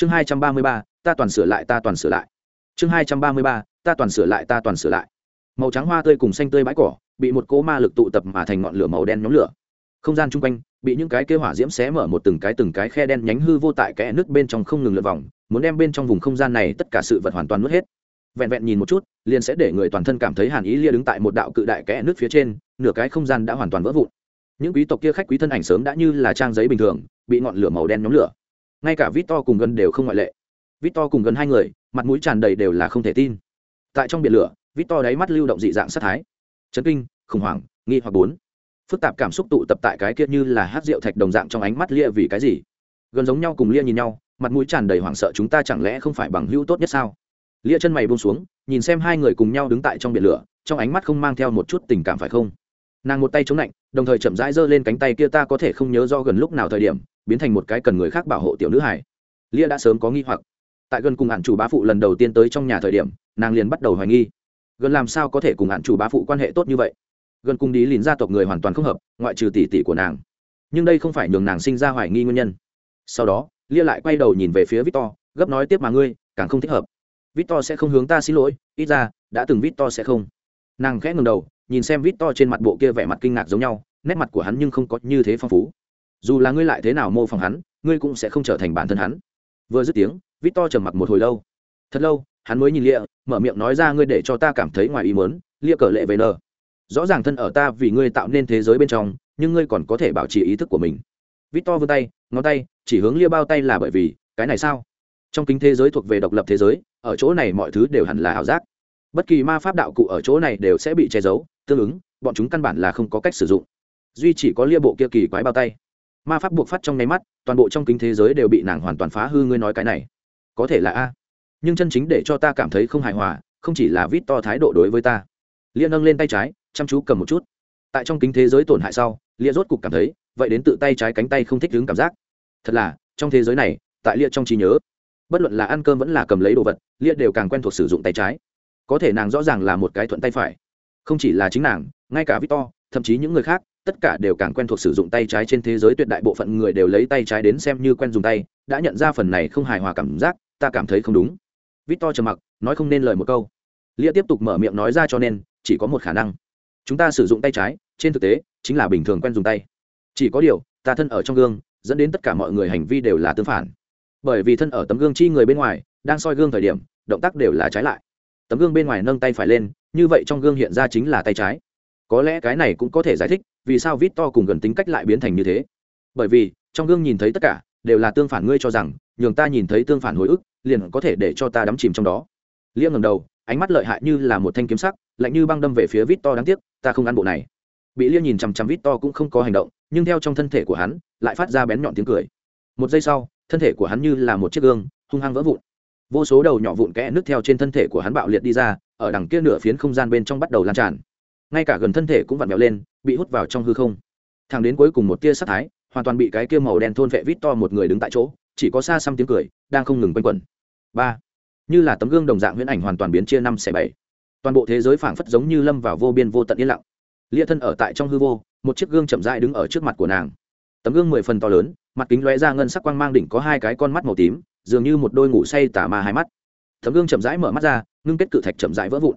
chương hai trăm ba mươi ba, ta toàn sửa lại, ta toàn sửa lại. Chương hai trăm ba mươi ba, ta toàn sửa lại, ta toàn sửa lại. Màu trắng hoa tươi cùng xanh tươi bãi cỏ bị một cỗ ma lực tụ tập mà thành ngọn lửa màu đen nhóm lửa. Không gian chung quanh bị những cái kêu hỏa diễm xé mở một từng cái từng cái khe đen nhánh hư vô tại kẽ nước bên trong không ngừng lượt vòng, muốn đem bên trong vùng không gian này tất cả sự vật hoàn toàn nuốt hết. Vẹn vẹn nhìn một chút, liền sẽ để người toàn thân cảm thấy hàn ý lia đứng tại một đạo cự đại kẽ nước phía trên, nửa cái không gian đã hoàn toàn vỡ vụn. Những quý tộc kia khách quý thân ảnh sớm đã như là trang giấy bình thường, bị ngọn lửa màu đen nhóm lửa ngay cả vít to cùng gần đều không ngoại lệ. Vít to cùng gần hai người, mặt mũi tràn đầy đều là không thể tin. Tại trong biển lửa vít to đáy mắt lưu động dị dạng sát thái. Chấn kinh, khủng hoảng, nghi hoặc bốn. Phức tạp cảm xúc tụ tập tại cái kia như là hát rượu thạch đồng dạng trong ánh mắt lia vì cái gì? Gần giống nhau cùng lia nhìn nhau, mặt mũi tràn đầy hoảng sợ chúng ta chẳng lẽ không phải bằng hữu tốt nhất sao? Lia chân mày buông xuống, nhìn xem hai người cùng nhau đứng tại trong biển lửa, trong ánh mắt không mang theo một chút tình cảm phải không? Nàng một tay chống lạnh, đồng thời chậm rãi giơ lên cánh tay kia ta có thể không nhớ do gần lúc nào thời điểm biến thành một cái cần người khác bảo hộ tiểu nữ hải lia đã sớm có nghi hoặc. Tại gần cùng hạn chủ bá phụ lần đầu tiên tới trong nhà thời điểm, nàng liền bắt đầu hoài nghi. Gần làm sao có thể cùng hạn chủ bá phụ quan hệ tốt như vậy? Gần cùng đi lìn gia tộc người hoàn toàn không hợp, ngoại trừ tỷ tỷ của nàng. Nhưng đây không phải nhường nàng sinh ra hoài nghi nguyên nhân. Sau đó, lia lại quay đầu nhìn về phía victor, gấp nói tiếp mà ngươi, càng không thích hợp. Victor sẽ không hướng ta xin lỗi, ít ra, đã từng victor sẽ không. Nàng khẽ ngừng đầu, nhìn xem victor trên mặt bộ kia vẻ mặt kinh ngạc giống nhau, nét mặt của hắn nhưng không có như thế phong phú dù là ngươi lại thế nào mô phỏng hắn, ngươi cũng sẽ không trở thành bản thân hắn. Vừa dứt tiếng, victor trầm mặc một hồi lâu. Thật lâu, hắn mới nhìn lia mở miệng nói ra ngươi để cho ta cảm thấy ngoài ý mớn lia cờ lệ về nờ. Rõ ràng thân ở ta vì ngươi tạo nên thế giới bên trong, nhưng ngươi còn có thể bảo trì ý thức của mình. Victor vươn tay, ngón tay, chỉ hướng lia bao tay là bởi vì, cái này sao? Trong kính thế giới thuộc về độc lập thế giới, ở chỗ này mọi thứ đều hẳn là ảo giác. Bất kỳ ma pháp đạo cụ ở chỗ này đều sẽ bị che giấu, tương ứng, bọn chúng căn bản là không có cách sử dụng. Duy chỉ có lia bộ kia kỳ quái bao tay ma pháp buộc phát trong nháy mắt, toàn bộ trong kính thế giới đều bị nàng hoàn toàn phá hư, ngươi nói cái này có thể là a? Nhưng chân chính để cho ta cảm thấy không hài hòa, không chỉ là vít to thái độ đối với ta. Lia nâng lên tay trái, chăm chú cầm một chút. Tại trong kính thế giới tổn hại sau, lia rốt cục cảm thấy, vậy đến tự tay trái cánh tay không thích đứng cảm giác. Thật là, trong thế giới này, tại lia trong trí nhớ, bất luận là ăn cơm vẫn là cầm lấy đồ vật, lia đều càng quen thuộc sử dụng tay trái. Có thể nàng rõ ràng là một cái thuận tay phải. Không chỉ là chính nàng, ngay cả victor, thậm chí những người khác tất cả đều càng quen thuộc sử dụng tay trái trên thế giới tuyệt đại bộ phận người đều lấy tay trái đến xem như quen dùng tay, đã nhận ra phần này không hài hòa cảm giác, ta cảm thấy không đúng. Victor trầm mặc, nói không nên lời một câu. Lia tiếp tục mở miệng nói ra cho nên, chỉ có một khả năng. Chúng ta sử dụng tay trái, trên thực tế, chính là bình thường quen dùng tay. Chỉ có điều, ta thân ở trong gương, dẫn đến tất cả mọi người hành vi đều là tương phản. Bởi vì thân ở tấm gương chi người bên ngoài, đang soi gương thời điểm, động tác đều là trái lại. Tấm gương bên ngoài nâng tay phải lên, như vậy trong gương hiện ra chính là tay trái có lẽ cái này cũng có thể giải thích vì sao vít to cùng gần tính cách lại biến thành như thế. Bởi vì, trong gương nhìn thấy tất cả, đều là tương phản ngươi cho rằng, nhường ta nhìn thấy tương phản hồi ức, liền có thể để cho ta đắm chìm trong đó. Liễm ngầm đầu, ánh mắt lợi hại như là một thanh kiếm sắc, lạnh như băng đâm về phía vít to đáng tiếc, ta không ăn bộ này. Bị liêm nhìn chằm chằm vít to cũng không có hành động, nhưng theo trong thân thể của hắn, lại phát ra bén nhọn tiếng cười. Một giây sau, thân thể của hắn như là một chiếc gương, hung hăng vỡ vụn. Vô số đầu nhỏ vụn kẽ nước theo trên thân thể của hắn bạo liệt đi ra, ở đằng kia nửa phiến không gian bên trong bắt đầu lan tràn ngay cả gần thân thể cũng vặn vẹo lên, bị hút vào trong hư không. Thẳng đến cuối cùng một tia sắc thái, hoàn toàn bị cái kia màu đen thôn vệ vít to một người đứng tại chỗ, chỉ có xa xăm tiếng cười, đang không ngừng quanh quẩn. Ba, như là tấm gương đồng dạng huyễn ảnh hoàn toàn biến chia năm xẻ bảy. Toàn bộ thế giới phảng phất giống như lâm vào vô biên vô tận yên lặng. Lia thân ở tại trong hư vô, một chiếc gương chậm rãi đứng ở trước mặt của nàng. Tấm gương mười phần to lớn, mặt kính lóe ra ngân sắc quang mang đỉnh có hai cái con mắt màu tím, dường như một đôi ngủ say tả ma hai mắt. Tấm gương chậm rãi mở mắt ra, ngưng kết cự thạch chậm rãi vỡ vụn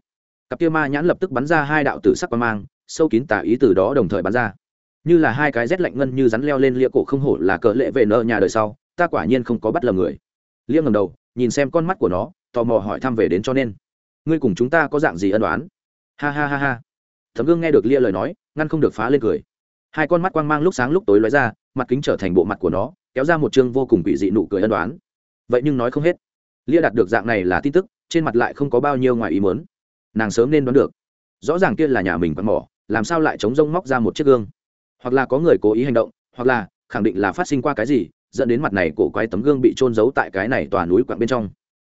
cặp kia ma nhãn lập tức bắn ra hai đạo tử sắc quang mang, sâu kín tả ý từ đó đồng thời bắn ra. Như là hai cái rét lạnh ngân như rắn leo lên lia cổ không hổ là cỡ lệ về nợ nhà đời sau, ta quả nhiên không có bắt lầm người. Lia ngầm đầu, nhìn xem con mắt của nó, tò mò hỏi thăm về đến cho nên. Ngươi cùng chúng ta có dạng gì ân đoán ha ha ha ha. Thấm gương nghe được lia lời nói, ngăn không được phá lên cười. Hai con mắt quang mang lúc sáng lúc tối lóe ra, mặt kính trở thành bộ mặt của nó, kéo ra một chương vô cùng bị dị nụ cười ân đoán vậy nhưng nói không hết. Lia đạt được dạng này là tin tức, trên mặt lại không có bao nhiêu ngoài ý muốn nàng sớm nên đoán được. Rõ ràng kia là nhà mình quạt mỏ, làm sao lại chống rông móc ra một chiếc gương? Hoặc là có người cố ý hành động, hoặc là khẳng định là phát sinh qua cái gì, dẫn đến mặt này cổ quái tấm gương bị trôn giấu tại cái này tòa núi quặng bên trong.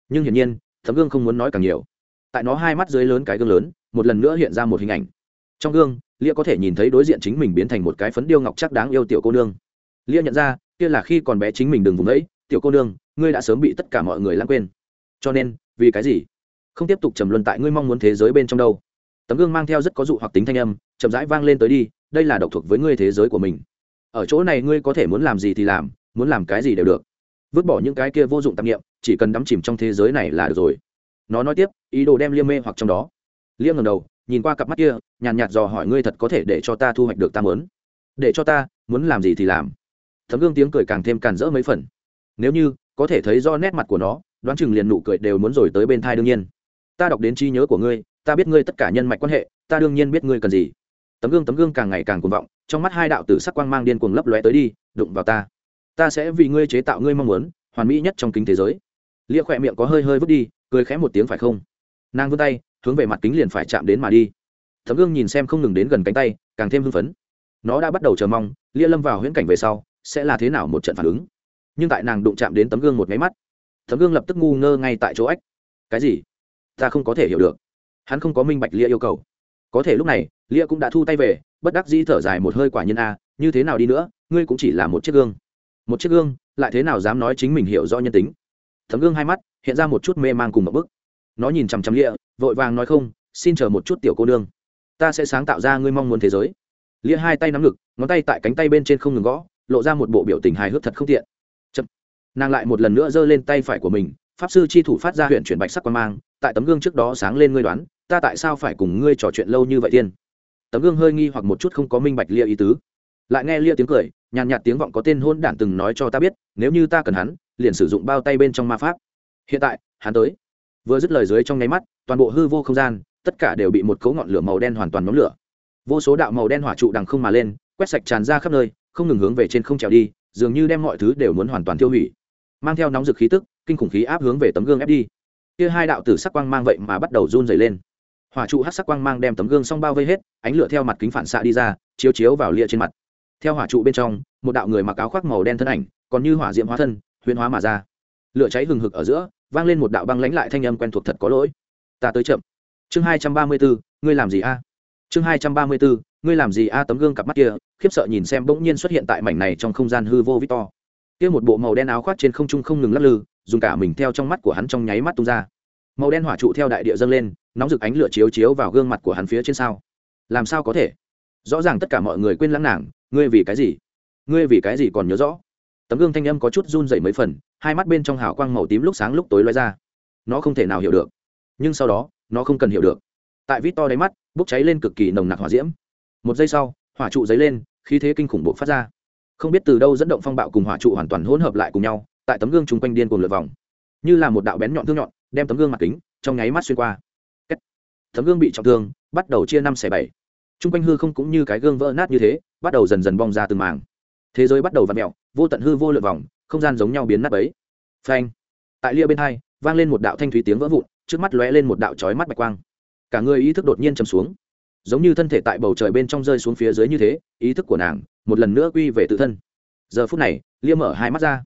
Nhưng hiển nhiên, tấm gương không muốn nói càng nhiều. Tại nó hai mắt dưới lớn cái gương lớn, một lần nữa hiện ra một hình ảnh. Trong gương, lia có thể nhìn thấy đối diện chính mình biến thành một cái phấn điêu ngọc chắc đáng yêu tiểu cô nương. Lia nhận ra, kia là khi còn bé chính mình đừng vùng ấy tiểu cô nương, ngươi đã sớm bị tất cả mọi người lãng quên. Cho nên, vì cái gì? Không tiếp tục trầm luân tại ngươi mong muốn thế giới bên trong đâu. Tấm gương mang theo rất có dụ hoặc tính thanh âm, chậm rãi vang lên tới đi, đây là độc thuộc với ngươi thế giới của mình. Ở chỗ này ngươi có thể muốn làm gì thì làm, muốn làm cái gì đều được. Vứt bỏ những cái kia vô dụng tạp nghiệm chỉ cần đắm chìm trong thế giới này là được rồi. Nó nói tiếp, ý đồ đem liêm mê hoặc trong đó. Liêm ngầm đầu, nhìn qua cặp mắt kia, nhàn nhạt dò hỏi ngươi thật có thể để cho ta thu hoạch được ta muốn. Để cho ta muốn làm gì thì làm. Thấm gương tiếng cười càng thêm càn rỡ mấy phần. Nếu như có thể thấy do nét mặt của nó, đoán chừng liền nụ cười đều muốn rồi tới bên thai đương nhiên ta đọc đến trí nhớ của ngươi, ta biết ngươi tất cả nhân mạch quan hệ, ta đương nhiên biết ngươi cần gì. Tấm gương tấm gương càng ngày càng cuồng vọng, trong mắt hai đạo tử sắc quang mang điên cuồng lấp lóe tới đi, đụng vào ta. Ta sẽ vì ngươi chế tạo ngươi mong muốn, hoàn mỹ nhất trong kính thế giới. Lia khỏe miệng có hơi hơi vứt đi, cười khẽ một tiếng phải không? Nàng vươn tay, hướng về mặt kính liền phải chạm đến mà đi. Tấm gương nhìn xem không ngừng đến gần cánh tay, càng thêm hưng phấn. Nó đã bắt đầu chờ mong, lia lâm vào huyễn cảnh về sau, sẽ là thế nào một trận phản ứng? Nhưng tại nàng đụng chạm đến tấm gương một máy mắt, tấm gương lập tức ngu ngơ ngay tại chỗ ách. Cái gì? Ta không có thể hiểu được. Hắn không có minh bạch lia yêu cầu. Có thể lúc này, lia cũng đã thu tay về, bất đắc dĩ thở dài một hơi quả nhân a, như thế nào đi nữa, ngươi cũng chỉ là một chiếc gương. Một chiếc gương, lại thế nào dám nói chính mình hiểu rõ nhân tính? Tấm gương hai mắt, hiện ra một chút mê man cùng một bức. Nó nhìn chằm chằm lia, vội vàng nói không, xin chờ một chút tiểu cô nương. Ta sẽ sáng tạo ra ngươi mong muốn thế giới. Lia hai tay nắm ngực, ngón tay tại cánh tay bên trên không ngừng gõ, lộ ra một bộ biểu tình hài hước thật không tiện. Chậm. nàng lại một lần nữa giơ lên tay phải của mình, pháp sư chi thủ phát ra huyện chuyển bạch sắc quan mang tại tấm gương trước đó sáng lên ngươi đoán, ta tại sao phải cùng ngươi trò chuyện lâu như vậy tiên? Tấm gương hơi nghi hoặc một chút không có minh bạch lia ý tứ. Lại nghe lia tiếng cười, nhàn nhạt tiếng vọng có tên hôn đản từng nói cho ta biết, nếu như ta cần hắn, liền sử dụng bao tay bên trong ma pháp. Hiện tại, hắn tới. Vừa dứt lời dưới trong nháy mắt, toàn bộ hư vô không gian, tất cả đều bị một cấu ngọn lửa màu đen hoàn toàn nhóm lửa. Vô số đạo màu đen hỏa trụ đằng không mà lên, quét sạch tràn ra khắp nơi, không ngừng hướng về trên không trèo đi, dường như đem mọi thứ đều muốn hoàn toàn tiêu hủy. Mang theo nóng rực khí tức, kinh khủng khí áp hướng về tấm gương ép đi kia hai đạo tử sắc quang mang vậy mà bắt đầu run dày lên. Hỏa trụ hát sắc quang mang đem tấm gương xong bao vây hết, ánh lửa theo mặt kính phản xạ đi ra, chiếu chiếu vào lia trên mặt. Theo hỏa trụ bên trong, một đạo người mặc áo khoác màu đen thân ảnh, còn như hỏa diễm hóa thân huyền hóa mà ra. Lửa cháy hừng hực ở giữa, vang lên một đạo băng lãnh lại thanh âm quen thuộc thật có lỗi. Ta tới chậm. Chương hai trăm ba mươi bốn, ngươi làm gì a? Chương hai trăm ba mươi bốn, ngươi làm gì a? Tấm gương cặp mắt kia, khiếp sợ nhìn xem bỗng nhiên xuất hiện tại mảnh này trong không gian hư vô victor. Kia một bộ màu đen áo khoác trên không trung không ngừng lắc lư dùng cả mình theo trong mắt của hắn trong nháy mắt tung ra. Màu đen hỏa trụ theo đại địa dâng lên, nóng rực ánh lửa chiếu chiếu vào gương mặt của hắn phía trên sao. Làm sao có thể? Rõ ràng tất cả mọi người quên lãng nàng, ngươi vì cái gì? Ngươi vì cái gì còn nhớ rõ? Tấm gương thanh âm có chút run dày mấy phần, hai mắt bên trong hào quang màu tím lúc sáng lúc tối loay ra. Nó không thể nào hiểu được. Nhưng sau đó, nó không cần hiểu được. Tại vít to đáy mắt, bốc cháy lên cực kỳ nồng nặc hỏa diễm. Một giây sau, hỏa trụ dấy lên, khí thế kinh khủng bộ phát ra. Không biết từ đâu dẫn động phong bạo cùng hỏa trụ hoàn toàn hỗn hợp lại cùng nhau tại tấm gương chung quanh điên cuồng lượt vòng. Như là một đạo bén nhọn thương nhọn, đem tấm gương mặt kính trong nháy mắt xuyên qua. Tấm gương bị trọng thương, bắt đầu chia năm xẻ bảy. Chung quanh hư không cũng như cái gương vỡ nát như thế, bắt đầu dần dần bong ra từng màng thế giới bắt đầu v ặ mẹo vô tận hư vô lượt vòng, không gian giống nhau biến nát ấy phanh. Tại lia bên hai, vang lên một đạo thanh thúy tiếng vỡ vụn, trước mắt lóe lên một đạo trói mắt bạch quang. Cả người ý thức đột nhiên chầm xuống. Giống như thân thể tại bầu trời bên trong rơi xuống phía dưới như thế, ý thức của nàng một lần nữa quy về tự thân. Giờ phút này, lia mở hai mắt ra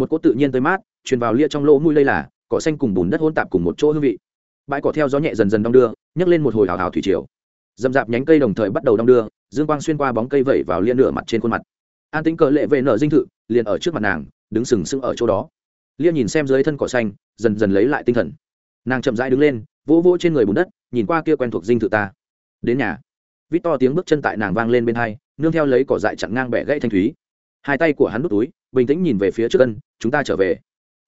một cỗ tự nhiên tới mát, truyền vào lia trong lỗ mũi lây là, cỏ xanh cùng bùn đất hôn tạp cùng một chỗ hương vị. Bãi cỏ theo gió nhẹ dần dần đong đưa, nhấc lên một hồi hào hào thủy triều. Dầm dạp nhánh cây đồng thời bắt đầu đong đưa, dương quang xuyên qua bóng cây vẩy vào lia nửa mặt trên khuôn mặt. An tính cờ lệ vệ nở dinh thự, liền ở trước mặt nàng, đứng sừng sững ở chỗ đó. Lia nhìn xem dưới thân cỏ xanh, dần dần lấy lại tinh thần. Nàng chậm rãi đứng lên, vỗ vỗ trên người bùn đất, nhìn qua kia quen thuộc dinh thự ta. Đến nhà. Vít to tiếng bước chân tại nàng vang lên bên hai, nương theo lấy cỏ dại chặn ngang bẻ gãy thanh thúy. Hai tay của hắn đút túi bình tĩnh nhìn về phía trước ân, chúng ta trở về.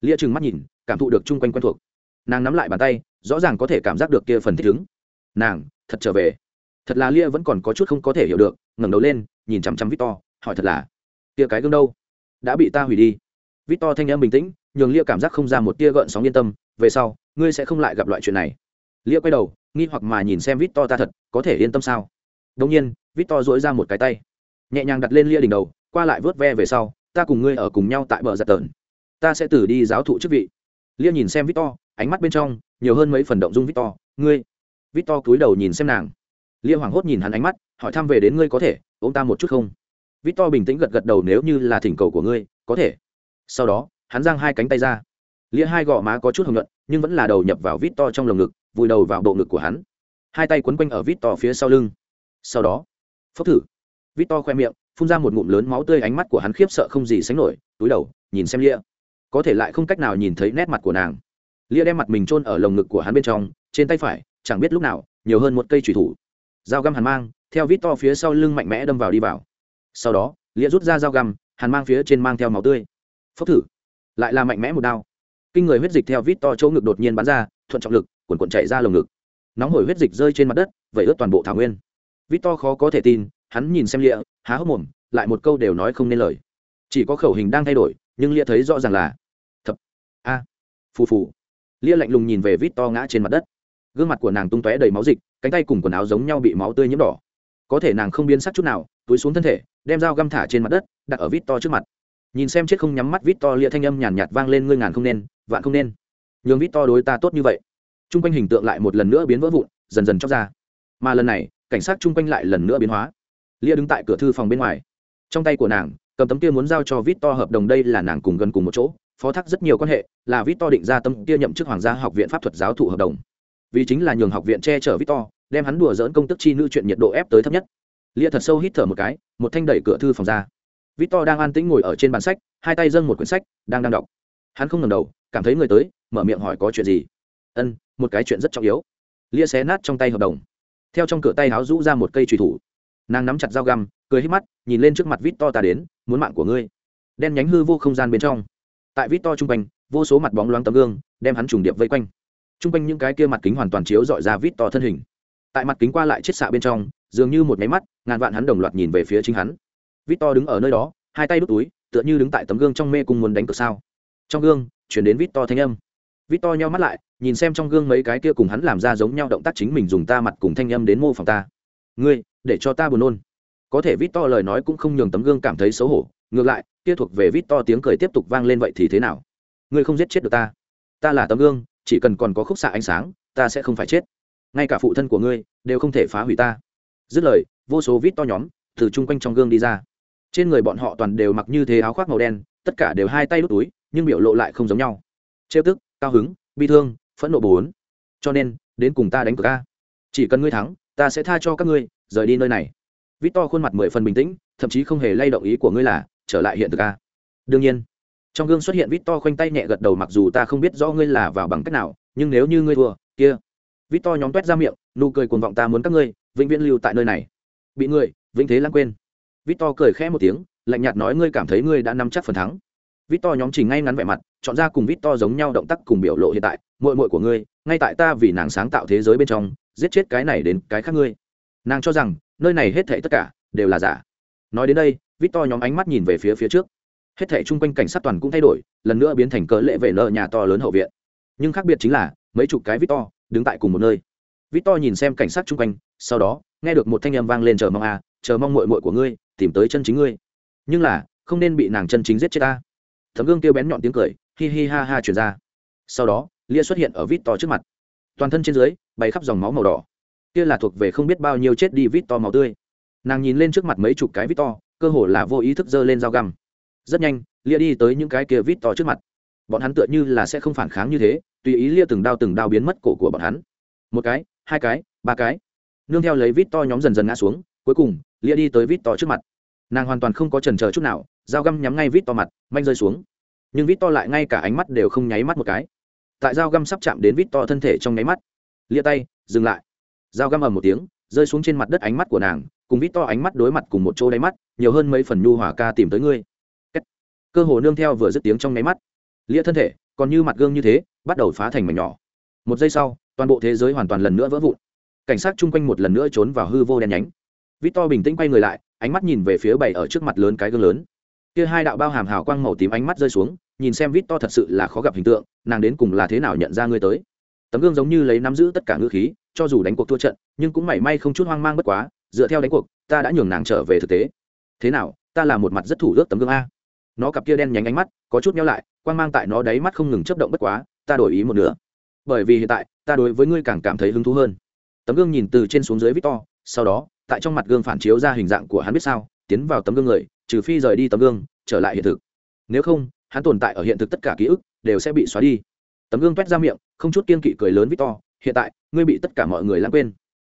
Lia trừng mắt nhìn, cảm thụ được chung quanh quen thuộc. Nàng nắm lại bàn tay, rõ ràng có thể cảm giác được kia phần thích ứng. Nàng, thật trở về. Thật là lia vẫn còn có chút không có thể hiểu được, ngẩng đầu lên, nhìn chằm chằm vít to hỏi thật là tia cái gương đâu? Đã bị ta hủy đi. Vít to thanh em bình tĩnh, nhường lia cảm giác không ra một tia gợn sóng yên tâm, về sau, ngươi sẽ không lại gặp loại chuyện này. Lia quay đầu, nghi hoặc mà nhìn xem vít to ta thật, có thể yên tâm sao? Đông nhiên vít to dỗi ra một cái tay, nhẹ nhàng đặt lên lia đỉnh đầu, qua lại vớt ve về sau ta cùng ngươi ở cùng nhau tại bờ giặt tờn. Ta sẽ tử đi giáo thụ chức vị. Lia nhìn xem victor, ánh mắt bên trong, nhiều hơn mấy phần động dung victor. Ngươi, victor cúi đầu nhìn xem nàng. Lia hoảng hốt nhìn hắn ánh mắt, hỏi thăm về đến ngươi có thể, ôm ta một chút không? Victor bình tĩnh gật gật đầu nếu như là thỉnh cầu của ngươi, có thể. Sau đó, hắn giang hai cánh tay ra. Lia hai gò má có chút hồng nhuận, nhưng vẫn là đầu nhập vào victor trong lồng ngực, vùi đầu vào bộ ngực của hắn. Hai tay quấn quanh ở victor phía sau lưng. Sau đó, phốc thử. Victor khoe miệng phun ra một ngụm lớn máu tươi ánh mắt của hắn khiếp sợ không gì sánh nổi, túi đầu, nhìn xem lia. Có thể lại không cách nào nhìn thấy nét mặt của nàng. Lia đem mặt mình chôn ở lồng ngực của hắn bên trong, trên tay phải, chẳng biết lúc nào, nhiều hơn một cây trùy thủ. Dao găm hàn mang, theo vít to phía sau lưng mạnh mẽ đâm vào đi vào. Sau đó, lia rút ra dao găm, hàn mang phía trên mang theo máu tươi. Phốc thử. Lại là mạnh mẽ một đao. Kinh người huyết dịch theo vít to chỗ ngực đột nhiên bắn ra, thuận trọng lực quần quần chạy ra lồng ngực. Nóng hổi huyết dịch rơi trên mặt đất vậy ướt toàn bộ thảo nguyên. Vít to khó có thể tin hắn nhìn xem lịa, há hốc mồm, lại một câu đều nói không nên lời. Chỉ có khẩu hình đang thay đổi, nhưng lia thấy rõ ràng là, thập, a, phù phù. Lia lạnh lùng nhìn về vít to ngã trên mặt đất. Gương mặt của nàng tung tóe đầy máu dịch, cánh tay cùng quần áo giống nhau bị máu tươi nhiễm đỏ. Có thể nàng không biến sắc chút nào, túi xuống thân thể, đem dao găm thả trên mặt đất, đặt ở vít to trước mặt. Nhìn xem chết không nhắm mắt vít to lia thanh âm nhàn nhạt vang lên, ngươi ngàn không nên, vạn không nên. Nhường vít to đối ta tốt như vậy. T r u n g quanh hình tượng lại một lần nữa biến vỡ vụn, dần dần chóc ra. Mà lần này, cảnh sát chung quanh lại lần nữa biến hóa lia đứng tại cửa thư phòng bên ngoài. Trong tay của nàng, cầm tấm kia muốn giao cho vít to hợp đồng đây là nàng cùng gần cùng một chỗ, phó thác rất nhiều quan hệ, là vít to định ra tấm kia nhậm chức hoàng gia học viện pháp thuật giáo thụ hợp đồng. Vì chính là nhường học viện che chở vít to đem hắn đùa dỡn công tức chi nữ chuyện nhiệt độ ép tới thấp nhất. Lia thật sâu hít thở một cái, một thanh đẩy cửa thư phòng ra. Victor đang an tĩnh ngồi ở trên bàn sách, hai tay dâng một quyển sách, đang đang đọc. Hắn không ngẩng đầu, cảm thấy người tới, mở miệng hỏi có chuyện gì. Ân, một cái chuyện rất trọng yếu. Lia xé nát trong tay hợp đồng. Theo trong cửa tay háo rũ ra một cây trùy thủ nàng nắm chặt dao găm, cười hít mắt, nhìn lên trước mặt vít ta đến, muốn mạng của ngươi. Đen nhánh hư vô không gian bên trong. Tại vít to quanh, vô số mặt bóng loáng tấm gương, đem hắn trùng điệp vây quanh. T quanh những cái kia mặt kính hoàn toàn chiếu dọi ra vít thân hình. Tại mặt kính qua lại chết xạ bên trong, dường như một máy mắt, ngàn vạn hắn đồng loạt nhìn về phía chính hắn. Vít to đứng ở nơi đó, hai tay đút túi, tựa như đứng tại tấm gương trong mê cung muốn đánh cược sao. Trong gương, chuyển đến vít to thanh âm. Vít to nhau mắt lại, nhìn xem trong gương mấy cái kia cùng hắn làm ra giống nhau động tác chính mình dùng ta mặt cùng thanh âm đến mô phỏng ta. Ngươi để cho ta buồn nôn. Có thể vít to lời nói cũng không nhường tấm gương cảm thấy xấu hổ, ngược lại, kia thuộc về vít to tiếng cười tiếp tục vang lên vậy thì thế nào? Ngươi không giết chết được ta. Ta là tấm gương, chỉ cần còn có khúc xạ ánh sáng, ta sẽ không phải chết. Ngay cả phụ thân của ngươi đều không thể phá hủy ta. Dứt lời, vô số vít to nhóm từ chung quanh trong gương đi ra. Trên người bọn họ toàn đều mặc như thế áo khoác màu đen, tất cả đều hai tay đút túi, nhưng biểu lộ lại không giống nhau. Trêu tức, cao hứng, bi thương, phẫn nộ bốn. Cho nên, đến cùng ta đánh cược ca chỉ cần ngươi thắng, ta sẽ tha cho các ngươi rời đi nơi này. Vít to khuôn mặt mười phần bình tĩnh, thậm chí không hề lay động ý của ngươi là, trở lại hiện thực a đương nhiên. Trong gương xuất hiện vít to khoanh tay nhẹ gật đầu mặc dù ta không biết rõ ngươi là vào bằng cách nào, nhưng nếu như ngươi thua, kia. Vít to nhóm toét ra miệng, nụ cười cuồng vọng ta muốn các ngươi, vĩnh viễn lưu tại nơi này. Bị người, vĩnh thế lãng quên. Vít to cười khẽ một tiếng, lạnh nhạt nói ngươi cảm thấy ngươi đã nắm chắc phần thắng. Vít to nhóm chỉnh ngay ngắn vẻ mặt, chọn ra cùng vít to giống nhau động tác cùng biểu lộ hiện tại mội mội của ngươi, ngay tại ta vì nàng sáng tạo thế giới bên trong, giết chết cái này đến cái khác ngươi nàng cho rằng nơi này hết thảy tất cả đều là giả nói đến đây vít to nhóm ánh mắt nhìn về phía phía trước hết thảy chung quanh cảnh sát toàn cũng thay đổi lần nữa biến thành cỡ lệ vệ nợ nhà to lớn hậu viện nhưng khác biệt chính là mấy chục cái vít to đứng tại cùng một nơi Victor nhìn xem cảnh sát chung quanh, sau đó, nghe được một thanh âm vang lên chờ mong à, chờ mong muội muội của ngươi, tìm tới chân chính ngươi. Nhưng là, không nên bị nàng chân chính giết chết ta. Thấm gương kêu bén nhọn tiếng cười, hi hi ha ha truyền ra. Sau đó, Lia xuất hiện ở Victor trước mặt. Toàn thân trên dưới, bay khắp dòng máu màu đỏ. Kia là thuộc về không biết bao nhiêu chết đi vít to màu tươi. Nàng nhìn lên trước mặt mấy chục cái vít to, cơ hồ là vô ý thức giơ lên dao găm. Rất nhanh, Lia đi tới những cái kia vít to trước mặt. Bọn hắn tựa như là sẽ không phản kháng như thế, tùy ý Lia từng đao từng đao biến mất cổ của bọn hắn. Một cái, hai cái ba cái nương theo lấy vít to nhóm dần dần ngã xuống cuối cùng lia đi tới vít to trước mặt nàng hoàn toàn không có trần chờ chút nào dao găm nhắm ngay vít to mặt manh rơi xuống nhưng vít to lại ngay cả ánh mắt đều không nháy mắt một cái tại dao găm sắp chạm đến vít to thân thể trong nháy mắt lia tay dừng lại dao găm ầm một tiếng, rơi xuống trên mặt đất ánh mắt của nàng, cùng vít to ánh mắt đối mặt cùng một chỗ đáy mắt, nhiều hơn mấy phần nhu hỏa ca tìm tới ngươi. Cơ hồ nương theo vừa dứt tiếng trong nháy mắt. Lia thân thể, còn như mặt gương như thế, bắt đầu phá thành mảnh nhỏ. Một giây sau, toàn bộ thế giới hoàn toàn lần nữa vỡ vụn. Cảnh sát chung quanh một lần nữa trốn vào hư vô đen nhánh. Vít to bình tĩnh quay người lại, ánh mắt nhìn về phía bảy ở trước mặt lớn cái gương lớn. Kia hai đạo bao hàm hào quang màu tím ánh mắt rơi xuống, nhìn xem vít to thật sự là khó gặp hình tượng, nàng đến cùng là thế nào nhận ra ngươi tới. Tấm gương giống như lấy nắm giữ tất cả ngữ khí cho dù đánh cuộc thua trận, nhưng cũng mảy may không chút hoang mang bất quá, dựa theo đánh cuộc, ta đã nhường nàng trở về thực tế. Thế nào, ta là một mặt rất thủ ước tấm gương a. Nó cặp kia đen nhánh ánh mắt, có chút nhau lại, quang mang tại nó đáy mắt không ngừng chấp động bất quá, ta đổi ý một nửa. Bởi vì hiện tại, ta đối với ngươi càng cảm thấy hứng thú hơn. Tấm gương nhìn từ trên xuống dưới victor sau đó, tại trong mặt gương phản chiếu ra hình dạng của hắn biết sao, tiến vào tấm gương người, trừ phi rời đi tấm gương, trở lại hiện thực. Nếu không, hắn tồn tại ở hiện thực tất cả ký ức, đều sẽ bị xóa đi. Tấm gương toét ra miệng, không chút kiên kỵ cười lớn victor hiện tại, ngươi bị tất cả mọi người lãng quên.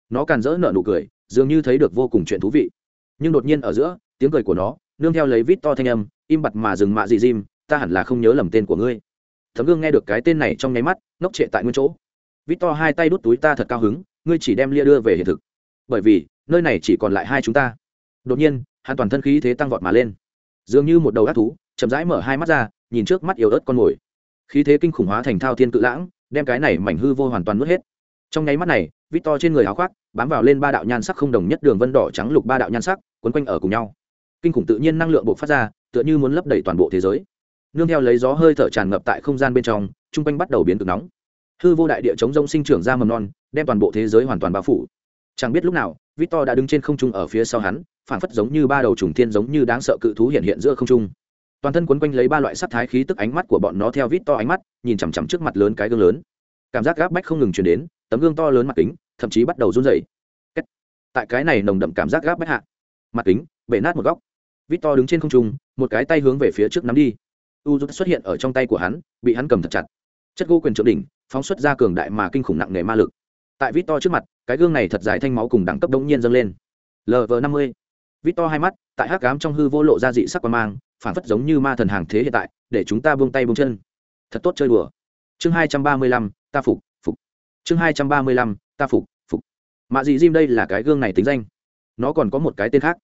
Nó càn rỡ nợ nụ cười, dường như thấy được vô cùng chuyện thú vị. Nhưng đột nhiên ở giữa, tiếng cười của nó, nương theo lấy victor thanh âm, im bặt mà dừng mạ gì dim ta hẳn là không nhớ lầm tên của ngươi. Thấm gương nghe được cái tên này trong nháy mắt, ngốc trệ tại nguyên chỗ. Vít to hai tay đút túi ta thật cao hứng, ngươi chỉ đem lia đưa về hiện thực. Bởi vì, nơi này chỉ còn lại hai chúng ta. Đột nhiên, hắn toàn thân khí thế tăng vọt mà lên. Dường như một đầu ác thú, chậm rãi mở hai mắt ra, nhìn trước mắt yếu ớt con mồi. Khí thế kinh khủng hóa thành thao thiên cự lãng đem cái này mảnh hư vô hoàn toàn mất hết. Trong nháy mắt này vít to trên người áo khoác bám vào lên ba đạo nhan sắc không đồng nhất đường vân đỏ trắng lục ba đạo nhan sắc, quấn quanh ở cùng nhau. Kinh khủng tự nhiên năng lượng bộc phát ra, tựa như muốn lấp đầy toàn bộ thế giới. Nương theo lấy gió hơi thở tràn ngập tại không gian bên trong chung quanh bắt đầu biến cực nóng. Hư vô đại địa chống rông sinh trưởng ra mầm non, đem toàn bộ thế giới hoàn toàn bao phủ. Chẳng biết lúc nào, victor đã đứng trên không trung ở phía sau hắn phản phất giống như ba đầu trùng thiên giống như đáng sợ cự thú hiện hiện giữa không trung toàn thân quấn quanh lấy ba loại sắc thái khí tức ánh mắt của bọn nó theo victor ánh mắt, nhìn chằm chằm trước mặt lớn cái gương lớn. Cảm giác gáp bách không ngừng chuyển đến, tấm gương to lớn mặt kính, thậm chí bắt đầu run dày tại cái này nồng đậm cảm giác gáp bách hạ, mặt kính bể nát một góc. Victor đứng trên không trung, một cái tay hướng về phía trước nắm đi. U giúp xuất hiện ở trong tay của hắn, bị hắn cầm thật chặt. Chất gỗ quyền trượng đỉnh, phóng xuất ra cường đại mà kinh khủng nặng nề ma lực. Tại vít to trước mặt, cái gương này thật dài thanh máu cùng đẳng cấp đống nhiên dâng lên. Lv năm mươi. Vít to hai mắt, tại hắc cám trong hư vô lộ ra dị sắc quan mang phản phất giống như ma thần hàng thế hiện tại, để chúng ta buông tay buông chân. Thật tốt chơi đùa. Chương hai trăm ba mươi lăm, ta phục phục. Chương hai trăm ba mươi lăm, ta phục phục. Mạ dị diêm đây là cái gương này tính danh. Nó còn có một cái tên khác.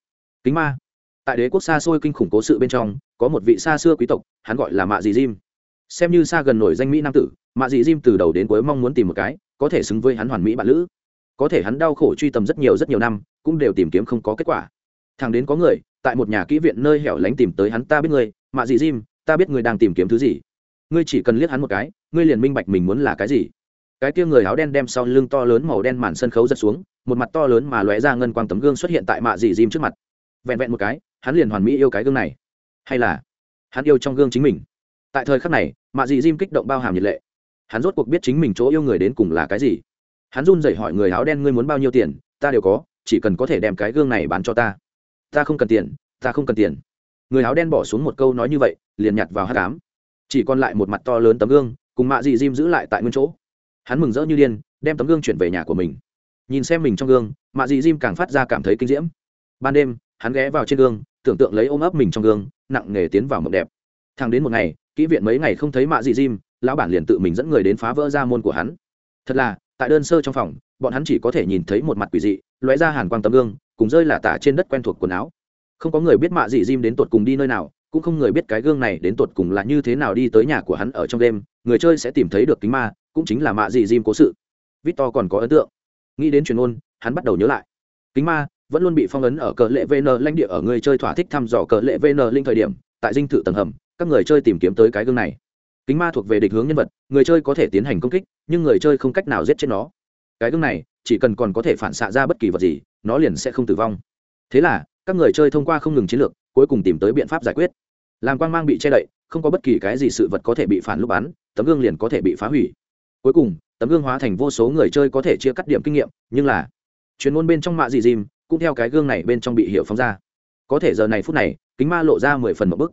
Kính ma. Tại đế quốc xa xôi kinh khủng cố sự bên trong, có một vị xa xưa quý tộc, hắn gọi là mạ dị diêm xem như xa gần nổi danh mỹ nam tử, mạ dị diêm từ đầu đến cuối mong muốn tìm một cái, có thể xứng với hắn hoàn mỹ bạn lữ. Có thể hắn đau khổ truy tầm rất nhiều rất nhiều năm, cũng đều tìm kiếm không có kết quả. Thằng đến có người tại một nhà kỹ viện nơi hẻo lánh tìm tới hắn ta biết ngươi mạ dị Jim, ta biết ngươi đang tìm kiếm thứ gì. Ngươi chỉ cần liếc hắn một cái ngươi liền minh bạch mình muốn là cái gì. Cái kia người áo đen đem sau lưng to lớn màu đen màn sân khấu giật xuống một mặt to lớn mà lóe ra ngân quang tấm gương xuất hiện tại mạ dị Jim trước mặt. Vẹn vẹn một cái hắn liền hoàn mỹ yêu cái gương này. Hay là hắn yêu trong gương chính mình. Tại thời khắc này mạ dị Jim kích động bao hàm nhiệt lệ. Hắn rốt cuộc biết chính mình chỗ yêu người đến cùng là cái gì. Hắn run rẩy hỏi người áo đen ngươi muốn bao nhiêu tiền ta đều có chỉ cần có thể đem cái gương này bán cho ta ta không cần tiền, ta không cần tiền. Người áo đen bỏ xuống một câu nói như vậy, liền nhặt vào hát cám chỉ còn lại một mặt to lớn tấm gương, cùng mạ dị diêm giữ lại tại nguyên chỗ. Hắn mừng rỡ như điên, đem tấm gương chuyển về nhà của mình. Nhìn xem mình trong gương, mạ dị diêm càng phát ra cảm thấy kinh diễm. Ban đêm, hắn ghé vào trên gương, tưởng tượng lấy ôm ấp mình trong gương, nặng nghề tiến vào mộng đẹp. Thằng đến một ngày, kỹ viện mấy ngày không thấy mạ dị diêm lão bản liền tự mình dẫn người đến phá vỡ ra môn của hắn. Thật là, tại đơn sơ trong phòng, bọn hắn chỉ có thể nhìn thấy một mặt quỷ dị, lóe ra hàn quang tấm gương cùng rơi là tả trên đất quen thuộc quần áo. Không có người biết mạ dị diêm đến tột cùng đi nơi nào, cũng không người biết cái gương này đến tột cùng là như thế nào đi tới nhà của hắn ở trong đêm. Người chơi sẽ tìm thấy được kính ma, cũng chính là mạ dị diêm cố sự. Victor còn có ấn tượng. Nghĩ đến truyền ôn hắn bắt đầu nhớ lại. Kính ma vẫn luôn bị phong ấn ở cờ lệ vn lãnh địa ở người chơi thỏa thích thăm dò cờ lệ vn linh thời điểm, tại dinh thự tầng hầm, các người chơi tìm kiếm tới cái gương này. Kính ma thuộc về địch hướng nhân vật, người chơi có thể tiến hành công kích, nhưng người chơi không cách nào giết chết nó. Cái gương này chỉ cần còn có thể phản xạ ra bất kỳ vật gì nó liền sẽ không tử vong. Thế là, các người chơi thông qua không ngừng chiến lược, cuối cùng tìm tới biện pháp giải quyết. Làm quang mang bị che đậy, không có bất kỳ cái gì sự vật có thể bị phản lúc bắn, tấm gương liền có thể bị phá hủy. Cuối cùng, tấm gương hóa thành vô số người chơi có thể chia cắt điểm kinh nghiệm, nhưng là, chuyên môn bên trong mạ dị dìm cũng theo cái gương này bên trong bị hiệu phóng ra. Có thể giờ này phút này, kính ma lộ ra mười phần một bức.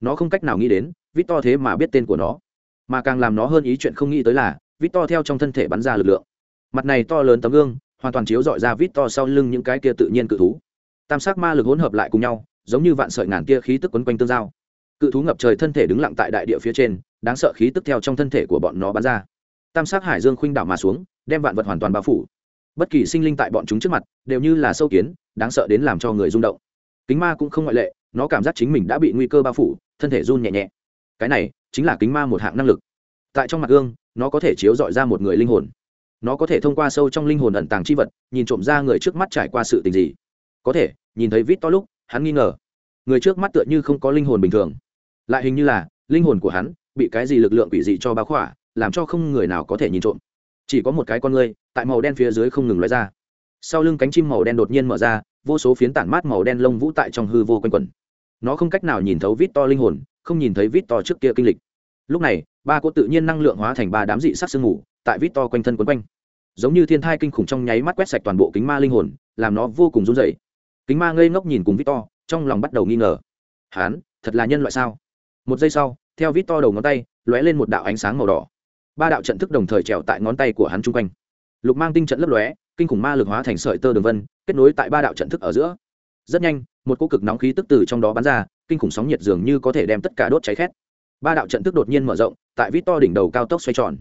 Nó không cách nào nghĩ đến vít to thế mà biết tên của nó. Mà càng làm nó hơn ý chuyện không nghĩ tới là vít to theo trong thân thể bắn ra lực lượng. Mặt này to lớn tấm gương hoàn toàn chiếu dọi ra vít to sau lưng những cái kia tự nhiên cự thú. Tam sắc ma lực hỗn hợp lại cùng nhau, giống như vạn sợi ngàn kia khí tức quấn quanh tương giao. Cự thú ngập trời thân thể đứng lặng tại đại địa phía trên, đáng sợ khí tức theo trong thân thể của bọn nó bắn ra. Tam sắc hải dương khuynh đảo mà xuống, đem vạn vật hoàn toàn bao phủ. Bất kỳ sinh linh tại bọn chúng trước mặt, đều như là sâu kiến, đáng sợ đến làm cho người rung động. Kính ma cũng không ngoại lệ, nó cảm giác chính mình đã bị nguy cơ bao phủ, thân thể run nhẹ nhẹ. Cái này, chính là kính ma một hạng năng lực. Tại trong mặt gương, nó có thể chiếu dọi ra một người linh hồn nó có thể thông qua sâu trong linh hồn ẩn tàng c h i vật, nhìn trộm ra người trước mắt trải qua sự tình gì. Có thể, nhìn thấy vít to lúc, hắn nghi ngờ. Người trước mắt tựa như không có linh hồn bình thường. Lại hình như là, linh hồn của hắn bị cái gì lực lượng quỷ dị cho báo khỏa, làm cho không người nào có thể nhìn trộm. Chỉ có một cái con người tại màu đen phía dưới không ngừng lóe ra. Sau lưng cánh chim màu đen đột nhiên mở ra, vô số phiến tản mát màu đen lông vũ tại trong hư vô quanh quẩn. Nó không cách nào nhìn thấu vít to linh hồn, không nhìn thấy vít to trước kia kinh lịch. Lúc này, ba cỗ tự nhiên năng lượng hóa thành ba đám dị sắc sương mù, tại vít to quanh thân quấn quanh giống như thiên thai kinh khủng trong nháy mắt quét sạch toàn bộ kính ma linh hồn, làm nó vô cùng run rẩy. kính ma ngây ngốc nhìn cùng vít to trong lòng bắt đầu nghi ngờ. Hán thật là nhân loại sao? Một giây sau, theo vít to đầu ngón tay, lóe lên một đạo ánh sáng màu đỏ. Ba đạo trận thức đồng thời trèo tại ngón tay của hắn chung quanh. Lục mang tinh trận lấp lóe, kinh khủng ma lực hóa thành sợi tơ đường vân, kết nối tại ba đạo trận thức ở giữa. Rất nhanh, một cỗ cực nóng khí tức từ trong đó bắn ra, kinh khủng sóng nhiệt dường như có thể đem tất cả đốt cháy khét. Ba đạo trận thức đột nhiên mở rộng, tại vít to đỉnh đầu cao tốc xoay tròn.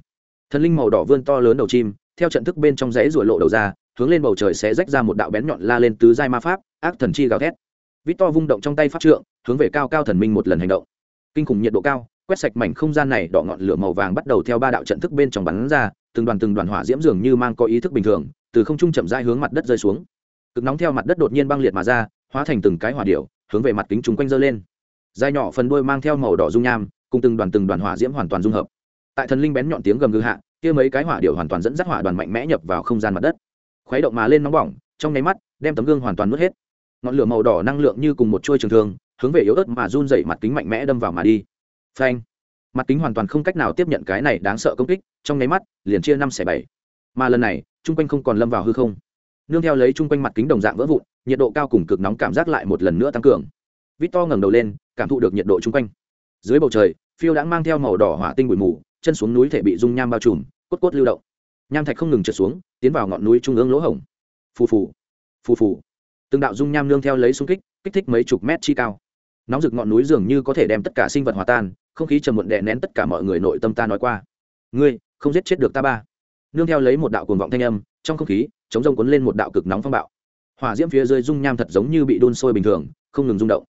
Thần linh màu đỏ vươn to lớn đầu chim theo trận thức bên trong rẽ rủa lộ đầu ra, hướng lên bầu trời sẽ rách ra một đạo bén nhọn la lên tứ giai ma pháp, ác thần chi gào thét. Vít to vung động trong tay pháp trượng, hướng về cao cao thần minh một lần hành động. Kinh khủng nhiệt độ cao, quét sạch mảnh không gian này, đỏ ngọn lửa màu vàng bắt đầu theo ba đạo trận thức bên trong bắn ra, từng đoàn từng đoàn hỏa diễm dường như mang có ý thức bình thường, từ không trung chậm rãi hướng mặt đất rơi xuống. Cực nóng theo mặt đất đột nhiên băng liệt mà ra, hóa thành từng cái hỏa điệu hướng về mặt kính chúng quanh dơ lên. Dài nhỏ phần đuôi mang theo màu đỏ dung nham, cùng từng đoàn từng đoàn hỏa diễm hoàn toàn dung hợp. Tại thần linh bén nhọn tiếng gầm gừ hạ kia mấy cái hỏa điệu hoàn toàn dẫn dắt hỏa đoàn mạnh mẽ nhập vào không gian mặt đất. Khuấy động mà lên nóng bỏng, trong nháy mắt, đem tấm gương hoàn toàn nuốt hết. Ngọn lửa màu đỏ năng lượng như cùng một chuôi trường thương, hướng về yếu ớt mà run dậy mặt kính mạnh mẽ đâm vào mà đi. Phanh! Mặt kính hoàn toàn không cách nào tiếp nhận cái này đáng sợ công kích, trong nháy mắt, liền chia năm xẻ bảy. Mà lần này, chung quanh không còn lâm vào hư không. Nương theo lấy chung quanh mặt kính đồng dạng vỡ vụn, nhiệt độ cao cùng cực nóng cảm giác lại một lần nữa tăng cường. Vít to ngẩng đầu lên, cảm thụ được nhiệt độ chung quanh. Dưới bầu trời, phiêu đã mang theo màu đỏ hỏa tinh bụi mù chân xuống núi thể bị dung nham bao trùm, cốt cốt lưu động. Nham thạch không ngừng trượt xuống, tiến vào ngọn núi trung ương lỗ hổng. Phù phù phù phù. Từng đạo dung nham nương theo lấy xung kích kích thích mấy chục mét chi cao. Nóng rực ngọn núi dường như có thể đem tất cả sinh vật hòa tan, không khí trầm muộn đè nén tất cả mọi người nội tâm ta nói qua. Ngươi, không giết chết được ta ba. Nương theo lấy một đạo cuồng vọng thanh âm, trong không khí, chống rông cuốn lên một đạo cực nóng phong bạo. Hỏa diễm phía dưới dung nham thật giống như bị đun sôi bình thường, không ngừng rung động.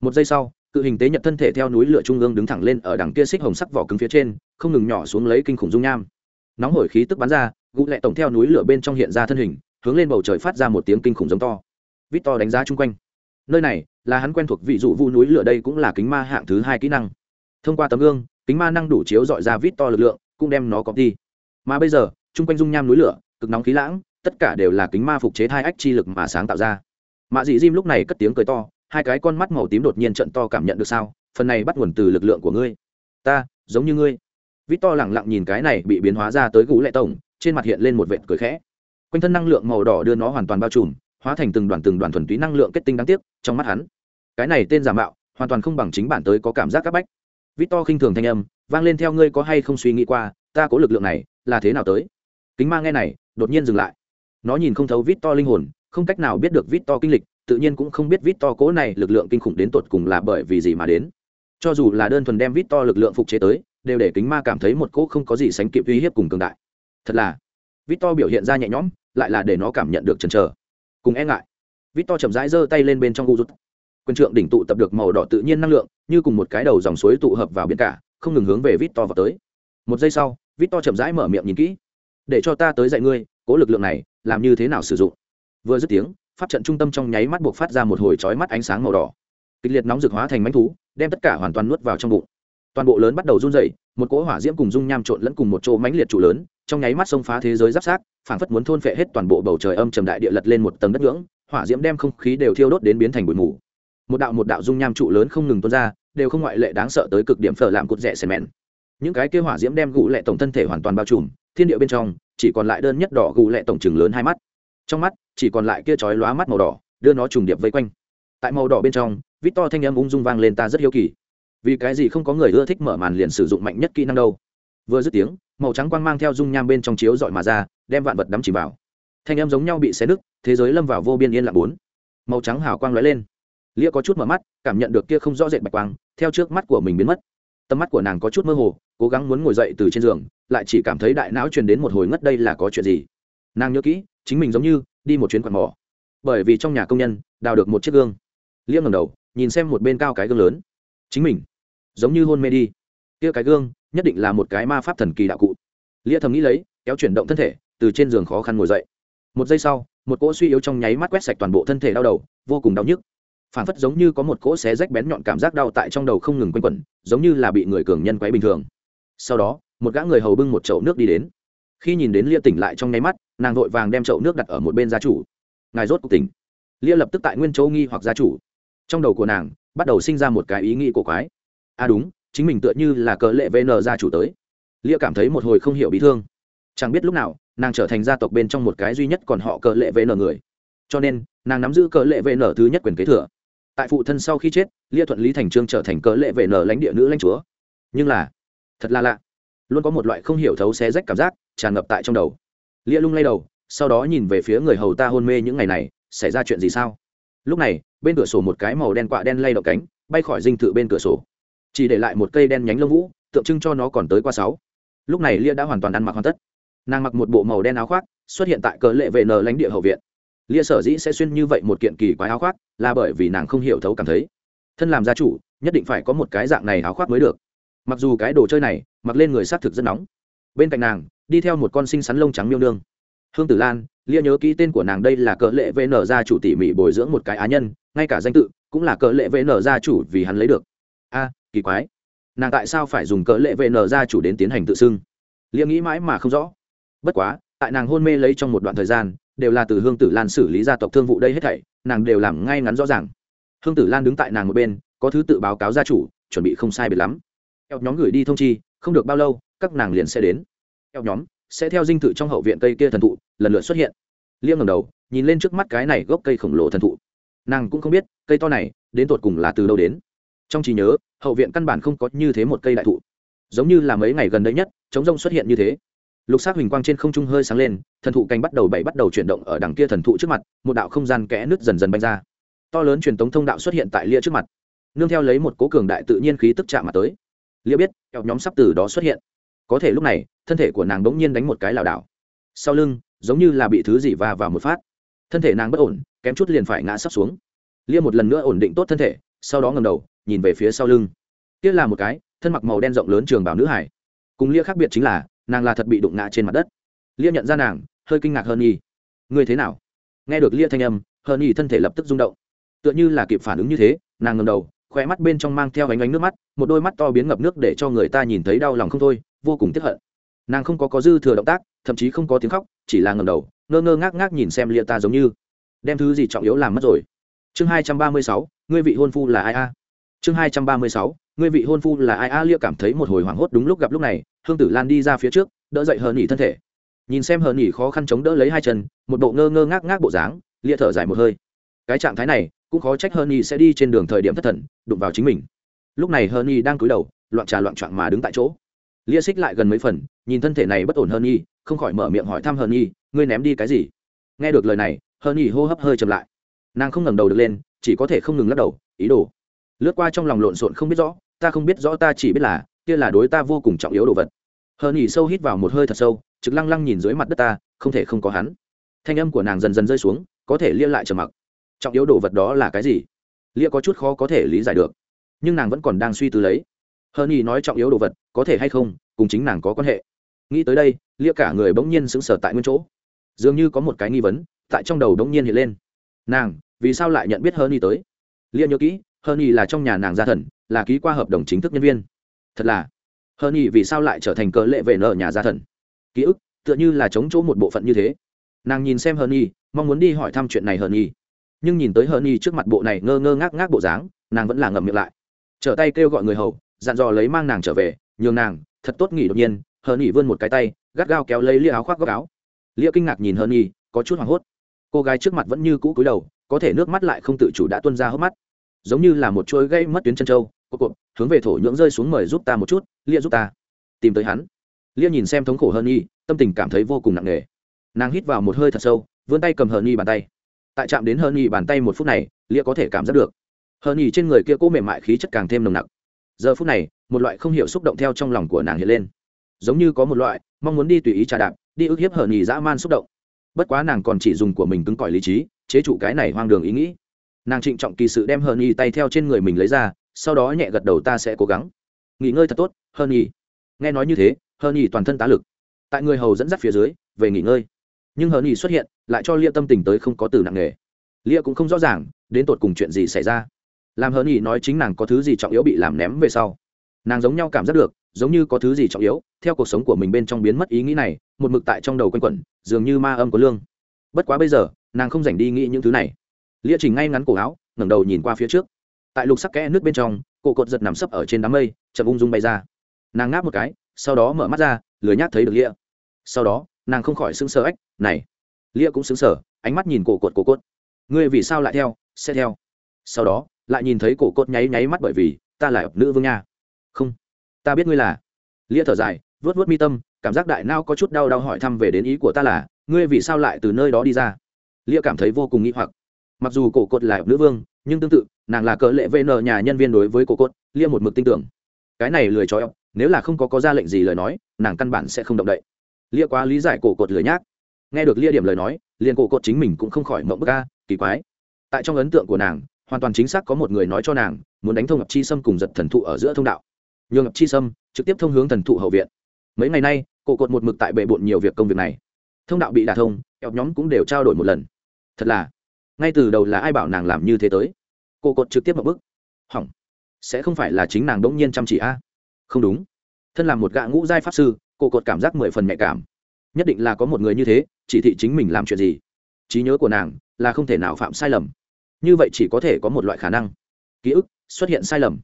Một giây sau cự hình tế nhật thân thể theo núi lửa trung ương đứng thẳng lên ở đằng kia xích hồng sắc vỏ cứng phía trên, không ngừng nhỏ xuống lấy kinh khủng dung nham. Nóng hổi khí tức bắn ra, gũ lệ tổng theo núi lửa bên trong hiện ra thân hình, hướng lên bầu trời phát ra một tiếng kinh khủng giống to. Vít to đánh giá chung quanh. Nơi này là hắn quen thuộc vị dụ vu núi lửa đây cũng là kính ma hạng thứ hai kỹ năng. Thông qua tấm gương, kính ma năng đủ chiếu dọi ra vít to lực lượng, cũng đem nó có đi mà bây giờ, chung quanh dung nham núi lửa, cực nóng khí lãng, tất cả đều là kính ma phục chế thai ách chi lực mà sáng tạo ra. Mạ dị diêm lúc này cất tiếng cười to hai cái con mắt màu tím đột nhiên trận to cảm nhận được sao? Phần này bắt nguồn từ lực lượng của ngươi. Ta, giống như ngươi. Vít to lẳng lặng nhìn cái này bị biến hóa ra tới gũ lệ tổng, trên mặt hiện lên một vệt cười khẽ. Quanh thân năng lượng màu đỏ đưa nó hoàn toàn bao trùm, hóa thành từng đoàn từng đoàn thuần túy năng lượng kết tinh đáng tiếc trong mắt hắn. Cái này tên giả mạo, hoàn toàn không bằng chính bản tới có cảm giác c áp bách. Vít to khinh thường thanh âm, vang lên theo ngươi có hay không suy nghĩ qua, ta có lực lượng này, là thế nào tới? Kính ma nghe này, đột nhiên dừng lại. Nó nhìn không thấu vít to linh hồn, không cách nào biết được vít to kinh lịch tự nhiên cũng không biết vít to cố này lực lượng kinh khủng đến tột cùng là bởi vì gì mà đến. Cho dù là đơn thuần đem vít to lực lượng phục chế tới, đều để kính ma cảm thấy một cỗ không có gì sánh kịp uy hiếp cùng cường đại. Thật là vít to biểu hiện ra nhẹ nhõm, lại là để nó cảm nhận được chần chờ. Cùng e ngại vít to chậm rãi giơ tay lên bên trong gu rút quân trượng đỉnh tụ tập được màu đỏ tự nhiên năng lượng, như cùng một cái đầu dòng suối tụ hợp vào biển cả, không ngừng hướng về vít to vào tới. Một giây sau vít to chậm rãi mở miệng nhìn kỹ. Để cho ta tới dạy ngươi, cố lực lượng này làm như thế nào sử dụng. Vừa dứt tiếng pháp trận trung tâm trong nháy mắt buộc phát ra một hồi chói mắt ánh sáng màu đỏ. Kịch liệt nóng rực hóa thành mánh thú, đem tất cả hoàn toàn nuốt vào trong bụng. Toàn bộ lớn bắt đầu run dày một cỗ hỏa diễm cùng dung nham trộn lẫn cùng một chỗ mánh liệt trụ lớn, trong nháy mắt xông phá thế giới giáp sát, phảng phất muốn thôn phệ hết toàn bộ bầu trời âm trầm đại địa lật lên một tầng đất ngưỡng, hỏa diễm đem không khí đều thiêu đốt đến biến thành bụi mù. Một đạo một đạo dung nham trụ lớn không ngừng tuôn ra, đều không ngoại lệ đáng sợ tới cực điểm phở làm cột rẻ xẻ mẹn. Những cái kia hỏa diễm đem gù lệ tổng thân thể hoàn toàn bao trùm, thiên địa bên trong, chỉ còn lại đơn nhất đỏ gù lệ tổng chừng lớn hai mắt. Trong mắt chỉ còn lại kia chói lóa mắt màu đỏ, đưa nó trùng điệp vây quanh. Tại màu đỏ bên trong vít to thanh âm ung dung vang lên ta rất hiếu kỳ. Vì cái gì không có người ưa thích mở màn liền sử dụng mạnh nhất kỹ năng đâu? Vừa dứt tiếng, màu trắng quang mang theo dung nham bên trong chiếu dọi mà ra, đem vạn vật đắm chìm vào. Thanh âm giống nhau bị xé nứt, thế giới lâm vào vô biên yên lặng bốn. Màu trắng hào quang lóe lên. Lia có chút mở mắt, cảm nhận được kia không rõ rệt bạch quang, theo trước mắt của mình biến mất. Tầm mắt của nàng có chút mơ hồ, cố gắng muốn ngồi dậy từ trên giường, lại chỉ cảm thấy đại não truyền đến một hồi ngất đây là có chuyện gì nàng nhớ kỹ, chính mình giống như đi một chuyến quạt mỏ. Bởi vì trong nhà công nhân, đào được một chiếc gương. Liêm ngầm đầu, nhìn xem một bên cao cái gương lớn. Chính mình, giống như hôn mê đi. Kia cái gương, nhất định là một cái ma pháp thần kỳ đạo cụ. Lia thầm nghĩ lấy, kéo chuyển động thân thể, từ trên giường khó khăn ngồi dậy. Một giây sau, một cỗ suy yếu trong nháy mắt quét sạch toàn bộ thân thể đau đầu, vô cùng đau nhức. Phản phất giống như có một cỗ xé rách bén nhọn cảm giác đau tại trong đầu không ngừng quanh quẩn, giống như là bị người cường nhân quấy bình thường. Sau đó, một gã người hầu bưng một chậu nước đi đến. Khi nhìn đến lia tỉnh lại trong nháy mắt nàng vội vàng đem chậu nước đặt ở một bên gia chủ. Ngài rốt cuộc tỉnh. Lia lập tức tại nguyên châu nghi hoặc gia chủ. Trong đầu của nàng, bắt đầu sinh ra một cái ý nghĩ cổ quái. À đúng, chính mình tựa như là cờ lệ vn gia chủ tới. Lia cảm thấy một hồi không hiểu bị thương. Chẳng biết lúc nào, nàng trở thành gia tộc bên trong một cái duy nhất còn họ cờ lệ vn người. Cho nên, nàng nắm giữ cờ lệ vn thứ nhất quyền kế thừa. Tại phụ thân sau khi chết, lia thuận lý thành trương trở thành cờ lệ vn lãnh địa nữ lãnh chúa. Nhưng là, thật là lạ. Luôn có một loại không hiểu thấu xé rách cảm giác tràn ngập tại trong đầu lia lung lay đầu, sau đó nhìn về phía người hầu ta hôn mê những ngày này, xảy ra chuyện gì sao? Lúc này, bên cửa sổ một cái màu đen quạ đen lay động cánh, bay khỏi dinh thự bên cửa sổ. Chỉ để lại một cây đen nhánh lông vũ, tượng trưng cho nó còn tới qua sáu. Lúc này lia đã hoàn toàn ăn mặc hoàn tất. Nàng mặc một bộ màu đen áo khoác, xuất hiện tại cờ lệ vệ nờ lãnh địa hậu viện. Lia sở dĩ sẽ xuyên như vậy một kiện kỳ quái áo khoác, là bởi vì nàng không hiểu thấu cảm thấy. Thân làm gia chủ, nhất định phải có một cái dạng này áo khoác mới được. Mặc dù cái đồ chơi này, mặc lên người xác thực rất nóng. Bên cạnh nàng đi theo một con sinh sắn lông trắng miêu nương. Hương tử lan, lia nhớ kỹ tên của nàng đây là cỡ lệ vn gia chủ tỉ mỉ bồi dưỡng một cái á nhân, ngay cả danh tự cũng là cỡ lệ vn gia chủ vì hắn lấy được. A, kỳ quái. Nàng tại sao phải dùng cỡ lệ vn gia chủ đến tiến hành tự xưng? Lia nghĩ mãi mà không rõ. Bất quá, tại nàng hôn mê lấy trong một đoạn thời gian, đều là từ hương tử lan xử lý gia tộc thương vụ đây hết thảy, nàng đều làm ngay ngắn rõ ràng. Hương tử lan đứng tại nàng một bên, có thứ tự báo cáo gia chủ, chuẩn bị không sai biệt lắm. Theo nhóm gửi đi thông chi, không được bao lâu, các nàng liền sẽ đến eo nhóm, sẽ theo dinh thự trong hậu viện cây kia thần thụ, lần lượt xuất hiện. Liêm ngầm đầu, nhìn lên trước mắt cái này gốc cây khổng lồ thần thụ. Nàng cũng không biết, cây to này, đến tột cùng là từ đâu đến. Trong trí nhớ, hậu viện căn bản không có như thế một cây đại thụ. Giống như là mấy ngày gần đây nhất chống rông xuất hiện như thế. Lục xác huỳnh quang trên không trung hơi sáng lên, thần thụ canh bắt đầu bảy bắt đầu chuyển động ở đằng kia thần thụ trước mặt, một đạo không gian kẽ nứt dần dần banh ra. To lớn truyền tống thông đạo xuất hiện tại lia trước mặt. Nương theo lấy một cố cường đại tự nhiên khí tức chạm mặt tới. Lia biết, kẹo nhóm sắp từ đó xuất hiện. Có thể lúc này thân thể của nàng bỗng nhiên đánh một cái lảo đảo. Sau lưng, giống như là bị thứ gì va vào một phát. Thân thể nàng bất ổn, kém chút liền phải ngã sắp xuống. Lia một lần nữa ổn định tốt thân thể, sau đó ngầm đầu, nhìn về phía sau lưng. Kia là một cái, thân mặc màu đen rộng lớn trường bảo nữ hải. Cùng lia khác biệt chính là, nàng là thật bị đụng ngã trên mặt đất. Lia nhận ra nàng, hơi kinh ngạc hơn nhi người thế nào? Nghe được lia thanh âm, hơn nhi thân thể lập tức rung động. Tựa như là kịp phản ứng như thế, nàng ngầm đầu, khóe mắt bên trong mang theo ánh ánh nước mắt, một đôi mắt to biến ngập nước để cho người ta nhìn thấy đau lòng không thôi, vô cùng tiếp hận nàng không có có dư thừa động tác, thậm chí không có tiếng khóc, chỉ là ngầm đầu, ngơ ngơ ngác ngác nhìn xem lia ta giống như. Đem thứ gì trọng yếu làm mất rồi? Chương hai trăm ba mươi sáu, ngươi vị hôn phu là ai a? Chương hai trăm ba mươi sáu, ngươi vị hôn phu là ai a? Lia cảm thấy một hồi hoảng hốt đúng lúc gặp lúc này, hương tử lan đi ra phía trước, đỡ dậy hờ nỉ thân thể. Nhìn xem hờ nỉ khó khăn chống đỡ lấy hai chân, một bộ ngơ ngơ ngác ngác bộ dáng, lia thở dài một hơi. Cái trạng thái này, cũng khó trách hờ nỉ sẽ đi trên đường thời điểm thất thần, đụng vào chính mình. Lúc này hờ nỉ đang cúi đầu, loạn trà loạn trọn mà đứng tại chỗ lia xích lại gần mấy phần, nhìn thân thể này bất ổn hơn nhi không khỏi mở miệng hỏi thăm hơn nhi ngươi ném đi cái gì? Nghe được lời này hơn nhi hô hấp hơi chậm lại. Nàng không ngẩng đầu được lên, chỉ có thể không ngừng lắc đầu, ý đồ. Lướt qua trong lòng lộn xộn không biết rõ, ta không biết rõ ta chỉ biết là, kia là đối ta vô cùng trọng yếu đồ vật. Hơn nhi sâu hít vào một hơi thật sâu, trực lăng lăng nhìn dưới mặt đất ta, không thể không có hắn. Thanh âm của nàng dần dần rơi xuống, có thể lia lại trầm mặc. Trọng yếu đồ vật đó là cái gì? Lia có chút khó có thể lý giải được, nhưng nàng vẫn còn đang suy tư lấy. Hơn nhi nói trọng yếu đồ vật có thể hay không, cùng chính nàng có quan hệ. Nghĩ tới đây, lia cả người bỗng nhiên sững sờ tại nguyên chỗ. Dường như có một cái nghi vấn tại trong đầu bỗng nhiên hiện lên. Nàng, vì sao lại nhận biết hơn y tới? Lia nhớ kỹ hơn y là trong nhà nàng gia thần, là ký qua hợp đồng chính thức nhân viên. Thật là. Hơn y vì sao lại trở thành cờ lệ về nợ nhà gia thần? Ký ức, tựa như là chống chỗ một bộ phận như thế. Nàng nhìn xem hơn y mong muốn đi hỏi thăm chuyện này hơn y nhưng nhìn tới hơn y trước mặt bộ này ngơ ngơ ngác ngác bộ dáng, nàng vẫn là ngậm miệng lại. Trở tay kêu gọi người hầu, dặn dò lấy mang nàng trở về nhường nàng, thật tốt nghỉ đột nhiên hờn nghỉ vươn một cái tay, gắt gao kéo lấy lia áo khoác góc áo. Lia kinh ngạc nhìn hờn nghỉ có chút hoảng hốt. Cô gái trước mặt vẫn như cũ cúi đầu, có thể nước mắt lại không tự chủ đã tuân ra hốc mắt. Giống như là một chuỗi gây mất tuyến chân trâu cô cộp hướng về thổ nhưỡng rơi xuống mời giúp ta một chút, lia giúp ta. Tìm tới hắn. Lia nhìn xem thống khổ hơn y tâm tình cảm thấy vô cùng nặng nề. Nàng hít vào một hơi thật sâu, vươn tay cầm hờn y bàn tay. Tại chạm đến hờn y bàn tay một phút này, lia có thể cảm giác được. Hờn y trên người kia cố mềm mại, khí chất càng thêm nồng nặc. Giờ phút này một loại không hiểu xúc động theo trong lòng của nàng hiện lên. Giống như có một loại mong muốn đi tùy ý trà đạp, đi ức hiếp hờ nhì dã man xúc động. Bất quá nàng còn chỉ dùng của mình cứng cỏi lý trí, chế trụ cái này hoang đường ý nghĩ. Nàng trịnh trọng kỳ sự đem hờ nhì tay theo trên người mình lấy ra, sau đó nhẹ gật đầu ta sẽ cố gắng. Nghỉ ngơi thật tốt hờ nhì. Nghe nói như thế hờ nhì toàn thân tá lực. Tại người hầu dẫn dắt phía dưới, về nghỉ ngơi. Nhưng hờ nhì xuất hiện, lại cho lia tâm tình tới không có từ nặng nề. Lia cũng không rõ ràng, đến tột cùng chuyện gì xảy ra. Làm hờ nhì nói chính nàng có thứ gì trọng yếu bị làm ném về sau nàng giống nhau cảm giác được, giống như có thứ gì trọng yếu, theo cuộc sống của mình bên trong biến mất ý nghĩ này, một mực tại trong đầu quanh quẩn, dường như ma âm có lương. Bất quá bây giờ, nàng không dành đi nghĩ những thứ này. Lia trình ngay ngắn cổ áo, ngẩng đầu nhìn qua phía trước. Tại lục sắc kẽ nước bên trong, cổ cột giật nằm sấp ở trên đám mây, chậm ung dung bay ra. Nàng ngáp một cái, sau đó mở mắt ra, lười nhác thấy được lia sau đó, nàng không khỏi xứng sờ ếch, này. Lia cũng xứng sở ánh mắt nhìn cổ cột cổ cột. Ngươi vì sao lại theo, sẽ theo? Sau đó, lại nhìn thấy cổ cột nháy nháy mắt bởi vì, ta là nữ vương nha không. Ta biết ngươi là. Lia thở dài vớt vớt mi tâm, cảm giác đại nao có chút đau đau hỏi thăm về đến ý của ta là, ngươi vì sao lại từ nơi đó đi ra? Lia cảm thấy vô cùng nghĩ hoặc. Mặc dù cổ cột là nữ vương, nhưng tương tự, nàng là cỡ lệ vn nhà nhân viên đối với cổ cột, lia một mực tin tưởng. Cái này lười trói nếu là không có có ra lệnh gì lời nói, nàng căn bản sẽ không động đậy. Lia quá lý giải cổ cột lười nhác. Nghe được lia điểm lời nói, liền cổ cột chính mình cũng không khỏi mộng bức ca kỳ quái. Tại trong ấn tượng của nàng, hoàn toàn chính xác có một người nói cho nàng, muốn đánh thông ngập chi xâm cùng giật thần thụ ở giữa thông đạo nhường ngập chi sâm, trực tiếp thông hướng thần thụ hậu viện. Mấy ngày nay, cổ cột một mực tại bệ bộn nhiều việc công việc này. Thông đạo bị đả thông eo nhóm cũng đều trao đổi một lần. Thật là, ngay từ đầu là ai bảo nàng làm như thế tới? Cổ cột trực tiếp một bức hỏng. Sẽ không phải là chính nàng đỗng nhiên chăm chỉ a? Không đúng. Thân làm một gã ngũ giai pháp sư, cổ cột cảm giác mười phần nhạy cảm. Nhất định là có một người như thế, chỉ thị chính mình làm chuyện gì. Trí nhớ của nàng là không thể nào phạm sai lầm. Như vậy chỉ có thể có một loại khả năng. Ký ức xuất hiện sai lầm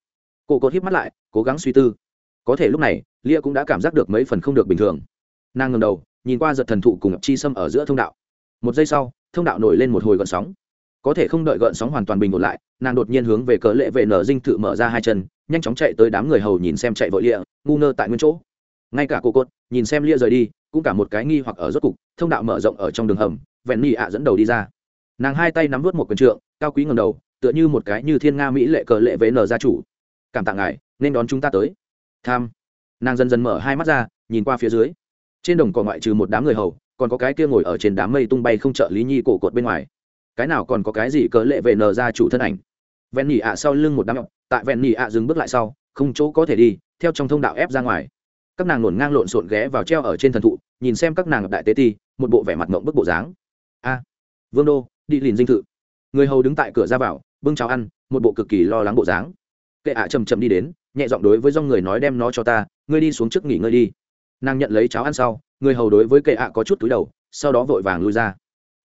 cổ cột hít mắt lại, cố gắng suy tư. Có thể lúc này, lia cũng đã cảm giác được mấy phần không được bình thường. Nàng ngầm đầu, nhìn qua giật thần thụ cùng chi xâm ở giữa thông đạo. Một giây sau, thông đạo nổi lên một hồi gợn sóng. Có thể không đợi gợn sóng hoàn toàn bình ổn lại, nàng đột nhiên hướng về cớ lệ vệ nở dinh thự mở ra hai chân, nhanh chóng chạy tới đám người hầu nhìn xem chạy vội lia, ngu ngơ tại nguyên chỗ. Ngay cả cô cốt nhìn xem lia rời đi, cũng cả một cái nghi hoặc ở rốt cục, thông đạo mở rộng ở trong đường hầm, vẹn nỉ ạ dẫn đầu đi ra. Nàng hai tay nắm vớt một quần trượng, cao quý ngầm đầu, tựa như một cái như thiên nga mỹ lệ cờ lệ vệ nở gia chủ cảm tạ ngài, nên đón chúng ta tới. Tham. Nàng dần dần mở hai mắt ra, nhìn qua phía dưới. Trên đồng cỏ ngoại trừ một đám người hầu, còn có cái kia ngồi ở trên đám mây tung bay không trợ lý nhi cổ cột bên ngoài. Cái nào còn có cái gì cớ lệ về nở ra chủ thân ảnh? Ven nỉ ạ sau lưng một đám tại ven nỉ ạ dừng bước lại sau, không chỗ có thể đi, theo trong thông đạo ép ra ngoài. Các nàng nổn ngang lộn xộn ghé vào treo ở trên thần thụ, nhìn xem các nàng đại tế ti, một bộ vẻ mặt mộng bức bộ dáng. A. Vương đô, đi lìn dinh thự. Người hầu đứng tại cửa ra vào, bưng cháo ăn, một bộ cực kỳ lo lắng bộ dáng kệ ạ chầm chậm đi đến, nhẹ giọng đối với dòng người nói đem nó cho ta, ngươi đi xuống trước nghỉ ngơi đi. Nàng nhận lấy cháo ăn sau, người hầu đối với kệ ạ có chút túi đầu, sau đó vội vàng lui ra.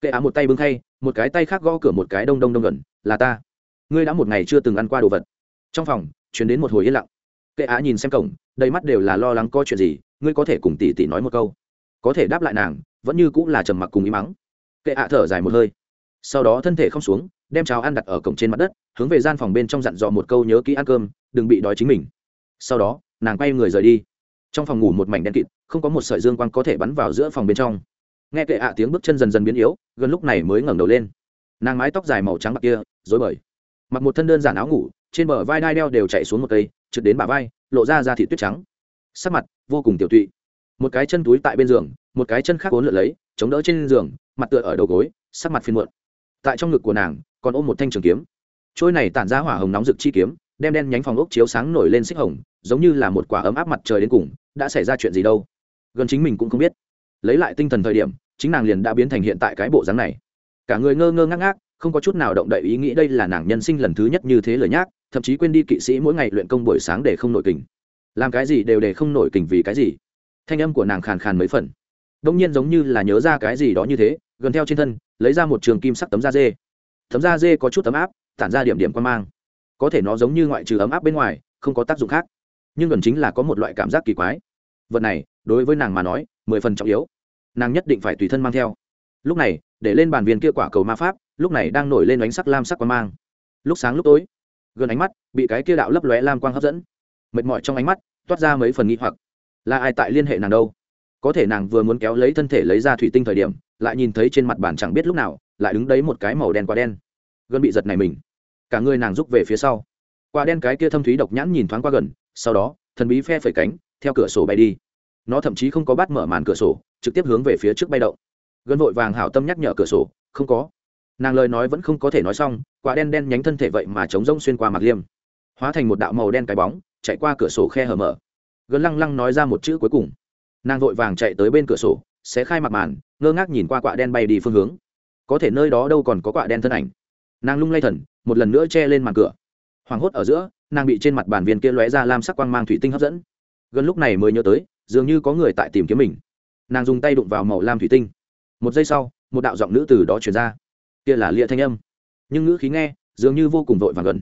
Kệ ạ một tay bưng thay một cái tay khác gõ cửa một cái đông đông đông gần, là ta. Ngươi đã một ngày chưa từng ăn qua đồ vật. Trong phòng chuyển đến một hồi yên lặng. Kệ ạ nhìn xem cổng, đầy mắt đều là lo lắng có chuyện gì, ngươi có thể cùng tỷ tỷ nói một câu. Có thể đáp lại nàng, vẫn như cũng là trầm mặc cùng ý mắng. Kệ ạ thở dài một hơi sau đó thân thể không xuống, đem cháo ăn đặt ở cổng trên mặt đất, hướng về gian phòng bên trong dặn dò một câu nhớ kỹ ăn cơm, đừng bị đói chính mình. Sau đó, nàng quay người rời đi. Trong phòng ngủ một mảnh đen kịt, không có một sợi dương quang có thể bắn vào giữa phòng bên trong. Nghe kệ ạ à tiếng bước chân dần dần biến yếu, gần lúc này mới ngẩng đầu lên. Nàng mái tóc dài màu trắng bạc kia dối bời. Mặc một thân đơn giản áo ngủ, trên bờ vai đai đeo đều chạy xuống một cây, trượt đến bả vai, lộ ra ra thị tuyết trắng. Sắc mặt vô cùng tiểu tụy. Một cái chân túi tại bên giường, một cái chân khác uốn lượn lấy, chống đỡ trên giường, mặt tựa ở đầu gối, sắc mặt phiên muộn tại trong ngực của nàng, còn ôm một thanh trường kiếm. Trôi này tản ra hỏa hồng nóng rực chi kiếm, đem đen nhánh phòng ốc chiếu sáng nổi lên xích hồng, giống như là một quả ấm áp mặt trời đến cùng, đã xảy ra chuyện gì đâu? Gần chính mình cũng không biết. Lấy lại tinh thần thời điểm, chính nàng liền đã biến thành hiện tại cái bộ dáng này. Cả người ngơ ngơ ngác ngác, không có chút nào động đậy ý nghĩ đây là nàng nhân sinh lần thứ nhất như thế lời nhác, thậm chí quên đi kỵ sĩ mỗi ngày luyện công buổi sáng để không nổi kình. Làm cái gì đều để không nổi kình vì cái gì? Thanh âm của nàng khàn khàn mấy phần. Đông nhiên giống như là nhớ ra cái gì đó như thế, gần theo trên thân lấy ra một trường kim sắc tấm da dê. Tấm da dê có chút ấm áp, tản ra điểm điểm quan mang. Có thể nó giống như ngoại trừ ấm áp bên ngoài, không có tác dụng khác. Nhưng gần chính là có một loại cảm giác kỳ quái. Vật này, đối với nàng mà nói, mười phần trọng yếu. Nàng nhất định phải tùy thân mang theo. Lúc này, để lên bàn viên kia quả cầu ma pháp, lúc này đang nổi lên ánh sắc lam sắc quan mang. Lúc sáng lúc tối, gần ánh mắt bị cái kia đạo lấp lóe lam quang hấp dẫn. Mệt mỏi trong ánh mắt, toát ra mấy phần nghi hoặc. Là ai tại liên hệ nàng đâu? Có thể nàng vừa muốn kéo lấy thân thể lấy ra thủy tinh thời điểm lại nhìn thấy trên mặt bàn chẳng biết lúc nào, lại đứng đấy một cái màu đen quá đen. Gần bị giật này mình. Cả người nàng rút về phía sau. Quả đen cái kia thâm thúy độc nhãn nhìn thoáng qua gần, sau đó, thần bí phe phẩy cánh, theo cửa sổ bay đi. Nó thậm chí không có bắt mở màn cửa sổ, trực tiếp hướng về phía trước bay động. Gần vội vàng hảo tâm nhắc nhở cửa sổ, không có. Nàng lời nói vẫn không có thể nói xong, quả đen đen nhánh thân thể vậy mà chống rông xuyên qua mặt liêm. Hóa thành một đạo màu đen cái bóng, chạy qua cửa sổ khe hở mở. Gần lăng lăng nói ra một chữ cuối cùng. Nàng vội vàng chạy tới bên cửa sổ sẽ khai mặt màn ngơ ngác nhìn qua quạ đen bay đi phương hướng. Có thể nơi đó đâu còn có quạ đen thân ảnh. Nàng lung lay thần, một lần nữa che lên màn cửa. Hoảng hốt ở giữa, nàng bị trên mặt bàn viên kia lóe ra lam sắc quang mang thủy tinh hấp dẫn. Gần lúc này mới nhớ tới, dường như có người tại tìm kiếm mình. Nàng dùng tay đụng vào màu lam thủy tinh. Một giây sau, một đạo giọng nữ từ đó chuyển ra. Kia là lia thanh âm. Nhưng ngữ khí nghe, dường như vô cùng vội vàng gần.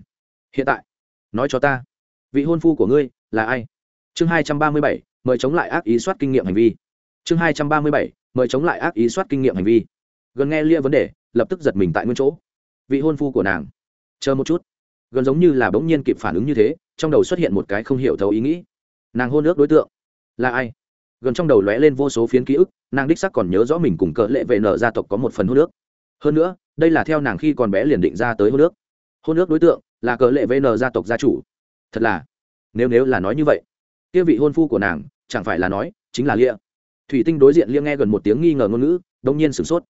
Hiện tại, nói cho ta, vị hôn phu của ngươi là ai? Chương hai trăm ba mươi bảy, mời chống lại ác ý soát kinh nghiệm hành vi. Chương hai trăm ba mươi bảy mời chống lại ác ý soát kinh nghiệm hành vi. Gần nghe lia vấn đề, lập tức giật mình tại nguyên chỗ. Vị hôn phu của nàng. Chờ một chút. Gần giống như là bỗng nhiên kịp phản ứng như thế, trong đầu xuất hiện một cái không hiểu thấu ý nghĩ. Nàng hôn ước đối tượng. Là ai? Gần trong đầu lóe lên vô số phiến ký ức, nàng đích sắc còn nhớ rõ mình cùng cỡ lệ vệ nở gia tộc có một phần hôn ước. Hơn nữa, đây là theo nàng khi còn bé liền định ra tới hôn ước. Hôn ước đối tượng là cỡ lệ vệ nở gia tộc gia chủ. Thật là, nếu nếu là nói như vậy, kia vị hôn phu của nàng chẳng phải là nói chính là lia thủy tinh đối diện liêng nghe gần một tiếng nghi ngờ ngôn ngữ đông nhiên sửng sốt.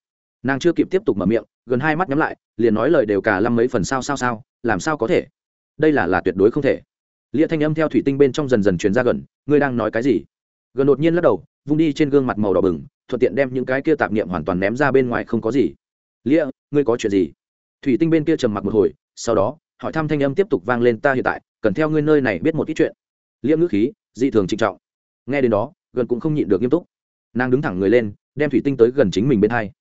Nàng chưa kịp tiếp tục mở miệng, gần hai mắt nhắm lại, liền nói lời đều cả lăm mấy phần sao sao sao, làm sao có thể? Đây là là tuyệt đối không thể. Lia thanh âm theo thủy tinh bên trong dần dần truyền ra gần, ngươi đang nói cái gì? Gần đột nhiên lắc đầu, vung đi trên gương mặt màu đỏ bừng, thuận tiện đem những cái kia tạp niệm hoàn toàn ném ra bên ngoài không có gì. Lia, ngươi có chuyện gì? Thủy tinh bên kia trầm mặc một hồi, sau đó, hỏi thăm thanh âm tiếp tục vang lên ta hiện tại, cần theo ngươi nơi này biết một ít chuyện. Lia ngữ khí, dị thường trịnh trọng. Nghe đến đó, gần cũng không nhịn được nghiêm túc nàng đứng thẳng người lên, đem thủy tinh tới gần chính mình bên hai.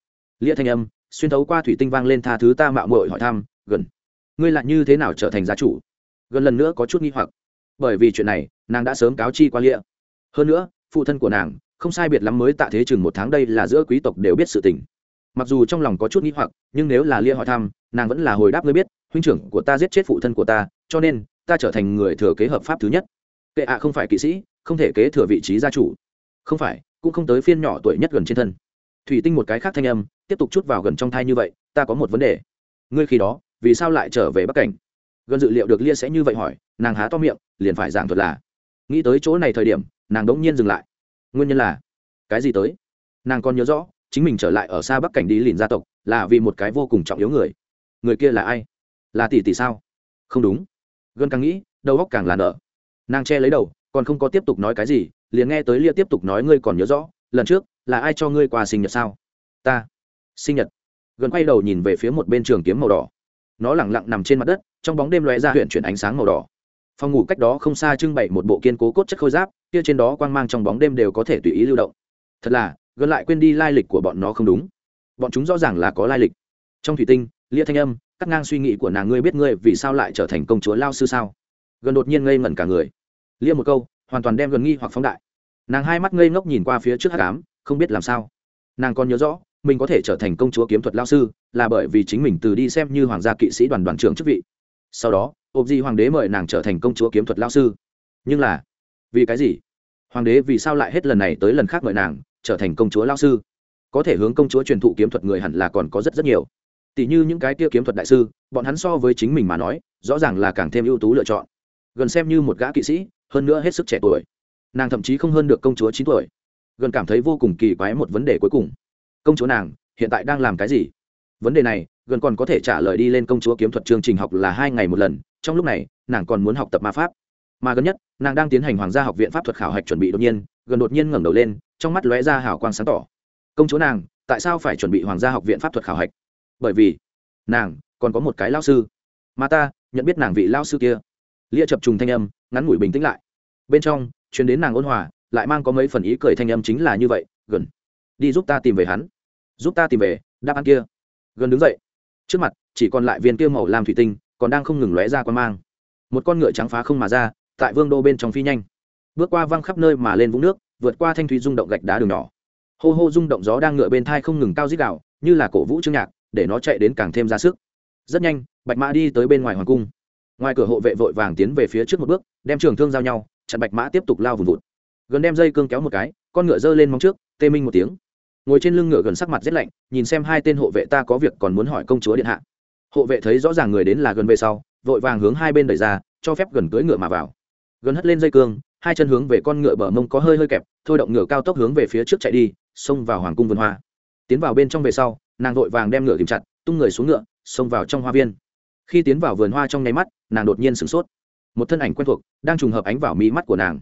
Lia thanh âm, xuyên thấu qua thủy tinh vang lên tha thứ ta mạo mội hỏi thăm, gần. Ngươi lại như thế nào trở thành gia chủ? Gần lần nữa có chút nghi hoặc. Bởi vì chuyện này, nàng đã sớm cáo chi qua lia hơn nữa, phụ thân của nàng, không sai biệt lắm mới tạ thế chừng một tháng đây là giữa quý tộc đều biết sự tình. Mặc dù trong lòng có chút nghi hoặc, nhưng nếu là lia hỏi thăm, nàng vẫn là hồi đáp ngươi biết, huynh trưởng của ta giết chết phụ thân của ta, cho nên, ta trở thành người thừa kế hợp pháp thứ nhất. Kệ ạ không phải kỵ sĩ, không thể kế thừa vị trí gia chủ. Không phải cũng không tới phiên nhỏ tuổi nhất gần trên thân. Thủy tinh một cái khác thanh âm, tiếp tục chút vào gần trong thai như vậy, ta có một vấn đề. Ngươi khi đó, vì sao lại trở về bắc cảnh? Gần dự liệu được lia sẽ như vậy hỏi, nàng há to miệng, liền phải giảng thuật là, nghĩ tới chỗ này thời điểm, nàng đống nhiên dừng lại. Nguyên nhân là, cái gì tới? Nàng còn nhớ rõ, chính mình trở lại ở xa bắc cảnh đi lìn gia tộc, là vì một cái vô cùng trọng yếu người. Người kia là ai? Là tỷ tỷ sao? Không đúng. Gần càng nghĩ, đầu óc càng là nợ nàng che lấy đầu, còn không có tiếp tục nói cái gì liền nghe tới lia tiếp tục nói ngươi còn nhớ rõ, lần trước là ai cho ngươi quà sinh nhật sao? Ta. Sinh nhật. Gần quay đầu nhìn về phía một bên trường kiếm màu đỏ. Nó lẳng lặng nằm trên mặt đất, trong bóng đêm lóe ra huyện chuyển ánh sáng màu đỏ. Phòng ngủ cách đó không xa trưng bày một bộ kiên cố cốt chất khôi giáp, kia trên đó quang mang trong bóng đêm đều có thể tùy ý lưu động. Thật là, gần lại quên đi lai lịch của bọn nó không đúng. Bọn chúng rõ ràng là có lai lịch. Trong thủy tinh, lia thanh âm, cắt ngang suy nghĩ của nàng, ngươi biết ngươi vì sao lại trở thành công chúa lao sư sao? Gần đột nhiên ngây ngẩn cả người. Lia một câu hoàn toàn đem gần nghi hoặc phóng đại. Nàng hai mắt ngây ngốc nhìn qua phía trước hát cám không biết làm sao. Nàng còn nhớ rõ, mình có thể trở thành công chúa kiếm thuật lao sư là bởi vì chính mình từ đi xem như hoàng gia kỵ sĩ đoàn đoàn trưởng chức vị. Sau đó ộp di hoàng đế mời nàng trở thành công chúa kiếm thuật lao sư. Nhưng là, vì cái gì? Hoàng đế vì sao lại hết lần này tới lần khác mời nàng trở thành công chúa lao sư? Có thể hướng công chúa truyền thụ kiếm thuật người hẳn là còn có rất rất nhiều. Tỷ như những cái kia kiếm thuật đại sư, bọn hắn so với chính mình mà nói, rõ ràng là càng thêm ưu tú lựa chọn. Gần xem như một gã kỵ sĩ hơn nữa hết sức trẻ tuổi. Nàng thậm chí không hơn được công chúa chín tuổi. Gần cảm thấy vô cùng kỳ quái một vấn đề cuối cùng. Công chúa nàng, hiện tại đang làm cái gì? Vấn đề này, gần còn có thể trả lời đi lên công chúa kiếm thuật chương trình học là hai ngày một lần, trong lúc này, nàng còn muốn học tập ma pháp. Mà gần nhất, nàng đang tiến hành hoàng gia học viện pháp thuật khảo hạch chuẩn bị đột nhiên, gần đột nhiên ngẩng đầu lên, trong mắt lóe ra hào quang sáng tỏ. Công chúa nàng, tại sao phải chuẩn bị hoàng gia học viện pháp thuật khảo hạch? Bởi vì, nàng còn có một cái lao sư. Mà ta, nhận biết nàng vị lao sư kia. Lia chập trùng thanh âm ngắn ngủi bình tĩnh lại. Bên trong chuyến đến nàng ôn hòa, lại mang có mấy phần ý cười thanh âm chính là như vậy, gần, đi giúp ta tìm về hắn. Giúp ta tìm về, đáp án kia. Gần đứng dậy. Trước mặt, chỉ còn lại viên kia màu làm thủy tinh, còn đang không ngừng lóe ra quan mang. Một con ngựa trắng phá không mà ra, tại vương đô bên trong phi nhanh. Bước qua văng khắp nơi mà lên vũng nước, vượt qua thanh thủy rung động gạch đá đường nhỏ. Hô hô rung động gió đang ngựa bên thai không ngừng cao dít đạo như là cổ vũ trương nhạc, để nó chạy đến càng thêm ra sức. Rất nhanh, bạch mã đi tới bên ngoài hoàng cung ngoài cửa hộ vệ vội vàng tiến về phía trước một bước, đem trường thương giao nhau, chặn bạch mã tiếp tục lao vùng vụt. Gần đem dây cương kéo một cái, con ngựa giơ lên móng trước, tê minh một tiếng. Ngồi trên lưng ngựa gần sắc mặt rét lạnh, nhìn xem hai tên hộ vệ ta có việc còn muốn hỏi công chúa điện hạ. Hộ vệ thấy rõ ràng người đến là gần về sau, vội vàng hướng hai bên đẩy ra, cho phép gần cưỡi ngựa mà vào. Gần hất lên dây cương, hai chân hướng về con ngựa bờ mông có hơi hơi kẹp, thôi động ngựa cao tốc hướng về phía trước chạy đi, xông vào hoàng cung vườn hoa. Tiến vào bên trong về sau, nàng vội vàng đem ngựa kìm chặt, tung người xuống ngựa, xông vào trong hoa viên. Khi tiến vào vườn hoa trong nháy mắt nàng đột nhiên sửng sốt. Một thân ảnh quen thuộc đang trùng hợp ánh vào mí mắt của nàng.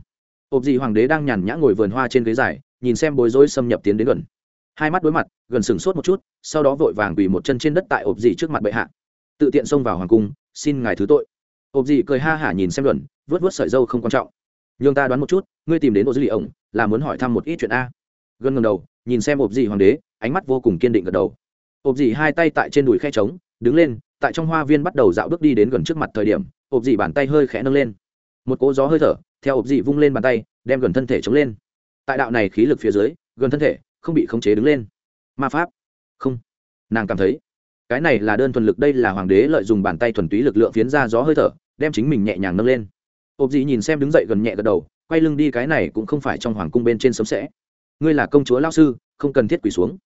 Ộp dị hoàng đế đang nhàn nhã ngồi vườn hoa trên ghế dài, nhìn xem bối rối xâm nhập tiến đến gần. Hai mắt đối mặt, gần sửng sốt một chút, sau đó vội vàng quỳ một chân trên đất tại ộp dị trước mặt bệ hạ. Tự tiện xông vào hoàng cung, xin ngài thứ tội. Ộp dị cười ha hả nhìn xem luận, vớt vớt sợi dâu không quan trọng. Nhường ta đoán một chút, ngươi tìm đến ô dư lì ổng, là muốn hỏi thăm một ít chuyện a. Gần ngầm đầu, nhìn xem ộp dị hoàng đế, ánh mắt vô cùng kiên định gật đầu. Ộp dị hai tay tại trên đùi khe trống, đứng lên tại trong hoa viên bắt đầu dạo bước đi đến gần trước mặt thời điểm, ộp dị bàn tay hơi khẽ nâng lên. Một cỗ gió hơi thở, theo ộp dị vung lên bàn tay, đem gần thân thể chống lên. Tại đạo này khí lực phía dưới, gần thân thể không bị khống chế đứng lên. Ma pháp. Không. Nàng cảm thấy, cái này là đơn thuần lực, đây là hoàng đế lợi dùng bàn tay thuần túy lực lượng phiến ra gió hơi thở, đem chính mình nhẹ nhàng nâng lên. Ộp dị nhìn xem đứng dậy gần nhẹ gật đầu, quay lưng đi, cái này cũng không phải trong hoàng cung bên trên sấm sẽ. Ngươi là công chúa lao sư, không cần thiết quỳ xuống.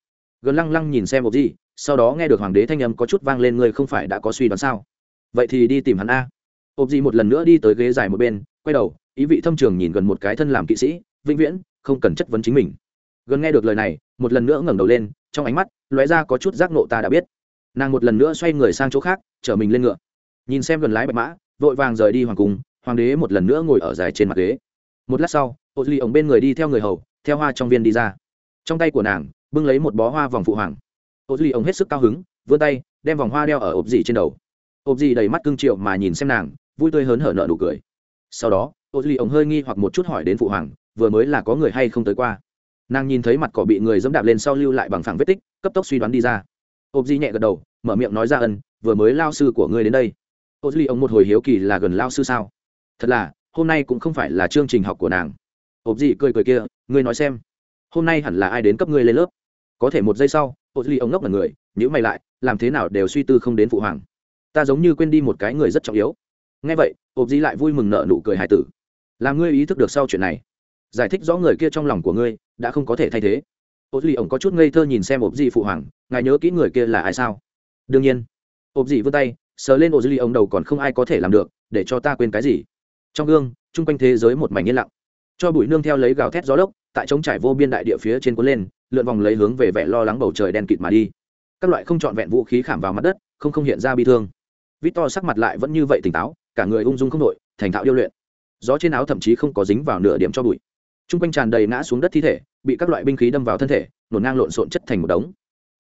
Gần lăng lăng nhìn xem ộp dị sau đó nghe được hoàng đế thanh âm có chút vang lên, ngươi không phải đã có suy đoán sao? Vậy thì đi tìm hắn a. Ộp dị một lần nữa đi tới ghế dài một bên, quay đầu, ý vị thâm trường nhìn gần một cái thân làm kỵ sĩ, vĩnh viễn không cần chất vấn chính mình. Gần nghe được lời này, một lần nữa ngẩng đầu lên, trong ánh mắt lóe ra có chút giác nộ ta đã biết. Nàng một lần nữa xoay người sang chỗ khác, chở mình lên ngựa. Nhìn xem gần lái bạch mã, vội vàng rời đi hoàng cung, hoàng đế một lần nữa ngồi ở dài trên mặt ghế. Một lát sau ô duy ổng bên người đi theo người hầu, theo hoa trong viên đi ra. Trong tay của nàng, bưng lấy một bó hoa vòng phụ hoàng ô duy, ông hết sức cao hứng, vươn tay, đem vòng hoa đeo ở ộp dì trên đầu. Ộp dì đầy mắt cưng triệu mà nhìn xem nàng, vui tươi hớn hở nợ nụ cười. Sau đó, ô duy, ông hơi nghi hoặc một chút hỏi đến phụ hoàng, vừa mới là có người hay không tới qua? Nàng nhìn thấy mặt cỏ bị người dẫm đạp lên sau lưu lại bằng phẳng vết tích, cấp tốc suy đoán đi ra. Ộp dì nhẹ gật đầu, mở miệng nói ra ân, vừa mới lao sư của ngươi đến đây. Ô duy, ông một hồi hiếu kỳ là gần lao sư sao? Thật là, hôm nay cũng không phải là chương trình học của nàng. Ộp dì cười cười kia, ngươi nói xem. Hôm nay hẳn là ai đến cấp ngươi lên lớp? Có thể một giây sau, ô duy ông ngốc là người nhữ mày lại, làm thế nào đều suy tư không đến phụ hoàng. Ta giống như quên đi một cái người rất trọng yếu. Ngay vậy, ô duy lại vui mừng nợ nụ cười hài tử. Làm ngươi ý thức được sau chuyện này. Giải thích rõ người kia trong lòng của ngươi, đã không có thể thay thế. Ô duy ổng có chút ngây thơ nhìn xem ô duy phụ hoàng, ngài nhớ kỹ người kia là ai sao? Đương nhiên. Ô duy vươn tay, sờ lên ô duy ổng đầu còn không ai có thể làm được, để cho ta quên cái gì. Trong gương, chung quanh thế giới một mảnh yên lặng. Cho bụi nương theo lấy gào thét gió lốc tại trống trải vô biên đại địa phía trên cuốn lên, lượn vòng lấy hướng về vẻ lo lắng bầu trời đen kịt mà đi. Các loại không trọn vẹn vũ khí khảm vào mặt đất, không không hiện ra bi thương. Vít to sắc mặt lại vẫn như vậy tỉnh táo, cả người ung dung không đội thành thạo điêu luyện. Gió trên áo thậm chí không có dính vào nửa điểm cho bụi. T r u n g quanh tràn đầy ngã xuống đất thi thể, bị các loại binh khí đâm vào thân thể nổn ngang lộn xộn chất thành một đống.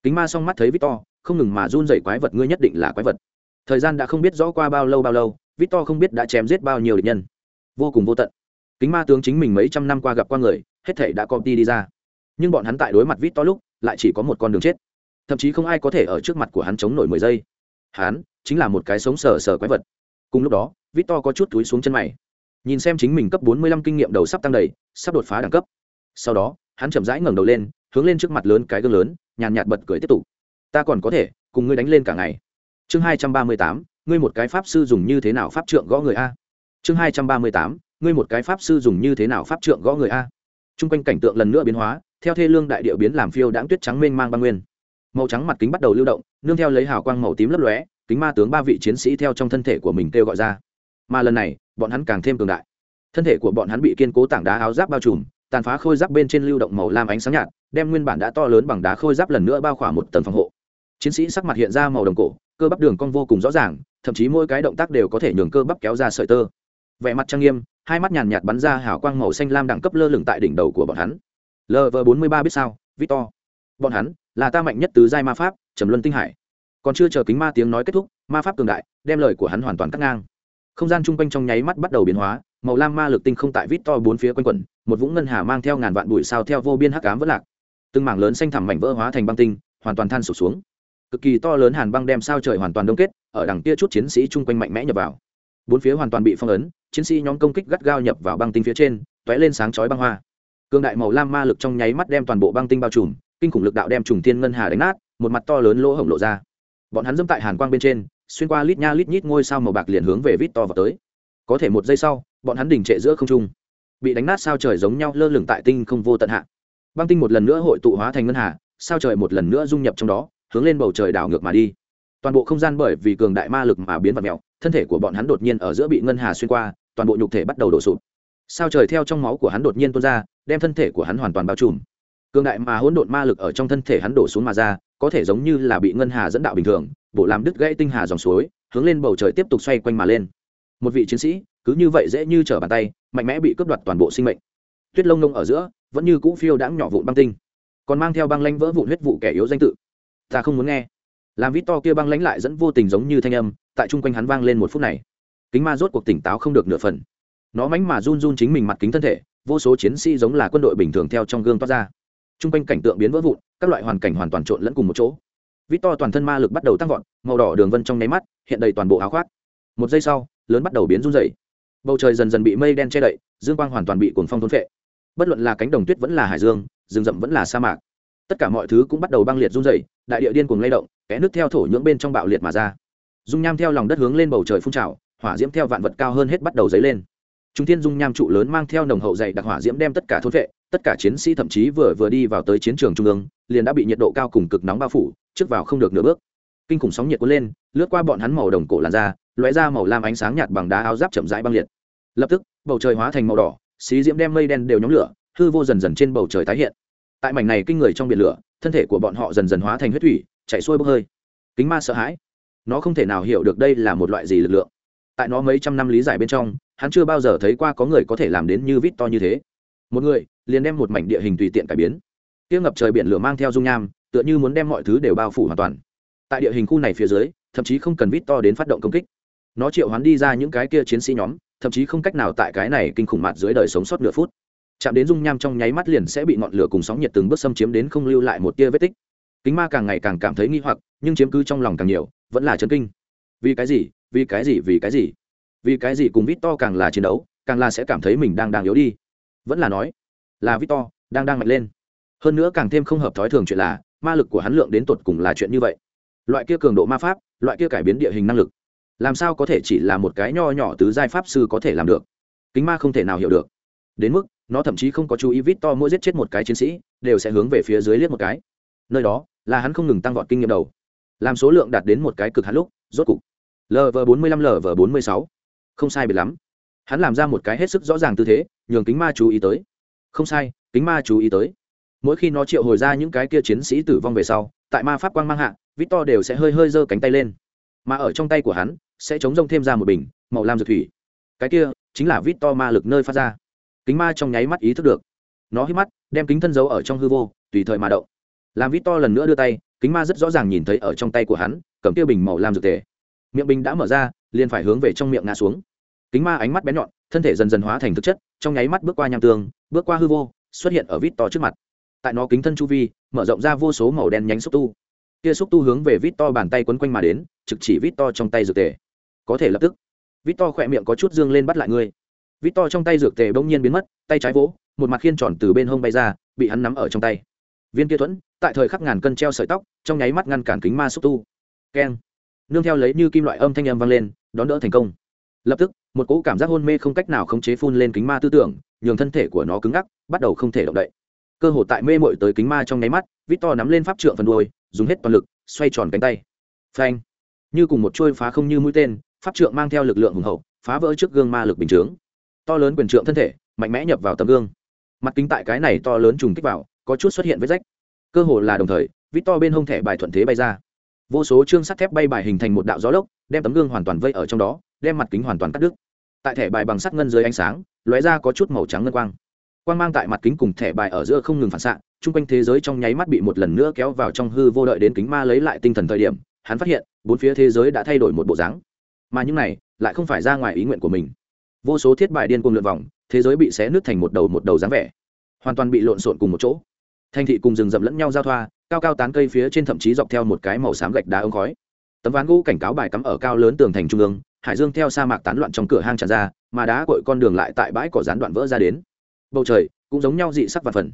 Kính ma s mắt thấy vít to không ngừng mà run dày quái vật, ngươi nhất định là quái vật. Thời gian đã không biết rõ qua bao lâu bao lâu vít to không biết đã chém giết bao nhiêu địch nhân. Vô cùng vô tận. Kính ma tướng chính mình mấy trăm năm qua gặp qua người hết thể đã công ty đi ra. Nhưng bọn hắn tại đối mặt vít to lúc, lại chỉ có một con đường chết. Thậm chí không ai có thể ở trước mặt của hắn chống nổi mười giây. Hắn chính là một cái sống sờ sờ quái vật. Cùng lúc đó, vít to có chút túi xuống chân mày. Nhìn xem chính mình cấp bốn mươi lăm kinh nghiệm đầu sắp tăng đầy, sắp đột phá đẳng cấp. Sau đó, hắn chậm rãi ngẩng đầu lên, hướng lên trước mặt lớn cái gương lớn, nhàn nhạt bật cười tiếp tục. Ta còn có thể, cùng ngươi đánh lên cả ngày. Chương hai trăm ba mươi tám, ngươi một cái pháp sư dùng như thế nào pháp trượng gõ người a? Chương hai trăm ba mươi tám, ngươi một cái pháp sư dùng như thế nào pháp trượng gõ người a? T r u n g quanh cảnh tượng lần nữa biến hóa, theo thê lương đại điệu biến làm phiêu đãng tuyết trắng mênh mang băng nguyên. Màu trắng mặt kính bắt đầu lưu động, nương theo lấy hào quang màu tím lấp lóe, kính ma tướng ba vị chiến sĩ theo trong thân thể của mình kêu gọi ra. Mà lần này, bọn hắn càng thêm cường đại. Thân thể của bọn hắn bị kiên cố tảng đá áo giáp bao trùm, tàn phá khôi giáp bên trên lưu động màu lam ánh sáng nhạt, đem nguyên bản đã to lớn bằng đá khôi giáp lần nữa bao khỏa một tầng phòng hộ. Chiến sĩ sắc mặt hiện ra màu đồng cổ, cơ bắp đường cong vô cùng rõ ràng, thậm chí mỗi cái động tác đều có thể nhường cơ bắp kéo ra sợi tơ. Vẻ mặt trang nghiêm hai mắt nhàn nhạt bắn ra hào quang màu xanh lam đẳng cấp lơ lửng tại đỉnh đầu của bọn hắn. Lv bốn mươi ba biết sao, victor. Bọn hắn là ta mạnh nhất tứ giai ma pháp, trầm luân tinh hải. Còn chưa chờ kính ma tiếng nói kết thúc, ma pháp cường đại đem lời của hắn hoàn toàn cắt ngang. Không gian chung quanh trong nháy mắt bắt đầu biến hóa, màu lam ma lực tinh không tại vít to bốn phía quanh quẩn, một vũng ngân hà mang theo ngàn vạn bụi sao theo vô biên hắc cám vỡ lạc. Từng mảng lớn xanh thẳm mảnh vỡ hóa thành băng tinh, hoàn toàn than sụp xuống. Cực kỳ to lớn hàn băng đem sao trời hoàn toàn đông kết, ở đằng kia chút chiến sĩ chung quanh mạnh mẽ nhập vào bốn phía hoàn toàn bị phong ấn, chiến sĩ nhóm công kích gắt gao nhập vào băng tinh phía trên t lên sáng chói băng hoa. Cương đại màu lam ma lực trong nháy mắt đem toàn bộ băng tinh bao trùm, kinh khủng lực đạo đem trùng thiên ngân hà đánh nát, một mặt to lớn lỗ hổng lộ ra. Bọn hắn dẫm tại hàn quang bên trên, xuyên qua lít nha lít nhít ngôi sao màu bạc liền hướng về vít to vào tới. Có thể một giây sau, bọn hắn đình trệ giữa không trung, bị đánh nát sao trời giống nhau lơ lửng tại tinh không vô tận hạ. Băng tinh một lần nữa hội tụ hóa thành ngân hà, sao trời một lần nữa dung nhập trong đó, hướng lên bầu trời đảo ngược mà đi toàn bộ không gian bởi vì cường đại ma lực mà biến vật mèo thân thể của bọn hắn đột nhiên ở giữa bị ngân hà xuyên qua, toàn bộ nhục thể bắt đầu đổ sụp. Sao trời theo trong máu của hắn đột nhiên tuôn ra, đem thân thể của hắn hoàn toàn bao trùm. Cường đại mà hỗn độn ma lực ở trong thân thể hắn đổ xuống mà ra, có thể giống như là bị ngân hà dẫn đạo bình thường, bộ làm đứt gãy tinh hà dòng suối, hướng lên bầu trời tiếp tục xoay quanh mà lên. Một vị chiến sĩ, cứ như vậy dễ như trở bàn tay, mạnh mẽ bị cướp đoạt toàn bộ sinh mệnh. Tuyết lông nông ở giữa, vẫn như cũ phiêu đãng nhỏ vụn băng tinh, còn mang theo băng lanh vỡ vụn huyết vụ kẻ yếu danh tự. Ta không muốn nghe làm vít to kia băng lánh lại dẫn vô tình giống như thanh âm, tại chung quanh hắn vang lên một phút này. Kính ma rốt cuộc tỉnh táo không được nửa phần. Nó mánh mà run run chính mình mặt kính thân thể, vô số chiến sĩ giống là quân đội bình thường theo trong gương toát ra. T r u n g quanh cảnh tượng biến vỡ vụn, các loại hoàn cảnh hoàn toàn trộn lẫn cùng một chỗ. Vít to toàn thân ma lực bắt đầu tăng vọt, màu đỏ đường vân trong nháy mắt, hiện đầy toàn bộ áo khoác. Một giây sau, lớn bắt đầu biến run dày bầu trời dần dần bị mây đen che đậy, dương quang hoàn toàn bị cồn phong thôn phệ. Bất luận là cánh đồng tuyết vẫn là hải dương, rừng rậm vẫn là sa mạc. Tất cả mọi thứ cũng bắt đầu băng liệt run dày đại địa điên cuồng lay động kẽ nước theo thổ nhưỡng bên trong bạo liệt mà ra dung nham theo lòng đất hướng lên bầu trời phun trào hỏa diễm theo vạn vật cao hơn hết bắt đầu dấy lên Trung Thiên Dung nham trụ lớn mang theo nồng hậu dày đặc hỏa diễm đem tất cả thôn vệ, tất cả chiến sĩ thậm chí vừa vừa đi vào tới chiến trường trung ương, liền đã bị nhiệt độ cao cùng cực nóng bao phủ, trước vào không được nửa bước. Kinh khủng sóng nhiệt cuốn lên, lướt qua bọn hắn màu đồng cổ làn da, lóe ra màu lam ánh sáng nhạt bằng đá áo giáp chậm rãi băng liệt. Lập tức, bầu trời hóa thành màu đỏ, xí diễm đem mây đen đều nhóm lửa, hư vô dần dần trên bầu trời tái hiện. Tại mảnh này kinh người trong biển lửa, thân thể của bọn họ dần dần hóa thành huyết thủy chạy xuôi bốc hơi. Kính ma sợ hãi. Nó không thể nào hiểu được đây là một loại gì lực lượng. Tại nó mấy trăm năm lý giải bên trong, hắn chưa bao giờ thấy qua có người có thể làm đến như vít to như thế. Một người, liền đem một mảnh địa hình tùy tiện cải biến. Tiếng ngập trời biển lửa mang theo dung nham, tựa như muốn đem mọi thứ đều bao phủ hoàn toàn. Tại địa hình khu này phía dưới, thậm chí không cần vít to đến phát động công kích. Nó triệu hoán đi ra những cái kia chiến sĩ nhóm, thậm chí không cách nào tại cái này kinh khủng mặt dưới đời sống sót nửa phút. Chạm đến dung nham trong nháy mắt liền sẽ bị ngọn lửa cùng sóng nhiệt từng bước xâm chiếm đến không lưu lại một tia vết tích kính ma càng ngày càng cảm thấy nghi hoặc, nhưng chiếm cứ trong lòng càng nhiều, vẫn là chấn kinh. Vì cái gì? Vì cái gì? Vì cái gì? Vì cái gì cùng vít to càng là chiến đấu, càng là sẽ cảm thấy mình đang đang yếu đi. Vẫn là nói, là vít to đang đang mạnh lên. Hơn nữa càng thêm không hợp thói thường chuyện là, ma lực của hắn lượng đến tột cùng là chuyện như vậy. Loại kia cường độ ma pháp, loại kia cải biến địa hình năng lực, làm sao có thể chỉ là một cái nho nhỏ tứ giai pháp sư có thể làm được? Kính ma không thể nào hiểu được. Đến mức, nó thậm chí không có chú ý vít to mỗi giết chết một cái chiến sĩ, đều sẽ hướng về phía dưới liếc một cái. Nơi đó là hắn không ngừng tăng vọt kinh nghiệm đầu. Làm số lượng đạt đến một cái cực hắn lúc, rốt cục. Lv bốn mươi lăm lv bốn mươi sáu. Không sai biệt lắm. Hắn làm ra một cái hết sức rõ ràng tư thế, nhường kính ma chú ý tới. Không sai, kính ma chú ý tới. Mỗi khi nó triệu hồi ra những cái kia chiến sĩ tử vong về sau, tại ma pháp quang mang hạ vít to đều sẽ hơi hơi giơ cánh tay lên. Mà ở trong tay của hắn, sẽ chống rông thêm ra một bình, màu lam dược thủy. Cái kia, chính là vít to ma lực nơi phát ra. Kính ma trong nháy mắt ý thức được. Nó hít mắt, đem kính thân giấu ở trong hư vô, tùy thời mà động làm victor lần nữa đưa tay, kính ma rất rõ ràng nhìn thấy ở trong tay của hắn, cầm kia bình màu lam dược tề. Miệng bình đã mở ra, liền phải hướng về trong miệng ngã xuống. Kính ma ánh mắt bén nhọn, thân thể dần dần hóa thành thực chất, trong nháy mắt bước qua nham tường bước qua hư vô, xuất hiện ở vít to trước mặt. Tại nó kính thân chu vi, mở rộng ra vô số màu đen nhánh xúc tu. Kia xúc tu hướng về vít to bàn tay quấn quanh mà đến, trực chỉ vít to trong tay dược tề. Có thể lập tức, vít to khỏe miệng có chút dương lên bắt lại ngươi. Vít to trong tay dược tề bỗng nhiên biến mất, tay trái vỗ, một mặt khiên tròn từ bên hông bay ra, bị hắn nắm ở trong tay. Viên kia thuẫn tại thời khắc ngàn cân treo sợi tóc, trong nháy mắt ngăn cản kính ma xúc tu. Keng. Nương theo lấy như kim loại âm thanh âm vang lên, đón đỡ thành công. Lập tức, một cỗ cảm giác hôn mê không cách nào khống chế phun lên kính ma tư tưởng, nhường thân thể của nó cứng ngắc, bắt đầu không thể động đậy. Cơ hồ tại mê mội tới kính ma trong nháy mắt vít to nắm lên pháp trượng phần đuôi, dùng hết toàn lực, xoay tròn cánh tay. Phanh. Như cùng một trôi phá không như mũi tên, pháp trượng mang theo lực lượng hùng hậu, phá vỡ trước gương ma lực bình chướng. To lớn quyền trượng thân thể, mạnh mẽ nhập vào tấm gương. Mặt kính tại cái này to lớn trùng kích vào, có chút xuất hiện vết rách cơ hồ là đồng thời vít to bên hông thẻ bài thuận thế bay ra. Vô số chương sắt thép bay bài hình thành một đạo gió lốc, đem tấm gương hoàn toàn vây ở trong đó, đem mặt kính hoàn toàn cắt đứt. Tại thẻ bài bằng sắt ngân dưới ánh sáng, lóe ra có chút màu trắng ngân quang. Quang mang tại mặt kính cùng thẻ bài ở giữa không ngừng phản xạ, chung quanh thế giới trong nháy mắt bị một lần nữa kéo vào trong hư vô đợi đến kính ma lấy lại tinh thần thời điểm, hắn phát hiện, bốn phía thế giới đã thay đổi một bộ dáng. Mà những này, lại không phải ra ngoài ý nguyện của mình. Vô số thiết bài điên cuồng lượn vòng, thế giới bị xé nứt thành một đầu một đầu dáng vẻ. Hoàn toàn bị lộn xộn cùng một chỗ thành thị cùng rừng rậm lẫn nhau giao thoa, cao cao tán cây phía trên thậm chí dọc theo một cái màu xám gạch đá ống khói. Tấm ván gỗ cảnh cáo bài cắm ở cao lớn tường thành trung ương, hải dương theo sa mạc tán loạn trong cửa hang tràn ra, mà đá cội con đường lại tại bãi cỏ rán đoạn vỡ ra đến. Bầu trời cũng giống nhau dị sắc và phần.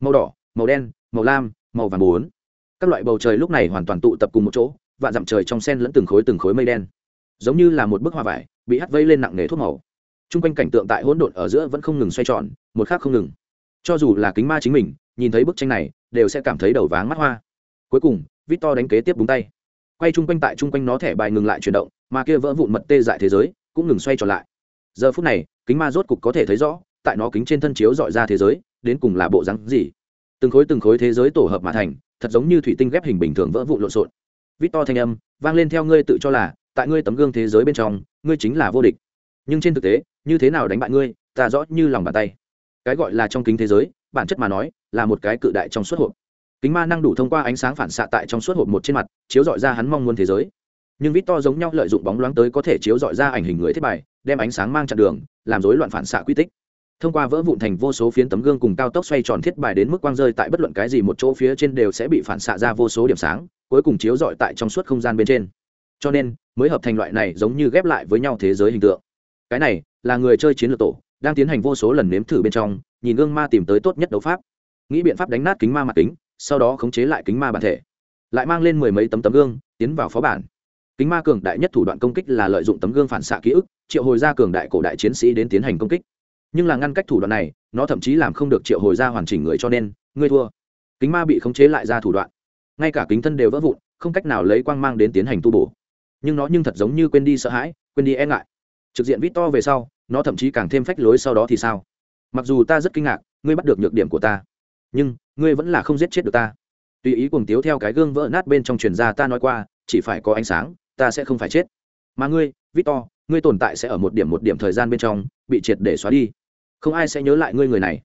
Màu đỏ, màu đen, màu lam, màu vàng bốn. Các loại bầu trời lúc này hoàn toàn tụ tập cùng một chỗ và dặm trời trong sen lẫn từng khối từng khối mây đen. Giống như là một bức hoa vải, bị hắt vây lên nặng nề thuốc màu. T r u n g quanh cảnh tượng tại hỗn độn ở giữa vẫn không ngừng xoay tròn, một khác không ngừng. Cho dù là kính ma chính mình nhìn thấy bức tranh này, đều sẽ cảm thấy đầu váng mắt hoa. Cuối cùng, victor đánh kế tiếp búng tay. Quay chung quanh tại chung quanh nó thẻ bài ngừng lại chuyển động, mà kia vỡ vụn mật tê dại thế giới cũng ngừng xoay trở lại. Giờ phút này, kính ma rốt cục có thể thấy rõ, tại nó kính trên thân chiếu dọi ra thế giới, đến cùng là bộ rắn gì. Từng khối từng khối thế giới tổ hợp mà thành, thật giống như thủy tinh ghép hình bình thường vỡ vụn lộn xộn. Vít to thanh âm vang lên theo ngươi tự cho là, tại ngươi tấm gương thế giới bên trong, ngươi chính là vô địch. Nhưng trên thực tế, như thế nào đánh bại ngươi, ta rõ như lòng bàn tay. Cái gọi là trong kính thế giới, bản chất mà nói là một cái cự đại trong suốt hộp. Kính ma năng đủ thông qua ánh sáng phản xạ tại trong suốt hộp một trên mặt, chiếu dọi ra hắn mong muốn thế giới. Nhưng vít to giống nhau lợi dụng bóng loáng tới có thể chiếu dọi ra ảnh hình người thiết bài, đem ánh sáng mang chặn đường, làm rối loạn phản xạ quy tích. Thông qua vỡ vụn thành vô số phiến tấm gương cùng cao tốc xoay tròn thiết bài đến mức quang rơi tại bất luận cái gì một chỗ phía trên đều sẽ bị phản xạ ra vô số điểm sáng, cuối cùng chiếu rọi tại trong suốt không gian bên trên. Cho nên, mới hợp thành loại này giống như ghép lại với nhau thế giới hình tượng. Cái này là người chơi chiến lược tổ, đang tiến hành vô số lần nếm thử bên trong, nhìn gương ma tìm tới tốt nhất đấu pháp nghĩ biện pháp đánh nát kính ma mặt kính, sau đó khống chế lại kính ma bản thể. Lại mang lên mười mấy tấm tấm gương, tiến vào phó bản. Kính ma cường đại nhất thủ đoạn công kích là lợi dụng tấm gương phản xạ ký ức, triệu hồi ra cường đại cổ đại chiến sĩ đến tiến hành công kích. Nhưng là ngăn cách thủ đoạn này, nó thậm chí làm không được triệu hồi ra hoàn chỉnh người cho nên, ngươi thua. Kính ma bị khống chế lại ra thủ đoạn. Ngay cả kính thân đều vỡ vụn, không cách nào lấy quang mang đến tiến hành tu bổ. Nhưng nó nhưng thật giống như quên đi sợ hãi, quên đi e ngại. Trực diện vít to về sau, nó thậm chí càng thêm phách lối sau đó thì sao? Mặc dù ta rất kinh ngạc, ngươi bắt được nhược điểm của ta nhưng ngươi vẫn là không giết chết được ta. Tùy ý cùng tiếu theo cái gương vỡ nát bên trong truyền ra ta nói qua, chỉ phải có ánh sáng, ta sẽ không phải chết. Mà ngươi, victor, ngươi tồn tại sẽ ở một điểm một điểm thời gian bên trong, bị triệt để xóa đi. Không ai sẽ nhớ lại ngươi người này.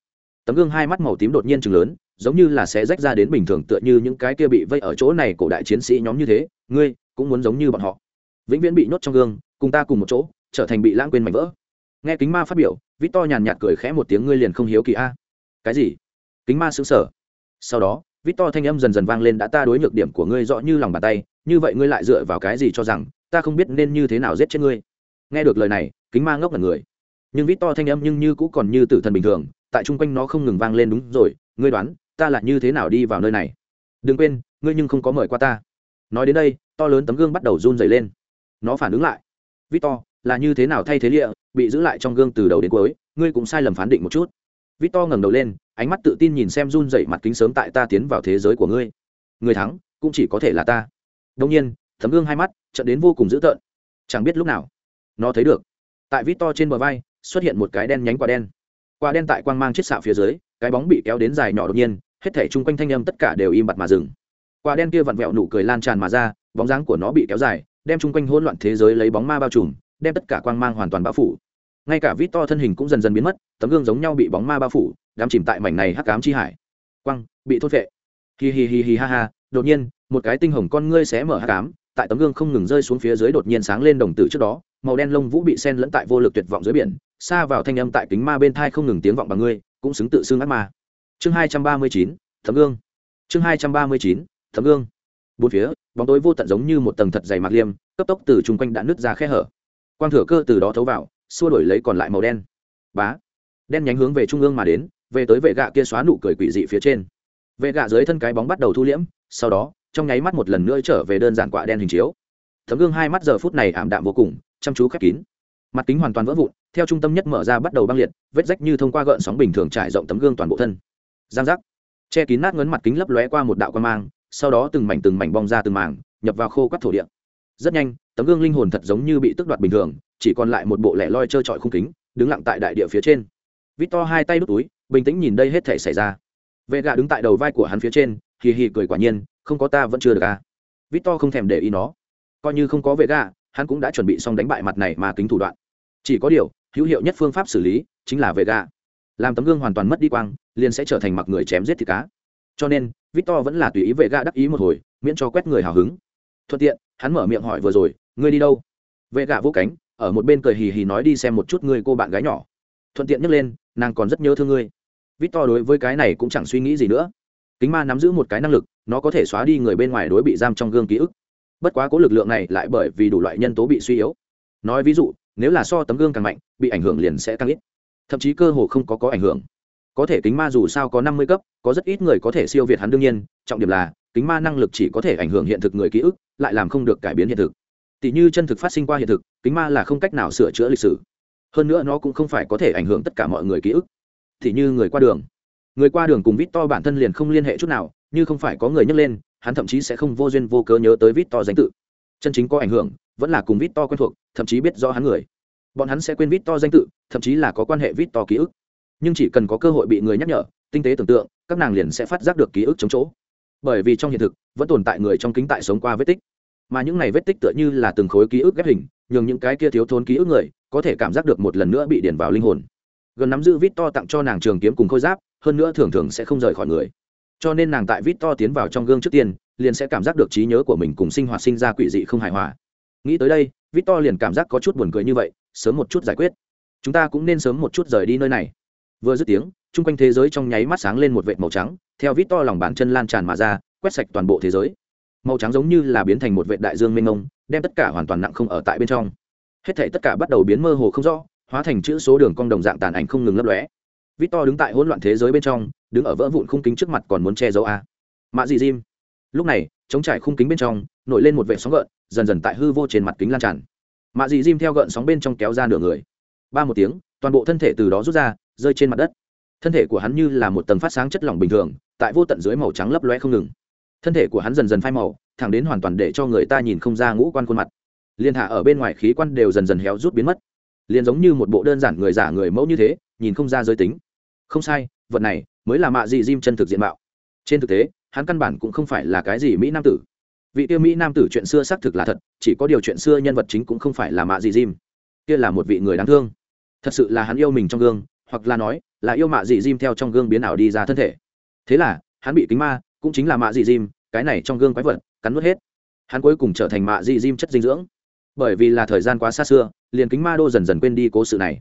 Tấm gương hai mắt màu tím đột nhiên chừng lớn, giống như là sẽ rách ra đến bình thường tựa như những cái kia bị vây ở chỗ này cổ đại chiến sĩ nhóm như thế, ngươi cũng muốn giống như bọn họ. Vĩnh viễn bị nhốt trong gương, cùng ta cùng một chỗ, trở thành bị lãng quên mảnh vỡ. Nghe kính ma phát biểu vít to nhàn nhạt cười khẽ một tiếng, ngươi liền không hiếu kỳ a. Cái gì? Kính ma xứng sở. Sau đó vít to thanh âm dần dần vang lên đã ta đối nhược điểm của ngươi rõ như lòng bàn tay, như vậy ngươi lại dựa vào cái gì cho rằng ta không biết nên như thế nào giết chết ngươi? Nghe được lời này, kính ma ngốc là người. Nhưng vít to thanh âm nhưng như cũ còn như tử thần bình thường, tại chung quanh nó không ngừng vang lên đúng rồi, ngươi đoán, ta là như thế nào đi vào nơi này? Đừng quên, ngươi nhưng không có mời qua ta. Nói đến đây, to lớn tấm gương bắt đầu run dày lên. Nó phản ứng lại. Vít to là như thế nào thay thế lịa, bị giữ lại trong gương từ đầu đến cuối, ngươi cũng sai lầm phán định một chút. Vít to ngẩng đầu lên ánh mắt tự tin nhìn xem run dậy mặt kính sớm tại ta tiến vào thế giới của ngươi. Người thắng, cũng chỉ có thể là ta. Đông nhiên tấm gương hai mắt trận đến vô cùng dữ tợn. Chẳng biết lúc nào, nó thấy được. Tại vít to trên bờ vai, xuất hiện một cái đen nhánh quả đen. Quả đen tại quang mang chiết xạ phía dưới, cái bóng bị kéo đến dài nhỏ đột nhiên, hết thể chung quanh thanh âm tất cả đều im bặt mà dừng. Quả đen kia vặn vẹo nụ cười lan tràn mà ra, bóng dáng của nó bị kéo dài, đem chung quanh hỗn loạn thế giới lấy bóng ma bao trùm, đem tất cả quang mang hoàn toàn bao phủ. Ngay cả vít to thân hình cũng dần dần biến mất, tấm gương giống nhau bị bóng ma bao phủ đám chìm tại mảnh này hắc cám chi hải. Quang bị thốt vệ hi hi hi hi ha ha, đột nhiên, một cái tinh hồng con ngươi xé mở hắc cám tại tấm gương không ngừng rơi xuống phía dưới đột nhiên sáng lên đồng tử trước đó, màu đen lông vũ bị sen lẫn tại vô lực tuyệt vọng dưới biển, xa vào thanh âm tại kính ma bên thai không ngừng tiếng vọng bằng ngươi, cũng xứng tự xưng ác ma. Chương hai trăm ba mươi chín, tấm gương. Chương hai trăm ba mươi chín, tấm gương. Bốn phía, bóng tối vô tận giống như một tầng thật dày mạc liêm, cấp tốc từ chung quanh đã nứt ra khe hở. Quang thừa cơ từ đó thấu vào, xua đổi lấy còn lại màu đen. Bá. Đen nhánh hướng về trung ương mà đến về tới vệ gạ kia xóa nụ cười quỷ dị phía trên. Vệ gạ dưới thân cái bóng bắt đầu thu liễm, sau đó, trong nháy mắt một lần nữa trở về đơn giản quả đen hình chiếu. Tấm gương hai mắt giờ phút này ảm đạm vô cùng, chăm chú khép kín. Mặt kính hoàn toàn vỡ vụn, theo trung tâm nhất mở ra bắt đầu băng liệt, vết rách như thông qua gợn sóng bình thường trải rộng tấm gương toàn bộ thân. Giang giác. Che kín nát ngấn mặt kính lấp lóe qua một đạo quan mang, sau đó từng mảnh từng mảnh bong ra từng mảng, nhập vào khô quắt thổ địa. Rất nhanh, tấm gương linh hồn thật giống như bị tước đoạt bình thường, chỉ còn lại một bộ lẻ loi trơ trọi khung kính, đứng lặng tại đại địa phía trên. Vít to hai tay đút túi bình tĩnh nhìn đây hết thể xảy ra. Vệ gà đứng tại đầu vai của hắn phía trên, hì hì cười quả nhiên, không có ta vẫn chưa được à. vít to không thèm để ý nó. Coi như không có vệ gà hắn cũng đã chuẩn bị xong đánh bại mặt này mà kính thủ đoạn. Chỉ có điều, hữu hiệu nhất phương pháp xử lý chính là vệ gà làm tấm gương hoàn toàn mất đi quang, liền sẽ trở thành mặc người chém giết thịt cá. Cho nên, victor vẫn là tùy ý vệ gạ đắc ý một hồi, miễn cho quét người hào hứng. Thuận tiện, hắn mở miệng hỏi vừa rồi, ngươi đi đâu? Vệ gạ vô cánh, ở một bên cười hì hì nói đi xem một chút ngươi cô bạn gái nhỏ. Thuận tiện nhắc lên, nàng còn rất nhớ thương ngươi victor đối với cái này cũng chẳng suy nghĩ gì nữa. Kính ma nắm giữ một cái năng lực, nó có thể xóa đi người bên ngoài đối bị giam trong gương ký ức. Bất quá cố lực lượng này lại bởi vì đủ loại nhân tố bị suy yếu. Nói ví dụ, nếu là so tấm gương càng mạnh, bị ảnh hưởng liền sẽ càng ít. Thậm chí cơ hồ không có có ảnh hưởng. Có thể kính ma dù sao có năm mươi cấp, có rất ít người có thể siêu việt hắn đương nhiên, trọng điểm là, kính ma năng lực chỉ có thể ảnh hưởng hiện thực người ký ức, lại làm không được cải biến hiện thực. Tỷ như chân thực phát sinh qua hiện thực, kính ma là không cách nào sửa chữa lịch sử. Hơn nữa nó cũng không phải có thể ảnh hưởng tất cả mọi người ký ức thì như người qua đường. Người qua đường cùng vít to bản thân liền không liên hệ chút nào, như không phải có người nhắc lên, hắn thậm chí sẽ không vô duyên vô cớ nhớ tới vít to danh tự. Chân chính có ảnh hưởng, vẫn là cùng vít to quen thuộc, thậm chí biết rõ hắn người. Bọn hắn sẽ quên vít to danh tự, thậm chí là có quan hệ vít to ký ức. Nhưng chỉ cần có cơ hội bị người nhắc nhở, tinh tế tưởng tượng, các nàng liền sẽ phát giác được ký ức chống chỗ. Bởi vì trong hiện thực, vẫn tồn tại người trong kính tại sống qua vết tích. Mà những này vết tích tựa như là từng khối ký ức ghép hình, nhường những cái kia thiếu thốn ký ức người, có thể cảm giác được một lần nữa bị điển vào linh hồn gần nắm giữ vít to tặng cho nàng trường kiếm cùng khôi giáp, hơn nữa thường thường sẽ không rời khỏi người. Cho nên nàng tại vít to tiến vào trong gương trước tiên, liền sẽ cảm giác được trí nhớ của mình cùng sinh hoạt sinh ra quỷ dị không hài hòa. Nghĩ tới đây, vít to liền cảm giác có chút buồn cười như vậy, sớm một chút giải quyết. Chúng ta cũng nên sớm một chút rời đi nơi này. Vừa dứt tiếng, chung quanh thế giới trong nháy mắt sáng lên một vệt màu trắng, theo vít to lòng bàn chân lan tràn mà ra, quét sạch toàn bộ thế giới. Màu trắng giống như là biến thành một vệt đại dương mênh mông, đem tất cả hoàn toàn nặng không ở tại bên trong. Hết thể tất cả bắt đầu biến mơ hồ không rõ hóa thành chữ số đường cong đồng dạng tàn ảnh không ngừng lấp lóe. Victor đứng tại hỗn loạn thế giới bên trong, đứng ở vỡ vụn khung kính trước mặt còn muốn che giấu a. Mạ dị diêm. Lúc này, chống trải khung kính bên trong, nổi lên một vệ sóng gợn, dần dần tại hư vô trên mặt kính lan tràn. Mạ dị diêm theo gợn sóng bên trong kéo ra nửa người. Ba một tiếng, toàn bộ thân thể từ đó rút ra, rơi trên mặt đất. Thân thể của hắn như là một tầng phát sáng chất lỏng bình thường, tại vô tận dưới màu trắng lấp loe không ngừng. Thân thể của hắn dần dần phai màu, thẳng đến hoàn toàn để cho người ta nhìn không ra ngũ quan khuôn mặt. Liên hạ ở bên ngoài khí quan đều dần dần héo rút biến mất liền giống như một bộ đơn giản người giả người mẫu như thế nhìn không ra giới tính. Không sai vật này mới là mạ dị diêm chân thực diện mạo. Trên thực tế hắn căn bản cũng không phải là cái gì mỹ nam tử. Vị tiêu mỹ nam tử chuyện xưa xác thực là thật chỉ có điều chuyện xưa nhân vật chính cũng không phải là mạ dị Jim. kia là một vị người đáng thương. Thật sự là hắn yêu mình trong gương hoặc là nói là yêu mạ dị Jim theo trong gương biến ảo đi ra thân thể. Thế là hắn bị kính ma cũng chính là mạ dị Jim, cái này trong gương quái vật cắn nuốt hết. Hắn cuối cùng trở thành mạ dị Jim chất dinh dưỡng bởi vì là thời gian quá xa xưa, liền kính ma đô dần dần quên đi cố sự này.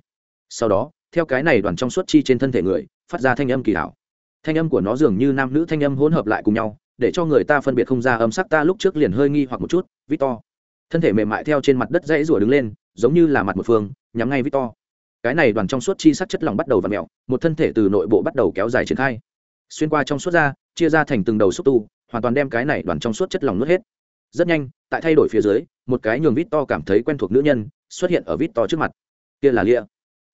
Sau đó, theo cái này đoàn trong suốt chi trên thân thể người, phát ra thanh âm kỳ hảo. Thanh âm của nó dường như nam nữ thanh âm hỗn hợp lại cùng nhau, để cho người ta phân biệt không ra âm sắc ta lúc trước liền hơi nghi hoặc một chút, victor. Thân thể mềm mại theo trên mặt đất dãy rủa đứng lên, giống như là mặt một phương, nhắm ngay victor. Cái này đoàn trong suốt chi sắc chất lỏng bắt đầu và mẹo một thân thể từ nội bộ bắt đầu kéo dài triển khai. Xuyên qua trong suốt ra, chia ra thành từng đầu xúc tu, hoàn toàn đem cái này đoàn trong suốt chất lỏng nuốt hết rất nhanh, tại thay đổi phía dưới, một cái nhường vít to cảm thấy quen thuộc nữ nhân xuất hiện ở vít to trước mặt. Kia là lia.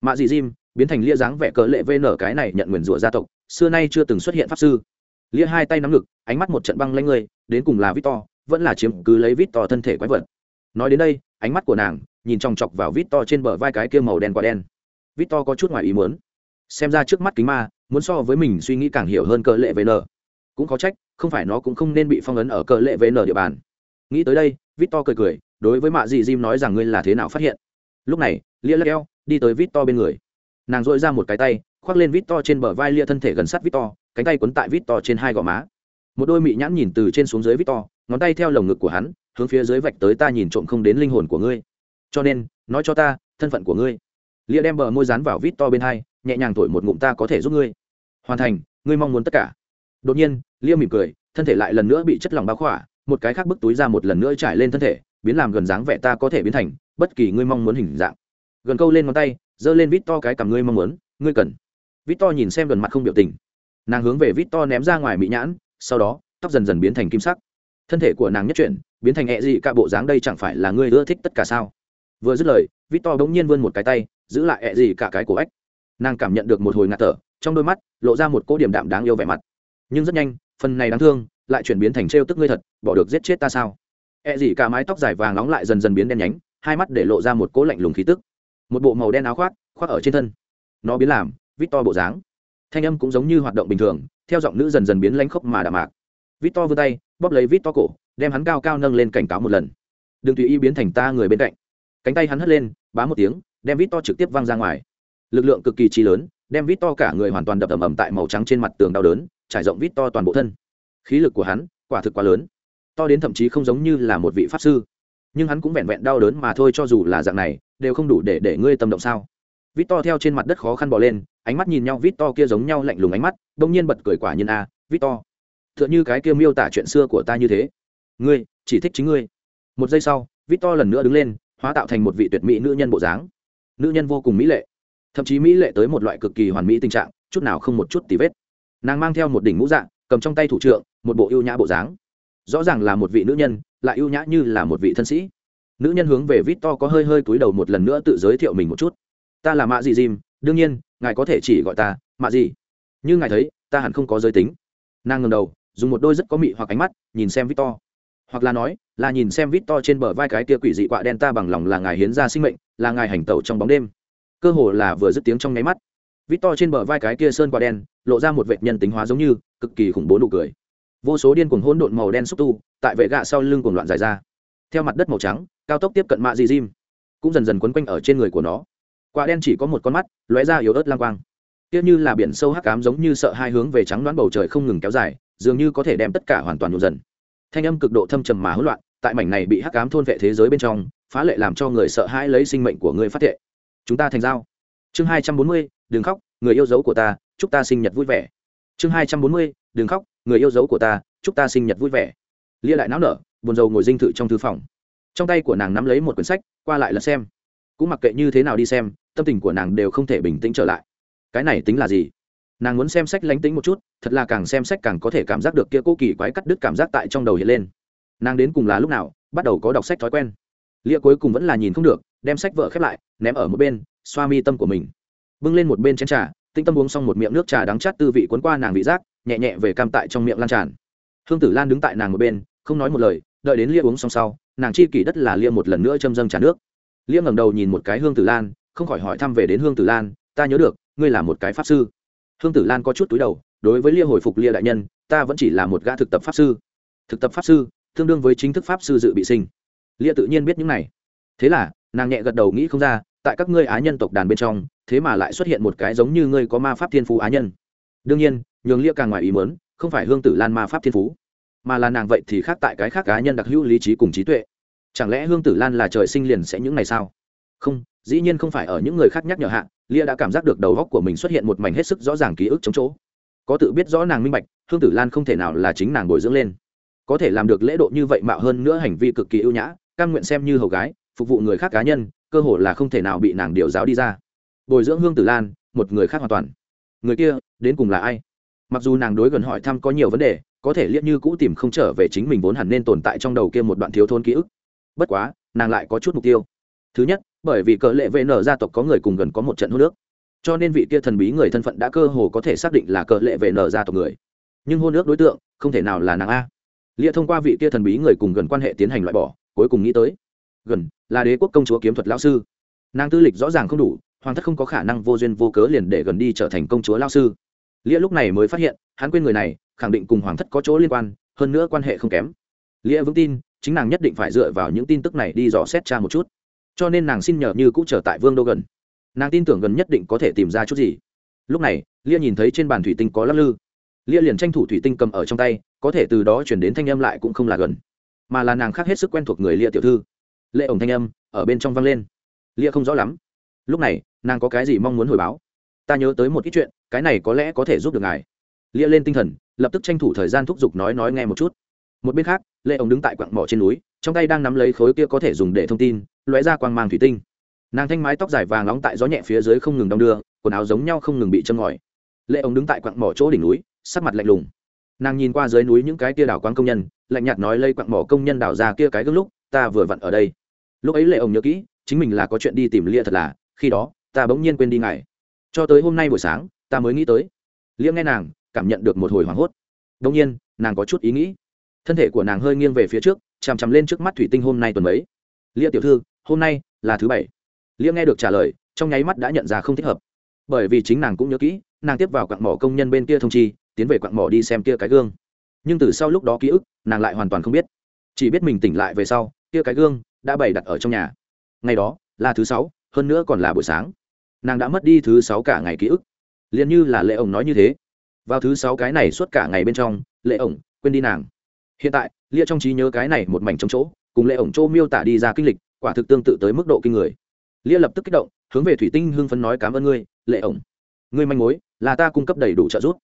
Mạ dị Jim biến thành lia dáng vẻ cỡ lệ vn cái này nhận nguyền rủa gia tộc, xưa nay chưa từng xuất hiện pháp sư. Lia hai tay nắm ngực, ánh mắt một trận băng lanh người, đến cùng là vít to vẫn là chiếm cứ lấy vít to thân thể quái vật. Nói đến đây, ánh mắt của nàng nhìn chòng chọc vào vít to trên bờ vai cái kia màu đen quả đen. Vít to có chút ngoài ý muốn. Xem ra trước mắt kính ma, muốn so với mình suy nghĩ càng hiểu hơn cỡ lệ vn cũng có trách, không phải nó cũng không nên bị phong ấn ở cỡ lệ vn địa bàn nghĩ tới đây vít to cười cười, đối với mạ dị Jim nói rằng ngươi là thế nào phát hiện. Lúc này, lia lắc eo đi tới vít to bên người. Nàng dội ra một cái tay, khoác lên vít to trên bờ vai lia thân thể gần sát vít to cánh tay quấn tại vít to trên hai gò má. Một đôi mị nhãn nhìn từ trên xuống dưới vít to ngón tay theo lồng ngực của hắn, hướng phía dưới vạch tới ta nhìn trộm không đến linh hồn của ngươi. Cho nên, nói cho ta, thân phận của ngươi. Lia đem bờ môi dán vào vít to bên hai, nhẹ nhàng thổi một ngụm ta có thể giúp ngươi. Hoàn thành, ngươi mong muốn tất cả. Đột nhiên, lia mỉm cười, thân thể lại lần nữa bị chất lỏng bao khỏa một cái khác bức túi ra một lần nữa trải lên thân thể, biến làm gần dáng vẻ ta có thể biến thành, bất kỳ ngươi mong muốn hình dạng. Gần câu lên ngón tay, giơ lên vít to cái cầm ngươi mong muốn, ngươi cần. Vít to nhìn xem gần mặt không biểu tình. Nàng hướng về vít to ném ra ngoài mỹ nhãn, sau đó, tóc dần dần biến thành kim sắc. Thân thể của nàng nhất chuyển, biến thành hẹ dị cả bộ dáng đây chẳng phải là ngươi ưa thích tất cả sao? Vừa dứt lời vít to bỗng nhiên vươn một cái tay, giữ lại hẹ dị cả cái cổ ếch nàng cảm nhận được một hồi ngạt thở, trong đôi mắt, lộ ra một cỗ điểm đạm đáng yêu vẻ mặt. Nhưng rất nhanh, phần này đáng thương lại chuyển biến thành trêu tức ngươi thật, bỏ được giết chết ta sao? E gì cả mái tóc dài vàng nóng lại dần dần biến đen nhánh, hai mắt để lộ ra một cỗ lạnh lùng khí tức. Một bộ màu đen áo khoác khoác ở trên thân. Nó biến làm vít to bộ dáng. Thanh âm cũng giống như hoạt động bình thường, theo giọng nữ dần dần biến lanh khốc mà đạm mạc. Vít to vươn tay, bóp lấy vít to cổ, đem hắn cao cao nâng lên cảnh cáo một lần. Đừng tùy ý biến thành ta người bên cạnh. Cánh tay hắn hất lên, bá một tiếng, đem vít to trực tiếp văng ra ngoài. Lực lượng cực kỳ trí lớn, đem vít to cả người hoàn toàn đập ầm ầm tại màu trắng trên mặt tường đau đớn, trải rộng vít to toàn bộ thân khí lực của hắn quả thực quá lớn, to đến thậm chí không giống như là một vị pháp sư. Nhưng hắn cũng vẹn vẹn đau đớn mà thôi cho dù là dạng này, đều không đủ để để ngươi tâm động sao? Vít to theo trên mặt đất khó khăn bỏ lên, ánh mắt nhìn nhau vít to kia giống nhau lạnh lùng ánh mắt, đông nhiên bật cười quả nhiên a vít to t h ư ợ n h ư cái kia miêu tả chuyện xưa của ta như thế. Ngươi, chỉ thích chính ngươi. Một giây sau vít to lần nữa đứng lên, hóa tạo thành một vị tuyệt mỹ nữ nhân bộ dáng. Nữ nhân vô cùng mỹ lệ, thậm chí mỹ lệ tới một loại cực kỳ hoàn mỹ tình trạng, chút nào không một chút tì vết. Nàng mang theo một đỉnh mũ dạng cầm trong tay thủ trượng một bộ ưu nhã bộ dáng. Rõ ràng là một vị nữ nhân, lại ưu nhã như là một vị thân sĩ. Nữ nhân hướng về vít to có hơi hơi cúi đầu một lần nữa tự giới thiệu mình một chút. Ta là mạ dị dìm, đương nhiên, ngài có thể chỉ gọi ta mạ dị như ngài thấy, ta hẳn không có giới tính. Nàng ngầm đầu, dùng một đôi rất có mị hoặc ánh mắt, nhìn xem vít to. Hoặc là nói, là nhìn xem vít to trên bờ vai cái kia quỷ dị quạ đen ta bằng lòng là ngài hiến ra sinh mệnh, là ngài hành tẩu trong bóng đêm. Cơ hồ là vừa dứt tiếng trong nháy mắt. Vít to trên bờ vai cái kia sơn quạ đen, lộ ra một vệ nhân tính hóa giống như, cực kỳ khủng bố nụ cười vô số điên cuồng hỗn độn màu đen xúc tu, tại vệ gạ sau lưng cuồng loạn dài ra. Theo mặt đất màu trắng, cao tốc tiếp cận mạ dị diêm cũng dần dần quấn quanh ở trên người của nó. Quả đen chỉ có một con mắt, lóe ra yếu ớt lang quang. Tiếc như là biển sâu hắc ám giống như sợ hai hướng về trắng đoán bầu trời không ngừng kéo dài, dường như có thể đem tất cả hoàn toàn nhộn dần. Thanh âm cực độ thâm trầm mà hỗn loạn, tại mảnh này bị hắc ám thôn vệ thế giới bên trong, phá lệ làm cho người sợ hãi lấy sinh mệnh của người phát thệ. Chúng ta thành giao. Chương hai trăm bốn mươi, đừng khóc, người yêu dấu của ta, chúc ta sinh nhật vui vẻ. Chương hai trăm bốn mươi, đừng khóc người yêu dấu của ta, chúc ta sinh nhật vui vẻ. Lia lại náo nở, buồn rầu ngồi dinh thự trong thư phòng. Trong tay của nàng nắm lấy một quyển sách, qua lại là xem. Cũng mặc kệ như thế nào đi xem, tâm tình của nàng đều không thể bình tĩnh trở lại. Cái này tính là gì? Nàng muốn xem sách lánh tính một chút, thật là càng xem sách càng có thể cảm giác được kia cô kỳ quái cắt đứt cảm giác tại trong đầu hiện lên. Nàng đến cùng là lúc nào, bắt đầu có đọc sách thói quen. Lia cuối cùng vẫn là nhìn không được, đem sách vợ khép lại, ném ở một bên, xoa mi tâm của mình. Bưng lên một bên chén trà tinh tâm uống xong một miệng nước trà đắng chát tư vị cuốn qua nàng vị giác nhẹ nhẹ về cam tại trong miệng lan tràn. Hương tử lan đứng tại nàng một bên, không nói một lời, đợi đến lia uống xong sau, nàng chi kỷ đất là lia một lần nữa châm dâng trà nước. Lia ngẩng đầu nhìn một cái hương tử lan, không khỏi hỏi thăm về đến hương tử lan, ta nhớ được, ngươi là một cái pháp sư. Hương tử lan có chút túi đầu, đối với lia hồi phục lia đại nhân, ta vẫn chỉ là một gã thực tập pháp sư. Thực tập pháp sư, tương đương với chính thức pháp sư dự bị sinh. Lia tự nhiên biết những này. Thế là, nàng nhẹ gật đầu nghĩ không ra, tại các ngươi á nhân tộc đàn bên trong, thế mà lại xuất hiện một cái giống như ngươi có ma pháp thiên phú á nhân. Đương nhiên nhường lia càng ngoài ý mớn không phải hương tử lan ma pháp thiên phú, mà là nàng vậy thì khác tại cái khác cá nhân đặc hữu lý trí cùng trí tuệ. Chẳng lẽ hương tử lan là trời sinh liền sẽ những ngày sao không, dĩ nhiên không phải ở những người khác nhắc nhở hạ, lia đã cảm giác được đầu góc của mình xuất hiện một mảnh hết sức rõ ràng ký ức chống chỗ. Có tự biết rõ nàng minh bạch, hương tử lan không thể nào là chính nàng bồi dưỡng lên. Có thể làm được lễ độ như vậy mạo hơn nữa hành vi cực kỳ ưu nhã căn nguyện xem như hầu gái, phục vụ người khác cá nhân, cơ hồ là không thể nào bị nàng điều giáo đi ra. Bồi dưỡng hương tử lan, một người khác hoàn toàn. Người kia, đến cùng là ai? Mặc dù nàng đối gần hỏi thăm có nhiều vấn đề, có thể liếc như cũ tìm không trở về chính mình vốn hẳn nên tồn tại trong đầu kia một đoạn thiếu thôn ký ức. Bất quá, nàng lại có chút mục tiêu. Thứ nhất, bởi vì cỡ lệ vn gia tộc có người cùng gần có một trận hô nước cho nên vị kia thần bí người thân phận đã cơ hồ có thể xác định là cỡ lệ vn gia tộc người. Nhưng hôn nước đối tượng, không thể nào là nàng a. Lia thông qua vị kia thần bí người cùng gần quan hệ tiến hành loại bỏ, cuối cùng nghĩ tới, gần là đế quốc công chúa kiếm thuật lão sư. Nàng tư lịch rõ ràng không đủ, hoàng thất không có khả năng vô duyên vô cớ liền để gần đi trở thành công chúa lao sư lia lúc này mới phát hiện, hắn quên người này, khẳng định cùng hoàng thất có chỗ liên quan, hơn nữa quan hệ không kém. Lia vững tin, chính nàng nhất định phải dựa vào những tin tức này đi dò xét cha một chút. Cho nên nàng xin nhờ như cũ trở tại vương đô gần. Nàng tin tưởng gần nhất định có thể tìm ra chút gì. Lúc này, lia nhìn thấy trên bàn thủy tinh có lắc lư. Lia liền tranh thủ thủy tinh cầm ở trong tay, có thể từ đó chuyển đến thanh âm lại cũng không là gần, mà là nàng khác hết sức quen thuộc người lia tiểu thư. Lệ ổng thanh âm ở bên trong vang lên. Lia không rõ lắm. Lúc này, nàng có cái gì mong muốn hồi báo? Ta nhớ tới một ít chuyện, cái này có lẽ có thể giúp được ngài. Lia lên tinh thần, lập tức tranh thủ thời gian thúc giục nói nói nghe một chút. Một bên khác, lệ ổng đứng tại quặng mỏ trên núi, trong tay đang nắm lấy khối kia có thể dùng để thông tin, lóe ra quang mang thủy tinh. Nàng thanh mái tóc dài vàng nóng tại gió nhẹ phía dưới không ngừng đong đưa, quần áo giống nhau không ngừng bị châm ngòi. Lệ ổng đứng tại quặng mỏ chỗ đỉnh núi, sắc mặt lạnh lùng. Nàng nhìn qua dưới núi những cái kia đảo quang công nhân, lạnh nhạt nói lây quặng mỏ công nhân đảo ra kia cái gương lúc, ta vừa vặn ở đây. Lúc ấy lệ ổng nhớ kỹ, chính mình là có chuyện đi tìm lia thật là, khi đó, ta bỗng nhiên quên đi ngài cho tới hôm nay buổi sáng, ta mới nghĩ tới. Liễm nghe nàng, cảm nhận được một hồi hoảng hốt. Đông nhiên, nàng có chút ý nghĩ. Thân thể của nàng hơi nghiêng về phía trước, chằm chằm lên trước mắt thủy tinh hôm nay tuần mấy. Lia tiểu thư, hôm nay là thứ bảy. Lia nghe được trả lời, trong nháy mắt đã nhận ra không thích hợp. Bởi vì chính nàng cũng nhớ kỹ, nàng tiếp vào quặng mỏ công nhân bên kia thông chi, tiến về quặng mỏ đi xem kia cái gương. Nhưng từ sau lúc đó ký ức, nàng lại hoàn toàn không biết. Chỉ biết mình tỉnh lại về sau, kia cái gương đã bày đặt ở trong nhà. Ngày đó, là thứ sáu, hơn nữa còn là buổi sáng nàng đã mất đi thứ sáu cả ngày ký ức. Liền như là lệ ổng nói như thế. Vào thứ sáu cái này suốt cả ngày bên trong, lệ ổng quên đi nàng. Hiện tại, lia trong trí nhớ cái này một mảnh trong chỗ, cùng lệ ổng chỗ miêu tả đi ra kinh lịch, quả thực tương tự tới mức độ kinh người. Lia lập tức kích động, hướng về thủy tinh hưng phấn nói cảm ơn ngươi, lệ ổng. Ngươi manh mối, là ta cung cấp đầy đủ trợ giúp.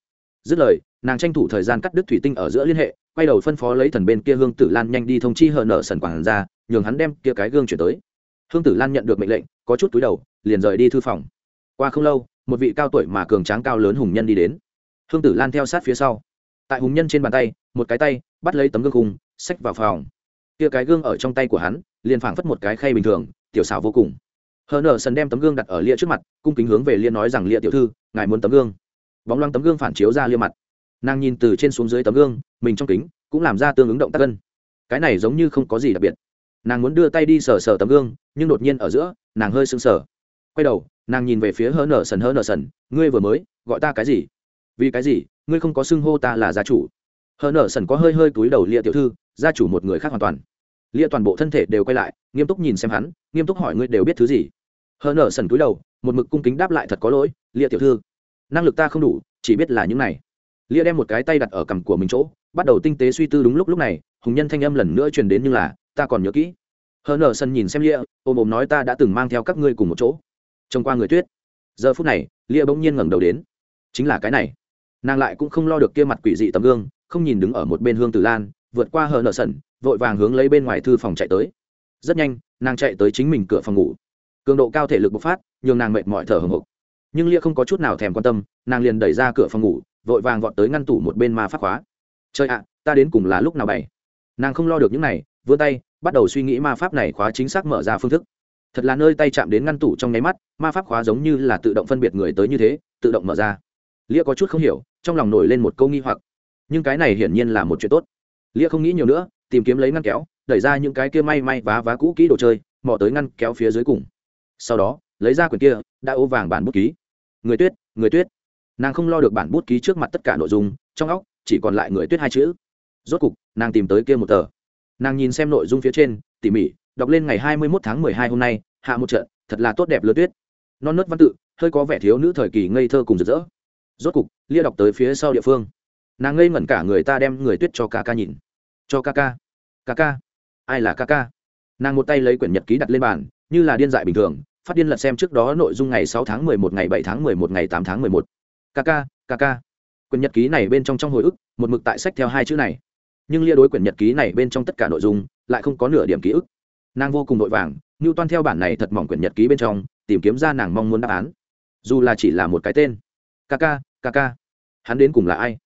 Dứt lời, nàng tranh thủ thời gian cắt đứt thủy tinh ở giữa liên hệ, quay đầu phân phó lấy thần bên kia hương tử lan nhanh đi thông chi hờ nợ sần quản ra nhường hắn đem kia cái gương chuyển tới hương tử lan nhận được mệnh lệnh, có chút túi đầu, liền rời đi thư phòng. Qua không lâu, một vị cao tuổi mà cường tráng cao lớn hùng nhân đi đến. Hương tử lan theo sát phía sau. Tại hùng nhân trên bàn tay, một cái tay, bắt lấy tấm gương khung, xách vào phòng. Kia cái gương ở trong tay của hắn, liền phảng phất một cái khay bình thường, tiểu xảo vô cùng. Hờ nở sần đem tấm gương đặt ở lia trước mặt, cung kính hướng về lia nói rằng, lia tiểu thư, ngài muốn tấm gương. Bóng loang tấm gương phản chiếu ra lia mặt. Nàng nhìn từ trên xuống dưới tấm gương, mình trong kính, cũng làm ra tương ứng động tác gân. Cái này giống như không có gì đặc biệt nàng muốn đưa tay đi sờ sờ tấm gương, nhưng đột nhiên ở giữa, nàng hơi sưng sờ. Quay đầu, nàng nhìn về phía hớ nở sần, hớ nở sần, ngươi vừa mới, gọi ta cái gì? Vì cái gì? Ngươi không có xưng hô ta là gia chủ. Hờ nở sần có hơi hơi túi đầu lia tiểu thư, gia chủ một người khác hoàn toàn. Lia toàn bộ thân thể đều quay lại, nghiêm túc nhìn xem hắn, nghiêm túc hỏi ngươi đều biết thứ gì? Hờ nở sần túi đầu, một mực cung kính đáp lại thật có lỗi lia tiểu thư. Năng lực ta không đủ, chỉ biết là những này. Lia đem một cái tay đặt ở cằm của mình chỗ, bắt đầu tinh tế suy tư đúng lúc lúc này, hùng nhân thanh âm lần nữa truyền đến nhưng là ta còn nhớ kỹ. Hờ nở sân nhìn xem lia ôm ôm nói ta đã từng mang theo các ngươi cùng một chỗ. Trông qua người tuyết. Giờ phút này lia bỗng nhiên ngẩng đầu đến. Chính là cái này. Nàng lại cũng không lo được kia mặt quỷ dị tấm gương không nhìn đứng ở một bên hương tử lan vượt qua hờ nợ sân, vội vàng hướng lấy bên ngoài thư phòng chạy tới. Rất nhanh nàng chạy tới chính mình cửa phòng ngủ. Cường độ cao thể lực bộc phát nhường nàng mệt mỏi thở hồng hộc. Nhưng lia không có chút nào thèm quan tâm nàng liền đẩy ra cửa phòng ngủ vội vàng vọt tới ngăn tủ một bên ma phát khóa. Chơi ạ ta đến cùng là lúc nào bày? Nàng không lo được những này vươn tay bắt đầu suy nghĩ ma pháp này khóa chính xác mở ra phương thức. Thật là nơi tay chạm đến ngăn tủ trong nháy mắt, ma pháp khóa giống như là tự động phân biệt người tới như thế, tự động mở ra. Lia có chút không hiểu, trong lòng nổi lên một câu nghi hoặc. Nhưng cái này hiển nhiên là một chuyện tốt. Lia không nghĩ nhiều nữa, tìm kiếm lấy ngăn kéo, đẩy ra những cái kia may may vá vá cũ kỹ đồ chơi, mò tới ngăn kéo phía dưới cùng. Sau đó, lấy ra quyển kia, đã ô vàng bản bút ký. Người tuyết người tuyết. Nàng không lo được bản bút ký trước mặt tất cả nội dung, trong óc chỉ còn lại người tuyết hai chữ. Rốt cục, nàng tìm tới kia một tờ nàng nhìn xem nội dung phía trên, tỉ mỉ, đọc lên ngày hai mươi mốt tháng mười hai hôm nay, hạ một trận, thật là tốt đẹp lứa tuyết. Non nớt văn tự, hơi có vẻ thiếu nữ thời kỳ ngây thơ cùng rực rỡ. Rốt cục, lia đọc tới phía sau địa phương. Nàng ngây ngẩn cả người ta đem người tuyết cho ca ca nhìn. Cho ca ca. Ca ca. Ai là ca ca? Nàng một tay lấy quyển nhật ký đặt lên bàn, như là điên dại bình thường, phát điên lật xem trước đó nội dung ngày sáu tháng mười một, ngày bảy tháng mười một, ngày tám tháng mười một. Ca ca ca ca. Quyển nhật ký này bên trong trong hồi ức, một mực tại sách theo hai chữ này nhưng lia đối quyển nhật ký này bên trong tất cả nội dung lại không có nửa điểm ký ức. Nàng vô cùng vội vàng như toan theo bản này thật mỏng quyển nhật ký bên trong, tìm kiếm ra nàng mong muốn đáp án. Dù là chỉ là một cái tên. Ca ca ca ca hắn đến cùng là ai?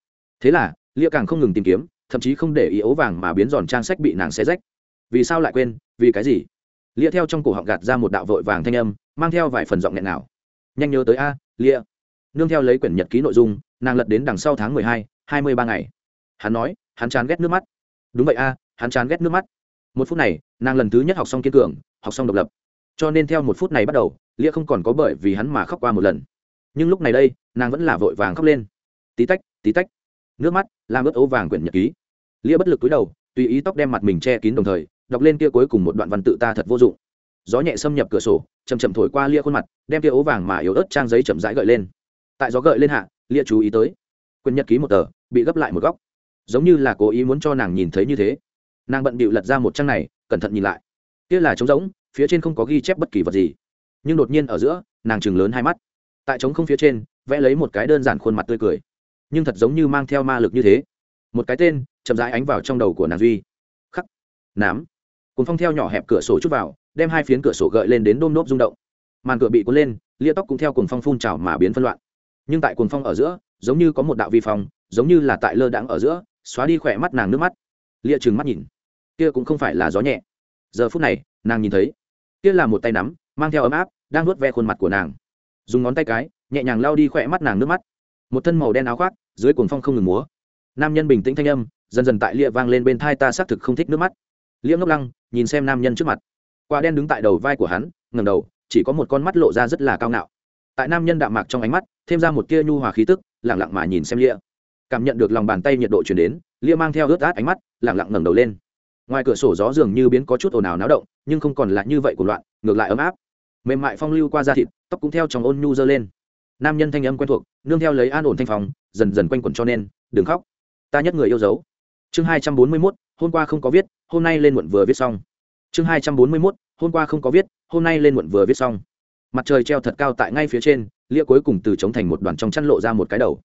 Thế là, lia càng không ngừng tìm kiếm, thậm chí không để ý ấu vàng mà biến giòn trang sách bị nàng xé rách. Vì sao lại quên? Vì cái gì? Lia theo trong cổ họng gạt ra một đạo vội vàng thanh âm, mang theo vài phần giọng nghẹn nào nhanh nhớ tới a, lia. Nương theo lấy quyển nhật ký nội dung, nàng lật đến đằng sau tháng mười hai hai mươi ba ngày hắn nói, hắn chán ghét nước mắt. Đúng vậy a, hắn chán ghét nước mắt. Một phút này, nàng lần thứ nhất học xong kiên cường, học xong độc lập. Cho nên theo một phút này bắt đầu, lia không còn có bởi vì hắn mà khóc qua một lần. Nhưng lúc này đây, nàng vẫn là vội vàng khóc lên. Tí tách tí tách. Nước mắt, làm ướt ấu vàng quyển nhật ký. Lia bất lực cúi đầu, tùy ý tóc đem mặt mình che kín đồng thời, đọc lên kia cuối cùng một đoạn văn tự ta thật vô dụng. Gió nhẹ xâm nhập cửa sổ chầm chậm thổi qua lia khuôn mặt, đem kia ấu vàng mà yếu ớt trang giấy chậm rãi gợi lên. Tại gió gợi lên hạ, lia chú ý tới. Quyển nhật ký một tờ, bị gấp lại một góc giống như là cố ý muốn cho nàng nhìn thấy như thế. Nàng bận bịu lật ra một trang này, cẩn thận nhìn lại. Kia là trống rỗng, phía trên không có ghi chép bất kỳ vật gì. Nhưng đột nhiên ở giữa, nàng chừng lớn hai mắt. Tại trống không phía trên, vẽ lấy một cái đơn giản khuôn mặt tươi cười. Nhưng thật giống như mang theo ma lực như thế. Một cái tên, chậm rãi ánh vào trong đầu của nàng duy. Khắc. Nám. Cùng phong theo nhỏ hẹp cửa sổ chút vào, đem hai phiến cửa sổ gợi lên đến đôm nốt rung động. Màn cửa bị cuốn lên, lia tóc cũng theo cùng phong phun trào mà biến phân loạn. Nhưng tại cuồng phong ở giữa, giống như có một đạo vi phong, giống như là tại lơ đãng ở giữa xóa đi khỏe mắt nàng nước mắt. Lia trừng mắt nhìn. Kia cũng không phải là gió nhẹ. Giờ phút này, nàng nhìn thấy. Kia là một tay nắm, mang theo ấm áp, đang nuốt ve khuôn mặt của nàng. Dùng ngón tay cái, nhẹ nhàng lao đi khỏe mắt nàng nước mắt. Một thân màu đen áo khoác, dưới cuồng phong không ngừng múa. Nam nhân bình tĩnh thanh âm, dần dần tại lia vang lên bên thai ta xác thực không thích nước mắt. Lia ngốc lăng, nhìn xem nam nhân trước mặt. Quả đen đứng tại đầu vai của hắn ngầm đầu, chỉ có một con mắt lộ ra rất là cao ngạo. Tại nam nhân đạm mạc trong ánh mắt, thêm ra một tia nhu hòa khí tức lẳng lặng mà nhìn xem lia cảm nhận được lòng bàn tay nhiệt độ chuyển đến, lia mang theo ướt át ánh mắt lẳng lặng ngẩng đầu lên. Ngoài cửa sổ gió dường như biến có chút ồn ào náo động, nhưng không còn lại như vậy của loạn, ngược lại ấm áp. Mềm mại phong lưu qua da thịt, tóc cũng theo trong ôn nhu dơ lên. Nam nhân thanh âm quen thuộc, nương theo lấy an ổn thanh phòng dần dần quanh quẩn cho nên, đừng khóc, ta nhất người yêu dấu. Chương hai trăm bốn mươi mốt, hôm qua không có viết, hôm nay lên muộn vừa viết xong. Chương hai trăm bốn mươi mốt, hôm qua không có viết, hôm nay lên muộn vừa viết xong. Mặt trời treo thật cao tại ngay phía trên, lia cuối cùng từ chống thành một đoàn trong chăn lộ ra một cái đầu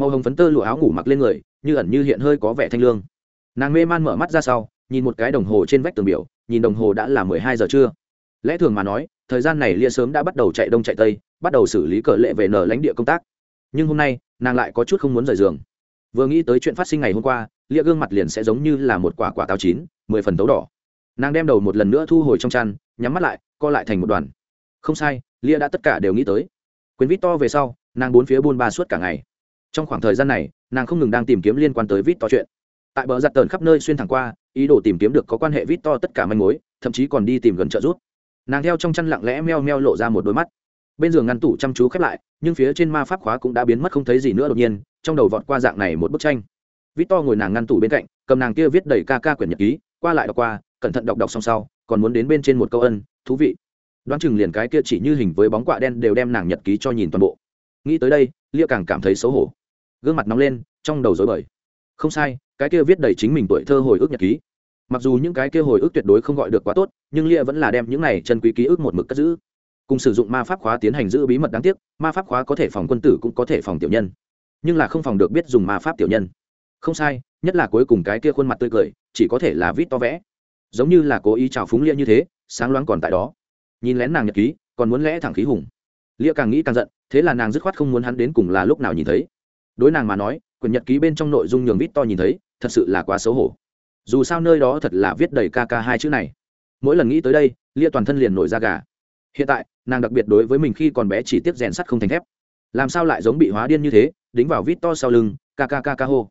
màu hồng phấn tơ lụa áo ngủ mặc lên người, như ẩn như hiện hơi có vẻ thanh lương. Nàng mê man mở mắt ra sau, nhìn một cái đồng hồ trên vách tường biểu, nhìn đồng hồ đã là mười hai giờ trưa. Lẽ thường mà nói, thời gian này lia sớm đã bắt đầu chạy đông chạy tây, bắt đầu xử lý cờ lệ về nở lãnh địa công tác. Nhưng hôm nay, nàng lại có chút không muốn rời giường. Vừa nghĩ tới chuyện phát sinh ngày hôm qua, lia gương mặt liền sẽ giống như là một quả quả táo chín, mười phần tấu đỏ. Nàng đem đầu một lần nữa thu hồi trong chăn, nhắm mắt lại, co lại thành một đoàn. Không sai, lia đã tất cả đều nghĩ tới. Quyền vít to về sau, nàng bốn phía buôn ba suốt cả ngày trong khoảng thời gian này, nàng không ngừng đang tìm kiếm liên quan tới vít to chuyện. Tại bờ giặt tờn khắp nơi xuyên thẳng qua, ý đồ tìm kiếm được có quan hệ vít to tất cả manh mối, thậm chí còn đi tìm gần trợ rút nàng theo trong chăn lặng lẽ meo meo lộ ra một đôi mắt. Bên giường ngăn tủ chăm chú khép lại, nhưng phía trên ma pháp khóa cũng đã biến mất không thấy gì nữa đột nhiên, trong đầu vọt qua dạng này một bức tranh. Vít to ngồi nàng ngăn tủ bên cạnh, cầm nàng kia viết đầy ca ca quyển nhật ký, qua lại đọc qua, cẩn thận đọc đọc xong sau, còn muốn đến bên trên một câu ân, thú vị. Đoán chừng liền cái kia chỉ như hình với bóng quạ đen đều đem nàng nhật ký cho nhìn toàn bộ. Nghĩ tới đây, lia càng cảm thấy xấu hổ gương mặt nóng lên, trong đầu dối bời. Không sai, cái kia viết đầy chính mình tuổi thơ hồi ức nhật ký. Mặc dù những cái kia hồi ức tuyệt đối không gọi được quá tốt, nhưng lia vẫn là đem những này chân quý ký ức một mực cất giữ. Cùng sử dụng ma pháp khóa tiến hành giữ bí mật đáng tiếc, ma pháp khóa có thể phòng quân tử cũng có thể phòng tiểu nhân. Nhưng là không phòng được biết dùng ma pháp tiểu nhân. Không sai, nhất là cuối cùng cái kia khuôn mặt tươi cười, chỉ có thể là vít to vẽ. Giống như là cố ý trào phúng lia như thế, sáng loáng còn tại đó. Nhìn lén nàng nhật ký, còn muốn lẽ thẳng khí hùng. Lia càng nghĩ càng giận, thế là nàng dứt khoát không muốn hắn đến cùng là lúc nào nhìn thấy đối nàng mà nói, quyển nhật ký bên trong nội dung nhường vít to nhìn thấy, thật sự là quá xấu hổ. Dù sao nơi đó thật là viết đầy ca ca hai chữ này. Mỗi lần nghĩ tới đây, lia toàn thân liền nổi da gà. Hiện tại, nàng đặc biệt đối với mình khi còn bé chỉ tiếp rèn sắt không thành thép. Làm sao lại giống bị hóa điên như thế, đính vào vít to sau lưng, ca ca ca ca hô.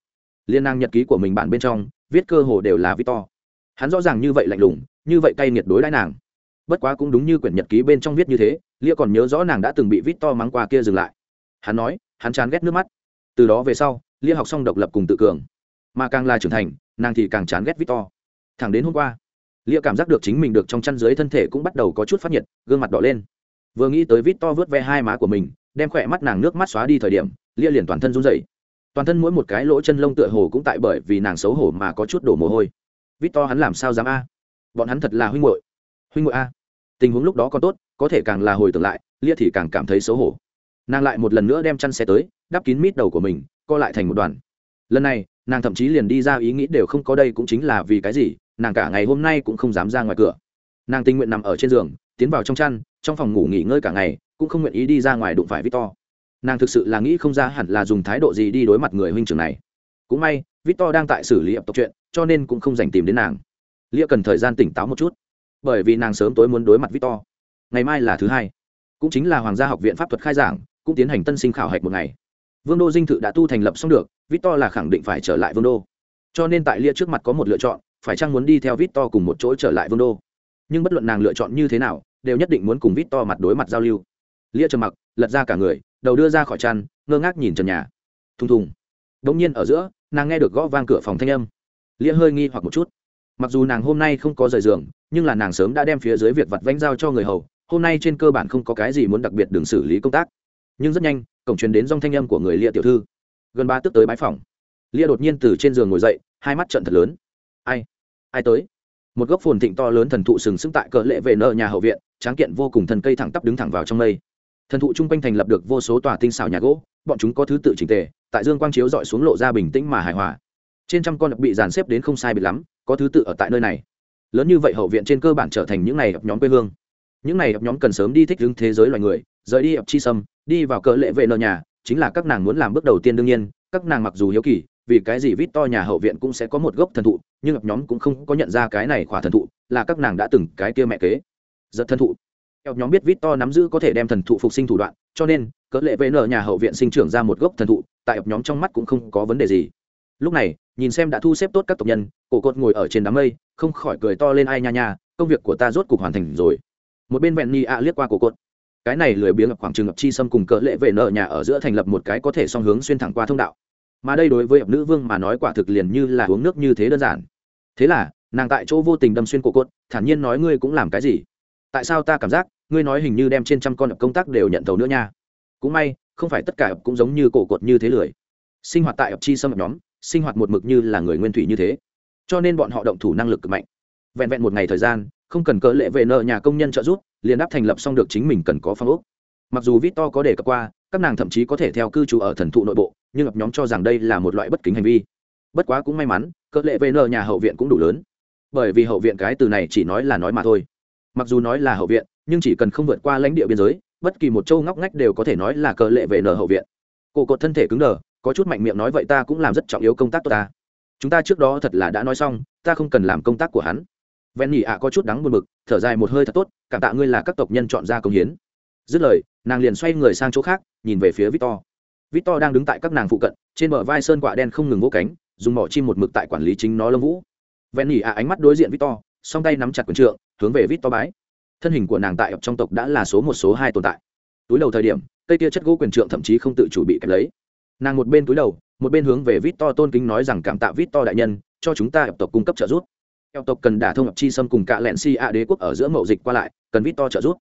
Liên năng nhật ký của mình bản bên trong, viết cơ hồ đều là vít to. Hắn rõ ràng như vậy lạnh lùng, như vậy cay nghiệt đối đãi nàng. Bất quá cũng đúng như quyển nhật ký bên trong viết như thế, lia còn nhớ rõ nàng đã từng bị vít to mắng qua kia dừng lại. Hắn nói, hắn chán ghét nước mắt từ đó về sau, lia học xong độc lập cùng tự cường. Mà càng là trưởng thành, nàng thì càng chán ghét victor. Thẳng đến hôm qua, lia cảm giác được chính mình được trong chăn dưới thân thể cũng bắt đầu có chút phát nhiệt, gương mặt đỏ lên. Vừa nghĩ tới victor vớt ve hai má của mình, đem khỏe mắt nàng nước mắt xóa đi thời điểm, lia liền toàn thân run dậy toàn thân mỗi một cái lỗ chân lông tựa hồ cũng tại bởi vì nàng xấu hổ mà có chút đổ mồ hôi. Victor hắn làm sao dám a? Bọn hắn thật là huynh hội huynh hội a? Tình huống lúc đó còn tốt, có thể càng là hồi tưởng lại, lia thì càng cảm thấy xấu hổ. Nàng lại một lần nữa đem chăn xe tới đắp kín mít đầu của mình, co lại thành một đoàn. Lần này, nàng thậm chí liền đi ra ý nghĩ đều không có đây cũng chính là vì cái gì, nàng cả ngày hôm nay cũng không dám ra ngoài cửa. Nàng tình nguyện nằm ở trên giường, tiến vào trong chăn, trong phòng ngủ nghỉ ngơi cả ngày, cũng không nguyện ý đi ra ngoài đụng phải victor. Nàng thực sự là nghĩ không ra hẳn là dùng thái độ gì đi đối mặt người huynh trưởng này. Cũng may, victor đang tại xử lý ập tộc chuyện, cho nên cũng không dành tìm đến nàng. Lia cần thời gian tỉnh táo một chút. Bởi vì nàng sớm tối muốn đối mặt victor. Ngày mai là thứ hai. Cũng chính là hoàng gia học viện pháp thuật khai giảng, cũng tiến hành tân sinh khảo hạch một ngày vương đô dinh thự đã tu thành lập xong được, victor là khẳng định phải trở lại vương đô. Cho nên tại lia trước mặt có một lựa chọn, phải chăng muốn đi theo victor cùng một chỗ trở lại vương đô? Nhưng bất luận nàng lựa chọn như thế nào, đều nhất định muốn cùng victor mặt đối mặt giao lưu. Lia trầm mặc, lật ra cả người, đầu đưa ra khỏi chăn, ngơ ngác nhìn trần nhà. Thùng thùng. Đ ỗ n g nhiên ở giữa, nàng nghe được gõ vang cửa phòng thanh âm. Lia hơi nghi hoặc một chút. Mặc dù nàng hôm nay không có rời giường, nhưng là nàng sớm đã đem phía dưới việc vặt vánh giao cho người hầu, hôm nay trên cơ bản không có cái gì muốn đặc biệt đường xử lý công tác nhưng rất nhanh, cổng truyền đến dòng thanh âm của người lia tiểu thư. Gần ba tức tới bãi phòng. Lia đột nhiên từ trên giường ngồi dậy, hai mắt trận thật lớn. Ai? Ai tới? Một gốc phồn thịnh to lớn thần thụ sừng sững tại cỡ lệ về nợ nhà hậu viện, tráng kiện vô cùng thần cây thẳng tắp đứng thẳng vào trong mây. Thần thụ chung quanh thành lập được vô số tòa tinh xảo nhà gỗ, bọn chúng có thứ tự chỉnh tề, tại dương quang chiếu dọi xuống lộ ra bình tĩnh mà hài hòa. Trên trăm con bị dàn xếp đến không sai biệt lắm, có thứ tự ở tại nơi này. Lớn như vậy hậu viện trên cơ bản trở thành những này nhóm quê hương. Những này nhóm cần sớm đi thích ứng thế giới loài người, rời đi ập chi sâm đi vào cỡ lệ vệ nợ nhà, chính là các nàng muốn làm bước đầu tiên đương nhiên, các nàng mặc dù hiếu kỳ, vì cái gì vít to nhà hậu viện cũng sẽ có một gốc thần thụ, nhưng ập nhóm cũng không có nhận ra cái này khỏa thần thụ, là các nàng đã từng cái kia mẹ kế. Giật thần thụ. Ập nhóm biết vít to nắm giữ có thể đem thần thụ phục sinh thủ đoạn, cho nên, cỡ lệ vệ nợ nhà hậu viện sinh trưởng ra một gốc thần thụ, tại ập nhóm trong mắt cũng không có vấn đề gì. Lúc này, nhìn xem đã thu xếp tốt các tộc nhân, cổ cột ngồi ở trên đám mây, không khỏi cười to lên ai nha nha, công việc của ta rốt cục hoàn thành rồi. Một bên vẹn ni ạ liếc qua cổ cột cái này lười biếng khoảng trường ngập chi xâm cùng cỡ lệ vệ nợ nhà ở giữa thành lập một cái có thể song hướng xuyên thẳng qua thông đạo. Mà đây đối với ập nữ vương mà nói quả thực liền như là uống nước như thế đơn giản. Thế là, nàng tại chỗ vô tình đâm xuyên cổ cốt thản nhiên nói ngươi cũng làm cái gì? Tại sao ta cảm giác, ngươi nói hình như đem trên trăm con ập công tác đều nhận thầu nữa nha? Cũng may, không phải tất cả ập cũng giống như cổ cột như thế lười. Sinh hoạt tại ập chi xâm ập nhóm, sinh hoạt một mực như là người nguyên thủy như thế. Cho nên bọn họ động thủ năng lực cực mạnh. Vẹn vẹn một ngày thời gian, không cần cỡ lệ về nợ nhà công nhân trợ giúp liền đáp thành lập xong được chính mình cần có phong ốc. Mặc dù vít to có đề cập qua, các nàng thậm chí có thể theo cư trú ở thần thụ nội bộ, nhưng ập nhóm cho rằng đây là một loại bất kính hành vi. Bất quá cũng may mắn, cỡ lệ về nợ nhà hậu viện cũng đủ lớn. Bởi vì hậu viện cái từ này chỉ nói là nói mà thôi. Mặc dù nói là hậu viện, nhưng chỉ cần không vượt qua lãnh địa biên giới, bất kỳ một châu ngóc ngách đều có thể nói là cờ lệ về nợ hậu viện. Cổ cột thân thể cứng đờ, có chút mạnh miệng nói vậy ta cũng làm rất trọng yếu công tác của ta. Chúng ta trước đó thật là đã nói xong, ta không cần làm công tác của hắn ven nhỉ ạ có chút đắng buồn bực, thở dài một hơi thật tốt, cảm tạ ngươi là các tộc nhân chọn ra công hiến. Dứt lời, nàng liền xoay người sang chỗ khác, nhìn về phía victor. Victor đang đứng tại các nàng phụ cận, trên bờ vai sơn quạ đen không ngừng vỗ cánh, dùng mỏ chim một mực tại quản lý chính nó lâm vũ. Ven nhỉ ạ ánh mắt đối diện victor, song tay nắm chặt quần trượng, hướng về victor bái. Thân hình của nàng tại trong tộc đã là số một, số hai tồn tại. Túi đầu thời điểm, cây tia chất gỗ quyền trượng thậm chí không tự chủ bị kẹp lấy. Nàng một bên túi đầu, một bên hướng về vít to tôn kính nói rằng cảm tạ vít to đại nhân, cho chúng ta hợp tộc cung cấp trợ giúp eo tộc cần đả thông ập chi xâm cùng cả lẹn si a đế quốc ở giữa mậu dịch qua lại, cần vít to trợ giúp.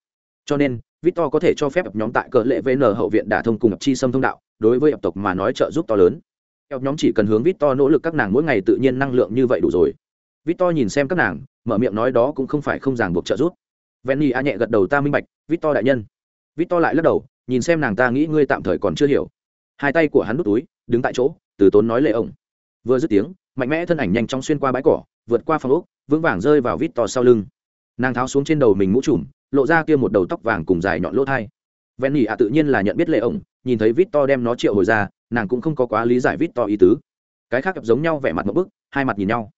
Cho nên vít to có thể cho phép ập nhóm tại cờ lệ vn hậu viện đả thông cùng ập chi xâm thông đạo, đối với ập tộc mà nói trợ giúp to lớn. Ập nhóm chỉ cần hướng vít to nỗ lực các nàng mỗi ngày tự nhiên năng lượng như vậy đủ rồi. Vít to nhìn xem các nàng, mở miệng nói đó cũng không phải không ràng buộc trợ giúp. Venny a nhẹ gật đầu, ta minh bạch vít to đại nhân. Vít to lại lắc đầu, nhìn xem nàng ta nghĩ ngươi tạm thời còn chưa hiểu. Hai tay của hắn đút túi, đứng tại chỗ, từ tốn nói lệ ổng. Vừa dứt tiếng, mạnh mẽ thân ảnh nhanh chóng xuyên qua bãi cỏ vượt qua phòng ốc vững vàng rơi vào vít to sau lưng. Nàng tháo xuống trên đầu mình mũ trùm lộ ra kia một đầu tóc vàng cùng dài nhọn lỗ thai. Ven nhỉ ạ tự nhiên là nhận biết lệ ổng nhìn thấy vít to đem nó triệu hồi ra nàng cũng không có quá lý giải vít to ý tứ. Cái khác giống nhau vẻ mặt một bức hai mặt nhìn nhau.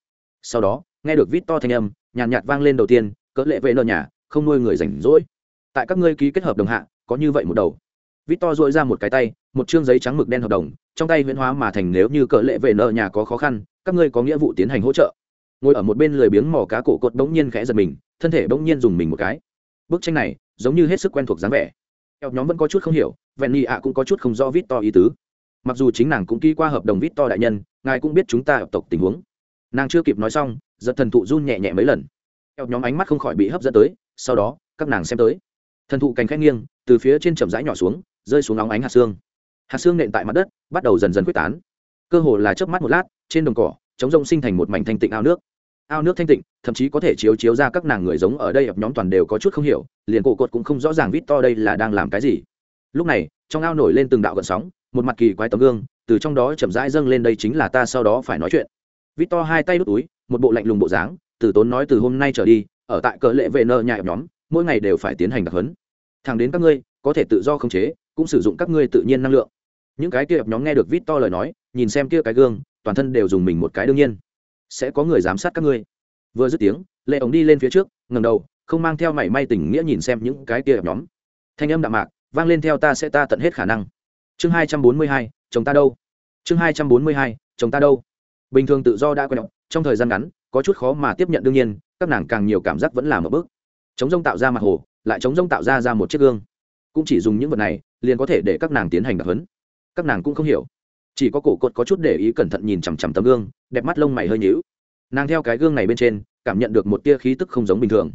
Sau đó nghe được vít to thanh âm nhàn nhạt, nhạt vang lên đầu tiên cỡ lệ vệ nợ nhà không nuôi người rảnh rỗi. Tại các ngươi ký kết hợp đồng hạ có như vậy một đầu. Vít to dội ra một cái tay, một trương giấy trắng mực đen hợp đồng, trong tay huyễn hóa mà thành nếu như cỡ lệ về nợ nhà có khó khăn, các ngươi có nghĩa vụ tiến hành hỗ trợ. Ngồi ở một bên lười biếng mỏ cá cổ cột bỗng nhiên khẽ giật mình, thân thể bỗng nhiên dùng mình một cái. Bức tranh này, giống như hết sức quen thuộc dáng vẻ. eo nhóm vẫn có chút không hiểu vẹn nhị ạ cũng có chút không rõ vít to ý tứ. Mặc dù chính nàng cũng ký qua hợp đồng vít to đại nhân ngài cũng biết chúng ta tộc tình huống. Nàng chưa kịp nói xong giật thần thụ run nhẹ nhẹ mấy lần. Eo nhóm ánh mắt không khỏi bị hấp dẫn tới sau đó các nàng xem tới. Thần thụ cành khẽ nghiêng từ phía trên trầm rãi nhỏ xuống rơi xuống óng ánh hạt xương. Hạt xương nện tại mặt đất bắt đầu dần dần quyết tán. Cơ hồ là chớp mắt một lát trên đồng cỏ chống rông sinh thành một mảnh thanh tịnh ao nước ao nước thanh tịnh, thậm chí có thể chiếu chiếu ra các nàng người giống ở đây, ập nhóm toàn đều có chút không hiểu, liền cổ cột cũng không rõ ràng vít to đây là đang làm cái gì. Lúc này, trong ao nổi lên từng đạo gợn sóng, một mặt kỳ quái tấm gương, từ trong đó chậm rãi dâng lên đây chính là ta sau đó phải nói chuyện. Vít to hai tay đút túi, một bộ lạnh lùng bộ dáng, từ tốn nói từ hôm nay trở đi, ở tại cỡ lệ vệ nợ nhà ập nhóm, mỗi ngày đều phải tiến hành đặc huấn. Thẳng đến các ngươi, có thể tự do khống chế, cũng sử dụng các ngươi tự nhiên năng lượng. Những cái kia ập nhóm nghe được vít to lời nói, nhìn xem kia cái gương, toàn thân đều dùng mình một cái đương nhiên sẽ có người giám sát các ngươi. Vừa dứt tiếng lệ ống đi lên phía trước ngầm đầu, không mang theo mảy may tình nghĩa nhìn xem những cái kia nhóm. Thanh âm đạm mạc, vang lên theo ta sẽ ta tận hết khả năng. Chương hai trăm bốn mươi hai, chồng ta đâu? Chương hai trăm bốn mươi hai, chồng ta đâu? Bình thường tự do đã quen trong thời gian ngắn, có chút khó mà tiếp nhận đương nhiên, các nàng càng nhiều cảm giác vẫn là một bước. Chống rông tạo ra mặt hồ, lại chống rông tạo ra ra một chiếc gương. Cũng chỉ dùng những vật này, liền có thể để các nàng tiến hành đặc hấn các nàng cũng không hiểu chỉ có cổ cột có chút để ý cẩn thận nhìn chằm chằm tấm gương, đẹp mắt lông mày hơi nhíu. Nàng theo cái gương này bên trên, cảm nhận được một tia khí tức không giống bình thường.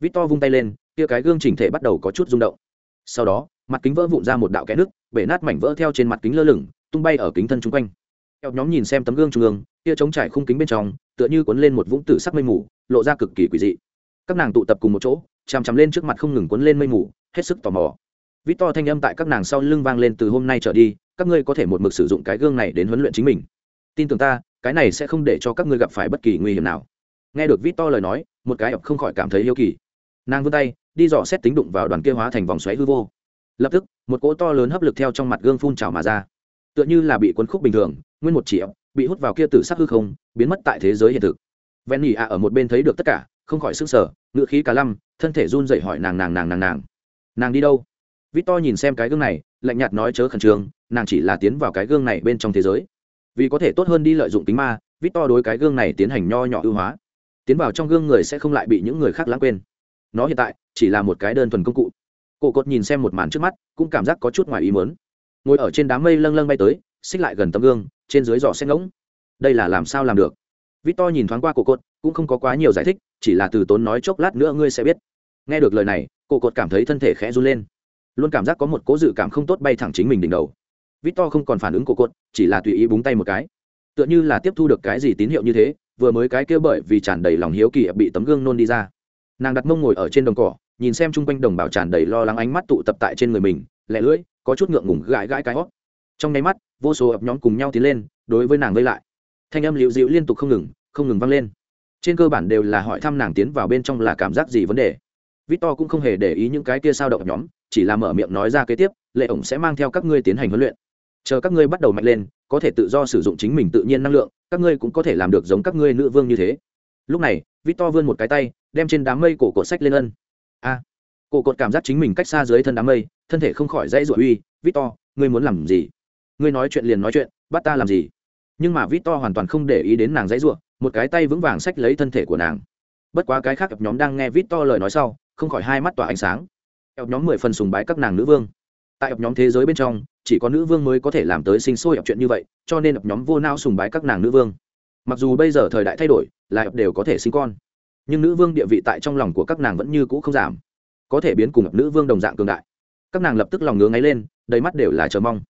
Vít to vung tay lên, tia cái gương chỉnh thể bắt đầu có chút rung động. Sau đó, mặt kính vỡ vụn ra một đạo kẽ nước, bể nát mảnh vỡ theo trên mặt kính lơ lửng, tung bay ở kính thân chung quanh. Theo nhóm nhìn xem tấm gương trung ương, tia chống trải khung kính bên trong, tựa như cuốn lên một vũng tử sắc mây mù, lộ ra cực kỳ quỷ dị. Các nàng tụ tập cùng một chỗ, chằm chằm lên trước mặt không ngừng cuốn lên mây mù, hết sức tò mò. Vít to thanh âm tại các nàng sau lưng vang lên từ hôm nay trở đi các ngươi có thể một mực sử dụng cái gương này đến huấn luyện chính mình. Tin tưởng ta, cái này sẽ không để cho các ngươi gặp phải bất kỳ nguy hiểm nào. Nghe được vít to lời nói, một cái ập không khỏi cảm thấy yêu kỳ. Nàng vươn tay, đi dò xét tính đụng vào đoàn kia hóa thành vòng xoáy hư vô. Lập tức, một cỗ to lớn hấp lực theo trong mặt gương phun trào mà ra. Tựa như là bị cuốn khúc bình thường, nguyên một chỉ ập bị hút vào kia từ sắc hư không, biến mất tại thế giới hiện thực. Ven nhì ạ ở một bên thấy được tất cả, không khỏi sức sở ngự khí cả lăm, thân thể run dậy hỏi nàng nàng nàng nàng nàng. Nàng đi đâu? Vít to nhìn xem cái gương này, lạnh nhạt nói chớ khẩn trương nàng chỉ là tiến vào cái gương này bên trong thế giới. Vì có thể tốt hơn đi lợi dụng tính ma vít to đối cái gương này tiến hành nho nhỏ ưu hóa. Tiến vào trong gương người sẽ không lại bị những người khác lãng quên. Nó hiện tại chỉ là một cái đơn thuần công cụ. Cổ cột nhìn xem một màn trước mắt, cũng cảm giác có chút ngoài ý mớn ngồi ở trên đám mây lâng lâng bay tới, xích lại gần tấm gương, trên dưới giỏ xét ngỗng. Đây là làm sao làm được? Vít to nhìn thoáng qua cổ cột, cũng không có quá nhiều giải thích, chỉ là từ tốn nói chốc lát nữa ngươi sẽ biết. Nghe được lời này, cổ cột cảm thấy thân thể khẽ run lên. Luôn cảm giác có một cố dự cảm không tốt bay thẳng chính mình đỉnh đầu vít to không còn phản ứng cổ cột, chỉ là tùy ý búng tay một cái. Tựa như là tiếp thu được cái gì tín hiệu như thế, vừa mới cái kia bởi vì tràn đầy lòng hiếu kỳ bị tấm gương nôn đi ra. Nàng đặt mông ngồi ở trên đồng cỏ, nhìn xem chung quanh đồng bào tràn đầy lo lắng ánh mắt tụ tập tại trên người mình lẹ lưỡi, có chút ngượng ngùng gãi gãi cái hót. Trong nháy mắt, vô số ập nhóm cùng nhau tiến lên, đối với nàng vây lại. Thanh âm liễu dịu liên tục không ngừng không ngừng vang lên. Trên cơ bản đều là hỏi thăm nàng tiến vào bên trong là cảm giác gì vấn đề. Victor cũng không hề để ý những cái kia sao động nhóm, chỉ là mở miệng nói ra kế tiếp, lệ ổng sẽ mang theo các ngươi tiến hành huấn luyện chờ các ngươi bắt đầu mạnh lên, có thể tự do sử dụng chính mình tự nhiên năng lượng, các ngươi cũng có thể làm được giống các ngươi nữ vương như thế. Lúc này, victor vươn một cái tay, đem trên đám mây cổ cột sách lên ân. A! Cổ cột cảm giác chính mình cách xa dưới thân đám mây, thân thể không khỏi dãy rủa uy, victor, ngươi muốn làm gì? Ngươi nói chuyện liền nói chuyện, bắt ta làm gì? Nhưng mà victor hoàn toàn không để ý đến nàng dãy rủa, một cái tay vững vàng sách lấy thân thể của nàng. Bất quá cái khác ập nhóm đang nghe victor lời nói sau, không khỏi hai mắt tỏa ánh sáng. Ập nhóm mười phần sùng bái các nàng nữ vương. Tại ập nhóm thế giới bên trong chỉ có nữ vương mới có thể làm tới sinh sôi ập chuyện như vậy, cho nên ập nhóm vô nao sùng bái các nàng nữ vương. Mặc dù bây giờ thời đại thay đổi lại ập đều có thể sinh con, nhưng nữ vương địa vị tại trong lòng của các nàng vẫn như cũ không giảm. Có thể biến cùng ập nữ vương đồng dạng cường đại. Các nàng lập tức lòng ngứa ngáy lên, đầy mắt đều là chờ mong.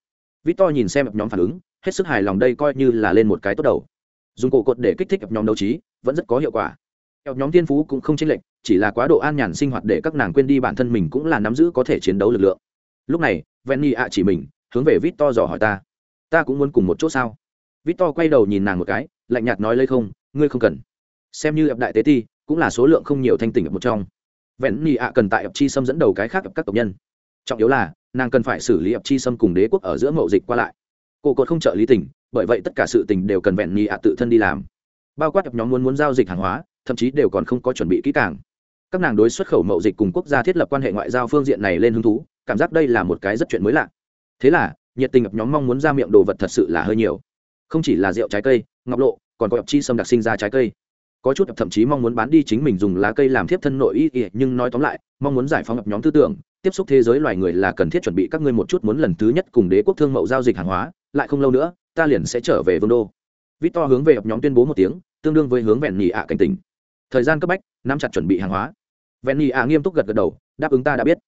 Vít to nhìn xem ập nhóm phản ứng, hết sức hài lòng đây coi như là lên một cái tốt đầu. Dùng cổ cột để kích thích ập nhóm đấu trí, vẫn rất có hiệu quả. Ập nhóm thiên phú cũng không chênh lệch, chỉ là quá độ an nhàn sinh hoạt để các nàng quên đi bản thân mình cũng là nắm giữ có thể chiến đấu lực lượng. Lúc này venny ạ chỉ mình hướng về vít to dò hỏi ta. Ta cũng muốn cùng một chỗ sao? Vít to quay đầu nhìn nàng một cái, lạnh nhạt nói lấy không, ngươi không cần. Xem như ập đại tế ti, cũng là số lượng không nhiều thanh tỉnh ở một trong. Vẹn nhị ạ cần tại ập chi xâm dẫn đầu cái khác ập các tộc nhân. Trọng yếu là, nàng cần phải xử lý ập chi xâm cùng đế quốc ở giữa mậu dịch qua lại. Cô cột không trợ lý tình bởi vậy tất cả sự tình đều cần vẹn nhị ạ tự thân đi làm. Bao quát ập nhóm muốn muốn giao dịch hàng hóa, thậm chí đều còn không có chuẩn bị kỹ càng. Các nàng đối xuất khẩu mậu dịch cùng quốc gia thiết lập quan hệ ngoại giao phương diện này lên hứng thú, cảm giác đây là một cái rất chuyện mới lạ thế là, nhiệt tình ập nhóm mong muốn ra miệng đồ vật thật sự là hơi nhiều. Không chỉ là rượu trái cây, ngọc lộ, còn có ập chi sâm đặc sinh ra trái cây. Có chút thậm chí mong muốn bán đi chính mình dùng lá cây làm thiếp thân nội y nhưng nói tóm lại, mong muốn giải phóng ập nhóm tư tưởng, tiếp xúc thế giới loài người là cần thiết chuẩn bị các ngươi một chút muốn lần thứ nhất cùng đế quốc thương mậu giao dịch hàng hóa, lại không lâu nữa, ta liền sẽ trở về vương đô. Vít to hướng về nhóm tuyên bố một tiếng, tương đương với hướng vẹn nhị ạ cảnh tỉnh. Thời gian cấp bách, nắm chặt chuẩn bị hàng hóa. Vẹn nhị ạ nghiêm túc gật gật đầu, đáp ứng ta đã biết.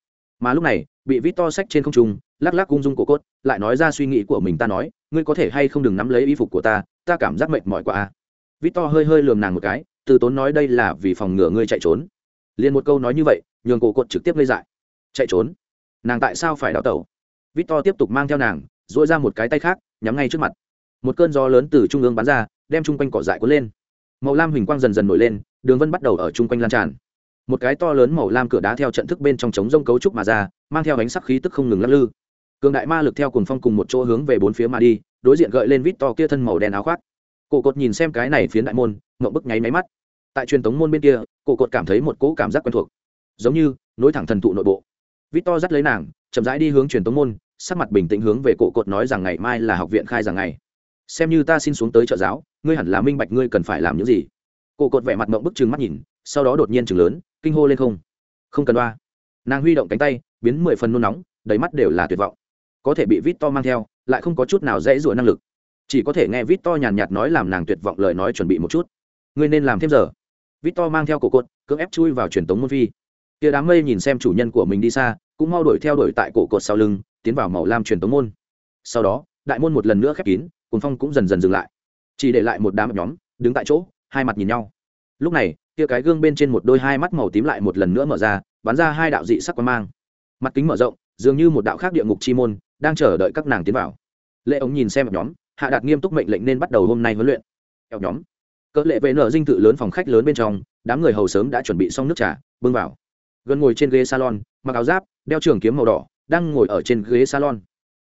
Mà lúc này, bị vít to sách trên không trung lắc lắc cung dung cổ cốt, lại nói ra suy nghĩ của mình, ta nói, ngươi có thể hay không đừng nắm lấy y phục của ta ta cảm giác mệt mỏi quá. A vít to hơi hơi lườm nàng một cái, từ tốn nói đây là vì phòng ngừa ngươi chạy trốn. Liền một câu nói như vậy, nhường cổ cốt trực tiếp gây dại. Chạy trốn? Nàng tại sao phải đào tẩu? Vít to tiếp tục mang theo nàng dội ra một cái tay khác, nhắm ngay trước mặt. Một cơn gió lớn từ trung ương bắn ra, đem chung quanh cỏ dại cuốn lên. Màu lam huỳnh quang dần dần nổi lên, đường vân bắt đầu ở chung quanh lan tràn. Một cái to lớn màu lam cửa đá theo trận thức bên trong trống rông cấu trúc mà ra, mang theo ánh sắc khí tức không ngừng lắc lư cường đại ma lực theo cùng phong cùng một chỗ hướng về bốn phía mà đi, đối diện gợi lên vít to kia thân màu đen áo khoác. Cổ cột nhìn xem cái này phiến đại môn mộng bức nháy máy mắt. Tại truyền tống môn bên kia, cổ cột cảm thấy một cỗ cảm giác quen thuộc. Giống như, nối thẳng thần thụ nội bộ. Vít to dắt lấy nàng, chậm rãi đi hướng truyền tống môn, sắc mặt bình tĩnh hướng về cổ cột nói rằng ngày mai là học viện khai giảng ngày. Xem như ta xin xuống tới trợ giáo, ngươi hẳn là minh bạch ngươi cần phải làm những gì. Cổ cột vẻ mặt mộng bức trừng mắt nhìn, sau đó đột nhiên chừng lớn, kinh hô lên không. Không cần đoa. Nàng huy động cánh tay, biến mười phần nôn nóng, đầy mắt đều là tuyệt vọng có thể bị vít to mang theo, lại không có chút nào dễ dụa năng lực. Chỉ có thể nghe vít to nhàn nhạt nói làm nàng tuyệt vọng lời nói chuẩn bị một chút. Ngươi nên làm thêm giờ. Vít to mang theo cổ cột, cưỡng ép chui vào truyền tống môn phi. Kia đám mây nhìn xem chủ nhân của mình đi xa, cũng mau đuổi theo đuổi tại cổ cột sau lưng, tiến vào màu lam truyền tống môn. Sau đó, đại môn một lần nữa khép kín cùng phong cũng dần dần dừng lại. Chỉ để lại một đám nhóm, đứng tại chỗ, hai mặt nhìn nhau. Lúc này, kia cái gương bên trên một đôi hai mắt màu tím lại một lần nữa mở ra, bắn ra hai đạo dị sắc quang mang. Mặt kính mở rộng, dường như một đạo khác địa ngục chi môn đang chờ đợi các nàng tiến vào. Lệ ống nhìn xem nhóm, hạ đạt nghiêm túc mệnh lệnh nên bắt đầu hôm nay huấn luyện. Eo nhóm. Cỡ lệ vệ nở dinh thự lớn phòng khách lớn bên trong, đám người hầu sớm đã chuẩn bị xong nước trà, bưng vào. Gần ngồi trên ghế salon, mặc áo giáp, đeo trường kiếm màu đỏ, đang ngồi ở trên ghế salon.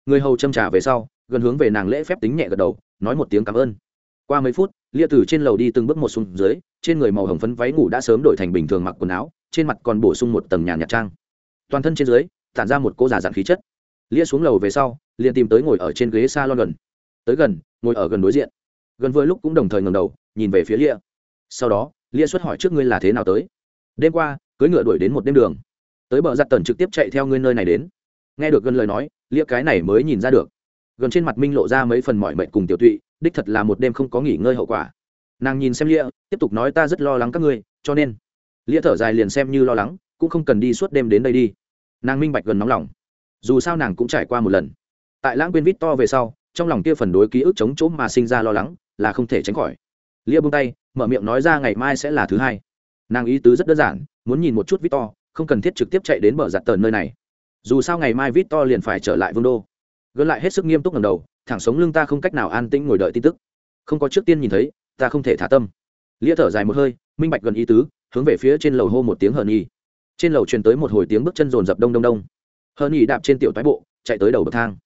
Người hầu châm trà về sau, gần hướng về nàng lễ phép tính nhẹ gật đầu, nói một tiếng cảm ơn. Qua mấy phút, lia từ trên lầu đi từng bước một xuống dưới, trên người màu hồng phấn váy ngủ đã sớm đổi thành bình thường mặc quần áo, trên mặt còn bổ sung một tầng nhàn nhạt trang. Toàn thân trên dưới, tản ra một cô giả dạng khí chất lia xuống lầu về sau, liền tìm tới ngồi ở trên ghế s a lon gần. Tới gần, ngồi ở gần đối diện. Gần vừa lúc cũng đồng thời ngầm đầu, nhìn về phía lia. Sau đó, lia xuất hỏi trước ngươi là thế nào tới. Đêm qua, cưới ngựa đuổi đến một đêm đường. Tới bờ giặt tần trực tiếp chạy theo ngươi nơi này đến. Nghe được gần lời nói, lia cái này mới nhìn ra được. Gần trên mặt minh lộ ra mấy phần mọi mệnh cùng tiểu tụy, đích thật là một đêm không có nghỉ ngơi hậu quả. Nàng nhìn xem lia, tiếp tục nói ta rất lo lắng các ngươi, cho nên. Lia thở dài liền xem như lo lắng, cũng không cần đi suốt đêm đến đây đi. Nàng minh bạch gần nóng lòng dù sao nàng cũng trải qua một lần. Tại lãng quên vít to về sau, trong lòng kia phần đối ký ức chống chỗ mà sinh ra lo lắng, là không thể tránh khỏi. Lia bung tay, mở miệng nói ra ngày mai sẽ là thứ hai. Nàng ý tứ rất đơn giản, muốn nhìn một chút vít to, không cần thiết trực tiếp chạy đến bờ giặt tờn nơi này. Dù sao ngày mai vít to liền phải trở lại vương đô. Gần lại hết sức nghiêm túc ngầm đầu, thẳng sống lưng ta không cách nào an tĩnh ngồi đợi tin tức. Không có trước tiên nhìn thấy, ta không thể thả tâm. Lia thở dài một hơi, minh bạch gần ý tứ, hướng về phía trên lầu hô một tiếng hờn y. Trên lầu truyền tới một hồi tiếng bước chân rồn rập đông đông đông hơn nhị đạp trên tiểu toái bộ, chạy tới đầu bậc thang.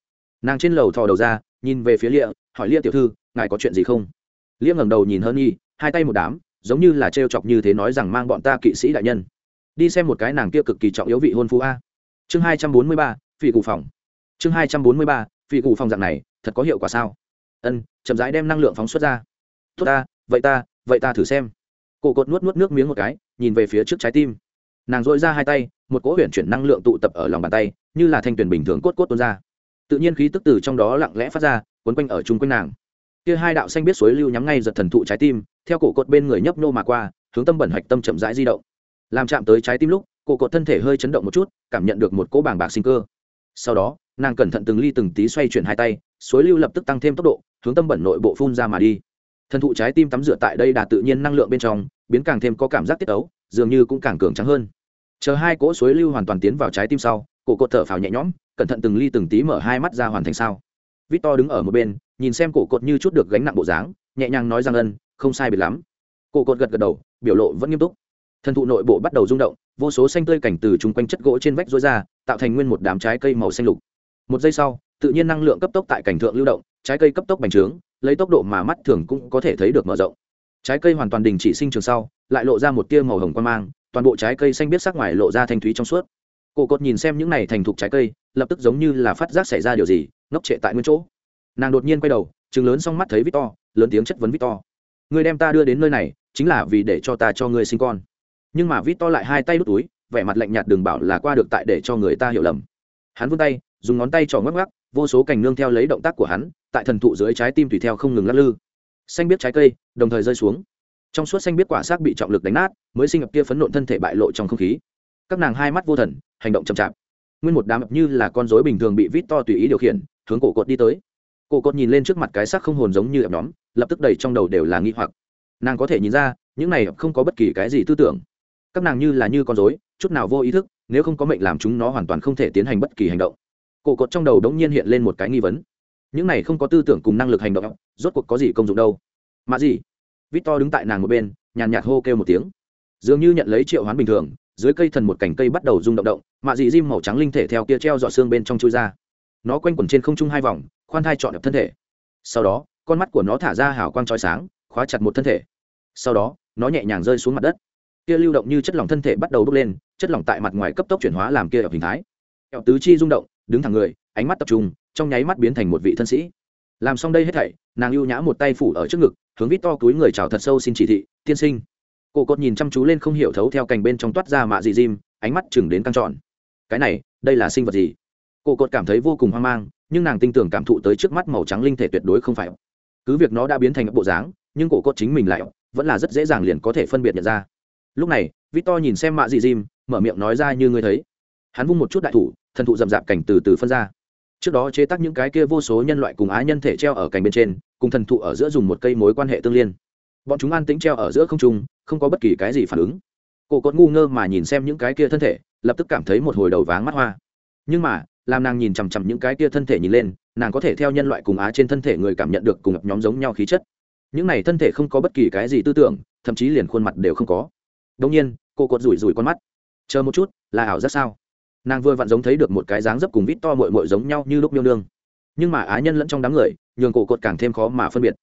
Nàng trên lầu thò đầu ra, nhìn về phía lia, hỏi lia tiểu thư, ngài có chuyện gì không? Lia ngẩng đầu nhìn hơn nhị hai tay một đám, giống như là trêu chọc như thế nói rằng mang bọn ta kỵ sĩ đại nhân. Đi xem một cái nàng kia cực kỳ trọng yếu vị hôn phu a. Chương hai trăm bốn mươi ba phi cụ phòng. Chương hai trăm bốn mươi ba phi cụ phòng dạng này, thật có hiệu quả sao? Ân, chậm rãi đem năng lượng phóng xuất ra. Tốt ta, vậy ta vậy ta thử xem. Cổ cột nuốt nuốt nước miếng một cái, nhìn về phía trước trái tim nàng dội ra hai tay, một cỗ huyền chuyển năng lượng tụ tập ở lòng bàn tay, như là thanh tuyển bình thường cốt cốt tuôn ra. Tự nhiên khí tức từ trong đó lặng lẽ phát ra quấn quanh ở chung quanh nàng. Kia hai đạo xanh biết suối lưu nhắm ngay giật thần thụ trái tim, theo cổ cột bên người nhấp nô mà qua, hướng tâm bẩn hạch tâm chậm rãi di động. Làm chạm tới trái tim lúc, cổ cột thân thể hơi chấn động một chút, cảm nhận được một cỗ bàng bạc sinh cơ. Sau đó, nàng cẩn thận từng ly từng tí xoay chuyển hai tay, suối lưu lập tức tăng thêm tốc độ, hướng tâm bẩn nội bộ phun ra mà đi. Thần thụ trái tim tắm rửa tại đây đạt tự nhiên năng lượng bên trong, biến càng thêm có cảm giác tiết ấu dường như cũng càng cường trắng hơn. Chờ hai cỗ suối lưu hoàn toàn tiến vào trái tim sau, cổ cột thở phào nhẹ nhõm, cẩn thận từng ly từng tí mở hai mắt ra hoàn thành sao. Vít to đứng ở một bên, nhìn xem cổ cột như chút được gánh nặng bộ dáng, nhẹ nhàng nói rằng ân, không sai biệt lắm. Cổ cột gật gật đầu, biểu lộ vẫn nghiêm túc. Thần thụ nội bộ bắt đầu rung động, vô số xanh tươi cảnh từ chung quanh chất gỗ trên vách rối ra, tạo thành nguyên một đám trái cây màu xanh lục. Một giây sau, tự nhiên năng lượng cấp tốc tại cảnh thượng lưu động, trái cây cấp tốc bành trướng, lấy tốc độ mà mắt thường cũng có thể thấy được mở rộng trái cây hoàn toàn đình chỉ sinh trường sau, lại lộ ra một tia màu hồng quan mang, toàn bộ trái cây xanh biết sắc ngoài lộ ra thanh thúy trong suốt. Cổ cột nhìn xem những này thành thục trái cây, lập tức giống như là phát giác xảy ra điều gì, ngốc trệ tại nguyên chỗ. Nàng đột nhiên quay đầu chừng lớn xong mắt thấy victor, lớn tiếng chất vấn victor. Người đem ta đưa đến nơi này, chính là vì để cho ta cho ngươi sinh con. Nhưng mà victor lại hai tay đút túi, vẻ mặt lạnh nhạt đừng bảo là qua được tại để cho người ta hiểu lầm. Hắn vươn tay, dùng ngón tay trỏ ngắc ngắc vô số cành nương theo lấy động tác của hắn, tại thần thụ dưới trái tim tùy theo không ngừng lắc lư xanh biết trái cây, đồng thời rơi xuống. Trong suốt xanh biết quả xác bị trọng lực đánh nát, mới sinh ngập kia phấn nộn thân thể bại lộ trong không khí. Các nàng hai mắt vô thần, hành động chậm chạp. Nguyên một đám ập như là con rối bình thường bị vít to tùy ý điều khiển, hướng cổ cột đi tới. Cổ cột nhìn lên trước mặt cái xác không hồn giống như ập nhóm, lập tức đầy trong đầu đều là nghi hoặc. Nàng có thể nhìn ra, những này không có bất kỳ cái gì tư tưởng. Các nàng như là như con rối, chút nào vô ý thức, nếu không có mệnh làm chúng nó hoàn toàn không thể tiến hành bất kỳ hành động. Cổ cột trong đầu đống nhiên hiện lên một cái nghi vấn những này không có tư tưởng cùng năng lực hành động, rốt cuộc có gì công dụng đâu? Mà gì? Vít to đứng tại nàng một bên, nhàn nhạt hô kêu một tiếng. Dường như nhận lấy triệu hoán bình thường, dưới cây thần một cành cây bắt đầu rung động động mạ dị diêm màu trắng linh thể theo kia treo dọ xương bên trong chui ra. Nó quanh quẩn trên không trung hai vòng, khoan thai chọn đập thân thể. Sau đó, con mắt của nó thả ra hào quang trói sáng, khóa chặt một thân thể. Sau đó, nó nhẹ nhàng rơi xuống mặt đất. Kia lưu động như chất lỏng thân thể bắt đầu bốc lên, chất lỏng tại mặt ngoài cấp tốc chuyển hóa làm kia ở hình thái. Kẹo tứ chi rung động, đứng thẳng người, ánh mắt tập trung trong nháy mắt biến thành một vị thân sĩ. Làm xong đây hết thảy, nàng ưu nhã một tay phủ ở trước ngực, hướng vít to túi người chào thật sâu xin chỉ thị, tiên sinh. Cổ cột nhìn chăm chú lên không hiểu thấu theo cành bên trong toát ra mạ dị diêm, ánh mắt chừng đến căng trọn cái này, đây là sinh vật gì? Cổ cột cảm thấy vô cùng hoang mang, nhưng nàng tin tưởng cảm thụ tới trước mắt màu trắng linh thể tuyệt đối không phải. Cứ việc nó đã biến thành bộ dáng, nhưng cổ cột chính mình lại vẫn là rất dễ dàng liền có thể phân biệt nhận ra. Lúc này victor nhìn xem mạ dị dìm mở miệng nói ra như ngươi thấy. Hắn vung một chút đại thủ, thần thụ rậm rạp cảnh từ từ phân ra trước đó chế tác những cái kia vô số nhân loại cùng á nhân thể treo ở cành bên trên, cùng thần thụ ở giữa dùng một cây mối quan hệ tương liên. Bọn chúng an tĩnh treo ở giữa không trung, không có bất kỳ cái gì phản ứng. Cổ cột ngu ngơ mà nhìn xem những cái kia thân thể, lập tức cảm thấy một hồi đầu váng mắt hoa. Nhưng mà, làm nàng nhìn chằm chằm những cái kia thân thể nhìn lên, nàng có thể theo nhân loại cùng á trên thân thể người cảm nhận được cùng nhóm giống nhau khí chất. Những này thân thể không có bất kỳ cái gì tư tưởng, thậm chí liền khuôn mặt đều không có. Đông nhiên cô cột rủi rủi con mắt. Chờ một chút, là ảo giác sao? Nàng vừa vặn giống thấy được một cái dáng dấp cùng vít to mội mội giống nhau như lúc miêu nương. Nhưng mà á nhân lẫn trong đám người, nhường cổ cột càng thêm khó mà phân biệt.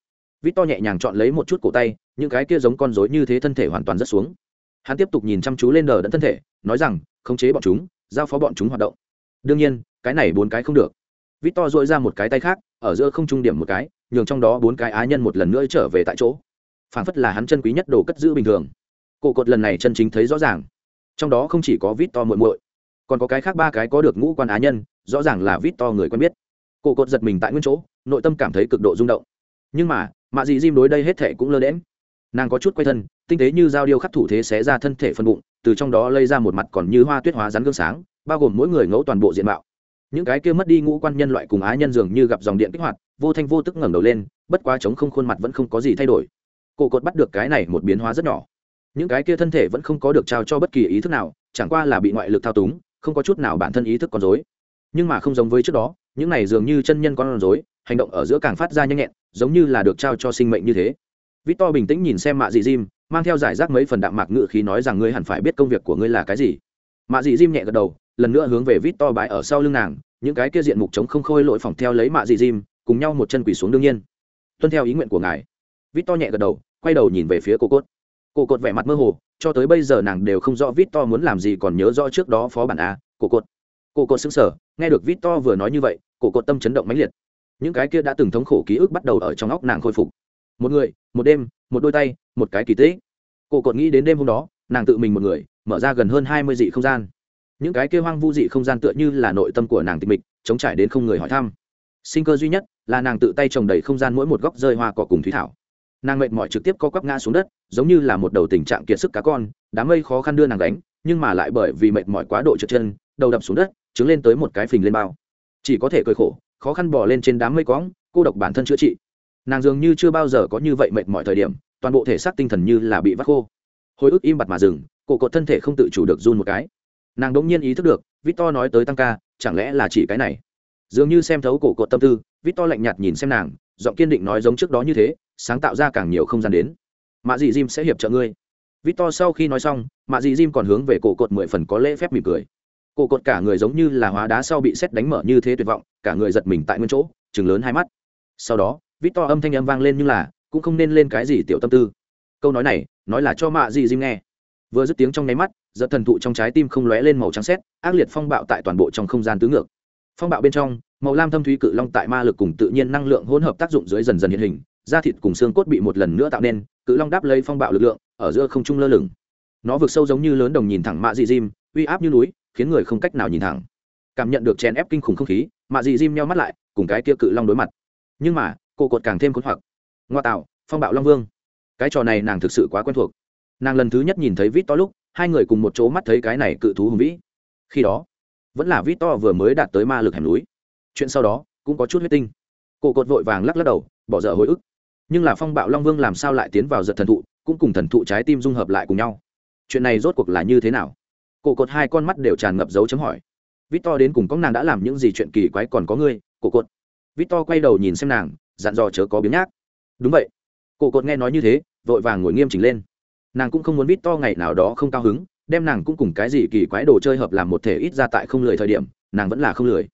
Vít to nhẹ nhàng chọn lấy một chút cổ tay, những cái kia giống con rối như thế thân thể hoàn toàn rất xuống. Hắn tiếp tục nhìn chăm chú lên đờ đẫn thân thể, nói rằng, khống chế bọn chúng, giao phó bọn chúng hoạt động. Đương nhiên, cái này bốn cái không được. Vít to dội ra một cái tay khác, ở giữa không trung điểm một cái, nhường trong đó bốn cái á nhân một lần nữa trở về tại chỗ. Phản phất là hắn chân quý nhất đồ cất giữ bình thường. Cổ cột lần này chân chính thấy rõ ràng. Trong đó không chỉ có vít to muội muội còn có cái khác ba cái có được ngũ quan á nhân, rõ ràng là vít to người quen biết. Cổ cột giật mình tại nguyên chỗ, nội tâm cảm thấy cực độ rung động. Nhưng mà, mạ dị diêm đối đây hết thể cũng lơ đễm nàng có chút quay thân, tinh tế như dao điêu khắc thủ thế xé ra thân thể phân bụng, từ trong đó lây ra một mặt còn như hoa tuyết hóa rắn gương sáng, bao gồm mỗi người ngẫu toàn bộ diện mạo. Những cái kia mất đi ngũ quan nhân loại cùng á nhân dường như gặp dòng điện kích hoạt, vô thanh vô tức ngẩng đầu lên, bất quá chống không khuôn mặt vẫn không có gì thay đổi. Cổ cột bắt được cái này một biến hóa rất nhỏ. Những cái kia thân thể vẫn không có được trao cho bất kỳ ý thức nào, chẳng qua là bị ngoại lực thao túng không có chút nào bản thân ý thức con dối nhưng mà không giống với trước đó những này dường như chân nhân con dối hành động ở giữa càng phát ra nhanh nhẹn giống như là được trao cho sinh mệnh như thế. Vít To bình tĩnh nhìn xem mạ dị Jim, mang theo giải rác mấy phần đạm mạc ngự khí nói rằng ngươi hẳn phải biết công việc của ngươi là cái gì. Mạ dị Jim nhẹ gật đầu lần nữa hướng về Vít To bái ở sau lưng nàng những cái kia diện mục chống không khôi lỗi phòng theo lấy mạ dị Jim, cùng nhau một chân quỳ xuống đương nhiên. Tuân theo ý nguyện của ngài. Vít To nhẹ gật đầu quay đầu nhìn về phía cô cốt cô cột vẻ mặt mơ hồ, cho tới bây giờ nàng đều không rõ victor muốn làm gì còn nhớ rõ trước đó phó bản a cô cột. cô cột xứng sở nghe được victor vừa nói như vậy cô cột tâm chấn động mãnh liệt. Những cái kia đã từng thống khổ ký ức bắt đầu ở trong óc nàng khôi phục. Một người, một đêm, một đôi tay, một cái kỳ tích. Cô cột nghĩ đến đêm hôm đó, nàng tự mình một người, mở ra gần hơn hai mươi dị không gian. Những cái kia hoang vu dị không gian tựa như là nội tâm của nàng tịch mịch, chống trải đến không người hỏi thăm. Sinh cơ duy nhất là nàng tự tay trồng đầy không gian mỗi một góc rơi hoa cỏ cùng thủy thảo nàng mệt mỏi trực tiếp co quắp ngã xuống đất, giống như là một đầu tình trạng kiệt sức cá con, đám mây khó khăn đưa nàng đánh nhưng mà lại bởi vì mệt mỏi quá độ trượt chân, đầu đập xuống đất chứng lên tới một cái phình lên bao. Chỉ có thể cười khổ, khó khăn bỏ lên trên đám mây quõng cô độc bản thân chữa trị. Nàng dường như chưa bao giờ có như vậy mệt mỏi thời điểm, toàn bộ thể xác tinh thần như là bị vắt khô. Hồi ức im bặt mà dừng, cổ cột thân thể không tự chủ được run một cái. Nàng đỗng nhiên ý thức được, victor nói tới tăng ca, chẳng lẽ là chỉ cái này? Dường như xem thấu cổ cột tâm tư, victor lạnh nhạt nhìn xem nàng, giọng kiên định nói giống trước đó như thế sáng tạo ra càng nhiều không gian đến. Mạ dị jim sẽ hiệp trợ ngươi. Victor sau khi nói xong, mạ dị jim còn hướng về cổ cột mười phần có lễ phép mỉm cười. Cổ cột cả người giống như là hóa đá sau bị xét đánh mở như thế tuyệt vọng, cả người giật mình tại nguyên chỗ chừng lớn hai mắt. Sau đó, Victor to âm thanh âm vang lên như là, cũng không nên lên cái gì tiểu tâm tư. Câu nói này, nói là cho mạ Dị dìm nghe. Vừa dứt tiếng trong nháy mắt, giật thần thụ trong trái tim không lóe lên màu trắng xét ác liệt phong bạo tại toàn bộ trong không gian tứ ngược. Phong bạo bên trong, màu lam thâm thúy cự long tại ma lực cùng tự nhiên năng lượng hỗn hợp tác dụng dưới dần dần hiện hình da thịt cùng xương cốt bị một lần nữa tạo nên, cự long đáp lấy phong bạo lực lượng, ở giữa không trung lơ lửng. Nó vượt sâu giống như lớn đồng nhìn thẳng mạ dị diêm uy áp như núi, khiến người không cách nào nhìn thẳng. Cảm nhận được chèn ép kinh khủng không khí, mạ dị diêm nhau mắt lại, cùng cái kia cự long đối mặt. Nhưng mà, cô cột càng thêm khốn hoặc. Ngoa tạo, phong bạo long vương. Cái trò này nàng thực sự quá quen thuộc. Nàng lần thứ nhất nhìn thấy vít to lúc, hai người cùng một chỗ mắt thấy cái này cự thú hùng vĩ. Khi đó, vẫn là vít to vừa mới đạt tới ma lực hẻm núi. Chuyện sau đó, cũng có chút huyết tinh. Cổ cột vội vàng lắc lắc đầu, bỏ dở hồi ức nhưng là phong bạo long vương làm sao lại tiến vào giật thần thụ cũng cùng thần thụ trái tim dung hợp lại cùng nhau chuyện này rốt cuộc là như thế nào cổ cột hai con mắt đều tràn ngập dấu chấm hỏi vít to đến cùng có nàng đã làm những gì chuyện kỳ quái còn có ngươi cổ cột vít to quay đầu nhìn xem nàng dặn dò chớ có biếng nhác đúng vậy cổ cột nghe nói như thế vội vàng ngồi nghiêm chỉnh lên nàng cũng không muốn vít to ngày nào đó không cao hứng đem nàng cũng cùng cái gì kỳ quái đồ chơi hợp làm một thể ít ra tại không lười thời điểm nàng vẫn là không lười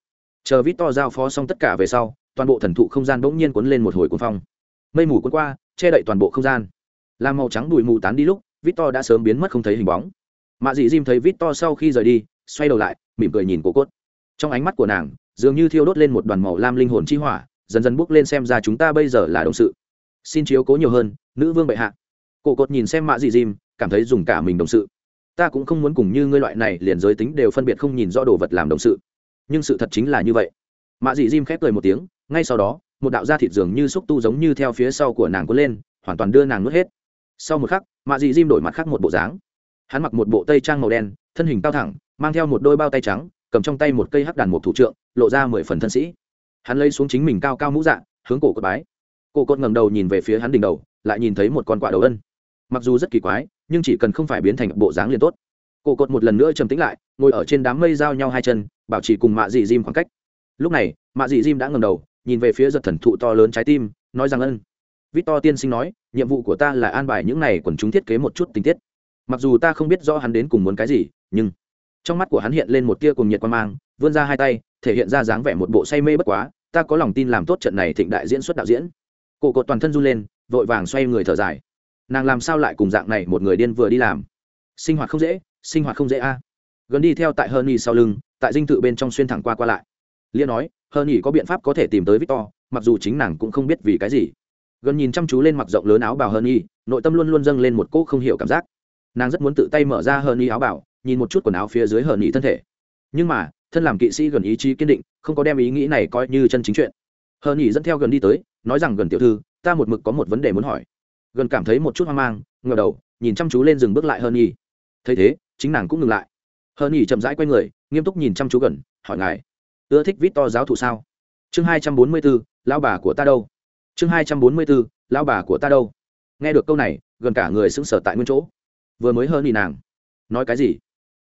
chờ vít to giao phó xong tất cả về sau toàn bộ thần thụ không gian bỗng nhiên cuốn lên một hồi cuốn phong mây mù cuốn qua, che đậy toàn bộ không gian. Làm màu trắng bụi mù tán đi lúc vít to đã sớm biến mất không thấy hình bóng. Mạ dị dìm thấy vít to sau khi rời đi, xoay đầu lại, mỉm cười nhìn cổ cốt. Trong ánh mắt của nàng, dường như thiêu đốt lên một đoàn màu lam linh hồn chi hỏa, dần dần bước lên xem ra chúng ta bây giờ là đồng sự. Xin chiếu cố nhiều hơn, nữ vương bệ hạ. Cổ cột nhìn xem mạ dị dìm, cảm thấy dùng cả mình đồng sự. Ta cũng không muốn cùng như ngươi loại này liền giới tính đều phân biệt không nhìn rõ đồ vật làm đồng sự. Nhưng sự thật chính là như vậy. Mạ dị dìm khép cười một tiếng, ngay sau đó một đạo da thịt dường như xúc tu giống như theo phía sau của nàng cuốn lên, hoàn toàn đưa nàng nuốt hết. Sau một khắc, mạ dị Diêm đổi mặt khác một bộ dáng. Hắn mặc một bộ tây trang màu đen, thân hình cao thẳng, mang theo một đôi bao tay trắng, cầm trong tay một cây hắc đàn một thủ trượng, lộ ra mười phần thân sĩ. Hắn lấy xuống chính mình cao cao mũ dạ hướng cổ cột bái. Cổ cột ngầm đầu nhìn về phía hắn đỉnh đầu, lại nhìn thấy một con quạ đầu ân. Mặc dù rất kỳ quái, nhưng chỉ cần không phải biến thành bộ dáng liền tốt. Cổ cột một lần nữa trầm tĩnh lại, ngồi ở trên đám mây giao nhau hai chân, bảo trì cùng mạ dị diêm khoảng cách. Lúc này, mạ dị diêm đã ngầm đầu nhìn về phía giật thần thụ to lớn trái tim, nói rằng ân. Vít to tiên sinh nói, nhiệm vụ của ta là an bài những này quần chúng thiết kế một chút tình tiết. Mặc dù ta không biết rõ hắn đến cùng muốn cái gì, nhưng trong mắt của hắn hiện lên một tia cùng nhiệt quan mang, vươn ra hai tay, thể hiện ra dáng vẻ một bộ say mê bất quá, ta có lòng tin làm tốt trận này thịnh đại diễn xuất đạo diễn. Cổ cột toàn thân run lên, vội vàng xoay người thở dài. Nàng làm sao lại cùng dạng này một người điên vừa đi làm? Sinh hoạt không dễ, sinh hoạt không dễ a. Gần đi theo tại hơn nhì sau lưng, tại dinh thự bên trong xuyên thẳng qua qua lại. Lia nói hơn nhỉ có biện pháp có thể tìm tới victor mặc dù chính nàng cũng không biết vì cái gì. Gần nhìn chăm chú lên mặc rộng lớn áo bào hơn nhỉ, nội tâm luôn luôn dâng lên một cỗ không hiểu cảm giác. Nàng rất muốn tự tay mở ra hơn nhỉ áo bào nhìn một chút quần áo phía dưới hơn nhỉ thân thể. Nhưng mà thân làm kỵ sĩ gần ý chí kiên định không có đem ý nghĩ này coi như chân chính chuyện. Hơn nhỉ dẫn theo gần đi tới nói rằng gần tiểu thư ta một mực có một vấn đề muốn hỏi. Gần cảm thấy một chút hoang mang ngờ đầu nhìn chăm chú lên dừng bước lại hơn nhỉ. thấy thế chính nàng cũng ngừng lại. Hơn nhỉ chậm rãi quay người nghiêm túc nhìn chăm chú gần hỏi ngài ưa thích vít to giáo thụ sao? Chương hai trăm bốn mươi bốn lao bà của ta đâu? Chương hai trăm bốn mươi bốn lao bà của ta đâu? Nghe được câu này, gần cả người sững sờ tại nguyên chỗ. Vừa mới hơn nhì nàng. Nói cái gì?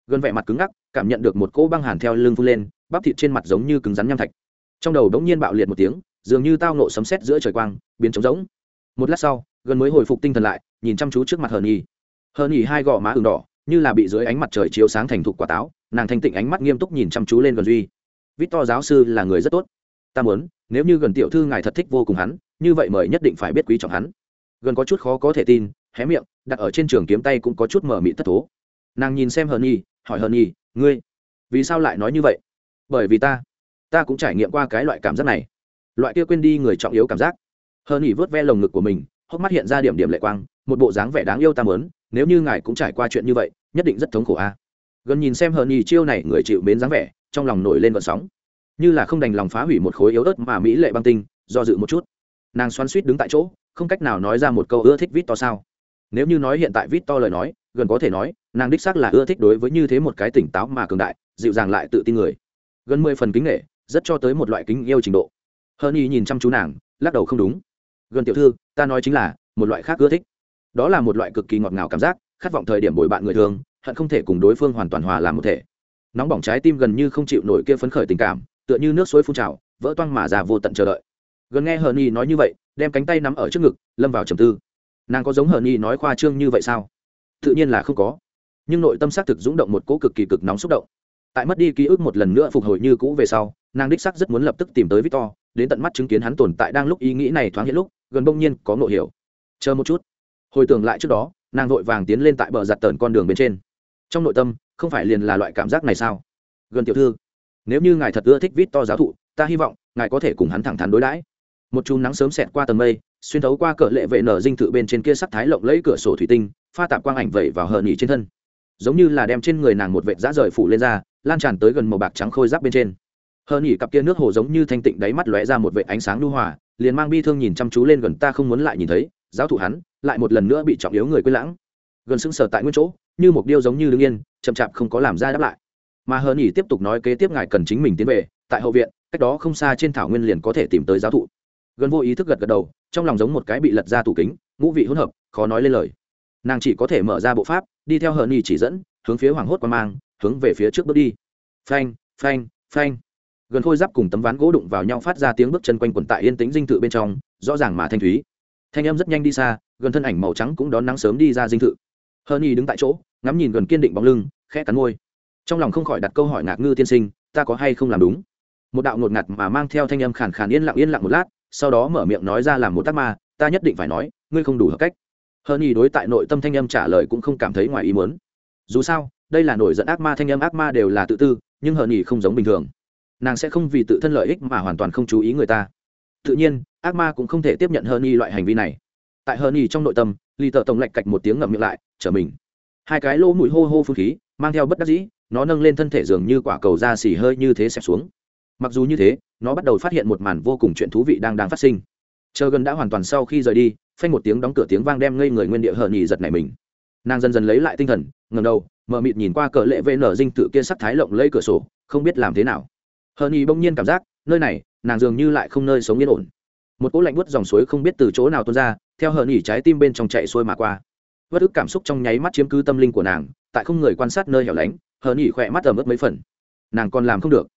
Gần vẻ mặt cứng ngắc, cảm nhận được một cỗ băng hàn theo lưng phun lên, bắp thịt trên mặt giống như cứng rắn nham thạch. Trong đầu đống nhiên bạo liệt một tiếng, dường như tao nộ sấm sét giữa trời quang, biến trống rỗng. Một lát sau, gần mới hồi phục tinh thần lại, nhìn chăm chú trước mặt hờn nhi hờn nhi hai gò má ửng đỏ, như là bị dưới ánh mặt trời chiếu sáng thành thục quả táo, nàng thanh tịnh ánh mắt nghiêm túc nhìn chăm chú lên gần duy vít to giáo sư là người rất tốt. Ta muốn, nếu như gần tiểu thư ngài thật thích vô cùng hắn, như vậy mời nhất định phải biết quý trọng hắn. Gần có chút khó có thể tin, hé miệng, đặt ở trên trường kiếm tay cũng có chút mở mị thất thố. Nàng nhìn xem hờn nhi, hỏi hờn nhi, ngươi, vì sao lại nói như vậy? Bởi vì ta ta cũng trải nghiệm qua cái loại cảm giác này. Loại kia quên đi người trọng yếu cảm giác. Hờn nhi vớt ve lồng ngực của mình, hốc mắt hiện ra điểm điểm lệ quang, một bộ dáng vẻ đáng yêu ta mớn nếu như ngài cũng trải qua chuyện như vậy, nhất định rất thống khổ a. Gần nhìn xem hờn nhi chiêu này, người chịu mến dáng vẻ trong lòng nổi lên vận sóng. Như là không đành lòng phá hủy một khối yếu ớt mà mỹ lệ băng tinh, do dự một chút. Nàng xoắn suýt đứng tại chỗ, không cách nào nói ra một câu ưa thích vít to sao. Nếu như nói hiện tại vít to lời nói, gần có thể nói, nàng đích xác là ưa thích đối với như thế một cái tỉnh táo mà cường đại, dịu dàng lại tự tin người. Gần mười phần kính nghệ rất cho tới một loại kính yêu trình độ. Hơn y nhìn chăm chú nàng, lắc đầu không đúng. Gần tiểu thư, ta nói chính là, một loại khác ưa thích. Đó là một loại cực kỳ ngọt ngào cảm giác, khát vọng thời điểm bồi bạn người thường, hận không thể cùng đối phương hoàn toàn hòa làm một thể nóng bỏng trái tim gần như không chịu nổi kia phấn khởi tình cảm, tựa như nước suối phun trào, vỡ toang mà già vô tận chờ đợi. Gần nghe hờ nhi nói như vậy, đem cánh tay nắm ở trước ngực, lâm vào trầm tư. Nàng có giống hờ nhi nói khoa trương như vậy sao? Tự nhiên là không có. Nhưng nội tâm xác thực rúng động một cỗ cực kỳ cực nóng xúc động. Tại mất đi ký ức một lần nữa phục hồi như cũ về sau, nàng đích xác rất muốn lập tức tìm tới victor, đến tận mắt chứng kiến hắn tồn tại đang lúc ý nghĩ này thoáng hiện lúc, gần bỗng nhiên có ngộ hiểu. Chờ một chút. Hồi tưởng lại trước đó, nàng vội vàng tiến lên tại bờ giặt tờn con đường bên trên trong nội tâm, không phải liền là loại cảm giác này sao? Gần tiểu thư, nếu như ngài thật ưa thích vít to giáo thụ, ta hy vọng ngài có thể cùng hắn thẳng thắn đối đãi. Một chùm nắng sớm xẹt qua tầng mây, xuyên thấu qua cỡ lệ vệ nở dinh thự bên trên kia sắc thái lộng lẫy cửa sổ thủy tinh, pha tạp quang ảnh vẩy vào hờ nhỉ trên thân. Giống như là đem trên người nàng một vệt dã rời phủ lên ra, lan tràn tới gần màu bạc trắng khôi giáp bên trên. Hờ nhỉ cặp kia nước hồ giống như thanh tịnh đáy mắt lóe ra một vệ ánh sáng lưu hòa, liền mang bi thương nhìn chăm chú lên gần ta không muốn lại nhìn thấy, giáo thụ hắn, lại một lần nữa bị trọng yếu người quên lãng. Gần sững sờ tại nguyên chỗ như một điêu giống như đứng yên, chậm chạp không có làm ra đáp lại. Mà hờ nhỉ tiếp tục nói kế tiếp ngài cần chính mình tiến về, tại hậu viện, cách đó không xa trên thảo nguyên liền có thể tìm tới giáo thụ. Gần vô ý thức gật gật đầu, trong lòng giống một cái bị lật ra tủ kính, ngũ vị hỗn hợp, khó nói lên lời. Nàng chỉ có thể mở ra bộ pháp, đi theo hờ nhỉ chỉ dẫn, hướng phía hoàng hốt qua mang, hướng về phía trước bước đi. Phanh phanh phanh. Gần khôi giáp cùng tấm ván gỗ đụng vào nhau phát ra tiếng bước chân quanh quần tại yên tĩnh dinh thự bên trong, rõ ràng mà thanh thúy. Thanh em rất nhanh đi xa, gần thân ảnh màu trắng cũng đón nắng sớm đi ra dinh thự. Hơn Nhi đứng tại chỗ, ngắm nhìn gần kiên định bóng lưng, khẽ cắn môi. Trong lòng không khỏi đặt câu hỏi ngạc ngư tiên sinh, ta có hay không làm đúng? Một đạo ngột ngạt mà mang theo thanh âm khàn khàn yên lặng yên lặng một lát, sau đó mở miệng nói ra làm một tác ma, ta nhất định phải nói, ngươi không đủ hợp cách. Hơn y đối tại nội tâm thanh âm trả lời cũng không cảm thấy ngoài ý muốn. Dù sao, đây là nổi giận ác ma thanh âm ác ma đều là tự tư, nhưng Hơn y không giống bình thường. Nàng sẽ không vì tự thân lợi ích mà hoàn toàn không chú ý người ta. Tự nhiên, ác ma cũng không thể tiếp nhận hơn y loại hành vi này. Tại hơn y trong nội tâm lì tợ tổng lạch cạch một tiếng ngậm miệng lại trở mình. Hai cái lỗ mũi hô hô phun khí, mang theo bất đắc dĩ, nó nâng lên thân thể dường như quả cầu da xì hơi như thế xẹp xuống. Mặc dù như thế, nó bắt đầu phát hiện một màn vô cùng chuyện thú vị đang đang phát sinh. Chờ gần đã hoàn toàn sau khi rời đi, phanh một tiếng đóng cửa tiếng vang đem ngây người nguyên địa hờ nhì giật này mình. Nàng dần dần lấy lại tinh thần ngầm đầu mờ mịt nhìn qua cờ lệ vn dinh tự kia sắc thái lộng lấy cửa sổ, không biết làm thế nào. Hờ nhì bỗng nhiên cảm giác, nơi này, nàng dường như lại không nơi sống yên ổn. Một cỗ lạnh buốt dòng suối không biết từ chỗ nào tuôn ra, theo hờ nhì trái tim bên trong chạy xuôi mà qua vất ức cảm xúc trong nháy mắt chiếm cứ tâm linh của nàng, tại không người quan sát nơi hẻo lánh, hờ nhì khỏe mắt ẩm ướt mấy phần. Nàng còn làm không được.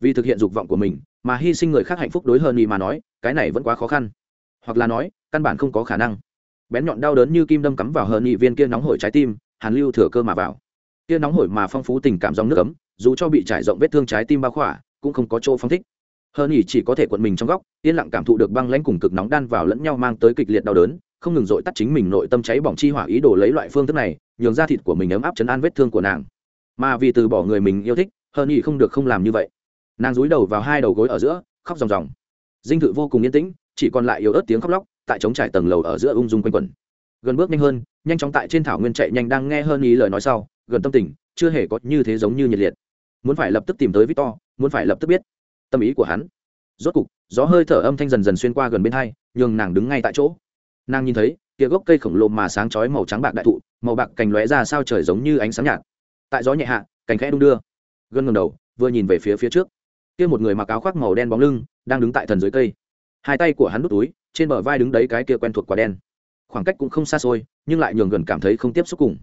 Vì thực hiện dục vọng của mình, mà hy sinh người khác hạnh phúc đối hơn nhì mà nói, cái này vẫn quá khó khăn. Hoặc là nói, căn bản không có khả năng. Bén nhọn đau đớn như kim đâm cắm vào hờ nhị viên kia nóng hổi trái tim, hàn lưu thừa cơ mà vào. Kia nóng hổi mà phong phú tình cảm dòng nước ấm, dù cho bị trải rộng vết thương trái tim bao khỏa, cũng không có chỗ phong thích. Hơn nhỉ chỉ có thể quận mình trong góc, yên lặng cảm thụ được băng lãnh cùng cực nóng đan vào lẫn nhau mang tới kịch liệt đau đớn không ngừng dội tắt chính mình nội tâm cháy bỏng chi hỏa ý đồ lấy loại phương thức này, nhường ra thịt của mình ấm áp chấn an vết thương của nàng. Mà vì từ bỏ người mình yêu thích hơn nhỉ không được không làm như vậy. Nàng rúi đầu vào hai đầu gối ở giữa, khóc ròng ròng. Dinh thự vô cùng yên tĩnh, chỉ còn lại yếu ớt tiếng khóc lóc, tại chống trải tầng lầu ở giữa ung dung quanh quẩn. Gần bước nhanh hơn, nhanh chóng tại trên thảo nguyên chạy nhanh đang nghe hơn ý lời nói sau, gần tâm tình, chưa hề có như thế giống như nhiệt liệt. Muốn phải lập tức tìm tới victor, muốn phải lập tức biết tâm ý của hắn. Rốt cục, gió hơi thở âm thanh dần dần xuyên qua gần bên hai, nhường nàng đứng ngay tại chỗ nàng nhìn thấy, kia gốc cây khổng lồ mà sáng chói màu trắng bạc đại thụ, màu bạc cành lóe ra sao trời giống như ánh sáng nhạt. Tại gió nhẹ hạ, cành khẽ đung đưa. Gần ngầm đầu, vừa nhìn về phía phía trước. Kia một người mặc áo khoác màu đen bóng lưng, đang đứng tại thần dưới cây. Hai tay của hắn đút túi, trên bờ vai đứng đấy cái kia quen thuộc quả đen. Khoảng cách cũng không xa xôi, nhưng lại nhường gần cảm thấy không tiếp xúc cùng.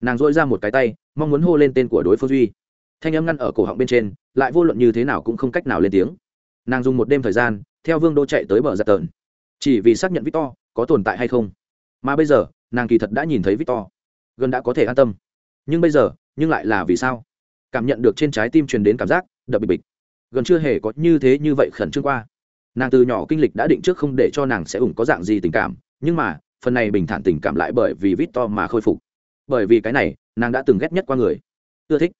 Nàng dội ra một cái tay, mong muốn hô lên tên của đối phương duy. Thanh âm ngăn ở cổ họng bên trên, lại vô luận như thế nào cũng không cách nào lên tiếng. Nàng dùng một đêm thời gian, theo vương đô chạy tới bờ giặt tờn. Chỉ vì xác nhận victor có tồn tại hay không? Mà bây giờ, nàng kỳ thật đã nhìn thấy victor. Gần đã có thể an tâm. Nhưng bây giờ, nhưng lại là vì sao? Cảm nhận được trên trái tim truyền đến cảm giác đập bịch bịch. Gần chưa hề có như thế như vậy khẩn trương qua. Nàng từ nhỏ kinh lịch đã định trước không để cho nàng sẽ ủng có dạng gì tình cảm, nhưng mà, phần này bình thản tình cảm lại bởi vì vít to mà khôi phục. Bởi vì cái này, nàng đã từng ghét nhất qua người. Ưa thích.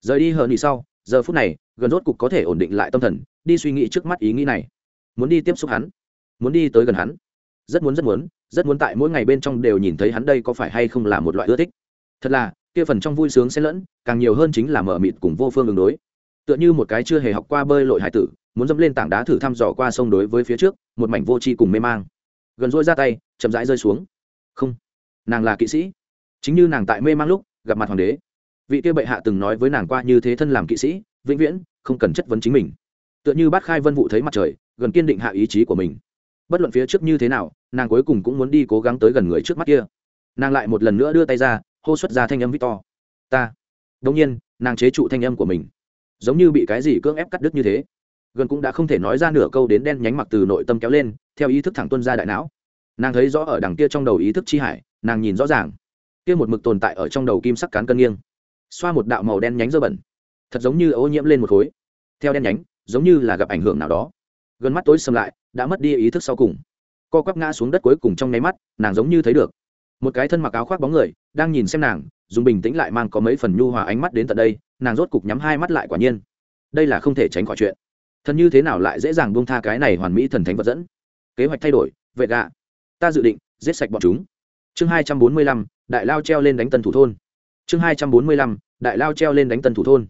Rời đi hờn đi sau, giờ phút này, gần rốt cục có thể ổn định lại tâm thần, đi suy nghĩ trước mắt ý nghĩ này. Muốn đi tiếp xúc hắn. Muốn đi tới gần hắn rất muốn rất muốn rất muốn tại mỗi ngày bên trong đều nhìn thấy hắn đây có phải hay không là một loại ưa thích. Thật là, kia phần trong vui sướng xen lẫn, càng nhiều hơn chính là mở mịt cùng vô phương đường đối. Tựa như một cái chưa hề học qua bơi lội hải tử, muốn dẫm lên tảng đá thử thăm dò qua sông đối với phía trước, một mảnh vô tri cùng mê mang. Gần rỗi ra tay, chậm rãi rơi xuống. Không, nàng là kỵ sĩ. Chính như nàng tại mê mang lúc, gặp mặt hoàng đế. Vị kia bệ hạ từng nói với nàng qua như thế thân làm kỵ sĩ, vĩnh viễn không cần chất vấn chính mình. Tựa như bát khai vân vụ thấy mặt trời, gần kiên định hạ ý chí của mình bất luận phía trước như thế nào, nàng cuối cùng cũng muốn đi cố gắng tới gần người trước mắt kia. Nàng lại một lần nữa đưa tay ra, hô xuất ra thanh âm victor. Ta. Đông nhiên, nàng chế trụ thanh âm của mình. Giống như bị cái gì cưỡng ép cắt đứt như thế. Gần cũng đã không thể nói ra nửa câu đến đen nhánh mặc từ nội tâm kéo lên, theo ý thức thẳng tuân ra đại não. Nàng thấy rõ ở đằng kia trong đầu ý thức chi hải, nàng nhìn rõ ràng. Kia một mực tồn tại ở trong đầu kim sắc cán cân nghiêng. Xoa một đạo màu đen nhánh dơ bẩn. Thật giống như ô nhiễm lên một khối. Theo đen nhánh, giống như là gặp ảnh hưởng nào đó. Gần mắt tối xâm lại đã mất đi ý thức sau cùng. Co quắp ngã xuống đất cuối cùng trong nháy mắt, nàng giống như thấy được. Một cái thân mặc áo khoác bóng người, đang nhìn xem nàng, dùng bình tĩnh lại mang có mấy phần nhu hòa ánh mắt đến tận đây, nàng rốt cục nhắm hai mắt lại quả nhiên. Đây là không thể tránh khỏi chuyện. Thần như thế nào lại dễ dàng buông tha cái này hoàn mỹ thần thánh vật dẫn? Kế hoạch thay đổi, vệ gạ. Ta dự định, giết sạch bọn chúng. Chương hai trăm bốn mươi lăm, đại lao treo lên đánh tân thủ thôn. Chương hai trăm bốn mươi lăm, đại lao treo lên đánh tân thủ thôn.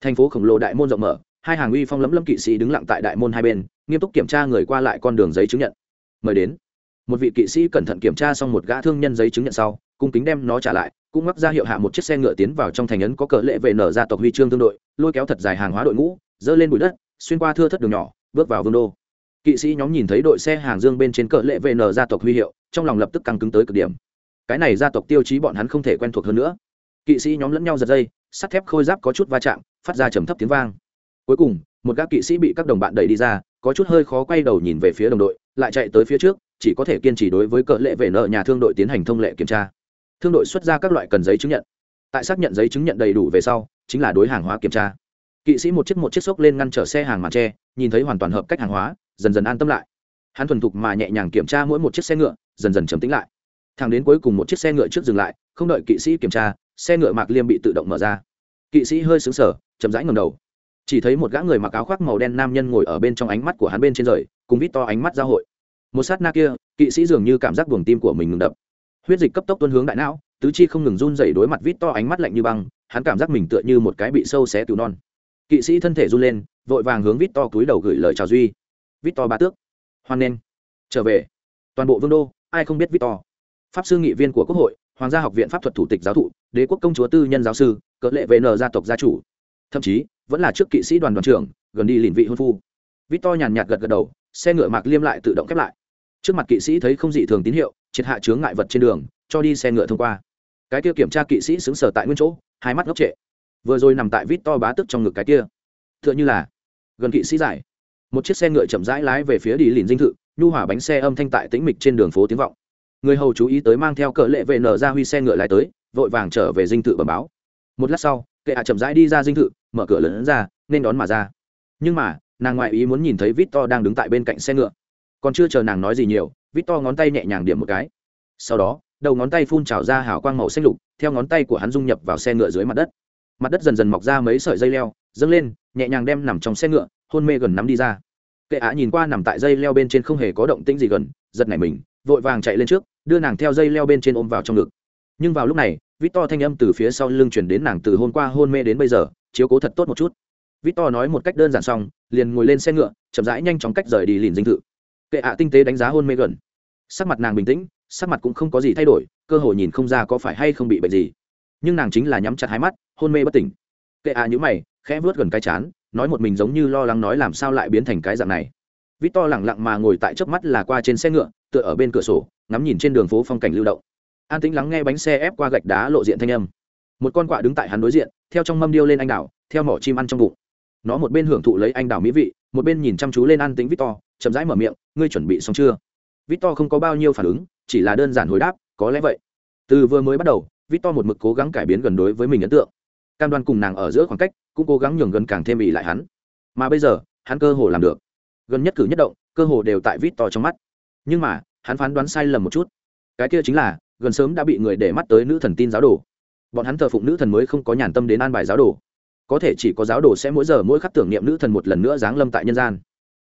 Thành phố khổng lồ đại môn rộng mở hai hàng uy phong lẫm lẫm kỵ sĩ đứng lặng tại đại môn hai bên, nghiêm túc kiểm tra người qua lại con đường giấy chứng nhận. Mời đến. Một vị kỵ sĩ cẩn thận kiểm tra xong một gã thương nhân giấy chứng nhận sau, cung kính đem nó trả lại, cũng mắc ra hiệu hạ một chiếc xe ngựa tiến vào trong thành ấn có cờ lệ về nở ra tộc huy chương thương đội, lôi kéo thật dài hàng hóa đội ngũ dơ lên bụi đất, xuyên qua thưa thất đường nhỏ, bước vào vương đô. Kỵ sĩ nhóm nhìn thấy đội xe hàng dương bên trên cờ lệ về nở gia tộc huy hiệu, trong lòng lập tức căng cứng tới cực điểm. Cái này gia tộc tiêu chí bọn hắn không thể quen thuộc hơn nữa. Kỵ sĩ nhóm lẫn nhau giật dây, sắt thép khôi giáp có chút va chạm, phát ra trầm thấp tiếng vang cuối cùng, một gác kỵ sĩ bị các đồng bạn đẩy đi ra, có chút hơi khó quay đầu nhìn về phía đồng đội, lại chạy tới phía trước, chỉ có thể kiên trì đối với cỡ lệ vệ nợ nhà thương đội tiến hành thông lệ kiểm tra. Thương đội xuất ra các loại cần giấy chứng nhận. Tại xác nhận giấy chứng nhận đầy đủ về sau, chính là đối hàng hóa kiểm tra. Kỵ sĩ một chiếc một chiếc xốc lên ngăn chở xe hàng màn tre, nhìn thấy hoàn toàn hợp cách hàng hóa, dần dần an tâm lại. Hắn thuần thục mà nhẹ nhàng kiểm tra mỗi một chiếc xe ngựa, dần dần trầm tính lại. Thằng đến cuối cùng một chiếc xe ngựa trước dừng lại, không đợi kỵ sĩ kiểm tra, xe ngựa mạc liêm bị tự động mở ra. Kỵ sĩ hơi xứng sở chậm rãi ngầm đầu chỉ thấy một gã người mặc áo khoác màu đen nam nhân ngồi ở bên trong ánh mắt của hắn bên trên rời, cùng vít to ánh mắt giao hội. Một sát na kia, kỵ sĩ dường như cảm giác buồng tim của mình ngừng đập. Huyết dịch cấp tốc tuân hướng đại não, tứ chi không ngừng run dày đối mặt vít to ánh mắt lạnh như băng, hắn cảm giác mình tựa như một cái bị sâu xé cứu non. Kỵ sĩ thân thể run lên, vội vàng hướng vít to cúi đầu gửi lời chào duy. Vít to ba tước, hoan nghênh. Trở về. Toàn bộ vương đô, ai không biết vít to. Pháp sư nghị viên của quốc hội, hoàng gia học viện pháp thuật thủ tịch giáo thụ, đế quốc công chúa tư nhân giáo sư, cỡ lệ vn gia tộc gia chủ thậm chí vẫn là trước kỵ sĩ đoàn đoàn trưởng, gần đi lìn vị hôn phu. Vít to nhàn nhạt gật gật đầu, xe ngựa mạc liêm lại tự động khép lại. Trước mặt kỵ sĩ thấy không dị thường tín hiệu, triệt hạ chướng ngại vật trên đường, cho đi xe ngựa thông qua. Cái kia kiểm tra kỵ sĩ xứng sở tại nguyên chỗ, hai mắt ngốc trệ. Vừa rồi nằm tại vít to bá tức trong ngực cái kia. T h ư ợ n h ư là gần kỵ sĩ giải. Một chiếc xe ngựa chậm rãi lái về phía đi lìn dinh thự, nhu hỏa bánh xe âm thanh tại tĩnh mịch trên đường phố tiếng vọng. Người hầu chú ý tới mang theo cỡ lệ vệ nở ra huy xe ngựa lái tới, vội vàng trở về dinh thự bẩm báo. Một lát sau, kệ hạ chậm rãi đi ra dinh thự mở cửa lớn ra, nên đón mà ra. Nhưng mà, nàng ngoại ý muốn nhìn thấy vít to đang đứng tại bên cạnh xe ngựa. Còn chưa chờ nàng nói gì nhiều vít to ngón tay nhẹ nhàng điểm một cái. Sau đó, đầu ngón tay phun trào ra hào quang màu xanh lục, theo ngón tay của hắn dung nhập vào xe ngựa dưới mặt đất. Mặt đất dần dần mọc ra mấy sợi dây leo, dâng lên, nhẹ nhàng đem nằm trong xe ngựa, hôn mê gần nắm đi ra. Kệ ạ nhìn qua nằm tại dây leo bên trên không hề có động tĩnh gì gần, giật nảy mình, vội vàng chạy lên trước, đưa nàng theo dây leo bên trên ôm vào trong ngực. Nhưng vào lúc này vít to thanh âm từ phía sau lưng chuyển đến nàng từ hôm qua hôn mê đến bây giờ chiếu cố thật tốt một chút. Victor nói một cách đơn giản xong, liền ngồi lên xe ngựa, chậm rãi nhanh chóng cách rời đi lìn dinh thự. Kệ ạ tinh tế đánh giá hôn mê gần. Sắc mặt nàng bình tĩnh, sắc mặt cũng không có gì thay đổi, cơ hội nhìn không ra có phải hay không bị bệnh gì. Nhưng nàng chính là nhắm chặt hai mắt, hôn mê bất tỉnh. Kệ ạ à nhữ mày, khẽ vớt gần cái chán, nói một mình giống như lo lắng nói làm sao lại biến thành cái dạng này. Vít to lẳng lặng mà ngồi tại trước mắt là qua trên xe ngựa, tựa ở bên cửa sổ, ngắm nhìn trên đường phố phong cảnh lưu động. An tĩnh lắng nghe bánh xe ép qua gạch đá lộ diện thanh âm một con quạ đứng tại hắn đối diện, theo trong mâm điêu lên anh đào, theo mỏ chim ăn trong bụng. Nó một bên hưởng thụ lấy anh đào mỹ vị, một bên nhìn chăm chú lên ăn tính victor, chậm rãi mở miệng, ngươi chuẩn bị xong chưa? Victor không có bao nhiêu phản ứng, chỉ là đơn giản hồi đáp, có lẽ vậy. Từ vừa mới bắt đầu, victor một mực cố gắng cải biến gần đối với mình ấn tượng. Cam đoan cùng nàng ở giữa khoảng cách, cũng cố gắng nhường gần càng thêm ỉ lại hắn. Mà bây giờ, hắn cơ hồ làm được. Gần nhất cử nhất động, cơ hồ đều tại victor trong mắt. Nhưng mà, hắn phán đoán sai lầm một chút. Cái kia chính là, gần sớm đã bị người để mắt tới nữ thần tin giáo đồ bọn hắn thờ phụng nữ thần mới không có nhàn tâm đến an bài giáo đồ. Có thể chỉ có giáo đồ sẽ mỗi giờ mỗi khắc tưởng niệm nữ thần một lần nữa giáng lâm tại nhân gian.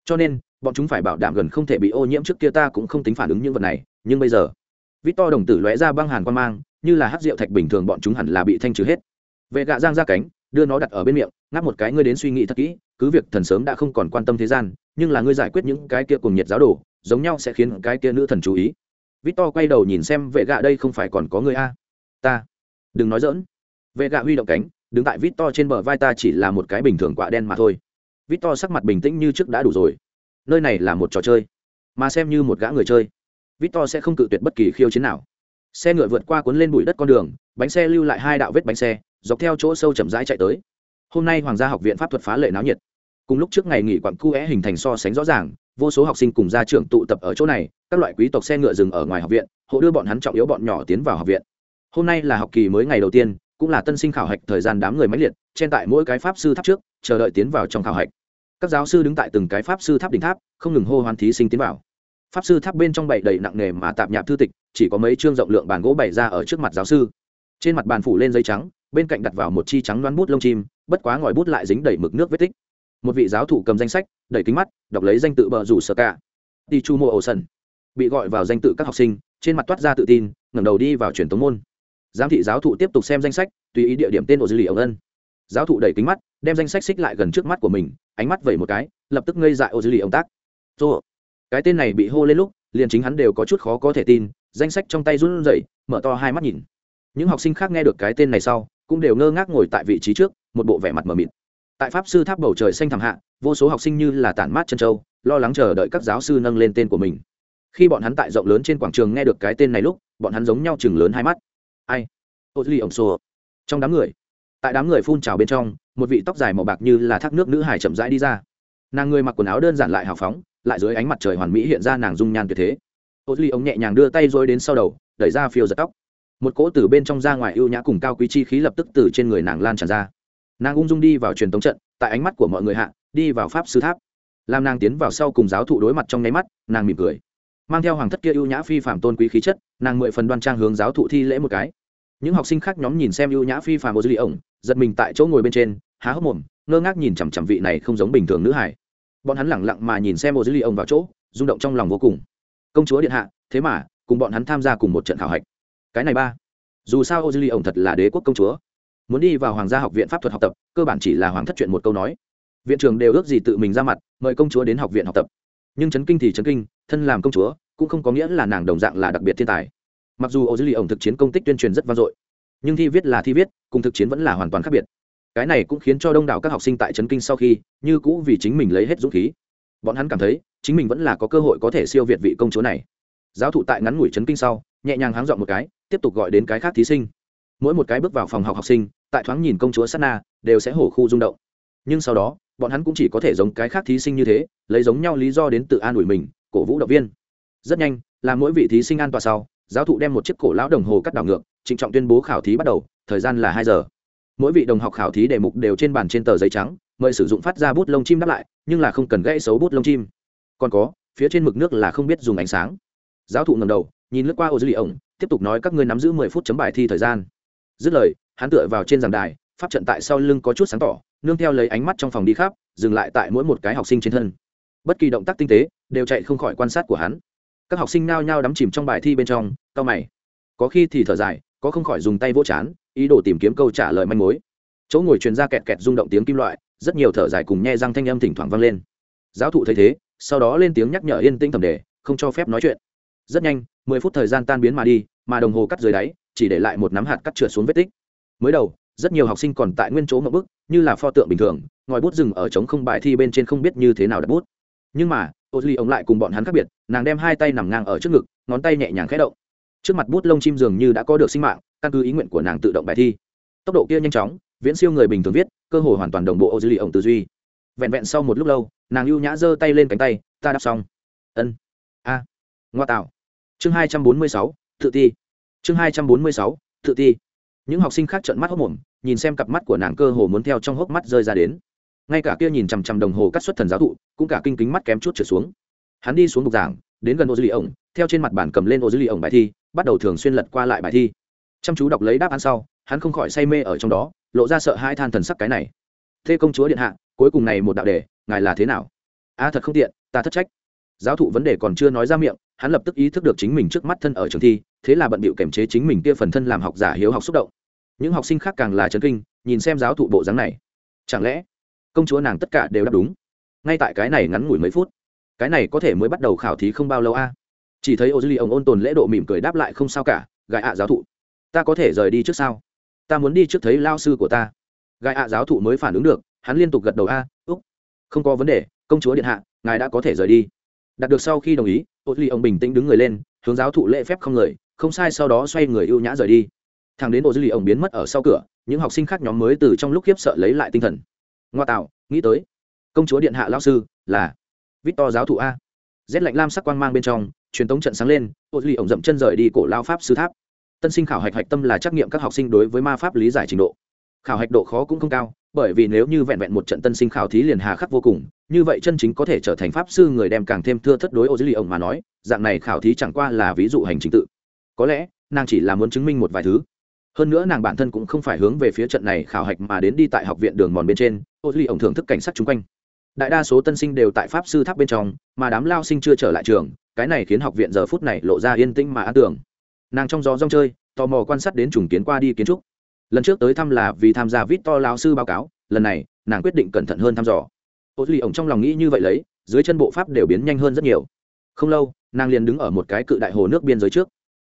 Cho nên, bọn chúng phải bảo đảm gần không thể bị ô nhiễm trước kia ta cũng không tính phản ứng những vật này, nhưng bây giờ vít to đồng tử lóe ra băng hàn quan mang, như là hát rượu thạch bình thường bọn chúng hẳn là bị thanh trừ hết. Vệ gạ giang ra cánh, đưa nó đặt ở bên miệng, ngáp một cái ngươi đến suy nghĩ thật kỹ, cứ việc thần sớm đã không còn quan tâm thế gian, nhưng là ngươi giải quyết những cái kia cùng nhiệt giáo đồ, giống nhau sẽ khiến cái kia nữ thần chú ý. Vít to quay đầu nhìn xem vệ gạ đây không phải còn có người a? Ta đừng nói dỡn vệ gạ huy động cánh, đứng tại vít to trên bờ vai ta chỉ là một cái bình thường quạ đen mà thôi. Vít to sắc mặt bình tĩnh như trước đã đủ rồi. Nơi này là một trò chơi, mà xem như một gã người chơi vít to sẽ không cự tuyệt bất kỳ khiêu chiến nào. Xe ngựa vượt qua cuốn lên bụi đất con đường, bánh xe lưu lại hai đạo vết bánh xe, dọc theo chỗ sâu chậm rãi chạy tới. Hôm nay hoàng gia học viện pháp thuật phá lệ náo nhiệt. Cùng lúc trước ngày nghỉ quặng cu é hình thành so sánh rõ ràng, vô số học sinh cùng gia trưởng tụ tập ở chỗ này, các loại quý tộc xe ngựa dừng ở ngoài học viện, hộ đưa bọn hắn trọng yếu bọn nhỏ tiến vào học viện hôm nay là học kỳ mới ngày đầu tiên, cũng là tân sinh khảo hạch thời gian đám người máy liệt, trên tại mỗi cái pháp sư tháp trước, chờ đợi tiến vào trong khảo hạch. Các giáo sư đứng tại từng cái pháp sư tháp đỉnh tháp, không ngừng hô hoán thí sinh tiến vào. Pháp sư tháp bên trong bày đầy nặng nề mà tạp nhạp thư tịch, chỉ có mấy chương rộng lượng bàn gỗ bày ra ở trước mặt giáo sư. Trên mặt bàn phủ lên giấy trắng, bên cạnh đặt vào một chi trắng loan bút lông chim, bất quá ngòi bút lại dính đầy mực nước vết tích. Một vị giáo thủ cầm danh sách đẩy kính mắt, đọc lấy danh tự bờ rủ sơ cả. Đi chu mô ổ sần bị gọi vào danh tự các học sinh, trên mặt toát ra tự tin, ngẩng đầu đi vào truyền tống môn giám thị giáo thụ tiếp tục xem danh sách, tùy ý địa điểm tên ổ dư lì ổng ân. Giáo thụ đẩy kính mắt, đem danh sách xích lại gần trước mắt của mình, ánh mắt vẩy một cái, lập tức ngây dại ô dư lì ông tác. Dô cái tên này bị hô lên lúc, liền chính hắn đều có chút khó có thể tin, danh sách trong tay run rẩy, mở to hai mắt nhìn. Những học sinh khác nghe được cái tên này sau, cũng đều ngơ ngác ngồi tại vị trí trước, một bộ vẻ mặt mờ mịt. Tại pháp sư tháp bầu trời xanh thẳm hạ, vô số học sinh như là tản mát chân châu, lo lắng chờ đợi các giáo sư nâng lên tên của mình. Khi bọn hắn tại rộng lớn trên quảng trường nghe được cái tên này lúc, bọn hắn giống nhau chừng lớn hai mắt ai? Ô duy ổng xô trong đám người, tại đám người phun trào bên trong, một vị tóc dài màu bạc như là thác nước nữ hải chậm rãi đi ra. Nàng người mặc quần áo đơn giản lại hào phóng, lại dưới ánh mặt trời hoàn mỹ hiện ra nàng dung nhan tuyệt thế. Ô duy ổng nhẹ nhàng đưa tay dối đến sau đầu, đẩy ra phiêu giật tóc. Một cỗ từ bên trong ra ngoài ưu nhã cùng cao quý chi khí lập tức từ trên người nàng lan tràn ra. Nàng ung dung đi vào truyền thống trận, tại ánh mắt của mọi người hạ, đi vào pháp sư tháp. Làm nàng tiến vào sau cùng giáo thụ đối mặt trong nháy mắt, nàng mỉm cười. Mang theo hoàng thất kia ưu nhã phi phạm tôn quý khí chất, nàng mười phần đoan trang hướng giáo thụ thi lễ một cái những học sinh khác nhóm nhìn xem ưu nhã phi phàm ô dư Ly ổng giật mình tại chỗ ngồi bên trên, há hốc mồm, ngơ ngác nhìn chằm chằm vị này không giống bình thường nữ hải bọn hắn lẳng lặng mà nhìn xem ô dư Ly ổng vào chỗ, rung động trong lòng vô cùng. Công chúa điện hạ, thế mà, cùng bọn hắn tham gia cùng một trận khảo hạch. Cái này ba. Dù sao ô dư Ly ổng thật là đế quốc công chúa. Muốn đi vào hoàng gia học viện pháp thuật học tập, cơ bản chỉ là hoàng thất chuyện một câu nói. Viện trưởng đều ước gì tự mình ra mặt, mời công chúa đến học viện học tập. Nhưng trấn kinh thì trấn kinh, thân làm công chúa, cũng không có nghĩa là nàng đồng dạng là đặc biệt thiên tài mặc dù ô dư lì ổng thực chiến công tích tuyên truyền rất vang dội, nhưng thi viết là thi viết, cùng thực chiến vẫn là hoàn toàn khác biệt. Cái này cũng khiến cho đông đảo các học sinh tại trấn kinh sau khi, như cũ vì chính mình lấy hết dũng khí. Bọn hắn cảm thấy, chính mình vẫn là có cơ hội có thể siêu việt vị công chúa này. Giáo thụ tại ngắn ngủi trấn kinh sau, nhẹ nhàng háng dọn một cái, tiếp tục gọi đến cái khác thí sinh. Mỗi một cái bước vào phòng học học sinh, tại thoáng nhìn công chúa Sana đều sẽ hổ khu rung động. Nhưng sau đó, bọn hắn cũng chỉ có thể giống cái khác thí sinh như thế, lấy giống nhau lý do đến tự an ủi mình, cổ vũ động viên. Rất nhanh, là mỗi vị thí sinh an toàn sau giáo thụ đem một chiếc cổ lão đồng hồ cắt đảo ngược, trịnh trọng tuyên bố khảo thí bắt đầu, thời gian là hai giờ. Mỗi vị đồng học khảo thí đề mục đều trên bàn trên tờ giấy trắng, mời sử dụng phát ra bút lông chim đáp lại, nhưng là không cần gãy xấu bút lông chim. Còn có, phía trên mực nước là không biết dùng ánh sáng. Giáo thụ ngầm đầu, nhìn lướt qua ô dư lì ổng, tiếp tục nói các ngươi nắm giữ mười phút chấm bài thi thời gian. Dứt lời, hắn tựa vào trên giảng đài, pháp trận tại sau lưng có chút sáng tỏ, nương theo lấy ánh mắt trong phòng đi khắp, dừng lại tại mỗi một cái học sinh trên thân. Bất kỳ động tác tinh tế, đều chạy không khỏi quan sát của hắn các học sinh nao nhao đắm chìm trong bài thi bên trong tao mày. Có khi thì thở dài, có không khỏi dùng tay vỗ chán, ý đồ tìm kiếm câu trả lời manh mối. Chỗ ngồi truyền ra kẹt kẹt rung động tiếng kim loại, rất nhiều thở dài cùng nhe răng thanh âm thỉnh thoảng vang lên. Giáo thụ thấy thế, sau đó lên tiếng nhắc nhở yên tĩnh thẩm đề, không cho phép nói chuyện. Rất nhanh, mười phút thời gian tan biến mà đi, mà đồng hồ cắt dưới đáy, chỉ để lại một nắm hạt cắt trượt xuống vết tích. Mới đầu, rất nhiều học sinh còn tại nguyên chỗ ngậm bức, như là pho tượng bình thường, ngòi bút dừng ở trống không bài thi bên trên không biết như thế nào đặt bút. Nhưng mà ô duy ông lại cùng bọn hắn khác biệt, nàng đem hai tay nằm ngang ở trước ngực, ngón tay nhẹ nhàng khẽ động. Trước mặt bút lông chim dường như đã có được sinh mạng, căn cứ ý nguyện của nàng tự động bài thi. Tốc độ kia nhanh chóng, viễn siêu người bình thường viết, cơ hội hoàn toàn đồng bộ ô duy ông tư duy. Vẹn vẹn sau một lúc lâu, nàng ưu nhã giơ tay lên cánh tay, ta đáp xong. Ân. A. Ngoa tạo. Chương hai trăm bốn mươi sáu, tự ti. Chương hai trăm bốn mươi sáu, tự ti. Những học sinh khác trợn mắt hốc mồm, nhìn xem cặp mắt của nàng cơ hồ muốn theo trong hốc mắt rơi ra đến ngay cả kia nhìn chằm chằm đồng hồ cắt xuất thần giáo thụ, cũng cả kinh kính mắt kém chút trở xuống. Hắn đi xuống bục giảng, đến gần ô dư lì ổng, theo trên mặt bàn cầm lên ô dư lì ổng bài thi, bắt đầu thường xuyên lật qua lại bài thi. Chăm chú đọc lấy đáp án sau, hắn không khỏi say mê ở trong đó, lộ ra sợ hai than thần sắc cái này. Thế công chúa điện hạ, cuối cùng này một đạo đề, ngài là thế nào? A, thật không tiện, ta thất trách. Giáo thụ vấn đề còn chưa nói ra miệng, hắn lập tức ý thức được chính mình trước mắt thân ở trường thi, thế là bận bịu kiểm chế chính mình kia phần thân làm học giả hiếu học xúc động. Những học sinh khác càng là chấn kinh, nhìn xem giáo thụ bộ dáng này. Chẳng lẽ công chúa nàng tất cả đều đáp đúng. Ngay tại cái này ngắn ngủi mấy phút, cái này có thể mới bắt đầu khảo thí không bao lâu a. Chỉ thấy ô dư ly ông ôn tồn lễ độ mỉm cười đáp lại không sao cả gại ạ giáo thụ, ta có thể rời đi trước sao? Ta muốn đi trước thấy lao sư của ta. Gại ạ giáo thụ mới phản ứng được, hắn liên tục gật đầu a, úc, không có vấn đề, công chúa điện hạ, ngài đã có thể rời đi. Đạt được sau khi đồng ý ô ly ông bình tĩnh đứng người lên, hướng giáo thụ lễ phép không người, không sai sau đó xoay người ưu nhã rời đi. Thằng đến ô dư ly ông biến mất ở sau cửa, những học sinh khác nhóm mới từ trong lúc khiếp sợ lấy lại tinh thần ngoa tạo, nghĩ tới. Công chúa điện hạ lao sư, là vít to giáo thụ a. Rét lạnh lam sắc quang mang bên trong, truyền tống trận sáng lên ô duy ổng ông dậm chân rời đi cổ lao pháp sư tháp. Tân sinh khảo hạch hạch tâm là trắc nghiệm các học sinh đối với ma pháp lý giải trình độ. Khảo hạch độ khó cũng không cao, bởi vì nếu như vẹn vẹn một trận tân sinh khảo thí liền hà khắc vô cùng, như vậy chân chính có thể trở thành pháp sư người đem càng thêm thưa thất đối ô dữ lì ông mà nói, dạng này khảo thí chẳng qua là ví dụ hành trình tự. Có lẽ, nàng chỉ là muốn chứng minh một vài thứ hơn nữa nàng bản thân cũng không phải hướng về phía trận này khảo hạch mà đến đi tại học viện đường mòn bên trên, ô duy ổng thưởng thức cảnh sát chung quanh. Đại đa số tân sinh đều tại pháp sư tháp bên trong, mà đám lao sinh chưa trở lại trường, cái này khiến học viện giờ phút này lộ ra yên tĩnh mà an tưởng nàng trong gió rong chơi, tò mò quan sát đến trùng kiến qua đi kiến trúc. Lần trước tới thăm là vì tham gia vít to lao sư báo cáo, lần này, nàng quyết định cẩn thận hơn thăm dò. Ô duy ổng trong lòng nghĩ như vậy lấy, dưới chân bộ pháp đều biến nhanh hơn rất nhiều. Không lâu, nàng liền đứng ở một cái cự đại hồ nước biên giới trước.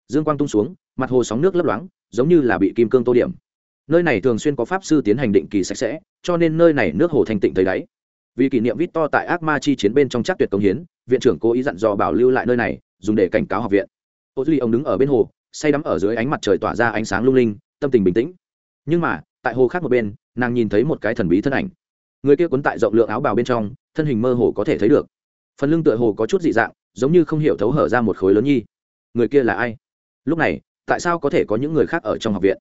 Dương quang tung xuống mặt hồ sóng nước lấp loáng, giống như là bị kim cương tô điểm. Nơi này thường xuyên có pháp sư tiến hành định kỳ sạch sẽ, cho nên nơi này nước hồ thanh tịnh thấy đáy. Vì kỷ niệm vít to tại ác ma chi chiến bên trong chắc tuyệt công hiến, viện trưởng cố ý dặn dò bảo lưu lại nơi này, dùng để cảnh cáo học viện. Ô duy ông đứng ở bên hồ, say đắm ở dưới ánh mặt trời tỏa ra ánh sáng lung linh, tâm tình bình tĩnh. Nhưng mà, tại hồ khác một bên, nàng nhìn thấy một cái thần bí thân ảnh. Người kia cuốn tại rộng lượng áo bào bên trong, thân hình mơ hồ có thể thấy được. Phần lưng tựa hồ có chút dị dạng, giống như không hiểu thấu hở ra một khối lớn nhi. Người kia là ai? Lúc này tại sao có thể có những người khác ở trong học viện?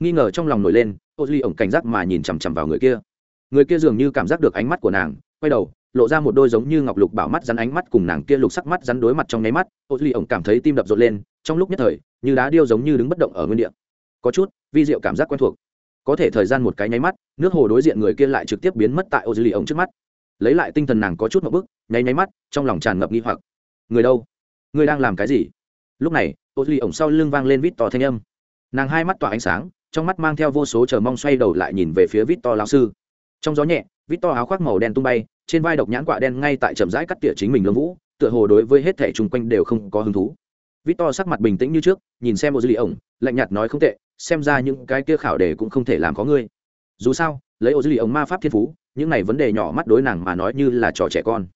Nghi ngờ trong lòng nổi lên ô duy ổng cảnh giác mà nhìn chằm chằm vào người kia. Người kia dường như cảm giác được ánh mắt của nàng, quay đầu, lộ ra một đôi giống như ngọc lục bảo mắt rắn ánh mắt cùng nàng kia lục sắc mắt rắn đối mặt trong nháy mắt. Ô duy ổng cảm thấy tim đập rộn lên, trong lúc nhất thời, như đá điêu giống như đứng bất động ở nguyên địa. Có chút, vi diệu cảm giác quen thuộc. Có thể thời gian một cái nháy mắt, nước hồ đối diện người kia lại trực tiếp biến mất tại ô duy ổng trước mắt. Lấy lại tinh thần nàng có chút một bức nháy nháy mắt, trong lòng tràn ngập nghi hoặc. Người đâu? Người đang làm cái gì? Lúc này ô duy ổng sau lưng vang lên vít to thanh âm. Nàng hai mắt tỏa ánh sáng, trong mắt mang theo vô số chờ mong xoay đầu lại nhìn về phía vít to lao sư. Trong gió nhẹ, vít to áo khoác màu đen tung bay, trên vai độc nhãn quạ đen ngay tại chậm rãi cắt tỉa chính mình lông vũ, tựa hồ đối với hết thẻ chung quanh đều không có hứng thú. Vít to sắc mặt bình tĩnh như trước, nhìn xem ô duy ổng, lạnh nhạt nói không tệ, xem ra những cái kia khảo đề cũng không thể làm có ngươi. Dù sao, lấy ô duy ổng ma pháp thiên phú, những này vấn đề nhỏ mắt đối nàng mà nói như là trò trẻ con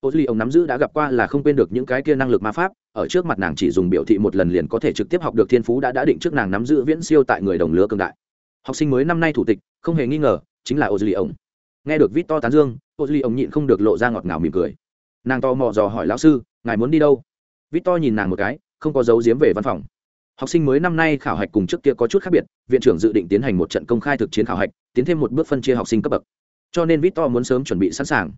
ô duy ông nắm giữ đã gặp qua là không quên được những cái kia năng lực ma pháp, ở trước mặt nàng chỉ dùng biểu thị một lần liền có thể trực tiếp học được thiên phú đã đã định trước nàng nắm giữ viễn siêu tại người đồng lứa cường đại. Học sinh mới năm nay thủ tịch, không hề nghi ngờ, chính là ô duy ông. Nghe được vít to tán dương, ô duy ông nhịn không được lộ ra ngọt ngào mỉm cười. Nàng to mò dò hỏi lão sư, ngài muốn đi đâu? Vít to nhìn nàng một cái, không có dấu diếm về văn phòng. Học sinh mới năm nay khảo hạch cùng trước kia có chút khác biệt, viện trưởng dự định tiến hành một trận công khai thực chiến khảo hạch, tiến thêm một bước phân chia học sinh cấp bậc. Cho nên vít to muốn sớm chuẩn bị sẵn sàng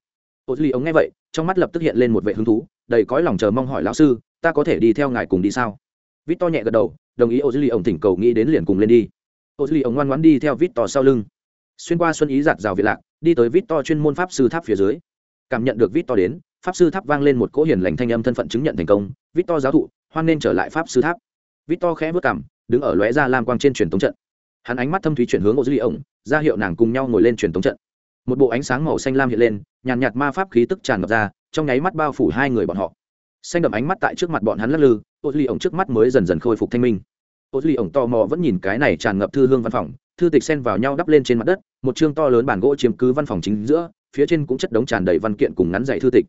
ô duy ống nghe vậy, trong mắt lập tức hiện lên một vệ hứng thú, đầy cõi lòng chờ mong hỏi lão sư, ta có thể đi theo ngài cùng đi sao? Vít to nhẹ gật đầu, đồng ý ô duy ống thỉnh cầu nghĩ đến liền cùng lên đi. Ô duy ống ngoan ngoãn đi theo vít to sau lưng. Xuyên qua xuân ý giạt rào việt lạc, đi tới vít to chuyên môn pháp sư tháp phía dưới. Cảm nhận được vít to đến, pháp sư tháp vang lên một cỗ hiền lành thanh âm thân phận chứng nhận thành công vít to giáo thụ, hoan nên trở lại pháp sư tháp. Vít to khẽ vớt cảm đứng ở lóe ra lam quang trên truyền tống trận. Hắn ánh mắt thâm thúy chuyển hướng ô Lý ống ra hiệu nàng cùng nhau ngồi lên truyền tống trận một bộ ánh sáng màu xanh lam hiện lên, nhàn nhạt ma pháp khí tức tràn ngập ra, trong nháy mắt bao phủ hai người bọn họ. Xanh đậm ánh mắt tại trước mặt bọn hắn lắc lư ô duy ổng trước mắt mới dần dần khôi phục thanh minh. Ô duy ổng tò mò vẫn nhìn cái này tràn ngập thư hương văn phòng, thư tịch xen vào nhau đắp lên trên mặt đất, một chương to lớn bản gỗ chiếm cứ văn phòng chính giữa, phía trên cũng chất đống tràn đầy văn kiện cùng ngắn dạy thư tịch.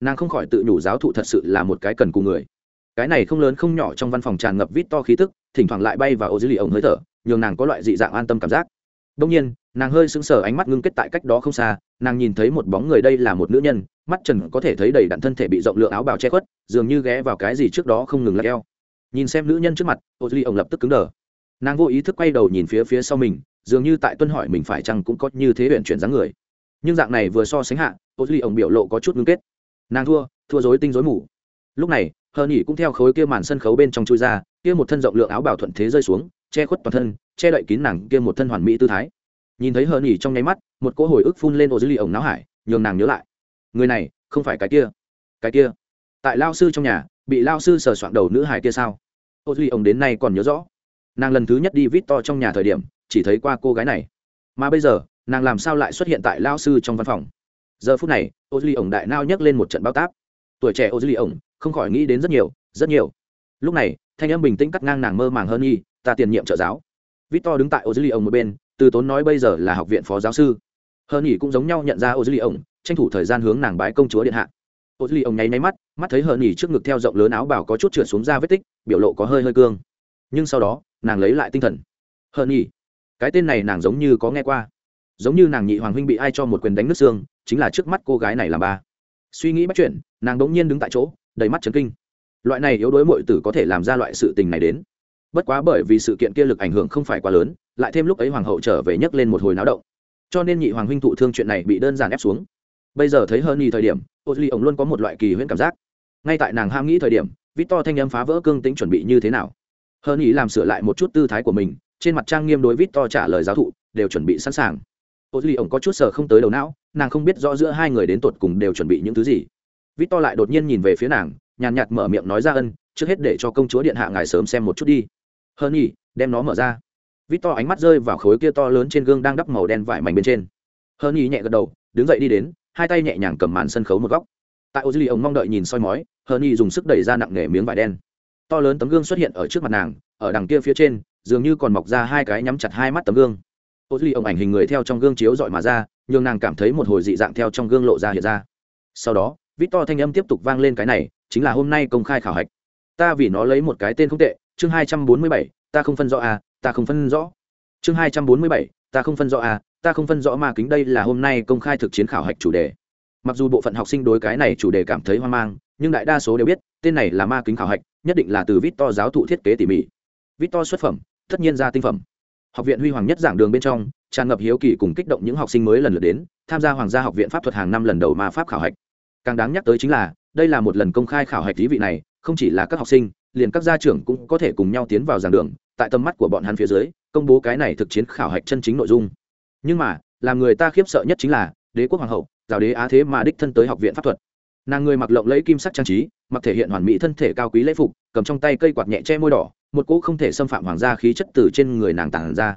Nàng không khỏi tự nhủ giáo thụ thật sự là một cái cần cùng người. Cái này không lớn không nhỏ trong văn phòng tràn ngập vít to khí tức, thỉnh thoảng lại bay vào ô duy ổng hơi thở, nhường nàng có loại dị dạng an tâm cảm giác đông nhiên, nàng hơi sững sờ, ánh mắt ngưng kết tại cách đó không xa, nàng nhìn thấy một bóng người đây là một nữ nhân, mắt trần có thể thấy đầy đặn thân thể bị rộng lượng áo bào che khuất, dường như ghé vào cái gì trước đó không ngừng lắc eo. Nhìn xem nữ nhân trước mặt Ozly ông lập tức cứng đờ. Nàng vô ý thức quay đầu nhìn phía phía sau mình, dường như tại tuân hỏi mình phải chăng cũng có như thế huyền chuyển dáng người. Nhưng dạng này vừa so sánh hạ Ozly ông biểu lộ có chút ngưng kết. Nàng thua thua rối tinh rối mù. Lúc này, hờ nhỉ cũng theo khối kia màn sân khấu bên trong chui ra, kia một thân rộng lượng áo bào thuận thế rơi xuống, che khuất toàn thân che đậy kín nàng kia một thân hoàn mỹ tư thái. Nhìn thấy hờ nhỉ trong nháy mắt, một cỗ hồi ức phun lên ô dư ly ổng náo hải, nhường nàng nhớ lại. Người này, không phải cái kia. Cái kia. Tại lao sư trong nhà, bị lao sư sờ soạn đầu nữ hải kia sao? Ô dư ly ổng đến nay còn nhớ rõ. Nàng lần thứ nhất đi vít to trong nhà thời điểm, chỉ thấy qua cô gái này. Mà bây giờ, nàng làm sao lại xuất hiện tại lao sư trong văn phòng? Giờ phút này ô dư ly ổng đại nao nhấc lên một trận bao táp. Tuổi trẻ ô dư ly ổng không khỏi nghĩ đến rất nhiều rất nhiều. Lúc này, thanh âm bình tĩnh cắt ngang nàng mơ màng hơn nhi ta tiền nhiệm trợ giáo vít to đứng tại ô dư ly ổng một bên, từ tốn nói bây giờ là học viện phó giáo sư. Hơn nhỉ cũng giống nhau nhận ra ô dư ly ổng tranh thủ thời gian hướng nàng bái công chúa điện hạ. Ô dư ly ổng nháy nháy mắt mắt thấy hơn nhỉ trước ngực theo rộng lớn áo bảo có chút trượt xuống ra vết tích, biểu lộ có hơi hơi cương. Nhưng sau đó, nàng lấy lại tinh thần. Hơn nhỉ cái tên này nàng giống như có nghe qua. Giống như nàng nhị hoàng huynh bị ai cho một quyền đánh nước xương, chính là trước mắt cô gái này là ba. Suy nghĩ bắt chuyện, nàng đ ỗ n g nhiên đứng tại chỗ, đầy mắt chấn kinh. Loại này yếu đuối muội tử có thể làm ra loại sự tình này đến bất quá bởi vì sự kiện kia lực ảnh hưởng không phải quá lớn, lại thêm lúc ấy hoàng hậu trở về nhấc lên một hồi náo động. Cho nên nhị hoàng huynh thụ thương chuyện này bị đơn giản ép xuống. Bây giờ thấy hơn nhì thời điểm ô duy ổng luôn có một loại kỳ huyễn cảm giác. Ngay tại nàng ham nghĩ thời điểm vít to thanh âm phá vỡ cương tính chuẩn bị như thế nào. Hơn nhì làm sửa lại một chút tư thái của mình, trên mặt trang nghiêm đối vít to trả lời giáo thụ, đều chuẩn bị sẵn sàng. Ô duy ổng có chút sờ không tới đầu não, nàng không biết rõ giữa hai người đến tột cùng đều chuẩn bị những thứ gì. Vít to lại đột nhiên nhìn về phía nàng, nhàn nhạt mở miệng nói ra ân, trước hết để cho công chúa điện hạ ngài sớm xem một chút đi hơn nhỉ, đem nó mở ra. Vít to ánh mắt rơi vào khối kia to lớn trên gương đang đắp màu đen vải mảnh bên trên. Hơn nhỉ nhẹ gật đầu, đứng dậy đi đến, hai tay nhẹ nhàng cầm màn sân khấu một góc. Tại ô dư ông mong đợi nhìn soi mói hơn nhỉ dùng sức đẩy ra nặng nề miếng vải đen. To lớn tấm gương xuất hiện ở trước mặt nàng, ở đằng kia phía trên, dường như còn mọc ra hai cái nhắm chặt hai mắt tấm gương. Ô duy ông ảnh hình người theo trong gương chiếu dọi mà ra, nhường nàng cảm thấy một hồi dị dạng theo trong gương lộ ra hiện ra. Sau đó vít to thanh âm tiếp tục vang lên cái này, chính là hôm nay công khai khảo hạch. Ta vì nó lấy một cái tên không tệ chương hai trăm bốn mươi bảy, ta không phân rõ à ta không phân rõ. Chương hai trăm bốn mươi bảy, ta không phân rõ à ta không phân rõ ma kính đây là hôm nay công khai thực chiến khảo hạch chủ đề. Mặc dù bộ phận học sinh đối cái này chủ đề cảm thấy hoang mang, nhưng đại đa số đều biết, tên này là ma kính khảo hạch, nhất định là từ vít to giáo thụ thiết kế tỉ mỉ. Vít to xuất phẩm, tất nhiên ra tinh phẩm. Học viện huy hoàng nhất giảng đường bên trong, tràn ngập hiếu kỳ cùng kích động những học sinh mới lần lượt đến, tham gia hoàng gia học viện pháp thuật hàng năm lần đầu ma pháp khảo hạch. Càng đáng nhắc tới chính là, đây là một lần công khai khảo hạch thí vị này, không chỉ là các học sinh liền các gia trưởng cũng có thể cùng nhau tiến vào giảng đường, tại tầm mắt của bọn hắn phía dưới, công bố cái này thực chiến khảo hạch chân chính nội dung. Nhưng mà, làm người ta khiếp sợ nhất chính là, đế quốc hoàng hậu, giáo đế á thế mà đích thân tới học viện pháp thuật. Nàng người mặc lộng lẫy kim sắc trang trí, mặc thể hiện hoàn mỹ thân thể cao quý lễ phục, cầm trong tay cây quạt nhẹ che môi đỏ, một cỗ không thể xâm phạm hoàng gia khí chất từ trên người nàng tàn ra.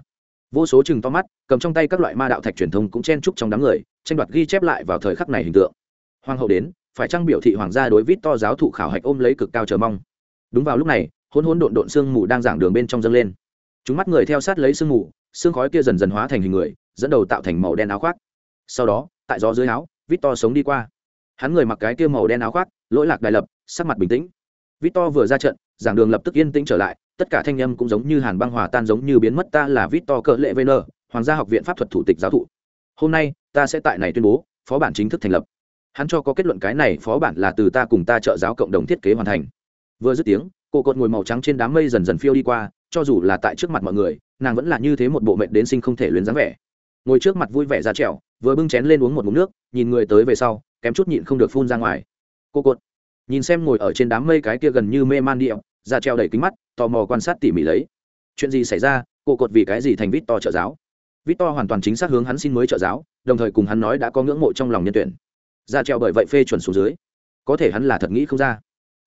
Vô số chừng to mắt, cầm trong tay các loại ma đạo thạch truyền thông cũng chen trúc trong đám người, tranh đoạt ghi chép lại vào thời khắc này hình tượng. Hoàng hậu đến, phải trang biểu thị hoàng gia đối vít to giáo thụ khảo hạch ôm lấy cực cao chờ mong? Đúng vào lúc này hôn hôn độn độn sương mù đang giảng đường bên trong dâng lên. Chúng mắt người theo sát lấy sương mù sương khói kia dần dần hóa thành hình người, dẫn đầu tạo thành màu đen áo khoác. Sau đó, tại gió dưới áo vít to sống đi qua. Hắn người mặc cái kia màu đen áo khoác, lỗi lạc đài lập, sắc mặt bình tĩnh. Vít to vừa ra trận, giảng đường lập tức yên tĩnh trở lại, tất cả thanh âm cũng giống như hàn băng hòa tan giống như biến mất, ta là vít to cỡ lệ vn hoàng gia học viện pháp thuật thủ tịch giáo thụ. Hôm nay, ta sẽ tại này tuyên bố, phó bản chính thức thành lập. Hắn cho có kết luận cái này phó bản là từ ta cùng ta trợ giáo cộng đồng thiết kế hoàn thành vừa dứt tiếng, cô cột ngồi màu trắng trên đám mây dần dần phiêu đi qua, cho dù là tại trước mặt mọi người, nàng vẫn là như thế một bộ mệnh đến sinh không thể luyến dáng vẻ. Ngồi trước mặt vui vẻ ra trèo, vừa bưng chén lên uống một mụn nước, nhìn người tới về sau, kém chút nhịn không được phun ra ngoài. Cô cột, nhìn xem ngồi ở trên đám mây cái kia gần như mê man điệu ra treo đầy kính mắt, tò mò quan sát tỉ mỉ lấy. Chuyện gì xảy ra? Cô cột vì cái gì thành vít to trợ giáo? Vít to hoàn toàn chính xác hướng hắn xin mới trợ giáo, đồng thời cùng hắn nói đã có ngưỡng mộ trong lòng nhân tuyển. Ra treo bởi vậy phê chuẩn xuống dưới. Có thể hắn là thật nghĩ không ra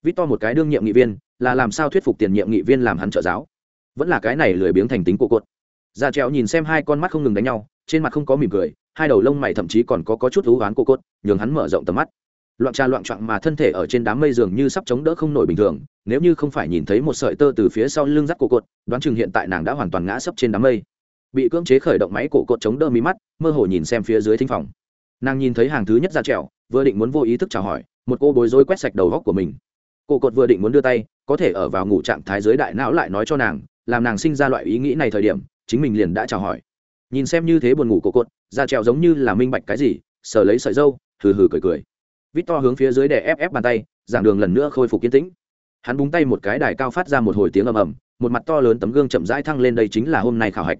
vít to một cái đương nhiệm nghị viên là làm sao thuyết phục tiền nhiệm nghị viên làm hắn trợ giáo? Vẫn là cái này lười biếng thành tính của cột. Ra trèo nhìn xem hai con mắt không ngừng đánh nhau trên mặt không có mỉm cười hai đầu lông mày thậm chí còn có, có chút thú oán cô cốt nhường hắn mở rộng tầm mắt. Loạn trà loạn trọng mà thân thể ở trên đám mây dường như sắp chống đỡ không nổi bình thường nếu như không phải nhìn thấy một sợi tơ từ phía sau lưng rắc cổ cột đoán chừng hiện tại nàng đã hoàn toàn ngã sấp trên đám mây. Bị cưỡng chế khởi động máy cổ cột chống đỡ mí mắt mơ hồ nhìn xem phía dưới thinh phòng. Nàng nhìn thấy hàng thứ nhất ra trèo vừa định muốn vô ý thức chào hỏi một cô bối rối quét sạch đầu góc của mình cổ cột vừa định muốn đưa tay, có thể ở vào ngủ trạng thái dưới đại não lại nói cho nàng, làm nàng sinh ra loại ý nghĩ này thời điểm, chính mình liền đã chào hỏi. Nhìn xem như thế buồn ngủ cổ cột, da trèo giống như là minh bạch cái gì, sờ lấy sợi dâu, hừ hừ cười cười. Vít to hướng phía dưới để ép ép bàn tay, giảng đường lần nữa khôi phục kiên tĩnh. Hắn búng tay một cái đài cao phát ra một hồi tiếng ầm ầm, một mặt to lớn tấm gương chậm rãi thăng lên đây chính là hôm nay khảo hạch.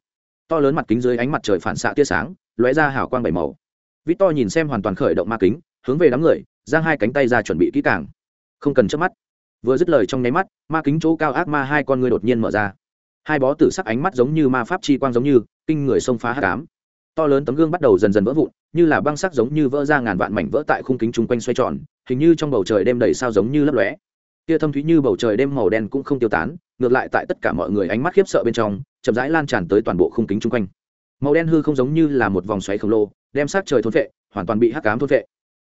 To lớn mặt kính dưới ánh mặt trời phản xạ tia sáng, lóe ra hào quang bảy màu. Vít to nhìn xem hoàn toàn khởi động ma kính, hướng về đám người, giang hai cánh tay ra chuẩn bị kỹ càng không cần chớp mắt. Vừa dứt lời trong nháy mắt, ma kính chỗ cao ác ma hai con ngươi đột nhiên mở ra. Hai bó tử sắc ánh mắt giống như ma pháp chi quang giống như, kinh người xông phá hát cám to lớn tấm gương bắt đầu dần dần vỡ vụn, như là băng sắc giống như vỡ ra ngàn vạn mảnh vỡ tại khung kính chung quanh xoay tròn, hình như trong bầu trời đêm đầy sao giống như lấp lóe. Kia thâm thúy như bầu trời đêm màu đen cũng không tiêu tán, ngược lại tại tất cả mọi người ánh mắt khiếp sợ bên trong, chậm rãi lan tràn tới toàn bộ khung kính chung quanh. Màu đen hư không giống như là một vòng xoáy khổng lồ, đem sát trời thôn vệ hoàn toàn bị hắc cám thôn vệ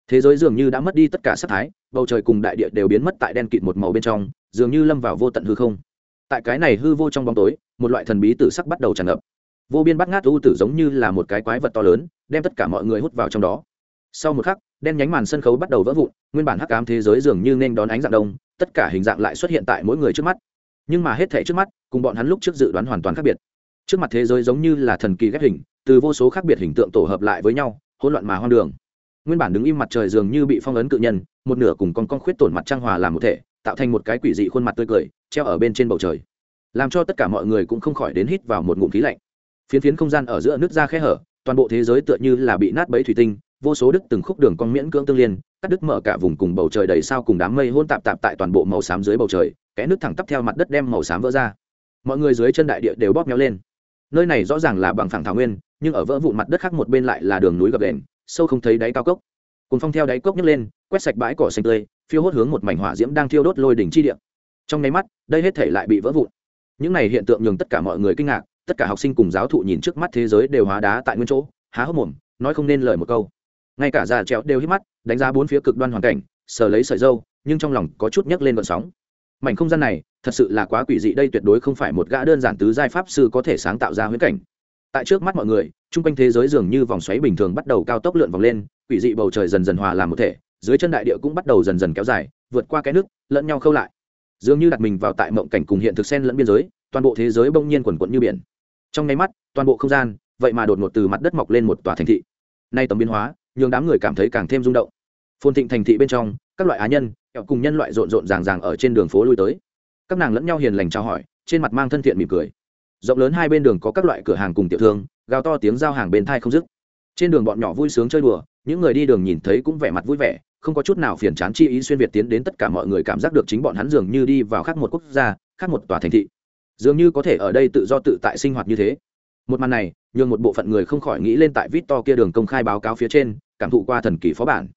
thế giới dường như đã mất đi tất cả sắc thái, bầu trời cùng đại địa đều biến mất tại đen kịt một màu bên trong, dường như lâm vào vô tận hư không. Tại cái này hư vô trong bóng tối, một loại thần bí tử sắc bắt đầu tràn ngập. Vô biên bắt ngát u tử giống như là một cái quái vật to lớn, đem tất cả mọi người hút vào trong đó. Sau một khắc, đen nhánh màn sân khấu bắt đầu vỡ vụn, nguyên bản hắc ám thế giới dường như nên đón ánh dạng đông, tất cả hình dạng lại xuất hiện tại mỗi người trước mắt. Nhưng mà hết thể trước mắt, cùng bọn hắn lúc trước dự đoán hoàn toàn khác biệt. Trước mặt thế giới giống như là thần kỳ ghép hình, từ vô số khác biệt hình tượng tổ hợp lại với nhau, hỗn loạn mà hoang đường nguyên bản đứng im mặt trời dường như bị phong ấn cự nhân, một nửa cùng con con khuyết tổn mặt trang hòa làm một thể, tạo thành một cái quỷ dị khuôn mặt tươi cười, treo ở bên trên bầu trời. Làm cho tất cả mọi người cũng không khỏi đến hít vào một ngụm khí lạnh. Phiến phiến không gian ở giữa nước ra khe hở, toàn bộ thế giới tựa như là bị nát bẫy thủy tinh, vô số đứt từng khúc đường con miễn cưỡng tương liên, cắt đứt mở cả vùng cùng bầu trời đầy sao cùng đám mây hôn tạp tạp tại toàn bộ màu xám dưới bầu trời, kẽ nước thẳng tắp theo mặt đất đem màu xám vỡ ra. Mọi người dưới chân đại địa đều bóp nhau lên. Nơi này rõ ràng là bằng phẳng thảo nguyên, nhưng ở vỡ vụn mặt đất khác một bên lại là đường núi gập đền sâu không thấy đáy cao cốc. Cùng phong theo đáy cốc nhấc lên, quét sạch bãi cỏ xanh tươi, phiêu hốt hướng một mảnh hỏa diễm đang thiêu đốt lôi đỉnh chi địa. Trong nháy mắt, đây hết thể lại bị vỡ vụn. Những này hiện tượng nhường tất cả mọi người kinh ngạc, tất cả học sinh cùng giáo thụ nhìn trước mắt thế giới đều hóa đá tại nguyên chỗ, há hốc mồm, nói không nên lời một câu. Ngay cả già trèo đều hít mắt, đánh giá bốn phía cực đoan hoàn cảnh, sờ lấy sợi dâu, nhưng trong lòng có chút nhấc lên vận sóng. Mảnh không gian này, thật sự là quá quỷ dị, đây tuyệt đối không phải một gã đơn giản tứ giai pháp sư có thể sáng tạo ra huyễn cảnh. Tại trước mắt mọi người chung quanh thế giới dường như vòng xoáy bình thường bắt đầu cao tốc lượn vòng lên, quỷ dị bầu trời dần dần hòa làm một thể, dưới chân đại địa cũng bắt đầu dần dần kéo dài, vượt qua cái nước, lẫn nhau khâu lại. Dường như đặt mình vào tại mộng cảnh cùng hiện thực sen lẫn biên giới, toàn bộ thế giới bỗng nhiên quần quận như biển. Trong nháy mắt, toàn bộ không gian, vậy mà đột ngột từ mặt đất mọc lên một tòa thành thị. Nay tầm biến hóa, nhường đám người cảm thấy càng thêm rung động. Phồn thịnh thành thị bên trong, các loại á nhân cùng nhân loại rộn rộn ràng ràng ở trên đường phố lui tới. Các nàng lẫn nhau hiền lành trao hỏi, trên mặt mang thân thiện mỉm cười. Rộng lớn hai bên đường có các loại cửa hàng cùng tiểu thương gào to tiếng giao hàng bên thai không dứt. Trên đường bọn nhỏ vui sướng chơi đùa, những người đi đường nhìn thấy cũng vẻ mặt vui vẻ, không có chút nào phiền chán chi ý xuyên việt tiến đến tất cả mọi người cảm giác được chính bọn hắn dường như đi vào khác một quốc gia, khác một tòa thành thị. Dường như có thể ở đây tự do tự tại sinh hoạt như thế. Một màn này, nhường một bộ phận người không khỏi nghĩ lên tại vít to kia đường công khai báo cáo phía trên, cảm thụ qua thần kỳ phó bản.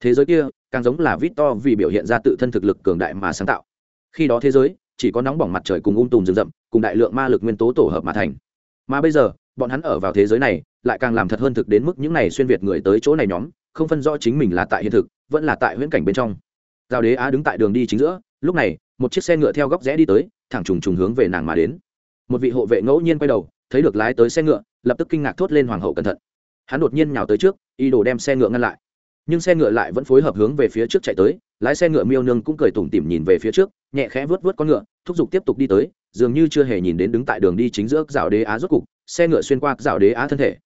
Thế giới kia, càng giống là vít to vì biểu hiện ra tự thân thực lực cường đại mà sáng tạo. Khi đó thế giới, chỉ có nóng bỏng mặt trời cùng ung tùm rừng rậm, cùng đại lượng ma lực nguyên tố tổ hợp mà thành. Mà bây giờ bọn hắn ở vào thế giới này, lại càng làm thật hơn thực đến mức những này xuyên việt người tới chỗ này nhóm, không phân rõ chính mình là tại hiện thực, vẫn là tại huyễn cảnh bên trong. Giao đế á đứng tại đường đi chính giữa, lúc này, một chiếc xe ngựa theo góc rẽ đi tới, thẳng trùng trùng hướng về nàng mà đến. Một vị hộ vệ ngẫu nhiên quay đầu, thấy được lái tới xe ngựa, lập tức kinh ngạc thốt lên hoàng hậu cẩn thận. Hắn đột nhiên nhào tới trước y đồ đem xe ngựa ngăn lại. Nhưng xe ngựa lại vẫn phối hợp hướng về phía trước chạy tới, lái xe ngựa miêu nương cũng cười tủm tỉm nhìn về phía trước, nhẹ khẽ vớt vớt con ngựa, thúc giục tiếp tục đi tới dường như chưa hề nhìn đến đứng tại đường đi chính giữa rào đế á rốt cục, xe ngựa xuyên qua rào đế á thân thể.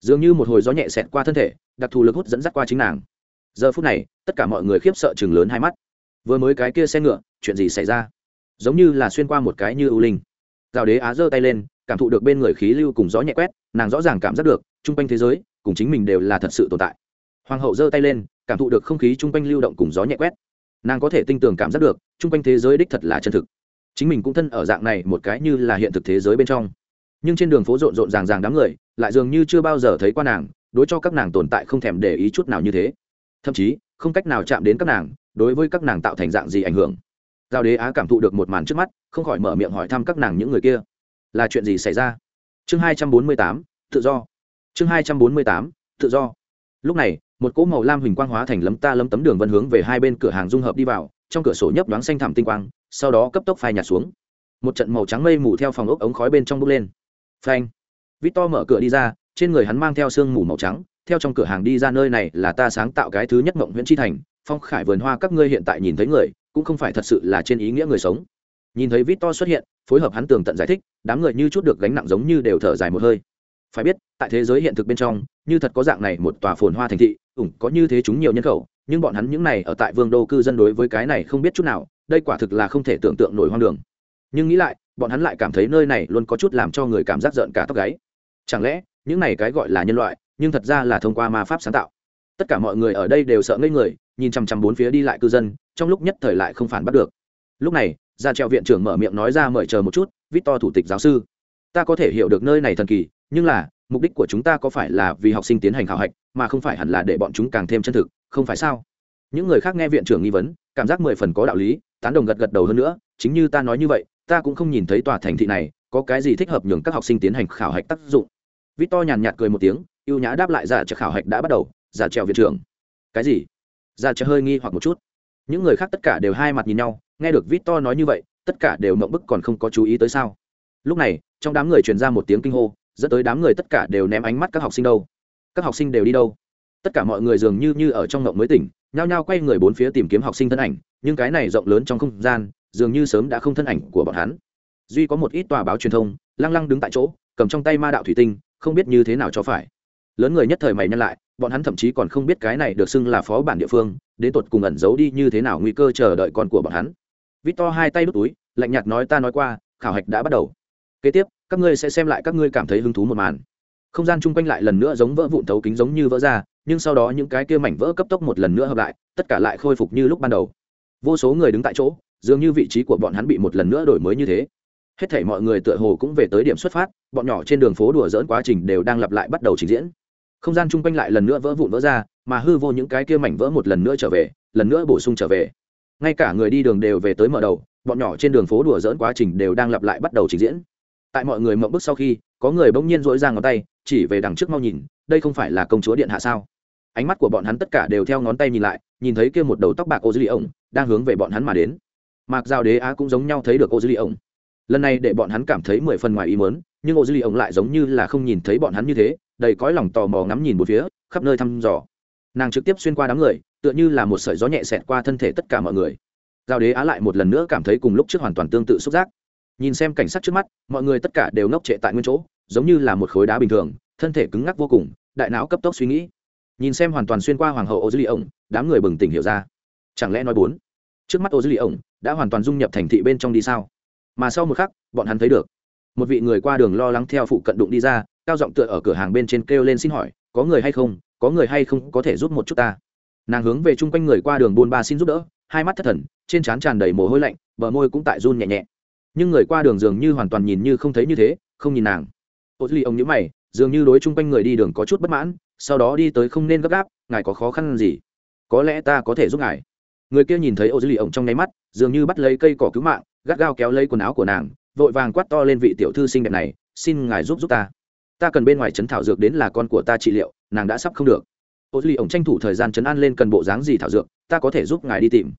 Dường như một hồi gió nhẹ xẹt qua thân thể, đặc thù lực hút dẫn dắt qua chính nàng. Giờ phút này, tất cả mọi người khiếp sợ chừng lớn hai mắt. Vừa mới cái kia xe ngựa, chuyện gì xảy ra? Giống như là xuyên qua một cái như ưu linh. Rào đế á giơ tay lên, cảm thụ được bên người khí lưu cùng gió nhẹ quét, nàng rõ ràng cảm giác được, chung quanh thế giới, cùng chính mình đều là thật sự tồn tại. Hoàng hậu giơ tay lên, cảm thụ được không khí chung quanh lưu động cùng gió nhẹ quét. Nàng có thể tinh tường cảm giác được, chung quanh thế giới đích thật là chân thực chính mình cũng thân ở dạng này một cái như là hiện thực thế giới bên trong. Nhưng trên đường phố rộn rộn ràng ràng đám người, lại dường như chưa bao giờ thấy qua nàng, đối cho các nàng tồn tại không thèm để ý chút nào như thế. Thậm chí, không cách nào chạm đến các nàng, đối với các nàng tạo thành dạng gì ảnh hưởng. Giao đế á cảm thụ được một màn trước mắt, không khỏi mở miệng hỏi thăm các nàng những người kia. Là chuyện gì xảy ra? Chương hai trăm bốn mươi tám, tự do. Chương hai trăm bốn mươi tám, tự do. Lúc này, một cỗ màu lam huỳnh quang hóa thành lấm ta lấm tấm đường vân hướng về hai bên cửa hàng dung hợp đi vào, trong cửa sổ nhấp đoán xanh thảm tinh quang sau đó cấp tốc phai nhạt xuống. Một trận màu trắng mây mù theo phòng ốc ống khói bên trong bốc lên. Phanh. Vít to mở cửa đi ra, trên người hắn mang theo sương mù màu trắng, theo trong cửa hàng đi ra nơi này là ta sáng tạo cái thứ nhất mộng nguyễn tri thành, phong khải vườn hoa các ngươi hiện tại nhìn thấy người, cũng không phải thật sự là trên ý nghĩa người sống. Nhìn thấy vít to xuất hiện, phối hợp hắn tường tận giải thích, đám người như chút được gánh nặng giống như đều thở dài một hơi. Phải biết, tại thế giới hiện thực bên trong, như thật có dạng này một tòa phồn hoa thành thị, ủng có như thế chúng nhiều nhân khẩu, nhưng bọn hắn những này ở tại vương đô cư dân đối với cái này không biết chút nào đây quả thực là không thể tưởng tượng nổi hoang đường. Nhưng nghĩ lại, bọn hắn lại cảm thấy nơi này luôn có chút làm cho người cảm giác giận cả tóc gáy. Chẳng lẽ, những này cái gọi là nhân loại, nhưng thật ra là thông qua ma pháp sáng tạo? Tất cả mọi người ở đây đều sợ ngây người, nhìn chằm chằm bốn phía đi lại cư dân, trong lúc nhất thời lại không phản bắt được. Lúc này ra treo viện trưởng mở miệng nói ra mời chờ một chút vít to thủ tịch giáo sư. Ta có thể hiểu được nơi này thần kỳ, nhưng là, mục đích của chúng ta có phải là vì học sinh tiến hành khảo hạch, mà không phải hẳn là để bọn chúng càng thêm chân thực, không phải sao? Những người khác nghe viện trưởng nghi vấn cảm giác mười phần có đạo lý, tán đồng gật gật đầu hơn nữa, chính như ta nói như vậy, ta cũng không nhìn thấy tòa thành thị này có cái gì thích hợp nhường các học sinh tiến hành khảo hạch tác dụng. Vít to nhàn nhạt cười một tiếng, ưu nhã đáp lại giả trợ khảo hạch đã bắt đầu, giả trèo viện trưởng. Cái gì? Giả trợ hơi nghi hoặc một chút. Những người khác tất cả đều hai mặt nhìn nhau, nghe được vít to nói như vậy, tất cả đều mộng bức còn không có chú ý tới sao. Lúc này, trong đám người truyền ra một tiếng kinh hô, dẫn tới đám người tất cả đều ném ánh mắt các học sinh đâu. Các học sinh đều đi đâu? Tất cả mọi người dường như như ở trong mộng mới tỉnh nhao nhao quay người bốn phía tìm kiếm học sinh thân ảnh, nhưng cái này rộng lớn trong không gian, dường như sớm đã không thân ảnh của bọn hắn. Duy có một ít tòa báo truyền thông, lăng lăng đứng tại chỗ, cầm trong tay ma đạo thủy tinh, không biết như thế nào cho phải. Lớn người nhất thời mày nhăn lại, bọn hắn thậm chí còn không biết cái này được xưng là phó bản địa phương, đến tột cùng ẩn giấu đi như thế nào nguy cơ chờ đợi con của bọn hắn. Vít to hai tay đút túi, lạnh nhạt nói ta nói qua, khảo hạch đã bắt đầu. Kế tiếp, các ngươi sẽ xem lại các ngươi cảm thấy hứng thú một màn. Không gian chung quanh lại lần nữa giống vỡ vụn thấu kính giống như vỡ ra nhưng sau đó những cái kia mảnh vỡ cấp tốc một lần nữa hợp lại, tất cả lại khôi phục như lúc ban đầu. Vô số người đứng tại chỗ, dường như vị trí của bọn hắn bị một lần nữa đổi mới như thế. Hết thảy mọi người tựa hồ cũng về tới điểm xuất phát, bọn nhỏ trên đường phố đùa dỡn quá trình đều đang lặp lại bắt đầu trình diễn. Không gian chung quanh lại lần nữa vỡ vụn vỡ ra, mà hư vô những cái kia mảnh vỡ một lần nữa trở về, lần nữa bổ sung trở về. Ngay cả người đi đường đều về tới mở đầu, bọn nhỏ trên đường phố đùa dỡn quá trình đều đang lặp lại bắt đầu trình diễn. Tại mọi người mộng bức sau khi, có người bỗng nhiên dỗi ra ngón tay, chỉ về đằng trước mau nhìn, đây không phải là công chúa điện hạ sao? Ánh mắt của bọn hắn tất cả đều theo ngón tay nhìn lại, nhìn thấy kia một đầu tóc bạc ô dư li ổng đang hướng về bọn hắn mà đến. Mạc giao đế á cũng giống nhau thấy được ô dư li ổng lần này để bọn hắn cảm thấy mười phần ngoài ý mớn nhưng ô dư li ổng lại giống như là không nhìn thấy bọn hắn như thế, đầy cõi lòng tò mò ngắm nhìn một phía, khắp nơi thăm dò. Nàng trực tiếp xuyên qua đám người, tựa như là một sợi gió nhẹ xẹt qua thân thể tất cả mọi người. Giao đế á lại một lần nữa cảm thấy cùng lúc trước hoàn toàn tương tự xúc giác. Nhìn xem cảnh sát trước mắt, mọi người tất cả đều ngốc trệ tại nguyên chỗ, giống như là một khối đá bình thường, thân thể cứng ngắc vô cùng, đại não cấp tốc suy nghĩ nhìn xem hoàn toàn xuyên qua hoàng hậu ô dư li ổng, đám người bừng tỉnh hiểu ra. Chẳng lẽ nói bốn? Trước mắt ô dư li ổng đã hoàn toàn dung nhập thành thị bên trong đi sao? Mà sau một khắc, bọn hắn thấy được. Một vị người qua đường lo lắng theo phụ cận đụng đi ra, cao giọng tựa ở cửa hàng bên trên kêu lên xin hỏi, có người hay không? Có người hay không có thể giúp một chút ta? Nàng hướng về chung quanh người qua đường buôn ba xin giúp đỡ, hai mắt thất thần, trên trán tràn đầy mồ hôi lạnh, bờ môi cũng tại run nhẹ nhẹ. Nhưng người qua đường dường như hoàn toàn nhìn như không thấy như thế, không nhìn nàng. Ô duy ông nhữ mày dường như đối chung quanh người đi đường có chút bất mãn, sau đó đi tới không nên gấp gáp, ngài có khó khăn gì? Có lẽ ta có thể giúp ngài. Người kia nhìn thấy ô dư lì ổng trong nháy mắt, dường như bắt lấy cây cỏ cứu mạng, gắt gao kéo lấy quần áo của nàng, vội vàng quát to lên vị tiểu thư xinh đẹp này, xin ngài giúp giúp ta. Ta cần bên ngoài chấn thảo dược đến là con của ta trị liệu, nàng đã sắp không được. Ô duy ổng tranh thủ thời gian chấn an lên cần bộ dáng gì thảo dược, ta có thể giúp ngài đi tìm.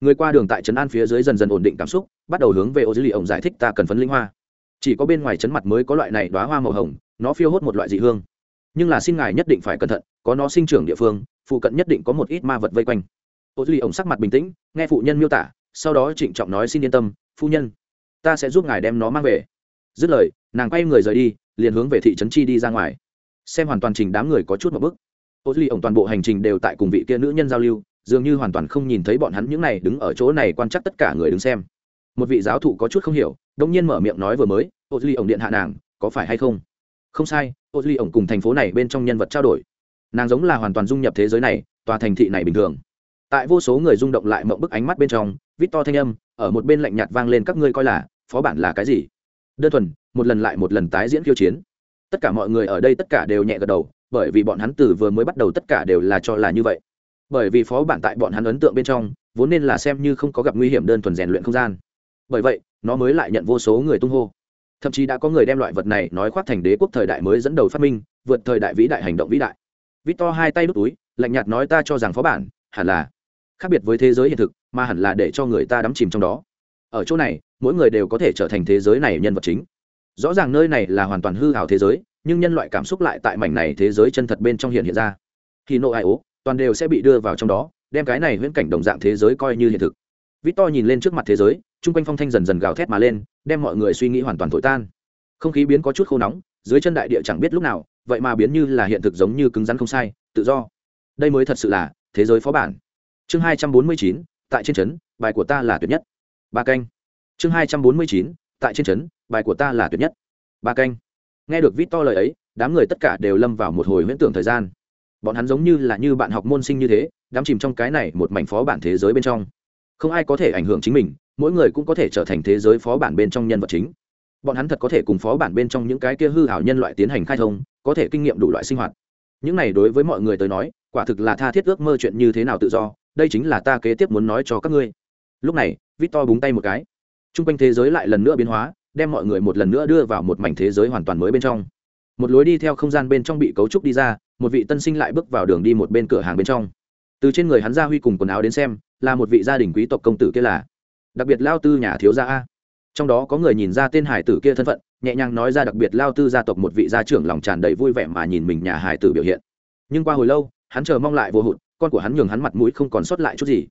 Người qua đường tại chấn an phía dưới dần dần ổn định cảm xúc, bắt đầu hướng về ô duy ổng giải thích ta cần phấn linh hoa. Chỉ có bên ngoài chấn mặt mới có loại này đoá hoa màu hồng nó phiêu hốt một loại dị hương. Nhưng là xin ngài nhất định phải cẩn thận, có nó sinh trưởng địa phương, phụ cận nhất định có một ít ma vật vây quanh. Ô duy ổng sắc mặt bình tĩnh, nghe phụ nhân miêu tả, sau đó trịnh trọng nói xin yên tâm, phu nhân, ta sẽ giúp ngài đem nó mang về. Dứt lời, nàng quay người rời đi, liền hướng về thị trấn chi đi ra ngoài. Xem hoàn toàn trình đám người có chút một bức ô duy ổng toàn bộ hành trình đều tại cùng vị kia nữ nhân giao lưu, dường như hoàn toàn không nhìn thấy bọn hắn những này đứng ở chỗ này quan chắc tất cả người đứng xem. Một vị giáo thụ có chút không hiểu đông nhiên mở miệng nói vừa mới, ô duy ổng điện hạ nàng, có phải hay không? Không sai, ô duy ổng cùng thành phố này bên trong nhân vật trao đổi. Nàng giống là hoàn toàn dung nhập thế giới này, tòa thành thị này bình thường. Tại vô số người rung động lại mộng bức ánh mắt bên trong, vít to thanh âm, ở một bên lạnh nhạt vang lên các ngươi coi là, phó bản là cái gì? Đơn thuần, một lần lại một lần tái diễn khiêu chiến. Tất cả mọi người ở đây tất cả đều nhẹ gật đầu, bởi vì bọn hắn từ vừa mới bắt đầu tất cả đều là cho là như vậy. Bởi vì phó bản tại bọn hắn ấn tượng bên trong, vốn nên là xem như không có gặp nguy hiểm đơn thuần rèn luyện không gian. Bởi vậy, nó mới lại nhận vô số người tung hô thậm chí đã có người đem loại vật này nói khoác thành đế quốc thời đại mới dẫn đầu phát minh, vượt thời đại vĩ đại hành động vĩ đại. Vít to hai tay đút túi, lạnh nhạt nói ta cho rằng phó bản hẳn là khác biệt với thế giới hiện thực, mà hẳn là để cho người ta đắm chìm trong đó. Ở chỗ này, mỗi người đều có thể trở thành thế giới này nhân vật chính. Rõ ràng nơi này là hoàn toàn hư hào thế giới, nhưng nhân loại cảm xúc lại tại mảnh này thế giới chân thật bên trong hiện hiện ra. Khi nộ ai ố toàn đều sẽ bị đưa vào trong đó, đem cái này huyễn cảnh đồng dạng thế giới coi như hiện thực vít to nhìn lên trước mặt thế giới, chung quanh phong thanh dần dần gào thét mà lên, đem mọi người suy nghĩ hoàn toàn thổi tan. Không khí biến có chút khô nóng, dưới chân đại địa chẳng biết lúc nào, vậy mà biến như là hiện thực giống như cứng rắn không sai, tự do. Đây mới thật sự là thế giới phó bản. Chương hai trăm bốn mươi chín, tại trên trấn, bài của ta là tuyệt nhất. Ba canh. Chương hai trăm bốn mươi chín, tại trên trấn, bài của ta là tuyệt nhất. Ba canh. Nghe được vít to lời ấy, đám người tất cả đều lâm vào một hồi huyễn tưởng thời gian. Bọn hắn giống như là như bạn học môn sinh như thế đám chìm trong cái này một mảnh phó bản thế giới bên trong không ai có thể ảnh hưởng chính mình, mỗi người cũng có thể trở thành thế giới phó bản bên trong nhân vật chính. Bọn hắn thật có thể cùng phó bản bên trong những cái kia hư hảo nhân loại tiến hành khai thông, có thể kinh nghiệm đủ loại sinh hoạt. Những này đối với mọi người tới nói, quả thực là tha thiết ước mơ chuyện như thế nào tự do, đây chính là ta kế tiếp muốn nói cho các ngươi. Lúc này, victor búng tay một cái. T r u n g quanh thế giới lại lần nữa biến hóa, đem mọi người một lần nữa đưa vào một mảnh thế giới hoàn toàn mới bên trong. Một lối đi theo không gian bên trong bị cấu trúc đi ra, một vị tân sinh lại bước vào đường đi một bên cửa hàng bên trong từ trên người hắn ra huy cùng quần áo đến xem, là một vị gia đình quý tộc công tử kia là. Đặc biệt lao tư nhà thiếu gia a. Trong đó có người nhìn ra tên hải tử kia thân phận, nhẹ nhàng nói ra đặc biệt lao tư gia tộc một vị gia trưởng lòng tràn đầy vui vẻ mà nhìn mình nhà hải tử biểu hiện. Nhưng qua hồi lâu, hắn chờ mong lại vô hụt, con của hắn nhường hắn mặt mũi không còn sót lại chút gì.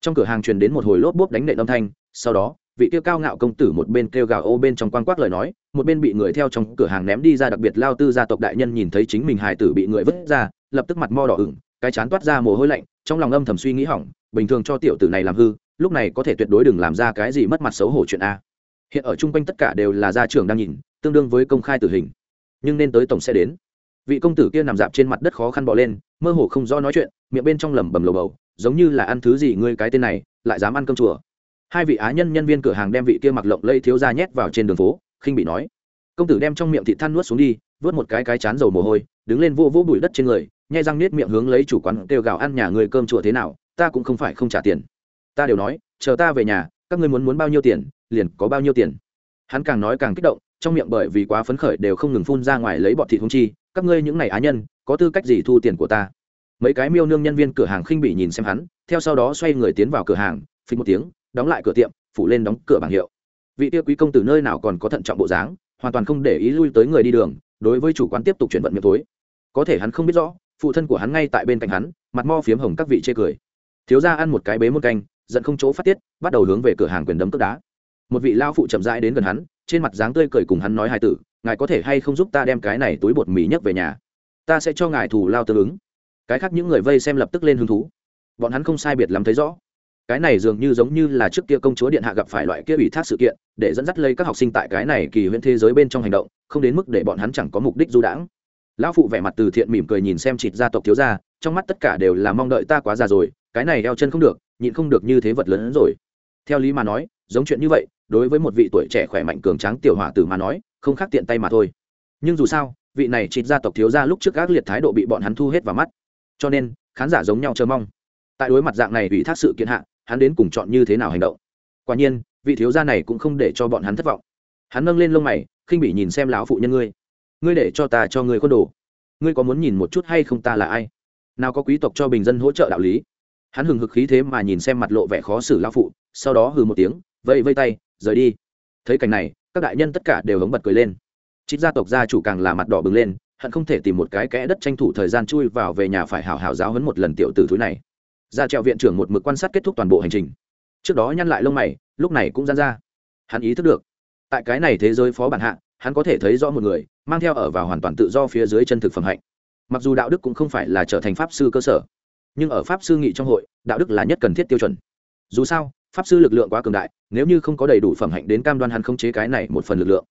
Trong cửa hàng truyền đến một hồi lốp bốp đánh nệ âm thanh, sau đó, vị tiêu cao ngạo công tử một bên kêu gào ô bên trong quan quát lời nói, một bên bị người theo trong cửa hàng ném đi ra đặc biệt lao tư gia tộc đại nhân nhìn thấy chính mình Hải tử bị người vứt ra, lập tức mặt mo đỏ ửng, cái chán toát ra mồ hôi lạnh trong lòng âm thầm suy nghĩ hỏng, bình thường cho tiểu tử này làm hư, lúc này có thể tuyệt đối đừng làm ra cái gì mất mặt xấu hổ chuyện a. Hiện ở chung quanh tất cả đều là gia trưởng đang nhìn, tương đương với công khai tử hình. Nhưng nên tới tổng sẽ đến. Vị công tử kia nằm dạp trên mặt đất khó khăn bỏ lên, mơ hồ không do nói chuyện, miệng bên trong lẩm bẩm lầu bầu, giống như là ăn thứ gì ngươi cái tên này, lại dám ăn cơm chùa. Hai vị á nhân nhân viên cửa hàng đem vị kia mặc lộng lây thiếu ra nhét vào trên đường phố, khinh bị nói. Công tử đem trong miệng thị than nuốt xuống đi, vớt một cái cái chán dầu mồ hôi, đứng lên vô vô bụi đất trên người nhai răng nết miệng hướng lấy chủ quán kêu gào ăn nhà người cơm chùa thế nào, ta cũng không phải không trả tiền. Ta đều nói, chờ ta về nhà, các ngươi muốn muốn bao nhiêu tiền, liền có bao nhiêu tiền. Hắn càng nói càng kích động, trong miệng bởi vì quá phấn khởi đều không ngừng phun ra ngoài lấy bọn thịt hung chi, các ngươi những này á nhân, có tư cách gì thu tiền của ta? Mấy cái miêu nương nhân viên cửa hàng khinh bị nhìn xem hắn, theo sau đó xoay người tiến vào cửa hàng phí một tiếng, đóng lại cửa tiệm, phủ lên đóng cửa bảng hiệu. Vị tiêu quý công từ nơi nào còn có thận trọng bộ dáng, hoàn toàn không để ý lui tới người đi đường, đối với chủ quán tiếp tục chuyển vận miệng tối có thể hắn không biết rõ phụ thân của hắn ngay tại bên cạnh hắn, mặt mo phiếm hồng các vị chê cười. Thiếu ra ăn một cái bế một canh, giận không chỗ phát tiết, bắt đầu hướng về cửa hàng quyền đấm cướp đá. Một vị lao phụ chậm rãi đến gần hắn, trên mặt dáng tươi cười cùng hắn nói hai tử, ngài có thể hay không giúp ta đem cái này túi bột mì nhấc về nhà? Ta sẽ cho ngài thù lao tương ứng. Cái khác những người vây xem lập tức lên hứng thú. Bọn hắn không sai biệt lắm thấy rõ. Cái này dường như giống như là trước kia công chúa điện hạ gặp phải loại kia ủy thác sự kiện, để dẫn dắt lấy các học sinh tại cái này kỳ huyễn thế giới bên trong hành động, không đến mức để bọn hắn chẳng có mục đích du đãng lão phụ vẻ mặt từ thiện mỉm cười nhìn xem chịt gia tộc thiếu gia, trong mắt tất cả đều là mong đợi ta quá già rồi, cái này eo chân không được, nhịn không được như thế vật lớn hơn rồi. Theo lý mà nói, giống chuyện như vậy, đối với một vị tuổi trẻ khỏe mạnh cường tráng tiểu hỏa tử mà nói, không khác tiện tay mà thôi. Nhưng dù sao, vị này chịt gia tộc thiếu gia lúc trước các liệt thái độ bị bọn hắn thu hết vào mắt. Cho nên, khán giả giống nhau chờ mong. Tại đối mặt dạng này ủy thác sự kiện hạ, hắn đến cùng chọn như thế nào hành động? Quả nhiên, vị thiếu gia này cũng không để cho bọn hắn thất vọng. Hắn nâng lên lông mày, khinh bỉ nhìn xem lão phụ nhân ngươi ngươi để cho ta cho ngươi khuôn đồ. Ngươi có muốn nhìn một chút hay không ta là ai? Nào có quý tộc cho bình dân hỗ trợ đạo lý. Hắn hừng hực khí thế mà nhìn xem mặt lộ vẻ khó xử lão phụ, sau đó hừ một tiếng, vẫy vây tay, rời đi. Thấy cảnh này, các đại nhân tất cả đều hống bật cười lên. Trích gia tộc gia chủ càng là mặt đỏ bừng lên, hận không thể tìm một cái kẽ đất tranh thủ thời gian chui vào về nhà phải hào hào giáo hấn một lần tiểu tử thúi này. Ra treo viện trưởng một mực quan sát kết thúc toàn bộ hành trình. Trước đó nhăn lại lông mày, lúc này cũng gian ra. Hắn ý thức được, tại cái này thế giới phó bản hạ hắn có thể thấy rõ một người, mang theo ở vào hoàn toàn tự do phía dưới chân thực phẩm hạnh. Mặc dù đạo đức cũng không phải là trở thành pháp sư cơ sở, nhưng ở pháp sư nghị trong hội, đạo đức là nhất cần thiết tiêu chuẩn. Dù sao, pháp sư lực lượng quá cường đại, nếu như không có đầy đủ phẩm hạnh đến cam đoan hắn không chế cái này một phần lực lượng.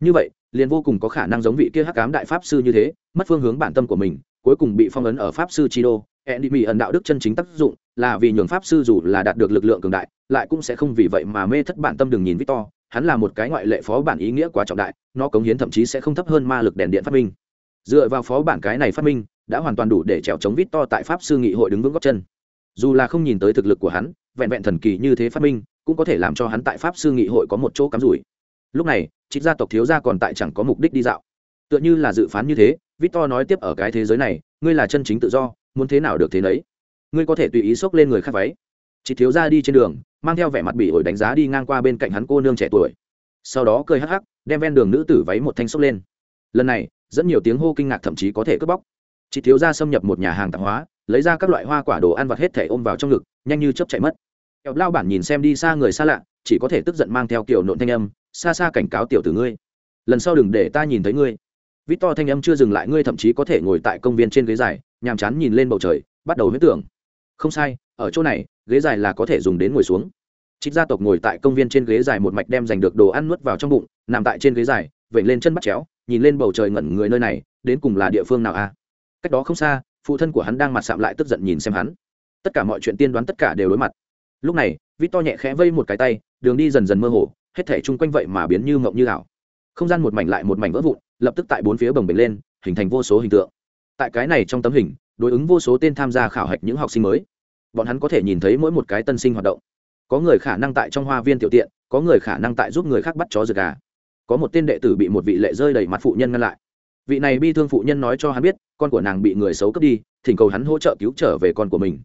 Như vậy, liền vô cùng có khả năng giống vị kia hắc cám đại pháp sư như thế, mất phương hướng bản tâm của mình, cuối cùng bị phong ấn ở pháp sư chi đô. Enemy ẩn đạo đức chân chính tác dụng là vì nhường pháp sư dù là đạt được lực lượng cường đại, lại cũng sẽ không vì vậy mà mê thất bản tâm đừng nhìn victor hắn là một cái ngoại lệ phó bản ý nghĩa quá trọng đại, nó cống hiến thậm chí sẽ không thấp hơn ma lực đèn điện phát minh. Dựa vào phó bản cái này phát minh, đã hoàn toàn đủ để trèo chống victor tại pháp sư nghị hội đứng vững góc chân. Dù là không nhìn tới thực lực của hắn, vẹn vẹn thần kỳ như thế phát minh, cũng có thể làm cho hắn tại pháp sư nghị hội có một chỗ cắm rủi. Lúc này trích gia tộc thiếu gia còn tại chẳng có mục đích đi dạo. Tựa như là dự phán như thế victor nói tiếp ở cái thế giới này, ngươi là chân chính tự do, muốn thế nào được thế nấy. Ngươi có thể tùy ý xốc lên người khác váy chỉ thiếu ra đi trên đường, mang theo vẻ mặt bị ổi đánh giá đi ngang qua bên cạnh hắn cô nương trẻ tuổi. Sau đó cười hắc hắc, đem ven đường nữ tử váy một thanh xốc lên. Lần này dẫn nhiều tiếng hô kinh ngạc thậm chí có thể cướp bóc. Chị thiếu ra xâm nhập một nhà hàng tạp hóa, lấy ra các loại hoa quả đồ ăn vặt hết thể ôm vào trong ngực, nhanh như chấp chạy mất. Kẹo lao bản nhìn xem đi xa người xa lạ, chỉ có thể tức giận mang theo kiểu nộn thanh âm xa xa cảnh cáo tiểu tử ngươi, lần sau đừng để ta nhìn thấy ngươi. Vít to thanh âm chưa dừng lại, ngươi thậm chí có thể ngồi tại công viên trên ghế dài, nhàm chán nhìn lên bầu trời, bắt đầu huyết tưởng. Không sai ở chỗ này, ghế dài là có thể dùng đến ngồi xuống. Trích gia tộc ngồi tại công viên trên ghế dài một mạch đem giành được đồ ăn nuốt vào trong bụng, nằm tại trên ghế dài vẩy lên chân bắt chéo, nhìn lên bầu trời ngẩn người nơi này, đến cùng là địa phương nào a? Cách đó không xa, phụ thân của hắn đang mặt sạm lại tức giận nhìn xem hắn. Tất cả mọi chuyện tiên đoán tất cả đều đối mặt. Lúc này vít to nhẹ khẽ vây một cái tay, đường đi dần dần mơ hồ, hết thể chung quanh vậy mà biến như mộng như ảo. Không gian một mảnh lại một mảnh vỡ vụn, lập tức tại bốn phía bồng bềnh lên, hình thành vô số hình tượng. Tại cái này trong tấm hình, đối ứng vô số tên tham gia khảo hạch những học sinh mới bọn hắn có thể nhìn thấy mỗi một cái tân sinh hoạt động. Có người khả năng tại trong hoa viên tiểu tiện, có người khả năng tại giúp người khác bắt chó rực gà. Có một tên đệ tử bị một vị lệ rơi đầy mặt phụ nhân ngăn lại. Vị này bi thương phụ nhân nói cho hắn biết, con của nàng bị người xấu cướp đi, thỉnh cầu hắn hỗ trợ cứu trở về con của mình.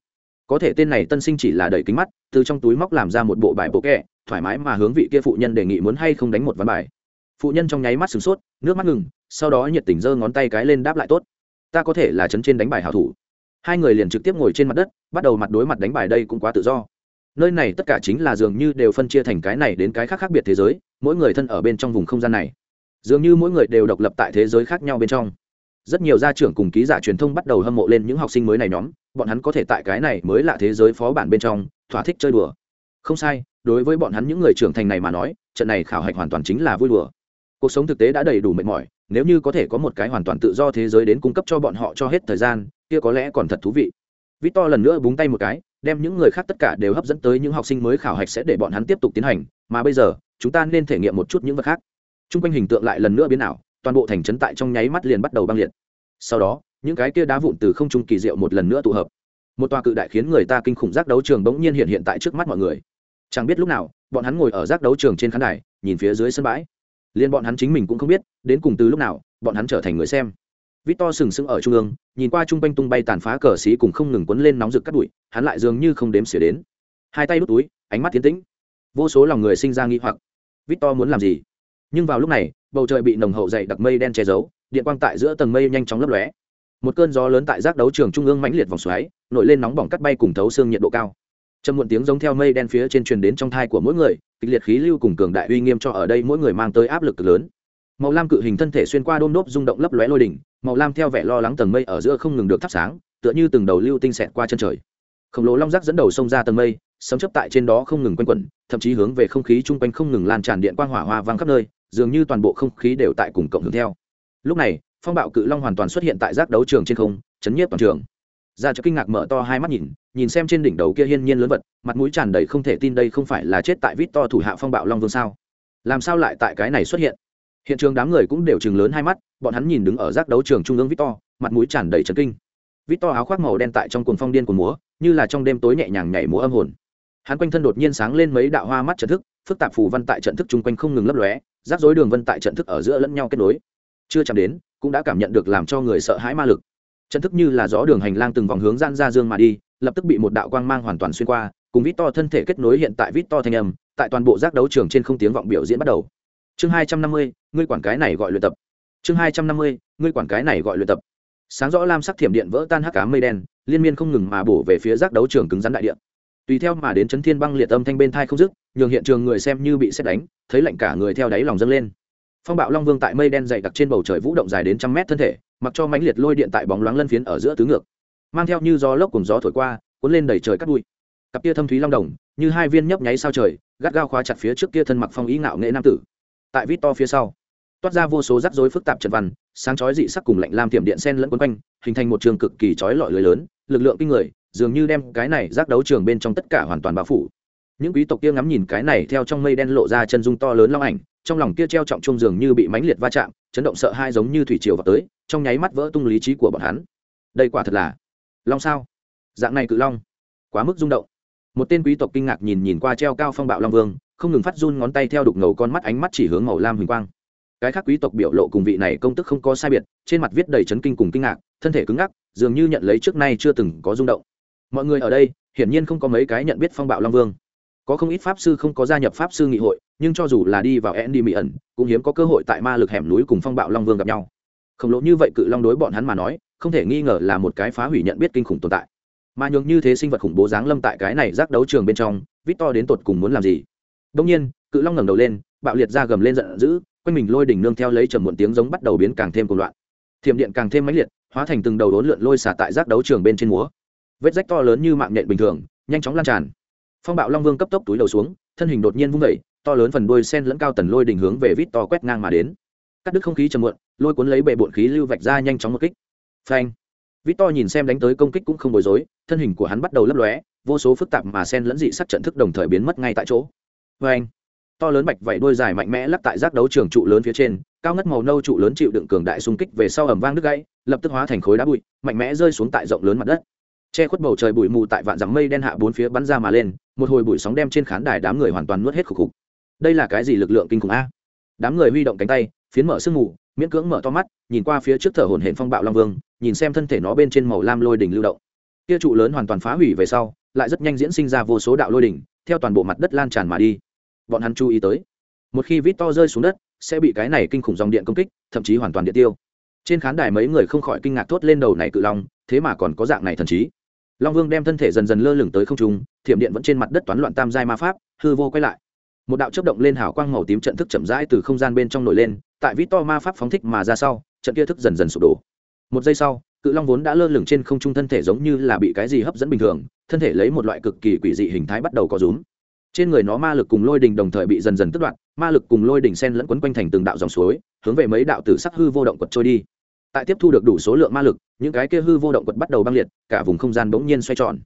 Có thể tên này tân sinh chỉ là đầy kính mắt, từ trong túi móc làm ra một bộ bài bộ kẹ, thoải mái mà hướng vị kia phụ nhân đề nghị muốn hay không đánh một ván bài. Phụ nhân trong nháy mắt sửng sốt, nước mắt ngừng, sau đó nhiệt tình giơ ngón tay cái lên đáp lại tốt. Ta có thể là chấn trên đánh bài hảo thủ hai người liền trực tiếp ngồi trên mặt đất, bắt đầu mặt đối mặt đánh bài đây cũng quá tự do. Nơi này tất cả chính là dường như đều phân chia thành cái này đến cái khác khác biệt thế giới, mỗi người thân ở bên trong vùng không gian này. Dường như mỗi người đều độc lập tại thế giới khác nhau bên trong. Rất nhiều gia trưởng cùng ký giả truyền thông bắt đầu hâm mộ lên những học sinh mới này nhóm, bọn hắn có thể tại cái này mới là thế giới phó bản bên trong, thỏa thích chơi đùa. Không sai, đối với bọn hắn những người trưởng thành này mà nói, trận này khảo hạch hoàn toàn chính là vui đùa cuộc sống thực tế đã đầy đủ mệt mỏi, nếu như có thể có một cái hoàn toàn tự do thế giới đến cung cấp cho bọn họ cho hết thời gian, kia có lẽ còn thật thú vị. Victor lần nữa búng tay một cái, đem những người khác tất cả đều hấp dẫn tới những học sinh mới khảo hạch sẽ để bọn hắn tiếp tục tiến hành, mà bây giờ, chúng ta nên thể nghiệm một chút những vật khác. T r u n g quanh hình tượng lại lần nữa biến ảo, toàn bộ thành trấn tại trong nháy mắt liền bắt đầu băng liệt. Sau đó, những cái kia đá vụn từ không trung kỳ diệu một lần nữa tụ hợp. Một tòa cự đại khiến người ta kinh khủng giác đấu trường bỗng nhiên hiện hiện tại trước mắt mọi người. Chẳng biết lúc nào, bọn hắn ngồi ở giác đấu trường trên khán đài, nhìn phía dưới sân bãi liên bọn hắn chính mình cũng không biết đến cùng từ lúc nào bọn hắn trở thành người xem. Vít to sừng sững ở trung ương nhìn qua trung quanh tung bay tàn phá cờ xí cùng không ngừng quấn lên nóng rực cắt đuổi, hắn lại dường như không đếm xỉa đến. Hai tay đút túi ánh mắt tiến tĩnh. Vô số lòng người sinh ra nghi hoặc. Vít to muốn làm gì? Nhưng vào lúc này bầu trời bị nồng hậu dày đặc mây đen che giấu điện quang tại giữa tầng mây nhanh chóng lấp lóe. Một cơn gió lớn tại giác đấu trường trung ương mãnh liệt vòng xoáy nổi lên nóng bỏng cắt bay cùng thấu xương nhiệt độ cao trầm muộn tiếng giống theo mây đen phía trên truyền đến trong thai của mỗi người, kịch liệt khí lưu cùng cường đại uy nghiêm cho ở đây mỗi người mang tới áp lực cực lớn. Màu lam cự hình thân thể xuyên qua đôm đốp rung động lấp lóe lôi đỉnh, màu lam theo vẻ lo lắng tầng mây ở giữa không ngừng được thắp sáng, tựa như từng đầu lưu tinh xẹt qua chân trời. Khổng lồ long rác dẫn đầu sông ra tầng mây, sấm chấp tại trên đó không ngừng quanh quẩn, thậm chí hướng về không khí chung quanh không ngừng lan tràn điện quang hỏa hoa vang khắp nơi, dường như toàn bộ không khí đều tại cùng cộng hưởng theo. Lúc này, phong bạo cự long hoàn toàn xuất hiện tại giác đấu trường trên không, chấn nhiếp toàn trường ra cho kinh ngạc mở to hai mắt nhìn nhìn xem trên đỉnh đầu kia hiên nhiên lớn vật, mặt mũi tràn đầy không thể tin đây không phải là chết tại vít to thủ hạ phong bạo long vương sao? Làm sao lại tại cái này xuất hiện? Hiện trường đám người cũng đều chừng lớn hai mắt, bọn hắn nhìn đứng ở giác đấu trường trung ương victor mặt mũi tràn đầy trấn kinh. Victor áo khoác màu đen tại trong cuồng phong điên của múa, như là trong đêm tối nhẹ nhàng nhảy múa âm hồn. Hắn quanh thân đột nhiên sáng lên mấy đạo hoa mắt trận thức, phức tạp phù văn tại trận thức chung quanh không ngừng lấp lóe, rắc rối đường vân tại trận thức ở giữa lẫn nhau kết nối. Chưa chạm đến, cũng đã cảm nhận được làm cho người sợ hãi ma lực trận thức như là gió đường hành lang từng vòng hướng gian ra dương mà đi, lập tức bị một đạo quang mang hoàn toàn xuyên qua, cùng vít to thân thể kết nối hiện tại vít to thanh âm, tại toàn bộ giác đấu trường trên không tiếng vọng biểu diễn bắt đầu. Chương hai trăm năm mươi, ngươi quản cái này gọi luyện tập. Chương hai trăm năm mươi, ngươi quản cái này gọi luyện tập. Sáng rõ lam sắc thiểm điện vỡ tan hắc cá mây đen, liên miên không ngừng mà bổ về phía giác đấu trường cứng rắn đại điện tùy theo mà đến chấn thiên băng liệt âm thanh bên thai không dứt, nhường hiện trường người xem như bị xét đánh, thấy lạnh cả người theo đáy lòng dâng lên phong bạo long vương tại mây đen dày đặc trên bầu trời vũ động dài đến trăm mét thân thể, mặc cho mãnh liệt lôi điện tại bóng loáng lân phiến ở giữa tứ ngược. Mang theo như gió lốc cùng gió thổi qua, cuốn lên đầy trời cắt bụi. Cặp kia thâm thúy long đồng, như hai viên nhấp nháy sao trời, gắt gao khóa chặt phía trước kia thân mặc phong ý ngạo nghệ nam tử. Tại vít to phía sau, toát ra vô số rắc rối phức tạp trần văn, sáng chói dị sắc cùng lạnh lam tiệm điện sen lẫn quấn quanh, hình thành một trường cực kỳ chói lọi lưới lớn, lực lượng kinh người, dường như đem cái này giác đấu trường bên trong tất cả hoàn toàn bao phủ. Những quý tộc kia ngắm nhìn cái này theo trong mây đen lộ ra chân dung to lớn long ảnh trong lòng kia treo trọng trung dường như bị mãnh liệt va chạm, chấn động sợ hai giống như thủy triều vào tới, trong nháy mắt vỡ tung lý trí của bọn hắn. Đây quả thật là long sao? Dạng này cự long, quá mức rung động. Một tên quý tộc kinh ngạc nhìn nhìn qua treo cao phong bạo long vương, không ngừng phát run ngón tay theo đục ngầu con mắt ánh mắt chỉ hướng màu lam huỳnh quang. Cái khác quý tộc biểu lộ cùng vị này công tức không có sai biệt, trên mặt viết đầy chấn kinh cùng kinh ngạc, thân thể cứng ngắc, dường như nhận lấy trước nay chưa từng có rung động. Mọi người ở đây, hiển nhiên không có mấy cái nhận biết phong bạo long vương. Có không ít pháp sư không có gia nhập pháp sư nghị hội nhưng cho dù là đi vào endy mỹ ẩn, cũng hiếm có cơ hội tại ma lực hẻm núi cùng phong bạo long vương gặp nhau. Không lỗ như vậy cự long đối bọn hắn mà nói, không thể nghi ngờ là một cái phá hủy nhận biết kinh khủng tồn tại. Mà nhường như thế sinh vật khủng bố giáng lâm tại cái này giác đấu trường bên trong, victor đến tột cùng muốn làm gì? Đương nhiên, cự long ngẩng đầu lên, bạo liệt ra gầm lên giận dữ, quanh mình lôi đỉnh nương theo lấy trầm muộn tiếng giống bắt đầu biến càng thêm cuồng loạn. Thiểm điện càng thêm mãnh liệt, hóa thành từng đầu đốn lượn lôi xả tại giác đấu trường bên trên múa. Vết rách to lớn như mạng nhện bình thường, nhanh chóng lan tràn. Phong bạo long vương cấp tốc túi đầu xuống, thân hình đột nhiên vung dậy to lớn phần đuôi sen lẫn cao tần lôi đỉnh hướng về vít to quét ngang mà đến. Cắt đứt không khí chầm muộn, lôi cuốn lấy bệ bộn khí lưu vạch ra nhanh chóng một kích. Phanh! Vít to nhìn xem đánh tới công kích cũng không bối rối, thân hình của hắn bắt đầu lấp lóe, vô số phức tạp mà sen lẫn dị sắc trận thức đồng thời biến mất ngay tại chỗ. Phanh! To lớn bạch vảy đuôi dài mạnh mẽ lắp tại giác đấu trường trụ lớn phía trên, cao ngất màu nâu trụ lớn chịu đựng cường đại xung kích về sau ẩm vang nước gãy, lập tức hóa thành khối đá bụi, mạnh mẽ rơi xuống tại rộng lớn mặt đất. Che khuất bầu trời bụi mù tại vạn dặm mây đen hạ bốn phía bắn ra mà lên, một hồi bụi sóng đem trên khán đài đám người hoàn toàn nuốt hết khục khục đây là cái gì lực lượng kinh khủng a? Đám người huy động cánh tay, phiến mở sương mù, miễn cưỡng mở to mắt, nhìn qua phía trước thở hổn hển phong bạo long vương, nhìn xem thân thể nó bên trên màu lam lôi đỉnh lưu động. Kia trụ lớn hoàn toàn phá hủy về sau, lại rất nhanh diễn sinh ra vô số đạo lôi đỉnh, theo toàn bộ mặt đất lan tràn mà đi. Bọn hắn chú ý tới, một khi vít to rơi xuống đất, sẽ bị cái này kinh khủng dòng điện công kích, thậm chí hoàn toàn điện tiêu. Trên khán đài mấy người không khỏi kinh ngạc thốt lên đầu này cự long, thế mà còn có dạng này thần trí. Long vương đem thân thể dần dần lơ lửng tới không trung, thiểm điện vẫn trên mặt đất toán loạn tam giai ma pháp, hư vô quay lại một đạo chấp động lên hào quang màu tím trận thức chậm rãi từ không gian bên trong nổi lên, tại vít to ma pháp phóng thích mà ra sau, trận kia thức dần dần sụp đổ. Một giây sau, cự long vốn đã lơ lửng trên không trung thân thể giống như là bị cái gì hấp dẫn bình thường, thân thể lấy một loại cực kỳ quỷ dị hình thái bắt đầu có rúm. Trên người nó ma lực cùng lôi đình đồng thời bị dần dần tức đoạn ma lực cùng lôi đình sen lẫn quấn quanh thành từng đạo dòng suối, hướng về mấy đạo tử sắc hư vô động quật trôi đi. Tại tiếp thu được đủ số lượng ma lực, những cái kia hư vô động quật bắt đầu băng liệt, cả vùng không gian bỗng nhiên xoay tròn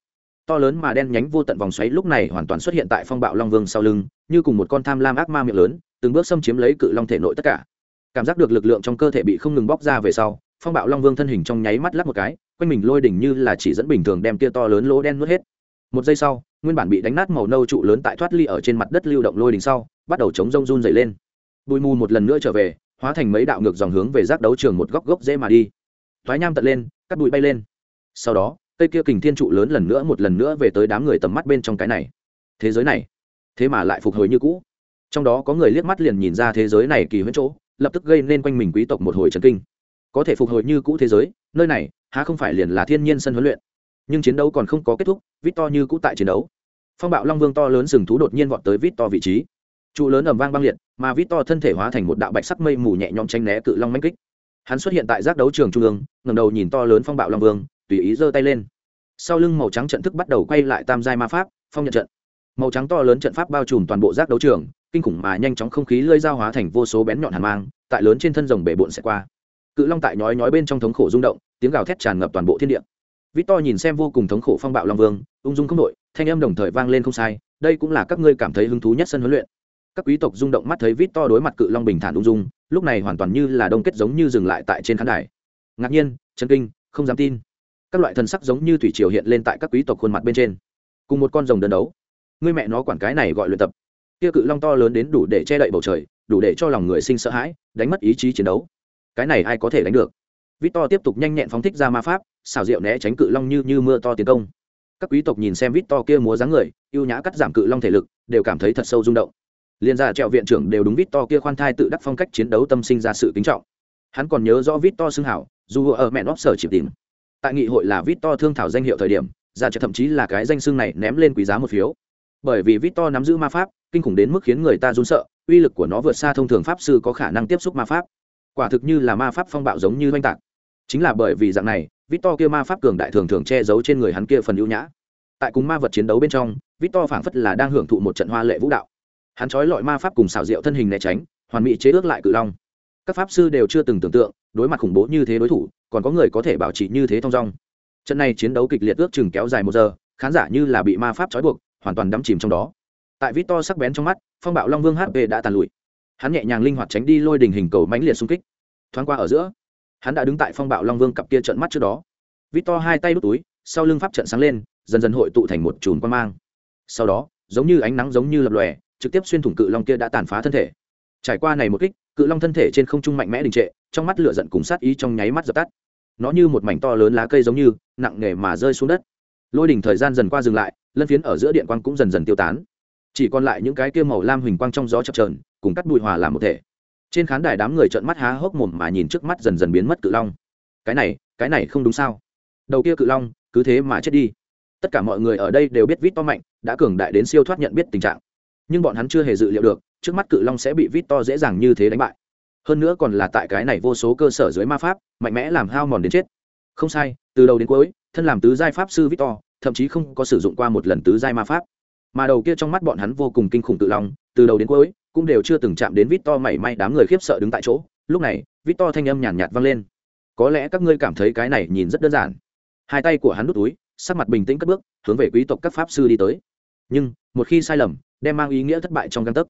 to lớn mà đen nhánh vô tận vòng xoáy lúc này hoàn toàn xuất hiện tại phong bạo long vương sau lưng, như cùng một con tham lam ác ma miệng lớn, từng bước xâm chiếm lấy cự long thể nội tất cả. Cảm giác được lực lượng trong cơ thể bị không ngừng bóc ra về sau, phong bạo long vương thân hình trong nháy mắt lắc một cái, quanh mình lôi đỉnh như là chỉ dẫn bình thường đem kia to lớn lỗ đen nuốt hết. Một giây sau, nguyên bản bị đánh nát màu nâu trụ lớn tại thoát ly ở trên mặt đất lưu động lôi đỉnh sau, bắt đầu chống rông run dày lên. Bụi mù một lần nữa trở về, hóa thành mấy đạo ngược dòng hướng về giác đấu trường một góc gốc dễ mà đi. Thoái nham tận lên, cắt bụi bay lên. Sau đó cây kia kình thiên trụ lớn lần nữa một lần nữa về tới đám người tầm mắt bên trong cái này. Thế giới này, thế mà lại phục hồi như cũ. Trong đó có người liếc mắt liền nhìn ra thế giới này kỳ huyễn chỗ, lập tức gây nên quanh mình quý tộc một hồi trần kinh. Có thể phục hồi như cũ thế giới, nơi này, há không phải liền là thiên nhiên sân huấn luyện. Nhưng chiến đấu còn không có kết thúc, vít to như cũ tại chiến đấu. Phong bạo long vương to lớn sừng thú đột nhiên vọt tới vít to vị trí. Trụ lớn ầm vang băng liệt, mà vít to thân thể hóa thành một đạo bạch sắc mây mù nhẹ nhõm tranh né cự long manh kích. Hắn xuất hiện tại giác đấu trường trung ương ngầm đầu nhìn to lớn phong bạo long vương tùy ý giơ tay lên. Sau lưng màu trắng trận thức bắt đầu quay lại tam giai ma pháp, phong nhận trận. Màu trắng to lớn trận pháp bao trùm toàn bộ giác đấu trường, kinh khủng mà nhanh chóng không khí lơi dao hóa thành vô số bén nhọn hàn mang, tại lớn trên thân rồng bể bộn sẽ qua. Cự long tại nhói nhói bên trong thống khổ rung động, tiếng gào thét tràn ngập toàn bộ thiên địa. Vít to nhìn xem vô cùng thống khổ phong bạo long vương, ung dung không đội thanh âm đồng thời vang lên không sai, đây cũng là các ngươi cảm thấy hứng thú nhất sân huấn luyện. Các quý tộc rung động mắt thấy vít to đối mặt cự long bình thản ung dung, lúc này hoàn toàn như là đông kết giống như dừng lại tại trên khán đài. Ngạc nhiên chân kinh, không dám tin các loại thần sắc giống như thủy triều hiện lên tại các quý tộc khuôn mặt bên trên, cùng một con rồng đơn đấu. Người mẹ nó quản cái này gọi luyện tập. Kia cự long to lớn đến đủ để che đậy bầu trời, đủ để cho lòng người sinh sợ hãi, đánh mất ý chí chiến đấu. Cái này ai có thể đánh được? Victor tiếp tục nhanh nhẹn phóng thích ra ma pháp xào rượu né tránh cự long như như mưa to tiến công. Các quý tộc nhìn xem victor kia múa dáng người, ưu nhã cắt giảm cự long thể lực, đều cảm thấy thật sâu rung động. Liên gia trẹo viện trưởng đều đúng victor kia khoan thai tự đắc phong cách chiến đấu tâm sinh ra sự kính trọng. Hắn còn nhớ rõ victor xưng hảo, dù ở mẹ nóp sở chịp tìm tại nghị hội là victor thương thảo danh hiệu thời điểm gia trẹo thậm chí là cái danh xưng này ném lên quý giá một phiếu. Bởi vì victor nắm giữ ma pháp, kinh khủng đến mức khiến người ta run sợ, uy lực của nó vượt xa thông thường pháp sư có khả năng tiếp xúc ma pháp. Quả thực như là ma pháp phong bạo giống như oanh tạc. Chính là bởi vì dạng này, victor kia ma pháp cường đại thường thường che giấu trên người hắn kia phần ưu nhã. Tại cùng ma vật chiến đấu bên trong, victor phảng phất là đang hưởng thụ một trận hoa lệ vũ đạo. Hắn trói lọi ma pháp cùng xảo diệu thân hình né tránh, hoàn mỹ chế ước lại cự long các pháp sư đều chưa từng tưởng tượng, đối mặt khủng bố như thế đối thủ, còn có người có thể bảo trì như thế thong dong. Trận này chiến đấu kịch liệt ước chừng kéo dài một giờ, khán giả như là bị ma pháp trói buộc, hoàn toàn đắm chìm trong đó. Tại vít to sắc bén trong mắt, phong bạo long vương hp đã tàn lụi. Hắn nhẹ nhàng linh hoạt tránh đi lôi đình hình cầu mãnh liệt xung kích. Thoáng qua ở giữa, hắn đã đứng tại phong bạo long vương cặp kia trận mắt trước đó. Vít to hai tay đút túi, sau lưng pháp trận sáng lên, dần dần hội tụ thành một chùm quan mang. Sau đó, giống như ánh nắng giống như lập lòe, trực tiếp xuyên thủng cự long kia đã tàn phá thân thể. Trải qua này một kích cự long thân thể trên không trung mạnh mẽ đình trệ, trong mắt lửa giận cùng sát ý trong nháy mắt dập tắt. Nó như một mảnh to lớn lá cây giống như, nặng nề mà rơi xuống đất. Lôi đỉnh thời gian dần qua dừng lại, lân phiến ở giữa điện quang cũng dần dần tiêu tán. Chỉ còn lại những cái kia màu lam huỳnh quang trong gió chập trờn cùng cắt bụi hòa làm một thể. Trên khán đài đám người trợn mắt há hốc mồm mà nhìn trước mắt dần dần biến mất cự long. Cái này cái này không đúng sao? Đầu kia cự long, cứ thế mà chết đi. Tất cả mọi người ở đây đều biết vít to mạnh, đã cường đại đến siêu thoát nhận biết tình trạng. Nhưng bọn hắn chưa hề dự liệu được trước mắt cự long sẽ bị vít to dễ dàng như thế đánh bại. Hơn nữa còn là tại cái này vô số cơ sở dưới ma pháp, mạnh mẽ làm hao mòn đến chết. Không sai, từ đầu đến cuối, thân làm tứ giai pháp sư victor thậm chí không có sử dụng qua một lần tứ giai ma pháp. Mà đầu kia trong mắt bọn hắn vô cùng kinh khủng tự lòng từ đầu đến cuối, cũng đều chưa từng chạm đến victor mảy may đám người khiếp sợ đứng tại chỗ. Lúc này victor thanh âm nhàn nhạt vang lên. Có lẽ các ngươi cảm thấy cái này nhìn rất đơn giản. Hai tay của hắn đút túi, sắc mặt bình tĩnh cất bước, hướng về quý tộc các pháp sư đi tới. Nhưng, một khi sai lầm, đem mang ý nghĩa thất bại trong căn tấc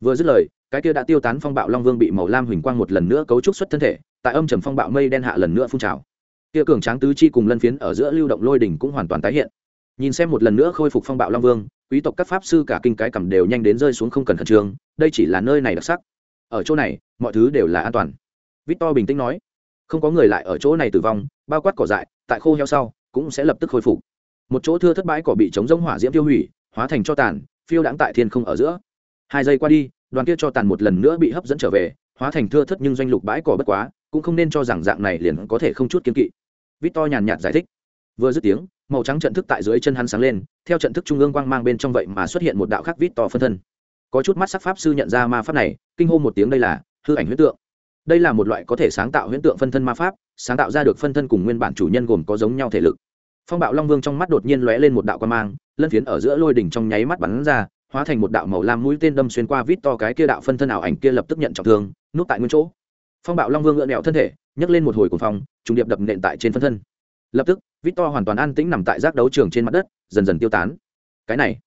vừa dứt lời, cái kia đã tiêu tán phong bạo long vương bị màu lam huỳnh quang một lần nữa cấu trúc xuất thân thể, tại âm trầm phong bạo mây đen hạ lần nữa phun trào. Kia cường tráng tứ chi cùng lân phiến ở giữa lưu động lôi đỉnh cũng hoàn toàn tái hiện. Nhìn xem một lần nữa khôi phục phong bạo long vương, quý tộc các pháp sư cả kinh cái cầm đều nhanh đến rơi xuống không cần khẩn trương, đây chỉ là nơi này đặc sắc. Ở chỗ này, mọi thứ đều là an toàn. Victor bình tĩnh nói, không có người lại ở chỗ này tử vong, bao quát cỏ dại, tại khô heo sau, cũng sẽ lập tức khôi phục. Một chỗ thưa thất bãi cỏ bị chống giống hỏa diễm tiêu hủy, hóa thành cho tàn, phiêu đãng tại thiên không ở giữa hai giây qua đi, đoàn kia cho tàn một lần nữa bị hấp dẫn trở về, hóa thành thưa thất nhưng doanh lục bãi cỏ bất quá, cũng không nên cho rằng dạng này liền có thể không chút kiên kỵ. To nhàn nhạt giải thích. Vừa dứt tiếng, màu trắng trận thức tại dưới chân hắn sáng lên, theo trận thức trung ương quang mang bên trong vậy mà xuất hiện một đạo khắc to phân thân. Có chút mắt sắc pháp sư nhận ra ma pháp này, kinh hô một tiếng đây là, hư ảnh huyễn tượng. Đây là một loại có thể sáng tạo huyễn tượng phân thân ma pháp, sáng tạo ra được phân thân cùng nguyên bản chủ nhân gồm có giống nhau thể lực. Phong bạo long vương trong mắt đột nhiên lóe lên một đạo quan mang, lân phiến ở giữa lôi đỉnh trong nháy mắt bắn ra hóa thành một đạo màu lam mũi tên đâm xuyên qua vít to cái kia đạo phân thân ảo ảnh kia lập tức nhận trọng thương, núp tại nguyên chỗ. Phong bạo long vương ngựa nẹo thân thể, nhấc lên một hồi cuồng phong, trùng điệp đập nện tại trên phân thân. Lập tức, vít to hoàn toàn an tĩnh nằm tại giác đấu trường trên mặt đất, dần dần tiêu tán. Cái này,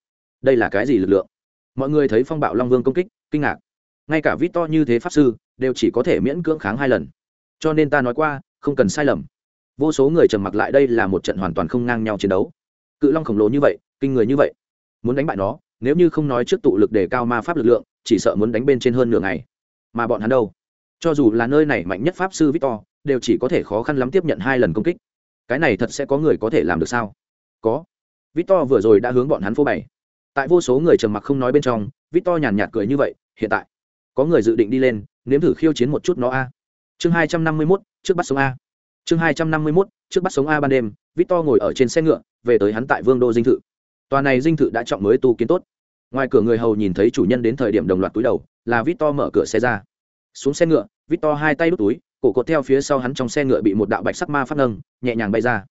đây là cái gì lực lượng? Mọi người thấy phong bạo long vương công kích, kinh ngạc. Ngay cả vít to như thế pháp sư, đều chỉ có thể miễn cưỡng kháng hai lần. Cho nên ta nói qua, không cần sai lầm. Vô số người trầm mặc lại đây là một trận hoàn toàn không ngang nhau chiến đấu. Cự long khổng lồ như vậy, kinh người như vậy. Muốn đánh bại nó nếu như không nói trước tụ lực đề cao ma pháp lực lượng, chỉ sợ muốn đánh bên trên hơn nửa ngày. Mà bọn hắn đâu? Cho dù là nơi này mạnh nhất pháp sư victor, đều chỉ có thể khó khăn lắm tiếp nhận hai lần công kích. Cái này thật sẽ có người có thể làm được sao? Có. Victor vừa rồi đã hướng bọn hắn phô bày. Tại vô số người trầm mặc không nói bên trong, victor nhàn nhạt cười như vậy, hiện tại, có người dự định đi lên, nếm thử khiêu chiến một chút nó a. Chương hai trăm năm mươi mốt, trước bắt sống a. Chương hai trăm năm mươi mốt, trước bắt sống a ban đêm, victor ngồi ở trên xe ngựa, về tới hắn tại vương đô dinh thự tòa này dinh thự đã trọng mới tu kiến tốt. Ngoài cửa người hầu nhìn thấy chủ nhân đến thời điểm đồng loạt túi đầu, là victor mở cửa xe ra. Xuống xe ngựa, victor hai tay đút túi, cổ cột theo phía sau hắn trong xe ngựa bị một đạo bạch sắc ma phát nâng, nhẹ nhàng bay ra.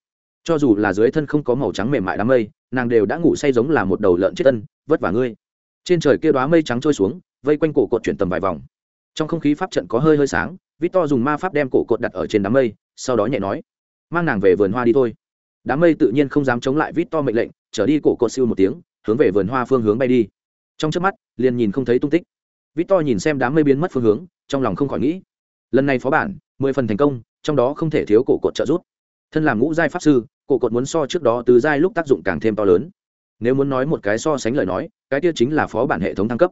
Cho dù là dưới thân không có màu trắng mềm mại đám mây, nàng đều đã ngủ say giống là một đầu lợn chết ân, vất vả ngươi. Trên trời kia đoá mây trắng trôi xuống, vây quanh cổ cột chuyển tầm vài vòng. Trong không khí pháp trận có hơi hơi sáng, victor dùng ma pháp đem cổ cột đặt ở trên đám mây, sau đó nhẹ nói, mang nàng về vườn hoa đi thôi. Đám mây tự nhiên không dám chống lại victor mệnh lệnh trở đi cổ cột siêu một tiếng, hướng về vườn hoa phương hướng bay đi. Trong trước mắt, liền nhìn không thấy tung tích. Victor nhìn xem đám mây biến mất phương hướng, trong lòng không khỏi nghĩ. Lần này phó bản, mười phần thành công, trong đó không thể thiếu cổ cột trợ giúp. Thân làm ngũ giai pháp sư, cổ cột muốn so trước đó từ giai lúc tác dụng càng thêm to lớn. Nếu muốn nói một cái so sánh lời nói, cái kia chính là phó bản hệ thống thăng cấp.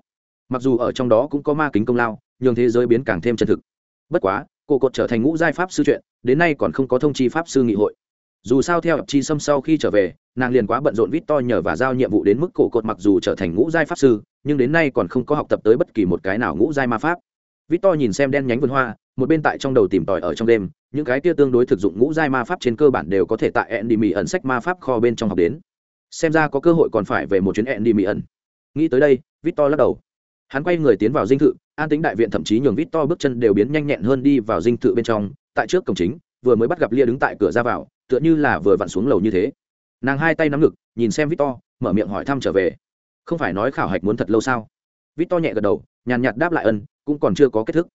Mặc dù ở trong đó cũng có ma kính công lao, nhường thế giới biến càng thêm chân thực. Bất quá, cổ cột trở thành ngũ giai pháp sư chuyện, đến nay còn không có thông chi pháp sư nghị hội dù sao theo chi xâm sau khi trở về, nàng liền quá bận rộn vít to nhờ và giao nhiệm vụ đến mức cổ cột mặc dù trở thành ngũ giai pháp sư, nhưng đến nay còn không có học tập tới bất kỳ một cái nào ngũ giai ma pháp. Vít to nhìn xem đen nhánh vườn hoa, một bên tại trong đầu tìm tòi ở trong đêm, những cái kia tương đối thực dụng ngũ giai ma pháp trên cơ bản đều có thể tại endy ẩn sách ma pháp kho bên trong học đến. Xem ra có cơ hội còn phải về một chuyến endy ẩn. Nghĩ tới đây, vít to lắc đầu. Hắn quay người tiến vào dinh thự, an tính đại viện thậm chí nhường vít to bước chân đều biến nhanh nhẹn hơn đi vào dinh thự bên trong. Tại trước cổng chính, vừa mới bắt gặp lia đứng tại cửa ra vào tựa như là vừa vặn xuống lầu như thế. Nàng hai tay nắm ngực, nhìn xem victor, mở miệng hỏi thăm trở về. Không phải nói khảo hạch muốn thật lâu sao? Victor nhẹ gật đầu, nhàn nhạt đáp lại ân, cũng còn chưa có kết thúc.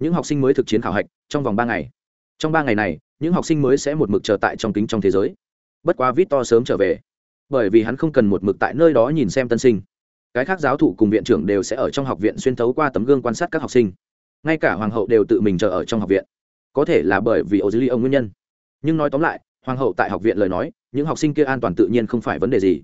Những học sinh mới thực chiến khảo hạch, trong vòng ba ngày. Trong ba ngày này, những học sinh mới sẽ một mực chờ tại trong kính trong thế giới. Bất quá victor sớm trở về. Bởi vì hắn không cần một mực tại nơi đó nhìn xem tân sinh. Cái khác giáo thụ cùng viện trưởng đều sẽ ở trong học viện xuyên thấu qua tấm gương quan sát các học sinh. Ngay cả hoàng hậu đều tự mình chờ ở trong học viện. Có thể là bởi vì ô dưới ly ông nguyên nhân. Nhưng nói tóm lại hoàng hậu tại học viện lời nói, những học sinh kia an toàn tự nhiên không phải vấn đề gì.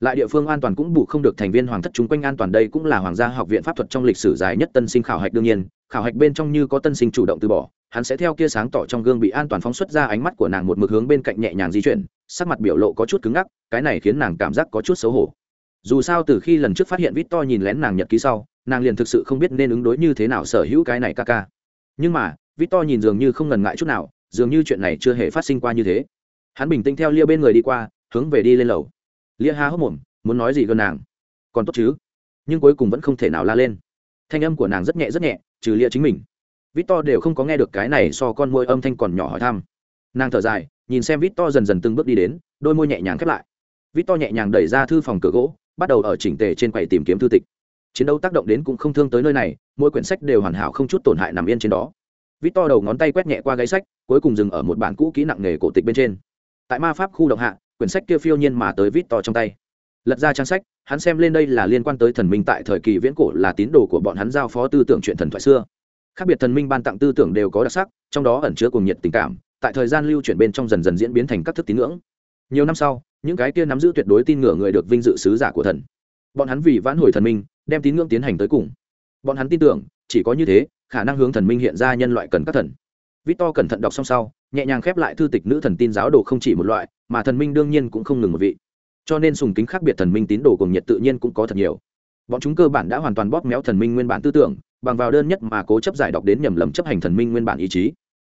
Lại địa phương an toàn cũng bù không được thành viên hoàng thất chung quanh an toàn đây cũng là hoàng gia học viện pháp thuật trong lịch sử dài nhất tân sinh khảo hạch đương nhiên. Khảo hạch bên trong như có tân sinh chủ động từ bỏ, hắn sẽ theo kia sáng tỏ trong gương bị an toàn phóng xuất ra ánh mắt của nàng một mực hướng bên cạnh nhẹ nhàng di chuyển, sắc mặt biểu lộ có chút cứng ngắc, cái này khiến nàng cảm giác có chút xấu hổ. Dù sao từ khi lần trước phát hiện vít to nhìn lén nàng nhật ký sau, nàng liền thực sự không biết nên ứng đối như thế nào sở hữu cái này ca ca. Nhưng mà vít to nhìn dường như không ngần ngại chút nào, dường như chuyện này chưa hề phát sinh qua như thế hắn bình tĩnh theo lia bên người đi qua, hướng về đi lên lầu. Lia ha hốc mồm, muốn nói gì gần nàng? Còn tốt chứ? Nhưng cuối cùng vẫn không thể nào la lên. Thanh âm của nàng rất nhẹ rất nhẹ, trừ lia chính mình. Vít to đều không có nghe được cái này so con môi âm thanh còn nhỏ hỏi thăm. Nàng thở dài, nhìn xem vít to dần dần từng bước đi đến, đôi môi nhẹ nhàng khép lại. Vít to nhẹ nhàng đẩy ra thư phòng cửa gỗ, bắt đầu ở chỉnh tề trên quầy tìm kiếm thư tịch. Chiến đấu tác động đến cũng không thương tới nơi này, mỗi quyển sách đều hoàn hảo không chút tổn hại nằm yên trên đó. Vít to đầu ngón tay quét nhẹ qua gáy sách, cuối cùng dừng ở một bản cũ kỹ nặng nghề cổ tịch bên trên tại ma pháp khu động hạ, quyển sách kia phiêu nhiên mà tới vít to trong tay. Lật ra trang sách, hắn xem lên đây là liên quan tới thần minh tại thời kỳ viễn cổ là tín đồ của bọn hắn giao phó tư tưởng chuyện thần thoại xưa. Khác biệt thần minh ban tặng tư tưởng đều có đặc sắc, trong đó ẩn chứa cùng nhiệt tình cảm, tại thời gian lưu chuyển bên trong dần dần diễn biến thành các thức tín ngưỡng. Nhiều năm sau, những cái kia nắm giữ tuyệt đối tin ngưỡng người được vinh dự sứ giả của thần. Bọn hắn vì vãn hồi thần minh, đem tín ngưỡng tiến hành tới cùng. Bọn hắn tin tưởng, chỉ có như thế, khả năng hướng thần minh hiện ra nhân loại cần các thần victor cẩn thận đọc xong sau, nhẹ nhàng khép lại thư tịch nữ thần tin giáo đồ không chỉ một loại, mà thần minh đương nhiên cũng không ngừng một vị. Cho nên sùng kính khác biệt thần minh tín đồ cùng nhiệt tự nhiên cũng có thật nhiều. Bọn chúng cơ bản đã hoàn toàn bóp méo thần minh nguyên bản tư tưởng, bằng vào đơn nhất mà cố chấp giải đọc đến nhầm lầm chấp hành thần minh nguyên bản ý chí.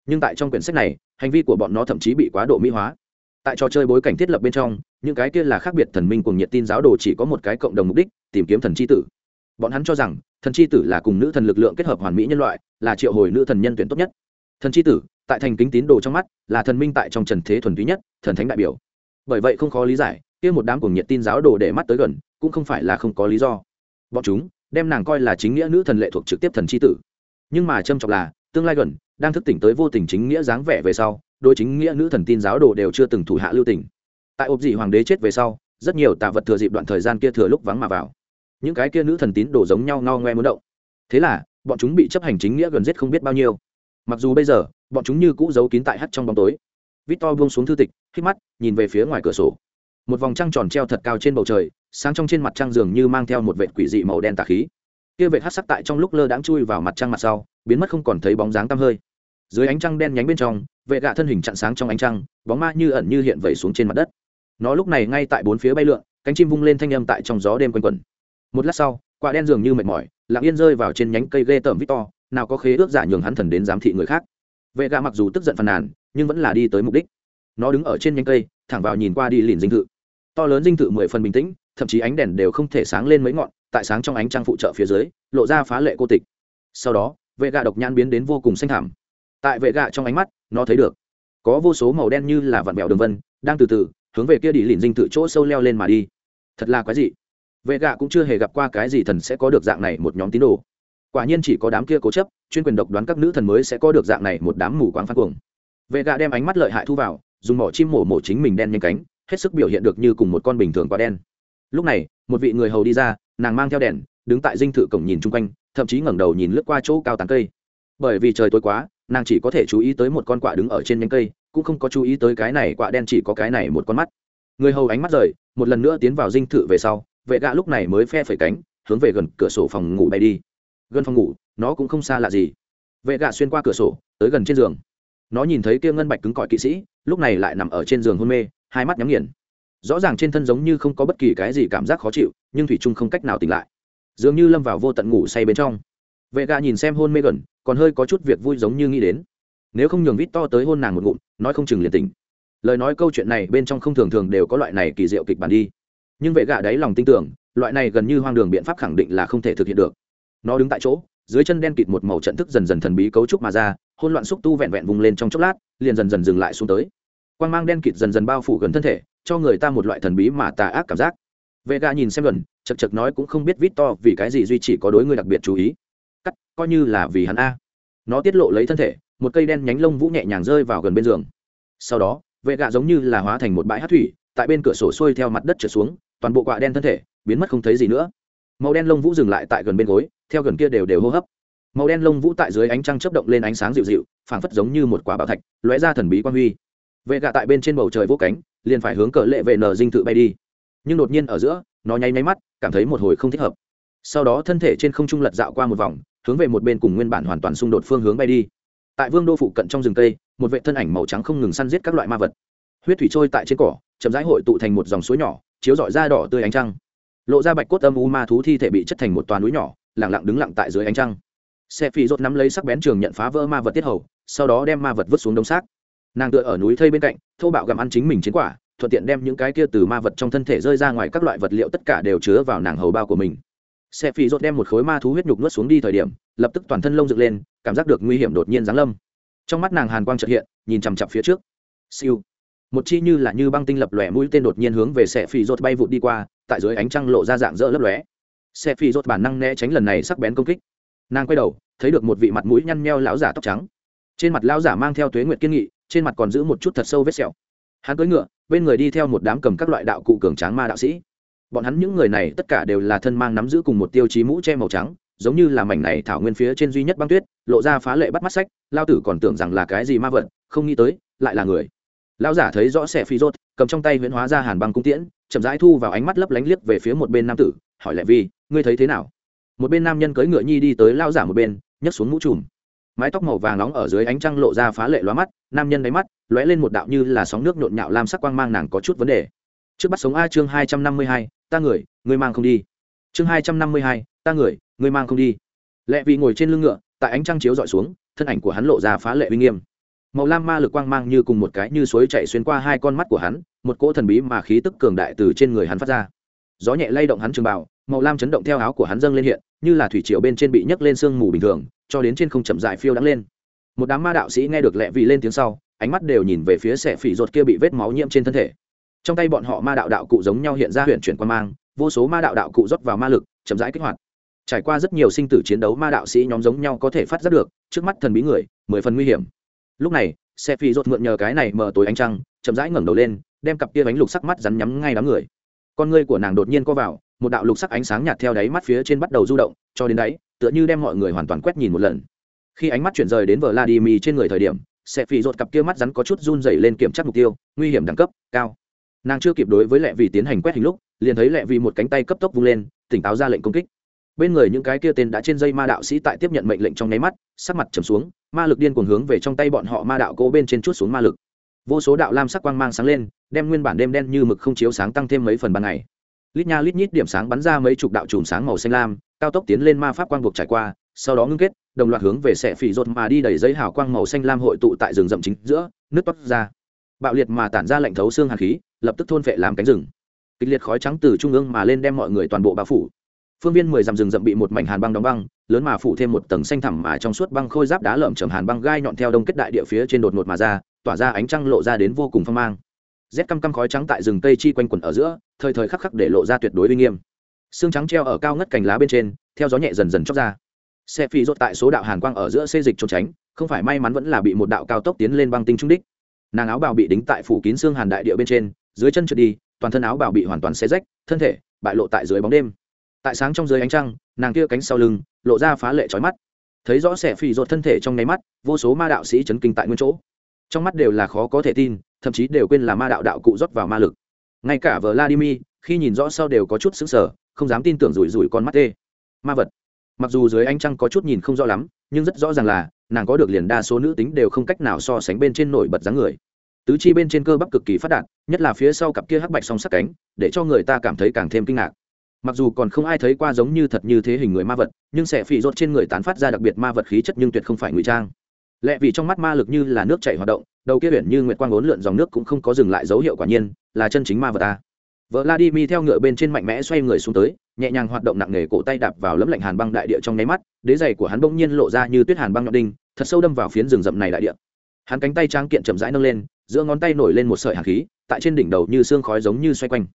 Nhưng tại trong quyển sách này, hành vi của bọn nó thậm chí bị quá độ mỹ hóa. Tại trò chơi bối cảnh thiết lập bên trong, những cái kia là khác biệt thần minh cùng nhiệt tin giáo đồ chỉ có một cái cộng đồng mục đích, tìm kiếm thần chi tử. Bọn hắn cho rằng, thần chi tử là cùng nữ thần lực lượng kết hợp hoàn mỹ nhân loại, là triệu hồi nữ thần nhân tuyển tốt nhất thần c h i tử, tại thành kính tín đồ trong mắt, là thần minh tại trong trần thế thuần túy nhất, thần thánh đại biểu. Bởi vậy không khó lý giải, kia một đám cuồng nhiệt tin giáo đồ để mắt tới gần, cũng không phải là không có lý do. Bọn chúng, đem nàng coi là chính nghĩa nữ thần lệ thuộc trực tiếp thần c tử. Nhưng mà trâm trọng là, tương lai gần, đang thức tỉnh tới vô tình chính nghĩa dáng vẻ về sau đôi chính nghĩa nữ thần tin giáo đồ đều chưa từng thủ hạ lưu tình. Tại ộp dị hoàng đế chết về sau, rất nhiều tạ vật thừa dịp đoạn thời gian kia thừa lúc vắng mà vào. Những cái kia nữ thần tín đồ giống nhau ngao ngoe muốn động. Thế là, bọn chúng bị chấp hành chính nghĩa gần giết không biết bao nhiêu mặc dù bây giờ, bọn chúng như cũ giấu kín tại hắt trong bóng tối. Victor buông xuống thư tịch khi mắt, nhìn về phía ngoài cửa sổ. Một vòng trăng tròn treo thật cao trên bầu trời, sáng trong trên mặt trăng dường như mang theo một vệt quỷ dị màu đen tà khí. Kia vệt hát sắc tại trong lúc lơ đãng chui vào mặt trăng mặt sau, biến mất không còn thấy bóng dáng tăm hơi. Dưới ánh trăng đen nhánh bên trong, vệ gạ thân hình chặn sáng trong ánh trăng, bóng ma như ẩn như hiện vẩy xuống trên mặt đất. Nó lúc này ngay tại bốn phía bay lượn, cánh chim vung lên thanh âm tại trong gió đêm quanh quẩn. Một lát sau, quả đen dường như mệt mỏi, lặng yên rơi vào trên nhánh cây ghê tởm victor nào có khế ước giả nhường hắn thần đến giám thị người khác. Vệ gạ mặc dù tức giận phàn nàn, nhưng vẫn là đi tới mục đích. Nó đứng ở trên nhánh cây, thẳng vào nhìn qua đi lìn dinh thự. To lớn dinh thự mười phần bình tĩnh, thậm chí ánh đèn đều không thể sáng lên mấy ngọn, tại sáng trong ánh trăng phụ trợ phía dưới, lộ ra phá lệ cô tịch. Sau đó, vệ gạ độc nhãn biến đến vô cùng xanh thảm tại vệ gạ trong ánh mắt, nó thấy được, có vô số màu đen như là vạn vẹo đường vân, đang từ từ, hướng về kia đi lìn dinh thự chỗ sâu leo lên mà đi. Thật là quái dị. Vệ gạ cũng chưa hề gặp qua cái gì thần sẽ có được dạng này một nhóm tín đồ quả nhiên chỉ có đám kia cố chấp, chuyên quyền độc đoán các nữ thần mới sẽ có được dạng này một đám mù quáng phát cuồng. Vệ gạ đem ánh mắt lợi hại thu vào, dùng mỏ chim mổ mổ chính mình đen nhanh cánh, hết sức biểu hiện được như cùng một con bình thường quá đen. Lúc này, một vị người hầu đi ra, nàng mang theo đèn, đứng tại dinh thự cổng nhìn chung quanh, thậm chí ngẩng đầu nhìn lướt qua chỗ cao tán cây. Bởi vì trời tối quá, nàng chỉ có thể chú ý tới một con quạ đứng ở trên nhánh cây, cũng không có chú ý tới cái này quạ đen chỉ có cái này một con mắt. Người hầu ánh mắt rời, một lần nữa tiến vào dinh thự về sau, vệ gạ lúc này mới phe phẩy cánh, hướng về gần cửa sổ phòng ngủ bay đi gần phòng ngủ, nó cũng không xa lạ gì. Vệ gạ xuyên qua cửa sổ, tới gần trên giường. Nó nhìn thấy kia ngân bạch cứng cỏi kỵ sĩ, lúc này lại nằm ở trên giường hôn mê, hai mắt nhắm nghiền. Rõ ràng trên thân giống như không có bất kỳ cái gì cảm giác khó chịu, nhưng thủy trung không cách nào tỉnh lại. Dường như lâm vào vô tận ngủ say bên trong. Vệ gạ nhìn xem hôn mê gần, còn hơi có chút việc vui giống như nghĩ đến. Nếu không nhường vít to tới hôn nàng một ngụm, nói không chừng liền tỉnh. Lời nói câu chuyện này bên trong không thường thường đều có loại này kỳ diệu kịch bản đi. Nhưng vệ gạ đáy lòng tin tưởng, loại này gần như hoang đường biện pháp khẳng định là không thể thực hiện được nó đứng tại chỗ, dưới chân đen kịt một màu trận thức dần dần thần bí cấu trúc mà ra hôn loạn xúc tu vẹn vẹn vùng lên trong chốc lát, liền dần dần dừng lại xuống tới. Quan g mang đen kịt dần dần bao phủ gần thân thể, cho người ta một loại thần bí mà tà ác cảm giác. Vệ gà nhìn xem gần chật chật nói cũng không biết vít to vì cái gì duy chỉ có đối người đặc biệt chú ý. Cắt, coi như là vì hắn a. Nó tiết lộ lấy thân thể, một cây đen nhánh lông vũ nhẹ nhàng rơi vào gần bên giường. Sau đó vệ gà giống như là hóa thành một bãi hát thủy, tại bên cửa sổ xuôi theo mặt đất trở xuống, toàn bộ quạ đen thân thể, biến mất không thấy gì nữa. Màu đen lông vũ dừng lại tại gần bên gối theo gần kia đều đều hô hấp. Màu đen lông vũ tại dưới ánh trăng chớp động lên ánh sáng dịu dịu phảng phất giống như một quả bảo thạch lóe ra thần bí quan huy. Vệ gạ tại bên trên bầu trời vô cánh liền phải hướng cờ lệ vệ nở dinh tự bay đi. Nhưng đột nhiên ở giữa nó nháy nháy mắt cảm thấy một hồi không thích hợp. Sau đó thân thể trên không trung lật dạo qua một vòng hướng về một bên cùng nguyên bản hoàn toàn xung đột phương hướng bay đi. Tại vương đô phụ cận trong rừng tây, một vệ thân ảnh màu trắng không ngừng săn giết các loại ma vật. Huyết thủy trôi tại trên cỏ chậm rãi hội tụ thành một dòng suối nhỏ chiếu rọi da đỏ tươi ánh trăng. Lộ ra bạch cốt âm u ma thú thi thể bị chất thành một toàn núi nhỏ lẳng lặng đứng lặng tại dưới ánh trăng. Xe phi rốt nắm lấy sắc bén trường nhận phá vỡ ma vật tiết hầu, sau đó đem ma vật vứt xuống đống xác. Nàng tựa ở núi thây bên cạnh, thô bạo gặm ăn chính mình chiến quả, thuận tiện đem những cái kia từ ma vật trong thân thể rơi ra ngoài các loại vật liệu tất cả đều chứa vào nàng hầu bao của mình. Xe phi rốt đem một khối ma thú huyết nhục nuốt xuống đi thời điểm, lập tức toàn thân lông dựng lên, cảm giác được nguy hiểm đột nhiên giáng lâm. Trong mắt nàng hàn quang trợt hiện, nhìn chằm chặp phía trước. Siêu. Một chi như là như băng tinh lập lòe mũi tên đột nhiên hướng về xe phi rốt bay vụt đi qua, tại dưới ánh trăng lộ ra dạng dỡ lấp lóe xe phi rốt bản năng né tránh lần này sắc bén công kích. Nàng quay đầu, thấy được một vị mặt mũi nhăn nheo lão giả tóc trắng. Trên mặt lão giả mang theo tuế nguyệt kiên nghị, trên mặt còn giữ một chút thật sâu vết sẹo. Hắn cưỡi ngựa, bên người đi theo một đám cầm các loại đạo cụ cường tráng ma đạo sĩ. Bọn hắn những người này tất cả đều là thân mang nắm giữ cùng một tiêu chí mũ che màu trắng, giống như là mảnh này thảo nguyên phía trên duy nhất băng tuyết, lộ ra phá lệ bắt mắt sách, lao tử còn tưởng rằng là cái gì ma vật, không nghĩ tới, lại là người. Lao giả thấy rõ xe phi rốt, cầm trong tay huyễn hóa ra hàn băng cung tiễn, chậm rãi thu vào ánh mắt lấp lánh liếc về phía một bên nam tử, hỏi lại vi ngươi thấy thế nào? Một bên nam nhân cưỡi ngựa nhi đi tới lao giả một bên, nhấc xuống mũ trùm. Mái tóc màu vàng nóng ở dưới ánh trăng lộ ra phá lệ lóa mắt, nam nhân đáy mắt lóe lên một đạo như là sóng nước nhộn nhạo lam sắc quang mang nàng có chút vấn đề. Trước bắt sống a chương hai trăm năm mươi hai, ta người, ngươi mang không đi. Chương hai trăm năm mươi hai, ta người, ngươi mang không đi. Lệ vị ngồi trên lưng ngựa, tại ánh trăng chiếu dọi xuống, thân ảnh của hắn lộ ra phá lệ uy nghiêm. Màu lam ma lực quang mang như cùng một cái như suối chạy xuyên qua hai con mắt của hắn, một cỗ thần bí mà khí tức cường đại từ trên người hắn phát ra. Gió nhẹ lay động hắn trường bảo màu lam chấn động theo áo của hắn dâng lên hiện, như là thủy triều bên trên bị nhấc lên sương mù bình thường, cho đến trên không chậm dại phiêu đắng lên. Một đám ma đạo sĩ nghe được lẹ vị lên tiếng sau, ánh mắt đều nhìn về phía xẻ phỉ ruột kia bị vết máu nhiễm trên thân thể. Trong tay bọn họ ma đạo đạo cụ giống nhau hiện ra huyện chuyển quan mang, vô số ma đạo đạo cụ rót vào ma lực, chậm rãi kích hoạt. Trải qua rất nhiều sinh tử chiến đấu, ma đạo sĩ nhóm giống nhau có thể phát giác được, trước mắt thần bí người, mười phần nguy hiểm. Lúc này xe phi rột mượn nhờ cái này mở tối ánh trăng, chậm rãi ngẩng đầu lên, đem cặp kia bánh lục sắc mắt rắn nhắm ngay đám người con ngươi của nàng đột nhiên co vào, một đạo lục sắc ánh sáng nhạt theo đáy mắt phía trên bắt đầu du động, cho đến đáy, tựa như đem mọi người hoàn toàn quét nhìn một lần. Khi ánh mắt chuyển rời đến vladimir trên người thời điểm sẽ phì rột cặp kia mắt rắn có chút run dày lên kiểm tra mục tiêu, nguy hiểm đẳng cấp, cao. Nàng chưa kịp đối với lẹ vì tiến hành quét hình lúc, liền thấy lẹ vì một cánh tay cấp tốc vung lên, tỉnh táo ra lệnh công kích. Bên người những cái kia tên đã trên dây ma đạo sĩ tại tiếp nhận mệnh lệnh trong nháy mắt, sắc mặt trầm xuống, ma lực điên cuồng hướng về trong tay bọn họ ma đạo cố bên trên chút xuống ma lực vô số đạo lam sắc quang mang sáng lên, đem nguyên bản đêm đen như mực không chiếu sáng tăng thêm mấy phần ban ngày. Lít nha lít nhít điểm sáng bắn ra mấy chục đạo chùm sáng màu xanh lam, cao tốc tiến lên ma pháp quang buộc trải qua, sau đó ngưng kết, đồng loạt hướng về xẻ phỉ rột mà đi đầy giấy hào quang màu xanh lam hội tụ tại rừng rậm chính giữa, nước toát ra. Bạo liệt mà tản ra lạnh thấu xương hàn khí, lập tức thôn vệ làm cánh rừng. Kịch liệt khói trắng từ trung ương mà lên đem mọi người toàn bộ bao phủ. Phương viên mười dặm rừng rậm bị một mảnh hàn băng đóng băng, lớn mà phủ thêm một tầng xanh thẳm mà trong suốt băng khôi giáp đá lợm chầm hàn băng gai nhọn theo đông kết đại địa phía trên đột ngột mà ra tỏa ra ánh trăng lộ ra đến vô cùng phong mang. Rét căm căm khói trắng tại rừng cây chi quanh quẩn ở giữa, thời thời khắc khắc để lộ ra tuyệt đối uy nghiêm. Xương trắng treo ở cao ngất cành lá bên trên, theo gió nhẹ dần dần chóc ra. Xe phi rốt tại số đạo hàn quang ở giữa xê dịch trốn tránh, không phải may mắn vẫn là bị một đạo cao tốc tiến lên băng tinh trung đích. Nàng áo bào bị đính tại phủ kín xương hàn đại địa bên trên, dưới chân trượt đi, toàn thân áo bào bị hoàn toàn xé rách, thân thể bại lộ tại dưới bóng đêm. Tại sáng trong dưới ánh trăng, nàng kia cánh sau lưng, lộ ra phá lệ trói mắt. Thấy rõ xe phì rột thân thể trong nháy mắt, vô số ma đạo sĩ chấn kinh tại nguyên chỗ trong mắt đều là khó có thể tin, thậm chí đều quên là ma đạo đạo cụ rót vào ma lực. Ngay cả vladimir, khi nhìn rõ sau đều có chút xứng sở không dám tin tưởng rủi rủi con mắt tê. Ma vật. Mặc dù dưới ánh trăng có chút nhìn không rõ lắm, nhưng rất rõ ràng là, nàng có được liền đa số nữ tính đều không cách nào so sánh bên trên nổi bật dáng người. Tứ chi bên trên cơ bắp cực kỳ phát đạt, nhất là phía sau cặp kia hắc bạch song sắc cánh, để cho người ta cảm thấy càng thêm kinh ngạc. Mặc dù còn không ai thấy qua giống như thật như thế hình người ma vật, nhưng sẽ phỉ rốt trên người tán phát ra đặc biệt ma vật khí chất nhưng tuyệt không phải ngụy trang lẽ vì trong mắt ma lực như là nước chảy hoạt động, đầu kia biển như nguyệt quang bốn lượn dòng nước cũng không có dừng lại dấu hiệu quả nhiên, là chân chính ma vật ta. Vợ mi theo ngựa bên trên mạnh mẽ xoay người xuống tới, nhẹ nhàng hoạt động nặng nề cổ tay đạp vào lấm lạnh hàn băng đại địa trong nháy mắt, đế giày của hắn bỗng nhiên lộ ra như tuyết hàn băng nhọn đinh, thật sâu đâm vào phiến rừng rậm này đại địa. Hắn cánh tay tráng kiện chậm rãi nâng lên, giữa ngón tay nổi lên một sợi hàn khí, tại trên đỉnh đầu như xương khói giống như xoay quanh.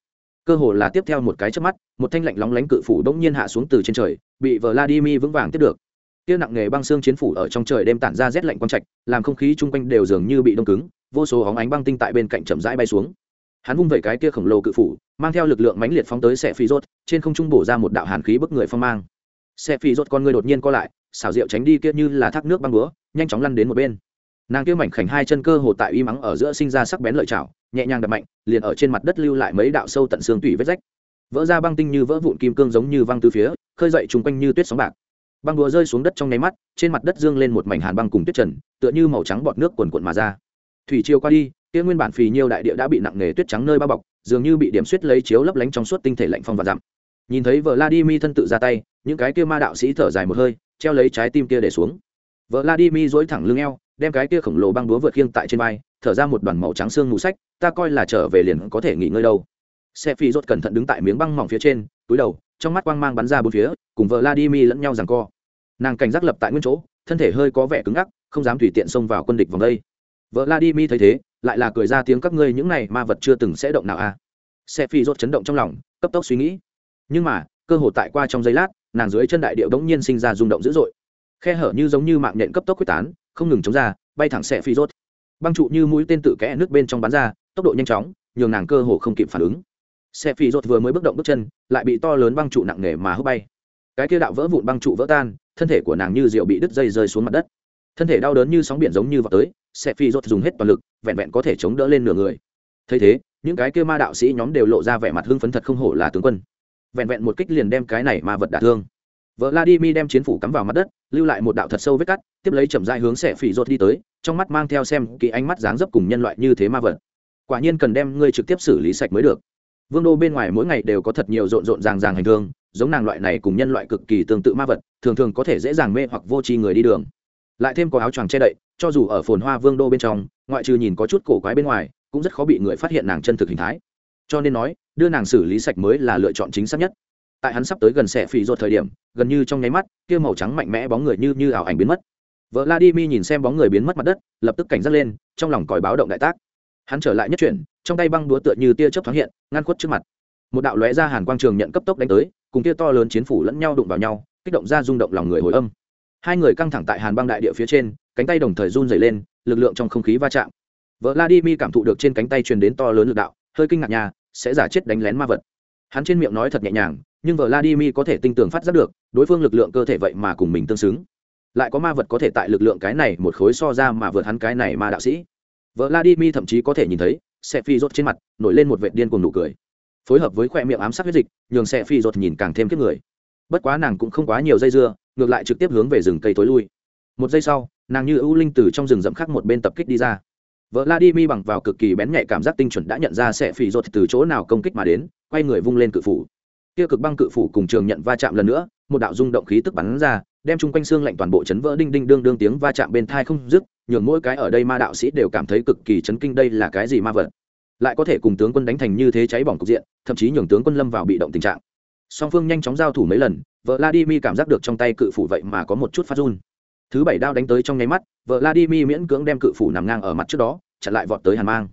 Cơ hồ là tiếp theo một cái chớp mắt, một thanh lạnh lóng lánh cự phủ bỗng nhiên hạ xuống từ trên trời, bị vladimir vững vàng tiếp được kia nặng nghề băng xương chiến phủ ở trong trời đêm tản ra rét lạnh quang trạch, làm không khí chung quanh đều dường như bị đông cứng, vô số hóng ánh băng tinh tại bên cạnh chậm rãi bay xuống. Hắn vung vẩy cái kia khổng lồ cự phủ, mang theo lực lượng mãnh liệt phóng tới xe phi rốt, trên không trung bổ ra một đạo hàn khí bức người phong mang. Xe phi rốt con người đột nhiên co lại, xảo diệu tránh đi kia như là thác nước băng búa, nhanh chóng lăn đến một bên. Nàng kia mảnh khảnh hai chân cơ hồ tại uy mắng ở giữa sinh ra sắc bén lợi chảo nhẹ nhàng đập mạnh, liền ở trên mặt đất lưu lại mấy đạo sâu tận xương tủy vết rách. Vỡ ra băng tinh như vỡ vụn kim cương giống như văng từ phía, khơi dậy chung quanh như tuyết sóng bạc băng đùa rơi xuống đất trong nháy mắt, trên mặt đất dương lên một mảnh hàn băng cùng tuyết trần, tựa như màu trắng bọt nước quần quận mà ra. Thủy chiều qua đi, kia nguyên bản phì nhiêu đại địa đã bị nặng nề tuyết trắng nơi bao bọc, dường như bị điểm suýt lấy chiếu lấp lánh trong suốt tinh thể lạnh phong và dặm. Nhìn thấy vợ vladimir thân tự ra tay, những cái kia ma đạo sĩ thở dài một hơi, treo lấy trái tim kia để xuống. Vợ vladimir dối thẳng lưng eo, đem cái kia khổng lồ băng đúa vượt khiêng tại trên vai, thở ra một đoàn màu trắng xương mù sách, ta coi là trở về liền có thể nghỉ ngơi đâu. Xe phi rốt cẩn thận đứng tại miếng băng mỏng phía trên, túi đầu trong mắt quang mang bắn ra bốn phía, cùng vợ vladimir lẫn nhau rằng co. Nàng cảnh giác lập tại nguyên chỗ, thân thể hơi có vẻ cứng ngắc, không dám tùy tiện xông vào quân địch vòng đây. Vợ vladimir thấy thế, lại là cười ra tiếng các ngươi những này ma vật chưa từng sẽ động nào à? Xe phi rốt chấn động trong lòng, cấp tốc suy nghĩ. Nhưng mà, cơ hội tại qua trong giây lát, nàng dưới chân đại điệu đống nhiên sinh ra rung động dữ dội. Khe hở như giống như mạng nhện cấp tốc quyết tán, không ngừng chống ra, bay thẳng xe phi rốt băng trụ như mũi tên tự kẽ nước bên trong bắn ra, tốc độ nhanh chóng, nhường nàng cơ hồ không kịp phản ứng xe phi rột vừa mới bước động bước chân, lại bị to lớn băng trụ nặng nề mà hút bay. Cái kia đạo vỡ vụn băng trụ vỡ tan, thân thể của nàng như rượu bị đứt dây rơi xuống mặt đất. Thân thể đau đớn như sóng biển giống như vào tới, xe phi rột dùng hết toàn lực, vẹn vẹn có thể chống đỡ lên nửa người. Thấy thế, những cái kia ma đạo sĩ nhóm đều lộ ra vẻ mặt hưng phấn thật không hổ là tướng quân. Vẹn vẹn một kích liền đem cái này ma vật đả thương. Vợ vladimir đem chiến phủ cắm vào mặt đất, lưu lại một đạo thật sâu vết cắt, tiếp lấy chậm dại hướng xẻ phỉ rột đi tới, trong mắt mang theo xem kỹ ánh mắt dáng dấp cùng nhân loại như thế ma vật. Quả nhiên cần đem ngươi trực tiếp xử lý sạch mới được vương đô bên ngoài mỗi ngày đều có thật nhiều rộn rộn ràng ràng hành thương giống nàng loại này cùng nhân loại cực kỳ tương tự ma vật, thường thường có thể dễ dàng mê hoặc vô tri người đi đường. Lại thêm có áo choàng che đậy, cho dù ở phồn hoa vương đô bên trong, ngoại trừ nhìn có chút cổ quái bên ngoài, cũng rất khó bị người phát hiện nàng chân thực hình thái. Cho nên nói, đưa nàng xử lý sạch mới là lựa chọn chính xác nhất. Tại hắn sắp tới gần xẻ phì ruột thời điểm, gần như trong nháy mắt, kia màu trắng mạnh mẽ bóng người như như ảo ảnh biến mất. Vợ vladimir nhìn xem bóng người biến mất mặt đất, lập tức cảnh giác lên, trong lòng còi báo động đại tác hắn trở lại nhất chuyển, trong tay băng đúa tựa như tia chớp thoáng hiện, ngăn khuất trước mặt. Một đạo lóe ra hàn quang trường nhận cấp tốc đánh tới, cùng tia to lớn chiến phủ lẫn nhau đụng vào nhau, kích động ra rung động lòng người hồi âm. Hai người căng thẳng tại hàn băng đại địa phía trên, cánh tay đồng thời run dày lên, lực lượng trong không khí va chạm. Vợ Mi cảm thụ được trên cánh tay truyền đến to lớn lực đạo, hơi kinh ngạc nhà, sẽ giả chết đánh lén ma vật. Hắn trên miệng nói thật nhẹ nhàng, nhưng vợ Mi có thể tinh tường phát giác được, đối phương lực lượng cơ thể vậy mà cùng mình tương xứng. Lại có ma vật có thể tại lực lượng cái này một khối so ra mà vượt hắn cái này ma đạo sĩ vladimir thậm chí có thể nhìn thấy xe phi rốt trên mặt nổi lên một vệt điên cùng nụ cười. Phối hợp với khoe miệng ám sát huyết dịch, nhường xe phi rốt nhìn càng thêm kiếp người. Bất quá nàng cũng không quá nhiều dây dưa, ngược lại trực tiếp hướng về rừng cây tối lui. Một giây sau, nàng như ưu linh từ trong rừng rậm khác một bên tập kích đi ra. Vợ vladimir bằng vào cực kỳ bén nhạy cảm giác tinh chuẩn đã nhận ra sẽ phi rốt từ chỗ nào công kích mà đến, quay người vung lên cự phủ. Kia cực băng cự phủ cùng trường nhận va chạm lần nữa, một đạo rung động khí tức bắn ra đem chung quanh xương lạnh toàn bộ chấn vỡ đinh đinh đương đương tiếng va chạm bên thai không dứt, nhường mỗi cái ở đây ma đạo sĩ đều cảm thấy cực kỳ chấn kinh đây là cái gì ma vật. Lại có thể cùng tướng quân đánh thành như thế cháy bỏng cục diện, thậm chí nhường tướng quân lâm vào bị động tình trạng. Song phương nhanh chóng giao thủ mấy lần vợ vladimir cảm giác được trong tay cự phủ vậy mà có một chút phát run. Thứ bảy đao đánh tới trong nháy mắt vợ vladimir miễn cưỡng đem cự phủ nằm ngang ở mặt trước đó, chặn lại vọt tới hàn mang.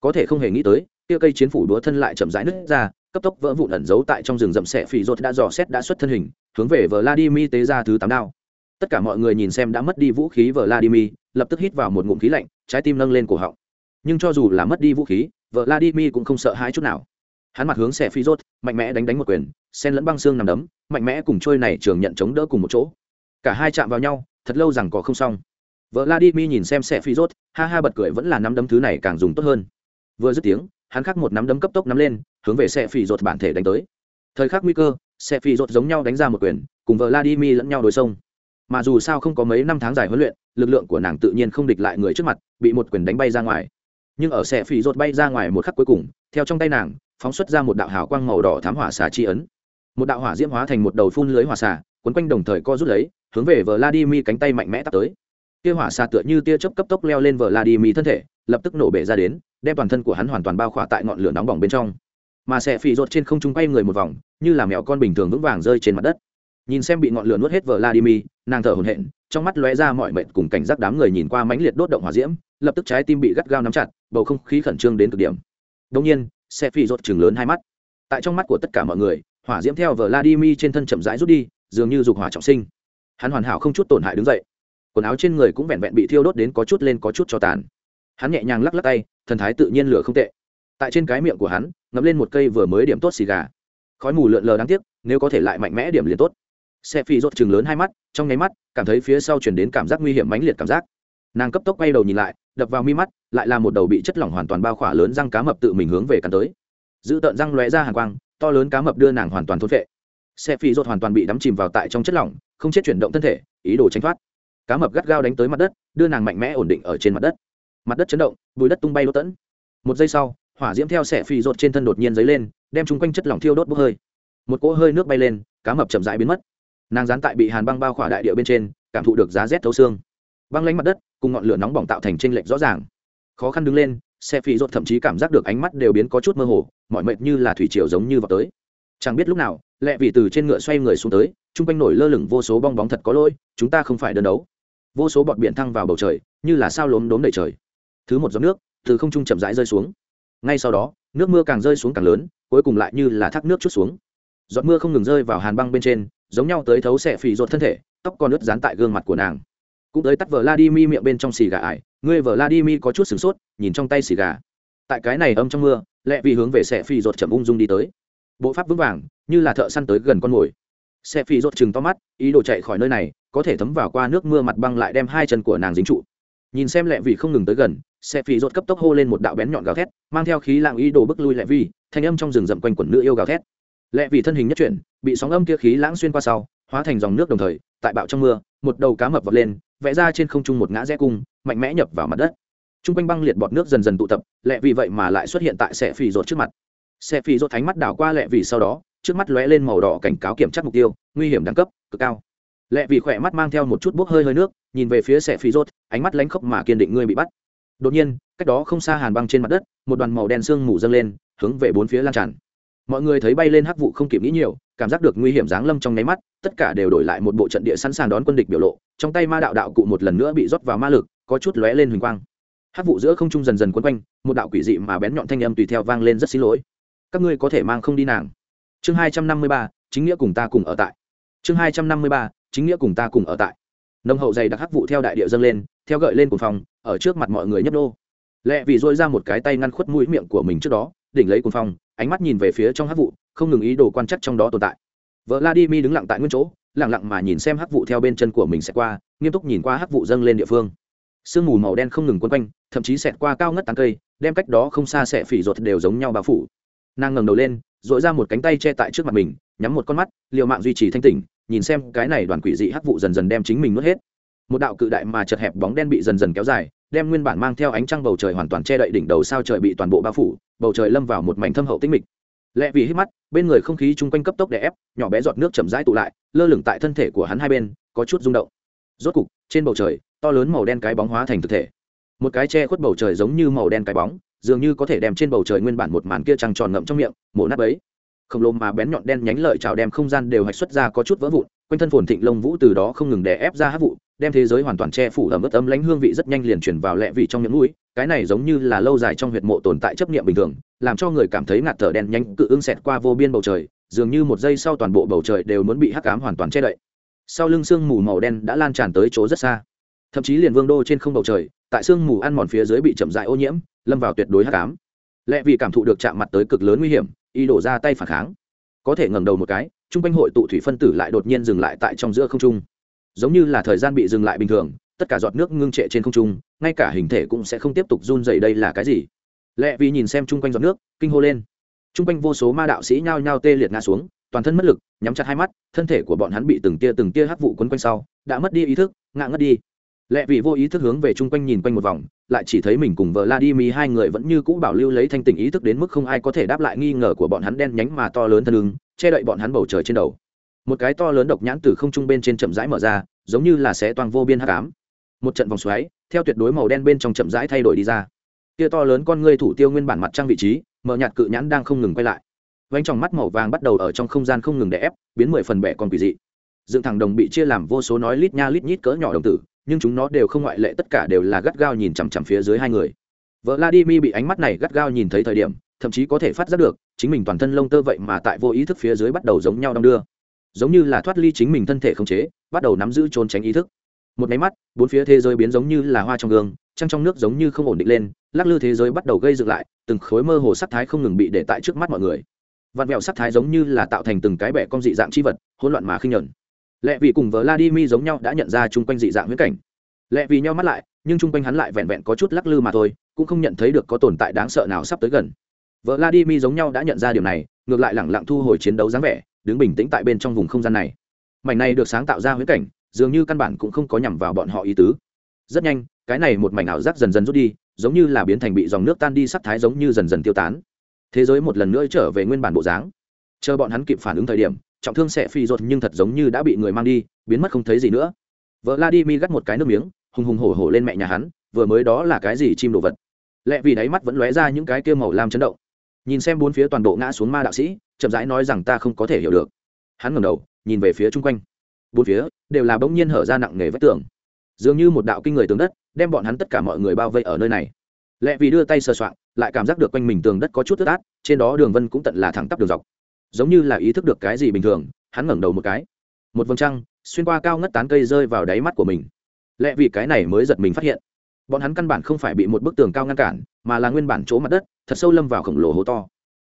Có thể không hề nghĩ tới, kia cây chiến phủ đúa thân lại chậm rãi nứt ra, cấp tốc vỡ vụn ẩn giấu tại trong rừng rậm xẻ phì rột đã dò xét đã xuất thân hình hướng về vladimir tế ra thứ tám đao. Tất cả mọi người nhìn xem đã mất đi vũ khí vladimir, lập tức hít vào một ngụm khí lạnh, trái tim nâng lên cổ họng. Nhưng cho dù là mất đi vũ khí, vladimir cũng không sợ hãi chút nào. Hắn mặt hướng xẻ phi rốt, mạnh mẽ đánh đánh một quyền sen lẫn băng xương nằm đấm, mạnh mẽ cùng trôi này trường nhận chống đỡ cùng một chỗ. Cả hai chạm vào nhau, thật lâu rằng có không xong. Vladimir nhìn xem xẻ phi rốt, ha ha bật cười vẫn là nắm đấm thứ này càng dùng tốt hơn. Vừa dứt tiếng, hắn khắc một nắm đấm cấp tốc nắm lên, hướng về xe phi rột bản thể đánh tới. Thời khắc nguy cơ xe phi rột giống nhau đánh ra một quyền, cùng vợ vladimir lẫn nhau đối sông mà dù sao không có mấy năm tháng dài huấn luyện, lực lượng của nàng tự nhiên không địch lại người trước mặt, bị một quyền đánh bay ra ngoài. Nhưng ở xe phi rột bay ra ngoài một khắc cuối cùng, theo trong tay nàng, phóng xuất ra một đạo hào quang màu đỏ thám hỏa xà chi ấn. Một đạo hỏa diễm hóa thành một đầu phun lưới hỏa xà, quấn quanh đồng thời co rút lấy, hướng về vợ vladimir cánh tay mạnh mẽ tắt tới. Tia hỏa xà tựa như tia chớp cấp tốc leo lên vợ vladimir thân thể, lập tức nổ bể ra đến, đem toàn thân của hắn hoàn toàn bao khỏa tại ngọn lửa nóng bỏng bên trong mà sẽ phì rột trên không trung quay người một vòng, như là mèo con bình thường vững vàng rơi trên mặt đất. Nhìn xem bị ngọn lửa nuốt hết vợ vladimir, nàng thở hổn hển, trong mắt lóe ra mọi mệt cùng cảnh giác đám người nhìn qua mãnh liệt đốt động hỏa diễm, lập tức trái tim bị gắt gao nắm chặt, bầu không khí khẩn trương đến cực điểm. Đông nhiên sẽ phì rột chừng lớn hai mắt. Tại trong mắt của tất cả mọi người, hỏa diễm theo vợ vladimir trên thân chậm rãi rút đi, dường như dục hỏa trọng sinh. Hắn hoàn hảo không chút tổn hại đứng dậy. Quần áo trên người cũng vẹn vẹn bị thiêu đốt đến có chút lên có chút cho tàn. Hắn nhẹ nhàng lắc lắc tay, thần thái tự nhiên lửa không tệ tại trên cái miệng của hắn, ngậm lên một cây vừa mới điểm tốt xì gà. Khói mù lượn lờ đáng tiếc, nếu có thể lại mạnh mẽ điểm liền tốt. Xe phi rốt chừng lớn hai mắt, trong nháy mắt, cảm thấy phía sau chuyển đến cảm giác nguy hiểm mãnh liệt cảm giác. Nàng cấp tốc quay đầu nhìn lại, đập vào mi mắt, lại là một đầu bị chất lỏng hoàn toàn bao khỏa lớn răng cá mập tự mình hướng về cắn tới. Giữ tợn răng lóe ra hàng quang, to lớn cá mập đưa nàng hoàn toàn thốt vệ xe phi rốt hoàn toàn bị đắm chìm vào tại trong chất lỏng, không chết chuyển động thân thể, ý đồ tránh thoát. Cá mập gắt gao đánh tới mặt đất, đưa nàng mạnh mẽ ổn định ở trên mặt đất. Mặt đất chấn động, bùi đất tung bay lỗ tẫn. Một giây sau hỏa diễm theo xẻ phi rột trên thân đột nhiên dấy lên, đem chung quanh chất lỏng thiêu đốt bốc hơi. Một cỗ hơi nước bay lên, cá mập chậm rãi biến mất. Nàng dán tại bị hàn băng bao khỏa đại địa bên trên, cảm thụ được giá rét thấu xương. Băng lánh mặt đất, cùng ngọn lửa nóng bỏng tạo thành t r ê n lệch rõ ràng. Khó khăn đứng lên xe phi rột thậm chí cảm giác được ánh mắt đều biến có chút mơ hồ, mọi mệt như là thủy triều giống như vào tới. Chẳng biết lúc nào, lẹ vì từ trên ngựa xoay người xuống tới, chung quanh nổi lơ lửng vô số bong bóng thật có lỗi, chúng ta không phải đơn đấu. Vô số bọt biển thăng vào bầu trời, như là sao lốm đốm đầy trời. Thứ một giọt nước từ không trung chậm rãi rơi xuống ngay sau đó, nước mưa càng rơi xuống càng lớn, cuối cùng lại như là thác nước chút xuống. Giọt mưa không ngừng rơi vào hàn băng bên trên, giống nhau tới thấu xẻ phì rột thân thể, tóc còn ướt dán tại gương mặt của nàng. Cũng tới tắt vợ la đi mi miệng bên trong xì gà ải, ngươi vợ la đi mi có chút sửng sốt, nhìn trong tay xì gà. Tại cái này âm trong mưa, lẹ vì hướng về xẻ phì rột chậm ung dung đi tới. Bộ pháp vững vàng, như là thợ săn tới gần con mồi. Xe phì rột chừng to mắt, ý đồ chạy khỏi nơi này, có thể thấm vào qua nước mưa mặt băng lại đem hai chân của nàng dính trụ. Nhìn xem lẹ vì không ngừng tới gần xe phi rột cấp tốc hô lên một đạo bén nhọn gào thét, mang theo khí lạng ý đồ bức lui lẹ vi, thanh âm trong rừng rậm quanh quẩn nữ yêu gào thét. Lẹ vì thân hình nhất chuyển, bị sóng âm kia khí lãng xuyên qua sau, hóa thành dòng nước đồng thời, tại bạo trong mưa, một đầu cá mập vọt lên, vẽ ra trên không trung một ngã rẽ cung, mạnh mẽ nhập vào mặt đất. T r u n g quanh băng liệt bọt nước dần dần tụ tập lẹ vì vậy mà lại xuất hiện tại xe phi rột trước mặt. Xe phi rột thánh mắt đảo qua lẹ vì sau đó, trước mắt lóe lên màu đỏ cảnh cáo kiểm tra mục tiêu, nguy hiểm đẳng cấp, cực cao. Lẹ vì khỏe mắt mang theo một chút bốc hơi hơi nước, nhìn về phía xe phi rột ánh mắt lánh khóc mà kiên định, ngươi bị bắt đột nhiên, cách đó không xa hàn băng trên mặt đất, một đoàn màu đen sương mù dâng lên, hướng về bốn phía lan tràn. Mọi người thấy bay lên hắc vụ không kịp nghĩ nhiều, cảm giác được nguy hiểm giáng lâm trong nháy mắt, tất cả đều đổi lại một bộ trận địa sẵn sàng đón quân địch biểu lộ, trong tay ma đạo đạo cụ một lần nữa bị rót vào ma lực, có chút lóe lên huỳnh quang. Hắc vụ giữa không trung dần dần quấn quanh, một đạo quỷ dị mà bén nhọn thanh âm tùy theo vang lên rất xin lỗi. Các ngươi có thể mang không đi nàng. Chương hai trăm năm mươi ba, chính nghĩa cùng ta cùng ở tại. Chương hai trăm năm mươi ba, chính nghĩa cùng ta cùng ở tại nông hậu dày đặc hắc vụ theo đại địa dâng lên, theo gợi lên cùng phòng ở trước mặt mọi người nhấp đô lẹ vì dôi ra một cái tay ngăn khuất mũi miệng của mình trước đó, đỉnh lấy cùng phòng ánh mắt nhìn về phía trong hắc vụ, không ngừng ý đồ quan chắc trong đó tồn tại. Vợ vladimir đứng lặng tại nguyên chỗ lẳng lặng mà nhìn xem hắc vụ theo bên chân của mình sẽ qua, nghiêm túc nhìn qua hắc vụ dâng lên địa phương. Sương mù màu đen không ngừng quấn quanh, thậm chí xẹt qua cao ngất tán cây, đem cách đó không xa xẻ phỉ ruột đều giống nhau bao phủ. Nàng ngẩng đầu lên dội ra một cánh tay che tại trước mặt mình, nhắm một con mắt, liều mạng duy trì thanh tỉnh nhìn xem cái này đoàn quỷ dị hắc vụ dần dần đem chính mình nuốt hết. Một đạo cự đại mà chật hẹp bóng đen bị dần dần kéo dài, đem nguyên bản mang theo ánh trăng bầu trời hoàn toàn che đậy đỉnh đầu sao trời bị toàn bộ bao phủ, bầu trời lâm vào một mảnh thâm hậu tĩnh mịch. Lẽ vì hít mắt, bên người không khí chung quanh cấp tốc đè ép, nhỏ bé giọt nước chậm rãi tụ lại, lơ lửng tại thân thể của hắn hai bên, có chút rung động. Rốt cục, trên bầu trời, to lớn màu đen cái bóng hóa thành thực thể. Một cái che khuất bầu trời giống như màu đen cái bóng, dường như có thể đem trên bầu trời nguyên bản một màn kia trăng tròn ngậm trong miệng, mổ nát ấy khổng lồ mà bén nhọn đen nhánh lợi chảo đem không gian đều hạch xuất ra có chút vỡ vụn, quanh thân phồn thịnh lông vũ từ đó không ngừng đè ép ra hát vụ, đem thế giới hoàn toàn che phủ ẩm ướt ấm lãnh hương vị rất nhanh liền chuyển vào lẹ vị trong những mũi, cái này giống như là lâu dài trong huyệt mộ tồn tại chấp niệm bình thường, làm cho người cảm thấy ngạt thở đen nhanh cự ưng xẹt qua vô biên bầu trời, dường như một giây sau toàn bộ bầu trời đều muốn bị hắc cám hoàn toàn che đậy. Sau lưng sương mù màu đen đã lan tràn tới chỗ rất xa. Thậm chí liền vương đô trên không bầu trời, tại sương mù ăn mòn phía dưới bị chậm dại ô nhiễm, lâm vào tuyệt đối hắc cám lẽ vì cảm thụ được chạm mặt tới cực lớn nguy hiểm y đổ ra tay phản kháng. Có thể ngẩng đầu một cái, trung quanh hội tụ thủy phân tử lại đột nhiên dừng lại tại trong giữa không trung. Giống như là thời gian bị dừng lại bình thường, tất cả giọt nước ngưng trệ trên không trung, ngay cả hình thể cũng sẽ không tiếp tục run dày đây là cái gì? Lẽ vì nhìn xem chung quanh giọt nước, kinh hô lên. Chung quanh vô số ma đạo sĩ nhao nhao tê liệt ngã xuống, toàn thân mất lực, nhắm chặt hai mắt, thân thể của bọn hắn bị từng tia từng tia hắc vụ quấn quanh sau, đã mất đi ý thức, ngã ngất đi lẽ vì vô ý thức hướng về chung quanh nhìn quanh một vòng, lại chỉ thấy mình cùng vợ Mi hai người vẫn như cũ bảo lưu lấy thanh tình ý thức đến mức không ai có thể đáp lại nghi ngờ của bọn hắn đen nhánh mà to lớn thân lưng che đậy bọn hắn bầu trời trên đầu. Một cái to lớn độc nhãn từ không trung bên trên chậm rãi mở ra, giống như là xé toàn vô biên hắc ám. Một trận vòng xoáy, theo tuyệt đối màu đen bên trong chậm rãi thay đổi đi ra. Kia to lớn con ngươi thủ tiêu nguyên bản mặt trăng vị trí mở nhạt cự nhãn đang không ngừng quay lại. Vánh trong mắt màu vàng bắt đầu ở trong không gian không ngừng đè ép, biến mười phần bẻ con quỷ dị. Dựng thẳng đồng bị chia làm vô số nói lít nha lít nhít cỡ nhỏ đồng tử nhưng chúng nó đều không ngoại lệ, tất cả đều là gắt gao nhìn chằm chằm phía dưới hai người. Vợ vladimir bị ánh mắt này gắt gao nhìn thấy thời điểm, thậm chí có thể phát giác được, chính mình toàn thân lông tơ vậy mà tại vô ý thức phía dưới bắt đầu giống nhau đong đưa. Giống như là thoát ly chính mình thân thể không chế, bắt đầu nắm giữ trốn tránh ý thức. Một máy mắt, bốn phía thế giới biến giống như là hoa trong gương, trăng trong nước giống như không ổn định lên, lắc lư thế giới bắt đầu gây dựng lại, từng khối mơ hồ sắc thái không ngừng bị để tại trước mắt mọi người. Vạn vẹo sắc thái giống như là tạo thành từng cái bẻ con dị dạng chi vật, hỗn loạn mà khinh nhẫn lẽ vì cùng vợ vladimir giống nhau đã nhận ra chung quanh dị dạng huyễn cảnh. Lẽ vì nhau mắt lại, nhưng chung quanh hắn lại vẹn vẹn có chút lắc lư mà thôi, cũng không nhận thấy được có tồn tại đáng sợ nào sắp tới gần. Vợ vladimir giống nhau đã nhận ra điều này, ngược lại lẳng lặng thu hồi chiến đấu dáng vẻ, đứng bình tĩnh tại bên trong vùng không gian này. Mảnh này được sáng tạo ra huyễn cảnh, dường như căn bản cũng không có nhằm vào bọn họ ý tứ. Rất nhanh, cái này một mảnh ảo giác dần dần rút đi, giống như là biến thành bị dòng nước tan đi sắc thái giống như dần dần tiêu tán. Thế giới một lần nữa trở về nguyên bản bộ dáng. Chờ bọn hắn kịp phản ứng thời điểm trọng thương sẽ phi rột nhưng thật giống như đã bị người mang đi, biến mất không thấy gì nữa. Vợ vladimir gắt một cái nước miếng, hùng hùng hổ hổ lên mẹ nhà hắn, vừa mới đó là cái gì chim đồ vật? Lẽ vì đáy mắt vẫn lóe ra những cái kia màu lam chấn động. Nhìn xem bốn phía toàn bộ ngã xuống ma đạo sĩ, chậm rãi nói rằng ta không có thể hiểu được. Hắn ngẩng đầu, nhìn về phía chung quanh. Bốn phía đều là bỗng nhiên hở ra nặng nề vách tường. Dường như một đạo kinh người tường đất, đem bọn hắn tất cả mọi người bao vây ở nơi này. Lẽ vì đưa tay sờ soạng, lại cảm giác được quanh mình tường đất có chút tức át, trên đó đường vân cũng tận là thẳng tắp đường dọc giống như là ý thức được cái gì bình thường, hắn ngẩng đầu một cái. Một vầng trăng xuyên qua cao ngất tán cây rơi vào đáy mắt của mình. Lẽ vì cái này mới giật mình phát hiện, bọn hắn căn bản không phải bị một bức tường cao ngăn cản, mà là nguyên bản chỗ mặt đất, thật sâu lâm vào khổng lồ hố to.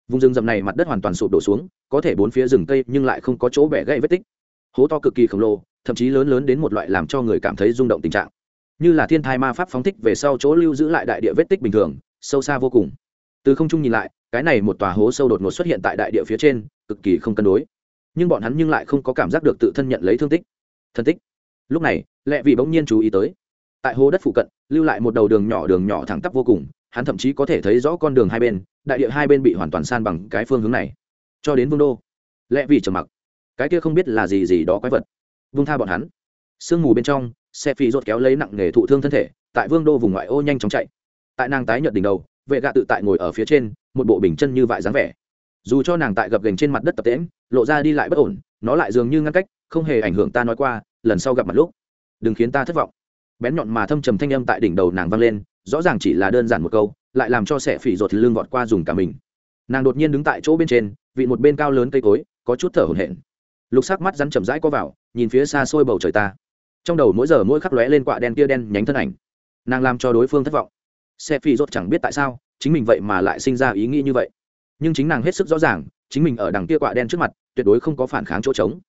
Vùng rừng rậm này mặt đất hoàn toàn sụp đổ xuống, có thể bốn phía rừng cây nhưng lại không có chỗ bẻ gãy vết tích. Hố to cực kỳ khổng lồ, thậm chí lớn lớn đến một loại làm cho người cảm thấy rung động tình trạng. Như là thiên thai ma pháp phóng thích về sau chỗ lưu giữ lại đại địa vết tích bình thường, sâu xa vô cùng. Từ không trung nhìn lại cái này một tòa hố sâu đột ngột xuất hiện tại đại địa phía trên, cực kỳ không cân đối. Nhưng bọn hắn nhưng lại không có cảm giác được tự thân nhận lấy thương tích. Thân tích? Lúc này lẹ vị bỗng nhiên chú ý tới. Tại hố đất phụ cận, lưu lại một đầu đường nhỏ đường nhỏ thẳng tắp vô cùng, hắn thậm chí có thể thấy rõ con đường hai bên, đại địa hai bên bị hoàn toàn san bằng cái phương hướng này. Cho đến vương đô lẹ vì trầm mặc. Cái kia không biết là gì gì đó quái vật. Vung tha bọn hắn. Sương mù bên trong xe phi rốt kéo lấy nặng nghề thụ thương thân thể, tại vương đô vùng ngoại ô nhanh chóng chạy. Tại nàng tái nhợt đỉnh đầu, vệ gạ tự tại ngồi ở phía trên một bộ bình chân như vại dáng vẻ. Dù cho nàng tại gập gành trên mặt đất tập tễm lộ ra đi lại bất ổn, nó lại dường như ngăn cách, không hề ảnh hưởng ta nói qua, lần sau gặp mặt lúc, đừng khiến ta thất vọng. Bén nhọn mà thâm trầm thanh âm tại đỉnh đầu nàng vang lên, rõ ràng chỉ là đơn giản một câu, lại làm cho sẻ phỉ ruột lưng vọt qua dùng cả mình. Nàng đột nhiên đứng tại chỗ bên trên, vị một bên cao lớn cây cối, có chút thở hổn hển. Lục sắc mắt rắn chậm rãi có vào, nhìn phía xa xôi bầu trời ta. Trong đầu mỗi giờ mỗi khắc lóe lên quạ đen kia đen nhánh thân ảnh. Nàng làm cho đối phương thất vọng. Xe phi rốt chẳng biết tại sao chính mình vậy mà lại sinh ra ý nghĩ như vậy. Nhưng chính nàng hết sức rõ ràng, chính mình ở đằng kia quạ đen trước mặt, tuyệt đối không có phản kháng chỗ trống.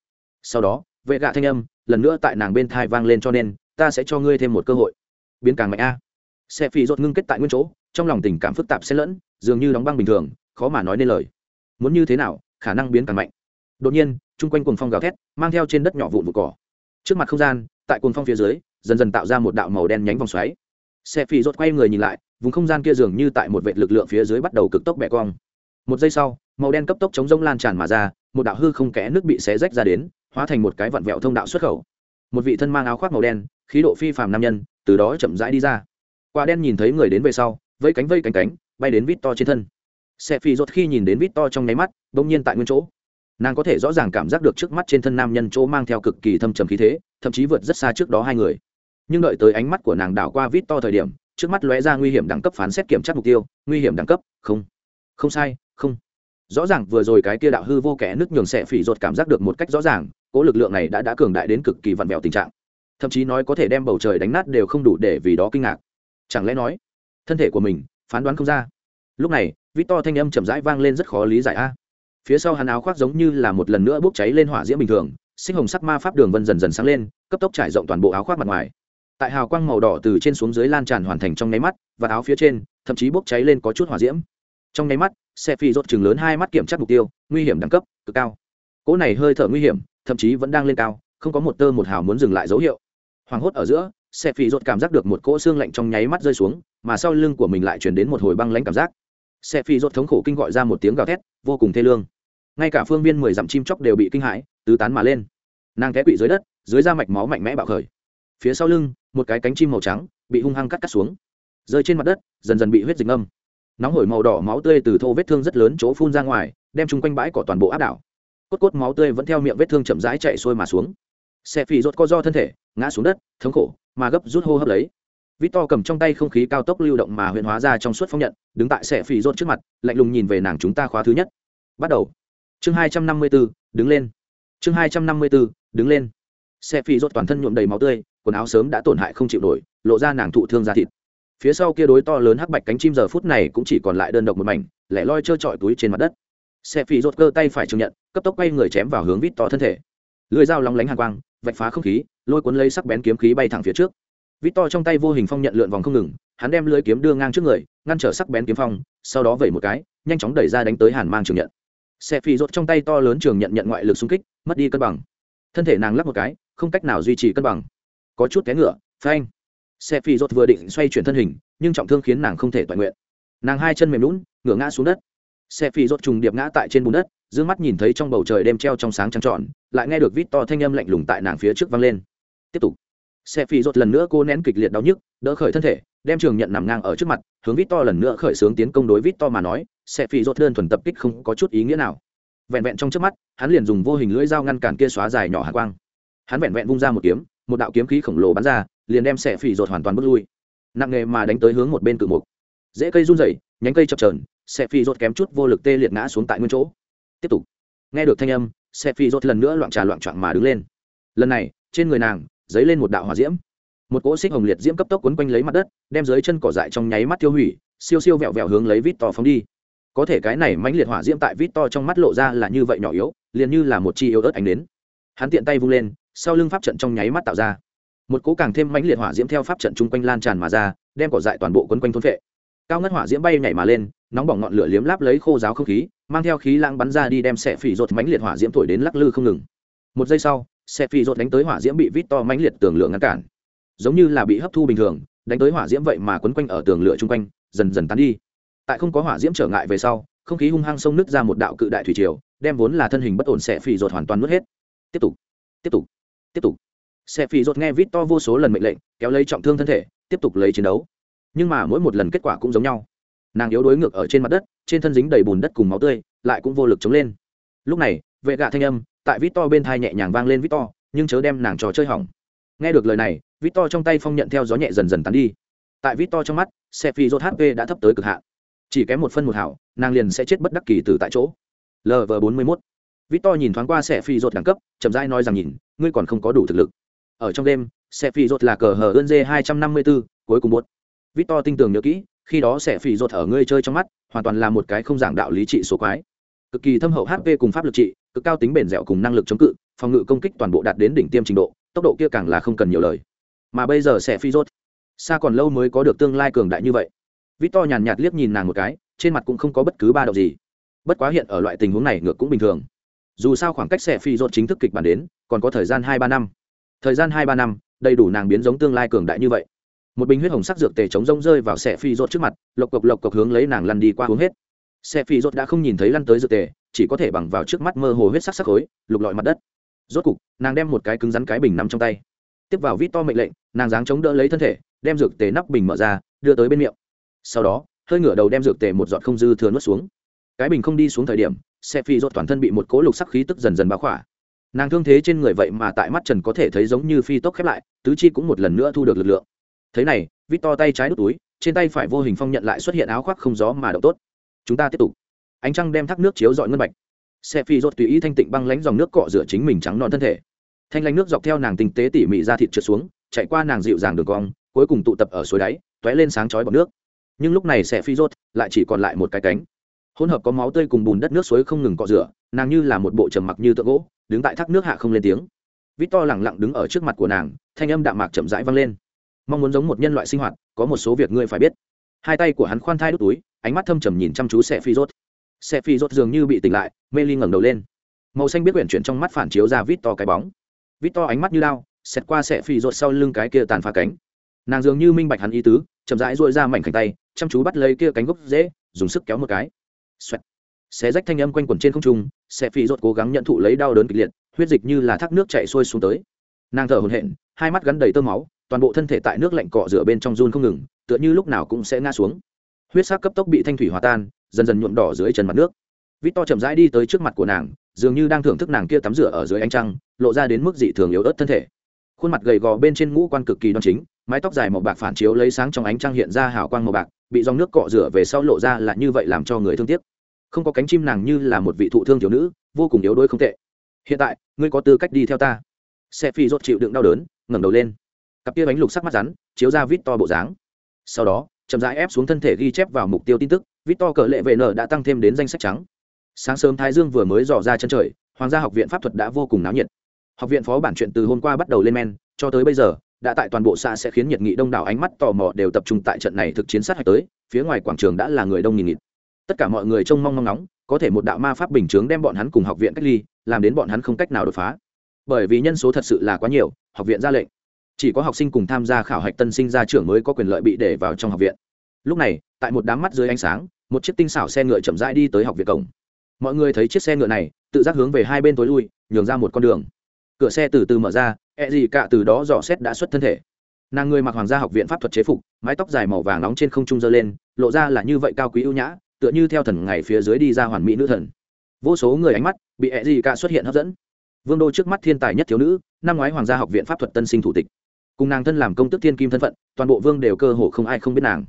Sau đó, vệ gạ thanh âm, lần nữa tại nàng bên thai vang lên cho nên, ta sẽ cho ngươi thêm một cơ hội. Biến càng mạnh a. Xe phi rột ngưng kết tại nguyên chỗ, trong lòng tình cảm phức tạp xen lẫn, dường như đóng băng bình thường, khó mà nói nên lời. Muốn như thế nào, khả năng biến càng mạnh. Đột nhiên, chung quanh cuồng phong gào thét, mang theo trên đất nhỏ vụn vụ cỏ. Trước mặt không gian, tại cuồng phong phía dưới, dần dần tạo ra một đạo màu đen nhánh vòng xoáy. Xe phi rột quay người nhìn lại vùng không gian kia dường như tại một vệ lực lượng phía dưới bắt đầu cực tốc bẻ cong. Một giây sau, màu đen cấp tốc chống rông lan tràn mà ra, một đạo hư không kẽ nước bị xé rách ra đến, hóa thành một cái vặn vẹo thông đạo xuất khẩu. Một vị thân mang áo khoác màu đen, khí độ phi phàm nam nhân, từ đó chậm rãi đi ra. Quả đen nhìn thấy người đến về sau vây cánh vây cánh cánh, bay đến vít to trên thân. Xe phi rốt khi nhìn đến vít to trong nháy mắt, bỗng nhiên tại nguyên chỗ. Nàng có thể rõ ràng cảm giác được trước mắt trên thân nam nhân chỗ mang theo cực kỳ thâm trầm khí thế, thậm chí vượt rất xa trước đó hai người. Nhưng đợi tới ánh mắt của nàng đảo qua vít to thời điểm trước mắt lóe ra nguy hiểm đẳng cấp phán xét kiểm tra mục tiêu. Nguy hiểm đẳng cấp? Không. Không sai, không. Rõ ràng vừa rồi cái kia đạo hư vô kẻ nước nhường xẻ phỉ rột cảm giác được một cách rõ ràng, cố lực lượng này đã đã cường đại đến cực kỳ vặn vẹo tình trạng. Thậm chí nói có thể đem bầu trời đánh nát đều không đủ để vì đó kinh ngạc. Chẳng lẽ nói, thân thể của mình phán đoán không ra? Lúc này vít to thanh âm chậm rãi vang lên rất khó lý giải a. Phía sau hắn áo khoác giống như là một lần nữa bốc cháy lên hỏa diễm bình thường, sinh hồng sắc ma pháp đường vân dần dần sáng lên, cấp tốc trải rộng toàn bộ áo khoác mặt ngoài tại hào quang màu đỏ từ trên xuống dưới lan tràn hoàn thành trong nháy mắt và áo phía trên, thậm chí bốc cháy lên có chút hỏa diễm. Trong nháy mắt, xe phi rốt chừng lớn hai mắt kiểm tra mục tiêu, nguy hiểm đẳng cấp, cực cao. Cỗ này hơi thở nguy hiểm, thậm chí vẫn đang lên cao, không có một tơ một hào muốn dừng lại dấu hiệu. Hoảng hốt ở giữa, xe phi rốt cảm giác được một cỗ xương lạnh trong nháy mắt rơi xuống, mà sau lưng của mình lại chuyển đến một hồi băng lãnh cảm giác. Xe phi rốt thống khổ kinh gọi ra một tiếng gào thét, vô cùng thê lương. Ngay cả phương viên mười dặm chim chóc đều bị kinh hãi, tứ tán mà lên. Nàng té quỵ dưới đất, dưới da mạch máu mạnh mẽ bạo khởi phía sau lưng một cái cánh chim màu trắng bị hung hăng cắt cắt xuống. Rơi trên mặt đất dần dần bị huyết dịch âm nóng hổi màu đỏ máu tươi từ thô vết thương rất lớn chỗ phun ra ngoài đem chung quanh bãi cỏ toàn bộ áp đảo. Cốt cốt máu tươi vẫn theo miệng vết thương chậm rãi chạy xuôi mà xuống. Xe phì rốt co do thân thể ngã xuống đất thống khổ mà gấp rút hô hấp lấy. Vít to cầm trong tay không khí cao tốc lưu động mà huyện hóa ra trong suốt phong nhận đứng tại xe phì rốt trước mặt lạnh lùng nhìn về nàng chúng ta khóa thứ nhất. Bắt đầu. Chương hai trăm năm mươi 254, đứng lên. Chương hai trăm năm mươi 254, đứng lên. Xe phì rốt toàn thân nhuộm đầy máu tươi quần áo sớm đã tổn hại không chịu nổi, lộ ra nàng thụ thương ra thịt. Phía sau kia đối to lớn hắc bạch cánh chim giờ phút này cũng chỉ còn lại đơn độc một mảnh, lẻ loi trơ trọi túi trên mặt đất. Xe phi rốt cơ tay phải chứng nhận, cấp tốc quay người chém vào hướng vít to thân thể. Lưỡi dao lóng lánh hàng quang, vạch phá không khí, lôi cuốn lấy sắc bén kiếm khí bay thẳng phía trước. Vít to trong tay vô hình phong nhận lượn vòng không ngừng, hắn đem lưỡi kiếm đưa ngang trước người, ngăn trở sắc bén kiếm phong, sau đó vẩy một cái, nhanh chóng đẩy ra đánh tới hàn mang trường nhận. Xe phi rốt trong tay to lớn trường nhận nhận ngoại lực xung kích, mất đi cân bằng. Thân thể nàng lắc một cái, không cách nào duy trì cân bằng có chút té ngựa, phanh. Xe phi rốt vừa định xoay chuyển thân hình, nhưng trọng thương khiến nàng không thể toàn nguyện. Nàng hai chân mềm lún ngửa ngã xuống đất. Xe phi rốt trùng điệp ngã tại trên bùn đất d mắt nhìn thấy trong bầu trời đêm treo trong sáng trăng trọn, lại nghe được vít to thanh âm lạnh lùng tại nàng phía trước vang lên. Tiếp tục. Xe phi rốt lần nữa cô nén kịch liệt đau nhức, đỡ khởi thân thể, đem trường nhận nằm ngang ở trước mặt, hướng vít to lần nữa khởi xướng tiến công đối vít to mà nói xe phi rốt đơn thuần tập kích không có chút ý nghĩa nào. Vẹn vẹn trong trước mắt, hắn liền dùng vô hình lưỡi dao ngăn cản kia xóa dài nhỏ hạ quang. Hắn vẹn vẹn vung ra một kiếm một đạo kiếm khí khổng lồ bắn ra, liền đem xẻ phỉ rột hoàn toàn bước lui. Nặng nghề mà đánh tới hướng một bên cự mục. Dễ cây run rẩy, nhánh cây chập trờn xẻ phỉ rột kém chút vô lực tê liệt ngã xuống tại nguyên chỗ. Tiếp tục. Nghe được thanh âm xẻ phỉ rột lần nữa loạn trà loạn trọn mà đứng lên. Lần này, trên người nàng, dấy lên một đạo hỏa diễm. Một cỗ xích hồng liệt diễm cấp tốc quấn quanh lấy mặt đất, đem dưới chân cỏ dại trong nháy mắt tiêu hủy, siêu siêu vẹo vẹo hướng lấy vít to phóng đi. Có thể cái này mãnh liệt hỏa diễm tại vít to trong mắt lộ ra là như vậy nhỏ yếu, liền như là một chi yếu ớt ánh đến hắn tiện tay vung lên sau lưng pháp trận trong nháy mắt tạo ra. Một cỗ càng thêm mãnh liệt hỏa diễm theo pháp trận chung quanh lan tràn mà ra, đem cỏ dại toàn bộ quấn quanh thôn vệ. Cao ngất hỏa diễm bay nhảy mà lên, nóng bỏng ngọn lửa liếm láp lấy khô giáo không khí, mang theo khí lãng bắn ra đi đem xẻ phỉ rột mãnh liệt hỏa diễm thổi đến lắc lư không ngừng. Một giây sau xẻ phỉ rột đánh tới hỏa diễm bị vít to mãnh liệt tường lửa ngăn cản. Giống như là bị hấp thu bình thường, đánh tới hỏa diễm vậy mà quấn quanh ở tường lửa chung quanh, dần dần tán đi. Tại không có hỏa diễm trở ngại về sau, không khí hung hăng sông nứt ra một đạo cự đại thủy triều, đem vốn là thân hình bất ổn xẻ phỉ rột hoàn toàn nuốt hết. Tiếp tục tiếp tục tiếp tục. Xe phi rột nghe vít to vô số lần mệnh lệnh, kéo lấy trọng thương thân thể, tiếp tục lấy chiến đấu. Nhưng mà mỗi một lần kết quả cũng giống nhau. Nàng yếu đuối ngược ở trên mặt đất, trên thân dính đầy bùn đất cùng máu tươi, lại cũng vô lực chống lên. Lúc này, vệ gạ thanh âm tại vít to bên thai nhẹ nhàng vang lên vít to nhưng chớ đem nàng trò chơi hỏng. Nghe được lời này vít to trong tay phong nhận theo gió nhẹ dần dần tán đi. Tại vít to trong mắt xe phi rốt hp đã thấp tới cực hạn. Chỉ kém một phân một hảo, nàng liền sẽ chết bất đắc kỳ từ tại chỗ. Lv bốn mươi mốt vít to nhìn thoáng qua Sẻ phi rốt đẳng cấp chậm rãi nói rằng nhìn ngươi còn không có đủ thực lực. Ở trong đêm Sẻ phi rốt là cờ hờ ơn dê 254, cuối cùng bốt vít to tinh tường nhớ kỹ khi đó Sẻ Phi rột ở ngươi chơi trong mắt hoàn toàn là một cái không giảng đạo lý trị số quái. Cực kỳ thâm hậu hp cùng pháp lực trị cực cao tính bền dẻo cùng năng lực chống cự phòng ngự công kích toàn bộ đạt đến đỉnh tiêm trình độ tốc độ kia càng là không cần nhiều lời. Mà bây giờ Sẻ phi rốt xa còn lâu mới có được tương lai cường đại như vậy. Vít to nhàn nhạt liếc nhìn nàng một cái trên mặt cũng không có bất cứ ba động gì. Bất quá hiện ở loại tình huống này ngược cũng bình thường dù sao khoảng cách sẽ phi rốt chính thức kịch bản đến, còn có thời gian hai ba năm. Thời gian hai ba năm, đầy đủ nàng biến giống tương lai cường đại như vậy. Một bình huyết hồng sắc dược tề chống rông rơi vào xe phi rốt trước mặt, lộc cộc lộc cộc hướng lấy nàng lăn đi qua hướng hết. Xe phi rốt đã không nhìn thấy lăn tới dược tề, chỉ có thể bằng vào trước mắt mơ hồ huyết sắc sắc khối, lục lọi mặt đất. Rốt cục, nàng đem một cái cứng rắn cái bình nằm trong tay. Tiếp vào vít to mệnh lệnh, nàng dáng chống đỡ lấy thân thể, đem dược tề nắp bình mở ra, đưa tới bên miệng. Sau đó, hơi ngửa đầu đem dược tề một giọt không dư thừa nuốt xuống. Cái bình không đi xuống thời điểm xe phi rốt toàn thân bị một cỗ lục sắc khí tức dần dần bao khỏa. Nàng thương thế trên người vậy mà tại mắt trần có thể thấy giống như phi tốc khép lại, tứ chi cũng một lần nữa thu được lực lượng. Thế này, vít to tay trái đút túi, trên tay phải vô hình phong nhận lại xuất hiện áo khoác không gió mà động tốt. Chúng ta tiếp tục. Ánh trăng đem thác nước chiếu dọi ngân bạch. Xe phi rốt tùy ý thanh tịnh băng lánh dòng nước cọ rửa chính mình trắng non thân thể. Thanh lánh nước dọc theo nàng tinh tế tỉ mỉ ra thịt trượt xuống, chạy qua nàng dịu dàng đường cong, cuối cùng tụ tập ở suối đáy t lên sáng chói bọt nước. Nhưng lúc này xe phi rốt lại chỉ còn lại một cái cánh hỗn hợp có máu tươi cùng bùn đất nước suối không ngừng cọ rửa, nàng như là một bộ trầm mặc như tượng gỗ, đứng tại thác nước hạ không lên tiếng. Vít to lẳng lặng đứng ở trước mặt của nàng, thanh âm đạm mạc chậm rãi vang lên. Mong muốn giống một nhân loại sinh hoạt, có một số việc ngươi phải biết. Hai tay của hắn khoan thai đút túi, ánh mắt thâm trầm nhìn chăm chú xe phi rốt. Xe phi rốt dường như bị tỉnh lại, mê ly ngẩng đầu lên. Màu xanh biết quyển chuyển trong mắt phản chiếu ra vít to cái bóng. Vít to ánh mắt như lao xẹt qua xe phi rốt sau lưng cái kia tàn phá cánh. Nàng dường như minh bạch hắn ý tứ, chậm rãi dội ra mảnh cánh tay, chăm chú bắt lấy kia cánh gốc dễ dùng sức kéo một cái. Xoẹt. xé rách thanh âm quanh quẩn trên không trung xe phi rốt cố gắng nhận thụ lấy đau đớn kịch liệt, huyết dịch như là thác nước chảy xuôi xuống tới. Nàng thở hổn hển, hai mắt gắn đầy tơ máu, toàn bộ thân thể tại nước lạnh cọ rửa bên trong run không ngừng, tựa như lúc nào cũng sẽ ngã xuống. Huyết sắc cấp tốc bị thanh thủy hòa tan, dần dần nhuộm đỏ dưới chân mặt nước. Vít to chậm rãi đi tới trước mặt của nàng, dường như đang thưởng thức nàng kia tắm rửa ở dưới ánh trăng, lộ ra đến mức dị thường yếu ớt thân thể. Khuôn mặt gầy gò bên trên ngũ quan cực kỳ đoan chính, mái tóc dài màu bạc phản chiếu lấy sáng trong ánh trăng hiện ra hào quang màu bạc, bị dòng nước cọ rửa về sau lộ ra là như vậy làm cho người thương tiếc không có cánh chim nàng như là một vị thụ thương thiếu nữ, vô cùng yếu đuối không tệ. Hiện tại, ngươi có tư cách đi theo ta. Xe phi rốt chịu đựng đau đớn, ngẩng đầu lên. Cặp kia bánh lục sắc mắt rắn, chiếu ra vít to bộ dáng. Sau đó, chậm rãi ép xuống thân thể ghi chép vào mục tiêu tin tức vít to cờ lệ vệ nở đã tăng thêm đến danh sách trắng. Sáng sớm thái dương vừa mới dò ra chân trời, hoàng gia học viện pháp thuật đã vô cùng náo nhiệt. Học viện phó bản chuyện từ hôm qua bắt đầu lên men, cho tới bây giờ, đã tại toàn bộ xã sẽ khiến nhiệt nghị đông đảo ánh mắt tò mò đều tập trung tại trận này thực chiến sát hạch tới, phía ngoài quảng trường đã là người đông nghìn nghịt tất cả mọi người trông mong mong nóng có thể một đạo ma pháp bình chướng đem bọn hắn cùng học viện cách ly, làm đến bọn hắn không cách nào đột phá. Bởi vì nhân số thật sự là quá nhiều, học viện ra lệnh. Chỉ có học sinh cùng tham gia khảo hạch tân sinh ra trưởng mới có quyền lợi bị để vào trong học viện. Lúc này, tại một đám mắt dưới ánh sáng, một chiếc tinh xảo xe ngựa chậm rãi đi tới học viện cổng. Mọi người thấy chiếc xe ngựa này, tự giác hướng về hai bên tối lui, nhường ra một con đường. Cửa xe từ từ mở ra e gì cả từ đó dò xét đã xuất thân thể. Nàng người mặc hoàng gia học viện pháp thuật chế phục, mái tóc dài màu vàng nóng trên không trung dơ lên, lộ ra là như vậy cao quý ưu nhã tựa như theo thần ngày phía dưới đi ra hoàn mỹ nữ thần. Vô số người ánh mắt bị e gì cả xuất hiện hấp dẫn. Vương đô trước mắt thiên tài nhất thiếu nữ, năm ngoái hoàng gia học viện pháp thuật tân sinh thủ tịch. Cùng nàng thân làm công tức thiên kim thân phận, toàn bộ vương đều cơ hồ không ai không biết nàng.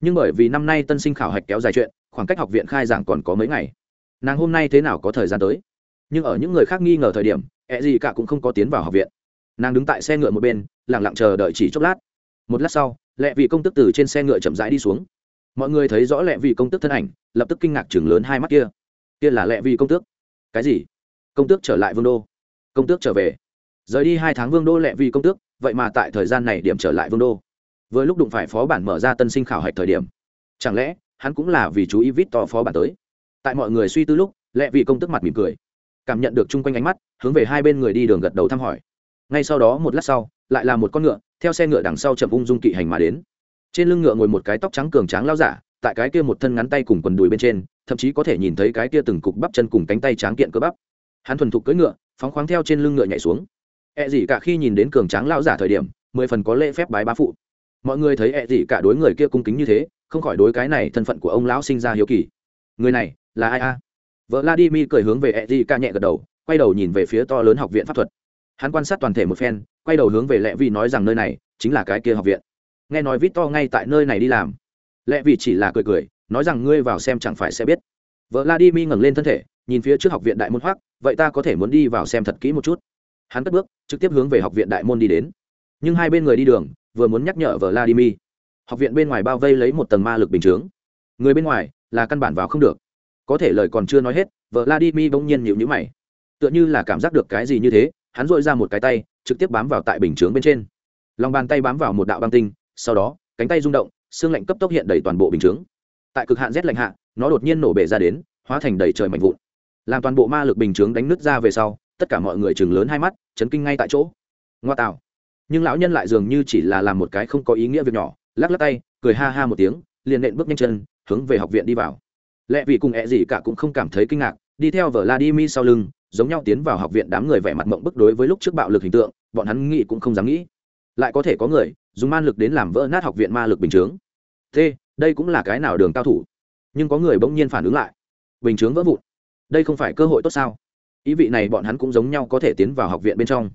Nhưng bởi vì năm nay tân sinh khảo hạch kéo dài chuyện, khoảng cách học viện khai giảng còn có mấy ngày. Nàng hôm nay thế nào có thời gian tới? Nhưng ở những người khác nghi ngờ thời điểm ẹ gì cả cũng không có tiến vào học viện. Nàng đứng tại xe ngựa một bên lẳng lặng chờ đợi chỉ chốc lát. Một lát sau lẹ vị công tức từ trên xe ngựa chậm rãi đi xuống mọi người thấy rõ lẹ vị công tước thân ảnh, lập tức kinh ngạc chừng lớn hai mắt kia. Kia là lẹ vị công tước? Cái gì? Công tước trở lại vương đô. Công tước trở về. Rời đi hai tháng vương đô lẹ vị công tước, vậy mà tại thời gian này điểm trở lại vương đô. Với lúc đụng phải phó bản mở ra tân sinh khảo hạch thời điểm. Chẳng lẽ, hắn cũng là vì chú ý vít to phó bản tới? Tại mọi người suy tư lúc lẹ vị công tức mặt mỉm cười. Cảm nhận được chung quanh ánh mắt, hướng về hai bên người đi đường gật đầu thăm hỏi. Ngay sau đó một lát sau, lại là một con ngựa, theo xe ngựa đằng sau chậm ung dung kỵ hành mà đến trên lưng ngựa ngồi một cái tóc trắng cường tráng lao giả, tại cái kia một thân ngắn tay cùng quần đùi bên trên, thậm chí có thể nhìn thấy cái kia từng cục bắp chân cùng cánh tay tráng kiện cơ bắp. Hắn thuần thục cưỡi ngựa, phóng khoáng theo trên lưng ngựa nhảy xuống. E ẹ gì cả khi nhìn đến cường tráng lao giả thời điểm, mười phần có lễ phép bái bá phụ. Mọi người thấy e ẹ gì cả đối người kia cung kính như thế, không khỏi đối cái này thân phận của ông lão sinh ra hiếu kỳ. Người này là ai a? Vợ vladimir cười hướng về e ẹ gì cả nhẹ gật đầu, quay đầu nhìn về phía to lớn học viện pháp thuật. Hắn quan sát toàn thể một phen, quay đầu hướng về lẹ vì nói rằng nơi này chính là cái kia học viện nghe nói vít to ngay tại nơi này đi làm. Lẽ vì chỉ là cười cười, nói rằng ngươi vào xem chẳng phải sẽ biết. Vợ vladimir ngẩng lên thân thể, nhìn phía trước học viện đại môn hoác vậy ta có thể muốn đi vào xem thật kỹ một chút. Hắn cất bước, trực tiếp hướng về học viện đại môn đi đến. Nhưng hai bên người đi đường, vừa muốn nhắc nhở vợ vladimir. Học viện bên ngoài bao vây lấy một tầng ma lực bình chướng. Người bên ngoài là căn bản vào không được. Có thể lời còn chưa nói hết vợ vladimir bỗng nhiên nhịu nhữ mày. Tựa như là cảm giác được cái gì như thế, hắn dội ra một cái tay, trực tiếp bám vào tại bình chướng bên trên. Lòng bàn tay bám vào một đạo băng tinh sau đó, cánh tay rung động, xương lạnh cấp tốc hiện đầy toàn bộ bình chướng. Tại cực hạn rét lạnh hạ, nó đột nhiên nổ bể ra đến, hóa thành đầy trời mạnh vụn. Làm toàn bộ ma lực bình chướng đánh nứt ra về sau, tất cả mọi người chừng lớn hai mắt, chấn kinh ngay tại chỗ. Ngoa tạo. Nhưng lão nhân lại dường như chỉ là làm một cái không có ý nghĩa việc nhỏ, lắc lắc tay, cười ha ha một tiếng, liền nện bước nhanh chân, hướng về học viện đi vào. Lẽ vì cùng ẹ gì cả cũng không cảm thấy kinh ngạc, đi theo vở vladimir sau lưng, giống nhau tiến vào học viện đám người vẻ mặt mộng bức đối với lúc trước bạo lực hình tượng, bọn hắn nghĩ cũng không dám nghĩ. Lại có thể có người dùng man lực đến làm vỡ nát học viện ma lực bình chướng. Thế đây cũng là cái nào đường cao thủ? Nhưng có người bỗng nhiên phản ứng lại. Bình chướng vỡ vụn. Đây không phải cơ hội tốt sao? Ý vị này bọn hắn cũng giống nhau có thể tiến vào học viện bên trong.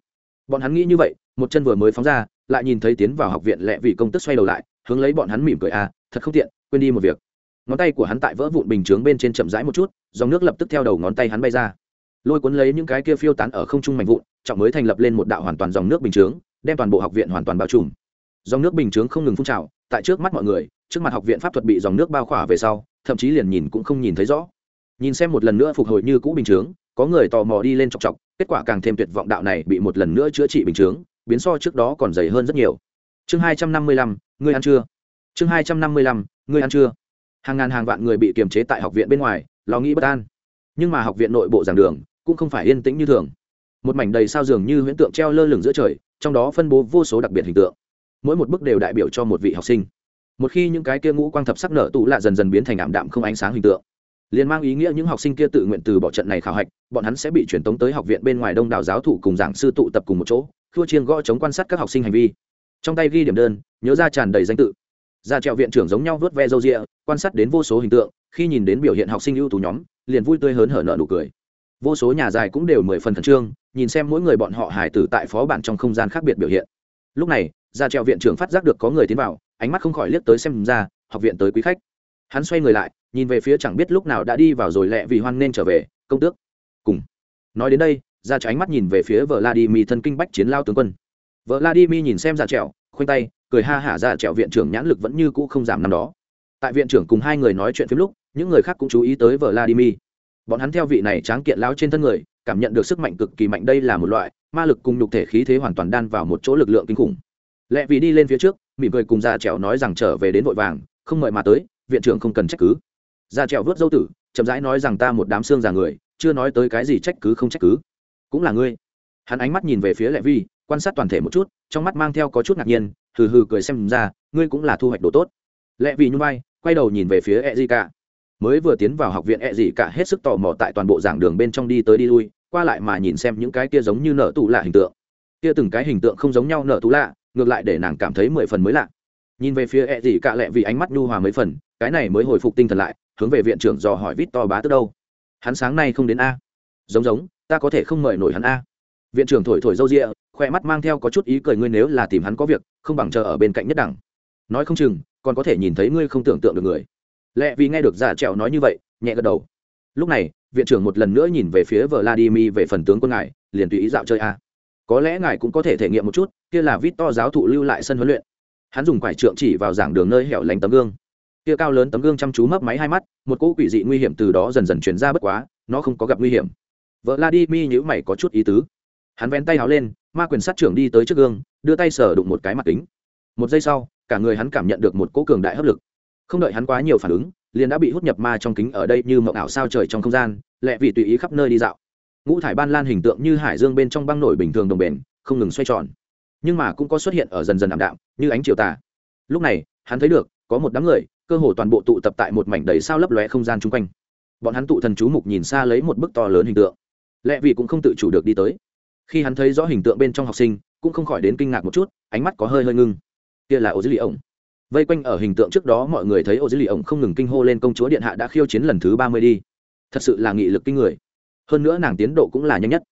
Bọn hắn nghĩ như vậy, một chân vừa mới phóng ra, lại nhìn thấy tiến vào học viện lẹ vì công tức xoay đầu lại, hướng lấy bọn hắn mỉm cười à thật không tiện, quên đi một việc. Ngón tay của hắn tại vỡ vụn bình chướng bên trên chậm rãi một chút, dòng nước lập tức theo đầu ngón tay hắn bay ra. Lôi cuốn lấy những cái kia phiêu tán ở không trung mạnh vụn, trọng mới thành lập lên một đạo hoàn toàn dòng nước bình chướng, đem toàn bộ học viện hoàn toàn bao trùm dòng nước bình chướng không ngừng phun trào, tại trước mắt mọi người, trước mặt học viện pháp thuật bị dòng nước bao khỏa về sau, thậm chí liền nhìn cũng không nhìn thấy rõ. Nhìn xem một lần nữa phục hồi như cũ bình chướng, có người tò mò đi lên chọc chọc, kết quả càng thêm tuyệt vọng đạo này bị một lần nữa chữa trị bình chướng, biến so trước đó còn dày hơn rất nhiều. Chương hai trăm năm mươi lăm, ngươi ăn chưa? Chương hai trăm năm mươi lăm, ngươi ăn chưa? Hàng ngàn hàng vạn người bị kiềm chế tại học viện bên ngoài, lo nghĩ bất an. Nhưng mà học viện nội bộ giảng đường cũng không phải yên tĩnh như thường. Một mảnh đầy sao dường như huyễn tượng treo lơ lửng giữa trời, trong đó phân bố vô số đặc biệt hình tượng mỗi một bức đều đại biểu cho một vị học sinh. Một khi những cái kia ngũ quang thập sắc nở tụ lạ dần dần biến thành ảm đạm không ánh sáng hình tượng, liền mang ý nghĩa những học sinh kia tự nguyện từ bỏ trận này khảo hạch, bọn hắn sẽ bị truyền tống tới học viện bên ngoài đông đảo giáo thủ cùng giảng sư tụ tập cùng một chỗ thua chiên gõ chống quan sát các học sinh hành vi. Trong tay ghi điểm đơn, nhớ ra tràn đầy danh tự. Ra trẹo viện trưởng giống nhau vớt ve râu rịa quan sát đến vô số hình tượng, khi nhìn đến biểu hiện học sinh ưu tú nhóm, liền vui tươi hớn hở nợ nụ cười. Vô số nhà dài cũng đều mười phần khẩn trương, nhìn xem mỗi người bọn họ hải tử tại phó bản trong không gian khác biệt biểu hiện. Lúc này ra treo viện trưởng phát giác được có người tiến vào ánh mắt không khỏi liếc tới xem ra học viện tới quý khách. Hắn xoay người lại nhìn về phía chẳng biết lúc nào đã đi vào rồi lẹ vì hoan nên trở về công tước. Cùng. Nói đến đây ra cho ánh mắt nhìn về phía vợ vladimir thân kinh bách chiến lao tướng quân. Vợ vladimir nhìn xem ra treo, khoanh tay cười ha hả ra treo viện trưởng nhãn lực vẫn như cũ không giảm năm đó. Tại viện trưởng cùng hai người nói chuyện phim lúc những người khác cũng chú ý tới vợ vladimir. Bọn hắn theo vị này tráng kiện lao trên thân người cảm nhận được sức mạnh cực kỳ mạnh đây là một loại ma lực cùng nhục thể khí thế hoàn toàn đan vào một chỗ lực lượng kinh khủng lẹ vì đi lên phía trước mỉm cười cùng già trèo nói rằng trở về đến vội vàng không mời mà tới viện trưởng không cần trách cứ. Già trèo vớt dâu tử chậm rãi nói rằng ta một đám xương già người chưa nói tới cái gì trách cứ không trách cứ. Cũng là ngươi. Hắn ánh mắt nhìn về phía lẹ vi quan sát toàn thể một chút trong mắt mang theo có chút ngạc nhiên hừ hừ cười xem ra ngươi cũng là thu hoạch đồ tốt. Lẹ vi nhung vai, quay đầu nhìn về phía e gì cả mới vừa tiến vào học viện e gì cả hết sức tò mò tại toàn bộ giảng đường bên trong đi tới đi lui qua lại mà nhìn xem những cái kia giống như nở tù lạ hình tượng. Kia từng cái hình tượng không giống nhau nở tù lạ ngược lại để nàng cảm thấy mười phần mới lạ. Nhìn về phía e dị cạ lẹ vì ánh mắt nhu hòa mấy phần, cái này mới hồi phục tinh thần lại, hướng về viện trưởng dò hỏi vít to bá tức đâu. Hắn sáng nay không đến a. Giống giống, ta có thể không mời nổi hắn a. Viện trưởng thổi thổi râu rịa khoe mắt mang theo có chút ý cười ngươi nếu là tìm hắn có việc, không bằng chờ ở bên cạnh nhất đẳng. Nói không chừng, còn có thể nhìn thấy ngươi không tưởng tượng được người. Lẹ vì nghe được giả trẹo nói như vậy, nhẹ gật đầu. Lúc này, viện trưởng một lần nữa nhìn về phía vladimir về phần tướng quân ngài, liền tùy ý dạo chơi a có lẽ ngài cũng có thể thể nghiệm một chút, kia là vít to giáo thụ lưu lại sân huấn luyện. Hắn dùng quải trượng chỉ vào giảng đường nơi hẻo lánh tấm gương. Kia cao lớn tấm gương chăm chú mấp máy hai mắt, một cỗ quỷ dị nguy hiểm từ đó dần dần chuyển ra bất quá, nó không có gặp nguy hiểm. Vợ la đi mi nhữ mày có chút ý tứ. Hắn vén tay háo lên, ma quyền sát trưởng đi tới trước gương, đưa tay sờ đụng một cái mặt kính. Một giây sau, cả người hắn cảm nhận được một cỗ cường đại hấp lực. Không đợi hắn quá nhiều phản ứng, liền đã bị hút nhập ma trong kính ở đây như mộng ảo sao trời trong không gian, lẹ vì tùy ý khắp nơi đi dạo ngũ thải ban lan hình tượng như hải dương bên trong băng nổi bình thường đồng bền, không ngừng xoay tròn. Nhưng mà cũng có xuất hiện ở dần dần ảm đạm, như ánh chiều tà. Lúc này, hắn thấy được, có một đám người, cơ hồ toàn bộ tụ tập tại một mảnh đầy sao lấp lóe không gian chung quanh. Bọn hắn tụ thần chú mục nhìn xa lấy một bức to lớn hình tượng. Lẽ vì cũng không tự chủ được đi tới. Khi hắn thấy rõ hình tượng bên trong học sinh, cũng không khỏi đến kinh ngạc một chút, ánh mắt có hơi hơi ngưng. Kia là ô dữ lì ổng vây quanh ở hình tượng trước đó mọi người thấy ô dữ lì ổng không ngừng kinh hô lên công chúa điện hạ đã khiêu chiến lần thứ ba mươi đi. Thật sự là nghị lực kinh người hơn nữa nàng tiến độ cũng là nhanh nhất.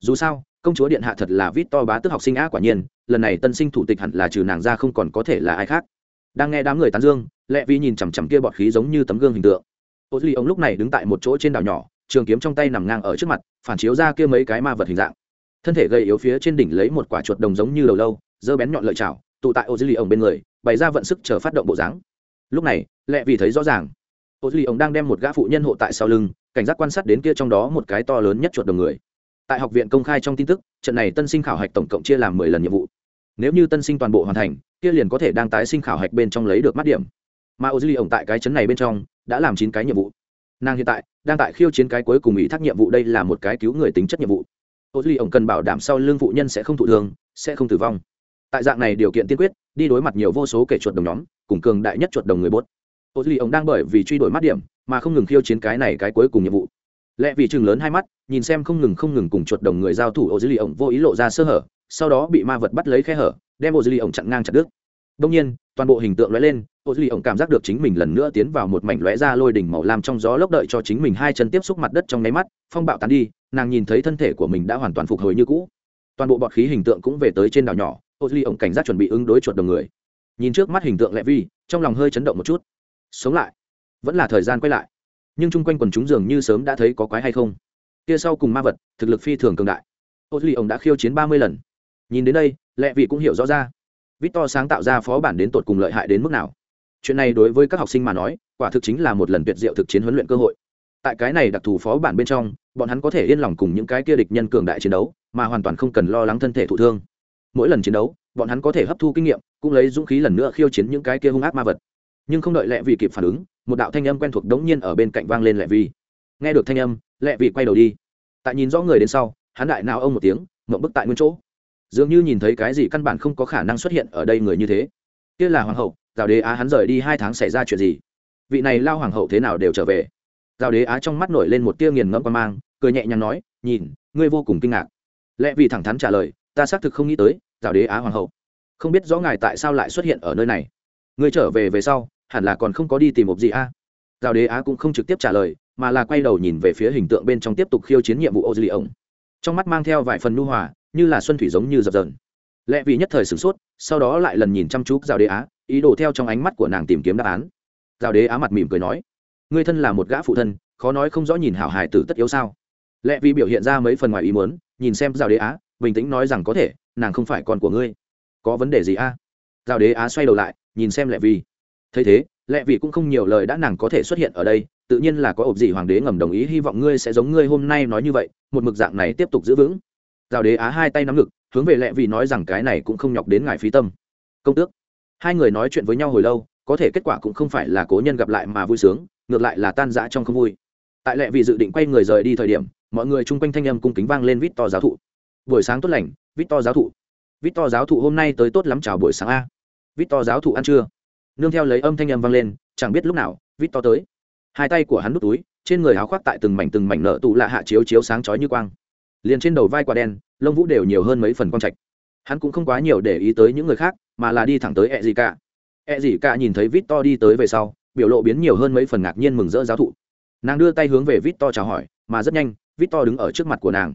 Dù sao, công chúa điện hạ thật là vít to bá tức học sinh á quả nhiên, lần này tân sinh thủ tịch hẳn là trừ nàng ra không còn có thể là ai khác. Đang nghe đám người tán dương lẹ vi nhìn chằm chằm kia bọt khí giống như tấm gương hình tượng. Ô duy, ông lúc này đứng tại một chỗ trên đảo nhỏ, trường kiếm trong tay nằm ngang ở trước mặt, phản chiếu ra kia mấy cái ma vật hình dạng. Thân thể gầy yếu phía trên đỉnh lấy một quả chuột đồng giống như đầu lâu dơ bén nhọn lợi chảo, tụ tại ô duy ông bên người, bày ra vận sức chờ phát động bộ dáng. Lúc này lẹ vi thấy rõ ràng. Ô duy ông đang đem một gã phụ nhân hộ tại sau lưng cảnh giác quan sát đến kia trong đó một cái to lớn nhất chuột đồng người. Tại học viện công khai trong tin tức, trận này tân sinh khảo hạch tổng cộng chia làm mười lần nhiệm vụ. Nếu như tân sinh toàn bộ hoàn thành, kia liền có thể đang tái sinh khảo hạch bên trong lấy được mắt điểm. Mà ô dư ly ổng tại cái chấn này bên trong, đã làm chín cái nhiệm vụ. Nàng hiện tại, đang tại khiêu chiến cái cuối cùng ý thác nhiệm vụ đây là một cái cứu người tính chất nhiệm vụ. Ô dư ly ổng cần bảo đảm sau lương phụ nhân sẽ không thụ thương, sẽ không tử vong. Tại dạng này điều kiện tiên quyết, đi đối mặt nhiều vô số kể chuột đồng nhóm, cùng cường đại nhất chuột đồng người bốt. Ô dư ly ổng đang bởi vì truy đuổi mắt điểm mà không ngừng khiêu chiến cái này cái cuối cùng nhiệm vụ. Lẽ vì chừng lớn hai mắt, nhìn xem không ngừng không ngừng cùng chuột đồng người giao thủ ô dư ly ổng vô ý lộ ra sơ hở, sau đó bị ma vật bắt lấy khe hở, đem ô dư ly ổng chặn ngang chặt đứt. Đông nhiên, toàn bộ hình tượng lóe lên ô dư ly ổng cảm giác được chính mình lần nữa tiến vào một mảnh lóe ra lôi đỉnh màu lam trong gió lốc đợi cho chính mình hai chân tiếp xúc mặt đất trong nháy mắt, phong bạo tán đi, nàng nhìn thấy thân thể của mình đã hoàn toàn phục hồi như cũ. Toàn bộ bọt khí hình tượng cũng về tới trên đảo nhỏ ô dư ly ổng cảnh giác chuẩn bị ứng đối chuột đồng người. Nhìn trước mắt hình tượng lẽ vi trong lòng hơi chấn động một chút. Sống lại vẫn là thời gian quay lại. Nhưng chung quanh quần chúng dường như sớm đã thấy có quái hay không. Kia sau cùng ma vật, thực lực phi thường cường đại. Ô duy ông đã khiêu chiến ba mươi lần. Nhìn đến đây lẹ vị cũng hiểu rõ ra. Victor sáng tạo ra phó bản đến tột cùng lợi hại đến mức nào. Chuyện này đối với các học sinh mà nói, quả thực chính là một lần tuyệt diệu thực chiến huấn luyện cơ hội. Tại cái này đặc thù phó bản bên trong, bọn hắn có thể yên lòng cùng những cái kia địch nhân cường đại chiến đấu, mà hoàn toàn không cần lo lắng thân thể thụ thương. Mỗi lần chiến đấu, bọn hắn có thể hấp thu kinh nghiệm, cũng lấy dũng khí lần nữa khiêu chiến những cái kia hung ác ma vật nhưng không đợi lẹ vị kịp phản ứng, một đạo thanh âm quen thuộc đống nhiên ở bên cạnh vang lên lẹ vị. Nghe được thanh âm lẹ vị quay đầu đi. Tại nhìn rõ người đến sau, hắn đại nào ông một tiếng mộng bức tại nguyên chỗ. Dường như nhìn thấy cái gì căn bản không có khả năng xuất hiện ở đây người như thế. Kia là hoàng hậu giao đế á hắn rời đi hai tháng xảy ra chuyện gì? Vị này lao hoàng hậu thế nào đều trở về. Giao đế á trong mắt nổi lên một tia nghiền ngẫm qua mang, cười nhẹ nhàng nói, nhìn, ngươi vô cùng kinh ngạc. Lẽ vì thẳng thắn trả lời, ta xác thực không nghĩ tới giao đế á hoàng hậu. Không biết rõ ngài tại sao lại xuất hiện ở nơi này. Ngươi trở về về sau hẳn là còn không có đi tìm một gì a. À? Giao đế á cũng không trực tiếp trả lời, mà là quay đầu nhìn về phía hình tượng bên trong tiếp tục khiêu chiến nhiệm vụ ô dư lì ổng trong mắt mang theo vài phần nu hòa, như là xuân thủy giống như dập dờn. Lẽ vì nhất thời sửng sốt, sau đó lại lần nhìn chăm chú Giao đế á, ý đồ theo trong ánh mắt của nàng tìm kiếm đáp án. Giao đế á mặt mỉm cười nói, ngươi thân là một gã phụ thân, khó nói không rõ nhìn hảo hài tử tất yếu sao? Lẽ vì biểu hiện ra mấy phần ngoài ý muốn, nhìn xem Giao đế á, bình tĩnh nói rằng có thể, nàng không phải con của ngươi. Có vấn đề gì a? À? Giao đế á xoay đầu lại, nhìn xem lẽ vì thấy thế, lẽ vì cũng không nhiều lời đã nàng có thể xuất hiện ở đây, tự nhiên là có ộp gì hoàng đế ngầm đồng ý, hy vọng ngươi sẽ giống ngươi hôm nay nói như vậy, một mực dạng này tiếp tục giữ vững. Giao đế á hai tay nắm ngực, hướng về lẹ vì nói rằng cái này cũng không nhọc đến ngài phí tâm. Công tước. Hai người nói chuyện với nhau hồi lâu, có thể kết quả cũng không phải là cố nhân gặp lại mà vui sướng, ngược lại là tan rã trong không vui. Tại lẹ vì dự định quay người rời đi thời điểm, mọi người chung quanh thanh âm cung kính vang lên vít to giáo thụ. Buổi sáng tốt lành, vít to giáo thụ. Vít to giáo thụ hôm nay tới tốt lắm, chào buổi sáng a. Vít to giáo thụ ăn trưa nương theo lấy âm thanh âm vang lên, chẳng biết lúc nào, vít to tới. Hai tay của hắn nút túi, trên người áo khoác tại từng mảnh từng mảnh nở tụ lạ hạ chiếu chiếu sáng chói như quang. Liền trên đầu vai quả đen, lông vũ đều nhiều hơn mấy phần quang trạch. Hắn cũng không quá nhiều để ý tới những người khác, mà là đi thẳng tới e ẹ gì cả. E ẹ gì cả nhìn thấy vít to đi tới về sau, biểu lộ biến nhiều hơn mấy phần ngạc nhiên mừng rỡ giáo thụ. Nàng đưa tay hướng về vít to chào hỏi, mà rất nhanh, vít to đứng ở trước mặt của nàng.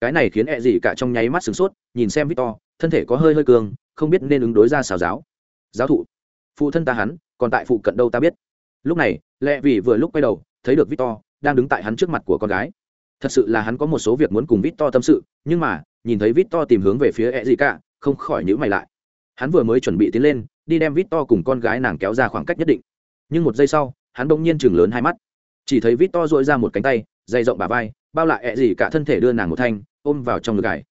Cái này khiến e ẹ gì cả trong nháy mắt sửng sốt, nhìn xem vít to, thân thể có hơi hơi cường không biết nên ứng đối ra xào giáo. Giáo thụ phụ thân ta hắn, còn tại phụ cận đâu ta biết. Lúc này lẹ vì vừa lúc quay đầu, thấy được victor đang đứng tại hắn trước mặt của con gái. Thật sự là hắn có một số việc muốn cùng victor tâm sự, nhưng mà, nhìn thấy victor tìm hướng về phía e gì cả không khỏi nhữ mày lại. Hắn vừa mới chuẩn bị tiến lên, đi đem victor cùng con gái nàng kéo ra khoảng cách nhất định. Nhưng một giây sau, hắn bỗng nhiên chừng lớn hai mắt. Chỉ thấy victor dội ra một cánh tay, dày rộng bà vai, bao lại ẹ gì cả thân thể đưa nàng một thanh, ôm vào trong ngực gài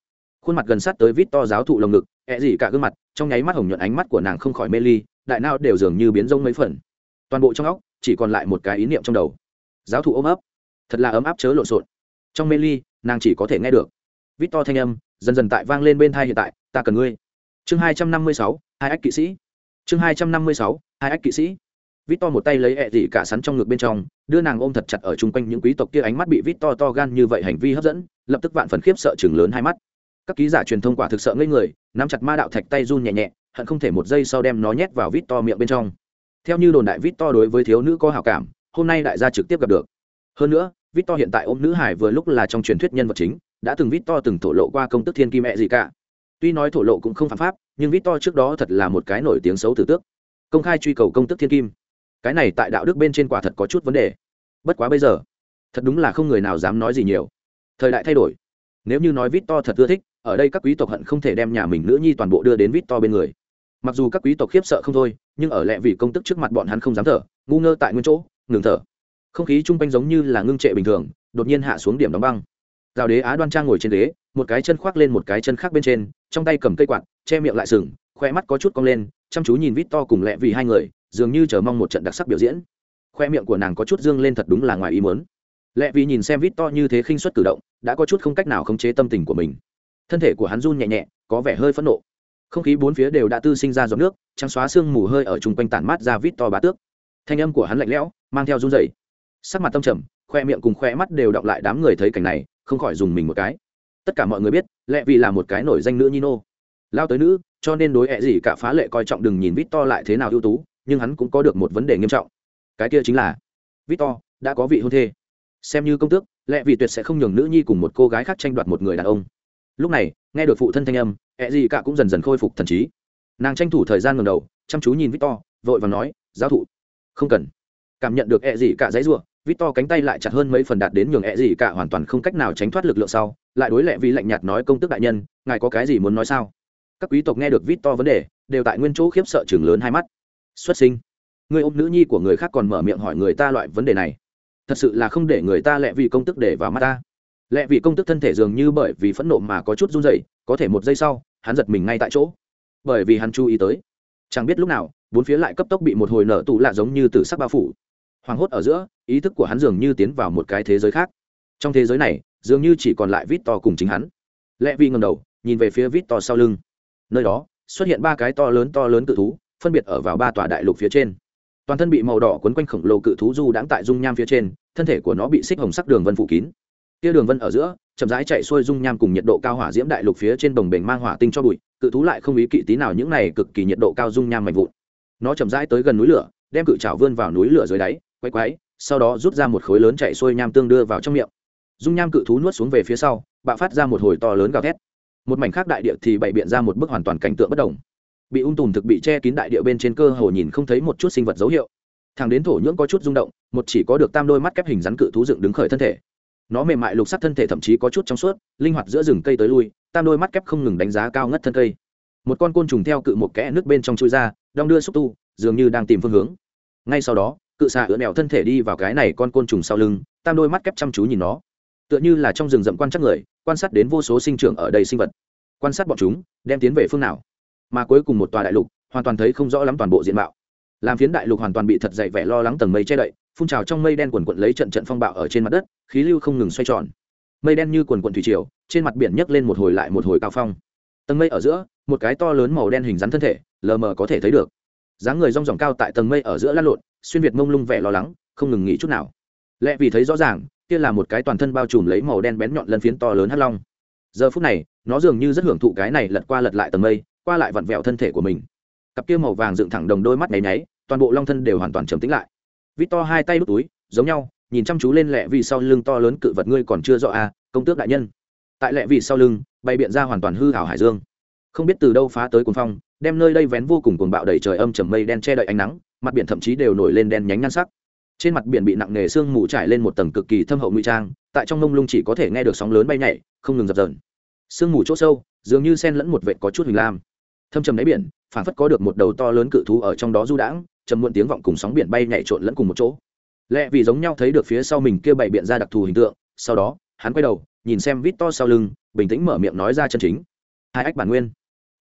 khuôn mặt gần sát tới vít to giáo thụ lồng ngực ẹ gì cả gương mặt, trong nháy mắt hồng nhuận ánh mắt của nàng không khỏi mê ly đại nao đều dường như biến rông mấy phần. Toàn bộ trong óc chỉ còn lại một cái ý niệm trong đầu. Giáo thụ ôm ấp. Thật là ấm áp chớ lộn xộn. Trong mê ly, nàng chỉ có thể nghe được. Vít to thanh âm, dần dần tại vang lên bên thai hiện tại, ta cần ngươi. Chương hai trăm năm mươi sáu, hai ách kỵ sĩ. Chương hai trăm năm mươi sáu, hai ách kỵ sĩ. Vít to một tay lấy ẹ dị cả sắn trong ngực bên trong, đưa nàng ôm thật chặt ở chung quanh những quý tộc kia ánh mắt bị vít to to gan như vậy hành vi hấp dẫn, lập tức vạn phần khiếp sợ chừng lớn hai mắt. Các ký giả truyền thông quả thực sợ ngây người, nắm chặt ma đạo thạch tay run nhẹ nhẹ hận không thể một giây sau đem nó nhét vào vít to miệng bên trong. Theo như đồn đại vít to đối với thiếu nữ có hào cảm, hôm nay đại gia trực tiếp gặp được. Hơn nữa vít to hiện tại ôm nữ hải vừa lúc là trong truyền thuyết nhân vật chính, đã từng vít to từng thổ lộ qua công tức thiên kim mẹ gì cả. Tuy nói thổ lộ cũng không phạm pháp, nhưng vít to trước đó thật là một cái nổi tiếng xấu tử tước. Công khai truy cầu công tức thiên kim. Cái này tại đạo đức bên trên quả thật có chút vấn đề. Bất quá bây giờ, thật đúng là không người nào dám nói gì nhiều. Thời đại thay đổi. Nếu như nói vít to thật ưa thích, ở đây các quý tộc hận không thể đem nhà mình nữ nhi toàn bộ đưa đến vít to bên người mặc dù các quý tộc khiếp sợ không thôi, nhưng ở lẹ vì công tức trước mặt bọn hắn không dám thở, ngu ngơ tại nguyên chỗ, ngừng thở. Không khí chung quanh giống như là ngưng trệ bình thường, đột nhiên hạ xuống điểm đóng băng. Rào đế á đoan trang ngồi trên ghế, một cái chân khoác lên một cái chân khác bên trên, trong tay cầm cây quạt, che miệng lại sừng, khoe mắt có chút cong lên, chăm chú nhìn vít to cùng lẹ vì hai người, dường như chờ mong một trận đặc sắc biểu diễn. Khoe miệng của nàng có chút dương lên thật đúng là ngoài ý muốn. Lẹ vì nhìn xem vít to như thế khinh suất cử động, đã có chút không cách nào khống chế tâm tình của mình. Thân thể của hắn run nhẹ nhẹ, có vẻ hơi phẫn nộ không khí bốn phía đều đã tư sinh ra giọt nước, trắng xóa sương mù hơi ở chung quanh tản mát ra vít to bá tước. Thanh âm của hắn lạnh lẽo, mang theo run dày sắc mặt tâm trầm, khoe miệng cùng khoe mắt đều đọng lại đám người thấy cảnh này, không khỏi dùng mình một cái. Tất cả mọi người biết lẹ vì là một cái nổi danh nữ nhi nô. lao tới nữ, cho nên đối hẹ gì cả phá lệ coi trọng đừng nhìn vít to lại thế nào ưu tú, nhưng hắn cũng có được một vấn đề nghiêm trọng. Cái kia chính là, vít to, đã có vị hôn thê. Xem như công tước lẹ vì tuyệt sẽ không nhường nữ nhi cùng một cô gái khác tranh đoạt một người đàn ông. Lúc này nghe được phụ thân thanh âm, ẹ gì cả cũng dần dần khôi phục thần trí. Nàng tranh thủ thời gian ngầm đầu, chăm chú nhìn victor, vội và nói, giáo thụ. Không cần. Cảm nhận được ẹ gì cả dãy ruộng vít cánh tay lại chặt hơn mấy phần đạt đến nhường ẹ gì cả hoàn toàn không cách nào tránh thoát lực lượng sau, lại đối lệ vì lạnh nhạt nói, công tức đại nhân, ngài có cái gì muốn nói sao? Các quý tộc nghe được victor vấn đề, đều tại nguyên chỗ khiếp sợ chừng lớn hai mắt. Xuất sinh. Người ôm nữ nhi của người khác còn mở miệng hỏi người ta loại vấn đề này. Thật sự là không để người ta lẹ vì công tức để vào mắt ta lẽ vì công tức thân thể dường như bởi vì phẫn nộ mà có chút run dậy có thể một giây sau, hắn giật mình ngay tại chỗ. Bởi vì hắn chú ý tới, chẳng biết lúc nào, bốn phía lại cấp tốc bị một hồi nở tù lạ giống như từ sắc bao phủ. Hoảng hốt ở giữa, ý thức của hắn dường như tiến vào một cái thế giới khác. Trong thế giới này, dường như chỉ còn lại vít to cùng chính hắn. Lẽ vì ngầm đầu, nhìn về phía vít to sau lưng. Nơi đó, xuất hiện ba cái to lớn to lớn cự thú, phân biệt ở vào ba tòa đại lục phía trên. Toàn thân bị màu đỏ quấn quanh khổng lồ cự thú du đãng tại dung nham phía trên, thân thể của nó bị xích hồng sắc đường vân phủ kín kia đường vân ở giữa, chậm rãi chạy xuôi dung nham cùng nhiệt độ cao hỏa diễm đại lục phía trên đồng bể mang hỏa tinh cho bụi, cự thú lại không ý kỵ tí nào những này cực kỳ nhiệt độ cao dung nham mạnh vụn. Nó chậm rãi tới gần núi lửa, đem cự trào vươn vào núi lửa dưới đáy, quay quái sau đó rút ra một khối lớn chạy xuôi nham tương đưa vào trong miệng. Dung nham cự thú nuốt xuống về phía sau, bạo phát ra một hồi to lớn gào thét. Một mảnh khác đại địa thì bày biện ra một bức hoàn toàn cảnh tượng bất đồng. Bị ung tùm thực bị che kín đại địa bên trên cơ hồ nhìn không thấy một chút sinh vật dấu hiệu. Thằng đến thổ nhưỡng có chút rung động, một chỉ có được tam đôi mắt kép hình rắn cự thú dựng đứng khởi thân thể nó mềm mại lục sắc thân thể thậm chí có chút trong suốt, linh hoạt giữa rừng cây tới lui, tam đôi mắt kép không ngừng đánh giá cao ngất thân cây. Một con côn trùng theo cự một kẽ nước bên trong chui ra, đong đưa xúc tu, dường như đang tìm phương hướng. Ngay sau đó, cự xạ ưỡn đèo thân thể đi vào cái này con côn trùng sau lưng, tam đôi mắt kép chăm chú nhìn nó. Tựa như là trong rừng rậm quan chắc người, quan sát đến vô số sinh trưởng ở đầy sinh vật. Quan sát bọn chúng, đem tiến về phương nào. Mà cuối cùng một tòa đại lục, hoàn toàn thấy không rõ lắm toàn bộ diện mạo. Làm phiến đại lục hoàn toàn bị thật dậy vẻ lo lắng tầng mây che đậy phun trào trong mây đen quần quận lấy trận trận phong bạo ở trên mặt đất, khí lưu không ngừng xoay tròn. Mây đen như quần quận thủy triều, trên mặt biển nhấc lên một hồi lại một hồi cao phong. Tầng mây ở giữa, một cái to lớn màu đen hình rắn thân thể, lờ mờ có thể thấy được. Dáng người rong ròng cao tại tầng mây ở giữa lăn lộn, xuyên việt mông lung vẻ lo lắng, không ngừng nghỉ chút nào. Lẽ vì thấy rõ ràng, kia là một cái toàn thân bao trùm lấy màu đen bén nhọn lân phiến to lớn hắc long. Giờ phút này, nó dường như rất hưởng thụ cái này lật qua lật lại tầng mây, qua lại vặn vẹo thân thể của mình. Cặp kia màu vàng dựng thẳng đồng đôi mắt nháy nháy, toàn bộ long thân đều hoàn toàn trầm tĩnh lại vít to hai tay đút túi, giống nhau, nhìn chăm chú lên lẹ vì sau lưng to lớn cự vật ngươi còn chưa rõ à công tước đại nhân. Tại lẹ vì sau lưng, bày biện ra hoàn toàn hư hảo hải dương. Không biết từ đâu phá tới cuồng phong, đem nơi đây vén vô cùng cuồng bạo đầy trời âm trầm mây đen che đậy ánh nắng, mặt biển thậm chí đều nổi lên đen nhánh nhan sắc. Trên mặt biển bị nặng nề sương mù trải lên một tầng cực kỳ thâm hậu nguy trang, tại trong mông lung chỉ có thể nghe được sóng lớn bay nhảy, không ngừng dập dờn. Sương mù chỗ sâu, dường như sen lẫn một vệ có chút hình lam. Thâm trầm đáy biển phản phất có được một đầu to lớn cự thú ở trong đó du đãng trầm muộn tiếng vọng cùng sóng biển bay nhảy trộn lẫn cùng một chỗ. Lẽ vì giống nhau thấy được phía sau mình kia bày biện ra đặc thù hình tượng, sau đó, hắn quay đầu, nhìn xem vít to sau lưng, bình tĩnh mở miệng nói ra chân chính. Hai ách bản nguyên.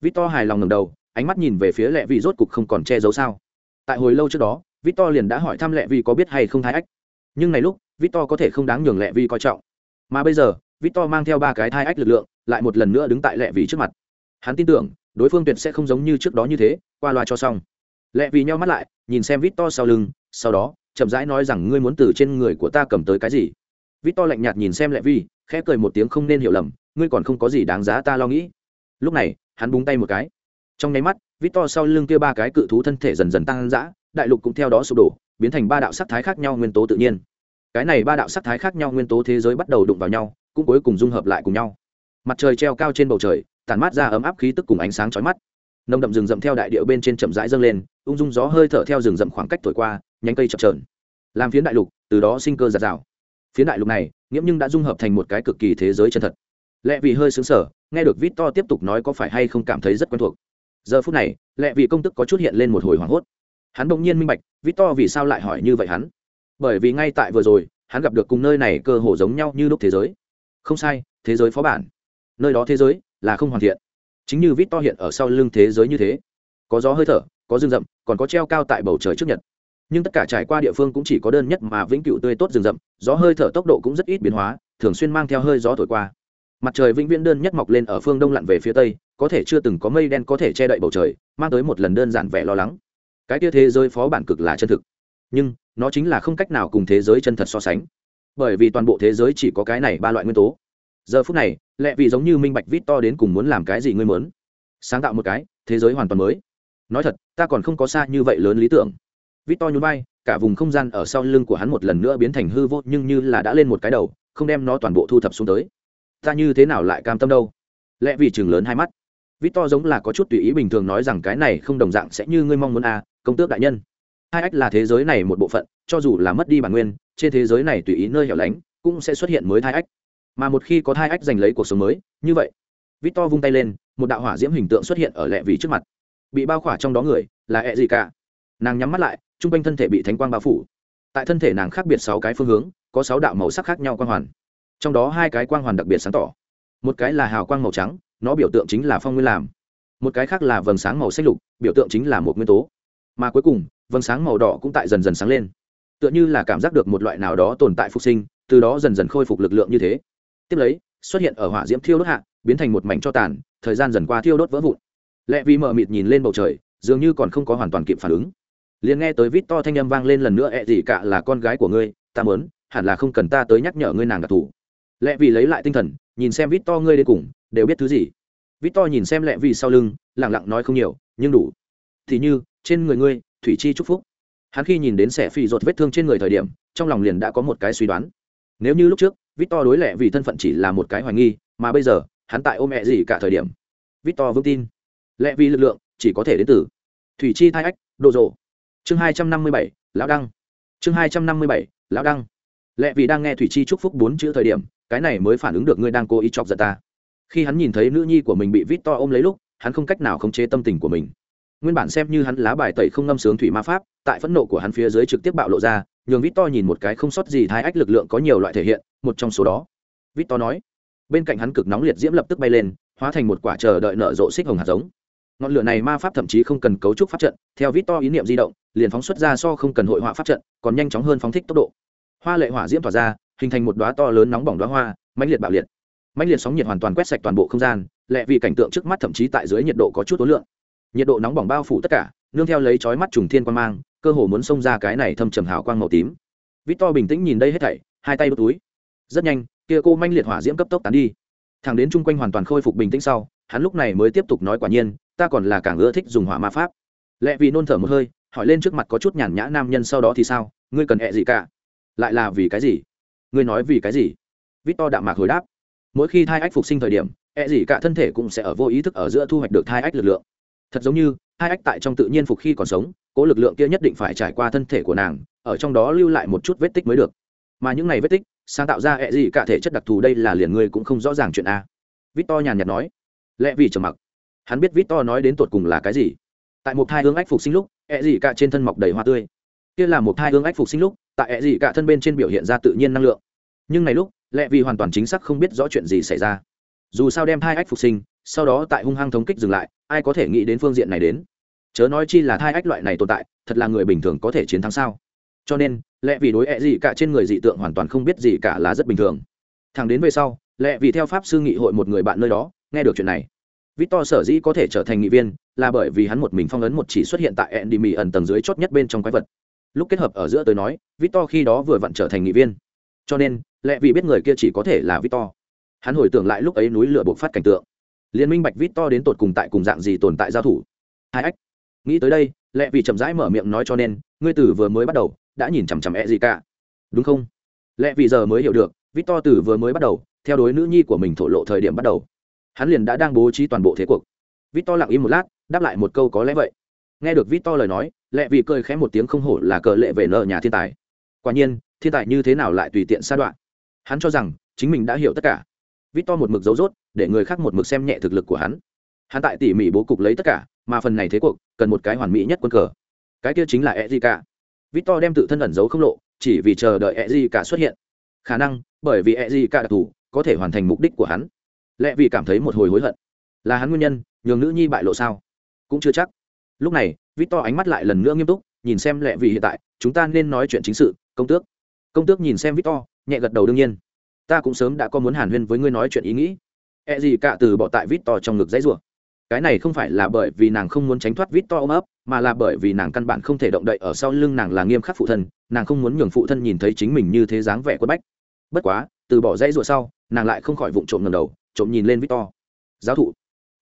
Vít to hài lòng ngầm đầu, ánh mắt nhìn về phía lẹ vị rốt cục không còn che giấu sao. Tại hồi lâu trước đó vít to liền đã hỏi thăm lẹ vị có biết hay không hai ách. Nhưng này lúc vít to có thể không đáng nhường lẹ vị coi trọng. Mà bây giờ vít to mang theo ba cái thai ách lực lượng, lại một lần nữa đứng tại lẹ vị trước mặt. Hắn tin tưởng, đối phương tuyệt sẽ không giống như trước đó như thế, qua loa cho xong lẹ vì nhau mắt lại, nhìn xem vít to sau lưng, sau đó, chậm rãi nói rằng, ngươi muốn từ trên người của ta cầm tới cái gì? Vít to lạnh nhạt nhìn xem lẹ vi khẽ cười một tiếng không nên hiểu lầm, ngươi còn không có gì đáng giá ta lo nghĩ. Lúc này, hắn búng tay một cái. Trong nháy mắt vít to sau lưng kia ba cái cự thú thân thể dần dần tăng dã, đại lục cũng theo đó sụp đổ, biến thành ba đạo sắc thái khác nhau nguyên tố tự nhiên. Cái này ba đạo sắc thái khác nhau nguyên tố thế giới bắt đầu đụng vào nhau, cũng cuối cùng dung hợp lại cùng nhau. Mặt trời treo cao trên bầu trời tàn mát ra ấm áp khí tức cùng ánh sáng chói mắt. Nồng đậm rừng rậm theo đại điệu bên trên chậm rãi dâng lên ung dung gió hơi thở theo rừng rậm khoảng cách thổi qua, nhánh cây chập trờn làm phiến đại lục, từ đó sinh cơ giạt rào. Phiến đại lục này, nghiễm nhưng đã dung hợp thành một cái cực kỳ thế giới chân thật. Lẽ vì hơi xứng sở nghe được vít to tiếp tục nói có phải hay không cảm thấy rất quen thuộc. Giờ phút này lẽ vì công tức có chút hiện lên một hồi hoảng hốt. Hắn bỗng nhiên minh bạch, vít to vì sao lại hỏi như vậy hắn? Bởi vì ngay tại vừa rồi, hắn gặp được cùng nơi này cơ hồ giống nhau như lúc thế giới. Không sai, thế giới phó bản. Nơi đó thế giới là không hoàn thiện. Chính như vít to hiện ở sau lưng thế giới như thế. Có gió hơi thở có rừng rậm, còn có treo cao tại bầu trời trước nhật. Nhưng tất cả trải qua địa phương cũng chỉ có đơn nhất mà vĩnh cửu tươi tốt rừng rậm, gió hơi thở tốc độ cũng rất ít biến hóa, thường xuyên mang theo hơi gió thổi qua. Mặt trời vĩnh viễn đơn nhất mọc lên ở phương đông lặn về phía tây, có thể chưa từng có mây đen có thể che đậy bầu trời, mang tới một lần đơn giản vẻ lo lắng. Cái kia thế giới phó bản cực là chân thực, nhưng nó chính là không cách nào cùng thế giới chân thật so sánh. Bởi vì toàn bộ thế giới chỉ có cái này ba loại nguyên tố. Giờ phút này lẹ vì giống như minh bạch vít to đến cùng muốn làm cái gì ngươi muốn. Sáng tạo một cái, thế giới hoàn toàn mới nói thật, ta còn không có xa như vậy lớn lý tưởng. Vít to nhún vai, cả vùng không gian ở sau lưng của hắn một lần nữa biến thành hư vô, nhưng như là đã lên một cái đầu, không đem nó toàn bộ thu thập xuống tới. Ta như thế nào lại cam tâm đâu? Lẽ vì chừng lớn hai mắt. Vít to giống là có chút tùy ý bình thường nói rằng cái này không đồng dạng sẽ như ngươi mong muốn à công tước đại nhân. Hai ách là thế giới này một bộ phận, cho dù là mất đi bản nguyên, trên thế giới này tùy ý nơi hẻo lánh, cũng sẽ xuất hiện mới thai ách. Mà một khi có thai ách giành lấy cuộc sống mới, như vậy vít to vung tay lên, một đạo hỏa diễm hình tượng xuất hiện ở lẹ vì trước mặt bị bao khỏa trong đó người là e ẹ gì cả. Nàng nhắm mắt lại t r u n g quanh thân thể bị thánh quang bao phủ. Tại thân thể nàng khác biệt sáu cái phương hướng, có sáu đạo màu sắc khác nhau quang hoàn. Trong đó hai cái quang hoàn đặc biệt sáng tỏ. Một cái là hào quang màu trắng, nó biểu tượng chính là phong nguyên làm. Một cái khác là vầng sáng màu xanh lục, biểu tượng chính là một nguyên tố. Mà cuối cùng, vầng sáng màu đỏ cũng tại dần dần sáng lên. Tựa như là cảm giác được một loại nào đó tồn tại phục sinh, từ đó dần dần khôi phục lực lượng như thế. Tiếp lấy, xuất hiện ở hỏa diễm thiêu đốt hạ, biến thành một mảnh cho tàn, thời gian dần qua thiêu đốt vỡ vụn lẹ vì mờ mịt nhìn lên bầu trời, dường như còn không có hoàn toàn kịp phản ứng. Liền nghe tới vít to thanh â m vang lên lần nữa ẹ gì cả là con gái của ngươi, ta mớn hẳn là không cần ta tới nhắc nhở ngươi nàng đặc thù. Lẹ vì lấy lại tinh thần, nhìn xem vít to ngươi đến cùng, đều biết thứ gì. Vít to nhìn xem lẹ vì sau lưng lẳng lặng nói không nhiều, nhưng đủ. Thì như, trên người ngươi, thủy chi chúc phúc. Hắn khi nhìn đến sẻ phi rột vết thương trên người thời điểm, trong lòng liền đã có một cái suy đoán. Nếu như lúc trước victor đối lệ vì thân phận chỉ là một cái hoài nghi, mà bây giờ, hắn tại ôm mẹ gì cả thời điểm. Victor vững tin lệ vì lực lượng chỉ có thể đến từ thủy chi thai ách Đồ rộ chương hai trăm năm mươi bảy lão đăng chương hai trăm năm mươi bảy lão đăng lệ vì đang nghe thủy chi chúc phúc bốn chữ thời điểm cái này mới phản ứng được ngươi đang cố ý chọc giận ta khi hắn nhìn thấy nữ nhi của mình bị Vít To ôm lấy lúc hắn không cách nào khống chế tâm tình của mình nguyên bản xem như hắn lá bài tẩy không ngâm sướng thủy ma pháp tại phẫn nộ của hắn phía dưới trực tiếp bạo lộ ra nhường Vít To nhìn một cái không sót gì thái ách lực lượng có nhiều loại thể hiện, một trong số đó. Vít To nói. Bên cạnh hắn cực nóng liệt diễm lập tức bay lên, hóa thành một quả chờ đợi nở rộ xích hồng hạt giống. Ngọn lửa này ma pháp thậm chí không cần cấu trúc pháp trận, theo Victor ý niệm di động, liền phóng xuất ra so không cần hội họa pháp trận, còn nhanh chóng hơn phóng thích tốc độ. Hoa lệ hỏa diễm tỏa ra, hình thành một đóa to lớn nóng bỏng đóa hoa, mãnh liệt bạo liệt. Mãnh liệt sóng nhiệt hoàn toàn quét sạch toàn bộ không gian, lệ vì cảnh tượng trước mắt thậm chí tại dưới nhiệt độ có chút tối lượng. Nhiệt độ nóng bỏng bao phủ tất cả, nương theo lấy chói mắt trùng thiên quan mang, cơ hồ muốn xông ra cái này thâm trầm hào quang màu tím Victor bình tĩnh nhìn đây hết thảy hai tay đút túi rất nhanh kia cô manh liệt hỏa diễm cấp tốc tán đi thằng đến chung quanh hoàn toàn khôi phục bình tĩnh sau hắn lúc này mới tiếp tục nói quả nhiên ta còn là càng ưa thích dùng hỏa ma pháp. Lẽ vì nôn thở một hơi, hỏi lên trước mặt có chút nhàn nhã nam nhân sau đó thì sao, ngươi cần hẹ gì cả? Lại là vì cái gì? Ngươi nói vì cái gì? Victor đạm mạc hồi đáp, mỗi khi thai ách phục sinh thời điểm, hẹ gì cả thân thể cũng sẽ ở vô ý thức ở giữa thu hoạch được thai ách lực lượng. Thật giống như hai ách tại trong tự nhiên phục khi còn sống, cố lực lượng kia nhất định phải trải qua thân thể của nàng, ở trong đó lưu lại một chút vết tích mới được. Mà những này vết tích, sáng tạo ra hẹ gì cả thể chất đặc thù đây là liền ngươi cũng không rõ ràng chuyện a. Victor nhàn nhạt nói. Lẽ vì trầm mặc hắn biết vít to nói đến tột cùng là cái gì. Tại một thai hương ách phục sinh lúc, ẹ gì cả trên thân mọc đầy hoa tươi. Kia là một thai hương ách phục sinh lúc, tại ẹ gì cả thân bên trên biểu hiện ra tự nhiên năng lượng. Nhưng này lúc, lẹ vì hoàn toàn chính xác không biết rõ chuyện gì xảy ra. Dù sao đem thai ách phục sinh, sau đó tại hung hăng thống kích dừng lại, ai có thể nghĩ đến phương diện này đến? Chớ nói chi là thai ách loại này tồn tại, thật là người bình thường có thể chiến thắng sao? Cho nên lẽ vì đối ẹ gì cả trên người dị tượng hoàn toàn không biết gì cả là rất bình thường. Thằng đến về sau lẽ vì theo pháp sư nghị hội một người bạn nơi đó, nghe được chuyện này victor sở dĩ có thể trở thành nghị viên là bởi vì hắn một mình phong ấn một chỉ xuất hiện tại Endymion ẩn tầng dưới chót nhất bên trong quái vật. Lúc kết hợp ở giữa tới nói, victor khi đó vừa vặn trở thành nghị viên. Cho nên, lẽ vì biết người kia chỉ có thể là victor. Hắn hồi tưởng lại lúc ấy núi lửa bộc phát cảnh tượng. Liên minh bạch Victor đến tột cùng tại cùng dạng gì tồn tại giao thủ? Hai ách. Nghĩ tới đây, lẽ vì chậm rãi mở miệng nói cho nên, ngươi tử vừa mới bắt đầu, đã nhìn chằm chằm e gì cả. Đúng không? Lẽ vì giờ mới hiểu được, Victor tử từ vừa mới bắt đầu, theo đối nữ nhi của mình thổ lộ thời điểm bắt đầu hắn liền đã đang bố trí toàn bộ thế cuộc. Vít to lặng im một lát, đáp lại một câu có lẽ vậy. Nghe được vít to lời nói lệ vì cười khẽ một tiếng không hổ là cờ lệ về nợ nhà thiên tài. Quả nhiên, thiên tài như thế nào lại tùy tiện sa đoạn? Hắn cho rằng, chính mình đã hiểu tất cả. Vít to một mực dấu dốt để người khác một mực xem nhẹ thực lực của hắn. Hắn tại tỉ mỉ bố cục lấy tất cả, mà phần này thế cuộc, cần một cái hoàn mỹ nhất quân cờ. Cái kia chính là e d vít to đem tự thân ẩn giấu không lộ, chỉ vì chờ đợi e xuất hiện. Khả năng, bởi vì e d đặc thù, có thể hoàn thành mục đích của hắn lẽ vì cảm thấy một hồi hối hận. Là hắn nguyên nhân, nhường nữ nhi bại lộ sao? Cũng chưa chắc. Lúc này vít to ánh mắt lại lần nữa nghiêm túc, nhìn xem lẽ vì hiện tại, chúng ta nên nói chuyện chính sự, công tước. Công tước nhìn xem vít to nhẹ gật đầu đương nhiên. Ta cũng sớm đã có muốn hàn huyên với ngươi nói chuyện ý nghĩ. E gì cả từ bỏ tại vít to trong ngực dãy rủa. Cái này không phải là bởi vì nàng không muốn tránh thoát vít to ôm ấp, mà là bởi vì nàng căn bản không thể động đậy ở sau lưng nàng là nghiêm khắc phụ thân, nàng không muốn nhường phụ thân nhìn thấy chính mình như thế dáng vẻ quất bách. Bất quá, từ bỏ dãy rủa sau, nàng lại không khỏi vụng trộm ngầm đầu trộm nhìn lên victor. Giáo thụ,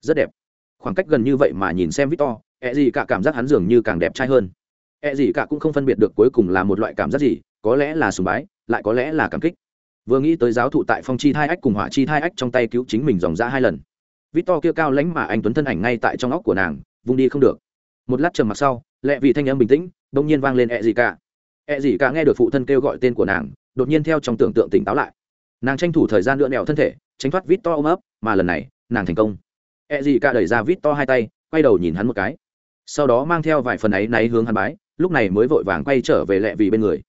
rất đẹp. Khoảng cách gần như vậy mà nhìn xem victor ẹ gì cả cảm giác hắn dường như càng đẹp trai hơn. Ẹ gì cả cũng không phân biệt được cuối cùng là một loại cảm giác gì, có lẽ là sùng bái, lại có lẽ là cảm kích. Vừa nghĩ tới giáo thụ tại phong chi thai ách cùng hỏa chi thai ách trong tay cứu chính mình dòng ra hai lần. Victor kia cao lánh mà anh tuấn thân ảnh ngay tại trong óc của nàng, vung đi không được. Một lát trầm mặc sau, lẹ vì thanh âm bình tĩnh đột nhiên vang lên ẹ gì cả. Ẹ gì cả nghe được phụ thân kêu gọi tên của nàng, đột nhiên theo trong tưởng tượng tỉnh táo lại. Nàng tranh thủ thời gian lựa nẹo thân thể tránh thoát vít to ôm ấp, mà lần này, nàng thành công. Ẹ gì cả đẩy ra vít to hai tay, quay đầu nhìn hắn một cái. Sau đó mang theo vài phần ấy náy hướng hắn bái, lúc này mới vội vàng quay trở về lẹ vì bên người.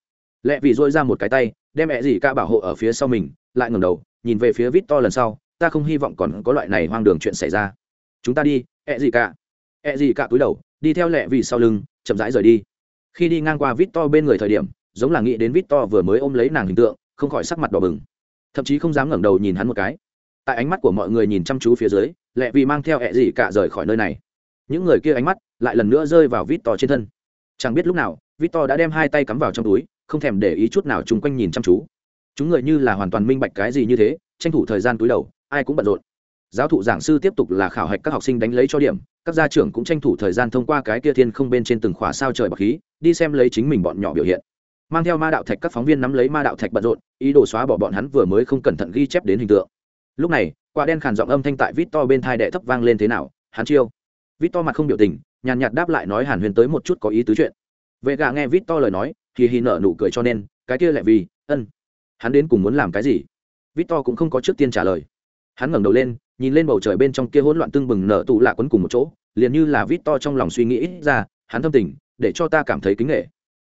Lẹ vì dội ra một cái tay, đem ẹ gì cả bảo hộ ở phía sau mình, lại ngầm đầu, nhìn về phía vít to lần sau, ta không hy vọng còn có loại này hoang đường chuyện xảy ra. Chúng ta đi ẹ gì cả ẹ gì cả cúi đầu, đi theo lẹ vì sau lưng, chậm rãi rời đi. Khi đi ngang qua vít to bên người thời điểm, giống là nghĩ đến vít to vừa mới ôm lấy nàng hình tượng, không khỏi sắc mặt đỏ bừng thậm chí không dám ngẩng đầu nhìn hắn một cái. Tại ánh mắt của mọi người nhìn chăm chú phía dưới, lẹ vì mang theo ẹ gì cả rời khỏi nơi này. Những người kia ánh mắt lại lần nữa rơi vào vít to trên thân. Chẳng biết lúc nào vít to đã đem hai tay cắm vào trong túi, không thèm để ý chút nào chung quanh nhìn chăm chú. Chúng người như là hoàn toàn minh bạch cái gì như thế, tranh thủ thời gian túi đầu, ai cũng bận rộn. Giáo thụ giảng sư tiếp tục là khảo hạch các học sinh đánh lấy cho điểm, các gia trưởng cũng tranh thủ thời gian thông qua cái kia thiên không bên trên từng khóa sao trời bậc khí, đi xem lấy chính mình bọn nhỏ biểu hiện mang theo ma đạo thạch các phóng viên nắm lấy ma đạo thạch bận rộn, ý đồ xóa bỏ bọn hắn vừa mới không cẩn thận ghi chép đến hình tượng. Lúc này, quả đen khàn giọng âm thanh tại vít to bên thai đệ thấp vang lên thế nào, hắn chiêu. Vít to mặt không biểu tình, nhàn nhạt đáp lại nói hàn huyền tới một chút có ý tứ chuyện. Vệ gà nghe vít to lời nói thì hì nở nụ cười cho nên, cái kia lại vì, ân. Hắn đến cùng muốn làm cái gì? Vít to cũng không có trước tiên trả lời. Hắn ngẩng đầu lên, nhìn lên bầu trời bên trong kia hỗn loạn tưng bừng nở tụ lạ quấn cùng một chỗ, liền như là vít to trong lòng suy nghĩ ra, hắn thâm tình, để cho ta cảm thấy kính nghệ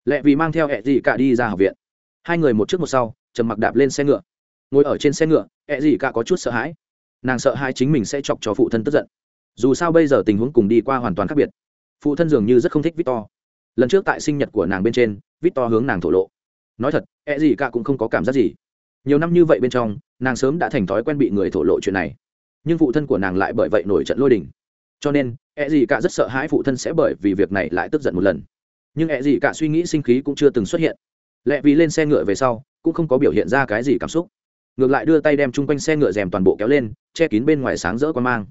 lẹ vì mang theo ẹ dị cả đi ra học viện. Hai người một trước một sau, trầm mặc đạp lên xe ngựa. Ngồi ở trên xe ngựa, ẹ dị cả có chút sợ hãi. Nàng sợ hai chính mình sẽ chọc cho phụ thân tức giận. Dù sao bây giờ tình huống cùng đi qua hoàn toàn khác biệt. Phụ thân dường như rất không thích victor. Lần trước tại sinh nhật của nàng bên trên, victor hướng nàng thổ lộ. Nói thật, ẹ dị cả cũng không có cảm giác gì. Nhiều năm như vậy bên trong, nàng sớm đã thành thói quen bị người thổ lộ chuyện này. Nhưng phụ thân của nàng lại bởi vậy nổi trận lôi đình. Cho nên, ẹ gì cả rất sợ hãi phụ thân sẽ bởi vì việc này lại tức giận một lần nhưng ẹ gì cả suy nghĩ sinh khí cũng chưa từng xuất hiện. Lẹ vì lên xe ngựa về sau, cũng không có biểu hiện ra cái gì cảm xúc. Ngược lại đưa tay đem chung quanh xe ngựa rèm toàn bộ kéo lên, che kín bên ngoài sáng rỡ quan mang.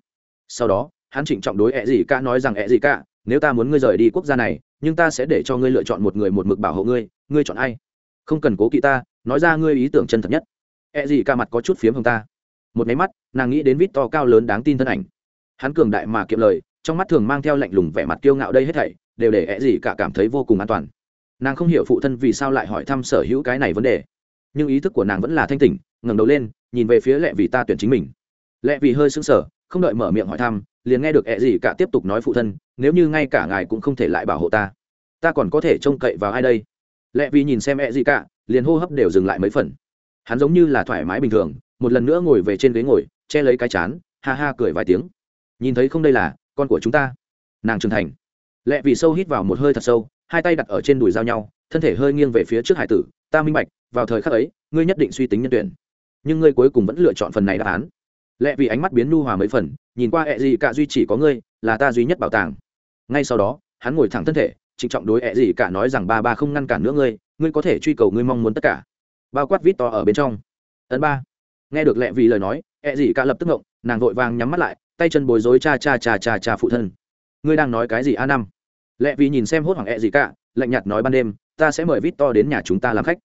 Sau đó, hắn trịnh trọng đối ẹ gì cả nói rằng ẹ gì cả, nếu ta muốn ngươi rời đi quốc gia này, nhưng ta sẽ để cho ngươi lựa chọn một người một mực bảo hộ ngươi ngươi chọn ai? Không cần cố kỵ ta, nói ra ngươi ý tưởng chân thật nhất. Ẹ gì cả mặt có chút phiếm hồng ta. Một máy mắt, nàng nghĩ đến vít to cao lớn đáng tin thân ảnh. Hắn cường đại mà kiệm lời, trong mắt thường mang theo lạnh lùng vẻ mặt kiêu ngạo đây hết thảy đều để ẹ gì cả cảm thấy vô cùng an toàn. Nàng không hiểu phụ thân vì sao lại hỏi thăm sở hữu cái này vấn đề. Nhưng ý thức của nàng vẫn là thanh tỉnh, ngẩng đầu lên, nhìn về phía lẹ vì ta tuyển chính mình. Lẹ vì hơi sững sờ, không đợi mở miệng hỏi thăm, liền nghe được ẹ gì cả tiếp tục nói phụ thân, nếu như ngay cả ngài cũng không thể lại bảo hộ ta ta còn có thể trông cậy vào ai đây? Lẹ vì nhìn xem ẹ gì cả, liền hô hấp đều dừng lại mấy phần. Hắn giống như là thoải mái bình thường, một lần nữa ngồi về trên ghế ngồi, che lấy cái chán, ha ha cười vài tiếng. Nhìn thấy không đây là con của chúng ta. Nàng trưởng thành lẹ vì sâu hít vào một hơi thật sâu, hai tay đặt ở trên đùi giao nhau, thân thể hơi nghiêng về phía trước hải tử. Ta minh bạch, vào thời khắc ấy, ngươi nhất định suy tính nhân tuyển. Nhưng ngươi cuối cùng vẫn lựa chọn phần này đáp án. Lẽ vì ánh mắt biến nu hòa mấy phần, nhìn qua ẹ gì cả duy chỉ có ngươi, là ta duy nhất bảo tàng. Ngay sau đó, hắn ngồi thẳng thân thể, trịnh trọng đối ẹ gì cả nói rằng, ba ba không ngăn cản nữa ngươi ngươi có thể truy cầu ngươi mong muốn tất cả. Bao quát vít to ở bên trong. Ấn ba. Nghe được lẹ vì lời nói, ẹ gì cả lập tức ngộng, nàng vội vàng nhắm mắt lại, tay chân bối rối cha cha cha cha cha phụ thân ngươi đang nói cái gì a năm? Lẽ vì nhìn xem hốt hoảng e gì cả, lạnh nhạt nói ban đêm, ta sẽ mời vít to đến nhà chúng ta làm khách.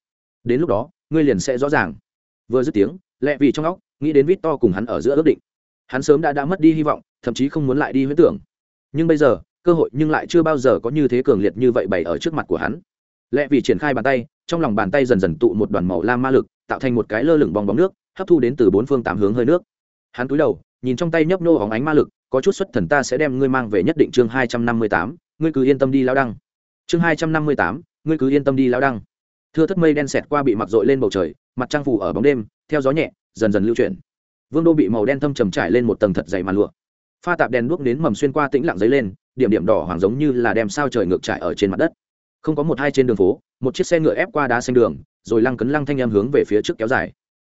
Đến lúc đó, ngươi liền sẽ rõ ràng. Vừa dứt tiếng lẽ vì trong óc, nghĩ đến vít to cùng hắn ở giữa ước định. Hắn sớm đã đã mất đi hy vọng, thậm chí không muốn lại đi huyết tưởng. Nhưng bây giờ, cơ hội nhưng lại chưa bao giờ có như thế cường liệt như vậy bày ở trước mặt của hắn. Lẽ vì triển khai bàn tay, trong lòng bàn tay dần dần tụ một đoàn màu lam ma lực, tạo thành một cái lơ lửng bong bóng nước, hấp thu đến từ bốn phương tám hướng hơi nước. Hắn cúi đầu, nhìn trong tay nhấp nô hóng ánh ma lực có chút xuất thần ta sẽ đem ngươi mang về nhất định chương hai trăm năm mươi tám, ngươi cứ yên tâm đi lao đăng. Chương hai trăm năm mươi tám, ngươi cứ yên tâm đi lao đăng. Thưa thất mây đen xẹt qua bị mặc dội lên bầu trời, mặt trăng phủ ở bóng đêm, theo gió nhẹ, dần dần lưu chuyển. Vương đô bị màu đen thâm trầm trải lên một tầng thật dày màn lụa. Pha tạp đèn đuốc đến mầm xuyên qua tĩnh lặng giấy lên, điểm điểm đỏ hoàng giống như là đem sao trời ngược trải ở trên mặt đất. Không có một hai trên đường phố, một chiếc xe ngựa ép qua đá xanh đường, rồi lăng cấn lăng thanh em hướng về phía trước kéo dài.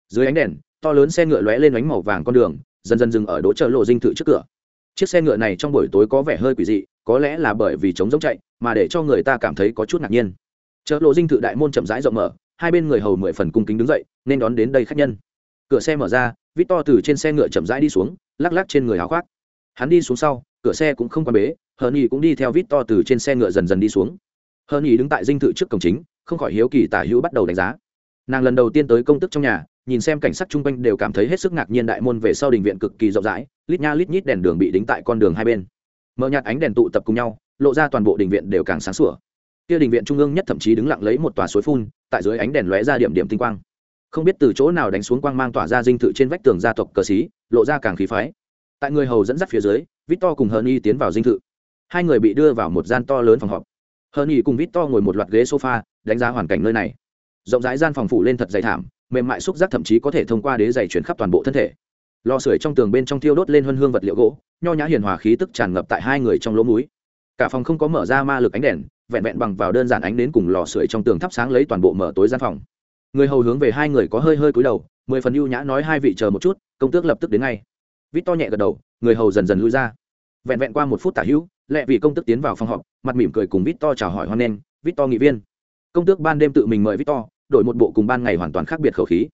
Dưới ánh đèn, to lớn xe ngựa lóe lên ánh màu vàng con đường, dần dần dừng ở đỗ chợ lộ dinh thự trước cửa chiếc xe ngựa này trong buổi tối có vẻ hơi quỷ dị, có lẽ là bởi vì chống giống chạy, mà để cho người ta cảm thấy có chút ngạc nhiên. Chợ lộ dinh thự đại môn chậm rãi rộng mở, hai bên người hầu mười phần cung kính đứng dậy, nên đón đến đây khách nhân. Cửa xe mở ra vít to từ trên xe ngựa chậm rãi đi xuống, lắc lắc trên người áo khoác. Hắn đi xuống sau, cửa xe cũng không quan bế hờ nhì cũng đi theo vít to từ trên xe ngựa dần dần đi xuống. Hờ nhì đứng tại dinh thự trước cổng chính, không khỏi hiếu kỳ tả hữu bắt đầu đánh giá. Nàng lần đầu tiên tới công tức trong nhà, nhìn xem cảnh sắc chung quanh đều cảm thấy hết sức ngạc nhiên đại môn về sau đình viện cực kỳ rộng rãi lít nha lít nhít đèn đường bị đính tại con đường hai bên. Mở nhạt ánh đèn tụ tập cùng nhau, lộ ra toàn bộ đình viện đều càng sáng sủa. Kia đình viện trung ương nhất thậm chí đứng lặng lấy một tòa suối phun, tại dưới ánh đèn lóe ra điểm điểm tinh quang. Không biết từ chỗ nào đánh xuống quang mang tỏa ra dinh thự trên vách tường gia tộc cờ xí lộ ra càng khí phái. Tại người hầu dẫn dắt phía dưới, victor cùng hờn y tiến vào dinh thự. Hai người bị đưa vào một gian to lớn phòng họp. Hờn y cùng victor ngồi một loạt ghế sofa, đánh giá hoàn cảnh nơi này. Rộng rãi gian phòng phủ lên thật dày thảm, mềm mại xúc giác thậm chí có thể thông qua đế dày chuyển khắp toàn bộ thân thể lò sưởi trong tường bên trong thiêu đốt lên huân hương vật liệu gỗ, nho nhã hiền hòa khí tức tràn ngập tại hai người trong lỗ múi cả phòng không có mở ra ma lực ánh đèn, vẹn vẹn bằng vào đơn giản ánh đến cùng lò sưởi trong tường thắp sáng lấy toàn bộ mở tối gian phòng. Người hầu hướng về hai người có hơi hơi cúi đầu, mười phần ưu nhã nói hai vị chờ một chút, công tước lập tức đến ngay. Vít to nhẹ gật đầu, người hầu dần dần lui ra. Vẹn vẹn qua một phút tả hữu lẹ vị công tước tiến vào phòng họp, mặt mỉm cười cùng vít to chào hỏi hoan nghênh, vít to nghị viên. Công tước ban đêm tự mình mời vít to, đổi một bộ cùng ban ngày hoàn toàn khác biệt khẩu khí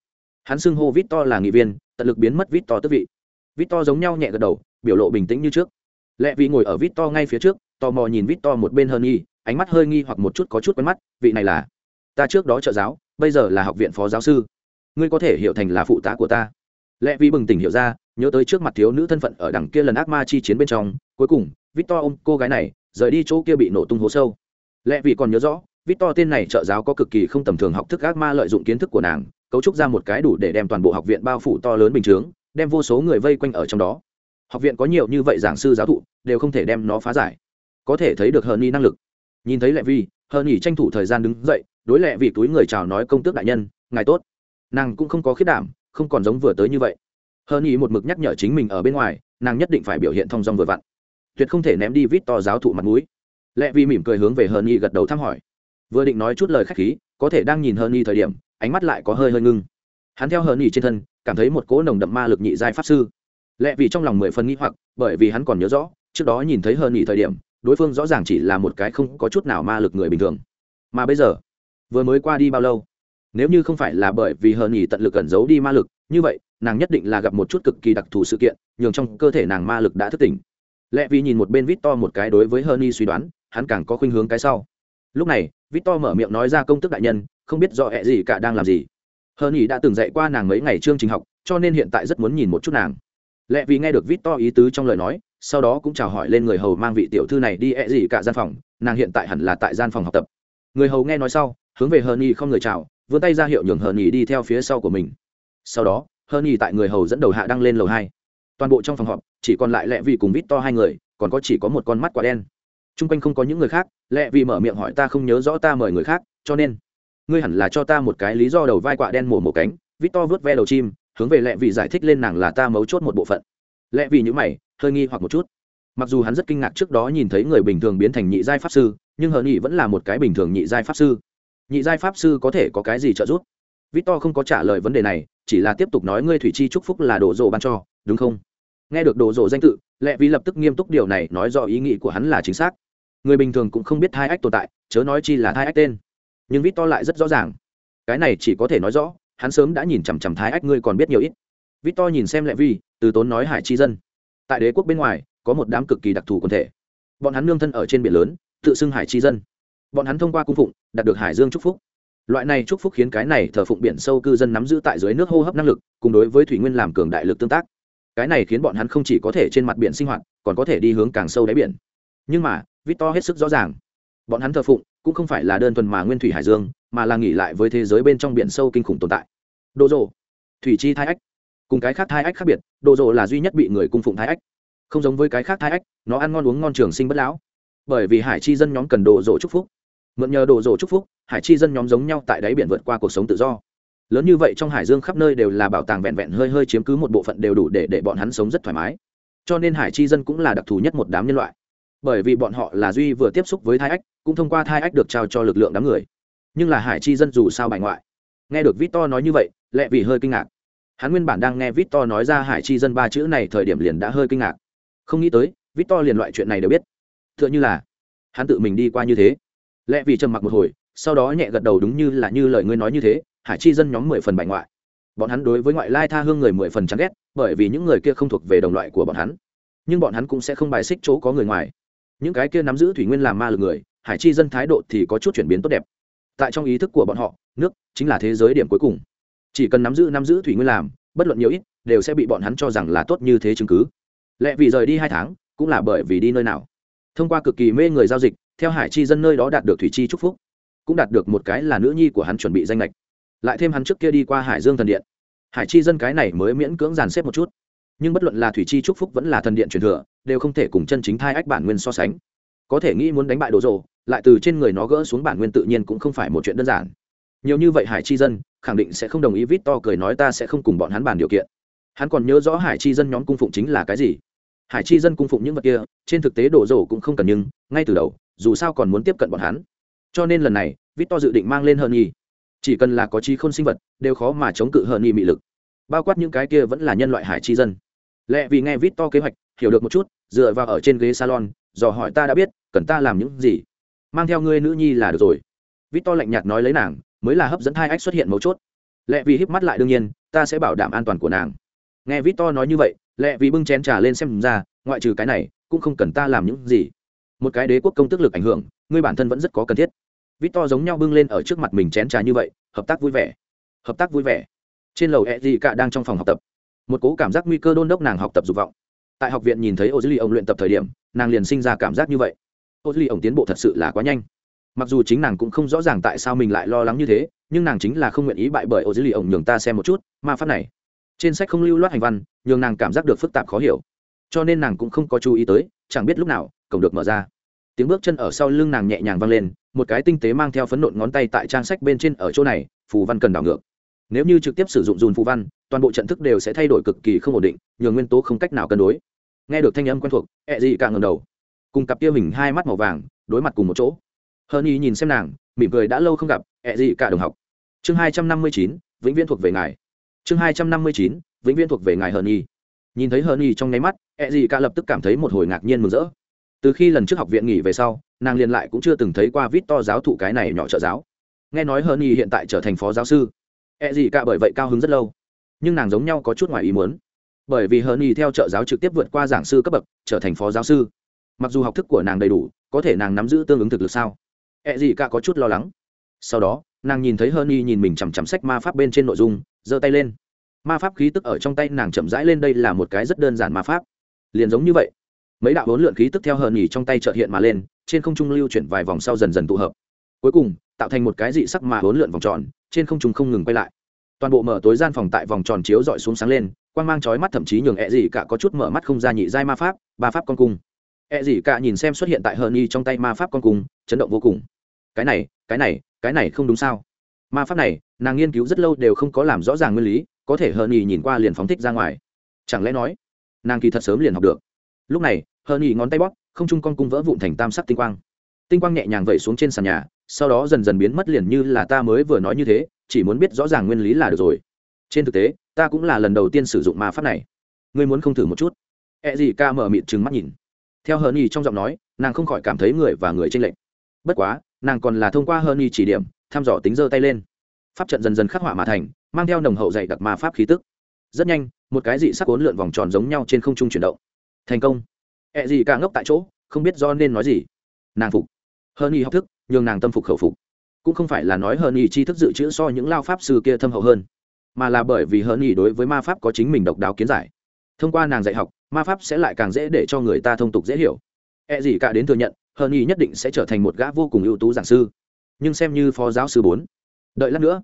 hắn xưng hô vít to là nghị viên, tận lực biến mất vít to tức vị. Vít to giống nhau nhẹ gật đầu, biểu lộ bình tĩnh như trước. Lẹ vị ngồi ở vít to ngay phía trước, tò mò nhìn vít to một bên hơn nghi ánh mắt hơi nghi hoặc một chút có chút quen mắt, vị này là, ta trước đó trợ giáo, bây giờ là học viện phó giáo sư. Ngươi có thể hiểu thành là phụ tá của ta. Lệ vị bừng tỉnh hiểu ra, nhớ tới trước mặt thiếu nữ thân phận ở đằng kia lần ác ma chi chiến bên trong, cuối cùng vít to ôm cô gái này, rời đi chỗ kia bị nổ tung hố sâu. Lệ vị còn nhớ rõ vít to tên này trợ giáo có cực kỳ không tầm thường học thức ác ma lợi dụng kiến thức của nàng cấu trúc ra một cái đủ để đem toàn bộ học viện bao phủ to lớn bình chướng, đem vô số người vây quanh ở trong đó. Học viện có nhiều như vậy giảng sư giáo thụ, đều không thể đem nó phá giải. Có thể thấy được hờn y năng lực. Nhìn thấy lệ vi hờn y tranh thủ thời gian đứng dậy, đối lệ vì túi người chào nói công tước đại nhân, ngài tốt. Nàng cũng không có khiết đảm, không còn giống vừa tới như vậy. Hờn y một mực nhắc nhở chính mình ở bên ngoài, nàng nhất định phải biểu hiện thong dong vừa vặn. Tuyệt không thể ném đi vít to giáo thụ mặt mũi. Lệ vi mỉm cười hướng về hờn y gật đầu thăm hỏi. Vừa định nói chút lời khách khí, có thể đang nhìn hờn y thời điểm ánh mắt lại có hơi hơi ngưng. Hắn theo hờn nhỉ trên thân, cảm thấy một cỗ nồng đậm ma lực nhị giai pháp sư. Lệ vì trong lòng mười phần nghĩ hoặc, bởi vì hắn còn nhớ rõ, trước đó nhìn thấy hờn nhỉ thời điểm, đối phương rõ ràng chỉ là một cái không có chút nào ma lực người bình thường. Mà bây giờ, vừa mới qua đi bao lâu? Nếu như không phải là bởi vì hờn nhỉ tận lực cẩn giấu đi ma lực, như vậy, nàng nhất định là gặp một chút cực kỳ đặc thù sự kiện, nhường trong cơ thể nàng ma lực đã thức tỉnh. Lẽ vì nhìn một bên vít to một cái đối với hờn nhỉ suy đoán, hắn càng có khuynh hướng cái sau. Lúc này vít to mở miệng nói ra công tức đại nhân không biết rõ hẹ gì cả đang làm gì. Hờn nhỉ đã từng dạy qua nàng mấy ngày chương trình học, cho nên hiện tại rất muốn nhìn một chút nàng. Lẽ vì nghe được vít to ý tứ trong lời nói, sau đó cũng chào hỏi lên người hầu mang vị tiểu thư này đi ẹ gì cả gian phòng, nàng hiện tại hẳn là tại gian phòng học tập. Người hầu nghe nói sau, hướng về hờn nhì không người chào, vươn tay ra hiệu nhường hờn nhì đi theo phía sau của mình. Sau đó hờn nhì tại người hầu dẫn đầu hạ đăng lên lầu hai. Toàn bộ trong phòng họp, chỉ còn lại lẽ vì cùng vít to hai người, còn có chỉ có một con mắt quả đen. T r u n g quanh không có những người khác lẽ vì mở miệng hỏi ta không nhớ rõ ta mời người khác, cho nên ngươi hẳn là cho ta một cái lý do đầu vai quạ đen mổ một cánh vít to vớt ve đầu chim, hướng về lẹ vì giải thích lên nàng là ta mấu chốt một bộ phận. Lẹ vì những mày, hơi nghi hoặc một chút. Mặc dù hắn rất kinh ngạc trước đó nhìn thấy người bình thường biến thành nhị giai pháp sư, nhưng hờ nhị vẫn là một cái bình thường nhị giai pháp sư. Nhị giai pháp sư có thể có cái gì trợ giúp? Victor không có trả lời vấn đề này, chỉ là tiếp tục nói ngươi thủy chi chúc phúc là đồ rộ ban cho, đúng không? Nghe được đồ rộ danh tự lẹ vì lập tức nghiêm túc điều này nói do ý nghĩ của hắn là chính xác. Người bình thường cũng không biết thai ách tồn tại, chớ nói chi là thai ách tên nhưng victor lại rất rõ ràng. Cái này chỉ có thể nói rõ, hắn sớm đã nhìn chằm chằm thái ách, ngươi còn biết nhiều ít. Victor nhìn xem lệ vi, từ tốn nói hải chi dân. Tại đế quốc bên ngoài, có một đám cực kỳ đặc thù quần thể. Bọn hắn nương thân ở trên biển lớn, tự xưng hải chi dân. Bọn hắn thông qua cung phụng, đạt được hải dương chúc phúc. Loại này chúc phúc khiến cái này thờ phụng biển sâu cư dân nắm giữ tại dưới nước hô hấp năng lực, cùng đối với thủy nguyên làm cường đại lực tương tác. Cái này khiến bọn hắn không chỉ có thể trên mặt biển sinh hoạt, còn có thể đi hướng càng sâu đáy biển. Nhưng mà victor hết sức rõ ràng bọn hắn thờ phụng, cũng không phải là đơn thuần mà nguyên thủy hải dương, mà là nghỉ lại với thế giới bên trong biển sâu kinh khủng tồn tại. Đồ rộ thủy chi thai ách. Cùng cái khác thai ách khác biệt, đồ rộ là duy nhất bị người cung phụng thai ách. Không giống với cái khác thai ách, nó ăn ngon uống ngon trường sinh bất lão. Bởi vì hải chi dân nhóm cần đồ rộ chúc phúc. Mượn nhờ đồ rộ chúc phúc, hải chi dân nhóm giống nhau tại đáy biển vượt qua cuộc sống tự do. Lớn như vậy trong hải dương khắp nơi đều là bảo tàng vẹn vẹn hơi hơi chiếm cứ một bộ phận đều đủ để để bọn hắn sống rất thoải mái. Cho nên hải chi dân cũng là đặc thù nhất một đám nhân loại bởi vì bọn họ là duy vừa tiếp xúc với thai ách, cũng thông qua thai ách được trao cho lực lượng đám người. Nhưng là hải chi dân dù sao bài ngoại. Nghe được vít to nói như vậy lẹ vì hơi kinh ngạc. Hắn nguyên bản đang nghe vít to nói ra hải chi dân ba chữ này thời điểm liền đã hơi kinh ngạc. Không nghĩ tới, vít to liền loại chuyện này đều biết. T h ư ợ n h ư là, hắn tự mình đi qua như thế. Lẹ vì trầm mặc một hồi, sau đó nhẹ gật đầu đúng như là như lời ngươi nói như thế, hải chi dân nhóm mười phần bài ngoại. Bọn hắn đối với ngoại lai tha hương người mười phần chán ghét, bởi vì những người kia không thuộc về đồng loại của bọn hắn. Nhưng bọn hắn cũng sẽ không bài xích chỗ có người ngoài những cái kia nắm giữ thủy nguyên làm ma lực người, hải chi dân thái độ thì có chút chuyển biến tốt đẹp. Tại trong ý thức của bọn họ, nước chính là thế giới điểm cuối cùng. Chỉ cần nắm giữ nắm giữ thủy nguyên làm, bất luận nhiều ít, đều sẽ bị bọn hắn cho rằng là tốt như thế chứng cứ. Lẽ vì rời đi hai tháng, cũng là bởi vì đi nơi nào. Thông qua cực kỳ mê người giao dịch, theo hải chi dân nơi đó đạt được thủy chi chúc phúc, cũng đạt được một cái là nữ nhi của hắn chuẩn bị danh lệch. Lại thêm hắn trước kia đi qua hải dương thần điện. Hải chi dân cái này mới miễn cưỡng dàn xếp một chút nhưng bất luận là thủy chi chúc phúc vẫn là thần điện truyền thừa, đều không thể cùng chân chính thai ách bản nguyên so sánh. Có thể nghĩ muốn đánh bại đồ rồ, lại từ trên người nó gỡ xuống bản nguyên tự nhiên cũng không phải một chuyện đơn giản. Nhiều như vậy hải chi dân, khẳng định sẽ không đồng ý vít to cười nói ta sẽ không cùng bọn hắn bàn điều kiện. Hắn còn nhớ rõ hải chi dân nhóm cung phụng chính là cái gì. Hải chi dân cung phụng những vật kia, trên thực tế đổ rổ cũng không cần nhưng, ngay từ đầu, dù sao còn muốn tiếp cận bọn hắn. Cho nên lần này, vít to dự định mang lên hơn nhi. Chỉ cần là có trí khôn sinh vật, đều khó mà chống cự hơn nhi mị lực. Bao quát những cái kia vẫn là nhân loại hải chi dân lẽ vì nghe vít to kế hoạch, hiểu được một chút, dựa vào ở trên ghế salon, dò hỏi ta đã biết, cần ta làm những gì? Mang theo ngươi nữ nhi là được rồi. Vít to lạnh nhạt nói lấy nàng, mới là hấp dẫn hai ách xuất hiện mấu chốt. Lẽ vì híp mắt lại đương nhiên, ta sẽ bảo đảm an toàn của nàng. Nghe vít to nói như vậy, lẽ vì bưng chén trà lên xem ra, ngoại trừ cái này, cũng không cần ta làm những gì. Một cái đế quốc công tức lực ảnh hưởng, ngươi bản thân vẫn rất có cần thiết. Vít to giống nhau bưng lên ở trước mặt mình chén trà như vậy, hợp tác vui vẻ. Hợp tác vui vẻ. Trên lầu e gì cả đang trong phòng học tập một cố cảm giác nguy cơ đôn đốc nàng học tập dục vọng. Tại học viện nhìn thấy ô dư ly ông luyện tập thời điểm, nàng liền sinh ra cảm giác như vậy. Ô dư ly ông tiến bộ thật sự là quá nhanh. Mặc dù chính nàng cũng không rõ ràng tại sao mình lại lo lắng như thế, nhưng nàng chính là không nguyện ý bại bởi ô dư ly ông nhường ta xem một chút, ma pháp này. Trên sách không lưu loát hành văn, nhường nàng cảm giác được phức tạp khó hiểu. Cho nên nàng cũng không có chú ý tới, chẳng biết lúc nào, cổng được mở ra. Tiếng bước chân ở sau lưng nàng nhẹ nhàng vang lên, một cái tinh tế mang theo phấn nộn ngón tay tại trang sách bên trên ở chỗ này, phù văn cần đảo ngược nếu như trực tiếp sử dụng dùn phù văn, toàn bộ trận thức đều sẽ thay đổi cực kỳ không ổn định nhường nguyên tố không cách nào cân đối. Nghe được thanh âm quen thuộc e ẹ dị cả ngầm đầu. Cùng cặp kia mình hai mắt màu vàng, đối mặt cùng một chỗ. Hơn y nhìn xem nàng, mỉm cười đã lâu không gặp e ẹ dị cả đồng học. Chương hai trăm năm mươi chín, vĩnh viễn thuộc về ngài. Chương hai trăm năm mươi chín, vĩnh viễn thuộc về ngài hơn y nhìn thấy hơn y trong nháy mắt e ẹ dị cả lập tức cảm thấy một hồi ngạc nhiên mừng rỡ. Từ khi lần trước học viện nghỉ về sau, nàng liền lại cũng chưa từng thấy qua vít to giáo thụ cái này nhỏ trợ giáo. Nghe nói hơn y hiện tại trở thành phó giáo sư. E gì cả bởi vậy cao hứng rất lâu. Nhưng nàng giống nhau có chút ngoài ý muốn. Bởi vì hơn Nhi theo trợ giáo trực tiếp vượt qua giảng sư cấp bậc, trở thành phó giáo sư. Mặc dù học thức của nàng đầy đủ, có thể nàng nắm giữ tương ứng thực lực sao? E gì cả có chút lo lắng. Sau đó, nàng nhìn thấy hơn Nhi nhìn mình chằm chằm sách ma pháp bên trên nội dung, giơ tay lên. Ma pháp khí tức ở trong tay nàng chậm rãi lên, đây là một cái rất đơn giản ma pháp. Liền giống như vậy. Mấy đạo bốn lượn khí tức theo Hơn nhì trong tay trợ hiện mà lên, trên không trung lưu chuyển vài vòng sau dần dần tụ hợp. Cuối cùng tạo thành một cái dị sắc mà hỗn lượn vòng tròn, trên không trung không ngừng quay lại. Toàn bộ mở tối gian phòng tại vòng tròn chiếu dọi xuống sáng lên, quang mang chói mắt thậm chí nhường ẹ gì cả có chút mở mắt không ra nhị giai ma pháp, ba pháp con cung. Ẹ gì cả nhìn xem xuất hiện tại hờn y trong tay ma pháp con cung, chấn động vô cùng. Cái này cái này cái này không đúng sao? Ma pháp này, nàng nghiên cứu rất lâu đều không có làm rõ ràng nguyên lý, có thể hờn y nhìn qua liền phóng thích ra ngoài. Chẳng lẽ nói, nàng kỳ thật sớm liền học được? Lúc này hờn y ngón tay bóp, không trung con cung vỡ vụn thành tam sắc tinh quang. Tinh quang nhẹ nhàng vẩy xuống trên sàn nhà sau đó dần dần biến mất liền như là ta mới vừa nói như thế, chỉ muốn biết rõ ràng nguyên lý là được rồi. Trên thực tế, ta cũng là lần đầu tiên sử dụng ma pháp này. Ngươi muốn không thử một chút? E gì ca mở mịt trừng mắt nhìn. Theo hờn y trong giọng nói, nàng không khỏi cảm thấy người và người tranh lệch. Bất quá, nàng còn là thông qua hờn y chỉ điểm, thăm dò tính giơ tay lên. Pháp trận dần dần khắc họa mà thành, mang theo nồng hậu dày đặc ma pháp khí tức. Rất nhanh, một cái dị sắc cuốn lượn vòng tròn giống nhau trên không trung chuyển động. Thành công. E gì ca ngốc tại chỗ, không biết do nên nói gì. Nàng phục. Hơn y học thức nhường nàng tâm phục khẩu phục. Cũng không phải là nói hờn ý tri thức dự trữ so những lao pháp sư kia thâm hậu hơn, mà là bởi vì hờn ý đối với ma pháp có chính mình độc đáo kiến giải. Thông qua nàng dạy học, ma pháp sẽ lại càng dễ để cho người ta thông tục dễ hiểu. E gì cả đến thừa nhận hờn ý nhất định sẽ trở thành một gã vô cùng ưu tú giảng sư. Nhưng xem như phó giáo sư bốn. Đợi lát nữa,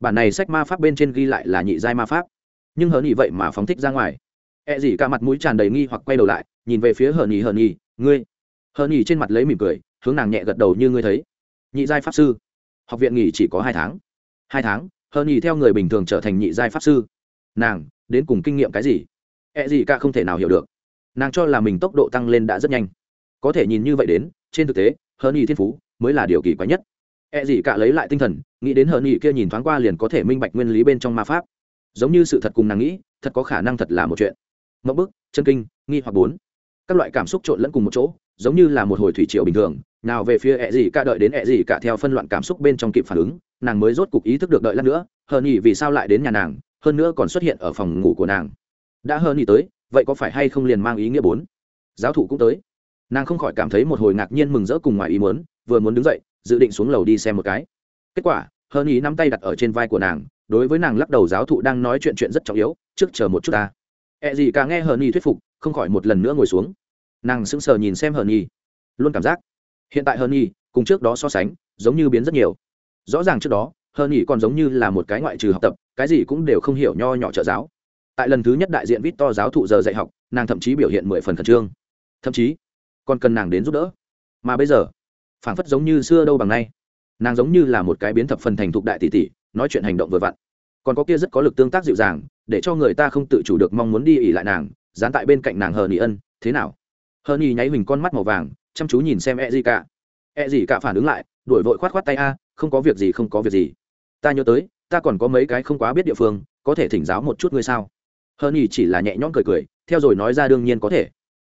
bản này sách ma pháp bên trên ghi lại là nhị giai ma pháp. Nhưng hờn ý vậy mà phóng thích ra ngoài. E gì cả mặt mũi tràn đầy nghi hoặc quay đầu lại, nhìn về phía hờn ý hờn ý ngươi. Hờn ý trên mặt lấy mỉm cười hướng nàng nhẹ gật đầu như ngươi thấy. Nhị giai pháp sư. Học viện nghỉ chỉ có hai tháng. Hai tháng hơn nghỉ theo người bình thường trở thành nhị giai pháp sư. Nàng, đến cùng kinh nghiệm cái gì? E gì cả không thể nào hiểu được. Nàng cho là mình tốc độ tăng lên đã rất nhanh. Có thể nhìn như vậy đến, trên thực tế hơn nghỉ thiên phú mới là điều kỳ quái nhất. E gì cả lấy lại tinh thần, nghĩ đến hơn nghỉ kia nhìn thoáng qua liền có thể minh bạch nguyên lý bên trong ma pháp. Giống như sự thật cùng nàng nghĩ, thật có khả năng thật là một chuyện. Mẫu bức, chân kinh, nghi hoặc bốn các loại cảm xúc trộn lẫn cùng một chỗ, giống như là một hồi thủy triều bình thường, nào về phía ẹ gì cả đợi đến ẹ gì cả theo phân loạn cảm xúc bên trong kịp phản ứng, nàng mới rốt cục ý thức được đợi lát nữa hờn nhỉ vì sao lại đến nhà nàng, hơn nữa còn xuất hiện ở phòng ngủ của nàng. Đã hờn nhỉ tới, vậy có phải hay không liền mang ý nghĩa bốn? Giáo thụ cũng tới. Nàng không khỏi cảm thấy một hồi ngạc nhiên mừng rỡ cùng ngoài ý muốn, vừa muốn đứng dậy, dự định xuống lầu đi xem một cái. Kết quả hờn nhỉ nắm tay đặt ở trên vai của nàng, đối với nàng lắc đầu giáo thụ đang nói chuyện chuyện rất trọng yếu, trước chờ một chút ta. Ẹ gì cả nghe hờn nhỉ thuyết phục không khỏi một lần nữa ngồi xuống. Nàng sững sờ nhìn xem hờ nhi. Luôn cảm giác, hiện tại hờ nhi cùng trước đó so sánh, giống như biến rất nhiều. Rõ ràng trước đó, hờ nhi còn giống như là một cái ngoại trừ học tập, cái gì cũng đều không hiểu nho nhỏ trợ giáo. Tại lần thứ nhất đại diện vít to giáo thụ giờ dạy học, nàng thậm chí biểu hiện mười phần khẩn trương. Thậm chí, còn cần nàng đến giúp đỡ. Mà bây giờ, phảng phất giống như xưa đâu bằng nay, nàng giống như là một cái biến thập phần thành thục đại tỷ tỷ, nói chuyện hành động vừa vặn. Còn có kia rất có lực tương tác dịu dàng, để cho người ta không tự chủ được mong muốn đi ỉ lại nàng dán tại bên cạnh nàng hờ Nhị ân, thế nào? Hờ Nhị nháy mình con mắt màu vàng, chăm chú nhìn xem e gì cả e gì cả phản ứng lại, đuổi vội khoát khoát tay a, không có việc gì, không có việc gì. Ta nhớ tới, ta còn có mấy cái không quá biết địa phương, có thể thỉnh giáo một chút ngươi sao? Hơn Nhị chỉ là nhẹ nhõm cười cười, theo rồi nói ra đương nhiên có thể.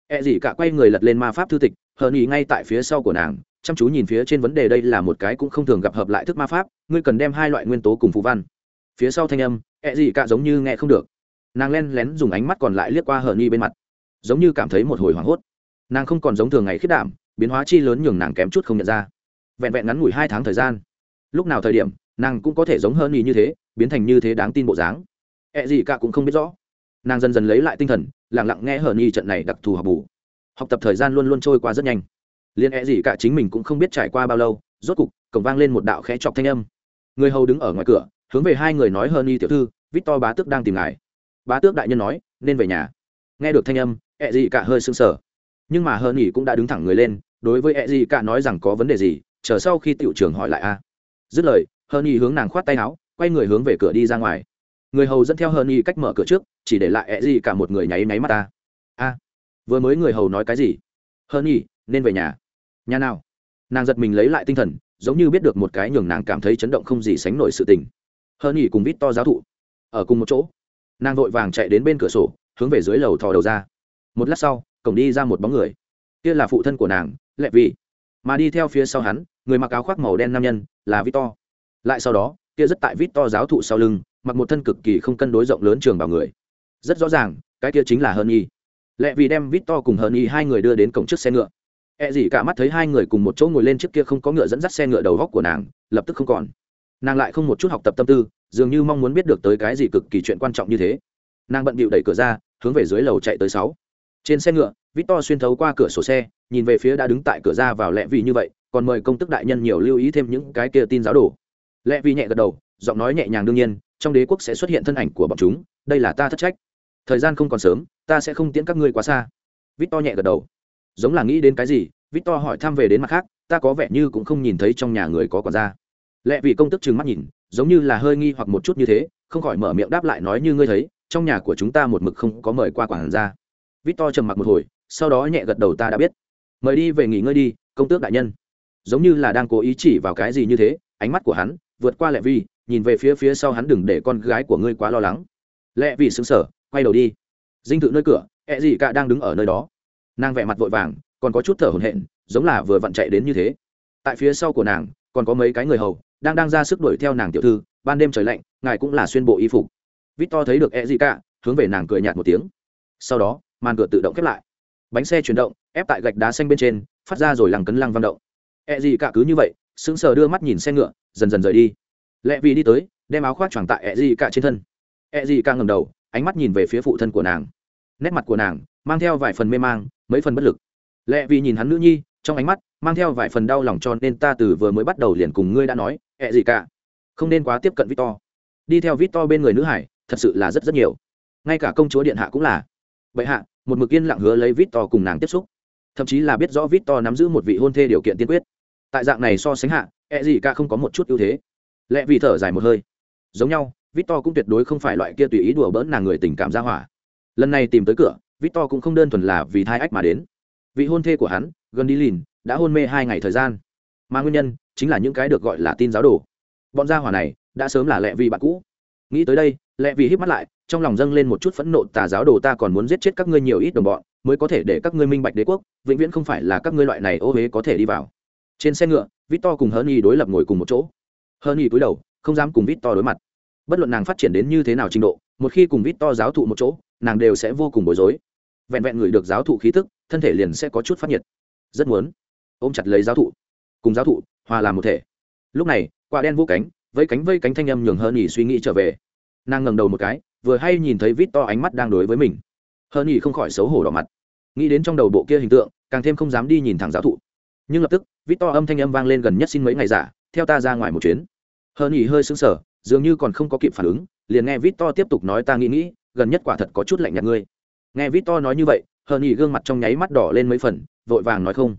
E gì cả quay người lật lên ma pháp thư tịch hơn Nhị ngay tại phía sau của nàng, chăm chú nhìn phía trên vấn đề đây là một cái cũng không thường gặp hợp lại thức ma pháp, ngươi cần đem hai loại nguyên tố cùng phù văn. Phía sau thanh âm E gì cả giống như nghe không được nàng len lén dùng ánh mắt còn lại liếc qua hờ nhi bên mặt, giống như cảm thấy một hồi hoảng hốt. Nàng không còn giống thường ngày khiết đảm, biến hóa chi lớn nhường nàng kém chút không nhận ra. Vẹn vẹn ngắn ngủi hai tháng thời gian, lúc nào thời điểm, nàng cũng có thể giống hơn ý như thế, biến thành như thế đáng tin bộ dáng. Ẹ gì cả cũng không biết rõ. Nàng dần dần lấy lại tinh thần lẳng lặng nghe hờ nhi trận này đặc thù học bù. Học tập thời gian luôn luôn trôi qua rất nhanh. Liền ẹ e gì cả chính mình cũng không biết trải qua bao lâu, rốt cục, cổng vang lên một đạo khẽ chọc thanh âm. Người hầu đứng ở ngoài cửa, hướng về hai người nói hờ nhi tiểu thư, victor bá tước đang tìm ngài bá tước đại nhân nói, nên về nhà. Nghe được thanh âm ẹ gì cả hơi sưng sờ. Nhưng mà hờ nghỉ cũng đã đứng thẳng người lên, đối với ẹ gì cả nói rằng có vấn đề gì, chờ sau khi tiểu trưởng hỏi lại a. Dứt lời, hờ nghỉ hướng nàng khoát tay áo, quay người hướng về cửa đi ra ngoài. Người hầu dẫn theo hờ nghỉ cách mở cửa trước, chỉ để lại ẹ gì cả một người nháy nháy mắt ta. A, vừa mới người hầu nói cái gì? Hờ nghỉ nên về nhà. Nhà nào? Nàng giật mình lấy lại tinh thần, giống như biết được một cái nhường nàng cảm thấy chấn động không gì sánh nổi sự tình. Hờ nghỉ cùng vít to giáo thụ. Ở cùng một chỗ nàng vội vàng chạy đến bên cửa sổ, hướng về dưới lầu thò đầu ra. Một lát sau, cổng đi ra một bóng người. Kia là phụ thân của nàng, lệ vị. mà đi theo phía sau hắn, người mặc áo khoác màu đen nam nhân là victor. Lại sau đó, kia rất tại victor giáo thụ sau lưng, mặc một thân cực kỳ không cân đối rộng lớn trường bảo người. Rất rõ ràng, cái kia chính là hơn nhi. Lệ vị đem victor cùng hơn nhi hai người đưa đến cổng trước xe ngựa. E gì cả mắt thấy hai người cùng một chỗ ngồi lên trước kia không có ngựa dẫn dắt xe ngựa đầu góc của nàng, lập tức không còn. Nàng lại không một chút học tập tâm tư dường như mong muốn biết được tới cái gì cực kỳ chuyện quan trọng như thế. Nàng bận bịu đẩy cửa ra, hướng về dưới lầu chạy tới sáu. Trên xe ngựa, victor xuyên thấu qua cửa sổ xe, nhìn về phía đã đứng tại cửa ra vào lẹ vì như vậy, còn mời công tức đại nhân nhiều lưu ý thêm những cái kia tin giáo đồ. Lẹ vì nhẹ gật đầu, giọng nói nhẹ nhàng đương nhiên, trong đế quốc sẽ xuất hiện thân ảnh của bọn chúng, đây là ta thất trách. Thời gian không còn sớm, ta sẽ không tiễn các ngươi quá xa. Vít to nhẹ gật đầu. Giống là nghĩ đến cái gì vít to hỏi thăm về đến mặt khác, ta có vẻ như cũng không nhìn thấy trong nhà người có còn ra lẽ vì công tức trừng mắt nhìn giống như là hơi nghi hoặc một chút như thế, không khỏi mở miệng đáp lại nói như ngươi thấy, trong nhà của chúng ta một mực không có mời qua quản gia. vít to trầm mặc một hồi, sau đó nhẹ gật đầu ta đã biết. Mời đi về nghỉ ngơi đi, công tước đại nhân. Giống như là đang cố ý chỉ vào cái gì như thế, ánh mắt của hắn vượt qua lệ vi, nhìn về phía phía sau hắn đừng để con gái của ngươi quá lo lắng. Lệ vi xứng sở quay đầu đi. Dinh thự nơi cửa, ẹ gì cả đang đứng ở nơi đó. Nàng vẻ mặt vội vàng, còn có chút thở hổn hển, giống là vừa vặn chạy đến như thế. Tại phía sau của nàng, còn có mấy cái người hầu đang đang ra sức đuổi theo nàng tiểu thư, ban đêm trời lạnh, ngài cũng là xuyên bộ y phục. Vít to thấy được e gì cả hướng về nàng cười nhạt một tiếng. Sau đó, màn cửa tự động khép lại. Bánh xe chuyển động, ép tại gạch đá xanh bên trên, phát ra rồi lằng cấn lăng vang động. E gì cả cứ như vậy, sững sờ đưa mắt nhìn xe ngựa, dần dần rời đi. Lẹ vì đi tới, đem áo khoác choàng tại E gì cả trên thân. E gì cả ngầm đầu, ánh mắt nhìn về phía phụ thân của nàng. Nét mặt của nàng, mang theo vài phần mê mang, mấy phần bất lực. Lẹ vì nhìn hắn nữ nhi, trong ánh mắt, mang theo vài phần đau lòng cho nên ta từ vừa mới bắt đầu liền cùng ngươi đã nói ẹ gì cả? Không nên quá tiếp cận victor. Đi theo victor bên người nữ hải, thật sự là rất rất nhiều. Ngay cả công chúa điện hạ cũng là. Vậy hạ, một mực yên lặng hứa lấy victor cùng nàng tiếp xúc. Thậm chí là biết rõ victor nắm giữ một vị hôn thê điều kiện tiên quyết. Tại dạng này so sánh hạ ẹ gì cả không có một chút ưu thế. Lẽ vì thở dài một hơi. Giống nhau, victor cũng tuyệt đối không phải loại kia tùy ý đùa bỡn nàng người tình cảm ra hỏa. Lần này tìm tới cửa, victor cũng không đơn thuần là vì thai ách mà đến. Vị hôn thê của hắn gần đi lìn đã hôn mê hai ngày thời gian mà nguyên nhân chính là những cái được gọi là tin giáo đồ. Bọn gia hỏa này đã sớm là lẹ vì bạn cũ. Nghĩ tới đây, lẹ vì hít mắt lại, trong lòng dâng lên một chút phẫn nộ, tà giáo đồ ta còn muốn giết chết các ngươi nhiều ít đồng bọn, mới có thể để các ngươi minh bạch đế quốc, vĩnh viễn không phải là các ngươi loại này ô huế có thể đi vào. Trên xe ngựa, victor cùng hớn y đối lập ngồi cùng một chỗ. Hớn y cúi đầu, không dám cùng victor đối mặt. Bất luận nàng phát triển đến như thế nào trình độ, một khi cùng victor giáo thụ một chỗ, nàng đều sẽ vô cùng bối rối. Vẹn vẹn người được giáo thụ khí tức, thân thể liền sẽ có chút phát nhiệt. Rất muốn ôm chặt lấy giáo thụ cùng giáo thụ, hòa làm một thể. Lúc này, quả đen vũ cánh vây cánh vây cánh thanh âm nhường hơn nhỉ suy nghĩ trở về. Nàng ngẩng đầu một cái, vừa hay nhìn thấy vít to ánh mắt đang đối với mình. Hơn nhỉ không khỏi xấu hổ đỏ mặt. Nghĩ đến trong đầu bộ kia hình tượng, càng thêm không dám đi nhìn thẳng giáo thụ. Nhưng lập tức, vít to âm thanh âm vang lên gần nhất xin mấy ngày giả, theo ta ra ngoài một chuyến. Hơn nhỉ hơi sững sờ, dường như còn không có kịp phản ứng, liền nghe vít to tiếp tục nói ta nghĩ nghĩ, gần nhất quả thật có chút lạnh nhạt ngươi. Nghe vít to nói như vậy hơn nhỉ gương mặt trong nháy mắt đỏ lên mấy phần, vội vàng nói không.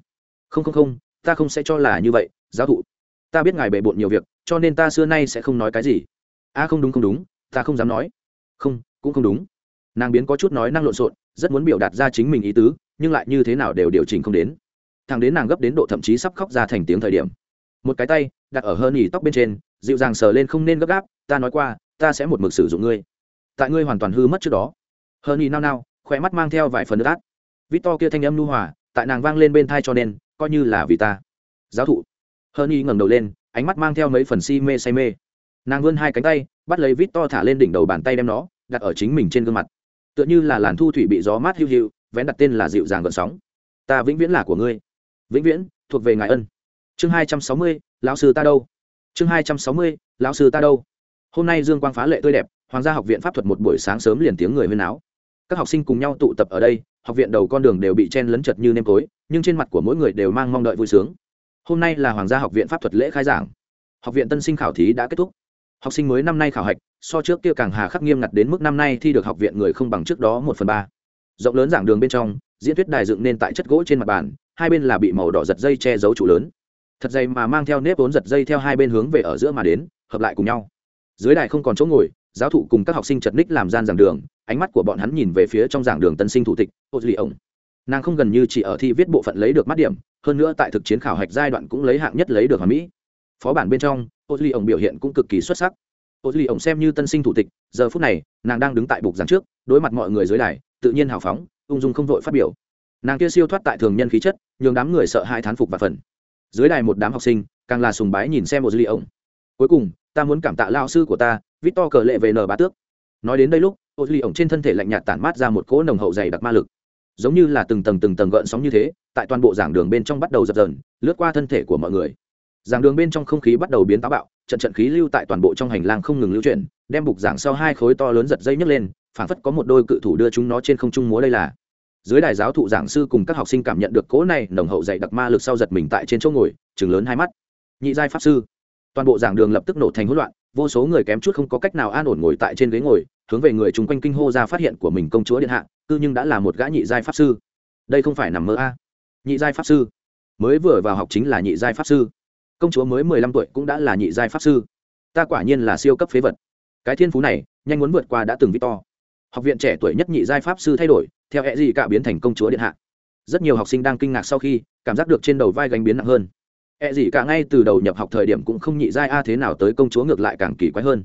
Không không không ta không sẽ cho là như vậy, giáo thụ. Ta biết ngài bề bộn nhiều việc, cho nên ta xưa nay sẽ không nói cái gì. A không đúng không đúng, ta không dám nói. Không, cũng không đúng. Nàng biến có chút nói năng lộn xộn, rất muốn biểu đạt ra chính mình ý tứ, nhưng lại như thế nào đều điều chỉnh không đến. Thằng đến nàng gấp đến độ thậm chí sắp khóc ra thành tiếng thời điểm. Một cái tay, đặt ở hơn nhì tóc bên trên, dịu dàng sờ lên không nên gấp gáp, ta nói qua, ta sẽ một mực sử dụng ngươi. Tại ngươi hoàn toàn hư mất trước đó. Hơn nhì nao nao khỏe mắt mang theo vài phần nước át. Vít to kia thanh âm nu hòa, tại nàng vang lên bên thai cho nên coi như là vì ta. Giáo thụ. Hơn y ngẩng đầu lên, ánh mắt mang theo mấy phần si mê say mê. Nàng vươn hai cánh tay, bắt lấy vít to thả lên đỉnh đầu bàn tay đem nó đặt ở chính mình trên gương mặt. Tựa như là làn thu thủy bị gió mát hiu hiu, vén đặt tên là dịu dàng gợn sóng. Ta vĩnh viễn là của ngươi. Vĩnh viễn, thuộc về ngài ân. Chương hai trăm sáu mươi, lão sư ta đâu? Chương hai trăm sáu mươi, lão sư ta đâu? Hôm nay dương quang phá lệ tươi đẹp, hoàng gia học viện pháp thuật một buổi sáng sớm liền tiếng người huyên áo các học sinh cùng nhau tụ tập ở đây, học viện đầu con đường đều bị chen lấn chật như nêm tối, nhưng trên mặt của mỗi người đều mang mong đợi vui sướng. Hôm nay là hoàng gia học viện pháp thuật lễ khai giảng. Học viện tân sinh khảo thí đã kết thúc. Học sinh mới năm nay khảo hạch, so trước kia càng hà khắc nghiêm ngặt đến mức năm nay thi được học viện người không bằng trước đó một phần ba. Rộng lớn giảng đường bên trong, diễn thuyết đài dựng nên tại chất gỗ trên mặt bàn, hai bên là bị màu đỏ giật dây che giấu trụ lớn. Thật dày mà mang theo nếp vốn giật dây theo hai bên hướng về ở giữa mà đến, hợp lại cùng nhau. Dưới đài không còn chỗ ngồi, giáo thụ cùng các học sinh chật ních làm gian giảng đường ánh mắt của bọn hắn nhìn về phía trong giảng đường tân sinh thủ tịch, ô duy ổng. Nàng không gần như chỉ ở thi viết bộ phận lấy được mắt điểm, hơn nữa tại thực chiến khảo hạch giai đoạn cũng lấy hạng nhất lấy được hoàn mỹ. Phó bản bên trong, ô duy ổng biểu hiện cũng cực kỳ xuất sắc. Ô duy ổng xem như tân sinh thủ tịch, giờ phút này, nàng đang đứng tại bục giảng trước, đối mặt mọi người dưới đài, tự nhiên hào phóng, ung dung không vội phát biểu. Nàng kia siêu thoát tại thường nhân khí chất, nhường đám người sợ hai thán phục và phần. Dưới đài một đám học sinh, càng là sùng bái nhìn xem ô duy ổng. Cuối cùng, ta muốn cảm tạ lao sư của ta Vít To cờ lệ về nờ bá tước. Nói đến đây lúc ô duy ổng trên thân thể lạnh nhạt tản mát ra một cỗ nồng hậu dày đặc ma lực. Giống như là từng tầng từng tầng gợn sóng như thế, tại toàn bộ giảng đường bên trong bắt đầu dập dờn, lướt qua thân thể của mọi người. Giảng đường bên trong không khí bắt đầu biến táo bạo, trận trận khí lưu tại toàn bộ trong hành lang không ngừng lưu chuyển, đem bục giảng sau hai khối to lớn giật dây nhấc lên, phảng phất có một đôi cự thủ đưa chúng nó trên không trung múa đây là. Dưới đài giáo thụ giảng sư cùng các học sinh cảm nhận được cỗ này nồng hậu dày đặc ma lực sau giật mình tại trên chỗ ngồi chừng lớn hai mắt. Nhị giai pháp sư. Toàn bộ giảng đường lập tức nổ thành hỗn loạn, vô số người kém chút không có cách nào an ổn ngồi tại trên ghế ngồi hướng về người chung quanh kinh hô ra phát hiện của mình công chúa điện hạ, cư nhưng đã là một gã nhị giai pháp sư. Đây không phải nằm mơ a. Nhị giai pháp sư. Mới vừa vào học chính là nhị giai pháp sư. Công chúa mới mười lăm tuổi cũng đã là nhị giai pháp sư. Ta quả nhiên là siêu cấp phế vật. Cái thiên phú này, nhanh muốn vượt qua đã từng to. học viện trẻ tuổi nhất nhị giai pháp sư thay đổi, theo e hệ gì cả biến thành công chúa điện hạ. Rất nhiều học sinh đang kinh ngạc sau khi, cảm giác được trên đầu vai gánh biến nặng hơn. E hệ gì cả ngay từ đầu nhập học thời điểm cũng không nhị giai a thế nào tới công chúa ngược lại càng kỳ quái hơn.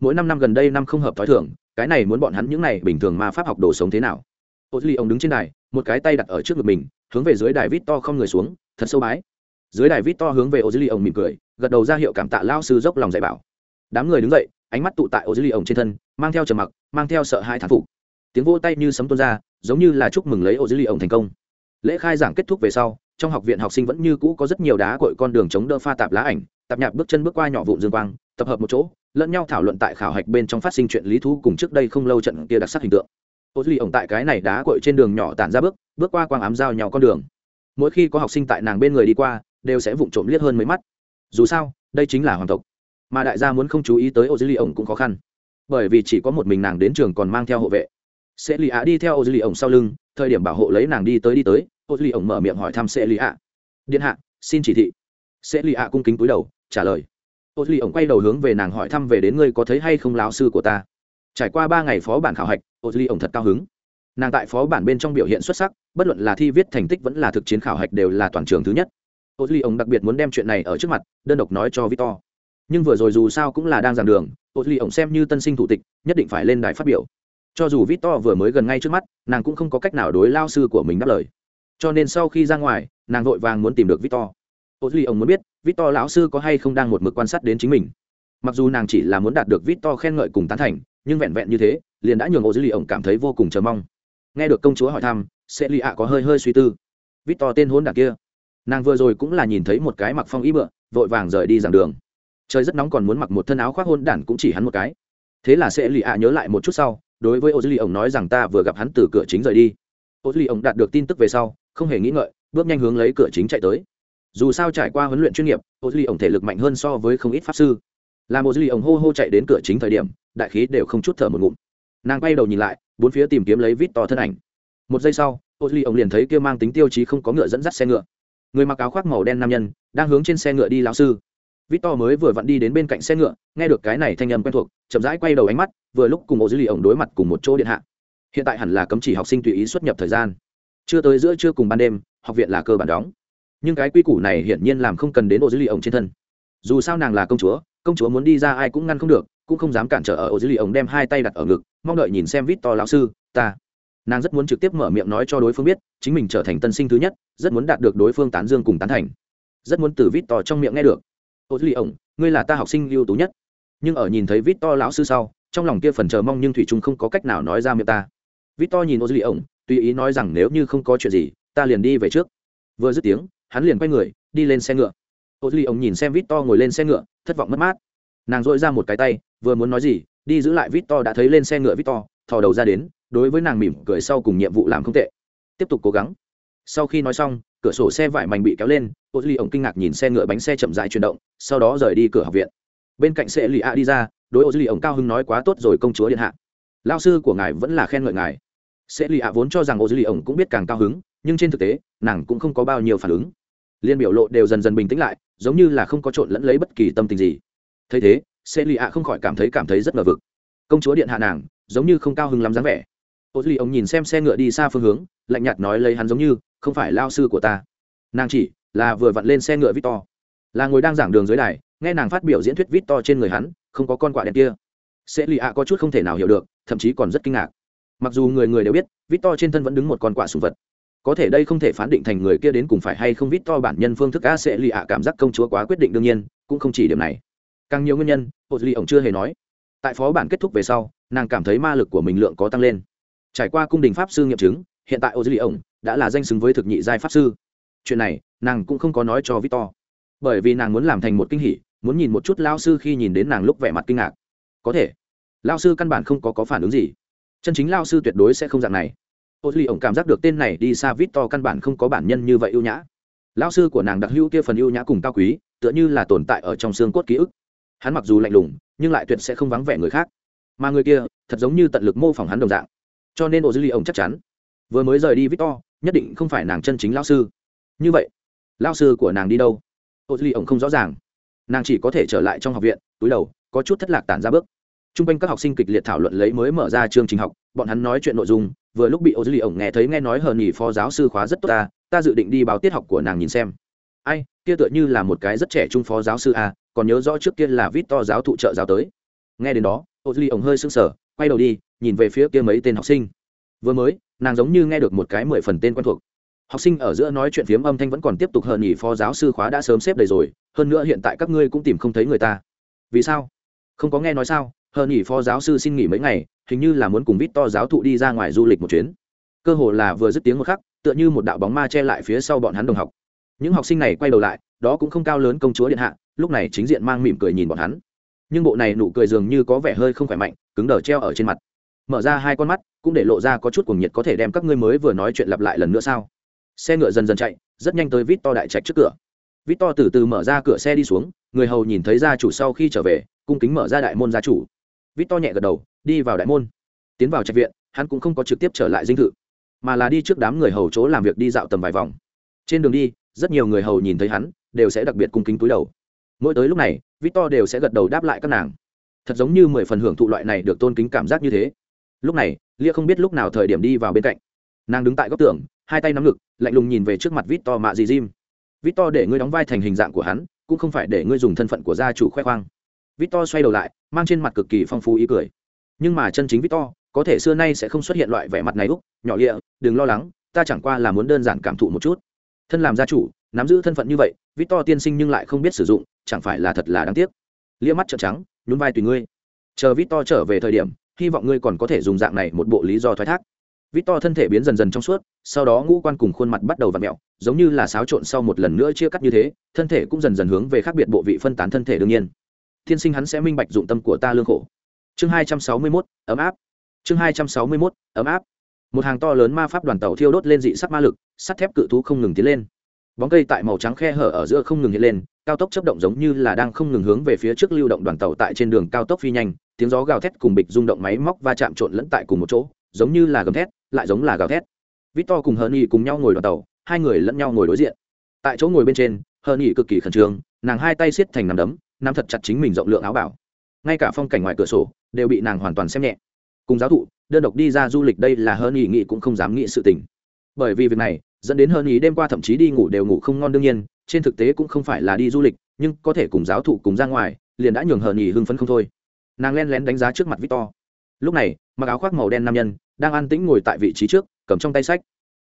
Mỗi năm năm gần đây năm không hợp thói thường cái này muốn bọn hắn những này bình thường ma pháp học đồ sống thế nào? Ô duy ông đứng trên đài, một cái tay đặt ở trước ngực mình, hướng về dưới đài vít to không người xuống, thật sâu bái. Dưới đài vít to hướng về ô duy ông mỉm cười, gật đầu ra hiệu cảm tạ lao sư dốc lòng dạy bảo. Đám người đứng dậy, ánh mắt tụ tại ô duy ông trên thân, mang theo trầm mặc, mang theo sợ hai thán phục. Tiếng vô tay như sấm tuôn ra, giống như là chúc mừng lấy ô duy ông thành công. Lễ khai giảng kết thúc về sau, trong học viện học sinh vẫn như cũ có rất nhiều đá cội con đường chống đỡ pha tạp lá ảnh, tạp nhạp bước chân bước qua nhỏ vụn dương quang, tập hợp một chỗ lẫn nhau thảo luận tại khảo hạch bên trong phát sinh chuyện lý thú cùng trước đây không lâu trận kia đặc sắc hình tượng. Ô duy ổng tại cái này đá cội trên đường nhỏ tản ra bước bước qua quang ám giao nhau con đường. Mỗi khi có học sinh tại nàng bên người đi qua, đều sẽ vụng trộm liếc hơn mấy mắt. Dù sao, đây chính là hoàng tộc. Mà đại gia muốn không chú ý tới ô duy ổng cũng khó khăn. Bởi vì chỉ có một mình nàng đến trường còn mang theo hộ vệ. Sẽ lì ạ đi theo ô duy ổng sau lưng, thời điểm bảo hộ lấy nàng đi tới đi tới, ô duy ổng mở miệng hỏi thăm sẽ lì ạ điện hạ, xin chỉ thị. Sẽ lì ạ cung kính túi đầu, trả lời ô duy ổng quay đầu hướng về nàng hỏi thăm về đến ngươi có thấy hay không lão sư của ta. Trải qua ba ngày phó bản khảo hạch ô duy ổng thật cao hứng. Nàng tại phó bản bên trong biểu hiện xuất sắc, bất luận là thi viết thành tích vẫn là thực chiến khảo hạch đều là toàn trường thứ nhất. Ô duy ổng đặc biệt muốn đem chuyện này ở trước mặt, đơn độc nói cho victor. Nhưng vừa rồi dù sao cũng là đang giảng đường ô duy ổng xem như tân sinh thủ tịch, nhất định phải lên đài phát biểu. Cho dù victor vừa mới gần ngay trước mắt, nàng cũng không có cách nào đối lao sư của mình đáp lời. Cho nên sau khi ra ngoài, nàng vội vàng muốn tìm được victor. Ô duy ổng muốn biết victor lão sư có hay không đang một mực quan sát đến chính mình? Mặc dù nàng chỉ là muốn đạt được victor khen ngợi cùng tán thành, nhưng vẹn vẹn như thế, liền đã nhường ô duy ổng cảm thấy vô cùng chờ mong. Nghe được công chúa hỏi thăm sẽ lì ạ có hơi hơi suy tư. Victor tên hôn đảng kia. Nàng vừa rồi cũng là nhìn thấy một cái mặc phong ý bựa, vội vàng rời đi giảng đường. Trời rất nóng còn muốn mặc một thân áo khoác hôn đản cũng chỉ hắn một cái. Thế là sẽ lì ạ nhớ lại một chút sau, đối với ô duy ổng nói rằng ta vừa gặp hắn từ cửa chính rời đi. Ô duy ổng đạt được tin tức về sau, không hề nghĩ ngợi, bước nhanh hướng lấy cửa chính chạy tới dù sao trải qua huấn luyện chuyên nghiệp ô duy ổng thể lực mạnh hơn so với không ít pháp sư. Làm một duy ổng hô hô chạy đến cửa chính thời điểm, đại khí đều không chút thở một ngụm. Nàng quay đầu nhìn lại, bốn phía tìm kiếm lấy vít to thân ảnh. Một giây sau ô duy ổng liền thấy kia mang tính tiêu chí không có ngựa dẫn dắt xe ngựa. Người mặc áo khoác màu đen nam nhân, đang hướng trên xe ngựa đi lão sư. Vít to mới vừa vặn đi đến bên cạnh xe ngựa, nghe được cái này thanh âm quen thuộc, chậm rãi quay đầu ánh mắt, vừa lúc cùng ô duy ổng đối mặt cùng một chỗ điện hạ. Hiện tại hẳn là cấm chỉ học sinh tùy ý xuất nhập thời gian. Chưa tới giữa trưa cùng ban đêm, học viện là cơ bản đóng nhưng cái quy củ này hiển nhiên làm không cần đến ô dữ lì ổng trên thân. Dù sao nàng là công chúa công chúa muốn đi ra ai cũng ngăn không được, cũng không dám cản trở ở ô dữ lì ổng đem hai tay đặt ở ngực, mong đợi nhìn xem vít to lão sư, ta. Nàng rất muốn trực tiếp mở miệng nói cho đối phương biết, chính mình trở thành tân sinh thứ nhất, rất muốn đạt được đối phương tán dương cùng tán thành. Rất muốn từ vít to trong miệng nghe được, ô dữ lì ổng, ngươi là ta học sinh ưu tú nhất. Nhưng ở nhìn thấy vít to lão sư sau, trong lòng kia phần chờ mong nhưng thủy trung không có cách nào nói ra miệng ta. Vít to nhìn ô dữ lì ổng, tùy ý nói rằng nếu như không có chuyện gì, ta liền đi về trước. Vừa dứt tiếng hắn liền quay người, đi lên xe ngựa. Ô duy ông nhìn xem vít to ngồi lên xe ngựa, thất vọng mất mát. Nàng dội ra một cái tay, vừa muốn nói gì, đi giữ lại vít to đã thấy lên xe ngựa vít to thò đầu ra đến, đối với nàng mỉm cười sau cùng nhiệm vụ làm không tệ. Tiếp tục cố gắng. Sau khi nói xong, cửa sổ xe vải mảnh bị kéo lên ô duy ông kinh ngạc nhìn xe ngựa bánh xe chậm dại chuyển động, sau đó rời đi cửa học viện. Bên cạnh xe lì a đi ra, đối ô duy ông cao hưng nói quá tốt rồi công chúa điện hạ. Lao sư của ngài vẫn là khen ngợi ngài. Sẽ lì ạ vốn cho rằng ô duy ông cũng biết càng cao hứng, nhưng trên thực tế, nàng cũng không có bao nhiêu phản ứng liên biểu lộ đều dần dần bình tĩnh lại, giống như là không có trộn lẫn lấy bất kỳ tâm tình gì. Thấy thế xê lì ạ không khỏi cảm thấy cảm thấy rất ngờ vực. Công chúa điện hạ nàng, giống như không cao hứng lắm dáng vẻ. Ô duy ông nhìn xem xe ngựa đi xa phương hướng, lạnh nhạt nói lấy hắn giống như, không phải lao sư của ta. Nàng chỉ là vừa vặn lên xe ngựa victor. Là ngồi đang giảng đường dưới đài, nghe nàng phát biểu diễn thuyết victor trên người hắn, không có con quạ đen kia. Sẽ lì ạ có chút không thể nào hiểu được, thậm chí còn rất kinh ngạc. Mặc dù người người đều biết, victor trên thân vẫn đứng một con quạ sùng vật có thể đây không thể phán định thành người kia đến cùng phải hay không vít to bản nhân phương thức a sẽ lì ạ cảm giác công chúa quá quyết định đương nhiên, cũng không chỉ điểm này. Càng nhiều nguyên nhân, hồ duy ổng chưa hề nói. Tại phó bản kết thúc về sau, nàng cảm thấy ma lực của mình lượng có tăng lên. Trải qua cung đình pháp sư nghiệm chứng, hiện tại ô duy ổng đã là danh xứng với thực nhị giai pháp sư. Chuyện này, nàng cũng không có nói cho victor bởi vì nàng muốn làm thành một kinh hỷ muốn nhìn một chút lao sư khi nhìn đến nàng lúc vẻ mặt kinh ngạc. Có thể. Lao sư căn bản không có có phản ứng gì. Chân chính lao sư tuyệt đối sẽ không dạng này ô duy ổng cảm giác được tên này đi xa vít to căn bản không có bản nhân như vậy ưu nhã. Lão sư của nàng đặc hữu kia phần ưu nhã cùng cao quý tựa như là tồn tại ở trong xương cốt ký ức. Hắn mặc dù lạnh lùng nhưng lại tuyệt sẽ không vắng vẻ người khác. Mà người kia thật giống như tận lực mô phỏng hắn đồng dạng. Cho nên ô duy ổng chắc chắn vừa mới rời đi vít to, nhất định không phải nàng chân chính lão sư. Như vậy lão sư của nàng đi đâu? Ô duy ổng không rõ ràng. Nàng chỉ có thể trở lại trong học viện túi đầu có chút thất lạc tản ra bước t r u n g quanh các học sinh kịch liệt thảo luận lấy mới mở ra chương trình học, bọn hắn nói chuyện nội dung, vừa lúc bị ô dư lì ổng nghe thấy nghe nói hờn nghỉ phó giáo sư khóa rất tốt ta ta dự định đi báo tiết học của nàng nhìn xem. Ai, kia tựa như là một cái rất trẻ trung phó giáo sư a còn nhớ rõ trước kia là vít to giáo thụ trợ giáo tới. Nghe đến đó ô dư lì ổng hơi sưng sờ, quay đầu đi, nhìn về phía kia mấy tên học sinh. Vừa mới, nàng giống như nghe được một cái mười phần tên quen thuộc. Học sinh ở giữa nói chuyện phiếm âm thanh vẫn còn tiếp tục hờn nghỉ phó giáo sư khóa đã sớm xếp đầy rồi, hơn nữa hiện tại các ngươi cũng tìm không thấy người ta. Vì sao? Không có nghe nói sao? Hờn nghỉ phó giáo sư xin nghỉ mấy ngày, hình như là muốn cùng vít to giáo thụ đi ra ngoài du lịch một chuyến. Cơ hồ là vừa dứt tiếng một khắc, tựa như một đạo bóng ma che lại phía sau bọn hắn đồng học. Những học sinh này quay đầu lại, đó cũng không cao lớn công chúa điện hạ, lúc này chính diện mang mỉm cười nhìn bọn hắn. Nhưng bộ này nụ cười dường như có vẻ hơi không khỏe mạnh, cứng đờ treo ở trên mặt. Mở ra hai con mắt, cũng để lộ ra có chút cuồng nhiệt có thể đem các ngươi mới vừa nói chuyện lặp lại lần nữa sao? Xe ngựa dần dần chạy, rất nhanh tới vít to đại trạch trước cửa. Vít to từ từ mở ra cửa xe đi xuống, người hầu nhìn thấy gia chủ sau khi trở về, cung kính mở ra đại môn gia chủ vít to nhẹ gật đầu, đi vào đại môn. Tiến vào trạch viện, hắn cũng không có trực tiếp trở lại dinh thự, mà là đi trước đám người hầu chỗ làm việc đi dạo tầm vài vòng. Trên đường đi, rất nhiều người hầu nhìn thấy hắn, đều sẽ đặc biệt cung kính túi đầu. Mỗi tới lúc này, victor đều sẽ gật đầu đáp lại các nàng. Thật giống như mười phần hưởng thụ loại này được tôn kính cảm giác như thế. Lúc này, lia không biết lúc nào thời điểm đi vào bên cạnh. Nàng đứng tại góc tường, hai tay nắm ngực, lạnh lùng nhìn về trước mặt victor mạ dì jim victor để ngươi đóng vai thành hình dạng của hắn, cũng không phải để ngươi dùng thân phận của gia chủ khoe khoang victor xoay đầu lại mang trên mặt cực kỳ phong phú ý cười. Nhưng mà chân chính victor có thể xưa nay sẽ không xuất hiện loại vẻ mặt này lúc, nhỏ lịa đừng lo lắng ta chẳng qua là muốn đơn giản cảm thụ một chút. Thân làm gia chủ nắm giữ thân phận như vậy victor tiên sinh nhưng lại không biết sử dụng chẳng phải là thật là đáng tiếc. Lia mắt trợn trắng nhún vai tùy ngươi. Chờ victor trở về thời điểm hy vọng ngươi còn có thể dùng dạng này một bộ lý do thoái thác. Victor thân thể biến dần dần trong suốt sau đó ngũ quan cùng khuôn mặt bắt đầu vặn mèo, giống như là xáo trộn sau một lần nữa chia cắt như thế thân thể cũng dần dần hướng về khác biệt bộ vị phân tán thân thể đương nhiên thiên sinh hắn sẽ minh bạch dụng tâm của ta lương khổ. Chương hai trăm sáu mươi mốt, ấm áp. Chương hai trăm sáu mươi mốt, ấm áp. Một hàng to lớn ma pháp đoàn tàu thiêu đốt lên dị sắc ma lực, sắt thép cự thú không ngừng tiến lên. Bóng cây tại màu trắng khe hở ở giữa không ngừng hiện lên, cao tốc chấp động giống như là đang không ngừng hướng về phía trước lưu động đoàn tàu tại trên đường cao tốc phi nhanh, tiếng gió gào thét cùng bịch rung động máy móc va chạm trộn lẫn tại cùng một chỗ, giống như là gầm thét, lại giống là gào thét. Victor cùng hờ nhi cùng nhau ngồi đoàn tàu, hai người lẫn nhau ngồi đối diện. Tại chỗ ngồi bên trên, hờ nhi cực kỳ khẩn trương, nàng hai tay siết thành nằm đấm nắm thật chặt chính mình rộng lượng áo bảo. Ngay cả phong cảnh ngoài cửa sổ đều bị nàng hoàn toàn xem nhẹ. Cùng giáo thụ, đơn độc đi ra du lịch đây là hơn ý nghĩ cũng không dám nghĩ sự tình. Bởi vì việc này dẫn đến hơn ý đêm qua thậm chí đi ngủ đều ngủ không ngon đương nhiên, trên thực tế cũng không phải là đi du lịch, nhưng có thể cùng giáo thụ cùng ra ngoài, liền đã nhường hờn ý hưng phấn không thôi. Nàng len lén đánh giá trước mặt victor. Lúc này, mặc áo khoác màu đen nam nhân đang an tĩnh ngồi tại vị trí trước, cầm trong tay sách.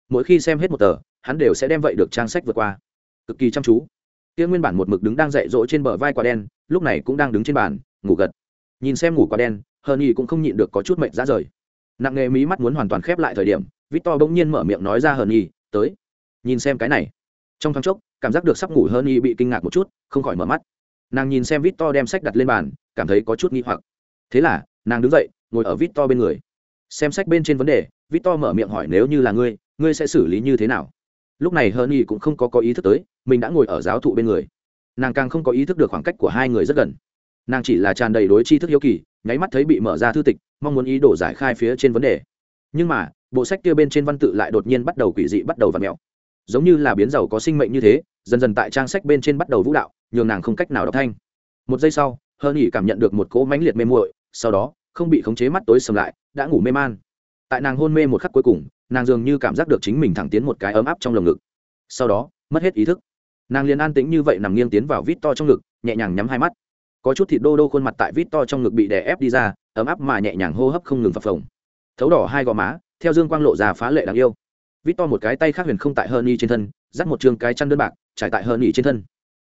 Mỗi khi xem hết một tờ, hắn đều sẽ đem vậy được trang sách vượt qua. Cực kỳ chăm chú kia nguyên bản một mực đứng đang dạy dỗ trên bờ vai quả đen lúc này cũng đang đứng trên bàn ngủ gật. Nhìn xem ngủ quả đen hờn Nhi cũng không nhịn được có chút mệnh ra rời. Nặng nghề mí mắt muốn hoàn toàn khép lại thời điểm Vít To bỗng nhiên mở miệng nói ra hờn Nhi, tới nhìn xem cái này. Trong thoáng chốc cảm giác được sắp ngủ hờn Nhi bị kinh ngạc một chút không khỏi mở mắt. Nàng nhìn xem Vít To đem sách đặt lên bàn cảm thấy có chút nghi hoặc. Thế là nàng đứng dậy ngồi ở Vít To bên người. Xem sách bên trên vấn đề Vít To mở miệng hỏi nếu như là ngươi ngươi sẽ xử lý như thế nào? Lúc này hờn nhi cũng không có có ý thức tới, mình đã ngồi ở giáo thụ bên người. Nàng càng không có ý thức được khoảng cách của hai người rất gần. Nàng chỉ là tràn đầy đối tri thức hiếu kỳ, nháy mắt thấy bị mở ra thư tịch, mong muốn ý đồ giải khai phía trên vấn đề. Nhưng mà, bộ sách kia bên trên văn tự lại đột nhiên bắt đầu quỷ dị, bắt đầu và mẹo giống như là biến giàu có sinh mệnh như thế, dần dần tại trang sách bên trên bắt đầu vũ đạo, nhường nàng không cách nào đọc thanh. Một giây sau hơn nhi cảm nhận được một cỗ mãnh liệt mê muội, sau đó, không bị khống chế mắt tối sầm lại, đã ngủ mê man. Tại nàng hôn mê một khắc cuối cùng nàng dường như cảm giác được chính mình thẳng tiến một cái ấm áp trong lồng ngực. Sau đó, mất hết ý thức. Nàng liền an tĩnh như vậy nằm nghiêng tiến vào vít to trong ngực, nhẹ nhàng nhắm hai mắt. Có chút thịt đô đô khuôn mặt tại vít to trong ngực bị đè ép đi ra, ấm áp mà nhẹ nhàng hô hấp không ngừng phập phồng. Thấu đỏ hai gò má, theo dương quang lộ ra phá lệ đáng yêu. Vít to một cái tay khác huyền không tại hơn y trên thân, dắt một trường cái chăn đơn bạc, trải tại hơn y trên thân.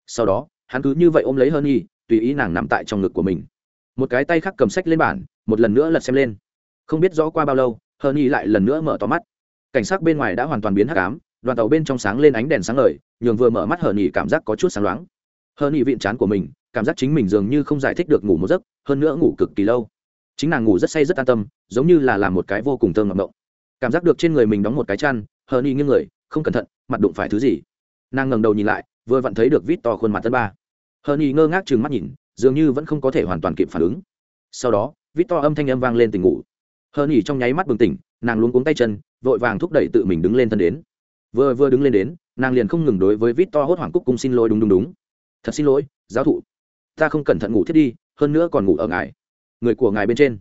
Sau đó, hắn cứ như vậy ôm lấy hơn y tùy ý nàng nằm tại trong ngực của mình. Một cái tay khác cầm sách lên bản một lần nữa lật xem lên. Không biết rõ qua bao lâu hơn y lại lần nữa mở to mắt. Cảnh sát bên ngoài đã hoàn toàn biến hắc ám, đoàn tàu bên trong sáng lên ánh đèn sáng lời nhường vừa mở mắt hờ nhỉ cảm giác có chút sáng loáng. Hơn nhỉ vịn chán của mình, cảm giác chính mình dường như không giải thích được ngủ một giấc, hơn nữa ngủ cực kỳ lâu. Chính nàng ngủ rất say rất an tâm, giống như là làm một cái vô cùng thơm ngọc động cảm giác được trên người mình đóng một cái chăn, hờ y nghiêng người, không cẩn thận, mặt đụng phải thứ gì. Nàng ngẩng đầu nhìn lại, vừa vặn thấy được vít to khuôn mặt tân ba. Hờ y ngơ ngác chừng mắt nhìn, dường như vẫn không có thể hoàn toàn kịp phản ứng. Sau đó, vít to âm thanh âm vang lên tình ngủ. Hơn nhỉ trong nháy mắt bừng tỉnh, nàng luôn cuống tay chân, vội vàng thúc đẩy tự mình đứng lên thân đến. Vừa vừa đứng lên đến, nàng liền không ngừng đối với vít to hốt hoảng cúc cung xin lỗi đúng đúng đúng. Thật xin lỗi, giáo thụ. Ta không cẩn thận ngủ thiết đi, hơn nữa còn ngủ ở ngài, người của ngài bên trên.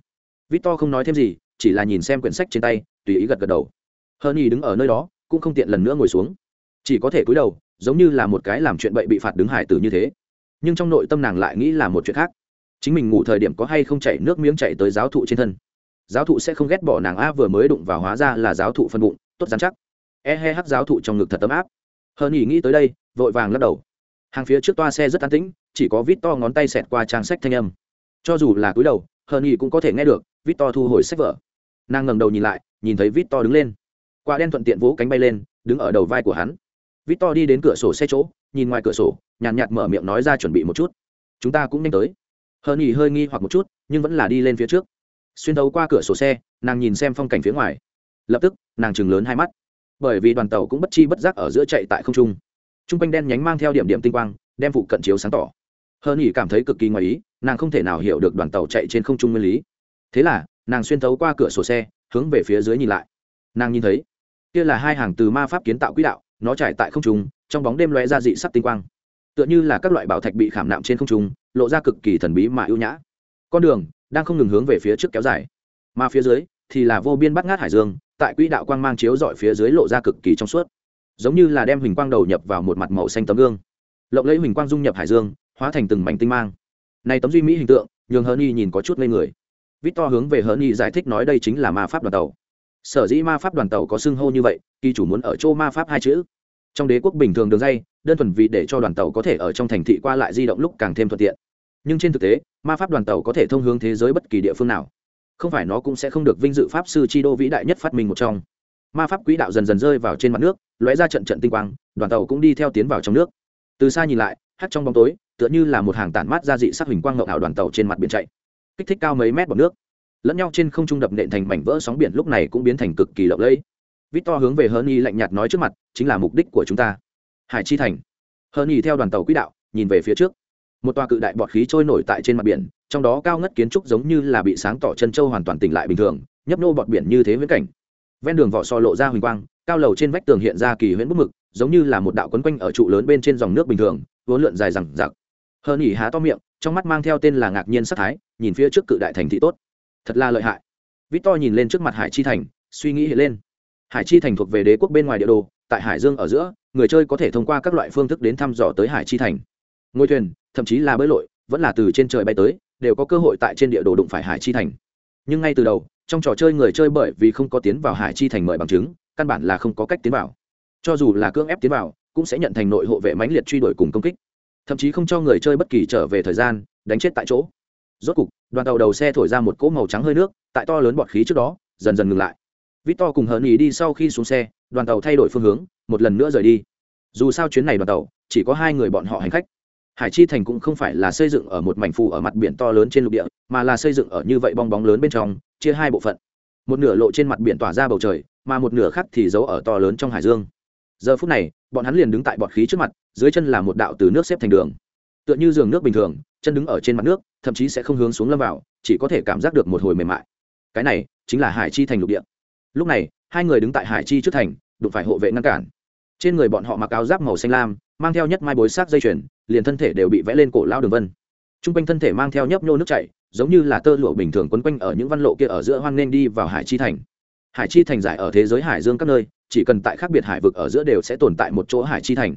Vít to không nói thêm gì, chỉ là nhìn xem quyển sách trên tay, tùy ý gật gật đầu. Hơn nhỉ đứng ở nơi đó, cũng không tiện lần nữa ngồi xuống. Chỉ có thể cúi đầu, giống như là một cái làm chuyện bậy bị phạt đứng hải tử như thế. Nhưng trong nội tâm nàng lại nghĩ là một chuyện khác. Chính mình ngủ thời điểm có hay không chảy nước miếng chảy tới giáo thụ trên thân giáo thụ sẽ không ghét bỏ nàng a vừa mới đụng vào hóa ra là giáo thụ phân bụng tốt dán chắc. E he hắc giáo thụ trong ngực thật ấm áp. Hơn ý nghĩ tới đây vội vàng lắc đầu. Hàng phía trước toa xe rất an tĩnh chỉ có vít to ngón tay xẹt qua trang sách thanh âm. Cho dù là cúi đầu hơn ý cũng có thể nghe được vít to thu hồi sách vở. Nàng ngẩng đầu nhìn lại nhìn thấy vít to đứng lên. Quả đen thuận tiện vỗ cánh bay lên đứng ở đầu vai của hắn. Vít to đi đến cửa sổ xe chỗ nhìn ngoài cửa sổ nhàn nhạt, nhạt mở miệng nói ra chuẩn bị một chút. Chúng ta cũng nhanh tới. Hơn ý hơi nghi hoặc một chút nhưng vẫn là đi lên phía trước xuyên thấu qua cửa sổ xe, nàng nhìn xem phong cảnh phía ngoài. Lập tức, nàng chừng lớn hai mắt. Bởi vì đoàn tàu cũng bất chi bất giác ở giữa chạy tại không trung. T r u n g quanh đen nhánh mang theo điểm điểm tinh quang, đem phụ cận chiếu sáng tỏ. Hơn nghỉ cảm thấy cực kỳ ngoài ý, nàng không thể nào hiểu được đoàn tàu chạy trên không trung nguyên lý. Thế là, nàng xuyên thấu qua cửa sổ xe, hướng về phía dưới nhìn lại. Nàng nhìn thấy, kia là hai hàng từ ma pháp kiến tạo quỹ đạo, nó trải tại không trung, trong bóng đêm loe ra dị sắc tinh quang. Tựa như là các loại bảo thạch bị khảm nạm trên không trung, lộ ra cực kỳ thần bí mà ưu nhã. Con đường đang không ngừng hướng về phía trước kéo dài. Mà phía dưới thì là vô biên bắt ngát hải dương, tại quỹ đạo quang mang chiếu dọi phía dưới lộ ra cực kỳ trong suốt. Giống như là đem huỳnh quang đầu nhập vào một mặt màu xanh tấm gương. Lộng lấy huỳnh quang dung nhập hải dương, hóa thành từng mảnh tinh mang. Này tấm duy mỹ hình tượng, nhường hớn y nhìn có chút ngây người. Vít to hướng về hớn y giải thích nói đây chính là ma pháp đoàn tàu. Sở dĩ ma pháp đoàn tàu có xưng hô như vậy, kỳ chủ muốn ở chỗ ma pháp hai chữ. Trong đế quốc bình thường đường dây, đơn thuần vì để cho đoàn tàu có thể ở trong thành thị qua lại di động lúc càng thêm thuận tiện nhưng trên thực tế, ma pháp đoàn tàu có thể thông hướng thế giới bất kỳ địa phương nào. Không phải nó cũng sẽ không được vinh dự pháp sư chi đô vĩ đại nhất phát minh một trong. Ma pháp quỹ đạo dần dần rơi vào trên mặt nước, lóe ra trận trận tinh quang, đoàn tàu cũng đi theo tiến vào trong nước. Từ xa nhìn lại hắt trong bóng tối, tựa như là một hàng tản mát ra dị sắc hình quang ngậu ảo đoàn tàu trên mặt biển chạy. Kích thích cao mấy mét bọt nước. Lẫn nhau trên không trung đập nện thành mảnh vỡ sóng biển lúc này cũng biến thành cực kỳ lộng lẫy. Vít to hướng về hơn y lạnh nhạt nói trước mặt, chính là mục đích của chúng ta. Hải chi thành. Hơn y theo đoàn tàu quỹ đạo, nhìn về phía trước một tòa cự đại bọt khí trôi nổi tại trên mặt biển, trong đó cao ngất kiến trúc giống như là bị sáng tỏ chân châu hoàn toàn tỉnh lại bình thường, nhấp nô bọt biển như thế viễn cảnh. Ven đường vỏ so lộ ra huỳnh quang, cao lầu trên vách tường hiện ra kỳ huyễn bức mực, giống như là một đạo quấn quanh ở trụ lớn bên trên dòng nước bình thường, vốn lượn dài rằng giặc hơn nhỉ há to miệng, trong mắt mang theo tên là ngạc nhiên sắc thái, nhìn phía trước cự đại thành thị tốt. Thật là lợi hại. Vít to nhìn lên trước mặt hải chi thành, suy nghĩ lên. Hải chi thành thuộc về đế quốc bên ngoài địa đồ, tại hải dương ở giữa, người chơi có thể thông qua các loại phương thức đến thăm dò tới hải chi thành. Ngôi thuyền thậm chí là bơi lội, vẫn là từ trên trời bay tới, đều có cơ hội tại trên địa đồ đụng phải hải chi thành. Nhưng ngay từ đầu, trong trò chơi người chơi bởi vì không có tiến vào hải chi thành mời bằng chứng, căn bản là không có cách tiến vào. Cho dù là cưỡng ép tiến vào, cũng sẽ nhận thành nội hộ vệ mãnh liệt truy đuổi cùng công kích. Thậm chí không cho người chơi bất kỳ trở về thời gian, đánh chết tại chỗ. Rốt cục, đoàn tàu đầu xe thổi ra một cỗ màu trắng hơi nước, tại to lớn bọt khí trước đó, dần dần ngừng lại. Vít to cùng hờn ý đi sau khi xuống xe, đoàn tàu thay đổi phương hướng, một lần nữa rời đi. Dù sao chuyến này đoàn tàu, chỉ có hai người bọn họ hành khách hải chi thành cũng không phải là xây dựng ở một mảnh phù ở mặt biển to lớn trên lục địa, mà là xây dựng ở như vậy bong bóng lớn bên trong, chia hai bộ phận. Một nửa lộ trên mặt biển tỏa ra bầu trời, mà một nửa khác thì giấu ở to lớn trong hải dương. Giờ phút này, bọn hắn liền đứng tại bọt khí trước mặt, dưới chân là một đạo từ nước xếp thành đường. Tựa như giường nước bình thường, chân đứng ở trên mặt nước, thậm chí sẽ không hướng xuống lâm vào, chỉ có thể cảm giác được một hồi mềm mại. Cái này chính là hải chi thành lục địa. Lúc này, hai người đứng tại hải chi trước thành, đụng phải hộ vệ ngăn cản. Trên người bọn họ mặc áo giáp màu xanh lam, mang theo nhất mai bối sát dây chuyền liền thân thể đều bị vẽ lên cổ lao đường vân. T r u n g quanh thân thể mang theo nhấp nhô nước chảy, giống như là tơ lụa bình thường quấn quanh ở những văn lộ kia ở giữa hoan nên đi vào hải chi thành. Hải chi thành giải ở thế giới hải dương các nơi, chỉ cần tại khác biệt hải vực ở giữa đều sẽ tồn tại một chỗ hải chi thành.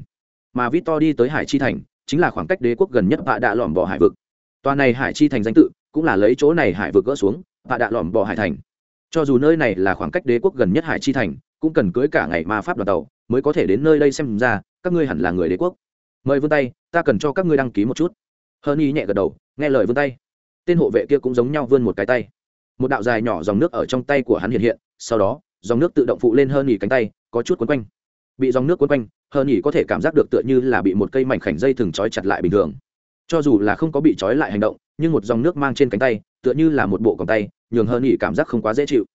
Mà vít to đi tới hải chi thành, chính là khoảng cách đế quốc gần nhất vạ đạ lỏm bỏ hải vực. Tòa này hải chi thành danh tự, cũng là lấy chỗ này hải vực gỡ xuống vạ đạ lỏm bỏ hải thành. Cho dù nơi này là khoảng cách đế quốc gần nhất hải chi thành, cũng cần cưới cả ngày ma pháp đoàn tàu, mới có thể đến nơi đây xem ra, các ngươi hẳn là người đế quốc mời vươn tay, ta cần cho các ngươi đăng ký một chút. Hơn y nhẹ gật đầu, nghe lời vươn tay. Tên hộ vệ kia cũng giống nhau vươn một cái tay. Một đạo dài nhỏ dòng nước ở trong tay của hắn hiện hiện, sau đó, dòng nước tự động phụ lên hơn nhỉ cánh tay, có chút quấn quanh. Bị dòng nước quấn quanh hơn nhỉ có thể cảm giác được tựa như là bị một cây mảnh khảnh dây thừng trói chặt lại bình thường. Cho dù là không có bị trói lại hành động, nhưng một dòng nước mang trên cánh tay, tựa như là một bộ còng tay, nhường hơn nhỉ cảm giác không quá dễ chịu.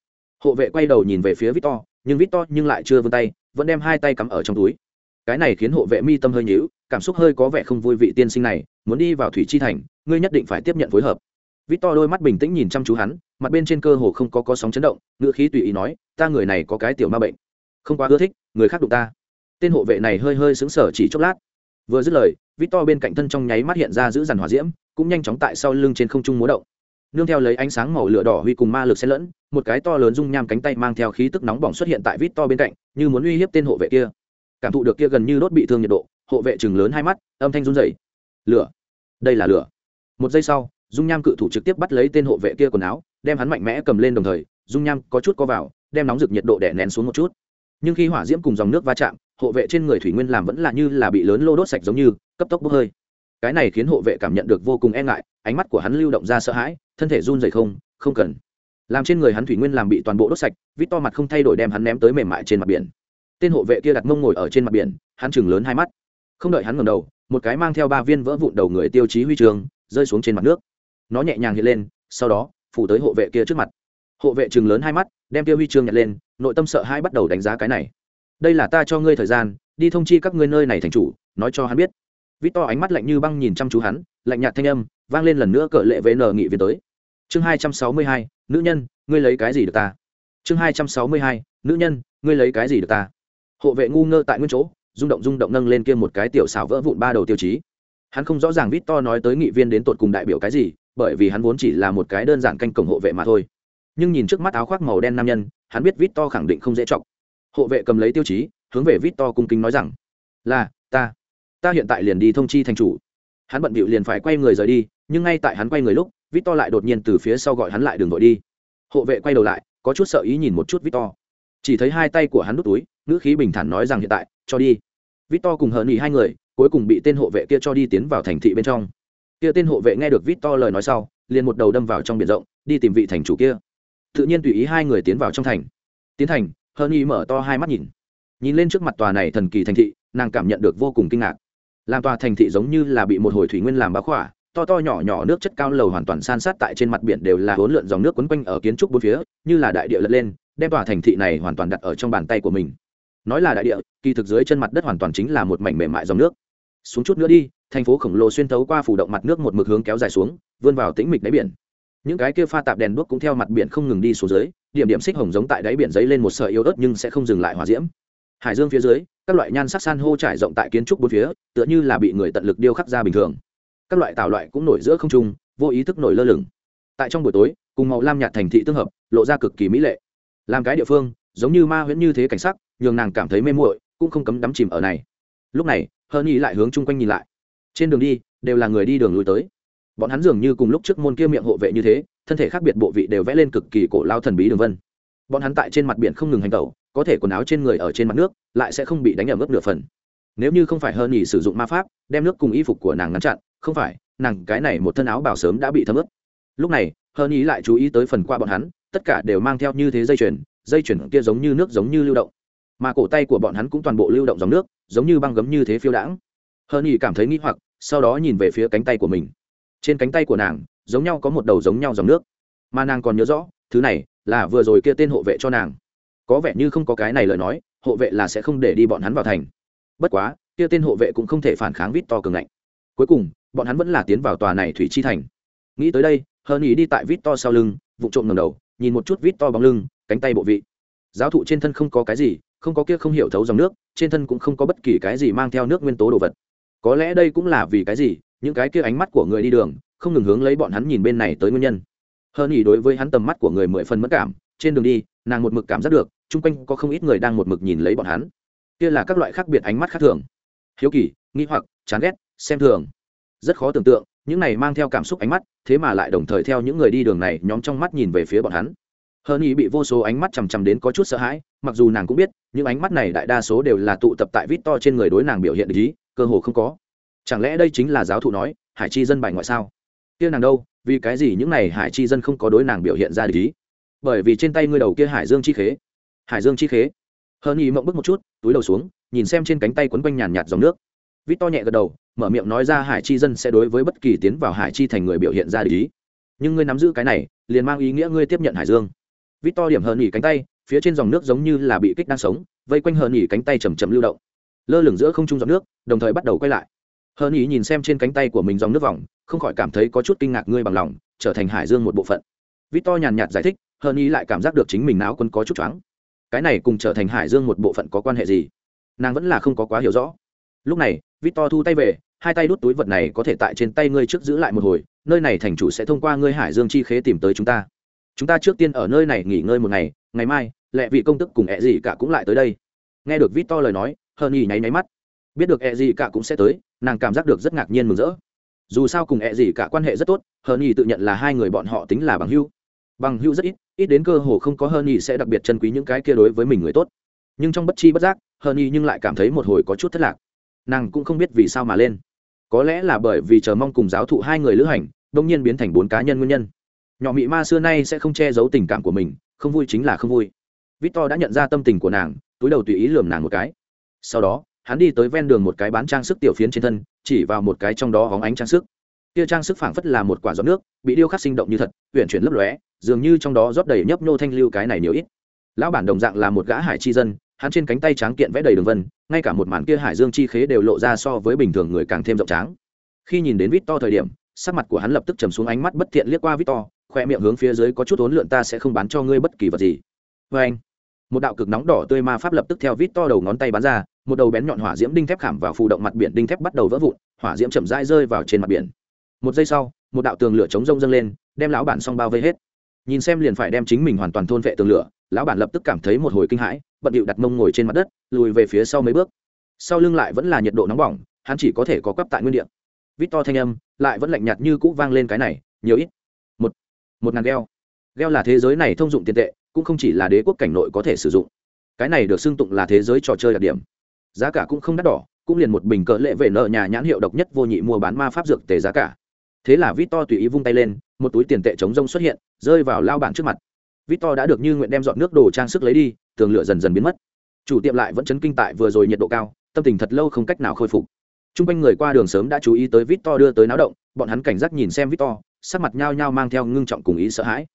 Hộ vệ quay đầu nhìn về phía victor, nhưng victor nhưng lại chưa vươn tay, vẫn đem hai tay cắm ở trong túi cái này khiến hộ vệ mi tâm hơi nhíu, cảm xúc hơi có vẻ không vui vị tiên sinh này, muốn đi vào thủy chi thành, ngươi nhất định phải tiếp nhận phối hợp. Vít to đôi mắt bình tĩnh nhìn chăm chú hắn, mặt bên trên cơ hồ không có có sóng chấn động ngựa khí tùy ý nói, ta người này có cái tiểu ma bệnh. Không quá ưa thích, người khác đụng ta. Tên hộ vệ này hơi hơi xứng sở chỉ chốc lát. Vừa dứt lời vít to bên cạnh thân trong nháy mắt hiện ra giữ dàn hỏa diễm, cũng nhanh chóng tại sau lưng trên không trung múa động. Nương theo lấy ánh sáng màu lửa đỏ huy cùng ma lực xen lẫn, một cái to lớn rung nham cánh tay mang theo khí tức nóng bỏng xuất hiện tại vít to bên cạnh, như muốn uy hiếp tên hộ vệ kia cảm thụ được kia gần như đốt bị thương nhiệt độ, hộ vệ chừng lớn hai mắt, âm thanh run rẩy. Lửa, đây là lửa. Một giây sau, dung nham cự thủ trực tiếp bắt lấy tên hộ vệ kia quần áo, đem hắn mạnh mẽ cầm lên đồng thời, dung nham có chút co vào, đem nóng rực nhiệt độ đè nén xuống một chút. Nhưng khi hỏa diễm cùng dòng nước va chạm, hộ vệ trên người thủy nguyên làm vẫn là như là bị lớn lô đốt sạch giống như, cấp tốc bốc hơi. Cái này khiến hộ vệ cảm nhận được vô cùng e ngại, ánh mắt của hắn lưu động ra sợ hãi, thân thể run rẩy không không cần. Làm trên người hắn thủy nguyên làm bị toàn bộ đốt sạch, vít to mặt không thay đổi đem hắn ném tới mềm mại trên mặt biển tên hộ vệ kia đặt mông ngồi ở trên mặt biển, hắn chừng lớn hai mắt. Không đợi hắn ngầm đầu, một cái mang theo ba viên vỡ vụn đầu người tiêu chí huy trường rơi xuống trên mặt nước. Nó nhẹ nhàng hiện lên, sau đó, phủ tới hộ vệ kia trước mặt. Hộ vệ chừng lớn hai mắt, đem tiêu huy chương nhặt lên, nội tâm sợ hai bắt đầu đánh giá cái này. Đây là ta cho ngươi thời gian, đi thông chi các ngươi nơi này thành chủ, nói cho hắn biết. Vít to ánh mắt lạnh như băng nhìn chăm chú hắn, lạnh nhạt thanh âm vang lên lần nữa cỡ lệ với nờ nghị viên tới. Chương hai trăm sáu mươi hai, nữ nhân, ngươi lấy cái gì được ta? Chương hai trăm sáu mươi hai, nữ nhân, ngươi lấy cái gì được ta? Hộ vệ ngu ngơ tại nguyên chỗ, rung động rung động nâng lên kia một cái tiểu xảo vỡ vụn ba đầu tiêu chí. Hắn không rõ ràng vít to nói tới nghị viên đến tột cùng đại biểu cái gì, bởi vì hắn vốn chỉ là một cái đơn giản canh cổng hộ vệ mà thôi. Nhưng nhìn trước mắt áo khoác màu đen nam nhân, hắn biết vít to khẳng định không dễ chọc. Hộ vệ cầm lấy tiêu chí, hướng về vít to cung kính nói rằng, là, ta ta hiện tại liền đi thông chi thành chủ. Hắn bận bịu liền phải quay người rời đi, nhưng ngay tại hắn quay người lúc, vít to lại đột nhiên từ phía sau gọi hắn lại đường vội đi. Hộ vệ quay đầu lại, có chút sợ ý nhìn một chút vít to chỉ thấy hai tay của hắn đút túi, ngữ khí bình thản nói rằng hiện tại, cho đi. Vít to cùng hờ nghỉ hai người, cuối cùng bị tên hộ vệ kia cho đi tiến vào thành thị bên trong. Kia tên hộ vệ nghe được vít to lời nói sau, liền một đầu đâm vào trong biển rộng, đi tìm vị thành chủ kia. Tự nhiên tùy ý hai người tiến vào trong thành. Tiến thành, hờ nghỉ mở to hai mắt nhìn. Nhìn lên trước mặt tòa này thần kỳ thành thị, nàng cảm nhận được vô cùng kinh ngạc. Làm tòa thành thị giống như là bị một hồi thủy nguyên làm bá khỏa, to to nhỏ nhỏ nước chất cao lầu hoàn toàn san sát tại trên mặt biển đều là hỗn lượn dòng nước quấn quanh ở kiến trúc bốn phía, như là đại địa lật lên đem tòa thành thị này hoàn toàn đặt ở trong bàn tay của mình. Nói là đại địa, kỳ thực dưới chân mặt đất hoàn toàn chính là một mảnh mềm mại dòng nước. Xuống chút nữa đi, thành phố khổng lồ xuyên thấu qua phủ động mặt nước một mực hướng kéo dài xuống, vươn vào tĩnh mịch đáy biển. Những cái kia pha tạp đèn đuốc cũng theo mặt biển không ngừng đi xuống dưới, điểm điểm xích hồng giống tại đáy biển dấy lên một sợi yếu ớt nhưng sẽ không dừng lại hòa diễm. Hải dương phía dưới, các loại nhan sắc san hô trải rộng tại kiến trúc bốn phía, tựa như là bị người tận lực điêu khắc ra bình thường. Các loại tảo loại cũng nổi giữa không trung, vô ý thức nổi lơ lửng. Tại trong buổi tối, cùng màu lam nhạt thành thị tương hợp, lộ ra cực kỳ mỹ lệ làm cái địa phương, giống như ma huyễn như thế cảnh sắc, nhường nàng cảm thấy mê muội, cũng không cấm đắm chìm ở này. Lúc này hơn nhi lại hướng chung quanh nhìn lại. Trên đường đi, đều là người đi đường lui tới. Bọn hắn dường như cùng lúc trước môn kia miệng hộ vệ như thế, thân thể khác biệt bộ vị đều vẽ lên cực kỳ cổ lao thần bí đường vân. Bọn hắn tại trên mặt biển không ngừng hành tẩu, có thể quần áo trên người ở trên mặt nước, lại sẽ không bị đánh ở mức nửa phần. Nếu như không phải hơn nhì sử dụng ma pháp, đem nước cùng y phục của nàng ngăn chặn, không phải, nàng cái này một thân áo bảo sớm đã bị thấm ướt. Lúc này hơn ý lại chú ý tới phần qua bọn hắn tất cả đều mang theo như thế dây chuyền dây chuyền kia giống như nước giống như lưu động. Mà cổ tay của bọn hắn cũng toàn bộ lưu động dòng nước, giống như băng gấm như thế phiêu đãng. Hơn ý cảm thấy nghi hoặc, sau đó nhìn về phía cánh tay của mình. Trên cánh tay của nàng, giống nhau có một đầu giống nhau dòng nước. Mà nàng còn nhớ rõ, thứ này là vừa rồi kia tên hộ vệ cho nàng. Có vẻ như không có cái này lời nói, hộ vệ là sẽ không để đi bọn hắn vào thành. Bất quá, kia tên hộ vệ cũng không thể phản kháng vít to cường ngạnh. Cuối cùng, bọn hắn vẫn là tiến vào tòa này thủy chi thành. Nghĩ tới đây hơn ý đi tại vít to sau lưng vụ trộm ngầm đầu nhìn một chút vít to bóng lưng, cánh tay bộ vị. Giáo thụ trên thân không có cái gì, không có kia không hiểu thấu dòng nước, trên thân cũng không có bất kỳ cái gì mang theo nước nguyên tố đồ vật. Có lẽ đây cũng là vì cái gì, những cái kia ánh mắt của người đi đường, không ngừng hướng lấy bọn hắn nhìn bên này tới nguyên nhân. Hơn ý đối với hắn tầm mắt của người mười phần mất cảm, trên đường đi, nàng một mực cảm giác được, chung quanh có không ít người đang một mực nhìn lấy bọn hắn. Kia là các loại khác biệt ánh mắt khác thường. Hiếu kỳ, nghi hoặc, chán ghét, xem thường. Rất khó tưởng tượng những này mang theo cảm xúc ánh mắt, thế mà lại đồng thời theo những người đi đường này nhóm trong mắt nhìn về phía bọn hắn. Hơn ý bị vô số ánh mắt chằm chằm đến có chút sợ hãi, mặc dù nàng cũng biết, những ánh mắt này đại đa số đều là tụ tập tại vít to trên người đối nàng biểu hiện ý, cơ hồ không có. Chẳng lẽ đây chính là giáo thụ nói, hải chi dân bài ngoại sao? Kia nàng đâu, vì cái gì những này hải chi dân không có đối nàng biểu hiện ra ý? Bởi vì trên tay ngươi đầu kia hải dương chi khế. Hải dương chi khế. Hơn ý mộng bước một chút, túi đầu xuống, nhìn xem trên cánh tay quấn quanh nhàn nhạt dòng nước. Vít to nhẹ gật đầu mở miệng nói ra hải chi dân sẽ đối với bất kỳ tiến vào hải chi thành người biểu hiện ra ý. Nhưng ngươi nắm giữ cái này, liền mang ý nghĩa ngươi tiếp nhận hải dương. Vít to điểm hờn nhỉ cánh tay, phía trên dòng nước giống như là bị kích đang sống, vây quanh hờn nhỉ cánh tay chầm chầm lưu động. Lơ lửng giữa không trung dòng nước, đồng thời bắt đầu quay lại. Hờn nhỉ nhìn xem trên cánh tay của mình dòng nước vòng, không khỏi cảm thấy có chút kinh ngạc ngươi bằng lòng, trở thành hải dương một bộ phận. Vít to nhàn nhạt giải thích hờn nhỉ lại cảm giác được chính mình não quân có chút choáng. Cái này cùng trở thành hải dương một bộ phận có quan hệ gì? Nàng vẫn là không có quá hiểu rõ. Lúc này Vít To thu tay về hai tay đút túi vật này có thể tại trên tay ngươi trước giữ lại một hồi, nơi này thành chủ sẽ thông qua ngươi hải dương chi khế tìm tới chúng ta. Chúng ta trước tiên ở nơi này nghỉ ngơi một ngày ngày mai lẹ vị công tức cùng ẹ gì cả cũng lại tới đây. Nghe được victor lời nói hờn nhì nháy nháy mắt. Biết được ẹ gì cả cũng sẽ tới, nàng cảm giác được rất ngạc nhiên mừng rỡ. Dù sao cùng ẹ gì cả quan hệ rất tốt hờn nhì tự nhận là hai người bọn họ tính là bằng hưu bằng hưu rất ít ít đến cơ hồ không có hờn nhì sẽ đặc biệt chân quý những cái kia đối với mình người tốt. Nhưng trong bất chi bất giác hờn nhì nhưng lại cảm thấy một hồi có chút thất lạc. Nàng cũng không biết vì sao mà lên có lẽ là bởi vì chờ mong cùng giáo thụ hai người lữ hành đông nhiên biến thành bốn cá nhân nguyên nhân. Nhỏ mị ma xưa nay sẽ không che giấu tình cảm của mình, không vui chính là không vui. Victor đã nhận ra tâm tình của nàng, túi đầu tùy ý lườm nàng một cái. Sau đó, hắn đi tới ven đường một cái bán trang sức tiểu phiến trên thân, chỉ vào một cái trong đó hóng ánh trang sức. Kia trang sức phảng phất là một quả giọt nước, bị điêu khắc sinh động như thật, uyển chuyển lấp lóe, dường như trong đó rót đầy nhấp nhô thanh lưu cái này nhiều ít. Lão bản đồng dạng là một gã hải chi dân hắn trên cánh tay tráng kiện vẽ đầy đường vân, ngay cả một màn kia hải dương chi khế đều lộ ra so với bình thường người càng thêm rộng tráng. Khi nhìn đến vít to thời điểm, sắc mặt của hắn lập tức trầm xuống ánh mắt bất thiện liếc qua vít to, khoe miệng hướng phía dưới có chút ốn lượn ta sẽ không bán cho ngươi bất kỳ vật gì. Vê anh, một đạo cực nóng đỏ tươi ma pháp lập tức theo vít to đầu ngón tay bắn ra, một đầu bén nhọn hỏa diễm đinh thép khảm vào phù động mặt biển đinh thép bắt đầu vỡ vụn, hỏa diễm chậm rãi rơi vào trên mặt biển. Một giây sau, một đạo tường lửa chống rông dâng lên, đem lão bản xong bao vây hết. Nhìn xem liền phải đem chính mình hoàn toàn thôn vệ tường lửa, lão bản lập tức cảm thấy một hồi kinh hãi bận điệu đặt mông ngồi trên mặt đất, lùi về phía sau mấy bước. Sau lưng lại vẫn là nhiệt độ nóng bỏng, hắn chỉ có thể có quắp tại nguyên địa. Vít to thanh âm, lại vẫn lạnh nhạt như cũ vang lên cái này, nhiều ít. Một một ngàn gheo. Gheo là thế giới này thông dụng tiền tệ, cũng không chỉ là đế quốc cảnh nội có thể sử dụng. Cái này được xưng tụng là thế giới trò chơi đặc điểm. Giá cả cũng không đắt đỏ, cũng liền một bình cỡ lệ về nợ nhà nhãn hiệu độc nhất vô nhị mua bán ma pháp dược tề giá cả. Thế là vít to tùy ý vung tay lên, một túi tiền tệ chống rông xuất hiện, rơi vào lao bảng trước mặt. Vít to đã được như nguyện đem dọn nước đồ trang sức lấy đi tường lửa dần dần biến mất. Chủ tiệm lại vẫn chấn kinh tại vừa rồi nhiệt độ cao, tâm tình thật lâu không cách nào khôi phục. T r u n g quanh người qua đường sớm đã chú ý tới vít to đưa tới náo động, bọn hắn cảnh giác nhìn xem vít to sắc mặt nhao nhao mang theo ngưng trọng cùng ý sợ hãi.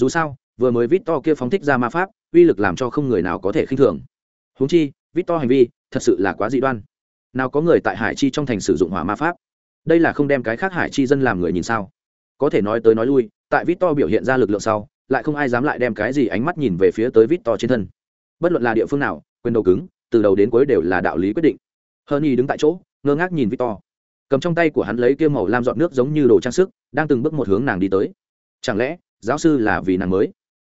Dù sao, vừa mới vít to kia phóng thích ra ma pháp, uy lực làm cho không người nào có thể khinh thường. Húng chi vít to hành vi thật sự là quá dị đoan. Nào có người tại hải chi trong thành sử dụng hỏa ma pháp? Đây là không đem cái khác hải chi dân làm người nhìn sao? Có thể nói tới nói lui, tại vít to biểu hiện ra lực lượng sau, lại không ai dám lại đem cái gì ánh mắt nhìn về phía tới vít to trên thân bất luận là địa phương nào, quyền đầu cứng, từ đầu đến cuối đều là đạo lý quyết định. Hơn y đứng tại chỗ, ngơ ngác nhìn vít to cầm trong tay của hắn lấy kia màu lam dọn nước giống như đồ trang sức, đang từng bước một hướng nàng đi tới. Chẳng lẽ, giáo sư là vì nàng mới?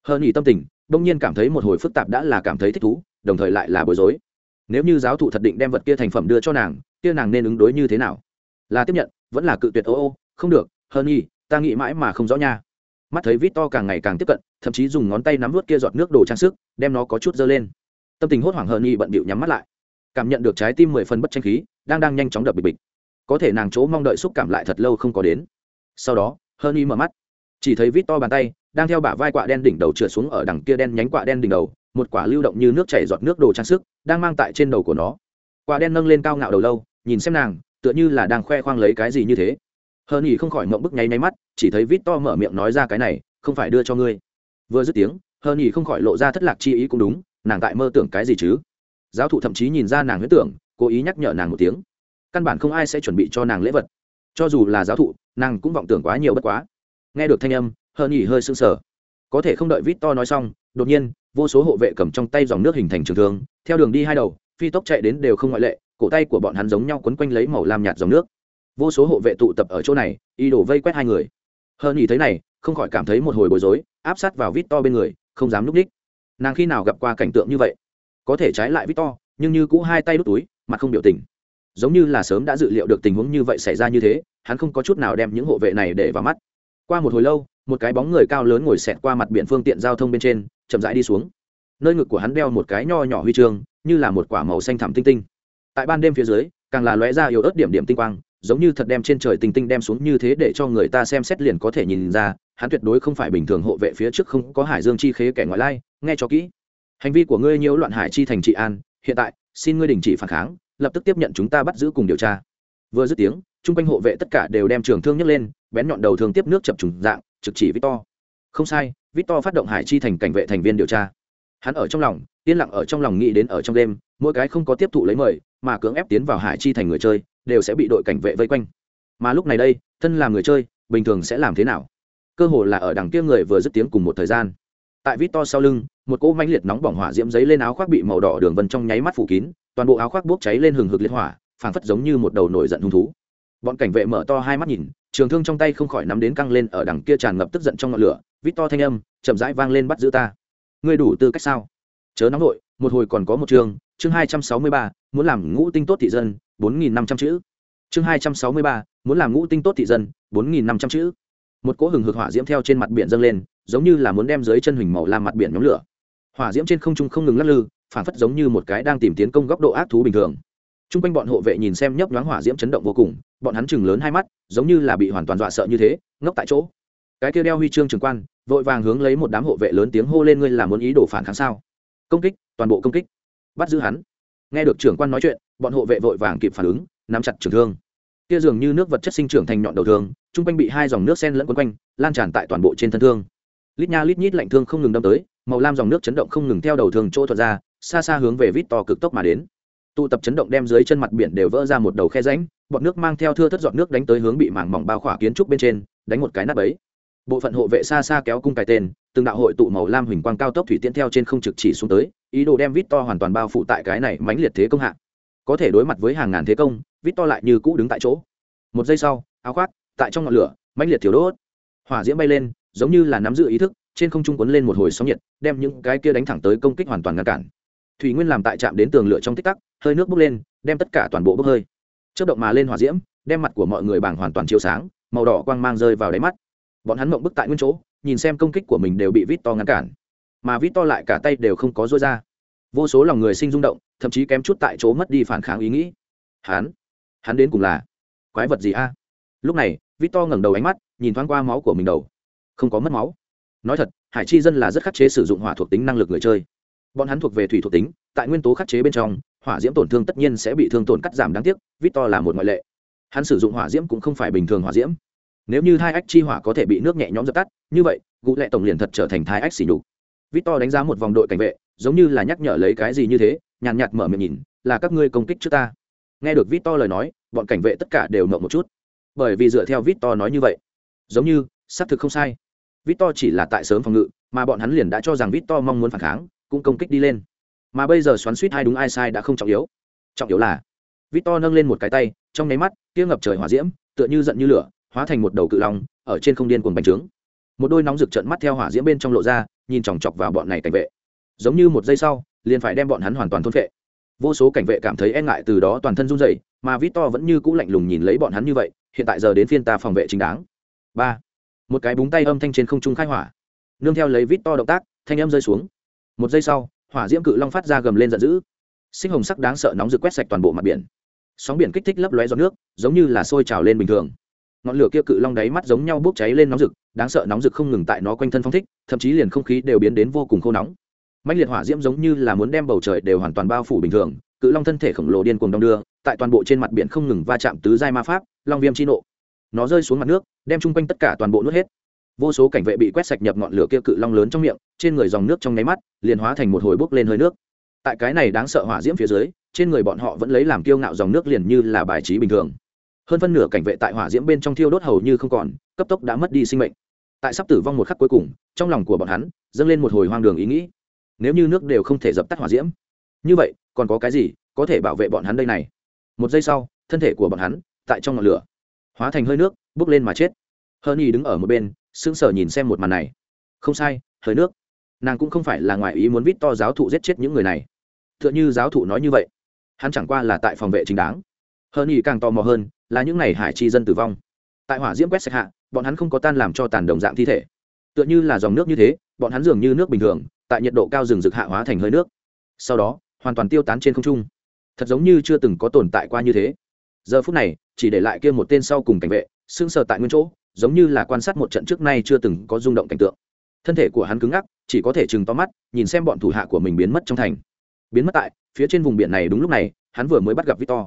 Hơn y tâm tình, đông nhiên cảm thấy một hồi phức tạp đã là cảm thấy thích thú, đồng thời lại là bối rối. Nếu như giáo thụ thật định đem vật kia thành phẩm đưa cho nàng, kia nàng nên ứng đối như thế nào? Là tiếp nhận, vẫn là cự tuyệt, ô ô, không được hơn y ta nghĩ mãi mà không rõ nha. Mắt thấy vít to càng ngày càng tiếp cận thậm chí dùng ngón tay nắm vút kia giọt nước đồ trang sức, đem nó có chút dơ lên. Tâm tình hốt hoảng hờn y bận bịu nhắm mắt lại. Cảm nhận được trái tim mười phần bất tranh khí, đang đang nhanh chóng đập bịch bịch. Có thể nàng chỗ mong đợi xúc cảm lại thật lâu không có đến. Sau đó, hờn y mở mắt. Chỉ thấy vít to bàn tay, đang theo bả vai quạ đen đỉnh đầu trượt xuống ở đằng kia đen nhánh quạ đen đỉnh đầu, một quả lưu động như nước chảy giọt nước đồ trang sức, đang mang tại trên đầu của nó. Quả đen nâng lên cao ngạo đầu lâu, nhìn xem nàng, tựa như là đang khoe khoang lấy cái gì như thế. Hơn nhỉ không khỏi mộng bức nháy nháy mắt, chỉ thấy vít to mở miệng nói ra cái này, không phải đưa cho ngươi vừa dứt tiếng, hờ nhỉ không khỏi lộ ra thất lạc chi ý cũng đúng, nàng tại mơ tưởng cái gì chứ? Giáo thụ thậm chí nhìn ra nàng huyết tưởng, cố ý nhắc nhở nàng một tiếng. Căn bản không ai sẽ chuẩn bị cho nàng lễ vật. Cho dù là giáo thụ, nàng cũng vọng tưởng quá nhiều bất quá. Nghe được thanh âm, hờ nhỉ hơi sưng sờ. Có thể không đợi vít to nói xong, đột nhiên, vô số hộ vệ cầm trong tay dòng nước hình thành trường thương, theo đường đi hai đầu, phi tốc chạy đến đều không ngoại lệ, cổ tay của bọn hắn giống nhau quấn quanh lấy màu lam nhạt dòng nước. Vô số hộ vệ tụ tập ở chỗ này y đổ vây quét hai người. Hơn nhỉ thấy này, không khỏi cảm thấy một hồi bối rối áp sát vào vít to bên người, không dám núp đích. Nàng khi nào gặp qua cảnh tượng như vậy? Có thể trái lại vít to, nhưng như cũ hai tay đút túi, mặt không biểu tình. Giống như là sớm đã dự liệu được tình huống như vậy xảy ra như thế, hắn không có chút nào đem những hộ vệ này để vào mắt. Qua một hồi lâu, một cái bóng người cao lớn ngồi xẹt qua mặt biển phương tiện giao thông bên trên, chậm rãi đi xuống. Nơi ngực của hắn đeo một cái nho nhỏ huy chương, như là một quả màu xanh thẳm tinh tinh. Tại ban đêm phía dưới, càng là lóe ra yếu ớt điểm điểm tinh quang, giống như thật đem trên trời tinh tinh đem xuống như thế để cho người ta xem xét liền có thể nhìn ra hắn tuyệt đối không phải bình thường hộ vệ phía trước không có hải dương chi khế kẻ ngoại lai, nghe cho kỹ. Hành vi của ngươi nhiễu loạn hải chi thành trị an, hiện tại, xin ngươi đình chỉ phản kháng, lập tức tiếp nhận chúng ta bắt giữ cùng điều tra. Vừa dứt tiếng, chung quanh hộ vệ tất cả đều đem trường thương nhấc lên, bén nhọn đầu thương tiếp nước chập trùng dạng, trực chỉ victor. Không sai, victor phát động hải chi thành cảnh vệ thành viên điều tra. Hắn ở trong lòng, yên lặng ở trong lòng nghĩ đến ở trong đêm, mỗi cái không có tiếp thụ lấy mời, mà cưỡng ép tiến vào hải chi thành người chơi, đều sẽ bị đội cảnh vệ vây quanh. Mà lúc này đây, thân làm người chơi, bình thường sẽ làm thế nào? Cơ hồ là ở đằng kia người vừa dứt tiếng cùng một thời gian. Tại vít to sau lưng, một cỗ mãnh liệt nóng bỏng hỏa diễm giấy lên áo khoác bị màu đỏ đường vân trong nháy mắt phủ kín, toàn bộ áo khoác bốc cháy lên hừng hực liệt hỏa, phảng phất giống như một đầu nổi giận hung thú. Bọn cảnh vệ mở to hai mắt nhìn, trường thương trong tay không khỏi nắm đến căng lên ở đằng kia tràn ngập tức giận trong ngọn lửa, vít to thanh âm, chậm rãi vang lên bắt giữ ta. Ngươi đủ tư cách sao? Chớ nóng nội một hồi còn có một chương chương hai trăm sáu mươi ba, muốn làm ngũ tinh tốt thị dân, bốn nghìn năm trăm chữ. Chương hai trăm sáu mươi ba, muốn làm ngũ tinh tốt thị dân, bốn nghìn năm trăm chữ một cỗ hừng hực hỏa diễm theo trên mặt biển dâng lên, giống như là muốn đem dưới chân hình màu làm mặt biển nhóm lửa. Hỏa diễm trên không trung không ngừng lắc lư, phản phất giống như một cái đang tìm tiến công góc độ ác thú bình thường. T r u n g quanh bọn hộ vệ nhìn xem nhấp nhoáng hỏa diễm chấn động vô cùng, bọn hắn chừng lớn hai mắt, giống như là bị hoàn toàn dọa sợ như thế, ngốc tại chỗ. Cái kia đeo huy chương trường quan, vội vàng hướng lấy một đám hộ vệ lớn tiếng hô lên ngươi làm muốn ý đồ phản kháng sao? Công kích, toàn bộ công kích. Bắt giữ hắn. Nghe được trưởng quan nói chuyện, bọn hộ vệ vội vàng kịp phản ứng, nắm chặt trường thương kia dường như nước vật chất sinh trưởng thành nhọn đầu thương chung quanh bị hai dòng nước sen lẫn quấn quanh, lan tràn tại toàn bộ trên thân thương. Lít nha lít nhít lạnh thương không ngừng đâm tới, màu lam dòng nước chấn động không ngừng theo đầu thương chỗ thuật ra, xa xa hướng về vít to cực tốc mà đến. Tụ tập chấn động đem dưới chân mặt biển đều vỡ ra một đầu khe ránh bọn nước mang theo thưa thất giọt nước đánh tới hướng bị mảng mỏng bao khỏa kiến trúc bên trên, đánh một cái nắp ấy bộ phận hộ vệ xa xa kéo cung cài tên, từng đạo hội tụ màu lam huỳnh quang cao tốc thủy tiễn theo trên không trực chỉ xuống tới, ý đồ đem vít to hoàn toàn bao phủ tại cái này mãnh liệt thế công hạ có thể đối mặt với hàng ngàn thế công, vít to lại như cũ đứng tại chỗ. Một giây sau, áo khoác, tại trong ngọn lửa, mãnh liệt thiểu đốt. Hỏa diễm bay lên, giống như là nắm giữ ý thức, trên không trung cuốn lên một hồi sóng nhiệt, đem những cái kia đánh thẳng tới công kích hoàn toàn ngăn cản. Thủy nguyên làm tại trạm đến tường lửa trong tích tắc, hơi nước bốc lên, đem tất cả toàn bộ bốc hơi. Chớp động mà lên hỏa diễm, đem mặt của mọi người bảng hoàn toàn chiếu sáng, màu đỏ quang mang rơi vào đáy mắt. Bọn hắn mộng bức tại nguyên chỗ, nhìn xem công kích của mình đều bị vít to ngăn cản. Mà vít to lại cả tay đều không có rối ra vô số lòng người sinh rung động, thậm chí kém chút tại chỗ mất đi phản kháng ý nghĩ. Hắn hắn đến cùng là quái vật gì a? Lúc này vít to ngẩng đầu ánh mắt, nhìn thoáng qua máu của mình đầu. Không có mất máu. Nói thật, hải chi dân là rất khắc chế sử dụng hỏa thuộc tính năng lực người chơi. Bọn hắn thuộc về thủy thuộc tính, tại nguyên tố khắc chế bên trong, hỏa diễm tổn thương tất nhiên sẽ bị thương tổn cắt giảm đáng tiếc vít to là một ngoại lệ. Hắn sử dụng hỏa diễm cũng không phải bình thường hỏa diễm. Nếu như hai ách chi hỏa có thể bị nước nhẹ nhõm dập tắt, như vậy, gụ lệ tổng liền thật trở thành thái ách xỉ nhục. Vít to đánh giá một vòng đội cảnh vệ giống như là nhắc nhở lấy cái gì như thế, nhàn nhạt mở miệng nhìn, là các ngươi công kích trước ta. Nghe được vít to lời nói, bọn cảnh vệ tất cả đều mộng một chút. Bởi vì dựa theo vít to nói như vậy, giống như, xác thực không sai. Vít to chỉ là tại sớm phòng ngự, mà bọn hắn liền đã cho rằng vít to mong muốn phản kháng, cũng công kích đi lên. Mà bây giờ xoắn suýt hai đúng ai sai đã không trọng yếu. Trọng yếu là, vít to nâng lên một cái tay, trong nháy mắt, kia ngập trời hỏa diễm, tựa như giận như lửa, hóa thành một đầu cự long, ở trên không điên cuồng bành trướng. Một đôi nóng rực trận mắt theo hỏa diễm bên trong lộ ra, nhìn chòng chọc vào bọn này cảnh vệ giống như một giây sau, liền phải đem bọn hắn hoàn toàn thôn phệ. Vô số cảnh vệ cảm thấy e ngại từ đó toàn thân run rẩy, mà vít to vẫn như cũ lạnh lùng nhìn lấy bọn hắn như vậy, hiện tại giờ đến phiên ta phòng vệ chính đáng. Ba. Một cái búng tay âm thanh trên không trung khai hỏa. Nương theo lấy vít to động tác, thanh âm rơi xuống. Một giây sau, hỏa diễm cự long phát ra gầm lên giận dữ. Sinh hồng sắc đáng sợ nóng rực quét sạch toàn bộ mặt biển. Sóng biển kích thích lấp lóe giọt nước, giống như là sôi trào lên bình thường. Ngọn lửa kia cự long đáy mắt giống nhau bốc cháy lên nóng rực, đáng sợ nóng rực không ngừng tại nó quanh thân phong thích, thậm chí liền không khí đều biến đến vô cùng khô nóng mạnh liệt hỏa diễm giống như là muốn đem bầu trời đều hoàn toàn bao phủ bình thường, cự long thân thể khổng lồ điên cuồng đong đưa, tại toàn bộ trên mặt biển không ngừng va chạm tứ giai ma pháp, long viêm chi nộ. Nó rơi xuống mặt nước, đem chung quanh tất cả toàn bộ nuốt hết. Vô số cảnh vệ bị quét sạch nhập ngọn lửa kia cự long lớn trong miệng, trên người dòng nước trong nháy mắt, liền hóa thành một hồi bốc lên hơi nước. Tại cái này đáng sợ hỏa diễm phía dưới, trên người bọn họ vẫn lấy làm kiêu ngạo dòng nước liền như là bài trí bình thường. Hơn phân nửa cảnh vệ tại hỏa diễm bên trong thiêu đốt hầu như không còn, cấp tốc đã mất đi sinh mệnh. Tại sắp tử vong một khắc cuối cùng, trong lòng của bọn hắn, dâng lên một hồi hoang đường ý nghĩ nếu như nước đều không thể dập tắt hỏa diễm. Như vậy, còn có cái gì có thể bảo vệ bọn hắn đây này? Một giây sau, thân thể của bọn hắn tại trong ngọn lửa, hóa thành hơi nước, bốc lên mà chết. Hơn nhi đứng ở một bên, sững sờ nhìn xem một màn này. Không sai, hơi nước. Nàng cũng không phải là ngoài ý muốn vít to giáo thụ giết chết những người này. T h ư ợ n h ư giáo thụ nói như vậy. Hắn chẳng qua là tại phòng vệ chính đáng. Hơn nhi càng tò mò hơn là những n à y hải chi dân tử vong. Tại hỏa diễm quét sạch hạ, bọn hắn không có tan làm cho tàn đồng dạng thi thể. Tựa như là dòng nước như thế, bọn hắn dường như nước bình thường tại nhiệt độ cao rừng rực hạ hóa thành hơi nước. Sau đó, hoàn toàn tiêu tán trên không trung. Thật giống như chưa từng có tồn tại qua như thế. Giờ phút này, chỉ để lại kia một tên sau cùng cảnh vệ, sững sờ tại nguyên chỗ, giống như là quan sát một trận trước nay chưa từng có rung động cảnh tượng. Thân thể của hắn cứng ngắc, chỉ có thể chừng to mắt, nhìn xem bọn thủ hạ của mình biến mất trong thành. Biến mất tại, phía trên vùng biển này đúng lúc này, hắn vừa mới bắt gặp victor.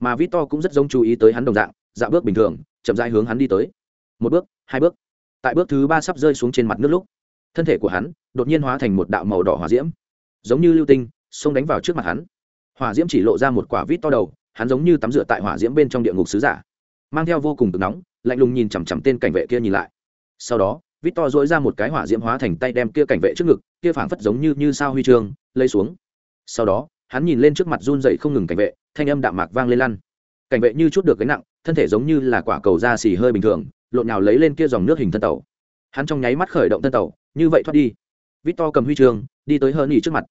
Mà victor cũng rất giống chú ý tới hắn đồng dạng dạ bước bình thường, chậm rãi hướng hắn đi tới. Một bước, hai bước. Tại bước thứ ba sắp rơi xuống trên mặt nước lúc thân thể của hắn đột nhiên hóa thành một đạo màu đỏ hỏa diễm, giống như lưu tinh, xông đánh vào trước mặt hắn. Hỏa diễm chỉ lộ ra một quả vít to đầu, hắn giống như tắm rửa tại hỏa diễm bên trong địa ngục sứ giả. Mang theo vô cùng cực nóng, lạnh lùng nhìn chằm chằm tên cảnh vệ kia nhìn lại. Sau đó, vít to dỗi ra một cái hỏa diễm hóa thành tay đem kia cảnh vệ trước ngực, kia phảng phất giống như như sao huy chương, lấy xuống. Sau đó, hắn nhìn lên trước mặt run dậy không ngừng cảnh vệ, thanh âm đạm mạc vang lên lăn. Cảnh vệ như chút được gánh nặng, thân thể giống như là quả cầu da xì hơi bình thường, lộn nhào lấy lên kia dòng nước hình thân tàu. Hắn trong nháy mắt khởi động thân tàu như vậy thoát đi. Victor cầm huy chương đi tới Hơn nỉ trước mặt.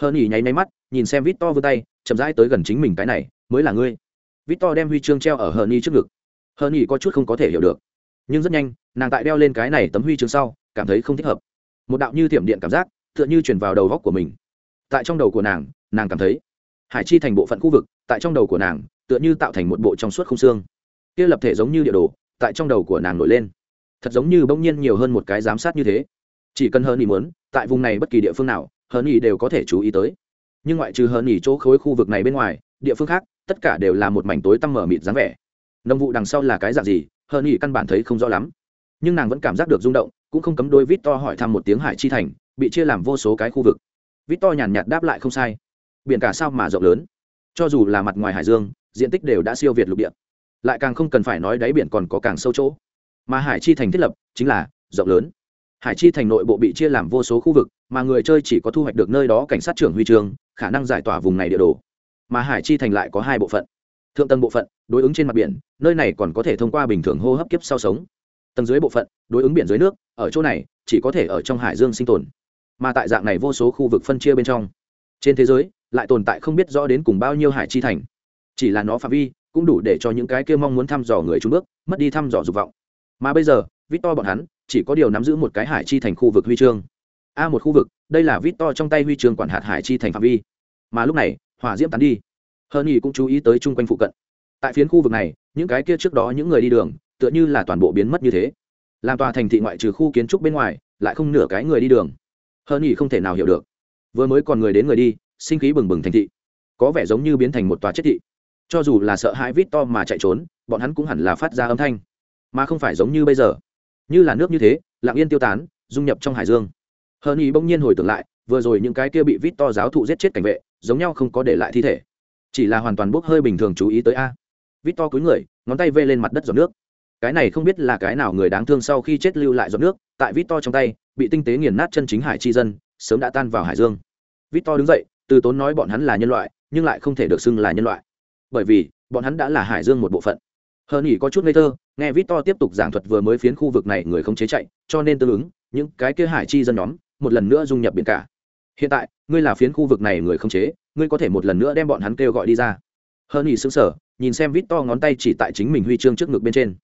Hơn nỉ nháy máy mắt, nhìn xem victor vươn tay, chậm rãi tới gần chính mình cái này, mới là ngươi. Victor đem huy chương treo ở Hơn nỉ trước ngực. Hơn nhỉ có chút không có thể hiểu được. Nhưng rất nhanh, nàng tại đeo lên cái này tấm huy chương sau, cảm thấy không thích hợp. Một đạo như tiệm điện cảm giác, tựa như chuyển vào đầu góc của mình. Tại trong đầu của nàng nàng cảm thấy hải chi thành bộ phận khu vực, tại trong đầu của nàng, tựa như tạo thành một bộ trong suốt không xương. Kia lập thể giống như địa đồ, tại trong đầu của nàng nổi lên. Thật giống như bỗng nhiên nhiều hơn một cái giám sát như thế chỉ cần hơn ý muốn, tại vùng này bất kỳ địa phương nào hơn ý đều có thể chú ý tới. Nhưng ngoại trừ hơn ý chỗ khối khu vực này bên ngoài, địa phương khác, tất cả đều là một mảnh tối tăm mở mịt dáng vẻ. Nông vụ đằng sau là cái dạng gì hơn nghỉ căn bản thấy không rõ lắm. Nhưng nàng vẫn cảm giác được rung động, cũng không cấm đôi vít to hỏi thăm một tiếng hải chi thành, bị chia làm vô số cái khu vực. Vít to nhàn nhạt đáp lại không sai. Biển cả sao mà rộng lớn? Cho dù là mặt ngoài hải dương, diện tích đều đã siêu việt lục địa. Lại càng không cần phải nói đáy biển còn có càng sâu chỗ. Mà hải chi thành thiết lập, chính là rộng lớn hải chi thành nội bộ bị chia làm vô số khu vực mà người chơi chỉ có thu hoạch được nơi đó cảnh sát trưởng huy trường, khả năng giải tỏa vùng này địa đồ. Mà hải chi thành lại có hai bộ phận. Thượng tầng bộ phận đối ứng trên mặt biển nơi này còn có thể thông qua bình thường hô hấp kiếp sau sống. Tầng dưới bộ phận đối ứng biển dưới nước ở chỗ này chỉ có thể ở trong hải dương sinh tồn. Mà tại dạng này vô số khu vực phân chia bên trong trên thế giới lại tồn tại không biết rõ đến cùng bao nhiêu hải chi thành. Chỉ là nó phạm vi cũng đủ để cho những cái kia mong muốn thăm dò người trung bước mất đi thăm dò dục vọng. Mà bây giờ victor bọn hắn chỉ có điều nắm giữ một cái hải chi thành khu vực huy chương. A một khu vực, đây là vít to trong tay huy chương quản hạt hải chi thành phạm vi. Mà lúc này, hỏa diễm tán đi. Hơn y cũng chú ý tới chung quanh phụ cận. Tại phiến khu vực này, những cái kia trước đó những người đi đường, tựa như là toàn bộ biến mất như thế. Làm tòa thành thị ngoại trừ khu kiến trúc bên ngoài, lại không nửa cái người đi đường. Hơn y không thể nào hiểu được. Vừa mới còn người đến người đi, sinh khí bừng bừng thành thị. Có vẻ giống như biến thành một tòa chết thị. Cho dù là sợ hãi vít to mà chạy trốn, bọn hắn cũng hẳn là phát ra âm thanh. Mà không phải giống như bây giờ như là nước như thế, lặng yên tiêu tán, dung nhập trong hải dương. Hờ nhi bỗng nhiên hồi tưởng lại, vừa rồi những cái kia bị vít to giáo thụ giết chết cảnh vệ, giống nhau không có để lại thi thể. Chỉ là hoàn toàn bốc hơi bình thường chú ý tới a. Vít to cúi người, ngón tay vê lên mặt đất giọt nước. Cái này không biết là cái nào người đáng thương sau khi chết lưu lại giọt nước, tại vít to trong tay, bị tinh tế nghiền nát chân chính hải chi dân, sớm đã tan vào hải dương. Vít to đứng dậy, từ tốn nói bọn hắn là nhân loại, nhưng lại không thể được xưng là nhân loại. Bởi vì, bọn hắn đã là hải dương một bộ phận. Hờ nghỉ có chút ngây thơ nghe vít to tiếp tục giảng thuật vừa mới phiến khu vực này người không chế chạy, cho nên tương ứng, những cái kia hải chi dân nhóm, một lần nữa dung nhập biển cả. Hiện tại, ngươi là phiến khu vực này người không chế, ngươi có thể một lần nữa đem bọn hắn kêu gọi đi ra. Hơn ý xứng sở nhìn xem vít to ngón tay chỉ tại chính mình huy chương trước ngực bên trên.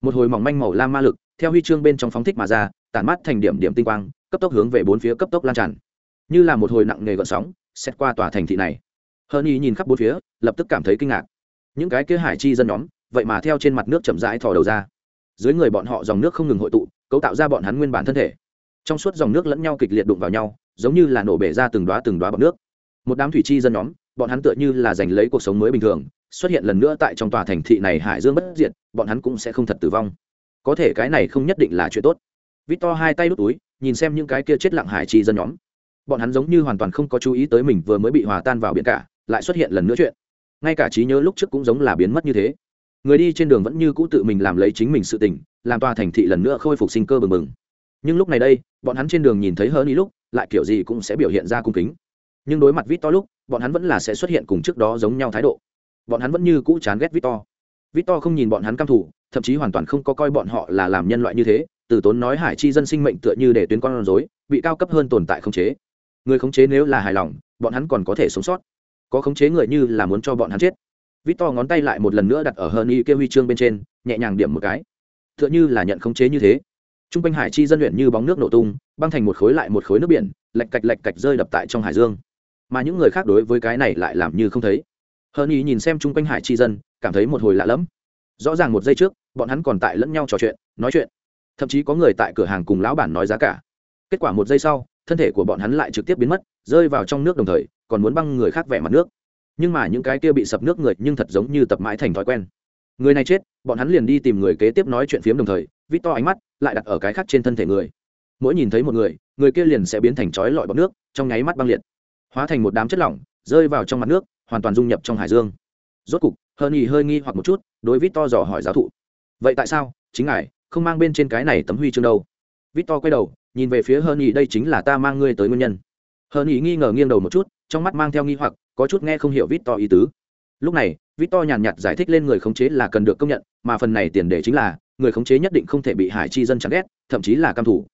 Một hồi mỏng manh màu lam ma lực, theo huy chương bên trong phóng thích mà ra, tản mát thành điểm điểm tinh quang, cấp tốc hướng về bốn phía cấp tốc lan tràn. Như là một hồi nặng nề gợn sóng, xét qua tòa thành thị này. Hơn ý nhìn khắp bốn phía, lập tức cảm thấy kinh ngạc. Những cái kia hải chi dân nhóm vậy mà theo trên mặt nước chậm rãi thò đầu ra. Dưới người bọn họ dòng nước không ngừng hội tụ, cấu tạo ra bọn hắn nguyên bản thân thể. Trong suốt dòng nước lẫn nhau kịch liệt đụng vào nhau, giống như là nổ bể ra từng đoá từng đoá bọc nước. Một đám thủy chi dân nhóm, bọn hắn tựa như là giành lấy cuộc sống mới bình thường, xuất hiện lần nữa tại trong tòa thành thị này hải dương bất diệt, bọn hắn cũng sẽ không thật tử vong. Có thể cái này không nhất định là chuyện tốt. Vít to hai tay đút túi, nhìn xem những cái kia chết lặng hải chi dân nhóm. Bọn hắn giống như hoàn toàn không có chú ý tới mình vừa mới bị hòa tan vào biển cả, lại xuất hiện lần nữa chuyện. Ngay cả trí nhớ lúc trước cũng giống là biến mất như thế người đi trên đường vẫn như cũ tự mình làm lấy chính mình sự tỉnh, làm tòa thành thị lần nữa khôi phục sinh cơ bừng bừng. Nhưng lúc này đây bọn hắn trên đường nhìn thấy hơn ý lúc lại kiểu gì cũng sẽ biểu hiện ra cung kính. Nhưng đối mặt vít to lúc bọn hắn vẫn là sẽ xuất hiện cùng trước đó giống nhau thái độ. Bọn hắn vẫn như cũ chán ghét vít to vít to không nhìn bọn hắn căm thủ thậm chí hoàn toàn không có coi bọn họ là làm nhân loại như thế từ tốn nói hải chi dân sinh mệnh tựa như để tuyến con rối bị cao cấp hơn tồn tại khống chế. Người khống chế nếu là hài lòng bọn hắn còn có thể sống sót. Có khống chế người như là muốn cho bọn hắn chết vít to ngón tay lại một lần nữa đặt ở hơn y kêu huy chương bên trên, nhẹ nhàng điểm một cái. T h ư ợ n h ư là nhận khống chế như thế. T r u n g quanh hải chi dân luyện như bóng nước nổ tung, băng thành một khối lại một khối nước biển lạch cạch lạch cạch rơi đập tại trong hải dương. Mà những người khác đối với cái này lại làm như không thấy. Hơn y nhìn xem t r u n g quanh hải chi dân, cảm thấy một hồi lạ lẫm. Rõ ràng một giây trước, bọn hắn còn tại lẫn nhau trò chuyện, nói chuyện. Thậm chí có người tại cửa hàng cùng lão bản nói giá cả. Kết quả một giây sau, thân thể của bọn hắn lại trực tiếp biến mất, rơi vào trong nước đồng thời, còn muốn băng người khác vẻ mặt nước nhưng mà những cái kia bị sập nước người nhưng thật giống như tập mãi thành thói quen. Người này chết, bọn hắn liền đi tìm người kế tiếp nói chuyện phiếm đồng thời vít to ánh mắt lại đặt ở cái khác trên thân thể người. Mỗi nhìn thấy một người người kia liền sẽ biến thành chói lọi bọc nước, trong nháy mắt băng liệt. Hóa thành một đám chất lỏng, rơi vào trong mặt nước, hoàn toàn dung nhập trong hải dương. Rốt cục hơn nhì hơi nghi hoặc một chút, đối vít to dò hỏi giáo thụ. Vậy tại sao? Chính ngài không mang bên trên cái này tấm huy chương đâu. Vít to quay đầu, nhìn về phía hơn ý đây chính là ta mang ngươi tới nguyên nhân. Hơn ý nghi ngờ nghiêng đầu một chút, trong mắt mang theo nghi hoặc có chút nghe không hiểu vít to ý tứ. Lúc này vít to nhàn nhạt giải thích lên người khống chế là cần được công nhận, mà phần này tiền đề chính là, người khống chế nhất định không thể bị hải chi dân chán ghét, thậm chí là cam thủ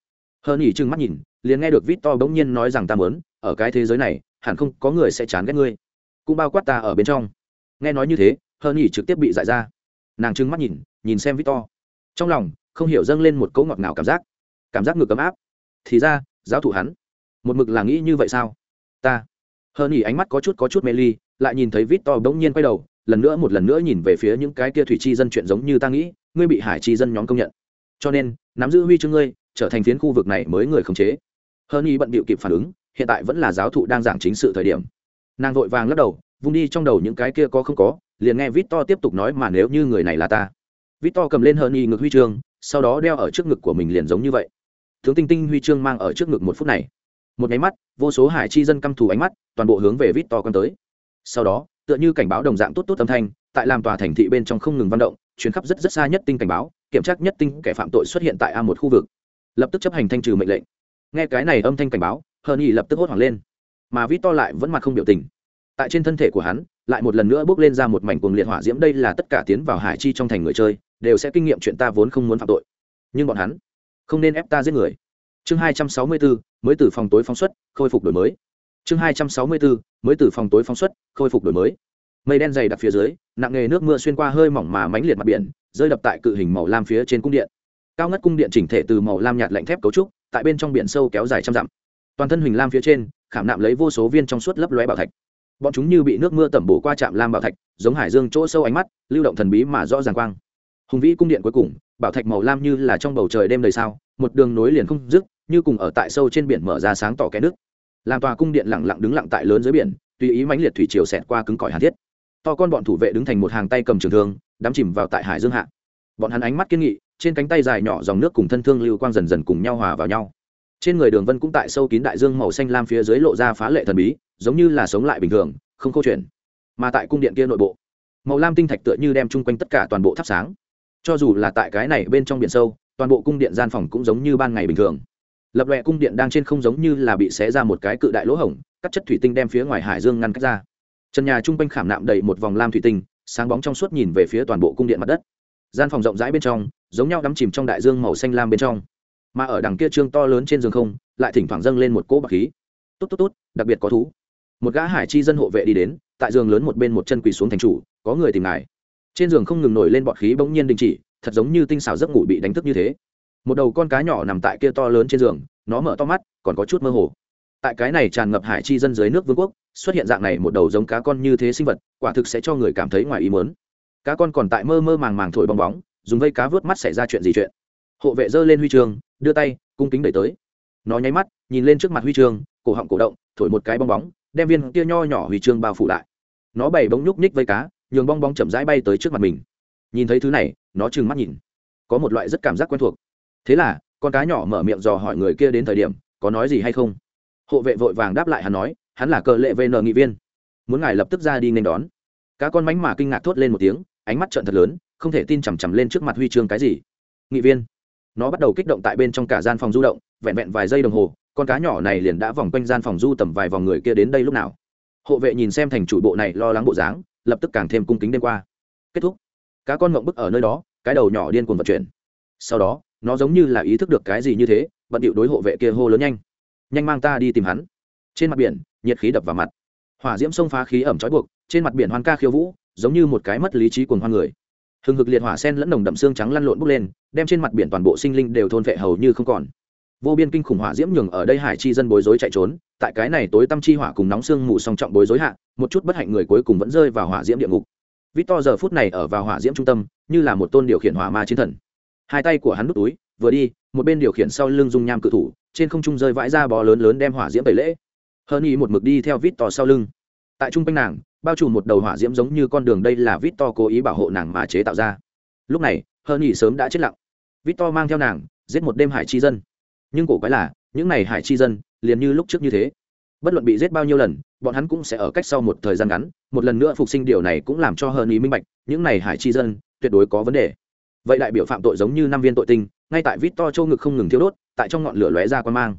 hơn nhỉ trừng mắt nhìn, liền nghe được vít to bỗng nhiên nói rằng ta mớn ở cái thế giới này, hẳn không có người sẽ chán ghét ngươi. Cũng bao quát ta ở bên trong. Nghe nói như thế hơn nhỉ trực tiếp bị giải ra. Nàng trừng mắt nhìn nhìn xem vít to trong lòng, không hiểu dâng lên một cỗ ngọt ngào cảm giác. Cảm giác ngược ấm áp. Thì ra, giáo thụ hắn. Một mực là nghĩ như vậy sao? Ta hơn nhỉ ánh mắt có chút có chút mê ly, lại nhìn thấy vít to bỗng nhiên quay đầu, lần nữa một lần nữa nhìn về phía những cái kia thủy chi dân chuyện giống như ta nghĩ, ngươi bị hải chi dân nhóm công nhận. Cho nên, nắm giữ huy chương ngươi, trở thành phiến khu vực này mới người khống chế. Hơn y bận bịu kịp phản ứng, hiện tại vẫn là giáo thụ đang giảng chính sự thời điểm. Nàng vội vàng lắc đầu, vung đi trong đầu những cái kia có không có, liền nghe vít to tiếp tục nói mà nếu như người này là ta. Vít to cầm lên hơn y ngực huy chương, sau đó đeo ở trước ngực của mình liền giống như vậy. Tướng tinh tinh huy chương mang ở trước ngực một phút này. Một nháy mắt, vô số hải chi dân căm thù ánh mắt toàn bộ hướng về vít to quan tới. Sau đó, tựa như cảnh báo đồng dạng tốt tốt âm thanh, tại làm tòa thành thị bên trong không ngừng văn động, chuyến khắp rất rất xa nhất tinh cảnh báo, kiểm tra nhất tinh kẻ phạm tội xuất hiện tại a một khu vực. Lập tức chấp hành thanh trừ mệnh lệnh. Nghe cái này âm thanh cảnh báo, hờ nhi lập tức hốt hoảng lên. Mà vít to lại vẫn mặt không biểu tình. Tại trên thân thể của hắn, lại một lần nữa bước lên ra một mảnh cuồng liệt hỏa diễm, đây là tất cả tiến vào hải chi trong thành người chơi, đều sẽ kinh nghiệm chuyện ta vốn không muốn phạm tội. Nhưng bọn hắn không nên ép ta giết người. Chương hai trăm sáu mươi bốn mới từ phòng tối phóng xuất, khôi phục đổi mới chương hai trăm sáu mươi bốn mới từ phòng tối phóng xuất, khôi phục đổi mới. Mây đen dày đặc phía dưới, nặng nghề nước mưa xuyên qua hơi mỏng mà mánh liệt mặt biển, rơi đập tại cự hình màu lam phía trên cung điện. Cao ngất cung điện chỉnh thể từ màu lam nhạt lạnh thép cấu trúc, tại bên trong biển sâu kéo dài trăm dặm. Toàn thân huỳnh lam phía trên, khảm nạm lấy vô số viên trong suốt lấp lóe bảo thạch. Bọn chúng như bị nước mưa tẩm bổ qua trạm lam bảo thạch, giống hải dương chỗ sâu ánh mắt, lưu động thần bí mà rõ ràng quang. Hùng vĩ cung điện cuối cùng, bảo thạch màu lam như là trong bầu trời đêm đầy sao, một đường nối liền không dứt, như cùng ở tại sâu trên biển mở ra sáng tỏ kẽ nước làm tòa cung điện lặng lặng đứng lặng tại lớn dưới biển, tùy ý mãnh liệt thủy chiều xẹt qua cứng cỏi hàn thiết. To con bọn thủ vệ đứng thành một hàng tay cầm trường thương, đắm chìm vào tại hải dương hạ. Bọn hắn ánh mắt kiên nghị, trên cánh tay dài nhỏ dòng nước cùng thân thương lưu quang dần dần cùng nhau hòa vào nhau. Trên người đường vân cũng tại sâu kín đại dương màu xanh lam phía dưới lộ ra phá lệ thần bí, giống như là sống lại bình thường, không câu chuyện. Mà tại cung điện kia nội bộ, màu lam tinh thạch tựa như đem chung quanh tất cả toàn bộ thắp sáng. Cho dù là tại cái này bên trong biển sâu, toàn bộ cung điện gian phòng cũng giống như ban ngày bình thường lập lòe cung điện đang trên không giống như là bị xé ra một cái cự đại lỗ hổng, các chất thủy tinh đem phía ngoài hải dương ngăn cách ra. Trần nhà chung quanh khảm nạm đầy một vòng lam thủy tinh, sáng bóng trong suốt nhìn về phía toàn bộ cung điện mặt đất. Gian phòng rộng rãi bên trong, giống nhau đắm chìm trong đại dương màu xanh lam bên trong. Mà ở đằng kia trương to lớn trên giường không, lại thỉnh thoảng dâng lên một cỗ bạc khí. Tốt tốt tốt, đặc biệt có thú. Một gã hải chi dân hộ vệ đi đến, tại giường lớn một bên một chân quỳ xuống thành chủ, có người tìm ngài. Trên giường không ngừng nổi lên bọt khí bỗng nhiên đình chỉ, thật giống như tinh xảo giấc ngủ bị đánh thức như thế một đầu con cá nhỏ nằm tại kia to lớn trên giường, nó mở to mắt, còn có chút mơ hồ. Tại cái này tràn ngập hải chi dân dưới nước vương quốc, xuất hiện dạng này một đầu giống cá con như thế sinh vật, quả thực sẽ cho người cảm thấy ngoài ý mớn cá con còn tại mơ mơ màng màng thổi bong bóng, dùng vây cá vớt mắt xảy ra chuyện gì chuyện. Hộ vệ giơ lên huy chương, đưa tay, cung kính đẩy tới. Nó nháy mắt, nhìn lên trước mặt huy chương, cổ họng cổ động, thổi một cái bong bóng, đem viên kia nho nhỏ huy chương bao phủ lại. Nó bày bóng nhúc nhích vây cá, nhường bong bóng chậm rãi bay tới trước mặt mình. Nhìn thấy thứ này, nó trừng mắt nhìn. Có một loại rất cảm giác quen thuộc thế là, con cá nhỏ mở miệng dò hỏi người kia đến thời điểm, có nói gì hay không? Hộ vệ vội vàng đáp lại hắn nói, hắn là cờ lệ vn nghị viên. Muốn ngài lập tức ra đi nên đón. Cá con mánh mà kinh ngạc thốt lên một tiếng, ánh mắt trợn thật lớn, không thể tin chằm chằm lên trước mặt huy chương cái gì. Nghị viên. Nó bắt đầu kích động tại bên trong cả gian phòng du động, vẹn vẹn vài giây đồng hồ, con cá nhỏ này liền đã vòng quanh gian phòng du tầm vài vòng người kia đến đây lúc nào. Hộ vệ nhìn xem thành chủ bộ này lo lắng bộ dáng, lập tức càng thêm cung kính đêm qua. Kết thúc. Cá con mộng bức ở nơi đó, cái đầu nhỏ điên cuồng vận chuyển sau đó, nó giống như là ý thức được cái gì như thế, bận điệu đối hộ vệ kia hô lớn nhanh. Nhanh mang ta đi tìm hắn. Trên mặt biển, nhiệt khí đập vào mặt. Hỏa diễm sông phá khí ẩm trói buộc, trên mặt biển hoan ca khiêu vũ, giống như một cái mất lý trí cuồng hoan người. Hừng hực liệt hỏa sen lẫn nồng đậm xương trắng lăn lộn bốc lên, đem trên mặt biển toàn bộ sinh linh đều thôn vệ hầu như không còn. Vô biên kinh khủng hỏa diễm nhường ở đây hải chi dân bối rối chạy trốn, tại cái này tối tâm chi hỏa cùng nóng xương mù song trọng bối rối hạ, một chút bất hạnh người cuối cùng vẫn rơi vào hỏa diễm địa ngục. Vít to giờ phút này ở vào hỏa diễm trung tâm, như là một tôn điều khiển hỏa ma chiến thần hai tay của hắn nút túi, vừa đi, một bên điều khiển sau lưng dung nham cự thủ, trên không trung rơi vãi ra bò lớn lớn đem hỏa diễm tẩy lễ. Hơn y một mực đi theo vít to sau lưng. Tại trung quanh nàng, bao trùm một đầu hỏa diễm giống như con đường đây là vít to cố ý bảo hộ nàng mà chế tạo ra. Lúc này hơn y sớm đã chết lặng. Vít to mang theo nàng, giết một đêm hải chi dân. Nhưng cổ quái là, những n à y hải chi dân, liền như lúc trước như thế. Bất luận bị giết bao nhiêu lần, bọn hắn cũng sẽ ở cách sau một thời gian ngắn, một lần nữa phục sinh điều này cũng làm cho hơn ý minh bạch, những n à y hải chi dân, tuyệt đối có vấn đề vậy đại biểu phạm tội giống như năm viên tội tinh, ngay tại vít to châu ngực không ngừng thiêu đốt, tại trong ngọn lửa lóe ra quan mang.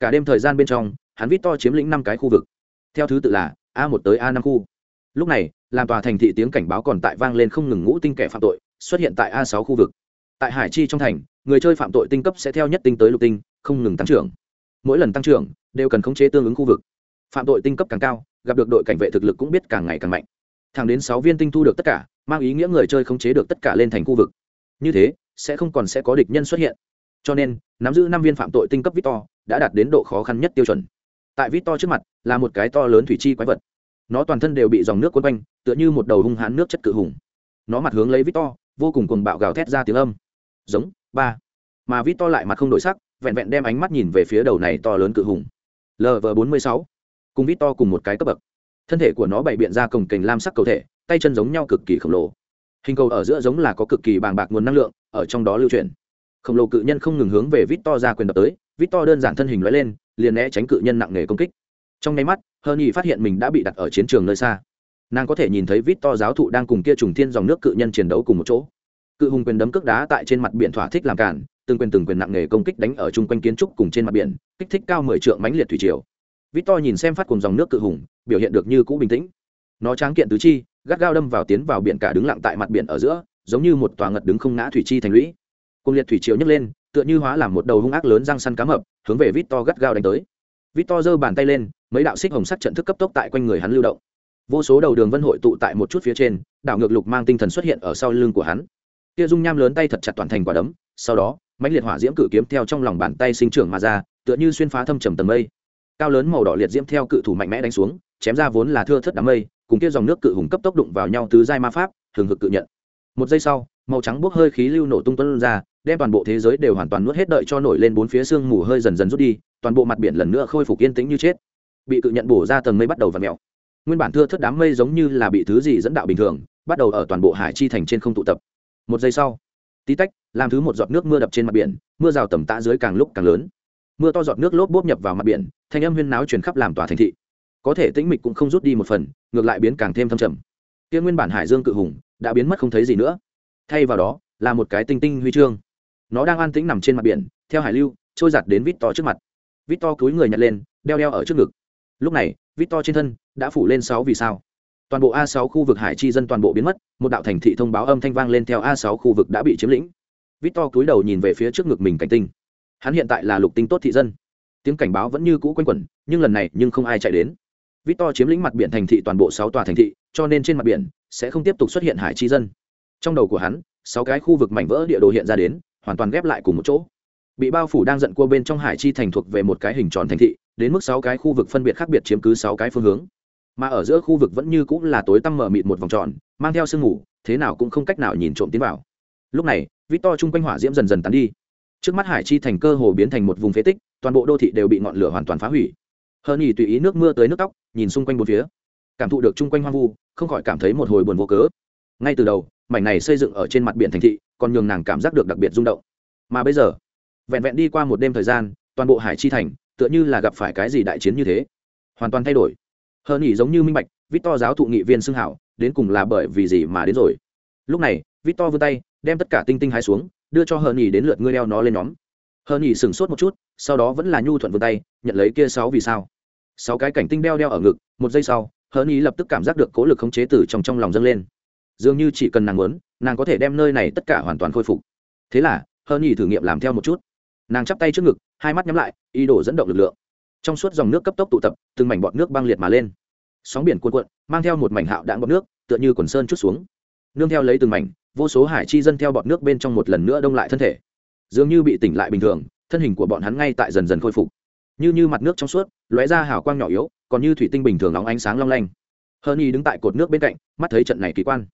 Cả đêm thời gian bên trong, hắn vít to chiếm lĩnh năm cái khu vực. Theo thứ tự là, a một tới a năm khu. Lúc này làm tòa thành thị tiếng cảnh báo còn tại vang lên không ngừng ngũ tinh kẻ phạm tội, xuất hiện tại a sáu khu vực. Tại hải chi trong thành, người chơi phạm tội tinh cấp sẽ theo nhất tinh tới lục tinh, không ngừng tăng trưởng. Mỗi lần tăng trưởng, đều cần khống chế tương ứng khu vực. Phạm tội tinh cấp càng cao, gặp được đội cảnh vệ thực lực cũng biết càng ngày càng mạnh. Thẳng đến sáu viên tinh thu được tất cả, mang ý nghĩa người chơi khống chế được tất cả lên thành khu vực như thế, sẽ không còn sẽ có địch nhân xuất hiện. Cho nên, nắm giữ năm viên phạm tội tinh cấp victor đã đạt đến độ khó khăn nhất tiêu chuẩn. Tại victor trước mặt, là một cái to lớn thủy chi quái vật. Nó toàn thân đều bị dòng nước quấn quanh, tựa như một đầu hung hãn nước chất cự hùng. Nó mặt hướng lấy victor, vô cùng cuồng bạo gào thét ra tiếng âm. Giống, ba. Mà victor lại mặt không đổi sắc, vẹn vẹn đem ánh mắt nhìn về phía đầu này to lớn cự hùng. Lv bốn mươi sáu. Cùng victor cùng một cái cấp bậc. Thân thể của nó bày biện ra cồng kềnh lam sắc cầu thể, tay chân giống nhau cực kỳ khổng lồ hình cầu ở giữa giống là có cực kỳ bàng bạc nguồn năng lượng, ở trong đó lưu truyền khổng lồ cự nhân không ngừng hướng về vít to ra quyền đập tới vít to đơn giản thân hình lóe lên, liền né tránh cự nhân nặng nề công kích. Trong nháy mắt hơ nhi phát hiện mình đã bị đặt ở chiến trường nơi xa. Nàng có thể nhìn thấy vít to giáo thụ đang cùng kia trùng thiên dòng nước cự nhân chiến đấu cùng một chỗ. Cự hùng quyền đấm cước đá tại trên mặt biển thỏa thích làm cản, từng quyền từng quyền nặng nề công kích đánh ở chung quanh kiến trúc cùng trên mặt biển, kích thích cao mười trượng mãnh liệt thủy triều. Vít to nhìn xem phát cùng dòng nước cự hùng, biểu hiện được như cũ bình tĩnh. Nó tráng kiện tứ chi gắt gao đâm vào tiến vào biển cả đứng lặng tại mặt biển ở giữa, giống như một tòa ngật đứng không ngã thủy chi thành lũy. Cung liệt thủy triều nhấc lên, tựa như hóa làm một đầu hung ác lớn răng săn cá mập, hướng về vít to gắt gao đánh tới. Vít to giơ bàn tay lên, mấy đạo xích hồng sắc trận thức cấp tốc tại quanh người hắn lưu động. Vô số đầu đường vân hội tụ tại một chút phía trên, đảo ngược lục mang tinh thần xuất hiện ở sau lưng của hắn. Kia dung nham lớn tay thật chặt toàn thành quả đấm, sau đó, mãnh liệt hỏa diễm cự kiếm theo trong lòng bàn tay sinh trưởng mà ra, tựa như xuyên phá thâm trầm tầng mây. Cao lớn màu đỏ liệt diễm theo cự thủ mạnh mẽ đánh xuống, chém ra vốn là thưa thất đám mây cùng kia dòng nước cự hùng cấp tốc đụng vào nhau tứ giai ma pháp thường hực cự nhận. Một giây sau, màu trắng bốc hơi khí lưu nổ tung tuân ra, đem toàn bộ thế giới đều hoàn toàn nuốt hết đợi cho nổi lên bốn phía sương mù hơi dần dần rút đi, toàn bộ mặt biển lần nữa khôi phục yên tĩnh như chết. Bị cự nhận bổ ra tầng mây bắt đầu v ặ mẹo nguyên bản thưa thất đám mây giống như là bị thứ gì dẫn đạo bình thường, bắt đầu ở toàn bộ hải chi thành trên không tụ tập. Một giây sau, tí tách, làm thứ một giọt nước mưa đập trên mặt biển, mưa rào tầm tã dưới càng lúc càng lớn. Mưa to giọt nước lốp bốp nhập vào mặt biển, thanh âm huyên náo truyền khắp làm tòa thành thị có thể tĩnh mịch cũng không rút đi một phần, ngược lại biến càng thêm thâm trầm. Kia nguyên bản hải dương cự hùng đã biến mất không thấy gì nữa. Thay vào đó, là một cái tinh tinh huy chương. Nó đang an tĩnh nằm trên mặt biển, theo hải lưu, trôi giặt đến vít to trước mặt. Vít to cúi người nhặt lên, đeo đeo ở trước ngực. Lúc này vít to trên thân đã phủ lên sáu vì sao. Toàn bộ a sáu khu vực hải chi dân toàn bộ biến mất, một đạo thành thị thông báo âm thanh vang lên theo a sáu khu vực đã bị chiếm lĩnh. Vít to cúi đầu nhìn về phía trước ngực mình cảnh tinh. Hắn hiện tại là lục tinh tốt thị dân. Tiếng cảnh báo vẫn như cũ quanh quẩn, nhưng lần này nhưng không ai chạy đến vít to chiếm lĩnh mặt biển thành thị toàn bộ sáu tòa thành thị, cho nên trên mặt biển sẽ không tiếp tục xuất hiện hải chi dân. Trong đầu của hắn, sáu cái khu vực mảnh vỡ địa đồ hiện ra đến, hoàn toàn ghép lại cùng một chỗ. Bị bao phủ đang giận cua bên trong hải chi thành thuộc về một cái hình tròn thành thị, đến mức sáu cái khu vực phân biệt khác biệt chiếm cứ sáu cái phương hướng. Mà ở giữa khu vực vẫn như cũng là tối tăm mở mịt một vòng tròn, mang theo sương mù, thế nào cũng không cách nào nhìn trộm tiến vào. Lúc này vít to chung quanh hỏa diễm dần dần tán đi. Trước mắt hải chi thành cơ hồ biến thành một vùng phế tích, toàn bộ đô thị đều bị ngọn lửa hoàn toàn phá hủy hơn nhì tùy ý nước mưa tới nước tóc, nhìn xung quanh bốn phía. Cảm thụ được chung quanh hoang vu, không khỏi cảm thấy một hồi buồn vô cớ. Ngay từ đầu, mảnh này xây dựng ở trên mặt biển thành thị, còn nhường nàng cảm giác được đặc biệt rung động. Mà bây giờ, vẹn vẹn đi qua một đêm thời gian, toàn bộ hải chi thành, tựa như là gặp phải cái gì đại chiến như thế. Hoàn toàn thay đổi. Hơn nhỉ giống như minh bạch vít to giáo thụ nghị viên xưng hảo, đến cùng là bởi vì gì mà đến rồi. Lúc này vít to vươn tay, đem tất cả tinh tinh hái xuống, đưa cho Hơn nhỉ đến lượt ngươi đeo nó lên nhóm. Hơn nhỉ sửng sốt một chút, sau đó vẫn là nhu thuận vươn tay, nhận lấy kia sáu vì sao sáu cái cảnh tinh đeo đeo ở ngực, một giây sau hờn Nhi lập tức cảm giác được cố lực khống chế từ trong trong lòng dâng lên. Dường như chỉ cần nàng muốn, nàng có thể đem nơi này tất cả hoàn toàn khôi phục. Thế là hờn Nhi thử nghiệm làm theo một chút. Nàng chắp tay trước ngực, hai mắt nhắm lại, ý đồ dẫn động lực lượng. Trong suốt dòng nước cấp tốc tụ tập, từng mảnh bọt nước băng liệt mà lên. Sóng biển cuộn cuộn, mang theo một mảnh hạo đạn bọt nước, tựa như quần sơn chút xuống. Nương theo lấy từng mảnh, vô số hải chi dân theo bọt nước bên trong một lần nữa đông lại thân thể. Dường như bị tỉnh lại bình thường, thân hình của bọn hắn ngay tại dần dần khôi phục như như mặt nước trong suốt, lóe ra hào quang nhỏ yếu, còn như thủy tinh bình thường nóng ánh sáng long lanh. Hơn y đứng tại cột nước bên cạnh, mắt thấy trận này kỳ quan.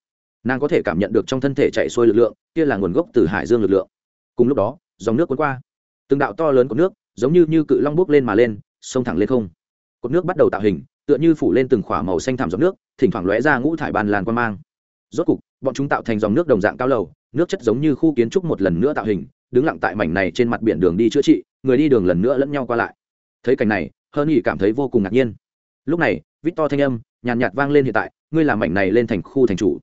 Nàng có thể cảm nhận được trong thân thể chạy xuôi lực lượng, kia là nguồn gốc từ hải dương lực lượng. Cùng lúc đó, dòng nước cuốn qua. Từng đạo to lớn của nước, giống như như cự long bốc lên mà lên sông thẳng lên không. Cột nước bắt đầu tạo hình, tựa như phủ lên từng khỏa màu xanh thảm dòng nước, thỉnh thoảng lóe ra ngũ thải bàn làn quan mang. Rốt cục, bọn chúng tạo thành dòng nước đồng dạng cao lầu, nước chất giống như khu kiến trúc một lần nữa tạo hình, đứng lặng tại mảnh này trên mặt biển đường đi chữa trị, người đi đường lần nữa lẫn nhau qua lại thấy cảnh này hơn nghỉ cảm thấy vô cùng ngạc nhiên. Lúc này vít to thanh âm nhàn nhạt vang lên hiện tại, ngươi làm mảnh này lên thành khu thành chủ.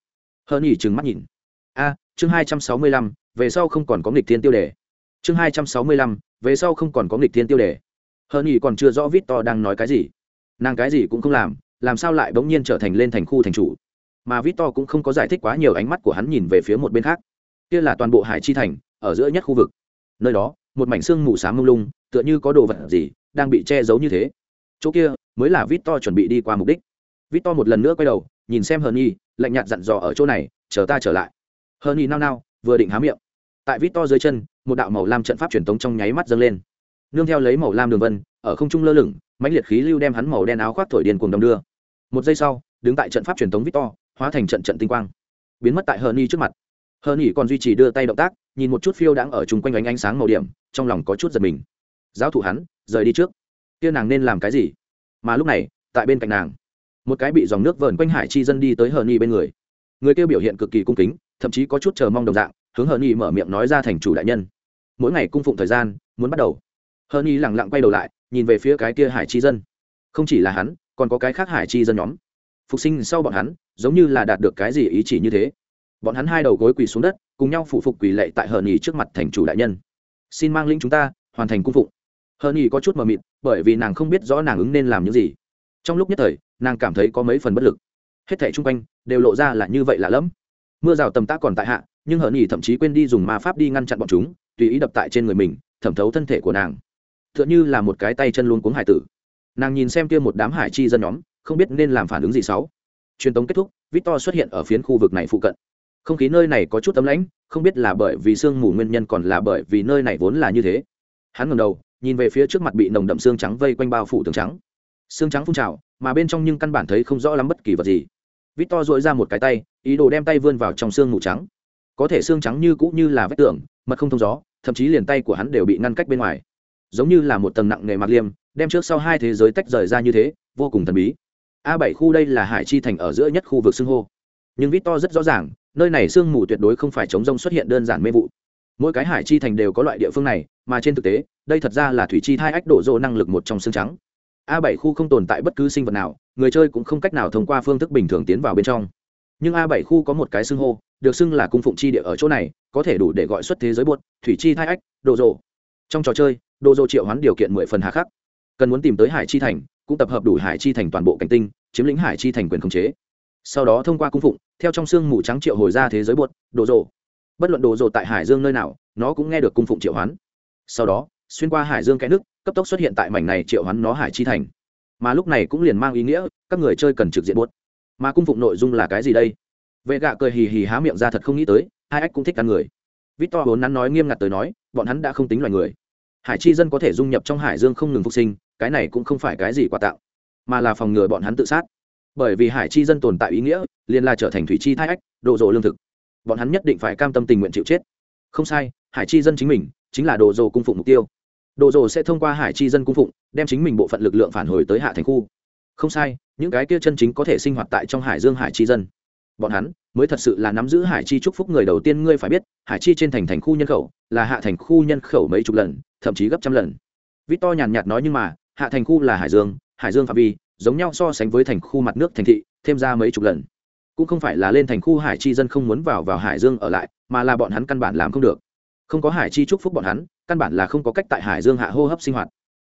Hơn nghỉ trừng mắt nhìn. A, chương hai trăm sáu mươi lăm, về sau không còn có nghịch thiên tiêu đề. Chương hai trăm sáu mươi lăm, về sau không còn có nghịch thiên tiêu đề. Hơn nghỉ còn chưa rõ vít to đang nói cái gì. Nàng cái gì cũng không làm làm sao lại bỗng nhiên trở thành lên thành khu thành chủ? Mà vít to cũng không có giải thích quá nhiều ánh mắt của hắn nhìn về phía một bên khác. Kia là toàn bộ hải chi thành, ở giữa nhất khu vực. Nơi đó, một mảnh xương mù s á mông lung, tựa như có đồ vật gì đang bị che giấu như thế. Chỗ kia mới là vít to chuẩn bị đi qua mục đích. Vít to một lần nữa quay đầu, nhìn xem hờ nhi, lạnh nhạt dặn dò ở chỗ này, chờ ta trở lại. Hờ nhi nao nao, vừa định há miệng. Tại vít to dưới chân, một đạo màu lam trận pháp truyền thống trong nháy mắt dâng lên. Nương theo lấy màu lam đường vân, ở không trung lơ lửng, mãnh liệt khí lưu đem hắn màu đen áo khoác thổi điền cuồng đồng đưa. Một giây sau, đứng tại trận pháp truyền thống vít to hóa thành trận trận tinh quang, biến mất tại hờ nhi trước mặt. Hờ nhi còn duy trì đưa tay động tác, nhìn một chút phiêu đang ở chung quanh ánh ánh sáng màu điểm, trong lòng có chút giật mình. Giáo thủ hắn rời đi trước. Kia nàng nên làm cái gì? Mà lúc này, tại bên cạnh nàng, một cái bị dòng nước vờn quanh hải chi dân đi tới hờ nhi bên người. Người kia biểu hiện cực kỳ cung kính, thậm chí có chút chờ mong đồng dạng, hướng hờ nhi mở miệng nói ra thành chủ đại nhân. Mỗi ngày cung phụng thời gian, muốn bắt đầu. Hờ nhi lẳng lặng quay đầu lại, nhìn về phía cái kia hải chi dân. Không chỉ là hắn, còn có cái khác hải chi dân nhóm. Phục sinh sau bọn hắn, giống như là đạt được cái gì ý chỉ như thế. Bọn hắn hai đầu gối quỳ xuống đất, cùng nhau phụ phục quỳ lệ tại hờ nhì trước mặt thành chủ đại nhân. Xin mang linh chúng ta, hoàn thành cung phụng hờ nhi có chút mờ mịt, bởi vì nàng không biết rõ nàng ứng nên làm những gì. Trong lúc nhất thời, nàng cảm thấy có mấy phần bất lực. Hết thảy chung quanh đều lộ ra là như vậy lạ lẫm. Mưa rào tầm tã còn tại hạ, nhưng hờ nhi thậm chí quên đi dùng ma pháp đi ngăn chặn bọn chúng, tùy ý đập tại trên người mình, thẩm thấu thân thể của nàng. T h ư ợ n h ư là một cái tay chân luôn cuống hải tử. Nàng nhìn xem kia một đám hải chi dân nhóm, không biết nên làm phản ứng gì sáu truyền tống kết thúc, victor xuất hiện ở phiến khu vực này phụ cận. Không khí nơi này có chút tấm lãnh, không biết là bởi vì sương mù nguyên nhân còn là bởi vì nơi này vốn là như thế. Hắn ngầm đầu nhìn về phía trước mặt bị nồng đậm xương trắng vây quanh bao phủ tường trắng. Xương trắng phun trào, mà bên trong nhưng căn bản thấy không rõ lắm bất kỳ vật gì. Victor dội ra một cái tay, ý đồ đem tay vươn vào trong xương mù trắng. Có thể xương trắng như cũ như là vách tường, mật không thông gió, thậm chí liền tay của hắn đều bị ngăn cách bên ngoài. Giống như là một tầng nặng nề mạc liêm, đem trước sau hai thế giới tách rời ra như thế, vô cùng thần bí. A bảy khu đây là hải chi thành ở giữa nhất khu vực xương hô. Nhưng vít to rất rõ ràng, nơi này sương mù tuyệt đối không phải chống rông xuất hiện đơn giản mê vụ mỗi cái hải chi thành đều có loại địa phương này, mà trên thực tế, đây thật ra là thủy chi thai ách đổ dỗ năng lực một trong xương trắng. A bảy khu không tồn tại bất cứ sinh vật nào, người chơi cũng không cách nào thông qua phương thức bình thường tiến vào bên trong. Nhưng a bảy khu có một cái xưng hô, được xưng là cung phụng chi địa ở chỗ này, có thể đủ để gọi xuất thế giới buốt, thủy chi thai ách đồ rộ trong trò chơi đồ rộ triệu hoán điều kiện mười phần hà khắc. Cần muốn tìm tới hải chi thành, cũng tập hợp đủ hải chi thành toàn bộ cảnh tinh, chiếm lĩnh hải chi thành quyền khống chế. Sau đó thông qua cung phụng, theo trong xương mù trắng triệu hồi ra thế giới buốt đồ rộ bất luận đồ dồ tại hải dương nơi nào, nó cũng nghe được cung phụng triệu hoán. Sau đó, xuyên qua hải dương cái nước, cấp tốc xuất hiện tại mảnh này triệu hoán nó hải chi thành. Mà lúc này cũng liền mang ý nghĩa, các người chơi cần trực diện buốt. Mà cung phụng nội dung là cái gì đây? Vệ gạ cười hì hì há miệng ra thật không nghĩ tới, hai ách cũng thích ăn người. Vít to vốn nắn nói nghiêm ngặt tới nói, bọn hắn đã không tính loài người. Hải chi dân có thể dung nhập trong hải dương không ngừng phục sinh, cái này cũng không phải cái gì quà tạo mà là phòng ngừa bọn hắn tự sát. Bởi vì hải chi dân tồn tại ý nghĩa, liền là trở thành thủy chi thai ách độ rộ lương thực bọn hắn nhất định phải cam tâm tình nguyện chịu chết. Không sai, hải chi dân chính mình chính là đồ dồ cung phụng mục tiêu. Đồ dồ sẽ thông qua hải chi dân cung phụng, đem chính mình bộ phận lực lượng phản hồi tới hạ thành khu. Không sai, những cái kia chân chính có thể sinh hoạt tại trong hải dương hải chi dân. Bọn hắn mới thật sự là nắm giữ hải chi chúc phúc người đầu tiên, ngươi phải biết, hải chi trên thành thành khu nhân khẩu là hạ thành khu nhân khẩu mấy chục lần, thậm chí gấp trăm lần. Vít to nhàn nhạt nói nhưng mà, hạ thành khu là hải dương hải dương phạm vi, giống nhau so sánh với thành khu mặt nước thành thị, thêm ra mấy chục lần cũng không phải là lên thành khu hải chi dân không muốn vào vào hải dương ở lại, mà là bọn hắn căn bản làm không được. Không có hải chi chúc phúc bọn hắn, căn bản là không có cách tại hải dương hạ hô hấp sinh hoạt.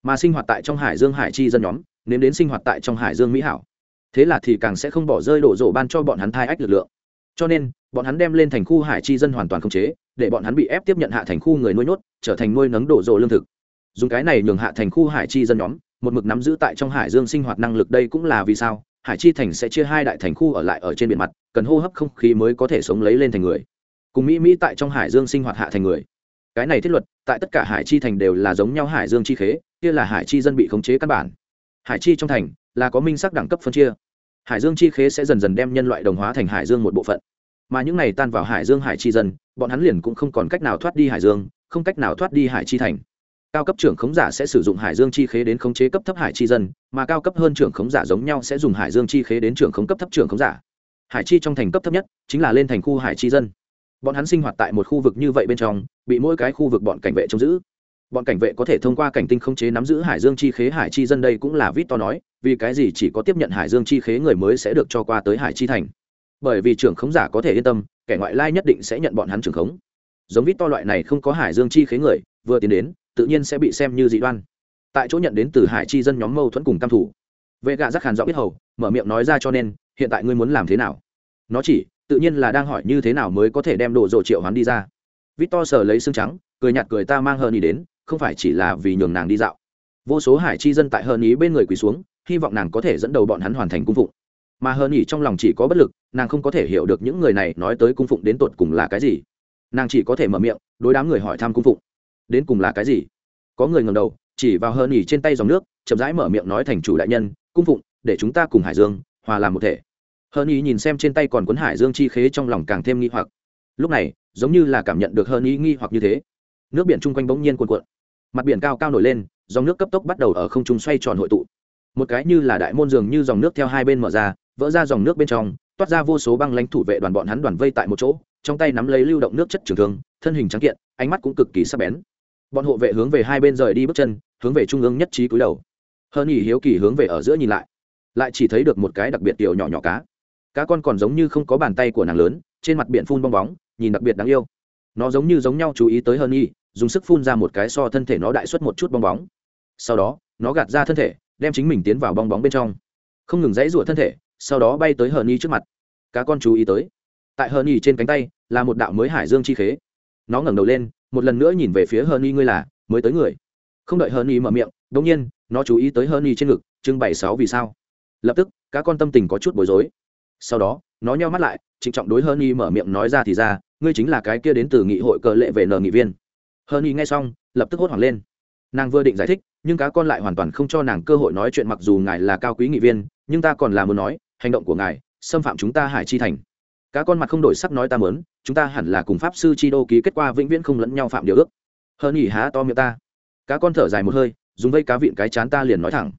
Mà sinh hoạt tại trong hải dương hải chi dân nhóm, nếm đến sinh hoạt tại trong hải dương mỹ hảo. Thế là thì càng sẽ không bỏ rơi đổ rổ ban cho bọn hắn thai ách lực lượng. Cho nên, bọn hắn đem lên thành khu hải chi dân hoàn toàn khống chế, để bọn hắn bị ép tiếp nhận hạ thành khu người nuôi nhốt, trở thành nuôi nấng đổ rổ lương thực. Dùng cái này nhường hạ thành khu hải chi dân nhóm, một mực nắm giữ tại trong hải dương sinh hoạt năng lực đây cũng là vì sao? Hải chi thành sẽ chia hai đại thành khu ở lại ở trên biển mặt, cần hô hấp không khí mới có thể sống lấy lên thành người. Cùng mỹ mỹ tại trong hải dương sinh hoạt hạ thành người. Cái này thiết luật, tại tất cả hải chi thành đều là giống nhau hải dương chi khế, kia là hải chi dân bị khống chế căn bản. Hải chi trong thành là có minh sắc đẳng cấp phân chia. Hải dương chi khế sẽ dần dần đem nhân loại đồng hóa thành hải dương một bộ phận. Mà những này tan vào hải dương hải chi dân, bọn hắn liền cũng không còn cách nào thoát đi hải dương, không cách nào thoát đi hải chi thành cao cấp trưởng khống giả sẽ sử dụng hải dương chi khế đến khống chế cấp thấp hải chi dân, mà cao cấp hơn trưởng khống giả giống nhau sẽ dùng hải dương chi khế đến trưởng khống cấp thấp trưởng khống giả. Hải chi trong thành cấp thấp nhất chính là lên thành khu hải chi dân. Bọn hắn sinh hoạt tại một khu vực như vậy bên trong, bị mỗi cái khu vực bọn cảnh vệ trông giữ. Bọn cảnh vệ có thể thông qua cảnh tinh khống chế nắm giữ hải dương chi khế hải chi dân đây cũng là vít to nói, vì cái gì chỉ có tiếp nhận hải dương chi khế người mới sẽ được cho qua tới hải chi thành. Bởi vì trưởng khống giả có thể yên tâm, kẻ ngoại lai nhất định sẽ nhận bọn hắn trưởng khống. Giống vít to loại này không có hải dương chi khế người, vừa tiến đến tự nhiên sẽ bị xem như dị đoan. Tại chỗ nhận đến từ hải chi dân nhóm mâu thuẫn cùng tam thủ vệ gạ rắc hàn rõ biết hầu, mở miệng nói ra cho nên, hiện tại ngươi muốn làm thế nào? Nó chỉ, tự nhiên là đang hỏi như thế nào mới có thể đem đồ dộ triệu hắn đi ra. Vít to sờ lấy xương trắng, cười nhạt cười ta mang hơn ý đến, không phải chỉ là vì nhường nàng đi dạo. Vô số hải chi dân tại hơn ý bên người quỳ xuống, hy vọng nàng có thể dẫn đầu bọn hắn hoàn thành cung phụng. Mà hơn ý trong lòng chỉ có bất lực, nàng không có thể hiểu được những người này nói tới cung phụng đến tột cùng là cái gì. Nàng chỉ có thể mở miệng, đối đám người hỏi thăm cung phụng đến cùng là cái gì? Có người ngầm đầu, chỉ vào hơn nhỉ trên tay dòng nước, chậm rãi mở miệng nói thành chủ đại nhân, cung phụng, để chúng ta cùng hải dương, hòa làm một thể. Hơn nhỉ nhìn xem trên tay còn cuốn hải dương chi khế trong lòng càng thêm nghi hoặc. Lúc này, giống như là cảm nhận được hơn nhỉ nghi hoặc như thế. Nước biển chung quanh bỗng nhiên cuồn cuộn. Mặt biển cao cao nổi lên, dòng nước cấp tốc bắt đầu ở không trung xoay tròn hội tụ. Một cái như là đại môn dường như dòng nước theo hai bên mở ra, vỡ ra dòng nước bên trong, toát ra vô số băng lãnh thủ vệ đoàn bọn hắn đoàn vây tại một chỗ, trong tay nắm lấy lưu động nước chất trường thương, thân hình trắng kiện, ánh mắt cũng cực kỳ sắc bén bọn hộ vệ hướng về hai bên rời đi bước chân, hướng về trung ương nhất trí cúi đầu. Hơn nhỉ hiếu kỳ hướng về ở giữa nhìn lại. Lại chỉ thấy được một cái đặc biệt tiểu nhỏ nhỏ cá. Cá con còn giống như không có bàn tay của nàng lớn, trên mặt biển phun bong bóng, nhìn đặc biệt đáng yêu. Nó giống như giống nhau chú ý tới hơn nhi dùng sức phun ra một cái so thân thể nó đại xuất một chút bong bóng. Sau đó, nó gạt ra thân thể, đem chính mình tiến vào bong bóng bên trong. Không ngừng dãy rủa thân thể, sau đó bay tới hờ nhi trước mặt. Cá con chú ý tới. Tại hờ nhi trên cánh tay, là một đạo mới hải dương chi khế. Nó ngẩng đầu lên một lần nữa nhìn về phía hờ nhi ngươi là, mới tới người. Không đợi hờ nhi mở miệng đ ỗ n g nhiên, nó chú ý tới hờ nhi trên ngực trưng bày sáu vì sao. Lập tức cá con tâm tình có chút bối rối. Sau đó, nó nheo mắt lại, trịnh trọng đối hờ nhi mở miệng nói ra thì ra, ngươi chính là cái kia đến từ nghị hội cờ lệ về nờ nghị viên. Hờ nhi nghe xong, lập tức hốt hoảng lên. Nàng vừa định giải thích, nhưng cá con lại hoàn toàn không cho nàng cơ hội nói chuyện mặc dù ngài là cao quý nghị viên, nhưng ta còn là muốn nói, hành động của ngài, xâm phạm chúng ta hải chi thành cá con mặt không đổi sắc nói ta mớn chúng ta hẳn là cùng pháp sư chi đô ký kết quả vĩnh viễn không lẫn nhau phạm điều ước. Hơn nhỉ há to miệng ta. Cá con thở dài một hơi, dùng vây cá vịn cái chán ta liền nói thẳng.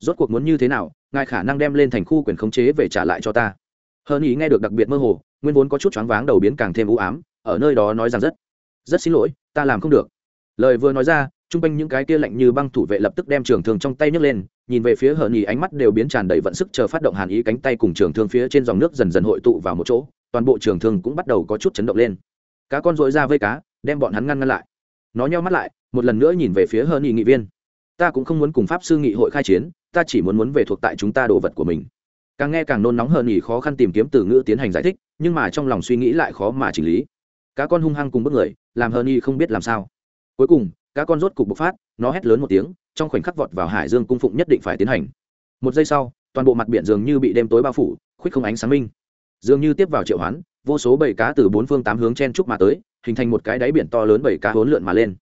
Rốt cuộc muốn như thế nào, ngài khả năng đem lên thành khu quyền khống chế về trả lại cho ta. Hơn nhỉ nghe được đặc biệt mơ hồ, nguyên vốn có chút choáng váng đầu biến càng thêm u ám, ở nơi đó nói rằng rất rất xin lỗi, ta làm không được. Lời vừa nói ra chung quanh những cái kia lạnh như băng thủ vệ lập tức đem trường thương trong tay nhấc lên, nhìn về phía hờ nhì ánh mắt đều biến tràn đầy vận sức chờ phát động hàn ý cánh tay cùng trường thương phía trên dòng nước dần dần hội tụ vào một chỗ, toàn bộ trường thương cũng bắt đầu có chút chấn động lên. Cá con dội ra vây cá, đem bọn hắn ngăn ngăn lại. Nó nheo mắt lại, một lần nữa nhìn về phía hờ nhì nghị viên. Ta cũng không muốn cùng pháp sư nghị hội khai chiến, ta chỉ muốn muốn về thuộc tại chúng ta đồ vật của mình. Càng nghe càng nôn nóng hờ nhì khó khăn tìm kiếm từ ngữ tiến hành giải thích, nhưng mà trong lòng suy nghĩ lại khó mà chỉnh lý. Cá con hung hăng cùng bước người, làm hờ nhì không biết làm sao. Cuối cùng cá con rốt cục bộc phát, nó hét lớn một tiếng, trong khoảnh khắc vọt vào hải dương cung phụng nhất định phải tiến hành. Một giây sau, toàn bộ mặt biển dường như bị đêm tối bao phủ khuyết không ánh sáng minh. Dường như tiếp vào triệu hoán, vô số bầy cá từ bốn phương tám hướng chen trúc mà tới, hình thành một cái đáy biển to lớn bầy cá hốn lượn mà lên.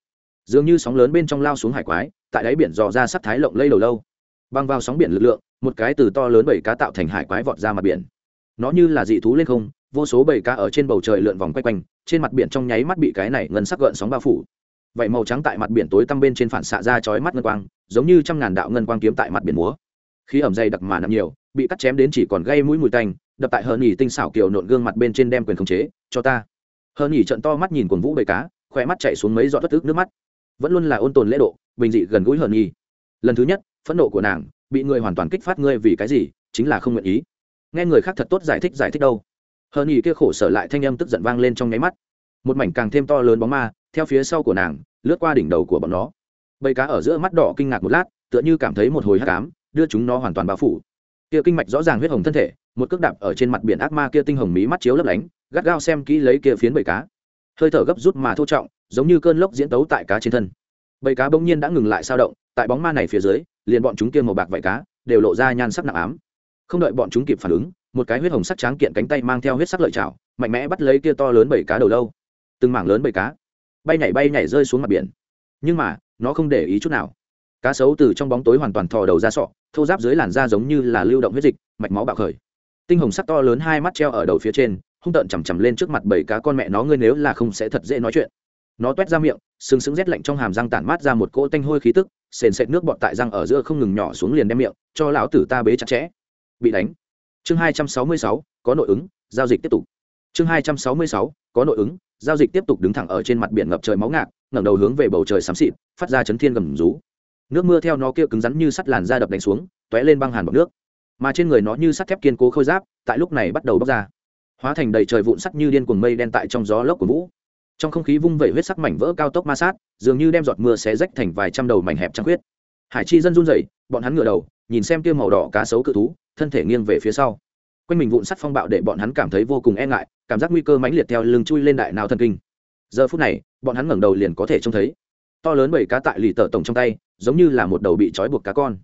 Dường như sóng lớn bên trong lao xuống hải quái, tại đáy biển dò ra sắc thái lộng lây đầu lâu. Băng vào sóng biển lực lượng, một cái từ to lớn bầy cá tạo thành hải quái vọt ra mặt biển. Nó như là dị thú lên không, vô số bầy cá ở trên bầu trời lượn vòng quay quanh, trên mặt biển trong nháy mắt bị cái này ngân sắc gợn sóng bao phủ vậy màu trắng tại mặt biển tối tăm bên trên phản xạ ra chói mắt ngân quang, giống như trăm ngàn đạo ngân quang kiếm tại mặt biển múa. Khí ẩm dày đặc mà nặng nhiều, bị cắt chém đến chỉ còn gây mũi mùi tanh, đập tại hờ nhỉ tinh xảo kiều nộn gương mặt bên trên đem quyền khống chế, cho ta. Hờ nhỉ trận to mắt nhìn cồn vũ bầy cá khoe mắt chạy xuống mấy giọt thất ức nước mắt. Vẫn luôn là ôn tồn lễ độ, bình dị gần gũi hờ nhỉ lần thứ nhất, phẫn nộ của nàng, bị người hoàn toàn kích phát ngươi vì cái gì, chính là không nguyện ý. Nghe người khác thật tốt giải thích giải thích đâu. Hờ nhỉ kia khổ sở lại thanh âm tức giận vang lên trong nháy mắt. Một mảnh càng thêm to lớn bóng ma theo phía sau của nàng, lướt qua đỉnh đầu của bọn nó. Bầy cá ở giữa mắt đỏ kinh ngạc một lát, tựa như cảm thấy một hồi hắc ám, đưa chúng nó hoàn toàn bao phủ. Kia kinh mạch rõ ràng huyết hồng thân thể, một cước đạp ở trên mặt biển ác ma kia tinh hồng mí mắt chiếu lấp lánh, gắt gao xem kỹ lấy kia phiến bầy cá. Hơi thở gấp rút mà thô trọng, giống như cơn lốc diễn tấu tại cá trên thân. Bầy cá bỗng nhiên đã ngừng lại sao động, tại bóng ma này phía dưới, liền bọn chúng kia màu bạc vảy cá đều lộ ra nhan sắc nặng ám. Không đợi bọn chúng kịp phản ứng, một cái huyết hồng sắc tráng kiện cánh tay mang theo huyết sắc lợi chảo mạnh mẽ bắt lấy kia to lớn bầy cá đầu lâu. Từng mảng lớn bầy cá bay nhảy bay nhảy rơi xuống mặt biển. Nhưng mà, nó không để ý chút nào. Cá sấu từ trong bóng tối hoàn toàn thò đầu ra sọ, thô giáp dưới làn da giống như là lưu động huyết dịch, mạch máu bạo khởi. Tinh hồng sắc to lớn hai mắt treo ở đầu phía trên, hung tợn chằm chằm lên trước mặt bảy cá con mẹ nó ngươi nếu là không sẽ thật dễ nói chuyện. Nó toét ra miệng, sừng sững rét lạnh trong hàm răng tản mát ra một cỗ tanh hôi khí tức, sền sệt nước bọt tại răng ở giữa không ngừng nhỏ xuống liền đem miệng, cho lão tử ta bế chặt chẽ. Bị đánh. Chương hai trăm sáu mươi sáu, có nội ứng, giao dịch tiếp tục. Chương hai trăm sáu mươi sáu, có nội ứng giao dịch tiếp tục đứng thẳng ở trên mặt biển ngập trời máu ngạc, ngẩng đầu hướng về bầu trời xám xịt, phát ra chấn thiên gầm rú. Nước mưa theo nó kia cứng rắn như sắt làn da đập đánh xuống t lên băng hàn bọc nước. Mà trên người nó như sắt thép kiên cố khôi giáp, tại lúc này bắt đầu bốc ra. Hóa thành đầy trời vụn sắt như điên cuồng mây đen tại trong gió lốc của vũ. Trong không khí vung vẩy huyết sắc mảnh vỡ cao tốc ma sát, dường như đem giọt mưa xé rách thành vài trăm đầu mảnh hẹp trăng huyết hải chi dân run rẩy, bọn hắn ngửa đầu, nhìn xem kia màu đỏ cá sấu cự thú, thân thể nghiêng về phía sau quanh mình vụn sắt phong bạo để bọn hắn cảm thấy vô cùng e ngại, cảm giác nguy cơ mãnh liệt theo lưng chui lên đại nào thần kinh. Giờ phút này, bọn hắn ngẩng đầu liền có thể trông thấy. To lớn bảy cá tại lì tờ tổng trong tay, giống như là một đầu bị trói buộc cá con.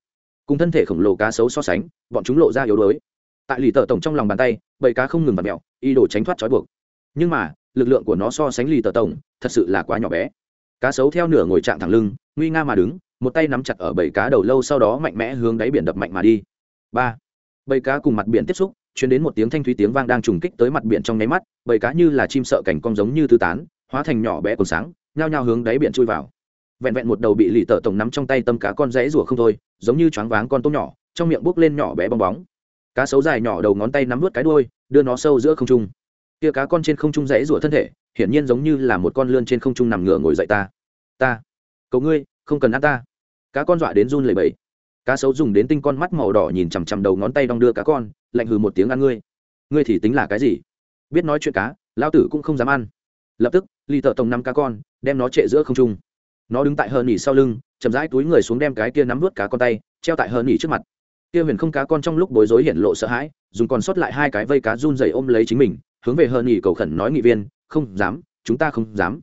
Cùng thân thể khổng lồ cá sấu so sánh, bọn chúng lộ ra yếu đuối. Tại lì tờ tổng trong lòng bàn tay, bảy cá không ngừng vặt mẹo y đổ tránh thoát trói buộc. Nhưng mà, lực lượng của nó so sánh lì tờ tổng, thật sự là quá nhỏ bé. Cá sấu theo nửa ngồi trạng thẳng lưng, nguy nga mà đứng, một tay nắm chặt ở bảy cá đầu lâu sau đó mạnh mẽ hướng đáy biển đập mạnh mà đi. Ba. Bảy cá cùng mặt biển tiếp xúc chuyển đến một tiếng thanh thúy tiếng vang đang trùng kích tới mặt biển trong nháy mắt, bầy cá như là chim sợ cảnh cong giống như tứ tán, hóa thành nhỏ bé còn sáng, nhao nhao hướng đáy biển chui vào. Vẹn vẹn một đầu bị lì tợ tổng nắm trong tay tâm cá con rẽ rủa không thôi, giống như choáng váng con tôm nhỏ, trong miệng bốc lên nhỏ bé bong bóng. Cá sấu dài nhỏ đầu ngón tay nắm vớt cái đuôi, đưa nó sâu giữa không trung. Kia cá con trên không trung rẽ rủa thân thể, hiển nhiên giống như là một con lươn trên không trung nằm ngửa ngồi dậy ta. Ta. Cầu ngươi, không cần ăn ta. Cá con dọa đến run lẩy bẩy cá sấu dùng đến tinh con mắt màu đỏ nhìn chằm chằm đầu ngón tay đong đưa cá con, lạnh hừ một tiếng ăn ngươi. Ngươi thì tính là cái gì? Biết nói chuyện cá lao tử cũng không dám ăn. Lập tức lì thợ tổng năm cá con, đem nó trệ giữa không trung. Nó đứng tại hờ nỉ sau lưng, chậm rãi túi người xuống đem cái kia nắm vớt cá con tay, treo tại hờ nỉ trước mặt. Kia huyền không cá con trong lúc bối rối hiện lộ sợ hãi, dùng còn sót lại hai cái vây cá run dày ôm lấy chính mình, hướng về hờ nỉ cầu khẩn nói nghị viên, không dám, chúng ta không dám.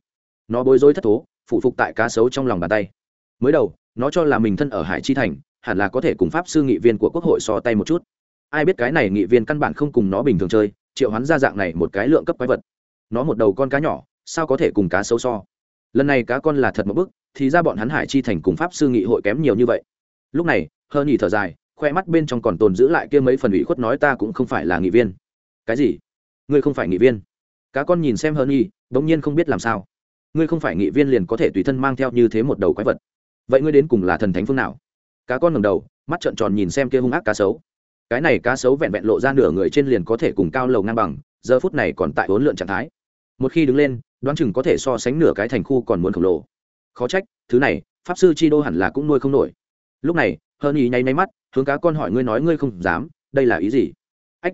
Nó bối rối thất thố phụ phục tại cá sấu trong lòng bàn tay. Mới đầu, nó cho là mình thân ở hải chi thành hẳn là có thể cùng pháp sư nghị viên của quốc hội so tay một chút. Ai biết cái này nghị viên căn bản không cùng nó bình thường chơi, triệu hắn ra dạng này một cái lượng cấp quái vật. Nó một đầu con cá nhỏ, sao có thể cùng cá sấu so? Lần này cá con là thật một bức, thì ra bọn hắn hải chi thành cùng pháp sư nghị hội kém nhiều như vậy. Lúc này, hơ nhỉ thở dài, khoe mắt bên trong còn tồn giữ lại kia mấy phần ủy khuất nói ta cũng không phải là nghị viên. Cái gì? Ngươi không phải nghị viên? Cá con nhìn xem hơ nhỉ bỗng nhiên không biết làm sao. Ngươi không phải nghị viên liền có thể tùy thân mang theo như thế một đầu quái vật. Vậy ngươi đến cùng là thần thánh phương nào? Cá con ngầm đầu, mắt trợn tròn nhìn xem kia hung ác cá sấu. Cái này cá sấu vẹn vẹn lộ ra nửa người trên liền có thể cùng cao lầu ngang bằng, giờ phút này còn tại hỗn lượn trạng thái. Một khi đứng lên, đoán chừng có thể so sánh nửa cái thành khu còn muốn khổng lồ. Khó trách, thứ này, pháp sư chi đô hẳn là cũng nuôi không nổi. Lúc này hơn ý nháy máy mắt, hướng cá con hỏi ngươi nói ngươi không dám, đây là ý gì? Ách,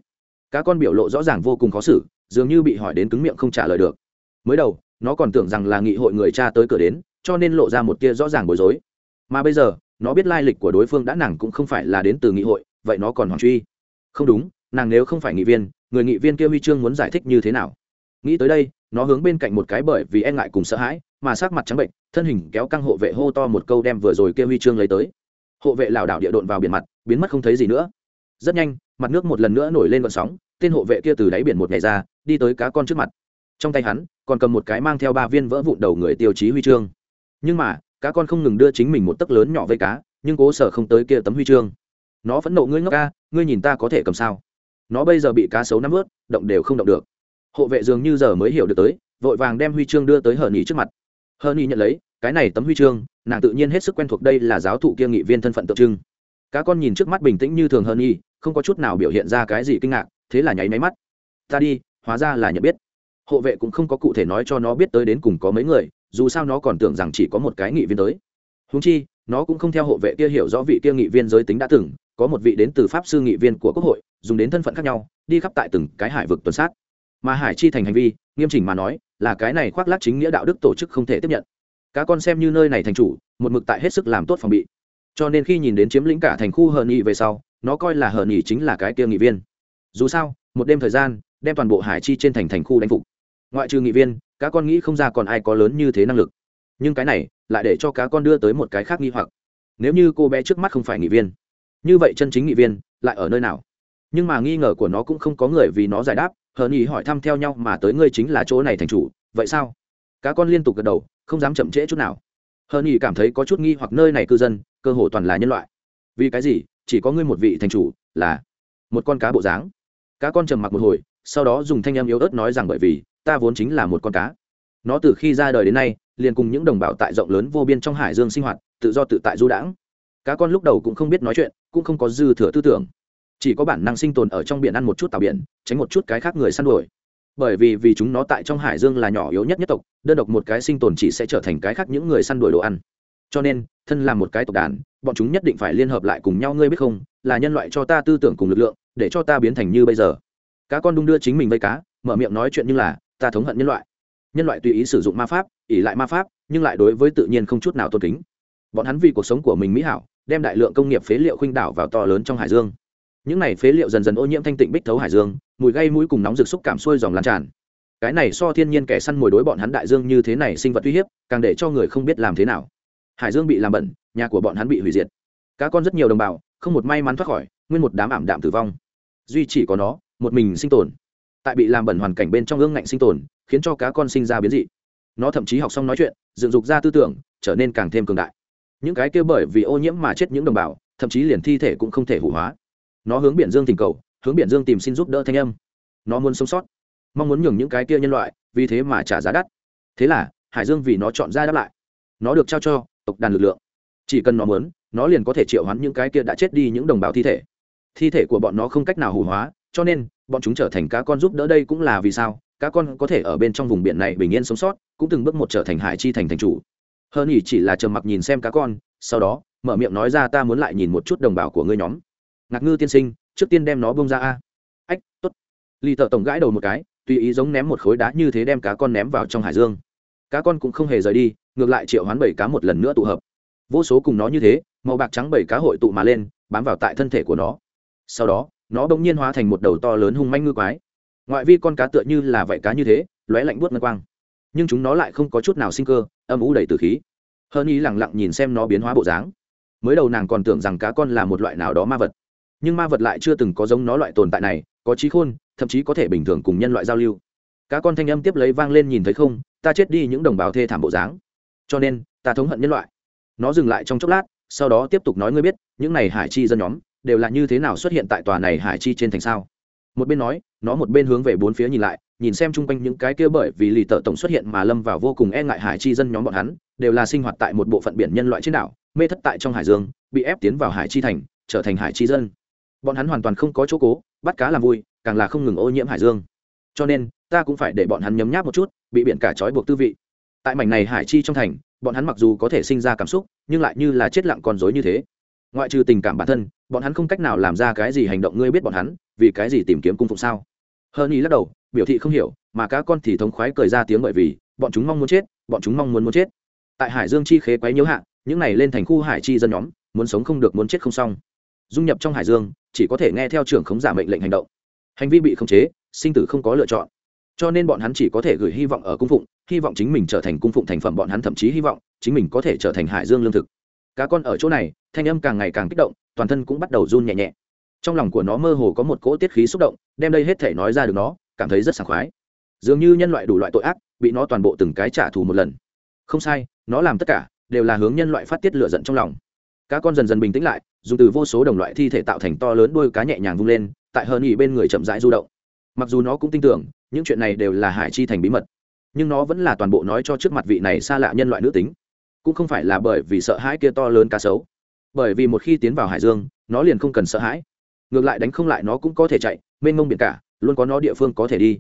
cá con biểu lộ rõ ràng vô cùng khó xử, dường như bị hỏi đến cứng miệng không trả lời được. Mới đầu, nó còn tưởng rằng là nghị hội người cha tới cửa đến, cho nên lộ ra một tia rõ ràng bối rối. Mà bây giờ nó biết lai lịch của đối phương đã nàng cũng không phải là đến từ nghị hội, vậy nó còn hoàng truy. Không đúng, nàng nếu không phải nghị viên, người nghị viên kia huy chương muốn giải thích như thế nào? Nghĩ tới đây, nó hướng bên cạnh một cái bởi vì e ngại cùng sợ hãi, mà sát mặt trắng bệnh, thân hình kéo căng hộ vệ hô to một câu đem vừa rồi kia huy chương lấy tới. Hộ vệ lảo đảo địa độn vào biển mặt, biến mất không thấy gì nữa. Rất nhanh, mặt nước một lần nữa nổi lên vận sóng, tên hộ vệ kia từ đáy biển một ngày ra, đi tới cá con trước mặt. Trong tay hắn, còn cầm một cái mang theo ba viên vỡ vụn đầu người tiêu chí huy chương. Nhưng mà cá con không ngừng đưa chính mình một tấc lớn nhỏ vây cá, nhưng cố sở không tới kia tấm huy chương. Nó phẫn nộ, ngươi ngốc ca, ngươi nhìn ta có thể cầm sao? Nó bây giờ bị cá sấu nắm ướt động đều không động được. Hộ vệ dường như giờ mới hiểu được tới, vội vàng đem huy chương đưa tới hờ nhì trước mặt. Hờ nhì nhận lấy, cái này tấm huy chương, nàng tự nhiên hết sức quen thuộc, đây là giáo thụ kia nghị viên thân phận tượng trưng. Cá con nhìn trước mắt bình tĩnh như thường hờ nhì không có chút nào biểu hiện ra cái gì kinh ngạc, thế là nháy máy mắt. Ta đi, hóa ra là nhận biết. Hộ vệ cũng không có cụ thể nói cho nó biết tới đến cùng có mấy người dù sao nó còn tưởng rằng chỉ có một cái nghị viên tới. Húng chi, nó cũng không theo hộ vệ kia hiểu rõ vị kia nghị viên giới tính đã từng, có một vị đến từ pháp sư nghị viên của quốc hội, dùng đến thân phận khác nhau, đi khắp tại từng cái hải vực tuần sát. Mà hải chi thành hành vi, nghiêm chỉnh mà nói, là cái này khoác lác chính nghĩa đạo đức tổ chức không thể tiếp nhận. Cá con xem như nơi này thành chủ, một mực tại hết sức làm tốt phòng bị. Cho nên khi nhìn đến chiếm lĩnh cả thành khu hờ nghị về sau, nó coi là hờ nghị chính là cái kia nghị viên. Dù sao, một đêm thời gian, đem toàn bộ hải chi trên thành thành khu đánh phục. Ngoại trừ nghị viên cá con nghĩ không ra còn ai có lớn như thế năng lực. Nhưng cái này, lại để cho cá con đưa tới một cái khác nghi hoặc. Nếu như cô bé trước mắt không phải nghị viên, như vậy chân chính nghị viên lại ở nơi nào? Nhưng mà nghi ngờ của nó cũng không có người vì nó giải đáp, hờ nhì hỏi thăm theo nhau mà tới ngươi chính là chỗ này thành chủ, vậy sao? Cá con liên tục gật đầu, không dám chậm trễ chút nào. Hờ nhì cảm thấy có chút nghi hoặc nơi này cư dân, cơ hồ toàn là nhân loại. Vì cái gì? Chỉ có ngươi một vị thành chủ là một con cá bộ dáng. Cá con trầm mặc một hồi, sau đó dùng thanh em yếu ớt nói rằng bởi vì ta vốn chính là một con cá. Nó từ khi ra đời đến nay, liền cùng những đồng bào tại rộng lớn vô biên trong hải dương sinh hoạt, tự do tự tại du đãng. Cá con lúc đầu cũng không biết nói chuyện, cũng không có dư thừa tư tưởng. Chỉ có bản năng sinh tồn ở trong biển ăn một chút tàu biển, tránh một chút cái khác người săn đuổi. Bởi vì vì chúng nó tại trong hải dương là nhỏ yếu nhất nhất tộc, đơn độc một cái sinh tồn chỉ sẽ trở thành cái khác những người săn đuổi đồ ăn. Cho nên, thân là một cái tộc đàn, bọn chúng nhất định phải liên hợp lại cùng nhau, ngươi biết không? Là nhân loại cho ta tư tưởng cùng lực lượng, để cho ta biến thành như bây giờ. Cá con đung đưa chính mình vây cá, mở miệng nói chuyện như là ta thống hận nhân loại. Nhân loại tùy ý sử dụng ma pháp ỉ lại ma pháp, nhưng lại đối với tự nhiên không chút nào tôn kính. Bọn hắn vì cuộc sống của mình mỹ hảo, đem đại lượng công nghiệp phế liệu khuynh đảo vào to lớn trong hải dương. Những này phế liệu dần dần ô nhiễm thanh tịnh bích thấu hải dương, mùi gây mũi cùng nóng rực xúc cảm xuôi dòng lan tràn. Cái này so thiên nhiên kẻ săn mồi đối bọn hắn đại dương như thế này sinh vật uy hiếp, càng để cho người không biết làm thế nào. Hải dương bị làm bẩn, nhà của bọn hắn bị hủy diệt. Cá con rất nhiều đồng bào, không một may mắn thoát khỏi, nguyên một đám ảm đạm tử vong. Duy chỉ có nó, một mình sinh tồn tại bị làm bẩn hoàn cảnh bên trong ương ngạnh sinh tồn, khiến cho cá con sinh ra biến dị. Nó thậm chí học xong nói chuyện, dựng dục ra tư tưởng, trở nên càng thêm cường đại. Những cái kia bởi vì ô nhiễm mà chết những đồng bào, thậm chí liền thi thể cũng không thể hủ hóa. Nó hướng biển dương tình cầu, hướng biển dương tìm xin giúp đỡ thanh âm. Nó muốn sống sót, mong muốn nhường những cái kia nhân loại, vì thế mà trả giá đắt. Thế là, hải dương vì nó chọn ra đáp lại. Nó được trao cho, tộc đàn lực lượng. Chỉ cần nó muốn, nó liền có thể triệu hoán những cái kia đã chết đi những đồng bào thi thể. Thi thể của bọn nó không cách nào hủ hóa, cho nên bọn chúng trở thành cá con giúp đỡ đây cũng là vì sao? Cá con có thể ở bên trong vùng biển này bình yên sống sót, cũng từng bước một trở thành hải chi thành thành chủ. Hơn nhỉ chỉ là trầm mặc nhìn xem cá con, sau đó, mở miệng nói ra ta muốn lại nhìn một chút đồng bào của ngươi nhóm. Ngạc ngư tiên sinh, trước tiên đem nó bông ra a. Ách t ố t lì tợ tổng gãi đầu một cái, tùy ý giống ném một khối đá như thế đem cá con ném vào trong hải dương. Cá con cũng không hề rời đi, ngược lại triệu hoán bảy cá một lần nữa tụ hợp. Vô số cùng nó như thế, màu bạc trắng bảy cá hội tụ mà lên, bám vào tại thân thể của nó. Sau đó nó bỗng nhiên hóa thành một đầu to lớn hung manh ngư quái. Ngoại vi con cá tựa như là vảy cá như thế, lóe lạnh buốt ngân quang. Nhưng chúng nó lại không có chút nào sinh cơ, âm ủ đầy từ khí. Hơn ý lẳng lặng nhìn xem nó biến hóa bộ dáng. Mới đầu nàng còn tưởng rằng cá con là một loại nào đó ma vật. Nhưng ma vật lại chưa từng có giống nó loại tồn tại này, có trí khôn, thậm chí có thể bình thường cùng nhân loại giao lưu. Cá con thanh âm tiếp lấy vang lên nhìn thấy không, ta chết đi những đồng bào thê thảm bộ dáng. Cho nên, ta thống hận nhân loại. Nó dừng lại trong chốc lát, sau đó tiếp tục nói ngươi biết, những này hải chi dân nhóm đều là như thế nào xuất hiện tại tòa này hải chi trên thành sao? Một bên nói, nó một bên hướng về bốn phía nhìn lại, nhìn xem chung quanh những cái kia bởi vì lì tợ tổng xuất hiện mà lâm vào vô cùng e ngại hải chi dân nhóm bọn hắn, đều là sinh hoạt tại một bộ phận biển nhân loại trên đảo, mê thất tại trong hải dương, bị ép tiến vào hải chi thành, trở thành hải chi dân. Bọn hắn hoàn toàn không có chỗ cố, bắt cá làm vui, càng là không ngừng ô nhiễm hải dương. Cho nên, ta cũng phải để bọn hắn nhấm nháp một chút, bị biển cả trói buộc tư vị. Tại mảnh này hải chi trong thành, bọn hắn mặc dù có thể sinh ra cảm xúc, nhưng lại như là chết lặng con dối như thế ngoại trừ tình cảm bản thân, bọn hắn không cách nào làm ra cái gì hành động ngươi biết bọn hắn, vì cái gì tìm kiếm cung phụng sao? Hơn ý lắc đầu, biểu thị không hiểu, mà cá con thì thống khoái cười ra tiếng bởi vì, bọn chúng mong muốn chết, bọn chúng mong muốn muốn chết. Tại hải dương chi khế quấy nhiễu hạ, những này lên thành khu hải chi dân nhóm, muốn sống không được muốn chết không xong. Dung nhập trong hải dương, chỉ có thể nghe theo trưởng khống giả mệnh lệnh hành động. Hành vi bị khống chế, sinh tử không có lựa chọn. Cho nên bọn hắn chỉ có thể gửi hy vọng ở cung phụng, hy vọng chính mình trở thành cung phụng thành phẩm bọn hắn thậm chí hy vọng chính mình có thể trở thành hải dương lương thực. Cá con ở chỗ này thanh âm càng ngày càng kích động, toàn thân cũng bắt đầu run nhẹ nhẹ. Trong lòng của nó mơ hồ có một cỗ tiết khí xúc động, đem đây hết thể nói ra được nó, cảm thấy rất sảng khoái. Dường như nhân loại đủ loại tội ác, bị nó toàn bộ từng cái trả thù một lần. Không sai, nó làm tất cả, đều là hướng nhân loại phát tiết lửa giận trong lòng. Cá con dần dần bình tĩnh lại, dùng từ vô số đồng loại thi thể tạo thành to lớn đôi cá nhẹ nhàng vung lên, tại hơn nghỉ bên người chậm rãi du động. Mặc dù nó cũng tin tưởng, những chuyện này đều là hải chi thành bí mật, nhưng nó vẫn là toàn bộ nói cho trước mặt vị này xa lạ nhân loại nữ tính. Cũng không phải là bởi vì sợ hãi kia to lớn cá sấu bởi vì một khi tiến vào hải dương, nó liền không cần sợ hãi. Ngược lại đánh không lại nó cũng có thể chạy, mênh mông biển cả, luôn có nó địa phương có thể đi.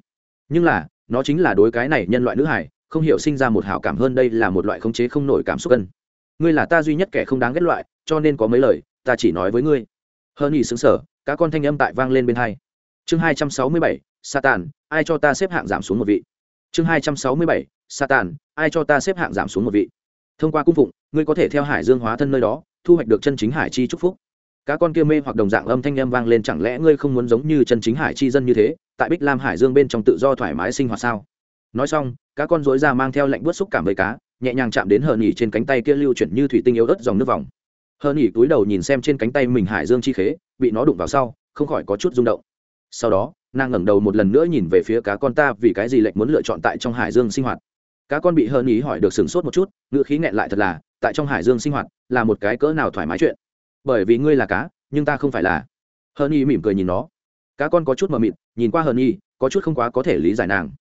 Nhưng là, nó chính là đối cái này nhân loại nữ hải, không hiểu sinh ra một hảo cảm hơn đây là một loại khống chế không nổi cảm xúc cân. Ngươi là ta duy nhất kẻ không đáng ghét loại, cho nên có mấy lời, ta chỉ nói với ngươi. Hơn nhì xứng sở các con thanh âm tại vang lên bên hai. Chương hai trăm sáu mươi bảy, satan, ai cho ta xếp hạng giảm xuống một vị? Chương hai trăm sáu mươi bảy, satan, ai cho ta xếp hạng giảm xuống một vị? Thông qua cung phụng, ngươi có thể theo hải dương hóa thân nơi đó thu hoạch được chân chính hải chi chúc phúc. Cá con kia mê hoặc đồng dạng âm thanh em vang lên, chẳng lẽ ngươi không muốn giống như chân chính hải chi dân như thế, tại bích lam hải dương bên trong tự do thoải mái sinh hoạt sao? Nói xong, cá con dối ra mang theo lệnh bớt xúc cảm với cá, nhẹ nhàng chạm đến hờ nỉ trên cánh tay kia lưu chuyển như thủy tinh yếu ớt dòng nước vòng. Hờ nỉ túi đầu nhìn xem trên cánh tay mình hải dương chi khế, bị nó đụng vào sau, không khỏi có chút rung động. Sau đó, nàng ngẩng đầu một lần nữa nhìn về phía cá con ta vì cái gì lệnh muốn lựa chọn tại trong hải dương sinh hoạt. Cá con bị hờ nỉ hỏi được sửng sốt một chút, ngữ khí nghẹn lại thật là tại trong hải dương sinh hoạt là một cái cỡ nào thoải mái chuyện. Bởi vì ngươi là cá, nhưng ta không phải là. Hờ nhi mỉm cười nhìn nó. Cá con có chút mờ mịt, nhìn qua hờ nhi, có chút không quá có thể lý giải nàng.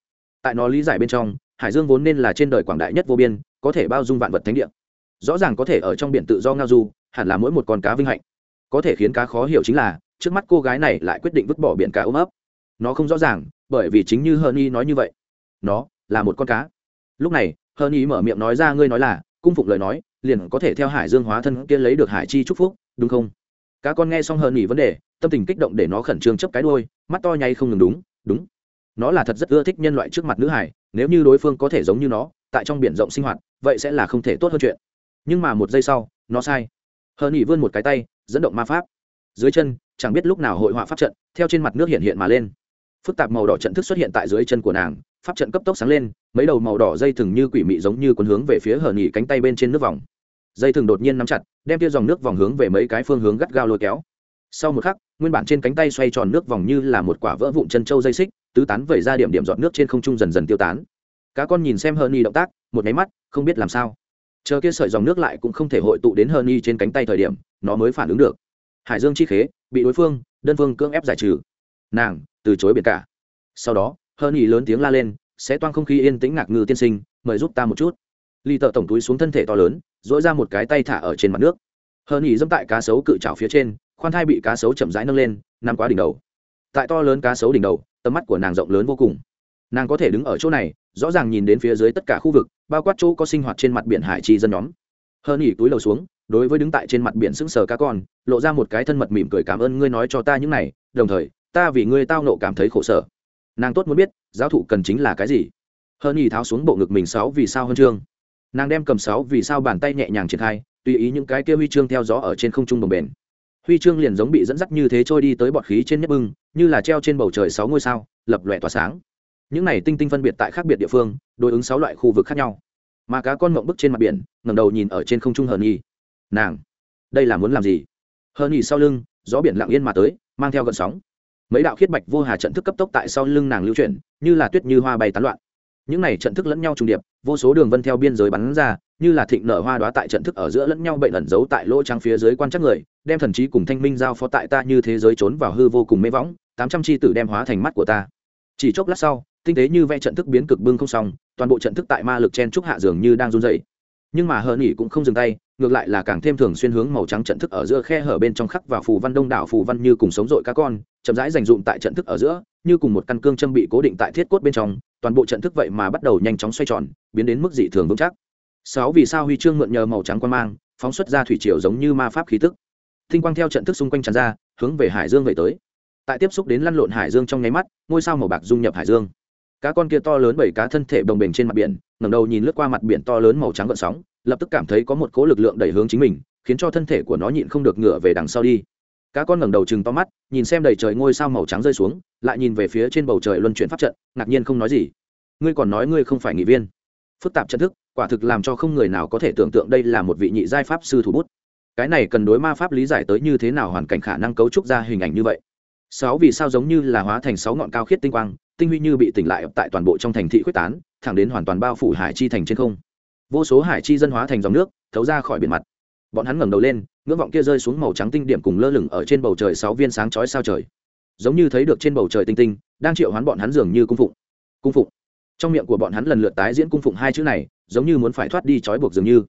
Tại nó lý giải bên trong, hải dương vốn nên là trên đời quảng đại nhất vô biên, có thể bao dung vạn vật thánh địa. Rõ ràng có thể ở trong biển tự do ngao du, hẳn là mỗi một con cá vinh hạnh. Có thể khiến cá khó hiểu chính là, trước mắt cô gái này lại quyết định vứt bỏ biển cá ôm ấp. Nó không rõ ràng, bởi vì chính như hơn y nói như vậy. Nó là một con cá. Lúc này hơn y mở miệng nói ra, ngươi nói là, cung phụng lời nói liền có thể theo hải dương hóa thân kia lấy được hải chi chúc phúc, đúng không? Cá con nghe xong hờn nghỉ vấn đề, tâm tình kích động để nó khẩn trương chấp cái đôi mắt to nhay không ngừng đúng đúng. Nó là thật rất ưa thích nhân loại trước mặt nữ hải nếu như đối phương có thể giống như nó, tại trong biển rộng sinh hoạt, vậy sẽ là không thể tốt hơn chuyện. Nhưng mà một giây sau, nó sai. Hờn nghỉ vươn một cái tay, dẫn động ma pháp. Dưới chân, chẳng biết lúc nào hội họa pháp trận, theo trên mặt nước hiện hiện mà lên. Phức tạp màu đỏ trận thức xuất hiện tại dưới chân của nàng, pháp trận cấp tốc sáng lên mấy đầu màu đỏ dây thừng như quỷ mị giống như cuốn hướng về phía hờ nghỉ cánh tay bên trên nước vòng. Dây thừng đột nhiên nắm chặt, đem tia dòng nước vòng hướng về mấy cái phương hướng gắt gao lôi kéo. Sau một khắc, nguyên bản trên cánh tay xoay tròn nước vòng như là một quả vỡ vụn chân trâu dây xích, tứ tán vẩy ra điểm điểm giọt nước trên không trung dần dần tiêu tán. Cá con nhìn xem hờ y động tác, một máy mắt, không biết làm sao. Chờ kia sợi dòng nước lại cũng không thể hội tụ đến hờ y trên cánh tay thời điểm, nó mới phản ứng được. Hải dương chi khế, bị đối phương, đơn phương cưỡng ép giải trừ. Nàng, từ chối biệt cả. Sau đó, hờ y lớn tiếng la lên sẽ toang không khí yên tĩnh ngạc ngư tiên sinh, mời giúp ta một chút. Ly tợ tổng túi xuống thân thể to lớn dỗi ra một cái tay thả ở trên mặt nước. Hơn nhỉ dẫm tại cá sấu cự trào phía trên, khoan thai bị cá sấu chậm rãi nâng lên, nằm quá đỉnh đầu. Tại to lớn cá sấu đỉnh đầu, tầm mắt của nàng rộng lớn vô cùng. Nàng có thể đứng ở chỗ này, rõ ràng nhìn đến phía dưới tất cả khu vực, bao quát chỗ có sinh hoạt trên mặt biển hải chi dân nhóm. Hơn nhỉ túi lầu xuống, đối với đứng tại trên mặt biển sững sờ cá con, lộ ra một cái thân mật mỉm cười cảm ơn ngươi nói cho ta những này, đồng thời, ta vì ngươi tao nộ cảm thấy khổ sở nàng tốt muốn biết, giáo thụ cần chính là cái gì? Hơn nghỉ tháo xuống bộ ngực mình sáu vì sao hơn chương. Nàng đem cầm sáu vì sao bàn tay nhẹ nhàng triển khai, tùy ý những cái kia huy chương theo gió ở trên không trung bồng bền huy chương liền giống bị dẫn dắt như thế trôi đi tới bọt khí trên nhấp bưng, như là treo trên bầu trời sáu ngôi sao, lập lòe tỏa sáng. Những này tinh tinh phân biệt tại khác biệt địa phương, đối ứng sáu loại khu vực khác nhau. Mà cá con mộng bức trên mặt biển ngầm đầu nhìn ở trên không trung hờ nhi. Nàng, đây là muốn làm gì? Hờ nhi sau lưng, gió biển lặng yên mà tới, mang theo gợn sóng mấy đạo khiết bạch vô hà trận thức cấp tốc tại sau lưng nàng lưu chuyển, như là tuyết như hoa bay tán loạn. Những này trận thức lẫn nhau trùng điệp, vô số đường vân theo biên giới bắn ra, như là thịnh nở hoa đoá tại trận thức ở giữa lẫn nhau bệnh ẩn giấu tại lỗ trắng phía dưới quan chắc người, đem thần trí cùng thanh minh giao phó tại ta như thế giới trốn vào hư vô cùng mê võng, tám trăm chi tử đem hóa thành mắt của ta. Chỉ chốc lát sau, tinh tế như vẽ trận thức biến cực bưng không xong, toàn bộ trận thức tại ma lực chen trúc hạ dường như đang run dậy nhưng mà hờ nghỉ cũng không dừng tay ngược lại là càng thêm thường xuyên hướng màu trắng trận thức ở giữa khe hở bên trong khắc và phù văn đông đảo phù văn như cùng sống dội cá con, chậm rãi dành dụm tại trận thức ở giữa, như cùng một căn cương châm bị cố định tại thiết cốt bên trong, toàn bộ trận thức vậy mà bắt đầu nhanh chóng xoay tròn, biến đến mức dị thường vững chắc. Sáu vì sao huy chương mượn nhờ màu trắng quan mang, phóng xuất ra thủy triều giống như ma pháp khí tức. Thinh quang theo trận thức xung quanh tràn ra, hướng về hải dương về tới. Tại tiếp xúc đến lăn lộn hải dương trong nháy mắt, ngôi sao màu bạc dung nhập hải dương. Cá con kia to lớn bảy cá thân thể đồng bềnh trên mặt biển, ngẩng đầu nhìn lướt qua mặt biển to lớn màu trắng gợn sóng lập tức cảm thấy có một cố lực lượng đẩy hướng chính mình, khiến cho thân thể của nó nhịn không được ngửa về đằng sau đi. Cá con ngẩng đầu chừng to mắt, nhìn xem đầy trời ngôi sao màu trắng rơi xuống, lại nhìn về phía trên bầu trời luân chuyển pháp trận, ngạc nhiên không nói gì. Ngươi còn nói ngươi không phải nghị viên. Phức tạp trận thức, quả thực làm cho không người nào có thể tưởng tượng đây là một vị nhị giai pháp sư thủ bút. Cái này cần đối ma pháp lý giải tới như thế nào hoàn cảnh khả năng cấu trúc ra hình ảnh như vậy? Sáu vì sao giống như là hóa thành sáu ngọn cao khiết tinh quang, tinh huy như bị tỉnh lại tại toàn bộ trong thành thị quyết tán, thẳng đến hoàn toàn bao phủ hải chi thành trên không? Vô số hải chi dân hóa thành dòng nước, thấu ra khỏi biển mặt. Bọn hắn ngẩng đầu lên, ngưỡng vọng kia rơi xuống màu trắng tinh điểm cùng lơ lửng ở trên bầu trời sáu viên sáng chói sao trời. Giống như thấy được trên bầu trời tinh tinh, đang triệu hoán bọn hắn dường như cung phụng. Cung phụng. Trong miệng của bọn hắn lần lượt tái diễn cung phụng hai chữ này, giống như muốn phải thoát đi trói buộc dường như.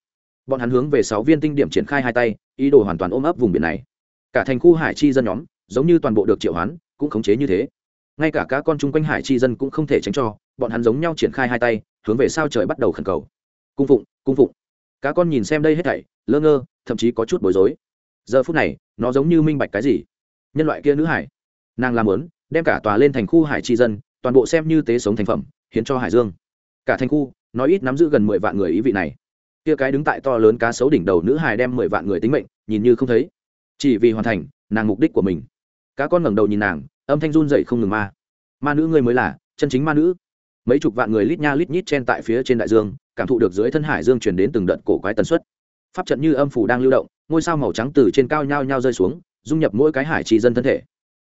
Bọn hắn hướng về sáu viên tinh điểm triển khai hai tay, ý đồ hoàn toàn ôm ấp vùng biển này. Cả thành khu hải chi dân nhóm, giống như toàn bộ được triệu hoán, cũng khống chế như thế. Ngay cả các con chung quanh hải chi dân cũng không thể tránh cho, bọn hắn giống nhau triển khai hai tay, hướng về sao trời bắt đầu khẩn cầu cung phụng cung phụng. Cá con nhìn xem đây hết thảy, lơ ngơ, thậm chí có chút bối rối. Giờ phút này, nó giống như minh bạch cái gì? Nhân loại kia nữ hải. Nàng làm lớn, đem cả tòa lên thành khu hải tri dân, toàn bộ xem như tế sống thành phẩm, hiến cho hải dương. Cả thành khu nói ít nắm giữ gần mười vạn người ý vị này. Kia cái đứng tại to lớn cá sấu đỉnh đầu nữ hải đem mười vạn người tính mệnh, nhìn như không thấy. Chỉ vì hoàn thành, nàng mục đích của mình. Cá con ngẩng đầu nhìn nàng, âm thanh run dậy không ngừng ma. Ma nữ ngươi mới là, chân chính ma nữ mấy chục vạn người lít nha lít nhít chen tại phía trên đại dương, cảm thụ được dưới thân hải dương chuyển đến từng đợt cổ quái tần suất. Pháp trận như âm phủ đang lưu động, ngôi sao màu trắng từ trên cao nhao nhao rơi xuống, dung nhập mỗi cái hải chi dân thân thể.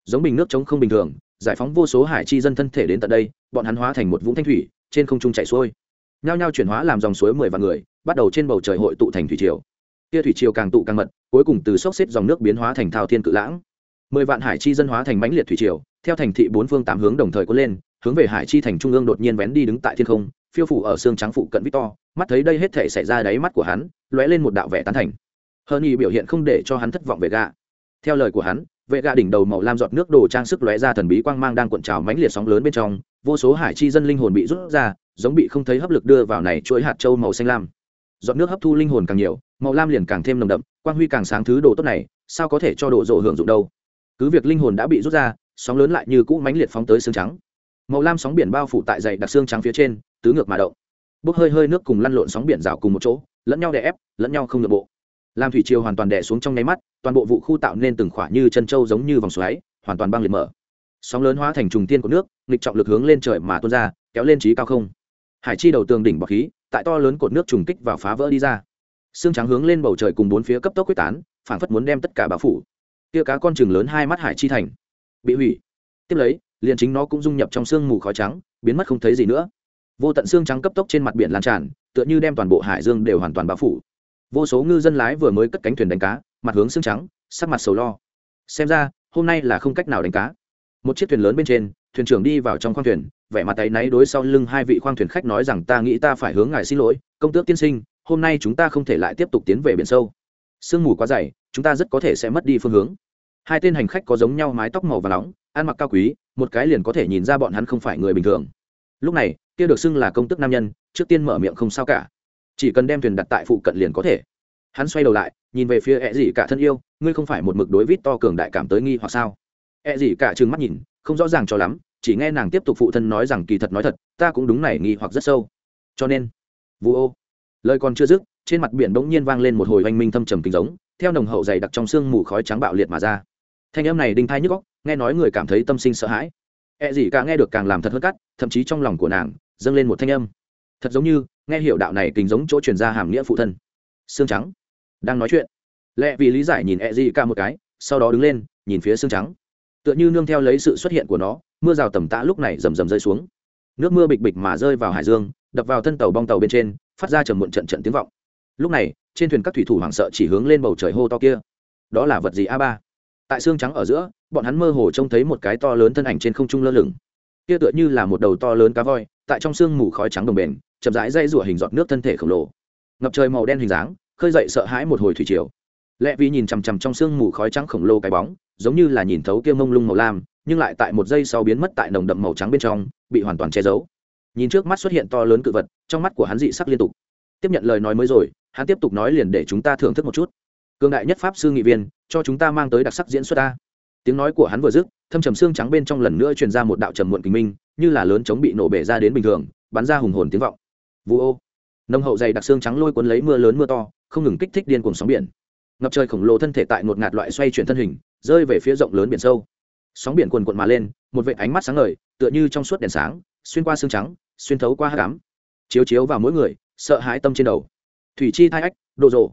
Giống bình nước trống không bình thường, giải phóng vô số hải chi dân thân thể đến tận đây, bọn hắn hóa thành một vũng thanh thủy, trên không trung chảy xuôi. Nhao nhao chuyển hóa làm dòng suối mười vạn người, bắt đầu trên bầu trời hội tụ thành thủy triều. Kia thủy triều càng tụ càng mật, cuối cùng từ xốc xếp dòng nước biến hóa thành thao thiên cự lãng. Mười vạn hải chi dân hóa thành mãnh liệt thủy triều, theo thành thị bốn phương tám hướng đồng thời có lên hướng về hải chi thành trung ương đột nhiên vén đi đứng tại thiên không, phiêu phủ ở xương trắng phụ cận victor, mắt thấy đây hết thể xảy ra đáy mắt của hắn, lóe lên một đạo vẻ tán thành. Hơn y biểu hiện không để cho hắn thất vọng về gà theo lời của hắn, vệ gà đỉnh đầu màu lam giọt nước đồ trang sức lóe ra thần bí quang mang đang cuộn trào mãnh liệt sóng lớn bên trong, vô số hải chi dân linh hồn bị rút ra, giống bị không thấy hấp lực đưa vào này chuỗi hạt châu màu xanh lam. Giọt nước hấp thu linh hồn càng nhiều, màu lam liền càng thêm nồng đậm, quang huy càng sáng thứ đồ tốt này, sao có thể cho đồ rộ hưởng dụng đâu? Cứ việc linh hồn đã bị rút ra, sóng lớn lại như cũ mãnh liệt phóng tới xương trắng màu lam sóng biển bao phủ tại dày đặc xương trắng phía trên, tứ ngược mà động. Bốc hơi hơi nước cùng lăn lộn sóng biển rào cùng một chỗ, lẫn nhau đè ép, lẫn nhau không nội bộ. Làm thủy triều hoàn toàn đè xuống trong nháy mắt, toàn bộ vụ khu tạo nên từng khỏa như chân trâu giống như vòng xoáy, hoàn toàn băng liệt mở. Sóng lớn hóa thành trùng tiên của nước, nghịch trọng lực hướng lên trời mà tuôn ra, kéo lên trí cao không. Hải chi đầu tường đỉnh bọc khí, tại to lớn cột nước trùng kích và phá vỡ đi ra. Xương trắng hướng lên bầu trời cùng bốn phía cấp tốc quyết tán, phảng phất muốn đem tất cả bao phủ. Kia cá con chừng lớn hai mắt hải chi thành. Bị hủy. Tiếp lấy liền chính nó cũng dung nhập trong sương mù khói trắng, biến mất không thấy gì nữa. Vô tận xương trắng cấp tốc trên mặt biển lan tràn, tựa như đem toàn bộ hải dương đều hoàn toàn bao phủ. Vô số ngư dân lái vừa mới cất cánh thuyền đánh cá, mặt hướng xương trắng, sắc mặt sầu lo. Xem ra, hôm nay là không cách nào đánh cá. Một chiếc thuyền lớn bên trên, thuyền trưởng đi vào trong khoang thuyền, vẻ mặt tay náy đối sau lưng hai vị khoang thuyền khách nói rằng, ta nghĩ ta phải hướng ngài xin lỗi, công tước tiên sinh, hôm nay chúng ta không thể lại tiếp tục tiến về biển sâu. Sương mù quá dày, chúng ta rất có thể sẽ mất đi phương hướng. Hai tên hành khách có giống nhau mái tóc màu và nóng, ăn mặc cao quý một cái liền có thể nhìn ra bọn hắn không phải người bình thường. Lúc này, kia được xưng là công tức nam nhân, trước tiên mở miệng không sao cả. Chỉ cần đem thuyền đặt tại phụ cận liền có thể. Hắn xoay đầu lại, nhìn về phía e ẹ Dị cả thân yêu, ngươi không phải một mực đối vít to cường đại cảm tới nghi hoặc sao? E ẹ Dị cả trừng mắt nhìn, không rõ ràng cho lắm, chỉ nghe nàng tiếp tục phụ thân nói rằng kỳ thật nói thật, ta cũng đúng này nghi hoặc rất sâu. Cho nên, vu ô. Lời còn chưa dứt, trên mặt biển bỗng nhiên vang lên một hồi oanh minh thâm trầm kinh giống, theo nồng hậu dày đặc trong sương mù khói trắng bạo liệt mà ra thanh âm này đinh thai nhức góc nghe nói người cảm thấy tâm sinh sợ hãi. E gì càng nghe được càng làm thật hơn cắt, thậm chí trong lòng của nàng, dâng lên một thanh âm. Thật giống như, nghe hiểu đạo này kính giống chỗ truyền ra hàm nghĩa phụ thân. Xương trắng. Đang nói chuyện. Lẽ vì lý giải nhìn E gì cả một cái, sau đó đứng lên, nhìn phía xương trắng. Tựa như nương theo lấy sự xuất hiện của nó, mưa rào tầm tã lúc này rầm rầm rơi xuống. Nước mưa bịch bịch mà rơi vào hải dương, đập vào thân tàu bong tàu bên trên, phát ra trầm muộn trận trận tiếng vọng. Lúc này, trên thuyền các thủy thủ hoảng sợ chỉ hướng lên bầu trời hô to kia. Đó là vật gì a ba? Tại xương trắng ở giữa, bọn hắn mơ hồ trông thấy một cái to lớn thân ảnh trên không trung lơ lửng. Kia tựa như là một đầu to lớn cá voi, tại trong sương mù khói trắng đồng bền, chậm rãi dây rủa hình giọt nước thân thể khổng lồ. Ngập trời màu đen hình dáng, khơi dậy sợ hãi một hồi thủy triều. Lẽ vì nhìn chằm chằm trong sương mù khói trắng khổng lồ cái bóng, giống như là nhìn thấu kia mông lung màu lam, nhưng lại tại một giây sau biến mất tại nồng đậm màu trắng bên trong, bị hoàn toàn che giấu. Nhìn trước mắt xuất hiện to lớn cự vật, trong mắt của hắn dị sắc liên tục. Tiếp nhận lời nói mới rồi, hắn tiếp tục nói liền để chúng ta thưởng thức một chút. Cương đại nhất pháp sư nghị viên cho chúng ta mang tới đặc sắc diễn xuất ta. Tiếng nói của hắn vừa dứt, thâm trầm xương trắng bên trong lần nữa truyền ra một đạo trầm muộn kinh minh, như là lớn chống bị nổ bể ra đến bình thường, bắn ra hùng hồn tiếng vọng. Vu ô. Nông hậu dày đặc xương trắng lôi cuốn lấy mưa lớn mưa to, không ngừng kích thích điên cuồng sóng biển. Ngập trời khổng lồ thân thể tại ngột ngạt loại xoay chuyển thân hình, rơi về phía rộng lớn biển sâu. Sóng biển cuồn cuộn mà lên, một vệ ánh mắt sáng ngời, tựa như trong suốt đèn sáng, xuyên qua xương trắng, xuyên thấu qua hát cám chiếu chiếu vào mỗi người, sợ hãi tâm trên đầu. Thủy chi thai ách, đồ rộ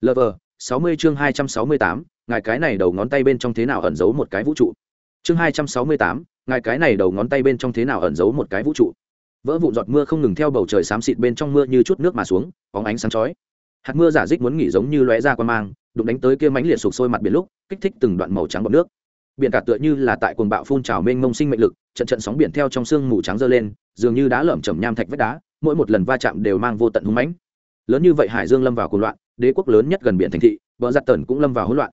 lv sáu mươi chương hai trăm sáu mươi tám, ngài cái này đầu ngón tay bên trong thế nào ẩn giấu một cái vũ trụ? Chương hai trăm sáu mươi tám, ngài cái này đầu ngón tay bên trong thế nào ẩn giấu một cái vũ trụ? Vỡ vụn giọt mưa không ngừng theo bầu trời xám xịt bên trong mưa như chút nước mà xuống, bóng ánh sáng chói. Hạt mưa giả dích muốn nghỉ giống như lóe ra qua mang, đụng đánh tới kia mánh liệt sụp sôi mặt biển lúc, kích thích từng đoạn màu trắng bọt nước. Biển cả tựa như là tại cuồng bạo phun trào mênh mông sinh mệnh lực, trận trận sóng biển theo trong sương mù trắng dơ lên, dường như đá lởm chầm nham thạch vách đá, mỗi một lần va chạm đều mang vô tận hung mãnh. Lớn như vậy hải dương lâm vào cuồng loạn đế quốc lớn nhất gần biển thành thị, bờ giặt tần cũng lâm vào hỗn loạn.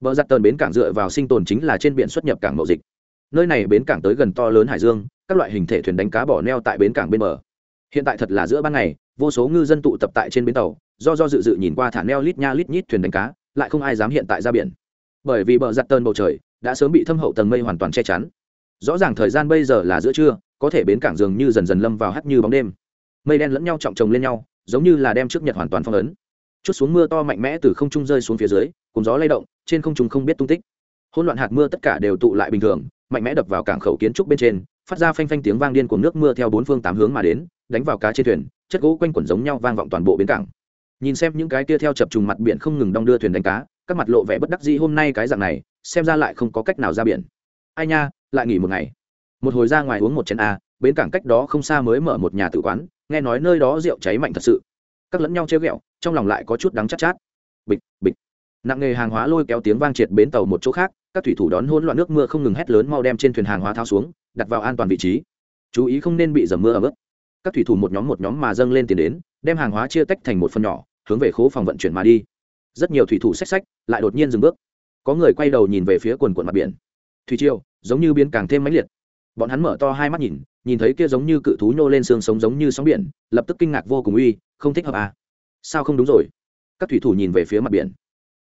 Bờ giặt tần bến cảng dựa vào sinh tồn chính là trên biển xuất nhập cảng mậu dịch. Nơi này bến cảng tới gần to lớn hải dương, các loại hình thể thuyền đánh cá bỏ neo tại bến cảng bên bờ. Hiện tại thật là giữa ban ngày, vô số ngư dân tụ tập tại trên bến tàu, do do dự dự nhìn qua thả neo lít nha lít nhít thuyền đánh cá, lại không ai dám hiện tại ra biển. Bởi vì bờ giặt tần bầu trời đã sớm bị thâm hậu tầng mây hoàn toàn che chắn. Rõ ràng thời gian bây giờ là giữa trưa, có thể bến cảng dường như dần dần lâm vào hắt như bóng đêm. Mây đen lẫn nhau trọng chồng lên nhau, giống như là đem trước nhật hoàn toàn phong ấn chút xuống mưa to mạnh mẽ từ không trung rơi xuống phía dưới, cùng gió lay động, trên không trung không biết tung tích. Hỗn loạn hạt mưa tất cả đều tụ lại bình thường, mạnh mẽ đập vào cảng khẩu kiến trúc bên trên, phát ra phanh phanh tiếng vang điên của nước mưa theo bốn phương tám hướng mà đến, đánh vào cá trên thuyền, chất gỗ quanh quẩn giống nhau vang vọng toàn bộ bến cảng. Nhìn xem những cái kia theo chập trùng mặt biển không ngừng đong đưa thuyền đánh cá, các mặt lộ vẻ bất đắc dĩ hôm nay cái dạng này, xem ra lại không có cách nào ra biển. Ai nha, lại nghỉ một ngày. Một hồi ra ngoài uống một chén a, bến cảng cách đó không xa mới mở một nhà tự quán, nghe nói nơi đó rượu cháy mạnh thật sự các lẫn nhau treo ghẹo, trong lòng lại có chút đắng chát chát. Bịch bịch. Nặng nghề hàng hóa lôi kéo tiếng vang triệt bến tàu một chỗ khác, các thủy thủ đón hỗn loạn nước mưa không ngừng hét lớn mau đem trên thuyền hàng hóa thao xuống, đặt vào an toàn vị trí. Chú ý không nên bị dầm mưa ở bước các thủy thủ một nhóm một nhóm mà dâng lên tiền đến, đem hàng hóa chia tách thành một phần nhỏ, hướng về khố phòng vận chuyển mà đi. Rất nhiều thủy thủ xách xách, lại đột nhiên dừng bước. Có người quay đầu nhìn về phía quần quần mặt biển. Thủy triều, giống như biến càng thêm mãnh liệt. Bọn hắn mở to hai mắt nhìn nhìn thấy kia giống như cự thú nhô lên xương sống giống như sóng biển, lập tức kinh ngạc vô cùng uy không thích hợp à? Sao không đúng rồi? Các thủy thủ nhìn về phía mặt biển.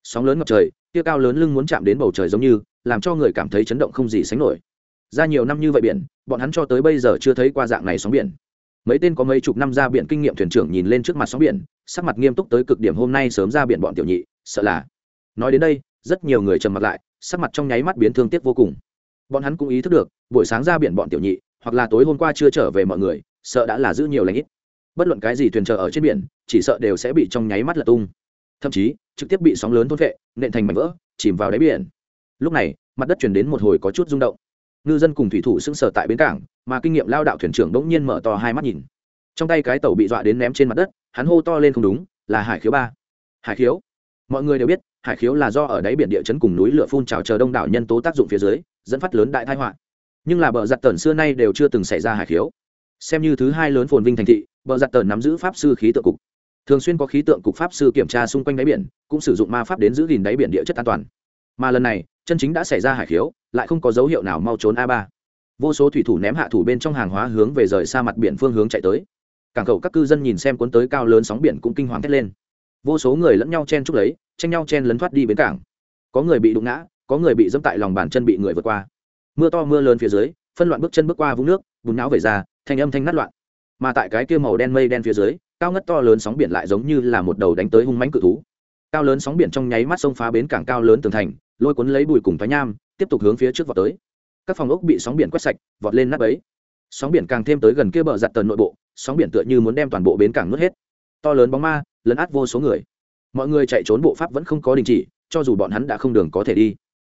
Sóng lớn ngập trời kia cao lớn lưng muốn chạm đến bầu trời giống như, làm cho người cảm thấy chấn động không gì sánh nổi. Ra nhiều năm như vậy biển, bọn hắn cho tới bây giờ chưa thấy qua dạng này sóng biển. Mấy tên có mấy chục năm ra biển kinh nghiệm thuyền trưởng nhìn lên trước mặt sóng biển, sắc mặt nghiêm túc tới cực điểm hôm nay sớm ra biển bọn tiểu nhị, sợ là. Nói đến đây, rất nhiều người trầm mặt lại, sắc mặt trong nháy mắt biến thương tiếc vô cùng. Bọn hắn cũng ý thức được, buổi sáng ra biển bọn tiểu nhị, hoặc là tối hôm qua chưa trở về mọi người, sợ đã là giữ nhiều lãnh ít bất luận cái gì thuyền chờ ở trên biển, chỉ sợ đều sẽ bị trong nháy mắt lật tung. Thậm chí, trực tiếp bị sóng lớn thôn vệ nện thành mảnh vỡ, chìm vào đáy biển. Lúc này, mặt đất chuyển đến một hồi có chút rung động. Ngư dân cùng thủy thủ sững sờ tại bến cảng, mà kinh nghiệm lao đạo thuyền trưởng bỗng nhiên mở to hai mắt nhìn. Trong tay cái tàu bị dọa đến ném trên mặt đất, hắn hô to lên không đúng, là hải khiếu ba. Hải khiếu? Mọi người đều biết, hải khiếu là do ở đáy biển địa chấn cùng núi lửa phun trào chờ đông đảo nhân tố tác dụng phía dưới, dẫn phát lớn đại thái họa. Nhưng là bờ giặt tần xưa nay đều chưa từng xảy ra hải khiếu. Xem như thứ hai lớn phồn vinh thành thị bờ giặt tờ nắm giữ pháp sư khí tượng cục. Thường xuyên có khí tượng cục pháp sư kiểm tra xung quanh đáy biển, cũng sử dụng ma pháp đến giữ gìn đáy biển địa chất an toàn. Mà lần này, chân chính đã xảy ra hải khiếu, lại không có dấu hiệu nào mau trốn a ba. Vô số thủy thủ ném hạ thủ bên trong hàng hóa hướng về rời xa mặt biển phương hướng chạy tới. Cảng cầu các cư dân nhìn xem cuốn tới cao lớn sóng biển cũng kinh hoàng thét lên. Vô số người lẫn nhau chen chúc lấy, tranh nhau chen lấn thoát đi bến cảng. Có người bị đụng ngã, có người bị dẫm tại lòng bàn chân bị người vượt qua. Mưa to mưa lớn phía dưới, phân loạn bước chân bước qua vũng nước, bùn não về ra thành âm thanh nát loạn mà tại cái kia màu đen mây đen phía dưới, cao ngất to lớn sóng biển lại giống như là một đầu đánh tới hung mãnh cự thú. Cao lớn sóng biển trong nháy mắt sông phá bến cảng cao lớn tường thành, lôi cuốn lấy bùi cùng thoái nham, tiếp tục hướng phía trước vọt tới. Các phòng ốc bị sóng biển quét sạch, vọt lên nắp ấy. Sóng biển càng thêm tới gần kia bờ giặt tần nội bộ, sóng biển tựa như muốn đem toàn bộ bến cảng nuốt hết. To lớn bóng ma, lấn át vô số người. Mọi người chạy trốn bộ pháp vẫn không có đình chỉ, cho dù bọn hắn đã không đường có thể đi.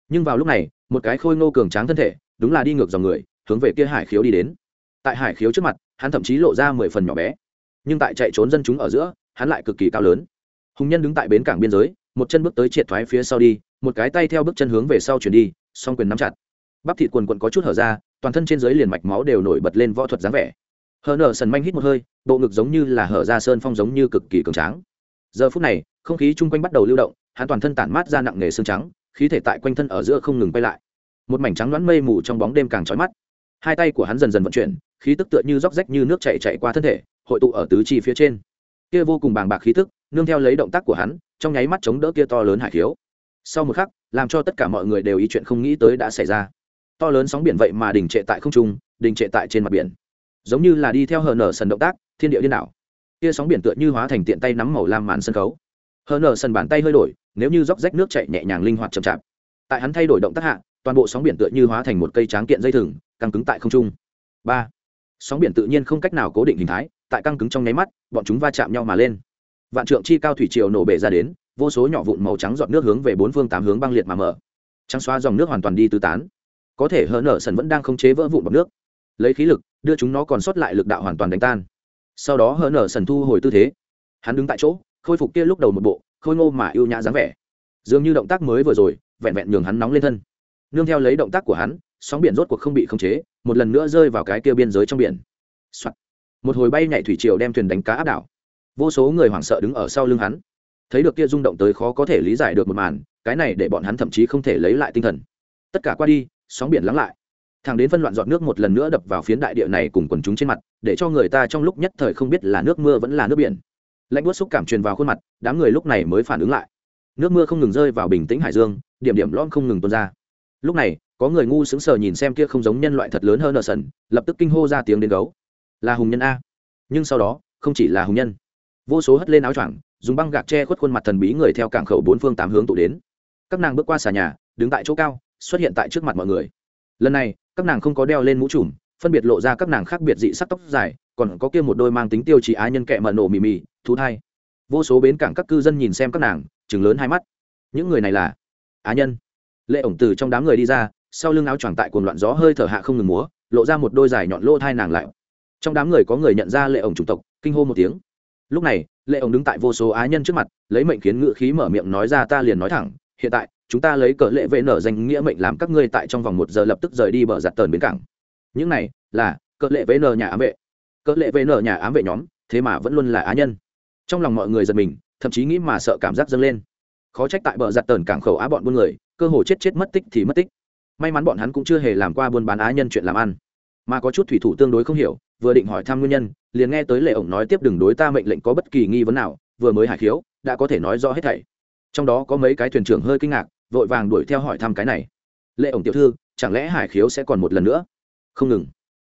Nhưng vào lúc này, một cái khôi ngô cường tráng thân thể, đúng là đi ngược dòng người, hướng về kia hải khiếu đi đến. Tại hải khiếu trước mặt hắn thậm chí lộ ra mười phần nhỏ bé. Nhưng tại chạy trốn dân chúng ở giữa, hắn lại cực kỳ cao lớn. Hùng nhân đứng tại bến cảng biên giới, một chân bước tới triệt thoái phía sau đi, một cái tay theo bước chân hướng về sau chuyển đi, song quyền nắm chặt. Bắp thịt quần quần có chút hở ra, toàn thân trên dưới liền mạch máu đều nổi bật lên võ thuật dáng vẻ. Hờ nở sần manh hít một hơi, bộ ngực giống như là hở ra sơn phong giống như cực kỳ cường tráng. Giờ phút này, không khí chung quanh bắt đầu lưu động, hắn toàn thân tản mát ra nặng nề xương trắng, khí thể tại quanh thân ở giữa không ngừng quay lại. Một mảnh trắng đoán mây mù trong bóng đêm càng trói mắt. Hai tay của hắn dần dần vận chuyển khí tức tựa như róc rách như nước chảy chạy qua thân thể, hội tụ ở tứ chi phía trên. Kia vô cùng bàng bạc khí tức, nương theo lấy động tác của hắn, trong nháy mắt chống đỡ kia to lớn hải khiếu. Sau một khắc, làm cho tất cả mọi người đều ý chuyện không nghĩ tới đã xảy ra. To lớn sóng biển vậy mà đình trệ tại không trung, đình trệ tại trên mặt biển. Giống như là đi theo hờ nở sần động tác, thiên địa điên đảo. Kia sóng biển tựa như hóa thành tiện tay nắm màu lam màn sân khấu. Hờ nở sần bàn tay hơi đổi, nếu như róc rách nước chạy nhẹ nhàng linh hoạt chậm chạp. Tại hắn thay đổi động tác hạ, toàn bộ sóng biển tựa như hóa thành một cây tráng kiện dây thừng, căng cứng tại không trung. Ba sóng biển tự nhiên không cách nào cố định hình thái, tại căng cứng trong nháy mắt, bọn chúng va chạm nhau mà lên. Vạn trượng chi cao thủy triều nổ bể ra đến, vô số nhỏ vụn màu trắng giọt nước hướng về bốn phương tám hướng băng liệt mà mở. Trắng xóa dòng nước hoàn toàn đi tứ tán. Có thể hờ nở sần vẫn đang không chế vỡ vụn bọc nước. Lấy khí lực, đưa chúng nó còn sót lại lực đạo hoàn toàn đánh tan. Sau đó hờ nở sần thu hồi tư thế. Hắn đứng tại chỗ, khôi phục kia lúc đầu một bộ, khôi ngô mà ưu nhã dáng vẻ. Dường như động tác mới vừa rồi, vẹn vẹn nhường hắn nóng lên thân. Nương theo lấy động tác của hắn sóng biển rốt cuộc không bị khống chế, một lần nữa rơi vào cái kia biên giới trong biển、Soạn. một hồi bay nhảy thủy triều đem thuyền đánh cá áp đảo. Vô số người hoảng sợ đứng ở sau lưng hắn. Thấy được kia rung động tới khó có thể lý giải được một màn, cái này để bọn hắn thậm chí không thể lấy lại tinh thần. Tất cả qua đi, sóng biển lắng lại. Thằng đến phân loạn giọt nước một lần nữa đập vào phiến đại địa này cùng quần chúng trên mặt, để cho người ta trong lúc nhất thời không biết là nước mưa vẫn là nước biển. Lạnh buốt xúc cảm truyền vào khuôn mặt, đám người lúc này mới phản ứng lại. Nước mưa không ngừng rơi vào bình tĩnh hải dương, điểm điểm lõm không ngừng tuôn ra. Lúc này có người ngu sững sờ nhìn xem kia không giống nhân loại thật lớn hơn ở sần, lập tức kinh hô ra tiếng đến gấu. Là hùng nhân a. Nhưng sau đó, không chỉ là hùng nhân. Vô số hất lên áo choàng, dùng băng gạc che khuất khuôn mặt thần bí người theo cảng khẩu bốn phương tám hướng tụ đến. Các nàng bước qua xà nhà, đứng tại chỗ cao, xuất hiện tại trước mặt mọi người. Lần này, các nàng không có đeo lên mũ trùm, phân biệt lộ ra các nàng khác biệt dị sắc tóc dài, còn có kia một đôi mang tính tiêu chí á nhân kẹ mờ nổ mì mì, thú thai. Vô số bến cảng các cư dân nhìn xem các nàng chừng lớn hai mắt. Những người này là á nhân. Lệ ổng từ trong đám người đi ra sau lưng áo choàng tại cuồng loạn gió hơi thở hạ không ngừng múa, lộ ra một đôi dài nhọn lỗ thai nàng lại. Trong đám người có người nhận ra lệ ổng chủng tộc, kinh hô một tiếng. Lúc này, lệ ổng đứng tại vô số á nhân trước mặt, lấy mệnh khiến ngự khí mở miệng nói ra ta liền nói thẳng, hiện tại, chúng ta lấy cờ lệ vệ nở danh nghĩa mệnh làm các ngươi tại trong vòng một giờ lập tức rời đi bờ giặt tờn bến cảng. Những này là cờ lệ vệ nở nhà ám vệ. Cờ lệ vệ nở nhà ám vệ nhóm, thế mà vẫn luôn là á nhân. Trong lòng mọi người giật mình, thậm chí nghĩ mà sợ cảm giác dâng lên. Khó trách tại bờ giặt tờn cảng khẩu á bọn buôn người, cơ hồ chết chết mất tích thì mất tích may mắn bọn hắn cũng chưa hề làm qua buôn bán á nhân chuyện làm ăn. Mà có chút thủy thủ tương đối không hiểu, vừa định hỏi thăm nguyên nhân, liền nghe tới lệ ổng nói tiếp đừng đối ta mệnh lệnh có bất kỳ nghi vấn nào, vừa mới hải khiếu, đã có thể nói rõ hết thảy. Trong đó có mấy cái thuyền trưởng hơi kinh ngạc, vội vàng đuổi theo hỏi thăm cái này. Lệ ổng tiểu thư, chẳng lẽ hải khiếu sẽ còn một lần nữa? Không ngừng.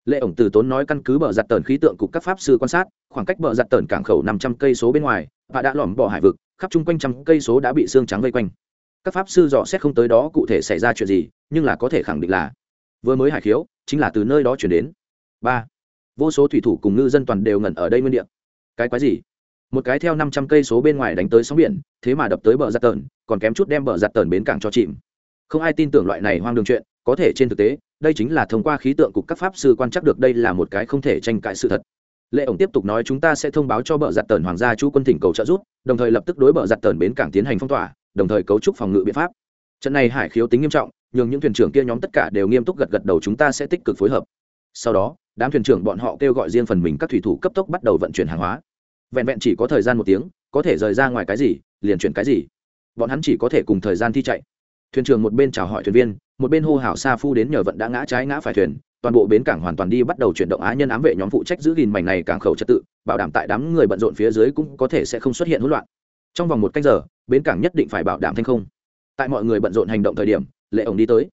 Lệ ổng từ tốn nói căn cứ bờ giặt tờn khí tượng cục các pháp sư quan sát, khoảng cách bờ giặt tờn cảng khẩu năm trăm cây số bên ngoài, và đã lỏm bỏ hải vực, khắp chung quanh trăm cây số đã bị xương trắng vây quanh các pháp sư dò xét không tới đó cụ thể xảy ra chuyện gì, nhưng là có thể khẳng định là, vừa mới hải khiếu, chính là từ nơi đó chuyển đến. Ba, vô số thủy thủ cùng ngư dân toàn đều ngẩn ở đây nguyên địa. Cái quái gì? Một cái theo năm trăm cây số bên ngoài đánh tới sóng biển, thế mà đập tới bờ giặt tờn, còn kém chút đem bờ giặt tờn bến cảng cho chìm. Không ai tin tưởng loại này hoang đường chuyện, có thể trên thực tế, đây chính là thông qua khí tượng cục các pháp sư quan chắc được đây là một cái không thể tranh cãi sự thật. Lệ ổng tiếp tục nói, chúng ta sẽ thông báo cho bờ giặt tờn hoàng gia chú quân tỉnh cầu trợ giúp, đồng thời lập tức đối bờ giặt tờn bến cảng tiến hành phong tỏa đồng thời cấu trúc phòng ngự biện pháp. Trận này hải khiếu tính nghiêm trọng, nhường những thuyền trưởng kia nhóm tất cả đều nghiêm túc gật gật đầu chúng ta sẽ tích cực phối hợp. Sau đó, đám thuyền trưởng bọn họ kêu gọi riêng phần mình các thủy thủ cấp tốc bắt đầu vận chuyển hàng hóa. Vẹn vẹn chỉ có thời gian một tiếng, có thể rời ra ngoài cái gì, liền chuyển cái gì. Bọn hắn chỉ có thể cùng thời gian thi chạy. Thuyền trưởng một bên chào hỏi thuyền viên, một bên hô hào sa phu đến nhờ vận đã ngã trái ngã phải thuyền, toàn bộ bến cảng hoàn toàn đi bắt đầu chuyển động á nhân ám vệ nhóm phụ trách giữ gìn mảnh này cảng khẩu trật tự, bảo đảm tại đám người bận rộn phía dưới cũng có thể sẽ không xuất hiện hỗn loạn trong vòng một canh giờ, bến cảng nhất định phải bảo đảm thanh không. Tại mọi người bận rộn hành động thời điểm, lệ ổng đi tới.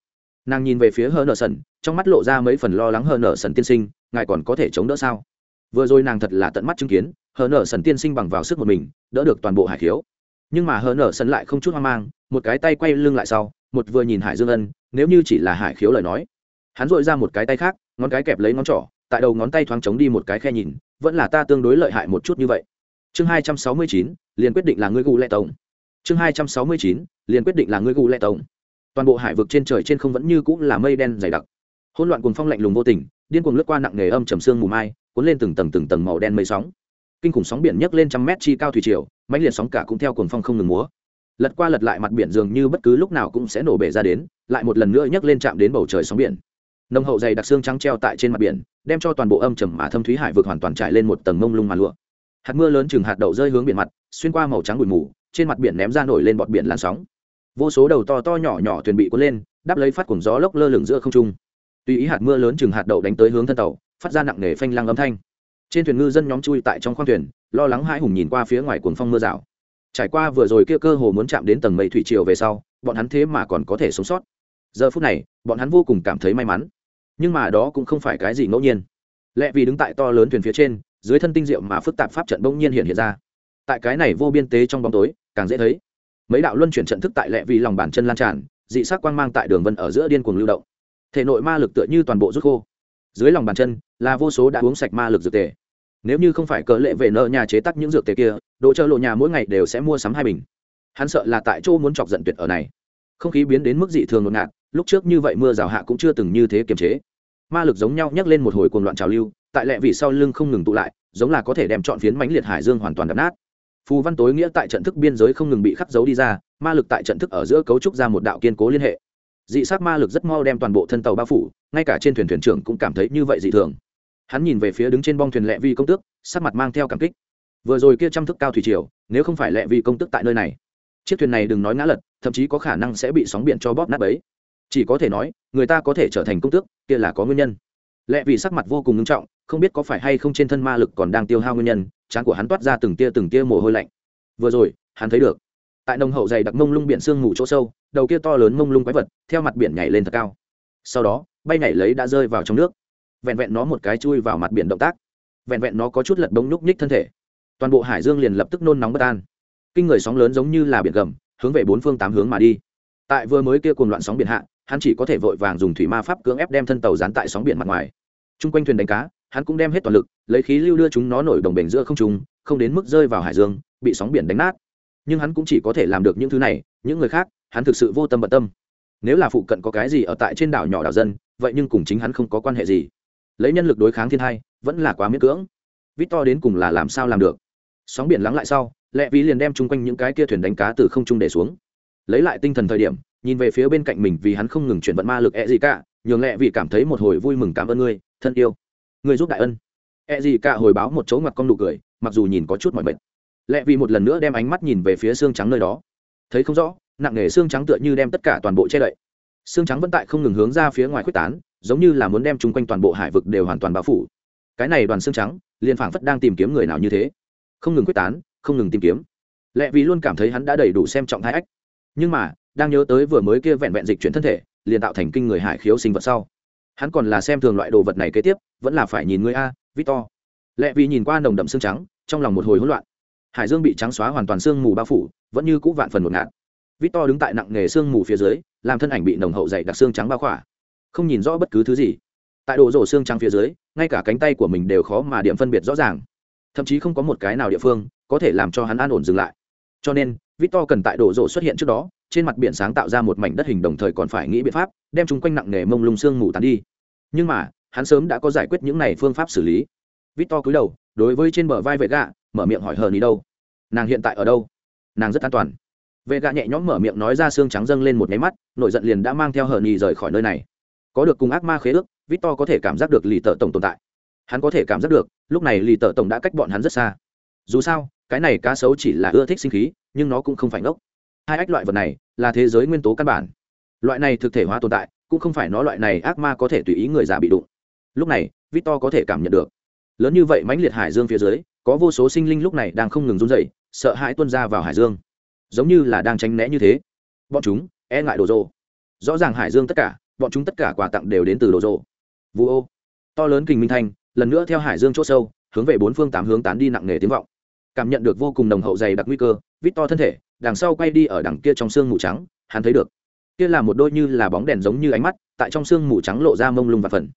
Nàng nhìn về phía hờ nở sần, trong mắt lộ ra mấy phần lo lắng hờ nở sần tiên sinh, ngài còn có thể chống đỡ sao? Vừa rồi nàng thật là tận mắt chứng kiến, hờ nở sần tiên sinh bằng vào sức một mình, đỡ được toàn bộ hải khiếu. Nhưng mà hờ nở sần lại không chút hoang mang, một cái tay quay lưng lại sau, một vừa nhìn hải dương ân, nếu như chỉ là hải khiếu lời nói, hắn dội ra một cái tay khác, ngón cái kẹp lấy ngón trỏ, tại đầu ngón tay thoáng trống đi một cái khe nhìn, vẫn là ta tương đối lợi hại một chút như vậy chương hai trăm sáu mươi chín, liền quyết định là ngươi gù lệ tổng. Chương hai trăm sáu mươi chín, liền quyết định là ngươi gù lệ tổng. Toàn bộ hải vực trên trời trên không vẫn như cũng là mây đen dày đặc. Hỗn loạn cuồng phong lạnh lùng vô tình, điên cuồng lướt qua nặng nề âm trầm sương mù mai, cuốn lên từng tầng từng tầng màu đen mây sóng. Kinh khủng sóng biển nhấc lên trăm mét chi cao thủy triều, mãnh liệt sóng cả cũng theo cuồng phong không ngừng múa. Lật qua lật lại mặt biển dường như bất cứ lúc nào cũng sẽ nổ bể ra đến, lại một lần nữa nhấc lên chạm đến bầu trời sóng biển. Nông hậu dày đặc xương trắng treo tại trên mặt biển, đem cho toàn bộ âm trầm mà thâm thúy hải vực hoàn toàn trải lên một tầng mông lung mà lụa hạt mưa lớn chừng hạt đậu rơi hướng biển mặt, xuyên qua màu trắng bụi mù, trên mặt biển ném ra nổi lên bọt biển làn sóng. Vô số đầu to to nhỏ nhỏ thuyền bị cuốn lên, đắp lấy phát cùng gió lốc lơ lửng giữa không trung. Tùy ý hạt mưa lớn chừng hạt đậu đánh tới hướng thân tàu, phát ra nặng nề phanh lăng âm thanh. Trên thuyền ngư dân nhóm chui tại trong khoang thuyền, lo lắng hai hùng nhìn qua phía ngoài cuồng phong mưa rào. Trải qua vừa rồi kia cơ hồ muốn chạm đến tầng mây thủy triều về sau, bọn hắn thế mà còn có thể sống sót. Giờ phút này, bọn hắn vô cùng cảm thấy may mắn. Nhưng mà đó cũng không phải cái gì ngẫu nhiên. Lẽ vì đứng tại to lớn thuyền phía trên dưới thân tinh diệu mà phức tạp pháp trận bỗng nhiên hiện hiện ra. Tại cái này vô biên tế trong bóng tối, càng dễ thấy. Mấy đạo luân chuyển trận thức tại lệ vì lòng bàn chân lan tràn, dị sắc quang mang tại đường vân ở giữa điên cuồng lưu động. Thể nội ma lực tựa như toàn bộ rút khô. Dưới lòng bàn chân là vô số đã uống sạch ma lực dược tề. Nếu như không phải cỡ lệ về nợ nhà chế tác những dược tề kia đỗ chơi lộ nhà mỗi ngày đều sẽ mua sắm hai bình. Hắn sợ là tại chỗ muốn chọc giận tuyệt ở này. Không khí biến đến mức dị thường ngột ngạt, lúc trước như vậy mưa rào hạ cũng chưa từng như thế kiềm chế. Ma lực giống nhau nhắc lên một hồi cuồng loạn trào lưu tại lệ vì sau lưng không ngừng tụ lại, giống là có thể đem chọn phiến mánh liệt hải dương hoàn toàn đập nát. Phù văn tối nghĩa tại trận thức biên giới không ngừng bị khắc dấu đi ra, ma lực tại trận thức ở giữa cấu trúc ra một đạo kiên cố liên hệ. Dị sát ma lực rất mau đem toàn bộ thân tàu bao phủ, ngay cả trên thuyền thuyền trưởng cũng cảm thấy như vậy dị thường. Hắn nhìn về phía đứng trên bong thuyền lệ vi công tước, sắc mặt mang theo cảm kích. Vừa rồi kia trăm thức cao thủy triều, nếu không phải lệ vi công tước tại nơi này, chiếc thuyền này đừng nói ngã lật, thậm chí có khả năng sẽ bị sóng biển cho bóp nát ấy chỉ có thể nói, người ta có thể trở thành công tước, kia là có nguyên nhân. Lệ vì sắc mặt vô cùng nghiêm trọng không biết có phải hay không trên thân ma lực còn đang tiêu hao nguyên nhân, trán của hắn toát ra từng tia từng tia mồ hôi lạnh. Vừa rồi, hắn thấy được. Tại nông hậu dày đặc mông lung biển sương ngủ chỗ sâu, đầu kia to lớn mông lung quái vật, theo mặt biển nhảy lên thật cao. Sau đó, bay nhảy lấy đã rơi vào trong nước. Vẹn vẹn nó một cái chui vào mặt biển động tác. Vẹn vẹn nó có chút lật bông nhúc nhích thân thể. Toàn bộ hải dương liền lập tức nôn nóng bất an. Kinh người sóng lớn giống như là biển gầm, hướng về bốn phương tám hướng mà đi. Tại vừa mới kia cùng loạn sóng biển hạ, hắn chỉ có thể vội vàng dùng thủy ma pháp cưỡng ép đem thân tàu dán tại sóng biển mặt ngoài. T r u n g quanh thuyền đánh cá hắn cũng đem hết toàn lực lấy khí lưu đưa chúng nó nổi đồng bể giữa không trung, không đến mức rơi vào hải dương bị sóng biển đánh nát. Nhưng hắn cũng chỉ có thể làm được những thứ này những người khác hắn thực sự vô tâm bận tâm. Nếu là phụ cận có cái gì ở tại trên đảo nhỏ đảo dân vậy nhưng cùng chính hắn không có quan hệ gì. Lấy nhân lực đối kháng thiên hai vẫn là quá miễn cưỡng. Vít to đến cùng là làm sao làm được? Sóng biển lắng lại sau lẹ ví liền đem chung quanh những cái kia thuyền đánh cá từ không trung để xuống. Lấy lại tinh thần thời điểm nhìn về phía bên cạnh mình vì hắn không ngừng chuyển vận ma lực e gì cả nhường lẹ vì cảm thấy một hồi vui mừng cảm ơn ngươi thân yêu người giúp đại ân. E gì cả hồi báo một chỗ ngoặt con nụ cười, mặc dù nhìn có chút mỏi mệt. Lẹ vì một lần nữa đem ánh mắt nhìn về phía xương trắng nơi đó. Thấy không rõ, nặng nề xương trắng tựa như đem tất cả toàn bộ che đậy. Xương trắng vẫn tại không ngừng hướng ra phía ngoài quyết tán, giống như là muốn đem chung quanh toàn bộ hải vực đều hoàn toàn bao phủ. Cái này đoàn xương trắng, liền phảng phất đang tìm kiếm người nào như thế. Không ngừng quyết tán, không ngừng tìm kiếm. Lẽ vì luôn cảm thấy hắn đã đầy đủ xem trọng thái ách. Nhưng mà, đang nhớ tới vừa mới kia vẹn vẹn dịch chuyển thân thể, liền tạo thành kinh người hải khiếu sinh vật sau hắn còn là xem thường loại đồ vật này kế tiếp, vẫn là phải nhìn người a, victor. Lẽ vì nhìn qua nồng đậm xương trắng, trong lòng một hồi hỗn loạn. Hải dương bị trắng xóa hoàn toàn sương mù bao phủ, vẫn như cũ vạn phần một ngạt. Victor đứng tại nặng nghề sương mù phía dưới, làm thân ảnh bị nồng hậu dày đặc xương trắng bao khỏa. Không nhìn rõ bất cứ thứ gì. Tại độ rổ xương trắng phía dưới, ngay cả cánh tay của mình đều khó mà điểm phân biệt rõ ràng. Thậm chí không có một cái nào địa phương có thể làm cho hắn an ổn dừng lại. Cho nên victor cần tại đổ rổ xuất hiện trước đó, trên mặt biển sáng tạo ra một mảnh đất hình đồng thời còn phải nghĩ biện pháp, đem chúng quanh nặng nề mông lung xương mù tán đi. Nhưng mà, hắn sớm đã có giải quyết những này phương pháp xử lý. Victor cúi đầu, đối với trên bờ vai vệ gạ mở miệng hỏi hờn ý đâu? Nàng hiện tại ở đâu? Nàng rất an toàn. Vệ gạ nhẹ nhõm mở miệng nói ra xương trắng dâng lên một cái mắt, nội giận liền đã mang theo hờn ý rời khỏi nơi này. Có được cùng ác ma khế ước, victor có thể cảm giác được lì tợ tổng tồn tại. Hắn có thể cảm giác được, lúc này lì tợ tổng đã cách bọn hắn rất xa. Dù sao, cái này cá sấu chỉ là ưa thích sinh khí nhưng nó cũng không phải ngốc. Hai ách loại vật này là thế giới nguyên tố căn bản. Loại này thực thể hóa tồn tại, cũng không phải nó loại này ác ma có thể tùy ý người già bị đụng. Lúc này, victor có thể cảm nhận được. Lớn như vậy mãnh liệt hải dương phía dưới, có vô số sinh linh lúc này đang không ngừng run dậy sợ hãi tuân ra vào hải dương. Giống như là đang tránh né như thế. Bọn chúng e ngại đồ rô rõ ràng hải dương tất cả, bọn chúng tất cả quà tặng đều đến từ đồ rô vu ô. To lớn kình minh thanh, lần nữa theo hải dương c h ỗ sâu, hướng về bốn phương tám hướng tán đi nặng nề tiếng vọng cảm nhận được vô cùng nồng hậu dày đặc nguy cơ, vít to thân thể, đằng sau quay đi ở đằng kia trong xương mù trắng, hắn thấy được. Kia là một đôi như là bóng đèn giống như ánh mắt, tại trong xương mù trắng lộ ra mông lung và phần.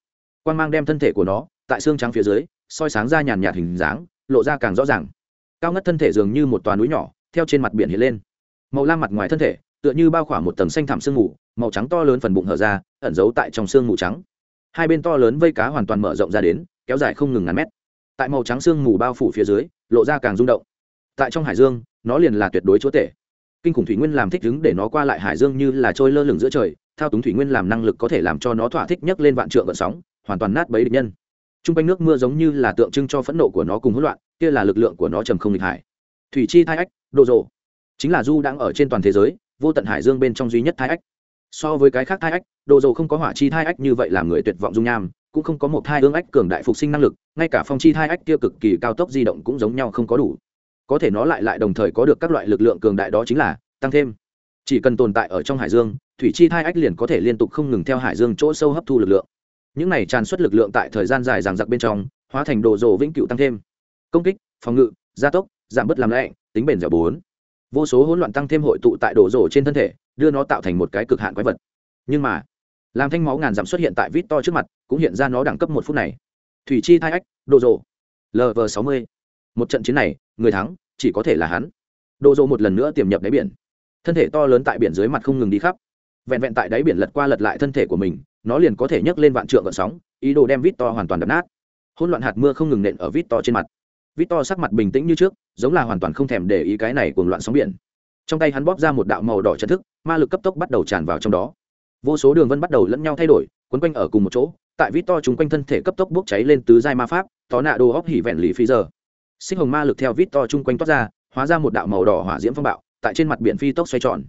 Quan mang đem thân thể của nó, tại xương trắng phía dưới, soi sáng ra nhàn nhạt hình dáng, lộ ra càng rõ ràng. Cao ngất thân thể dường như một toàn núi nhỏ, theo trên mặt biển hiện lên. Màu lam mặt ngoài thân thể, tựa như bao khỏa một tầng xanh thảm sương mù, màu trắng to lớn phần bụng hở ra, ẩn giấu tại trong sương mù trắng. Hai bên to lớn vây cá hoàn toàn mở rộng ra đến, kéo dài không ngừng ngàn mét tại màu trắng xương mù bao phủ phía dưới, lộ ra càng rung động. Tại trong hải dương, nó liền là tuyệt đối chúa tể. Kinh khủng thủy nguyên làm thích ứng để nó qua lại hải dương như là trôi lơ lửng giữa trời, thao túng thủy nguyên làm năng lực có thể làm cho nó thỏa thích nhấc lên vạn trượng vận sóng, hoàn toàn nát bấy địch nhân. T r u n g quanh nước mưa giống như là tượng trưng cho phẫn nộ của nó cùng hỗn loạn, kia là lực lượng của nó trầm không địch hải. Thủy chi thai ách, đồ rộ chính là du đang ở trên toàn thế giới, vô tận hải dương bên trong duy nhất thai ách. So với cái khác thai ách, đồ rộ không có hỏa chi thai ách như vậy làm người tuyệt vọng dung nham cũng không có một thai ương ách cường đại phục sinh năng lực, ngay cả phong chi thai ách kia cực kỳ cao tốc di động cũng giống nhau không có đủ. Có thể nó lại lại đồng thời có được các loại lực lượng cường đại đó chính là tăng thêm. Chỉ cần tồn tại ở trong hải dương, thủy chi thai ách liền có thể liên tục không ngừng theo hải dương chỗ sâu hấp thu lực lượng. Những này tràn xuất lực lượng tại thời gian dài ràng giặc bên trong, hóa thành đồ rộ vĩnh cựu tăng thêm. Công kích, phòng ngự, gia tốc, giảm bớt làm lạnh, tính bền dẻo bốn. Vô số hỗn loạn tăng thêm hội tụ tại đồ rộ trên thân thể, đưa nó tạo thành một cái cực hạn quái vật. Nhưng mà làm thanh máu ngàn dặm xuất hiện tại vít to trước mặt, cũng hiện ra nó đẳng cấp một phút này. Thủy chi thai ách đồ rộ lv sáu mươi. Một trận chiến này, người thắng, chỉ có thể là hắn. Đồ rộ một lần nữa tiềm nhập đáy biển. Thân thể to lớn tại biển dưới mặt không ngừng đi khắp. Vẹn vẹn tại đáy biển lật qua lật lại thân thể của mình, nó liền có thể nhấc lên vạn trượng vận sóng, ý đồ đem vít to hoàn toàn đập nát. Hỗn loạn hạt mưa không ngừng nện ở vít to trên mặt. Vít to sắc mặt bình tĩnh như trước, giống là hoàn toàn không thèm để ý cái này cuồng loạn sóng biển. Trong tay hắn bóp ra một đạo màu đỏ chân thức, ma lực cấp tốc bắt đầu tràn vào trong đó vô số đường vân bắt đầu lẫn nhau thay đổi, quấn quanh ở cùng một chỗ, tại vít to chúng quanh thân thể cấp tốc bốc cháy lên tứ giai ma pháp tó nạ đồ hóc hỉ vẹn lì phi giờ. Sinh hồng ma lực theo vít to chung quanh toát ra, hóa ra một đạo màu đỏ hỏa diễm phong bạo, tại trên mặt biển phi tốc xoay tròn.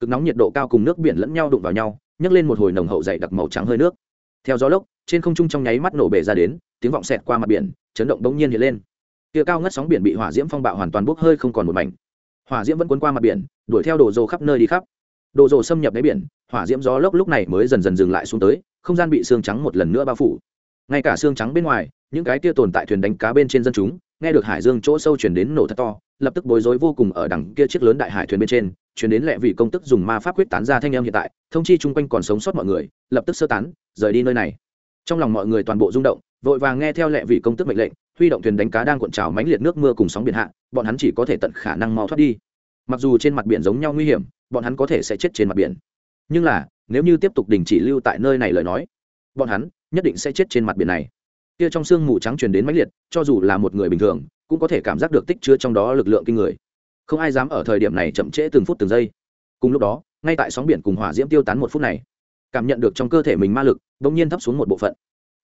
Cực nóng nhiệt độ cao cùng nước biển lẫn nhau đụng vào nhau, nhấc lên một hồi nồng hậu dày đặc màu trắng hơi nước. Theo gió lốc, trên không trung trong nháy mắt nổ bể ra đến, tiếng vọng xẹt qua mặt biển, chấn động bỗng nhiên hiện lên. Kia cao ngất sóng biển bị hỏa diễm phong bạo hoàn toàn bốc hơi không còn một mảnh. Hỏa diễm vẫn cuốn qua mặt biển, đuổi theo đồ rồ khắp nơi đi khắp đồ rồ xâm nhập đáy biển, hỏa diễm gió lốc lúc này mới dần dần dừng lại xuống tới, không gian bị xương trắng một lần nữa bao phủ. Ngay cả xương trắng bên ngoài, những cái kia tồn tại thuyền đánh cá bên trên dân chúng, nghe được hải dương chỗ sâu chuyển đến nổ thật to, lập tức bối rối vô cùng ở đằng kia chiếc lớn đại hải thuyền bên trên chuyển đến lẹ vị công tức dùng ma pháp quyết tán ra thanh em hiện tại, thông chi chung quanh còn sống sót mọi người, lập tức sơ tán, rời đi nơi này. Trong lòng mọi người toàn bộ rung động, vội vàng nghe theo lẹ vị công tức mệnh lệnh, huy động thuyền đánh cá đang cuộn trào mãnh liệt nước mưa cùng sóng biển hạ, bọn hắn chỉ có thể tận khả năng mau thoát đi. Mặc dù trên mặt biển giống nhau nguy hiểm bọn hắn có thể sẽ chết trên mặt biển. Nhưng là nếu như tiếp tục đình chỉ lưu tại nơi này lời nói bọn hắn nhất định sẽ chết trên mặt biển này. Kia trong sương mù trắng truyền đến mãnh liệt cho dù là một người bình thường cũng có thể cảm giác được tích chứa trong đó lực lượng kinh người. Không ai dám ở thời điểm này chậm trễ từng phút từng giây. Cùng lúc đó ngay tại sóng biển cùng hỏa diễm tiêu tán một phút này cảm nhận được trong cơ thể mình ma lực đ ỗ n g nhiên thấp xuống một bộ phận.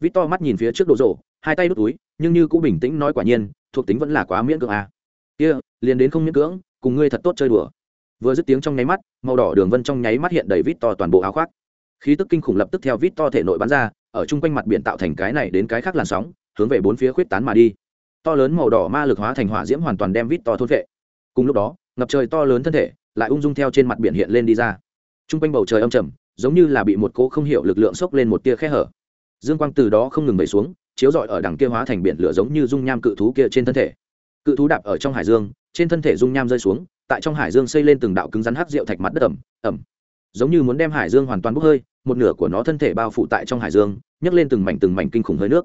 Vít to mắt nhìn phía trước đồ rộ hai tay đút túi nhưng như cũng bình tĩnh nói quả nhiên thuộc tính vẫn là quá miễn cưỡng à. kia, liền đến không miễn cưỡng cùng ngươi thật tốt chơi đùa vừa dứt tiếng trong nháy mắt, màu đỏ đường vân trong nháy mắt hiện đầy vít to toàn bộ áo khoác. Khí tức kinh khủng lập tức theo vít to thể nội bắn ra, ở chung quanh mặt biển tạo thành cái này đến cái khác làn sóng, hướng về bốn phía khuyết tán mà đi. To lớn màu đỏ ma lực hóa thành hỏa diễm hoàn toàn đem vít to thôn vệ cùng lúc đó, ngập trời to lớn thân thể lại ung dung theo trên mặt biển hiện lên đi ra. Chung quanh bầu trời âm trầm, giống như là bị một cỗ không hiểu lực lượng xốc lên một tia khe hở. Dương quang từ đó không ngừng bẩy xuống, chiếu rọi ở đằng kia hóa thành biển lửa giống như dung nham cự thú kia trên thân thể. Cự thú đạp ở trong hải dương, trên thân thể dung nham rơi xuống tại trong hải dương xây lên từng đạo cứng rắn hắc rượu thạch mặt đất ẩm ẩm. Giống như muốn đem hải dương hoàn toàn bốc hơi, một nửa của nó thân thể bao phủ tại trong hải dương, nhấc lên từng mảnh từng mảnh kinh khủng hơi nước.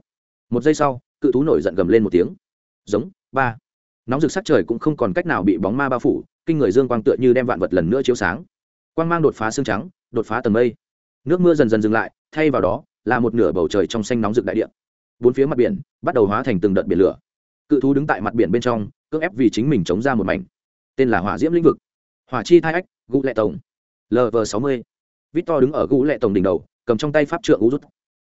Một giây sau, cự thú nổi giận gầm lên một tiếng. Giống, ba. Nóng rực sắc trời cũng không còn cách nào bị bóng ma bao phủ, kinh người dương quang tựa như đem vạn vật lần nữa chiếu sáng. Quang mang đột phá xương trắng, đột phá tầng mây. Nước mưa dần dần dừng lại, thay vào đó, là một nửa bầu trời trong xanh nóng rực đại địa. Bốn phía mặt biển bắt đầu hóa thành từng đợt biển lửa. Cự thú đứng tại mặt biển bên trong, cưỡng ép vì chính mình chống ra một mảnh tên là hỏa diễm lĩnh vực. Hỏa chi thai ách, gũ lệ tổng. Lv sáu mươi. Victor đứng ở gũ lệ tổng đỉnh đầu, cầm trong tay pháp trượng ú rút.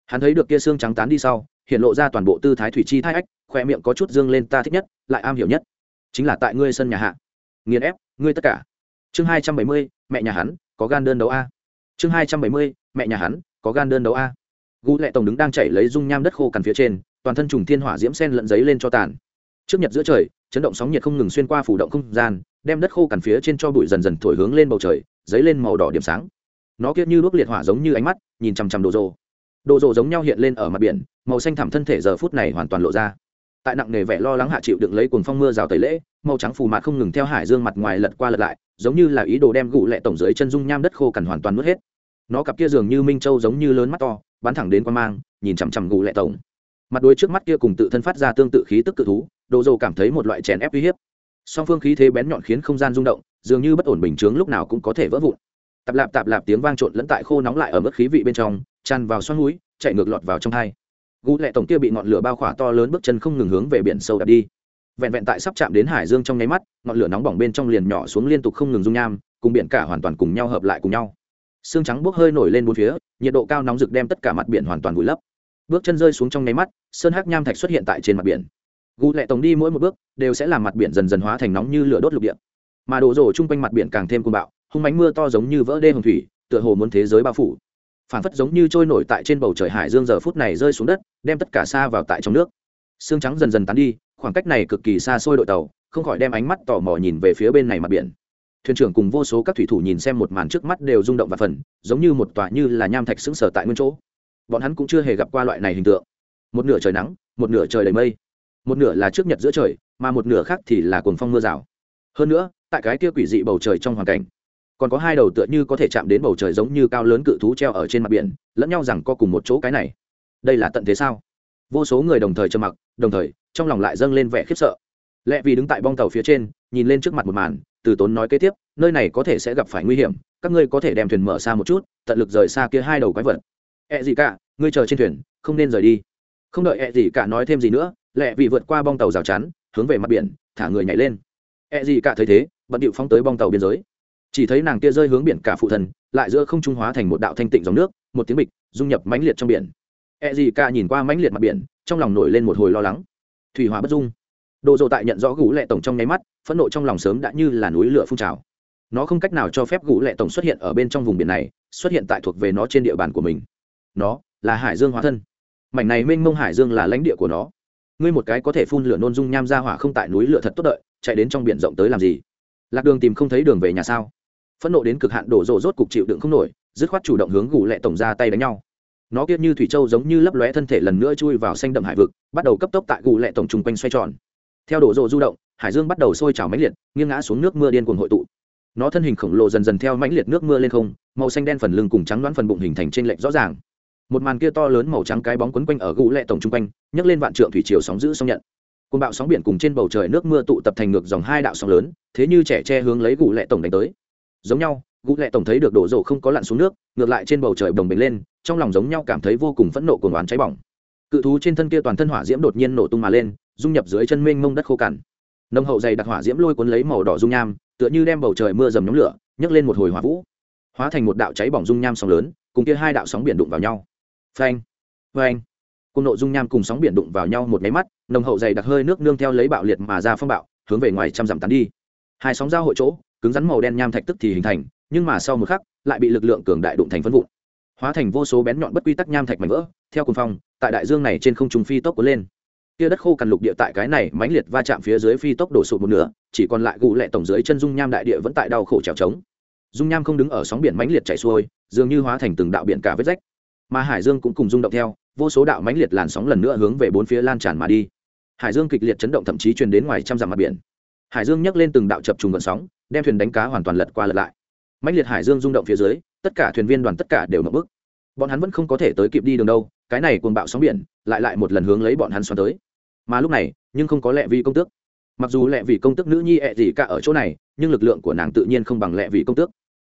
Hắn thấy được kia xương trắng tán đi sau, hiện lộ ra toàn bộ tư thái thủy chi thai ách khoe miệng có chút dương lên, ta thích nhất, lại am hiểu nhất, chính là tại ngươi sân nhà hạ. Nghiền ép, ngươi tất cả. Chương hai trăm bảy mươi, mẹ nhà hắn, có gan đơn đấu a. Chương hai trăm bảy mươi, mẹ nhà hắn, có gan đơn đấu a. Gu lệ tổng đứng đang chảy lấy dung nham đất khô cằn phía trên, toàn thân trùng thiên hỏa diễm sen lẫn giấy lên cho tàn. Trước nhật giữa trời, chấn động sóng nhiệt không ngừng xuyên qua phủ động không gian đem đất khô cằn phía trên cho bụi dần dần thổi hướng lên bầu trời giấy lên màu đỏ điểm sáng. Nó kia như đuốc liệt hỏa giống như ánh mắt, nhìn chằm chằm đồ rồ đồ rồ giống nhau hiện lên ở mặt biển, màu xanh thảm thân thể giờ phút này hoàn toàn lộ ra. Tại nặng nề vẻ lo lắng hạ chịu đựng lấy cuồng phong mưa rào tẩy lễ, màu trắng phù mạt không ngừng theo hải dương mặt ngoài lật qua lật lại, giống như là ý đồ đem gụ lệ tổng dưới chân dung nham đất khô cằn hoàn toàn nuốt hết. Nó cặp kia dường như minh châu giống như lớn mắt to, bắn thẳng đến quan mang, nhìn chằm chằm gụ lệ tổng. Mặt đuôi trước mắt kia cùng tự thân phát ra tương tự khí tức cự thú, đồ dồ cảm thấy một loại chèn ép uy hiếp song phương khí thế bén nhọn khiến không gian rung động, dường như bất ổn bình chướng lúc nào cũng có thể vỡ vụn. Tạp lạp tạp lạp tiếng vang trộn lẫn tại khô nóng lại ở mức khí vị bên trong, tràn vào xoắn núi, chạy ngược lọt vào trong hai. Gu lệ tổng kia bị ngọn lửa bao khỏa to lớn bước chân không ngừng hướng về biển sâu đạp đi. Vẹn vẹn tại sắp chạm đến hải dương trong nháy mắt, ngọn lửa nóng bỏng bên trong liền nhỏ xuống liên tục không ngừng dung nham, cùng biển cả hoàn toàn cùng nhau hợp lại cùng nhau. Xương trắng bốc hơi nổi lên bốn phía, nhiệt độ cao nóng rực đem tất cả mặt biển hoàn toàn vùi lấp. Bước chân rơi xuống trong nháy mắt, sơn hắc nham thạch xuất hiện tại trên mặt biển gù lệ tổng đi mỗi một bước, đều sẽ làm mặt biển dần dần hóa thành nóng như lửa đốt lục địa. Mà đổ rổ chung quanh mặt biển càng thêm côn bạo, hung bánh mưa to giống như vỡ đê hồng thủy, tựa hồ muốn thế giới bao phủ. Phản phất giống như trôi nổi tại trên bầu trời hải dương giờ phút này rơi xuống đất, đem tất cả xa vào tại trong nước. Xương trắng dần dần tán đi, khoảng cách này cực kỳ xa xôi đội tàu, không khỏi đem ánh mắt tò mò nhìn về phía bên này mặt biển. Thuyền trưởng cùng vô số các thủy thủ nhìn xem một màn trước mắt đều rung động và phần giống như một tòa như là nham thạch sững sờ tại nguyên chỗ. Bọn hắn cũng chưa hề gặp qua loại này hình tượng. Một nửa trời nắng, một nửa trời đầy mây một nửa là trước nhật giữa trời, mà một nửa khác thì là cuồng phong mưa rào. Hơn nữa, tại cái kia quỷ dị bầu trời trong hoàn cảnh, còn có hai đầu tựa như có thể chạm đến bầu trời giống như cao lớn cự thú treo ở trên mặt biển, lẫn nhau rằng có cùng một chỗ cái này. Đây là tận thế sao? Vô số người đồng thời trầm mặc, đồng thời, trong lòng lại dâng lên vẻ khiếp sợ. Lẽ vì đứng tại bong tàu phía trên, nhìn lên trước mặt một màn, từ tốn nói kế tiếp, nơi này có thể sẽ gặp phải nguy hiểm, các ngươi có thể đem thuyền mở xa một chút, tận lực rời xa kia hai đầu quái vật. Ẹ、e、gì gì cả, ngươi chờ trên thuyền, không nên rời đi. Không đợi ẹ、e、gì gì cả nói thêm gì nữa lẹ vì vượt qua bong tàu rào chắn, hướng về mặt biển, thả người nhảy lên. Ẹ gì cả thấy thế, bận điệu phóng tới bong tàu biên giới. Chỉ thấy nàng kia rơi hướng biển cả phụ thần, lại giữa không trung hóa thành một đạo thanh tịnh dòng nước, một tiếng bịch, dung nhập mãnh liệt trong biển. Ẹ gì cả nhìn qua mãnh liệt mặt biển, trong lòng nổi lên một hồi lo lắng. Thủy hóa bất dung. Đồ dồ tại nhận rõ gũ lệ tổng trong nháy mắt, phẫn nộ trong lòng sớm đã như là núi lửa phun trào. Nó không cách nào cho phép gũ lệ tổng xuất hiện ở bên trong vùng biển này, xuất hiện tại thuộc về nó trên địa bàn của mình. Nó là hải dương hóa thân. Mảnh này mênh mông hải dương là lãnh địa của nó ngươi một cái có thể phun lửa nôn dung nham ra hỏa không tại núi lửa thật tốt đợi, chạy đến trong biển rộng tới làm gì? Lạc đường tìm không thấy đường về nhà sao? Phẫn nộ đến cực hạn đổ rộ rốt cục chịu đựng không nổi, dứt khoát chủ động hướng gù lệ tổng ra tay đánh nhau. Nó kia như thủy châu giống như lấp lóe thân thể lần nữa chui vào xanh đậm hải vực, bắt đầu cấp tốc tại gù lệ tổng chung quanh xoay tròn. Theo đổ rộ du động, hải dương bắt đầu sôi trào mãnh liệt, nghiêng ngã xuống nước mưa điên cuồng hội tụ. Nó thân hình khổng lồ dần dần theo mãnh liệt nước mưa lên không, màu xanh đen phần lưng cùng trắng đoán phần bụng hình thành trên lệch rõ ràng một màn kia to lớn màu trắng cái bóng quấn quanh ở gũ lệ tổng chung quanh, nhấc lên vạn trượng thủy chiều sóng giữ sóng nhận. Côn bạo sóng biển cùng trên bầu trời nước mưa tụ tập thành ngược dòng hai đạo sóng lớn, thế như trẻ che hướng lấy gũ lệ tổng đánh tới. Giống nhau gũ lệ tổng thấy được đổ rộ không có lặn xuống nước, ngược lại trên bầu trời đồng bình lên, trong lòng giống nhau cảm thấy vô cùng phẫn nộ cuồng oán cháy bỏng. Cự thú trên thân kia toàn thân hỏa diễm đột nhiên nổ tung mà lên, dung nhập dưới chân mênh mông đất khô cằn. Nông hậu dày đặc hỏa diễm lôi cuốn lấy màu đỏ dung nham, tựa như đem bầu trời mưa dầm nhóm lửa, nhấc lên một hồi hỏa vũ, hóa thành một đạo cháy bỏng dung nham sóng lớn, cùng kia hai đạo sóng biển đụng vào nhau phanh. Phanh. Cùng nội dung nham cùng sóng biển đụng vào nhau một máy mắt, nồng hậu dày đặc hơi nước nương theo lấy bạo liệt mà ra phong bạo, hướng về ngoài trăm dặm tán đi. Hai sóng giao hội chỗ, cứng rắn màu đen nham thạch tức thì hình thành, nhưng mà sau một khắc, lại bị lực lượng cường đại đụng thành phân vụn. Hóa thành vô số bén nhọn bất quy tắc nham thạch mảnh vỡ, theo cùng phong, tại đại dương này trên không trung phi tốc cuốn lên. Kia đất khô cằn lục địa tại cái này mãnh liệt va chạm phía dưới phi tốc đổ sụt một nửa, chỉ còn lại gù lệ tổng dưới chân dung nham đại địa vẫn tại đau khổ trèo trống. Dung nham không đứng ở sóng biển mãnh liệt chảy xuôi, dường như hóa thành từng đạo biển cả vết rách mà hải dương cũng cùng rung động theo, vô số đạo mãnh liệt làn sóng lần nữa hướng về bốn phía lan tràn mà đi. Hải dương kịch liệt chấn động thậm chí truyền đến ngoài trăm dặm mặt biển. Hải dương nhấc lên từng đạo chập trùng gần sóng, đem thuyền đánh cá hoàn toàn lật qua lật lại. Mãnh liệt hải dương rung động phía dưới, tất cả thuyền viên đoàn tất cả đều ngập bức. Bọn hắn vẫn không có thể tới kịp đi đường đâu, cái này cuồng bạo sóng biển, lại lại một lần hướng lấy bọn hắn xoắn tới. Mà lúc này, nhưng không có lệ vì công tước. Mặc dù lệ vì công tước nữ nhi ẹ gì cả ở chỗ này, nhưng lực lượng của nàng tự nhiên không bằng lệ vì công tước.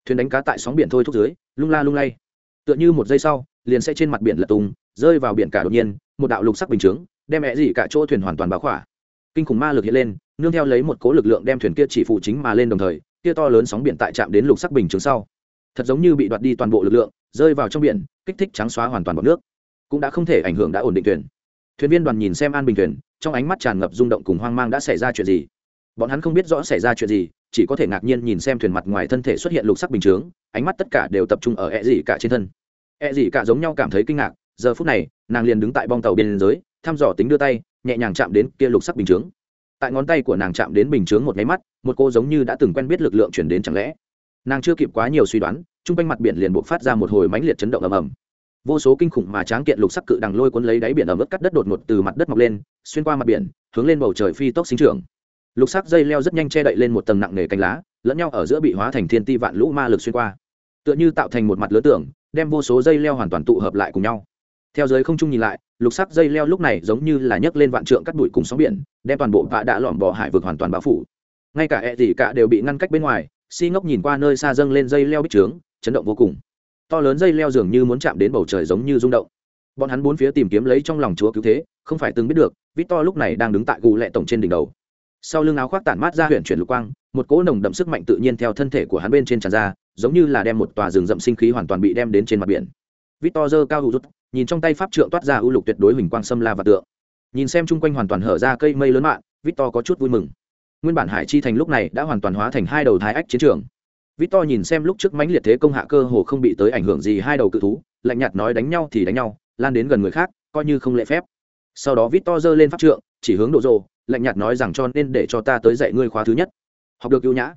Thuyền đánh cá tại sóng biển thôi thúc dưới, lung la lung lay tựa như một giây sau, liền sẽ trên mặt biển lật tung, rơi vào biển cả đột nhiên, một đạo lục sắc bình chướng, đem mẹ gì cả chỗ thuyền hoàn toàn báo khỏa. Kinh khủng ma lực hiện lên, nương theo lấy một cố lực lượng đem thuyền kia chỉ phụ chính mà lên đồng thời kia to lớn sóng biển tại chạm đến lục sắc bình chướng sau. Thật giống như bị đoạt đi toàn bộ lực lượng, rơi vào trong biển, kích thích trắng xóa hoàn toàn bọt nước. Cũng đã không thể ảnh hưởng đã ổn định thuyền. Thuyền viên đoàn nhìn xem an bình thuyền, trong ánh mắt tràn ngập rung động cùng hoang mang đã xảy ra chuyện gì bọn hắn không biết rõ xảy ra chuyện gì, chỉ có thể ngạc nhiên nhìn xem thuyền mặt ngoài thân thể xuất hiện lục sắc bình chướng, ánh mắt tất cả đều tập trung ở e ẹ gì cả trên thân. E ẹ gì cả giống nhau cảm thấy kinh ngạc, giờ phút này, nàng liền đứng tại bong tàu biên giới, thăm dò tính đưa tay, nhẹ nhàng chạm đến kia lục sắc bình chướng. Tại ngón tay của nàng chạm đến bình chướng một máy mắt, một cô giống như đã từng quen biết lực lượng chuyển đến chẳng lẽ. Nàng chưa kịp quá nhiều suy đoán chung quanh mặt biển liền buộc phát ra một hồi mãnh liệt chấn động ầm ầm. Vô số kinh khủng mà tráng kiện lục sắc cự đằng lôi cuốn lấy đáy biển ẩm ướt cắt đất đột ngột từ mặt đất mọc lên, xuyên qua mặt biển, hướng lên bầu trời phi tốc sinh trưởng lục sắc dây leo rất nhanh che đậy lên một tầng nặng nề cánh lá, lẫn nhau ở giữa bị hóa thành thiên ti vạn lũ ma lực xuyên qua. Tựa như tạo thành một mặt lứa tưởng, đem vô số dây leo hoàn toàn tụ hợp lại cùng nhau. Theo giới không trung nhìn lại, lục sắc dây leo lúc này giống như là nhấc lên vạn trượng cắt đuổi cùng sóng biển, đem toàn bộ vạ đã lỏm bỏ hải vực hoàn toàn bao phủ. Ngay cả e ẹ gì cả đều bị ngăn cách bên ngoài, si ngốc nhìn qua nơi xa dâng lên dây leo bích trướng, chấn động vô cùng. To lớn dây leo dường như muốn chạm đến bầu trời giống như rung động. Bọn hắn bốn phía tìm kiếm lấy trong lòng chúa cứu thế, không phải từng biết được, vít to lúc này đang đứng tại gù lệ tổng trên đỉnh đầu sau lưng áo khoác tản mát ra huyện chuyển lục quang, một cỗ nồng đậm sức mạnh tự nhiên theo thân thể của hắn bên trên tràn ra, giống như là đem một tòa rừng rậm sinh khí hoàn toàn bị đem đến trên mặt biển. Victor dơ cao hữu rút, nhìn trong tay pháp trượng toát ra ưu lục tuyệt đối huỳnh quang xâm la và tượng. Nhìn xem chung quanh hoàn toàn hở ra cây mây lớn mạng victor có chút vui mừng. Nguyên bản hải chi thành lúc này đã hoàn toàn hóa thành hai đầu thái ách chiến trường. Victor nhìn xem lúc trước mãnh liệt thế công hạ cơ hồ không bị tới ảnh hưởng gì hai đầu cự thú, lạnh nhạt nói đánh nhau thì đánh nhau, lan đến gần người khác, coi như không lễ phép. Sau đó victor giơ lên pháp trượng, chỉ hướng độ rồ lạnh nhạt nói rằng cho nên để cho ta tới dạy ngươi khóa thứ nhất. Học được ưu nhã.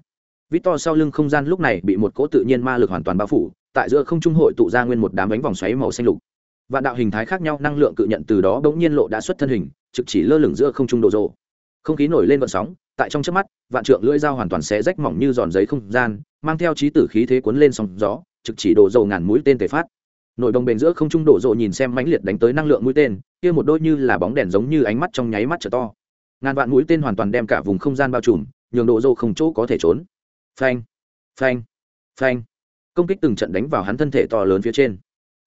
Vít to sau lưng không gian lúc này bị một cỗ tự nhiên ma lực hoàn toàn bao phủ, tại giữa không trung hội tụ ra nguyên một đám bánh vòng xoáy màu xanh lục. Vạn đạo hình thái khác nhau, năng lượng cự nhận từ đó bỗng nhiên lộ đã xuất thân hình, trực chỉ lơ lửng giữa không trung đồ rồ. Không khí nổi lên vận sóng, tại trong chớp mắt, vạn trượng lưỡi dao hoàn toàn xé rách mỏng như giòn giấy không gian, mang theo trí tử khí thế cuốn lên sóng gió, trực chỉ đổ dầu ngàn mũi tên tề phát. Nội đồng bền giữa không trung đổ rộ nhìn xem mãnh liệt đánh tới năng lượng mũi tên, kia một đôi như là bóng đèn giống như ánh mắt trong nháy mắt trở to ngàn vạn mũi tên hoàn toàn đem cả vùng không gian bao trùm, nhường độ dô không chỗ có thể trốn. Phanh phanh phanh. Công kích từng trận đánh vào hắn thân thể to lớn phía trên.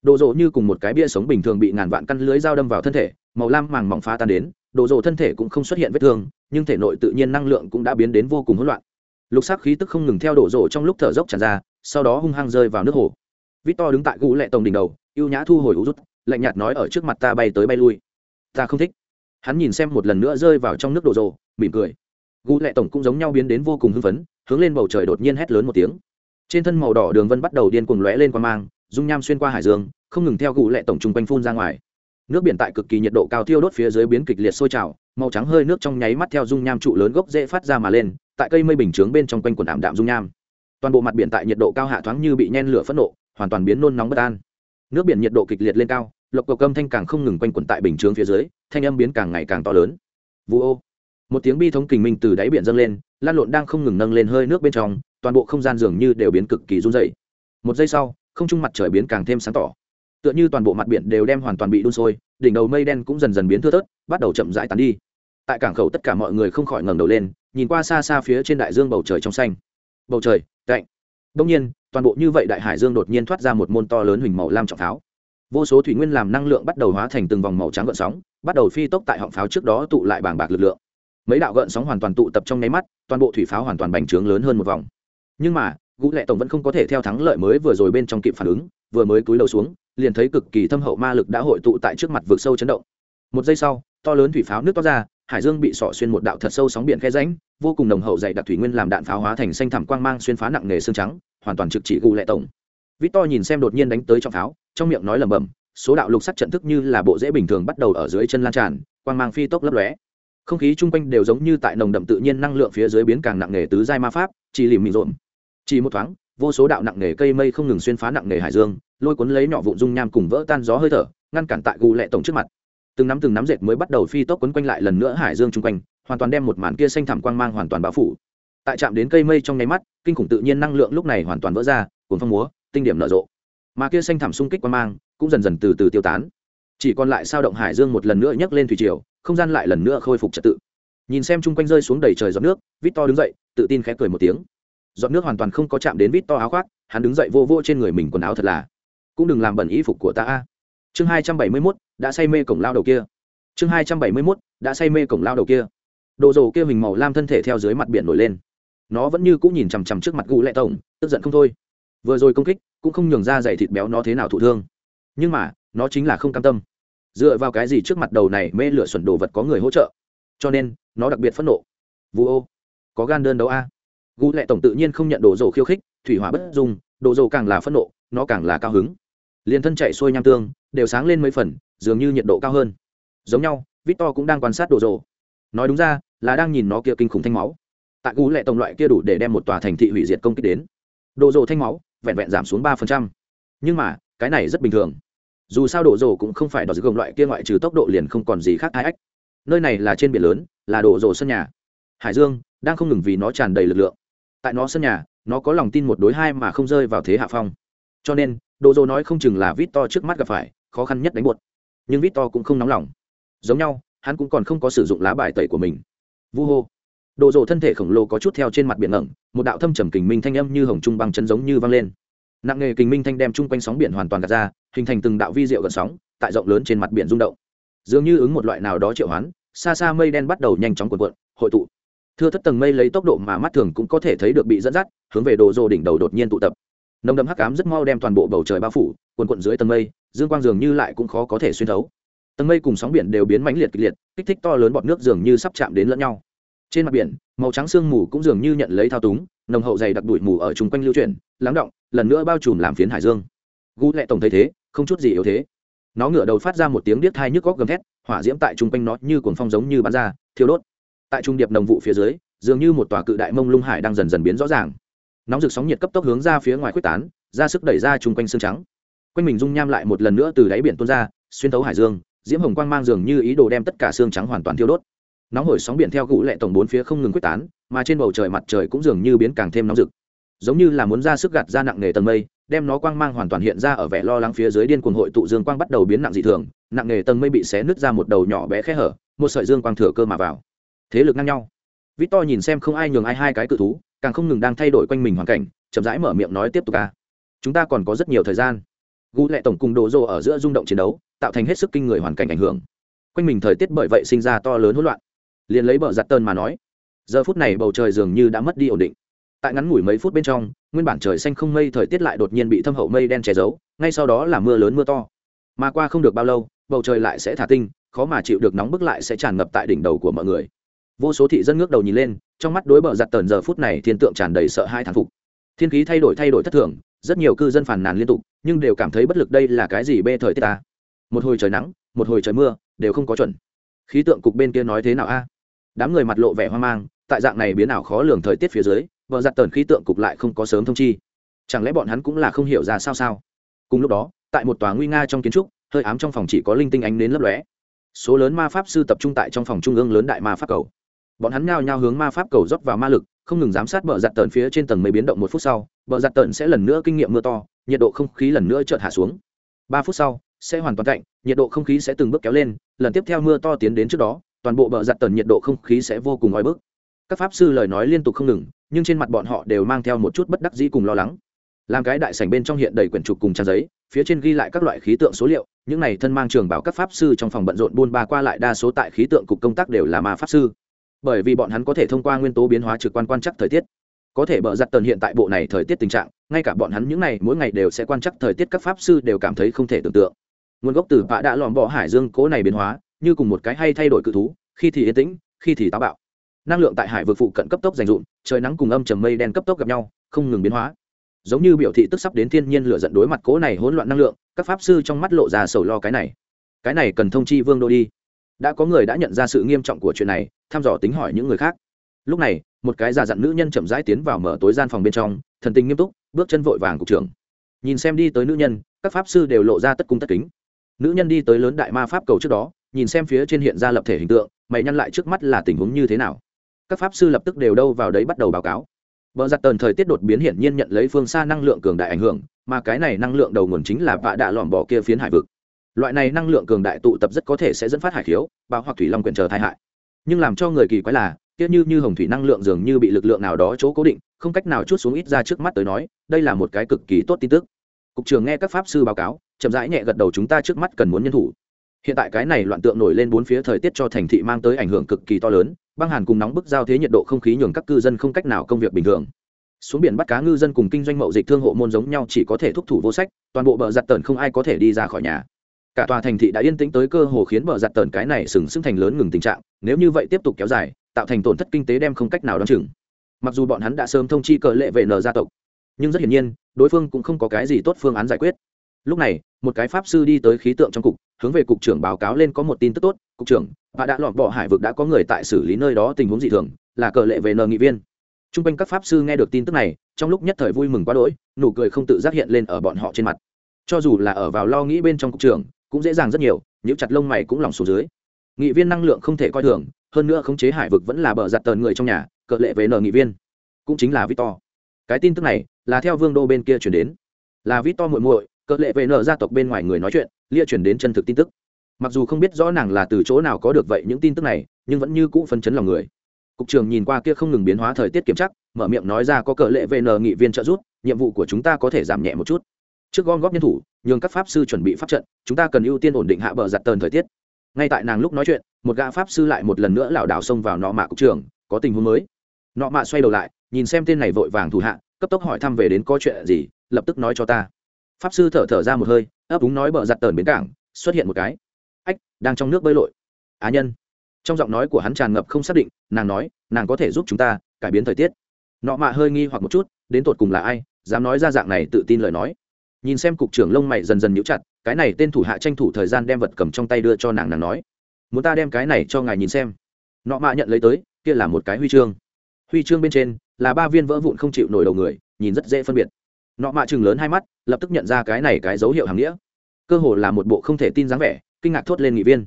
Độ rộ như cùng một cái bia sống bình thường bị ngàn vạn căn lưới dao đâm vào thân thể, màu lam màng mỏng phá tan đến độ rộ thân thể cũng không xuất hiện vết thương, nhưng thể nội tự nhiên năng lượng cũng đã biến đến vô cùng hỗn loạn. Lục sắc khí tức không ngừng theo độ rộ trong lúc thở dốc tràn ra, sau đó hung hăng rơi vào nước hồ. Vít To đứng tại gũ lệ tổng đỉnh đầu, ưu nhã thu hồi ú rút, lạnh nhạt nói ở trước mặt ta bay tới bay lui. Ta không thích hắn nhìn xem một lần nữa rơi vào trong nước đổ rồ, mỉm cười. Gu lệ tổng cũng giống nhau biến đến vô cùng hưng phấn, hướng lên bầu trời đột nhiên hét lớn một tiếng. Trên thân màu đỏ đường vân bắt đầu điên cuồng lóe lên qua mang, dung nham xuyên qua hải dương, không ngừng theo gu lệ tổng trung quanh phun ra ngoài. Nước biển tại cực kỳ nhiệt độ cao thiêu đốt phía dưới biến kịch liệt sôi trào, màu trắng hơi nước trong nháy mắt theo dung nham trụ lớn gốc dễ phát ra mà lên, tại cây mây bình chướng bên trong quanh quần ảm đạm dung nham. Toàn bộ mặt biển tại nhiệt độ cao hạ thoáng như bị nhen lửa phẫn nộ, hoàn toàn biến nôn nóng bất an. Nước biển nhiệt độ kịch liệt lên cao, lộc cầu âm thanh càng không ngừng quanh quẩn tại bình chướng phía dưới thanh âm biến càng ngày càng to lớn. Vu ô. Một tiếng bi thống kình minh từ đáy biển dâng lên, lan lộn đang không ngừng nâng lên hơi nước bên trong, toàn bộ không gian dường như đều biến cực kỳ run dày một giây sau, không trung mặt trời biến càng thêm sáng tỏ. Tựa như toàn bộ mặt biển đều đem hoàn toàn bị đun sôi, đỉnh đầu mây đen cũng dần dần biến thưa thớt, bắt đầu chậm rãi tan đi. Tại cảng khẩu tất cả mọi người không khỏi ngẩng đầu lên, nhìn qua xa xa phía trên đại dương bầu trời trong xanh. Bầu trời cạnh đông nhiên, toàn bộ như vậy đại hải dương đột nhiên thoát ra một môn to lớn huỳnh màu lam trọng tháo vô số thủy nguyên làm năng lượng bắt đầu hóa thành từng vòng màu trắng gợn sóng, bắt đầu phi tốc tại họng pháo trước đó tụ lại bảng bạc lực lượng. Mấy đạo gợn sóng hoàn toàn tụ tập trong nháy mắt, toàn bộ thủy pháo hoàn toàn bành trướng lớn hơn một vòng. Nhưng mà gũ lệ tổng vẫn không có thể theo thắng lợi mới vừa rồi bên trong kịp phản ứng, vừa mới cúi đầu xuống, liền thấy cực kỳ thâm hậu ma lực đã hội tụ tại trước mặt vực sâu chấn động. Một giây sau, to lớn thủy pháo nước toát ra, hải dương bị sọ xuyên một đạo thật sâu sóng biển khe ránh vô cùng nồng hậu dày đặc thủy nguyên làm đạn pháo hóa thành xanh thẳm quang mang xuyên phá nặng nề xương trắng, hoàn toàn trực chỉ gù lệ tổng. Vít to nhìn xem đột nhiên đánh tới trong pháo trong miệng nói lẩm bẩm, số đạo lục sắc trận thức như là bộ dễ bình thường bắt đầu ở dưới chân lan tràn, quang mang phi tốc lấp lóe. Không khí chung quanh đều giống như tại nồng đậm tự nhiên năng lượng phía dưới biến càng nặng nề tứ giai ma pháp, chỉ lìm mịn rộn. Chỉ một thoáng, vô số đạo nặng nề cây mây không ngừng xuyên phá nặng nề hải dương, lôi cuốn lấy nhỏ vụn dung nham cùng vỡ tan gió hơi thở, ngăn cản tại gù lệ tổng trước mặt. Từng nắm từng nắm dệt mới bắt đầu phi tốc quấn quanh lại lần nữa hải dương chung quanh, hoàn toàn đem một màn kia xanh thảm quang mang hoàn toàn bao phủ. Tại chạm đến cây mây trong nháy mắt, kinh khủng tự nhiên năng lượng lúc này hoàn toàn vỡ ra cuốn phong múa, tinh điểm nở rộ mà kia xanh thảm xung kích quan mang cũng dần dần từ từ tiêu tán. Chỉ còn lại sao động hải dương một lần nữa nhấc lên thủy triều, không gian lại lần nữa khôi phục trật tự. Nhìn xem chung quanh rơi xuống đầy trời giọt nước vít to đứng dậy, tự tin khẽ cười một tiếng. Giọt nước hoàn toàn không có chạm đến vít to áo khoác, hắn đứng dậy vô vô trên người mình quần áo thật là. Cũng đừng làm bẩn y phục của ta a. Chương hai trăm bảy mươi mốt, đã say mê cổng lao đầu kia. Chương hai trăm bảy mươi mốt, đã say mê cổng lao đầu kia. Đồ dầu kia hình màu lam thân thể theo dưới mặt biển nổi lên. Nó vẫn như cũng nhìn chằm chằm trước mặt gù lệ tổng, tức giận không thôi. Vừa rồi công kích cũng không nhường ra dày thịt béo nó thế nào thụ thương. Nhưng mà, nó chính là không cam tâm. Dựa vào cái gì trước mặt đầu này mê lửa xuẩn đồ vật có người hỗ trợ? Cho nên, nó đặc biệt phẫn nộ. Vu ô, có gan đơn đấu a. Gu lệ tổng tự nhiên không nhận đồ dầu khiêu khích, thủy hỏa bất dung, đồ dầu càng là phẫn nộ, nó càng là cao hứng. Liền thân chạy xuôi nham tương, đều sáng lên mấy phần, dường như nhiệt độ cao hơn. Giống nhau, victor cũng đang quan sát đồ dầu nói đúng ra, là đang nhìn nó kia kinh khủng thanh máu. Tại gu lệ tổng loại kia đủ để đem một tòa thành thị hủy diệt công kích đến. Đồ dầu thanh máu vẹn vẹn giảm xuống ba phần trăm. Nhưng mà, cái này rất bình thường. Dù sao đổ dầu cũng không phải đỏ gồng loại kia ngoại trừ tốc độ liền không còn gì khác ai ách. Nơi này là trên biển lớn, là đổ dầu sân nhà. Hải dương đang không ngừng vì nó tràn đầy lực lượng. Tại nó sân nhà, nó có lòng tin một đối hai mà không rơi vào thế hạ phong. Cho nên, đồ dô nói không chừng là vít to trước mắt gặp phải, khó khăn nhất đánh buột nhưng vít to cũng không nóng lòng. Giống nhau, hắn cũng còn không có sử dụng lá bài tẩy của mình. Vu hô đồ dồ thân thể khổng lồ có chút theo trên mặt biển ngẩng, một đạo thâm trầm kình minh thanh âm như hồng trung băng chân giống như vang lên. Nặng nghề kình minh thanh đem chung quanh sóng biển hoàn toàn gạt ra, hình thành từng đạo vi diệu gần sóng, tại rộng lớn trên mặt biển rung động. Dường như ứng một loại nào đó triệu hoán, xa xa mây đen bắt đầu nhanh chóng cuộn cuộn, hội tụ. Thưa thất tầng mây lấy tốc độ mà mắt thường cũng có thể thấy được bị dẫn dắt, hướng về đồ rồ đỉnh đầu đột nhiên tụ tập. Nồng đậm hắc ám rất mau đem toàn bộ bầu trời bao phủ, cuộn cuộn dưới tầng mây, dương quang dường như lại cũng khó có thể xuyên thấu. Tầng mây cùng sóng biển đều biến mãnh liệt kịch liệt, kích thích to lớn bọt nước dường như sắp chạm đến lẫn nhau trên mặt biển, màu trắng sương mù cũng dường như nhận lấy thao túng, nồng hậu dày đặc đuổi mù ở chung quanh lưu chuyển, lắng động, lần nữa bao trùm làm phiến hải dương. Gu lệ tổng thấy thế, không chút gì yếu thế. Nó ngửa đầu phát ra một tiếng điếc thai nhức góc gầm thét, hỏa diễm tại chung quanh nó như cuồng phong giống như bắn ra, thiêu đốt. Tại trung điệp đồng vụ phía dưới, dường như một tòa cự đại mông lung hải đang dần dần biến rõ ràng. Nóng rực sóng nhiệt cấp tốc hướng ra phía ngoài quyết tán, ra sức đẩy ra chung quanh xương trắng. Quanh mình dung nham lại một lần nữa từ đáy biển tuôn ra, xuyên thấu hải dương, diễm hồng quang mang dường như ý đồ đem tất cả xương trắng hoàn toàn thiêu đốt nóng hổi sóng biển theo gũ lệ tổng bốn phía không ngừng quyết tán, mà trên bầu trời mặt trời cũng dường như biến càng thêm nóng rực. Giống như là muốn ra sức gạt ra nặng nề tầng mây, đem nó quang mang hoàn toàn hiện ra ở vẻ lo lắng phía dưới điên cuồng hội tụ dương quang bắt đầu biến nặng dị thường, nặng nề tầng mây bị xé nứt ra một đầu nhỏ bé khe hở, một sợi dương quang thừa cơ mà vào. Thế lực ngang nhau. Vít to nhìn xem không ai nhường ai hai cái cự thú, càng không ngừng đang thay đổi quanh mình hoàn cảnh, chậm rãi mở miệng nói tiếp tục ca chúng ta còn có rất nhiều thời gian. Gu lệ tổng cùng đồ rộ ở giữa rung động chiến đấu, tạo thành hết sức kinh người hoàn cảnh ảnh hưởng. Quanh mình thời tiết bởi vậy sinh ra to lớn hỗn loạn liền lấy bờ giặt tơn mà nói. Giờ phút này bầu trời dường như đã mất đi ổn định. Tại ngắn ngủi mấy phút bên trong, nguyên bản trời xanh không mây thời tiết lại đột nhiên bị thâm hậu mây đen che giấu, ngay sau đó là mưa lớn mưa to. Mà qua không được bao lâu, bầu trời lại sẽ thả tinh, khó mà chịu được nóng bức lại sẽ tràn ngập tại đỉnh đầu của mọi người. Vô số thị dân ngước đầu nhìn lên, trong mắt đối bờ giặt tờn giờ phút này thiên tượng tràn đầy sợ hai thán phục. Thiên khí thay đổi thay đổi thất thường, rất nhiều cư dân phàn nàn liên tục, nhưng đều cảm thấy bất lực đây là cái gì bê thời tiết ta? Một hồi trời nắng, một hồi trời mưa, đều không có chuẩn. Khí tượng cục bên kia nói thế nào a? Đám người mặt lộ vẻ hoang mang, tại dạng này biến ảo khó lường thời tiết phía dưới, vợ giặt tờn khí tượng cục lại không có sớm thông chi. Chẳng lẽ bọn hắn cũng là không hiểu ra sao sao? Cùng lúc đó, tại một tòa nguy nga trong kiến trúc, hơi ám trong phòng chỉ có linh tinh ánh đến lấp lóe. Số lớn ma pháp sư tập trung tại trong phòng trung ương lớn đại ma pháp cầu. Bọn hắn nhao nhao hướng ma pháp cầu rót vào ma lực, không ngừng giám sát bờ giặt tờn phía trên tầng mây biến động một phút sau, bờ giặt tờn sẽ lần nữa kinh nghiệm mưa to, nhiệt độ không khí lần nữa chợt hạ xuống. Ba phút sau, sẽ hoàn toàn cạnh nhiệt độ không khí sẽ từng bước kéo lên, lần tiếp theo mưa to tiến đến trước đó toàn bộ bờ giặt tần nhiệt độ không khí sẽ vô cùng oi bức. Các pháp sư lời nói liên tục không ngừng, nhưng trên mặt bọn họ đều mang theo một chút bất đắc dĩ cùng lo lắng. Làm cái đại sảnh bên trong hiện đầy quyển trục cùng trang giấy, phía trên ghi lại các loại khí tượng số liệu, những này thân mang trường bảo các pháp sư trong phòng bận rộn buôn ba qua lại đa số tại khí tượng cục công tác đều là ma pháp sư. Bởi vì bọn hắn có thể thông qua nguyên tố biến hóa trực quan quan chắc thời tiết. Có thể bờ giặt tần hiện tại bộ này thời tiết tình trạng, ngay cả bọn hắn những này mỗi ngày đều sẽ quan chắc thời tiết các pháp sư đều cảm thấy không thể tưởng tượng. Nguồn gốc từ bạ đã lòm bỏ hải dương cố này biến hóa như cùng một cái hay thay đổi cự thú, khi thì yên tĩnh, khi thì táo bạo. Năng lượng tại hải vực phụ cận cấp tốc dành dụm trời nắng cùng âm trầm mây đen cấp tốc gặp nhau, không ngừng biến hóa. Giống như biểu thị tức sắp đến thiên nhiên lửa dẫn đối mặt cố này hỗn loạn năng lượng, các pháp sư trong mắt lộ ra sầu lo cái này. Cái này cần thông chi vương đô đi. Đã có người đã nhận ra sự nghiêm trọng của chuyện này, thăm dò tính hỏi những người khác. Lúc này, một cái già dặn nữ nhân chậm rãi tiến vào mở tối gian phòng bên trong, thần tình nghiêm túc, bước chân vội vàng cục trưởng. Nhìn xem đi tới nữ nhân, các pháp sư đều lộ ra tất cung tất kính. Nữ nhân đi tới lớn đại ma pháp cầu trước đó nhìn xem phía trên hiện ra lập thể hình tượng, mày nhăn lại trước mắt là tình huống như thế nào. Các pháp sư lập tức đều đâu vào đấy bắt đầu báo cáo. Vợ giặt tờn thời tiết đột biến hiển nhiên nhận lấy phương xa năng lượng cường đại ảnh hưởng, mà cái này năng lượng đầu nguồn chính là vạ đạ lỏm bỏ kia phiến hải vực. Loại này năng lượng cường đại tụ tập rất có thể sẽ dẫn phát hải khiếu bao hoặc thủy long quyền chờ tai hại. Nhưng làm cho người kỳ quái là, kia như như hồng thủy năng lượng dường như bị lực lượng nào đó chỗ cố định, không cách nào chút xuống ít ra trước mắt tới nói, đây là một cái cực kỳ tốt tin tức. Cục trường nghe các pháp sư báo cáo, chậm rãi nhẹ gật đầu, chúng ta trước mắt cần muốn nhân thủ hiện tại cái này loạn tượng nổi lên bốn phía thời tiết cho thành thị mang tới ảnh hưởng cực kỳ to lớn, băng hàn cùng nóng bức giao thế nhiệt độ không khí nhường các cư dân không cách nào công việc bình thường. Xuống biển bắt cá ngư dân cùng kinh doanh mậu dịch thương hộ môn giống nhau chỉ có thể thúc thủ vô sách, toàn bộ bờ giặt tần không ai có thể đi ra khỏi nhà. Cả tòa thành thị đã yên tĩnh tới cơ hồ khiến bờ giặt tần cái này sừng sững thành lớn ngừng tình trạng, nếu như vậy tiếp tục kéo dài, tạo thành tổn thất kinh tế đem không cách nào đ o chừng. Mặc dù bọn hắn đã sớm thông chi cờ lệ về nờ gia tộc, nhưng rất hiển nhiên, đối phương cũng không có cái gì tốt phương án giải quyết. Lúc này, một cái pháp sư đi tới khí tượng trong cục hướng về cục trưởng báo cáo lên có một tin tức tốt, cục trưởng, bà đã lọt bỏ hải vực đã có người tại xử lý nơi đó tình huống dị thường, là cờ lệ về nờ nghị viên. T r u n g quanh các pháp sư nghe được tin tức này, trong lúc nhất thời vui mừng quá đỗi, nụ cười không tự giác hiện lên ở bọn họ trên mặt. Cho dù là ở vào lo nghĩ bên trong cục trưởng, cũng dễ dàng rất nhiều những chặt lông mày cũng lòng xuống dưới. Nghị viên năng lượng không thể coi thường, hơn nữa khống chế hải vực vẫn là bờ giặt tờn người trong nhà, cờ lệ về nợ nghị viên. Cũng chính là victor. Cái tin tức này là theo vương đô bên kia chuyển đến. Là victor muội muội cỡ lệ về nợ gia tộc bên ngoài người nói chuyện, lia chuyển đến chân thực tin tức. Mặc dù không biết rõ nàng là từ chỗ nào có được vậy những tin tức này, nhưng vẫn như cũ phân chấn lòng người. Cục trưởng nhìn qua kia không ngừng biến hóa thời tiết kiểm chắc mở miệng nói ra có cỡ lệ vn nghị viên trợ giúp, nhiệm vụ của chúng ta có thể giảm nhẹ một chút. Trước gom góp nhân thủ, nhường các pháp sư chuẩn bị pháp trận, chúng ta cần ưu tiên ổn định hạ bờ giặt tờn thời tiết. Ngay tại nàng lúc nói chuyện, một gã pháp sư lại một lần nữa lảo đảo xông vào nọ mạ cục trưởng, có tình huống mới. Nọ mạ xoay đầu lại, nhìn xem tên này vội vàng thủ hạ, cấp tốc hỏi thăm về đến có chuyện gì, lập tức nói cho ta pháp sư thở thở ra một hơi, ấp úng nói bờ giặt tờn bến cảng, xuất hiện một cái. Ách, đang trong nước bơi lội. Á nhân. Trong giọng nói của hắn tràn ngập không xác định, nàng nói, nàng có thể giúp chúng ta cải biến thời tiết. Nọ mạ hơi nghi hoặc một chút, đến tột cùng là ai, dám nói ra dạng này tự tin lời nói. Nhìn xem cục trưởng lông mày dần dần nhíu chặt, cái này tên thủ hạ tranh thủ thời gian đem vật cầm trong tay đưa cho nàng nàng nói, muốn ta đem cái này cho ngài nhìn xem. Nọ mạ nhận lấy tới, kia là một cái huy chương. Huy chương bên trên là ba viên vỡ vụn không chịu nổi đầu người, nhìn rất dễ phân biệt nọ mạ chừng lớn hai mắt, lập tức nhận ra cái này cái dấu hiệu hàng nghĩa. Cơ hồ là một bộ không thể tin dáng vẻ, kinh ngạc thốt lên nghị viên.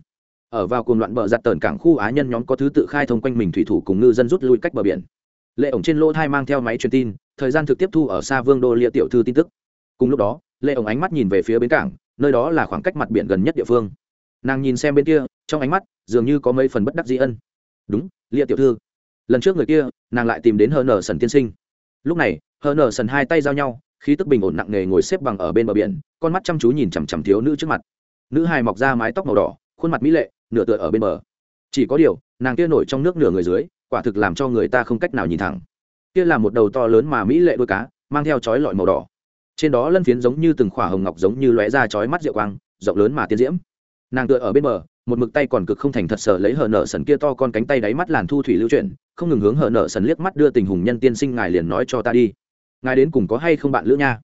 Ở vào cùng loạn bờ giặt tờn cảng khu á nhân nhóm có thứ tự khai thông quanh mình thủy thủ cùng ngư dân rút lui cách bờ biển. Lệ ổng trên lỗ thai mang theo máy truyền tin, thời gian thực tiếp thu ở xa vương đô lia tiểu thư tin tức. Cùng lúc đó, lệ ổng ánh mắt nhìn về phía bến cảng, nơi đó là khoảng cách mặt biển gần nhất địa phương. Nàng nhìn xem bên kia, trong ánh mắt, dường như có mấy phần bất đắc dĩ ân. Đúng, lia tiểu thư. Lần trước người kia, nàng lại tìm đến hờ nở sần tiên sinh. Lúc này, hờ nở sần hai tay giao nhau khí tức bình ổn nặng nề ngồi xếp bằng ở bên bờ biển, con mắt chăm chú nhìn chằm chằm thiếu nữ trước mặt. Nữ hài mọc ra mái tóc màu đỏ, khuôn mặt mỹ lệ, nửa tựa ở bên bờ. Chỉ có điều, nàng kia nổi trong nước nửa người dưới, quả thực làm cho người ta không cách nào nhìn thẳng. Kia là một đầu to lớn mà mỹ lệ đôi cá, mang theo chói lọi màu đỏ. Trên đó lân phiến giống như từng khỏa hồng ngọc giống như lóe ra chói mắt rượu quang, rộng lớn mà tiến diễm. Nàng tựa ở bên bờ, một mực tay còn cực không thành thật sở lấy hở nở sần kia to con cánh tay đáy mắt làn thu thủy lưu chuyển, không ngừng hướng hở nở sần liếc mắt đưa tình hùng nhân tiên sinh ngài liền nói cho ta đi ngài đến cùng có hay không bạn lữ nha?